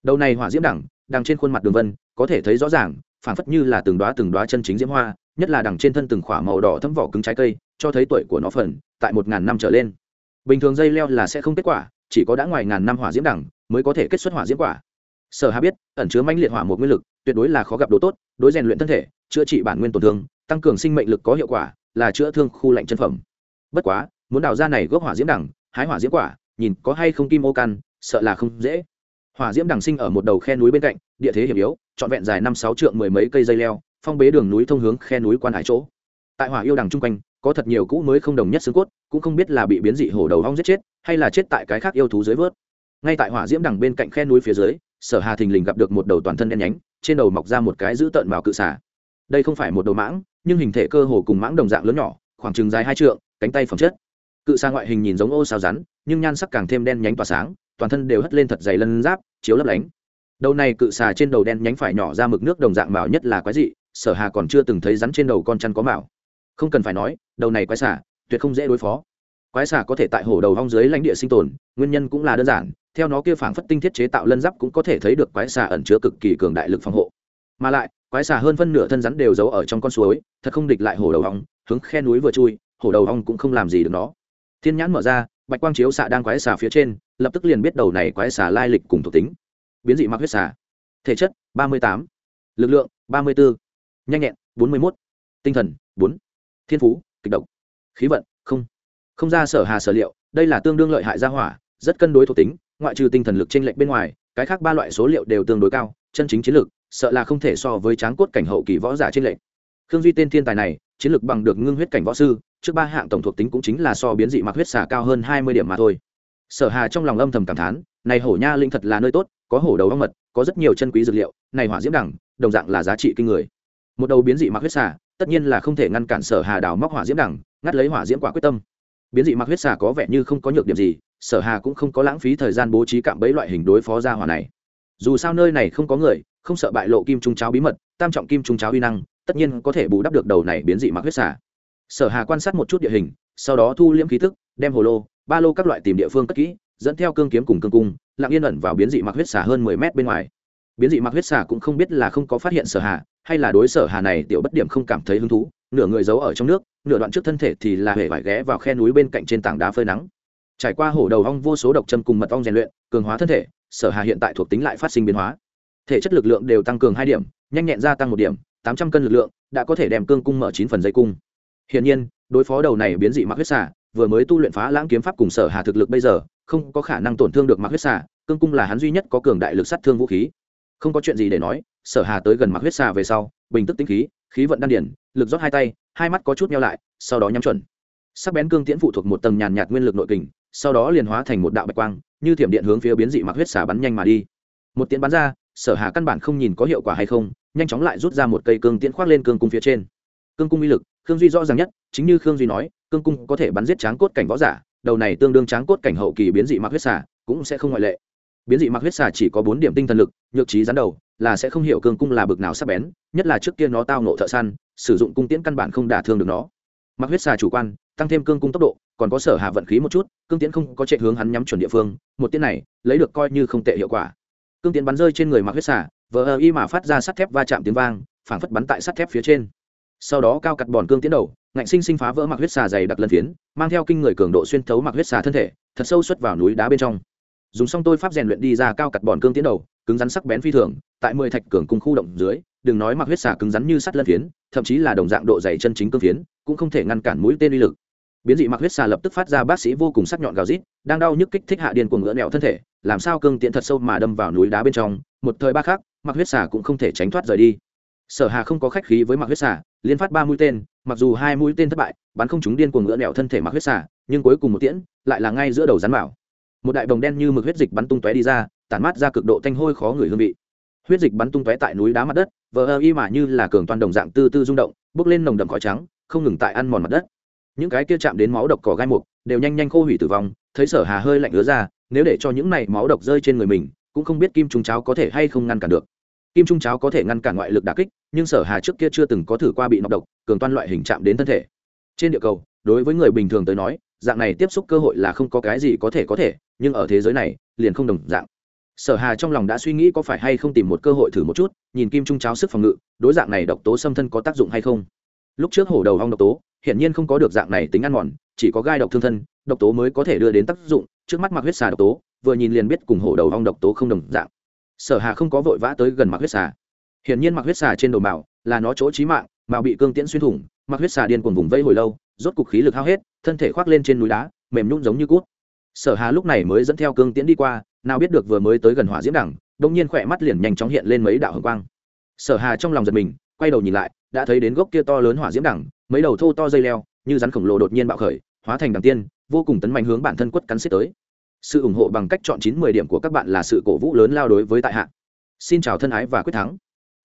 Đầu này hỏa diễm đẳng, đằng trên khuôn mặt đường vân, có thể thấy rõ ràng, phảng phất như là từng đoá từng đoá chân chính diễm hoa, nhất là đằng trên thân từng khỏa màu đỏ thấm vỏ cứng trái cây, cho thấy tuổi của nó phần, tại một ngàn năm trở lên. Bình thường dây leo là sẽ không kết quả, chỉ có đã ngoài ngàn năm hỏa diễm đẳng mới có thể kết xuất hỏa diễm quả. Sở hà biết, ẩn chứa mãnh liệt hỏa một nguyên lực, tuyệt đối là khó gặp đồ tốt, đối rèn luyện thân thể, chữa trị bản nguyên tổn thương, tăng cường sinh mệnh lực có hiệu quả, là chữa thương khu lạnh chân phẩm. Bất quá, muốn đào ra này gốc hỏa diễm đẳng, hái hỏa diễm quả nhìn có hay không kim ô căn sợ là không dễ. Hỏa diễm đằng sinh ở một đầu khe núi bên cạnh, địa thế hiểm yếu, trọn vẹn dài năm sáu trượng mười mấy cây dây leo, phong bế đường núi thông hướng khe núi quan hải chỗ. Tại hỏa yêu đằng chung quanh, có thật nhiều cũ mới không đồng nhất xương cốt, cũng không biết là bị biến dị hổ đầu hong giết chết, hay là chết tại cái khác yêu thú dưới vớt. Ngay tại hỏa diễm đằng bên cạnh khe núi phía dưới, sở hà thình lình gặp được một đầu toàn thân đen nhánh, trên đầu mọc ra một cái dữ tợn vào cự xả đây không phải một đầu mãng, nhưng hình thể cơ hồ cùng mãng đồng dạng lớn nhỏ, khoảng chừng dài hai trượng, cánh tay phẩm chất cự xa ngoại hình nhìn giống ô sao rắn, nhưng nhan sắc càng thêm đen nhánh tỏa sáng, toàn thân đều hất lên thật dày lân giáp, chiếu lấp lánh. Đầu này cự xà trên đầu đen nhánh phải nhỏ ra mực nước đồng dạng mạo nhất là quái dị, sở hà còn chưa từng thấy rắn trên đầu con chăn có mạo không cần phải nói, đầu này quái xà tuyệt không dễ đối phó. Quái xà có thể tại hổ đầu hong dưới lãnh địa sinh tồn, nguyên nhân cũng là đơn giản, theo nó kia phảng phất tinh thiết chế tạo lân giáp cũng có thể thấy được quái xà ẩn chứa cực kỳ cường đại lực phòng hộ. Mà lại, quái xà hơn phân nửa thân rắn đều giấu ở trong con suối, thật không địch lại hổ đầu hong, hướng khe núi vừa chui, hổ đầu hong cũng không làm gì được nó thiên nhãn mở ra, bạch quang chiếu xạ đang quái xà phía trên, lập tức liền biết đầu này quái xà lai lịch cùng thuộc tính. Biến dị mặc huyết xà. Thể chất, ba mươi tám. Lực lượng, ba mươi bốn nhanh nhẹn, bốn mươi một tinh thần, bốn. Thiên phú, kịch độc. Khí vận, không. Không ra sở hà sở liệu, đây là tương đương lợi hại gia hỏa, rất cân đối thuộc tính, ngoại trừ tinh thần lực trên lệnh bên ngoài, cái khác ba loại số liệu đều tương đối cao, chân chính chiến lược, sợ là không thể so với tráng cốt cảnh hậu kỳ võ giả trên lệnh khương duy tên thiên tài này, chiến lược bằng được ngưng huyết cảnh võ sư trước ba hạng tổng thuộc tính cũng chính là so biến dị mặc huyết xà cao hơn hai mươi điểm mà thôi. Sở hà trong lòng âm thầm cảm thán, này hổ nha linh thật là nơi tốt, có hổ đầu ong mật, có rất nhiều chân quý dược liệu, này hỏa diễm đẳng, đồng dạng là giá trị kinh người. Một đầu biến dị mặc huyết xà, tất nhiên là không thể ngăn cản sở hà đào móc hỏa diễm đẳng, ngắt lấy hỏa diễm quả quyết tâm. Biến dị mặc huyết xà có vẻ như không có nhược điểm gì, sở hà cũng không có lãng phí thời gian bố trí cạm bẫy loại hình đối phó ra hỏa này. Dù sao nơi này không có người, không sợ bại lộ kim trung cháo bí mật, tam trọng kim trung cháo uy năng, tất nhiên có thể bù đắp được đầu này biến dị mặc huyết xà sở hà quan sát một chút địa hình, sau đó thu liễm khí thức đem hồ lô, ba lô các loại tìm địa phương cất kỹ, dẫn theo cương kiếm cùng cương cung, lặng yên ẩn vào biến dị mặc huyết xả hơn mười mét bên ngoài. Biến dị mặc huyết xả cũng không biết là không có phát hiện sở hà, hay là đối sở hà này tiểu bất điểm không cảm thấy hứng thú, nửa người giấu ở trong nước, nửa đoạn trước thân thể thì là hề vải ghé vào khe núi bên cạnh trên tảng đá phơi nắng. Trải qua hổ đầu ong vô số độc châm cùng mật ong rèn luyện, cường hóa thân thể, sở hà hiện tại thuộc tính lại phát sinh biến hóa. Thể chất lực lượng đều tăng cường hai điểm, nhanh nhẹn gia tăng một điểm, tám trăm cân lực lượng đã có thể đem cương cung mở chín phần dây cung hiển nhiên, đối phó đầu này biến dị mặc huyết xà, vừa mới tu luyện phá lãng kiếm pháp cùng sở hà thực lực bây giờ, không có khả năng tổn thương được mặc huyết xà, cương cung là hắn duy nhất có cường đại lực sát thương vũ khí. Không có chuyện gì để nói, sở hà tới gần mặc huyết xà về sau, bình tức tinh khí khí vận đan điển lực rót hai tay, hai mắt có chút nhau lại, sau đó nhắm chuẩn. Sắc bén cương tiễn phụ thuộc một tầng nhàn nhạt nguyên lực nội kình, sau đó liền hóa thành một đạo bạch quang, như thiểm điện hướng phía biến dị mặc huyết xà bắn nhanh mà đi. Một tiễn bắn ra, sở hà căn bản không nhìn có hiệu quả hay không, nhanh chóng lại rút ra một cây cương tiễn khoác lên cương cung phía trên. Cương cung uy lực khương duy rõ ràng nhất, chính như khương duy nói, cương cung có thể bắn giết tráng cốt cảnh võ giả, đầu này tương đương tráng cốt cảnh hậu kỳ biến dị mặc huyết xà cũng sẽ không ngoại lệ. Biến dị mặc huyết xà chỉ có bốn điểm tinh thần lực, nhược trí rắn đầu, là sẽ không hiểu cương cung là bực nào sắc bén, nhất là trước kia nó tao nộ thợ săn, sử dụng cung tiễn căn bản không đả thương được nó. Mặc huyết xà chủ quan, tăng thêm cương cung tốc độ, còn có sở hạ vận khí một chút, cương tiễn không có chạy hướng hắn nhắm chuẩn địa phương, một tiễn này, lấy được coi như không tệ hiệu quả. Cương tiễn bắn rơi trên người mặc huyết xà, vờ ơ y mà phát ra sắt thép va chạm tiếng vang, phảng phất bắn tại sắt thép phía trên sau đó cao cặt bòn cương tiến đầu, ngạnh sinh sinh phá vỡ mặc huyết xà dày đặc lần phiến, mang theo kinh người cường độ xuyên thấu mặc huyết xà thân thể, thật sâu xuất vào núi đá bên trong. Dùng xong tôi pháp rèn luyện đi ra cao cặt bòn cương tiến đầu, cứng rắn sắc bén phi thường, tại mười thạch cường cung khu động dưới, đừng nói mặc huyết xà cứng rắn như sắt lân phiến, thậm chí là đồng dạng độ dày chân chính cương phiến, cũng không thể ngăn cản mũi tên uy lực. Biến dị mặc huyết xà lập tức phát ra bác sĩ vô cùng sắc nhọn gào rít, đang đau nhức kích thích hạ điên cuồng ngỡ nẹo thân thể, làm sao cương tiện thật sâu mà đâm vào núi đá bên trong, một thời ba khác mặc huyết xà cũng không thể tránh thoát rời đi sở hà không có khách khí với mặc huyết xà, liên phát ba mũi tên, mặc dù hai mũi tên thất bại, bắn không chúng điên cuồng ngựa nẹo thân thể mặc huyết xà, nhưng cuối cùng một tiễn lại là ngay giữa đầu rắn bảo một đại bồng đen như mực huyết dịch bắn tung tóe đi ra, tản mát ra cực độ thanh hôi khó người hương vị. Huyết dịch bắn tung tóe tại núi đá mặt đất, vờ ơ y mà như là cường toàn đồng dạng tư tư rung động bước lên nồng đậm khói trắng, không ngừng tại ăn mòn mặt đất. Những cái kia chạm đến máu độc cỏ gai mục đều nhanh nhanh khô hủy tử vong, thấy sở hà hơi lạnh ứa ra, nếu để cho những này máu độc rơi trên người mình, cũng không biết kim trung cháo có thể hay không ngăn cản được kim trung cháo có thể ngăn cản ngoại lực đà kích, nhưng sở hà trước kia chưa từng có thử qua bị nọc độc, cường toan loại hình chạm đến thân thể. Trên địa cầu, đối với người bình thường tới nói, dạng này tiếp xúc cơ hội là không có cái gì có thể có thể, nhưng ở thế giới này, liền không đồng dạng. Sở hà trong lòng đã suy nghĩ có phải hay không tìm một cơ hội thử một chút, nhìn kim trung cháo sức phòng ngự, đối dạng này độc tố xâm thân có tác dụng hay không? Lúc trước hổ đầu hong độc tố, hiển nhiên không có được dạng này tính ăn mòn, chỉ có gai độc thương thân, độc tố mới có thể đưa đến tác dụng, trước mắt mặc huyết xà độc tố, vừa nhìn liền biết cùng hổ đầu hong độc tố không đồng dạng sở hà không có vội vã tới gần mặc huyết xà. Hiển nhiên mặc huyết xà trên đồ mạo là nó chỗ trí mạng, mạo bị cương tiễn xuyên thủng mặc huyết xà điên cuồng vùng vây hồi lâu, rốt cục khí lực hao hết, thân thể khoác lên trên núi đá, mềm nhún giống như cút. Sở hà lúc này mới dẫn theo cương tiễn đi qua, nào biết được vừa mới tới gần hỏa diễm đẳng, đông nhiên khỏe mắt liền nhanh chóng hiện lên mấy đạo hồng quang. Sở hà trong lòng giật mình, quay đầu nhìn lại, đã thấy đến gốc kia to lớn hỏa diễm đẳng, mấy đầu thô to dây leo, như rắn khổng lồ đột nhiên bạo khởi, hóa thành đằng tiên, vô cùng tấn mạnh hướng bản thân quất cắn xếp tới sự ủng hộ bằng cách chọn chín mười điểm của các bạn là sự cổ vũ lớn lao đối với tại hạ. Xin chào thân ái và quyết thắng.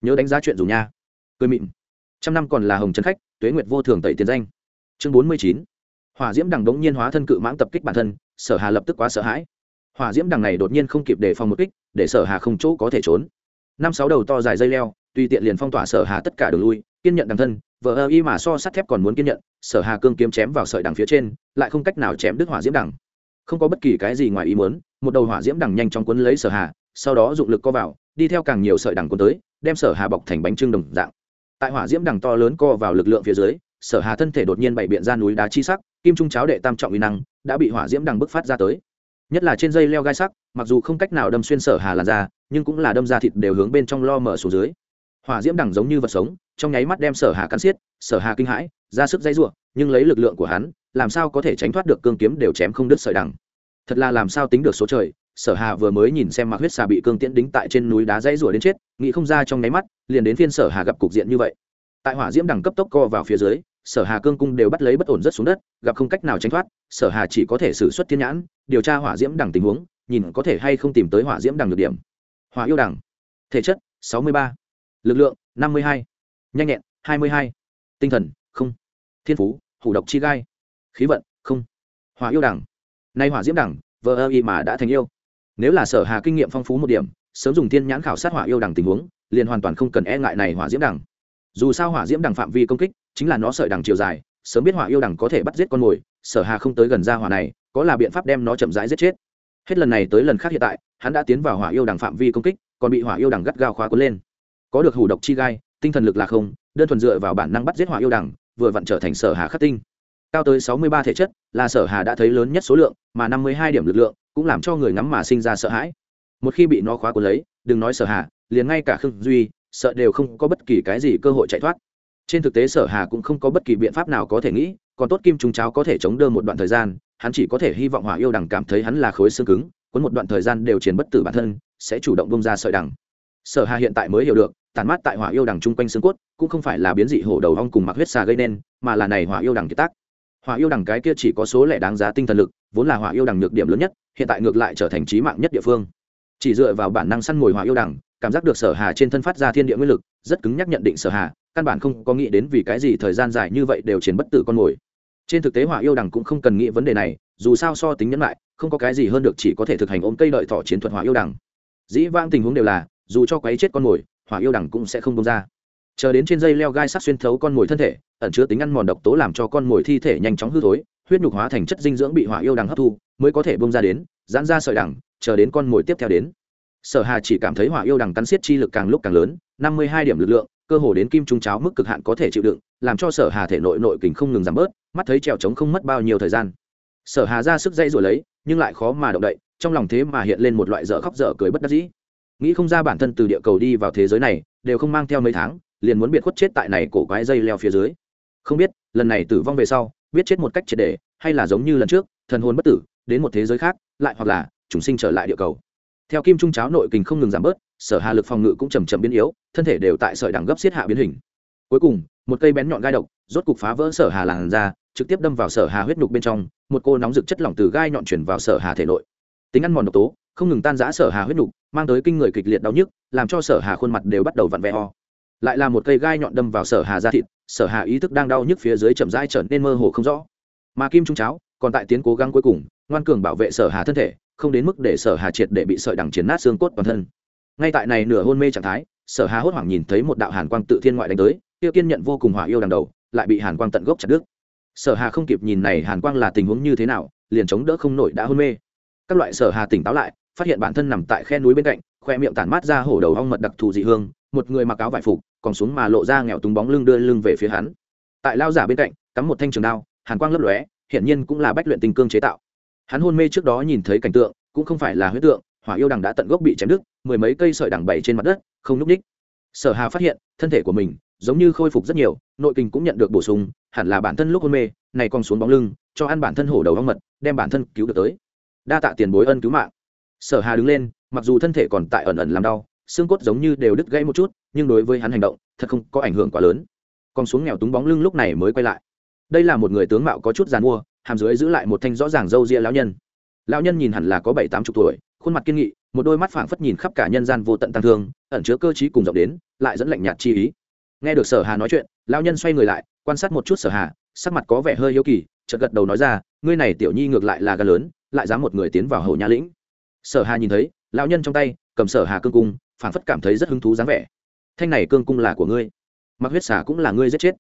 Nhớ đánh giá chuyện dù nha. Cười mịn. Trăm năm còn là hồng trần khách, tuế nguyệt vô thường tẩy tiền danh. Chương bốn mươi chín. Hỏa diễm đằng đống nhiên hóa thân cự mãng tập kích bản thân, sở hà lập tức quá sợ hãi. Hỏa diễm đằng này đột nhiên không kịp đề phòng một kích, để sở hà không chỗ có thể trốn. Năm sáu đầu to dài dây leo, tùy tiện liền phong tỏa sở hà tất cả đường lui, kiên nhận đằng thân vợ ơ y mà so sắt thép còn muốn kiên nhận, sở hà cương kiếm chém vào sợi đằng phía trên, lại không cách nào chém đứt hỏa diễm đằng không có bất kỳ cái gì ngoài ý muốn một đầu hỏa diễm đằng nhanh chóng cuốn lấy sở hà sau đó dụng lực co vào đi theo càng nhiều sợi đằng cuốn tới đem sở hà bọc thành bánh trưng đồng dạng. Tại hỏa diễm đằng to lớn co vào lực lượng phía dưới sở hà thân thể đột nhiên bày biện ra núi đá chi sắc kim trung cháo đệ tam trọng uy năng đã bị hỏa diễm đằng bức phát ra tới. Nhất là trên dây leo gai sắc mặc dù không cách nào đâm xuyên sở hà làn ra nhưng cũng là đâm ra thịt đều hướng bên trong lo mở xuống dưới. Hỏa diễm đằng giống như vật sống trong nháy mắt đem sở hà cắn xiết sở hà kinh hãi ra sức dây rủa, nhưng lấy lực lượng của hắn làm sao có thể tránh thoát được cương kiếm đều chém không đứt sợi đằng thật là làm sao tính được số trời sở hà vừa mới nhìn xem mạc huyết xà bị cương tiễn đính tại trên núi đá dãy rủa đến chết nghĩ không ra trong nháy mắt liền đến phiên sở hà gặp cục diện như vậy tại hỏa diễm đẳng cấp tốc co vào phía dưới sở hà cương cung đều bắt lấy bất ổn rất xuống đất gặp không cách nào tránh thoát sở hà chỉ có thể xử xuất thiên nhãn điều tra hỏa diễm đẳng tình huống nhìn có thể hay không tìm tới hỏa diễm đẳng được điểm hỏa yêu đẳng, thể chất 63. lực lượng 52. nhanh nhẹn 22. tinh thần không thiên phú hủ độc chi gai khí vận không hỏa yêu đẳng nay hỏa diễm đẳng, vờ ơ y mà đã thành yêu. Nếu là sở hà kinh nghiệm phong phú một điểm, sớm dùng thiên nhãn khảo sát hỏa yêu đẳng tình huống, liền hoàn toàn không cần e ngại này hỏa diễm đẳng. Dù sao hỏa diễm đẳng phạm vi công kích, chính là nó sợi đằng chiều dài, sớm biết hỏa yêu đẳng có thể bắt giết con mồi, sở hà không tới gần ra hỏa này, có là biện pháp đem nó chậm rãi giết chết. Hết lần này tới lần khác hiện tại, hắn đã tiến vào hỏa yêu đẳng phạm vi công kích, còn bị hỏa yêu đẳng gắt gao khóa cuốn lên. Có được hủ độc chi gai, tinh thần lực là không, đơn thuần dựa vào bản năng bắt giết hỏa yêu đẳng, vừa vặn trở thành sở hà khắc tinh cao tới sáu mươi ba thể chất là sở hà đã thấy lớn nhất số lượng, mà năm mươi hai điểm lực lượng cũng làm cho người ngắm mà sinh ra sợ hãi. Một khi bị nó khóa cuốn lấy, đừng nói sở hà, liền ngay cả khương duy, sợ đều không có bất kỳ cái gì cơ hội chạy thoát. Trên thực tế sở hà cũng không có bất kỳ biện pháp nào có thể nghĩ, còn tốt kim trùng cháo có thể chống đỡ một đoạn thời gian, hắn chỉ có thể hy vọng hỏa yêu đằng cảm thấy hắn là khối xương cứng, cuốn một đoạn thời gian đều chiến bất tử bản thân, sẽ chủ động bông ra sợi đằng. Sở hà hiện tại mới hiểu được tàn mát tại hỏa yêu đằng chung quanh xương cốt, cũng không phải là biến dị hổ đầu ong cùng mặc huyết xà gây nên, mà là này hỏa yêu đằng kiệt tác hỏa yêu đằng cái kia chỉ có số lẻ đáng giá tinh thần lực, vốn là hỏa yêu đằng nhược điểm lớn nhất, hiện tại ngược lại trở thành trí mạng nhất địa phương. Chỉ dựa vào bản năng săn mồi hỏa yêu đằng, cảm giác được sở hà trên thân phát ra thiên địa nguyên lực, rất cứng nhắc nhận định sở hà, căn bản không có nghĩ đến vì cái gì thời gian dài như vậy đều chiến bất tử con mồi. Trên thực tế hỏa yêu đằng cũng không cần nghĩ vấn đề này, dù sao so tính nhẫn lại, không có cái gì hơn được chỉ có thể thực hành ôm cây đợi thỏ chiến thuật hỏa yêu đằng. Dĩ vãng tình huống đều là, dù cho quấy chết con mồi, hỏa yêu đằng cũng sẽ không bông ra chờ đến trên dây leo gai sắc xuyên thấu con mồi thân thể, ẩn chứa tính ăn mòn độc tố làm cho con mồi thi thể nhanh chóng hư thối, huyết nhục hóa thành chất dinh dưỡng bị hỏa yêu đằng hấp thu, mới có thể bông ra đến, giãn ra sợi đằng, chờ đến con mồi tiếp theo đến. Sở hà chỉ cảm thấy hỏa yêu đằng cắn xiết chi lực càng lúc càng lớn, năm mươi hai điểm lực lượng, cơ hồ đến kim trung cháo mức cực hạn có thể chịu đựng, làm cho sở hà thể nội nội kình không ngừng giảm bớt, mắt thấy trèo trống không mất bao nhiêu thời gian. Sở hà ra sức dây rồi lấy, nhưng lại khó mà động đậy, trong lòng thế mà hiện lên một loại dở khóc dở cười bất đắc dĩ. Nghĩ không ra bản thân từ địa cầu đi vào thế giới này, đều không mang theo mấy tháng liền muốn biệt khuất chết tại này cổ quái dây leo phía dưới. Không biết, lần này tử vong về sau, biết chết một cách triệt để, hay là giống như lần trước, thần hồn bất tử, đến một thế giới khác, lại hoặc là chúng sinh trở lại địa cầu. Theo kim trung cháo nội kình không ngừng giảm bớt, sở hà lực phòng ngự cũng chầm chậm biến yếu, thân thể đều tại sợi đẳng gấp xiết hạ biến hình. Cuối cùng, một cây bén nhọn gai độc, rốt cục phá vỡ sở hà làn ra trực tiếp đâm vào sở hà huyết nhục bên trong, một cô nóng rực chất lỏng từ gai nhọn chuyển vào sở hà thể nội. Tính ăn mòn độc tố, không ngừng tan rã sở hà huyết nhục, mang tới kinh người kịch liệt đau nhức, làm cho sở hà khuôn mặt đều bắt đầu vặn vẹo lại là một cây gai nhọn đâm vào sở hà da thịt, sở hà ý thức đang đau nhức phía dưới chậm rãi trở nên mơ hồ không rõ. Mà kim trung cháo còn tại tiến cố gắng cuối cùng, ngoan cường bảo vệ sở hà thân thể, không đến mức để sở hà triệt để bị sợi đằng chiến nát xương cốt toàn thân. Ngay tại này nửa hôn mê trạng thái, sở hà hốt hoảng nhìn thấy một đạo hàn quang tự thiên ngoại đánh tới, tiêu kiên nhận vô cùng hỏa yêu đằng đầu, lại bị hàn quang tận gốc chặt đứt. Sở hà không kịp nhìn này hàn quang là tình huống như thế nào, liền chống đỡ không nổi đã hôn mê. Các loại sở hà tỉnh táo lại, phát hiện bản thân nằm tại khe núi bên cạnh, khoe miệng tản mát ra hổ đầu ong mật đặc thù dị hương một người mặc áo vải phục, còn xuống mà lộ ra nghèo túng bóng lưng đưa lưng về phía hắn. Tại lao giả bên cạnh, cắm một thanh trường đao, hàn quang lấp lóe, hiển nhiên cũng là bách luyện tình cương chế tạo. Hắn hôn mê trước đó nhìn thấy cảnh tượng, cũng không phải là huyết tượng, hỏa yêu đằng đã tận gốc bị chém đứt, mười mấy cây sợi đằng bảy trên mặt đất, không núp ních sở hà phát hiện, thân thể của mình giống như khôi phục rất nhiều, nội kinh cũng nhận được bổ sung, hẳn là bản thân lúc hôn mê, này còn xuống bóng lưng, cho ăn bản thân hổ đầu ong mật, đem bản thân cứu được tới. Đa tạ tiền bối ân cứu mạng. Sở hà đứng lên, mặc dù thân thể còn tại ẩn ẩn làm đau xương cốt giống như đều đứt gãy một chút, nhưng đối với hắn hành động, thật không có ảnh hưởng quá lớn. Còn xuống nghèo túng bóng lưng lúc này mới quay lại. Đây là một người tướng mạo có chút giàn mua, hàm dưới giữ lại một thanh rõ ràng râu ria lão nhân. Lão nhân nhìn hẳn là có bảy tám chục tuổi, khuôn mặt kiên nghị, một đôi mắt phảng phất nhìn khắp cả nhân gian vô tận tăng thương, ẩn chứa cơ chí cùng rộng đến, lại dẫn lạnh nhạt chi ý. Nghe được sở hà nói chuyện, lão nhân xoay người lại, quan sát một chút sở hà, sắc mặt có vẻ hơi yếu kỳ, chợt gật đầu nói ra, ngươi này tiểu nhi ngược lại là gan lớn, lại dám một người tiến vào hậu nha lĩnh. Sở hà nhìn thấy, lão nhân trong tay, cầm sở hà cương cung phản phất cảm thấy rất hứng thú dáng vẻ. Thanh này cương cung là của ngươi. Mặc huyết xà cũng là ngươi giết chết.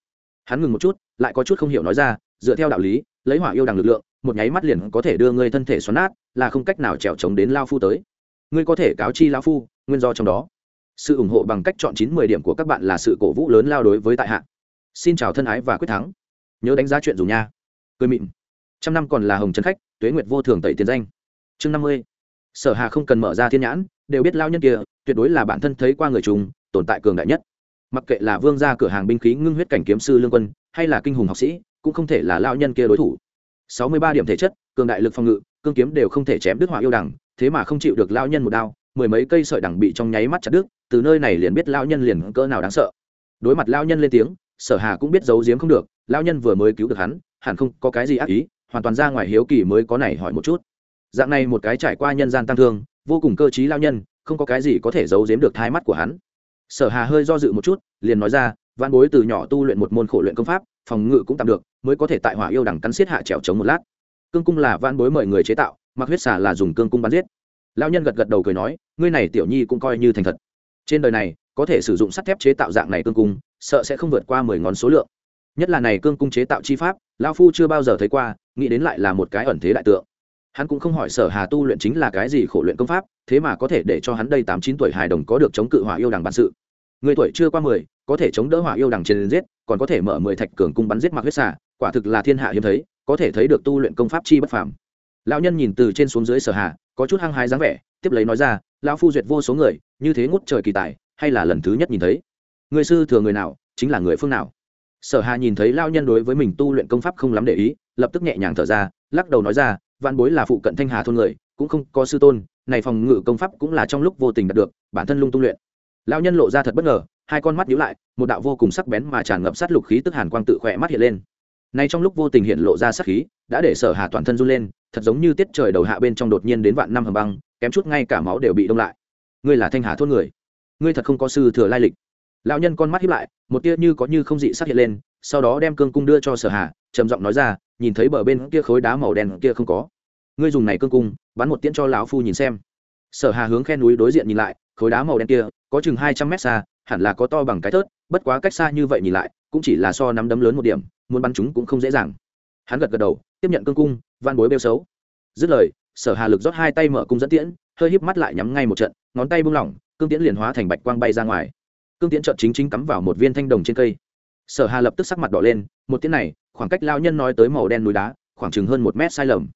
Hắn ngừng một chút, lại có chút không hiểu nói ra, dựa theo đạo lý, lấy hỏa yêu đằng lực lượng, một nháy mắt liền có thể đưa ngươi thân thể xoắn nát, là không cách nào trèo trống đến lao phu tới. Ngươi có thể cáo chi lao phu, nguyên do trong đó. Sự ủng hộ bằng cách chọn chín mười điểm của các bạn là sự cổ vũ lớn lao đối với tại hạ. Xin chào thân ái và quyết thắng. Nhớ đánh giá chuyện dùng nha. Cười mịn. Trăm năm còn là hồng trần khách, tuế nguyệt vô thường tẩy tiền danh. Chương năm mươi. Sở hà không cần mở ra thiên nhãn, đều biết lao nhân kia tuyệt đối là bản thân thấy qua người chúng tồn tại cường đại nhất. Mặc kệ là vương gia cửa hàng binh khí ngưng huyết cảnh kiếm sư lương quân, hay là kinh hùng học sĩ, cũng không thể là lao nhân kia đối thủ. Sáu mươi ba điểm thể chất, cường đại lực phòng ngự, cương kiếm đều không thể chém đứt hỏa yêu đằng thế mà không chịu được lao nhân một đao, mười mấy cây sợi đằng bị trong nháy mắt chặt đứt, từ nơi này liền biết lao nhân liền cỡ nào đáng sợ. Đối mặt lao nhân lên tiếng, sở hà cũng biết giấu giếm không được lao nhân vừa mới cứu được hắn, hẳn không có cái gì ác ý, hoàn toàn ra ngoài hiếu kỳ mới có này hỏi một chút. Dạng này một cái trải qua nhân gian tăng thương, vô cùng cơ t lao nhân không có cái gì có thể giấu giếm được thai mắt của hắn. Sở hà hơi do dự một chút, liền nói ra văn bối từ nhỏ tu luyện một môn khổ luyện công pháp, phòng ngự cũng tạm được, mới có thể tại hỏa yêu đằng cắn xiết hạ trèo chống một lát. Cương cung là văn bối mời người chế tạo mặc huyết xả là dùng cương cung bắn giết. Lao nhân gật gật đầu cười nói, ngươi này tiểu nhi cũng coi như thành thật. Trên đời này, có thể sử dụng sắt thép chế tạo dạng này cương cung, sợ sẽ không vượt qua mười ngón số lượng. Nhất là này cương cung chế tạo chi pháp lao phu chưa bao giờ thấy qua, nghĩ đến lại là một cái ẩn thế đại tượng. Hắn cũng không hỏi sở hà tu luyện chính là cái gì khổ luyện công pháp thế mà có thể để cho hắn đây tám chín tuổi hài đồng có được chống cự hỏa yêu đằng bản sự. Người tuổi chưa qua mười, có thể chống đỡ hỏa yêu đằng trên giết, còn có thể mở mười thạch cường cung bắn giết mặc huyết xả quả thực là thiên hạ hiếm thấy, có thể thấy được tu luyện công pháp chi bất phàm. Lão nhân nhìn từ trên xuống dưới sở hà, có chút hăng hái dáng vẻ, tiếp lấy nói ra, lão phu duyệt vô số người, như thế ngút trời kỳ tài, hay là lần thứ nhất nhìn thấy? Người sư thừa người nào, chính là người phương nào? Sở hà nhìn thấy lão nhân đối với mình tu luyện công pháp không lắm để ý, lập tức nhẹ nhàng thở ra, lắc đầu nói ra văn bối là phụ cận thanh hà thôn người, cũng không có sư tôn này phòng ngự công pháp cũng là trong lúc vô tình đạt được, bản thân lung tung luyện. Lão nhân lộ ra thật bất ngờ, hai con mắt nhíu lại, một đạo vô cùng sắc bén mà tràn ngập sát lục khí tức hàn quang tự khỏe mắt hiện lên. Nay trong lúc vô tình hiện lộ ra sát khí, đã để sở hà toàn thân run lên, thật giống như tiết trời đầu hạ bên trong đột nhiên đến vạn năm hầm băng, kém chút ngay cả máu đều bị đông lại. Ngươi là thanh hà thôn người. Ngươi thật không có sư thừa lai lịch. Lão nhân con mắt hiếp lại, một tia như có như không dị sắc hiện lên, sau đó đem cương cung đưa cho sở hà, trầm giọng nói ra, nhìn thấy bờ bên kia khối đá màu đen kia không có ngươi dùng này cương cung, bắn một tiễn cho lão phu nhìn xem. Sở hà hướng khe núi đối diện nhìn lại, khối đá màu đen kia, có chừng hai trăm mét xa, hẳn là có to bằng cái thớt, bất quá cách xa như vậy nhìn lại, cũng chỉ là so nắm đấm lớn một điểm, muốn bắn chúng cũng không dễ dàng. Hắn gật gật đầu, tiếp nhận cương cung van bối bêu xấu. Dứt lời, sở hà lực rót hai tay mở cung dẫn tiễn, hơi híp mắt lại nhắm ngay một trận, ngón tay buông lỏng, cương tiễn liền hóa thành bạch quang bay ra ngoài. Cương tiễn trợn chính chính cắm vào một viên thanh đồng trên cây. Sở hà lập tức sắc mặt đỏ lên, một tiễn này, khoảng cách lao nhân nói tới màu đen núi đá, khoảng chừng hơn một mét sai lầm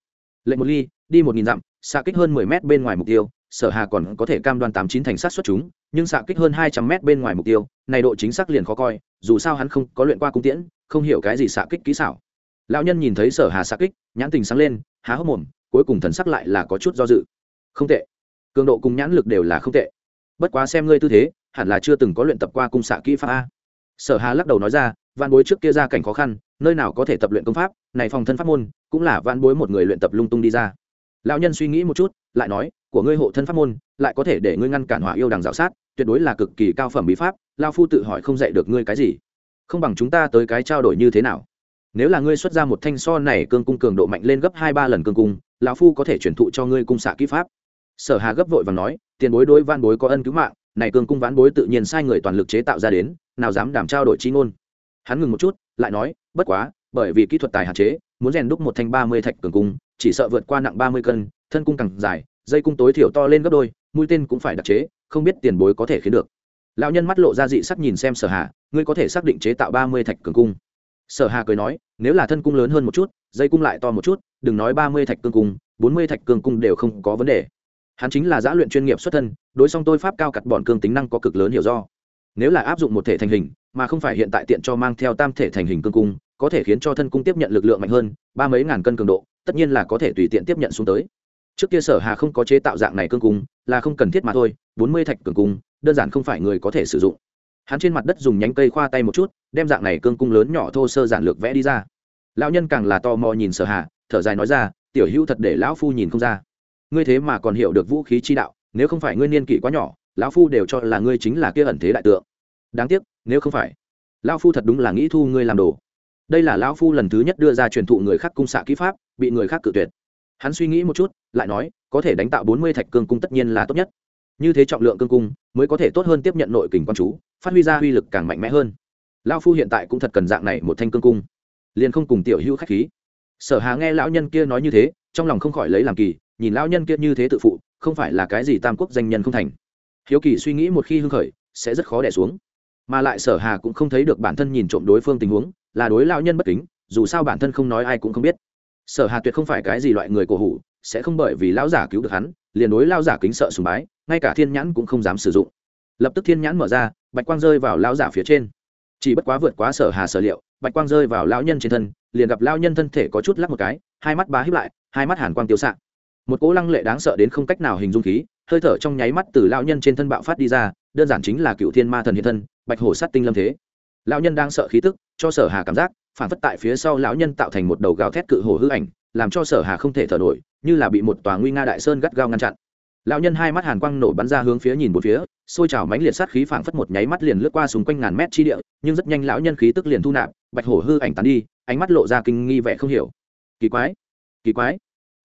lệnh một ly, đi một nghìn dặm, xạ kích hơn mười mét bên ngoài mục tiêu, sở hà còn có thể cam đoan tám chín thành sát xuất chúng, nhưng xạ kích hơn hai trăm mét bên ngoài mục tiêu, này độ chính xác liền khó coi, dù sao hắn không có luyện qua cung tiễn, không hiểu cái gì xạ kích kỹ xảo. Lão nhân nhìn thấy sở hà xạ kích, nhãn tình sáng lên, há hốc mồm, cuối cùng thần sắc lại là có chút do dự. Không tệ. Cường độ cùng nhãn lực đều là không tệ. Bất quá xem ngươi tư thế, hẳn là chưa từng có luyện tập qua cung xạ kỹ pháp a. Sở hà lắc đầu nói ra Vạn bối trước kia ra cảnh khó khăn, nơi nào có thể tập luyện công pháp, này phòng thân pháp môn, cũng là vạn bối một người luyện tập lung tung đi ra. Lão nhân suy nghĩ một chút, lại nói, của ngươi hộ thân pháp môn, lại có thể để ngươi ngăn cản hỏa yêu đằng dạo sát, tuyệt đối là cực kỳ cao phẩm bí pháp lao phu tự hỏi không dạy được ngươi cái gì. Không bằng chúng ta tới cái trao đổi như thế nào? Nếu là ngươi xuất ra một thanh so này cương cung cường độ mạnh lên gấp hai ba lần cương cung, lão phu có thể chuyển thụ cho ngươi cung xạ kỹ pháp. Sở hà gấp vội và nói, tiền bối đối van bối có ân cứu mạng, này cương cung vãn bối tự nhiên sai người toàn lực chế tạo ra đến, nào dám đảm trao đổi chi ngôn hắn ngừng một chút, lại nói, bất quá, bởi vì kỹ thuật tài hạn chế, muốn rèn đúc một thanh ba mươi thạch cường cung, chỉ sợ vượt qua nặng ba mươi cân, thân cung càng dài, dây cung tối thiểu to lên gấp đôi, mũi tên cũng phải đặc chế, không biết tiền bối có thể khiến được. Lão nhân mắt lộ ra dị sắc nhìn xem sở hà, ngươi có thể xác định chế tạo ba mươi thạch cường cung? Sở hà cười nói, nếu là thân cung lớn hơn một chút, dây cung lại to một chút, đừng nói ba mươi thạch cương cung, bốn mươi thạch cương cung đều không có vấn đề. Hắn chính là giã luyện chuyên nghiệp xuất thân, đối song tôi pháp cao cặt bọn cương tính năng có cực lớn hiểu do nếu là áp dụng một thể thành hình, mà không phải hiện tại tiện cho mang theo tam thể thành hình cương cung, có thể khiến cho thân cung tiếp nhận lực lượng mạnh hơn, ba mấy ngàn cân cường độ, tất nhiên là có thể tùy tiện tiếp nhận xuống tới. Trước kia sở hà không có chế tạo dạng này cương cung, là không cần thiết mà thôi, bốn mươi thạch cường cung, đơn giản không phải người có thể sử dụng. Hắn trên mặt đất dùng nhánh cây khoa tay một chút, đem dạng này cương cung lớn nhỏ thô sơ giản lược vẽ đi ra. Lão nhân càng là to mò nhìn sở hà, thở dài nói ra, tiểu hữu thật để lão phu nhìn không ra. Ngươi thế mà còn hiểu được vũ khí chi đạo, nếu không phải ngươi niên kỷ quá nhỏ lão phu đều cho là ngươi chính là kia ẩn thế đại tượng. Đáng tiếc, nếu không phải, lão phu thật đúng là nghĩ thu ngươi làm đồ. Đây là lão phu lần thứ nhất đưa ra truyền thụ người khác cung xạ kỹ pháp, bị người khác cự tuyệt. Hắn suy nghĩ một chút, lại nói, có thể đánh tạo bốn mươi thạch cương cung tất nhiên là tốt nhất. Như thế trọng lượng cương cung, mới có thể tốt hơn tiếp nhận nội kình quan chú, phát huy ra uy lực càng mạnh mẽ hơn. Lão phu hiện tại cũng thật cần dạng này một thanh cương cung. Liền không cùng tiểu hữu khách khí. Sở hà nghe lão nhân kia nói như thế, trong lòng không khỏi lấy làm kỳ, nhìn lão nhân kia như thế tự phụ, không phải là cái gì tam quốc danh nhân không thành hiếu kỳ suy nghĩ một khi hưng khởi, sẽ rất khó đẻ xuống. Mà lại sở hà cũng không thấy được bản thân nhìn trộm đối phương tình huống, là đối lao nhân bất kính, dù sao bản thân không nói ai cũng không biết. Sở hà tuyệt không phải cái gì loại người cổ hủ, sẽ không bởi vì lão giả cứu được hắn, liền đối lao giả kính sợ sùng bái, ngay cả thiên nhãn cũng không dám sử dụng. Lập tức thiên nhãn mở ra, bạch quang rơi vào lão giả phía trên. Chỉ bất quá vượt quá sở hà sở liệu, bạch quang rơi vào lao nhân trên thân, liền gặp lao nhân thân thể có chút lắc một cái, hai mắt bá híp lại, hai mắt hàn quang tiêu xạ. Một cỗ lăng lệ đáng sợ đến không cách nào hình dung khí hơi thở trong nháy mắt từ lão nhân trên thân bạo phát đi ra, đơn giản chính là cựu thiên ma thần hiện thân, bạch hổ sát tinh lâm thế. Lão nhân đang sợ khí tức, cho sở hà cảm giác, phản phất tại phía sau lão nhân tạo thành một đầu gào thét cự hổ hư ảnh, làm cho sở hà không thể thở nổi, như là bị một tòa nguy nga đại sơn gắt gao ngăn chặn. Lão nhân hai mắt hàn quang nổ bắn ra hướng phía nhìn một phía, xôi trào mãnh liệt sát khí phảng phất một nháy mắt liền lướt qua xung quanh ngàn mét chi địa, nhưng rất nhanh lão nhân khí tức liền thu nạp, bạch hổ hư ảnh tán đi, ánh mắt lộ ra kinh nghi vẻ không hiểu. Kỳ quái kỳ quái.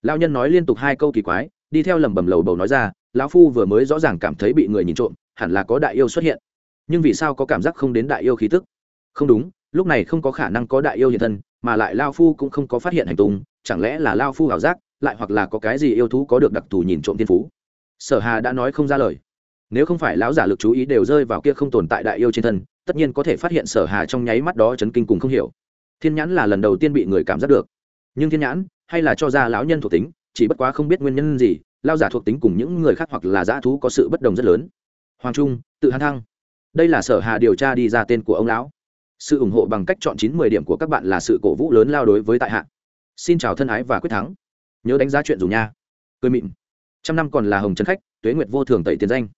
Lão nhân nói liên tục hai câu kỳ quái, đi theo lẩm bẩm lầu bầu nói ra lão phu vừa mới rõ ràng cảm thấy bị người nhìn trộm, hẳn là có đại yêu xuất hiện. Nhưng vì sao có cảm giác không đến đại yêu khí tức? Không đúng, lúc này không có khả năng có đại yêu hiện thân, mà lại lao phu cũng không có phát hiện hành tung, chẳng lẽ là lao phu ảo giác, lại hoặc là có cái gì yêu thú có được đặc thù nhìn trộm thiên phú? Sở hà đã nói không ra lời. Nếu không phải lão giả lực chú ý đều rơi vào kia không tồn tại đại yêu trên thân, tất nhiên có thể phát hiện sở hà trong nháy mắt đó chấn kinh cùng không hiểu. Thiên nhãn là lần đầu tiên bị người cảm giác được. Nhưng thiên nhãn, hay là cho ra lão nhân thuộc tính, chỉ bất quá không biết nguyên nhân gì lao giả thuộc tính cùng những người khác hoặc là dã thú có sự bất đồng rất lớn. Hoàng trung, tự hàn thăng. Đây là sở hà điều tra đi ra tên của ông lão. Sự ủng hộ bằng cách chọn chín mười điểm của các bạn là sự cổ vũ lớn lao đối với tại hạ. Xin chào thân ái và quyết thắng. Nhớ đánh giá chuyện dùng nha. Cười mịn. Trăm năm còn là hồng trấn khách, tuế nguyệt vô thường tẩy tiền danh.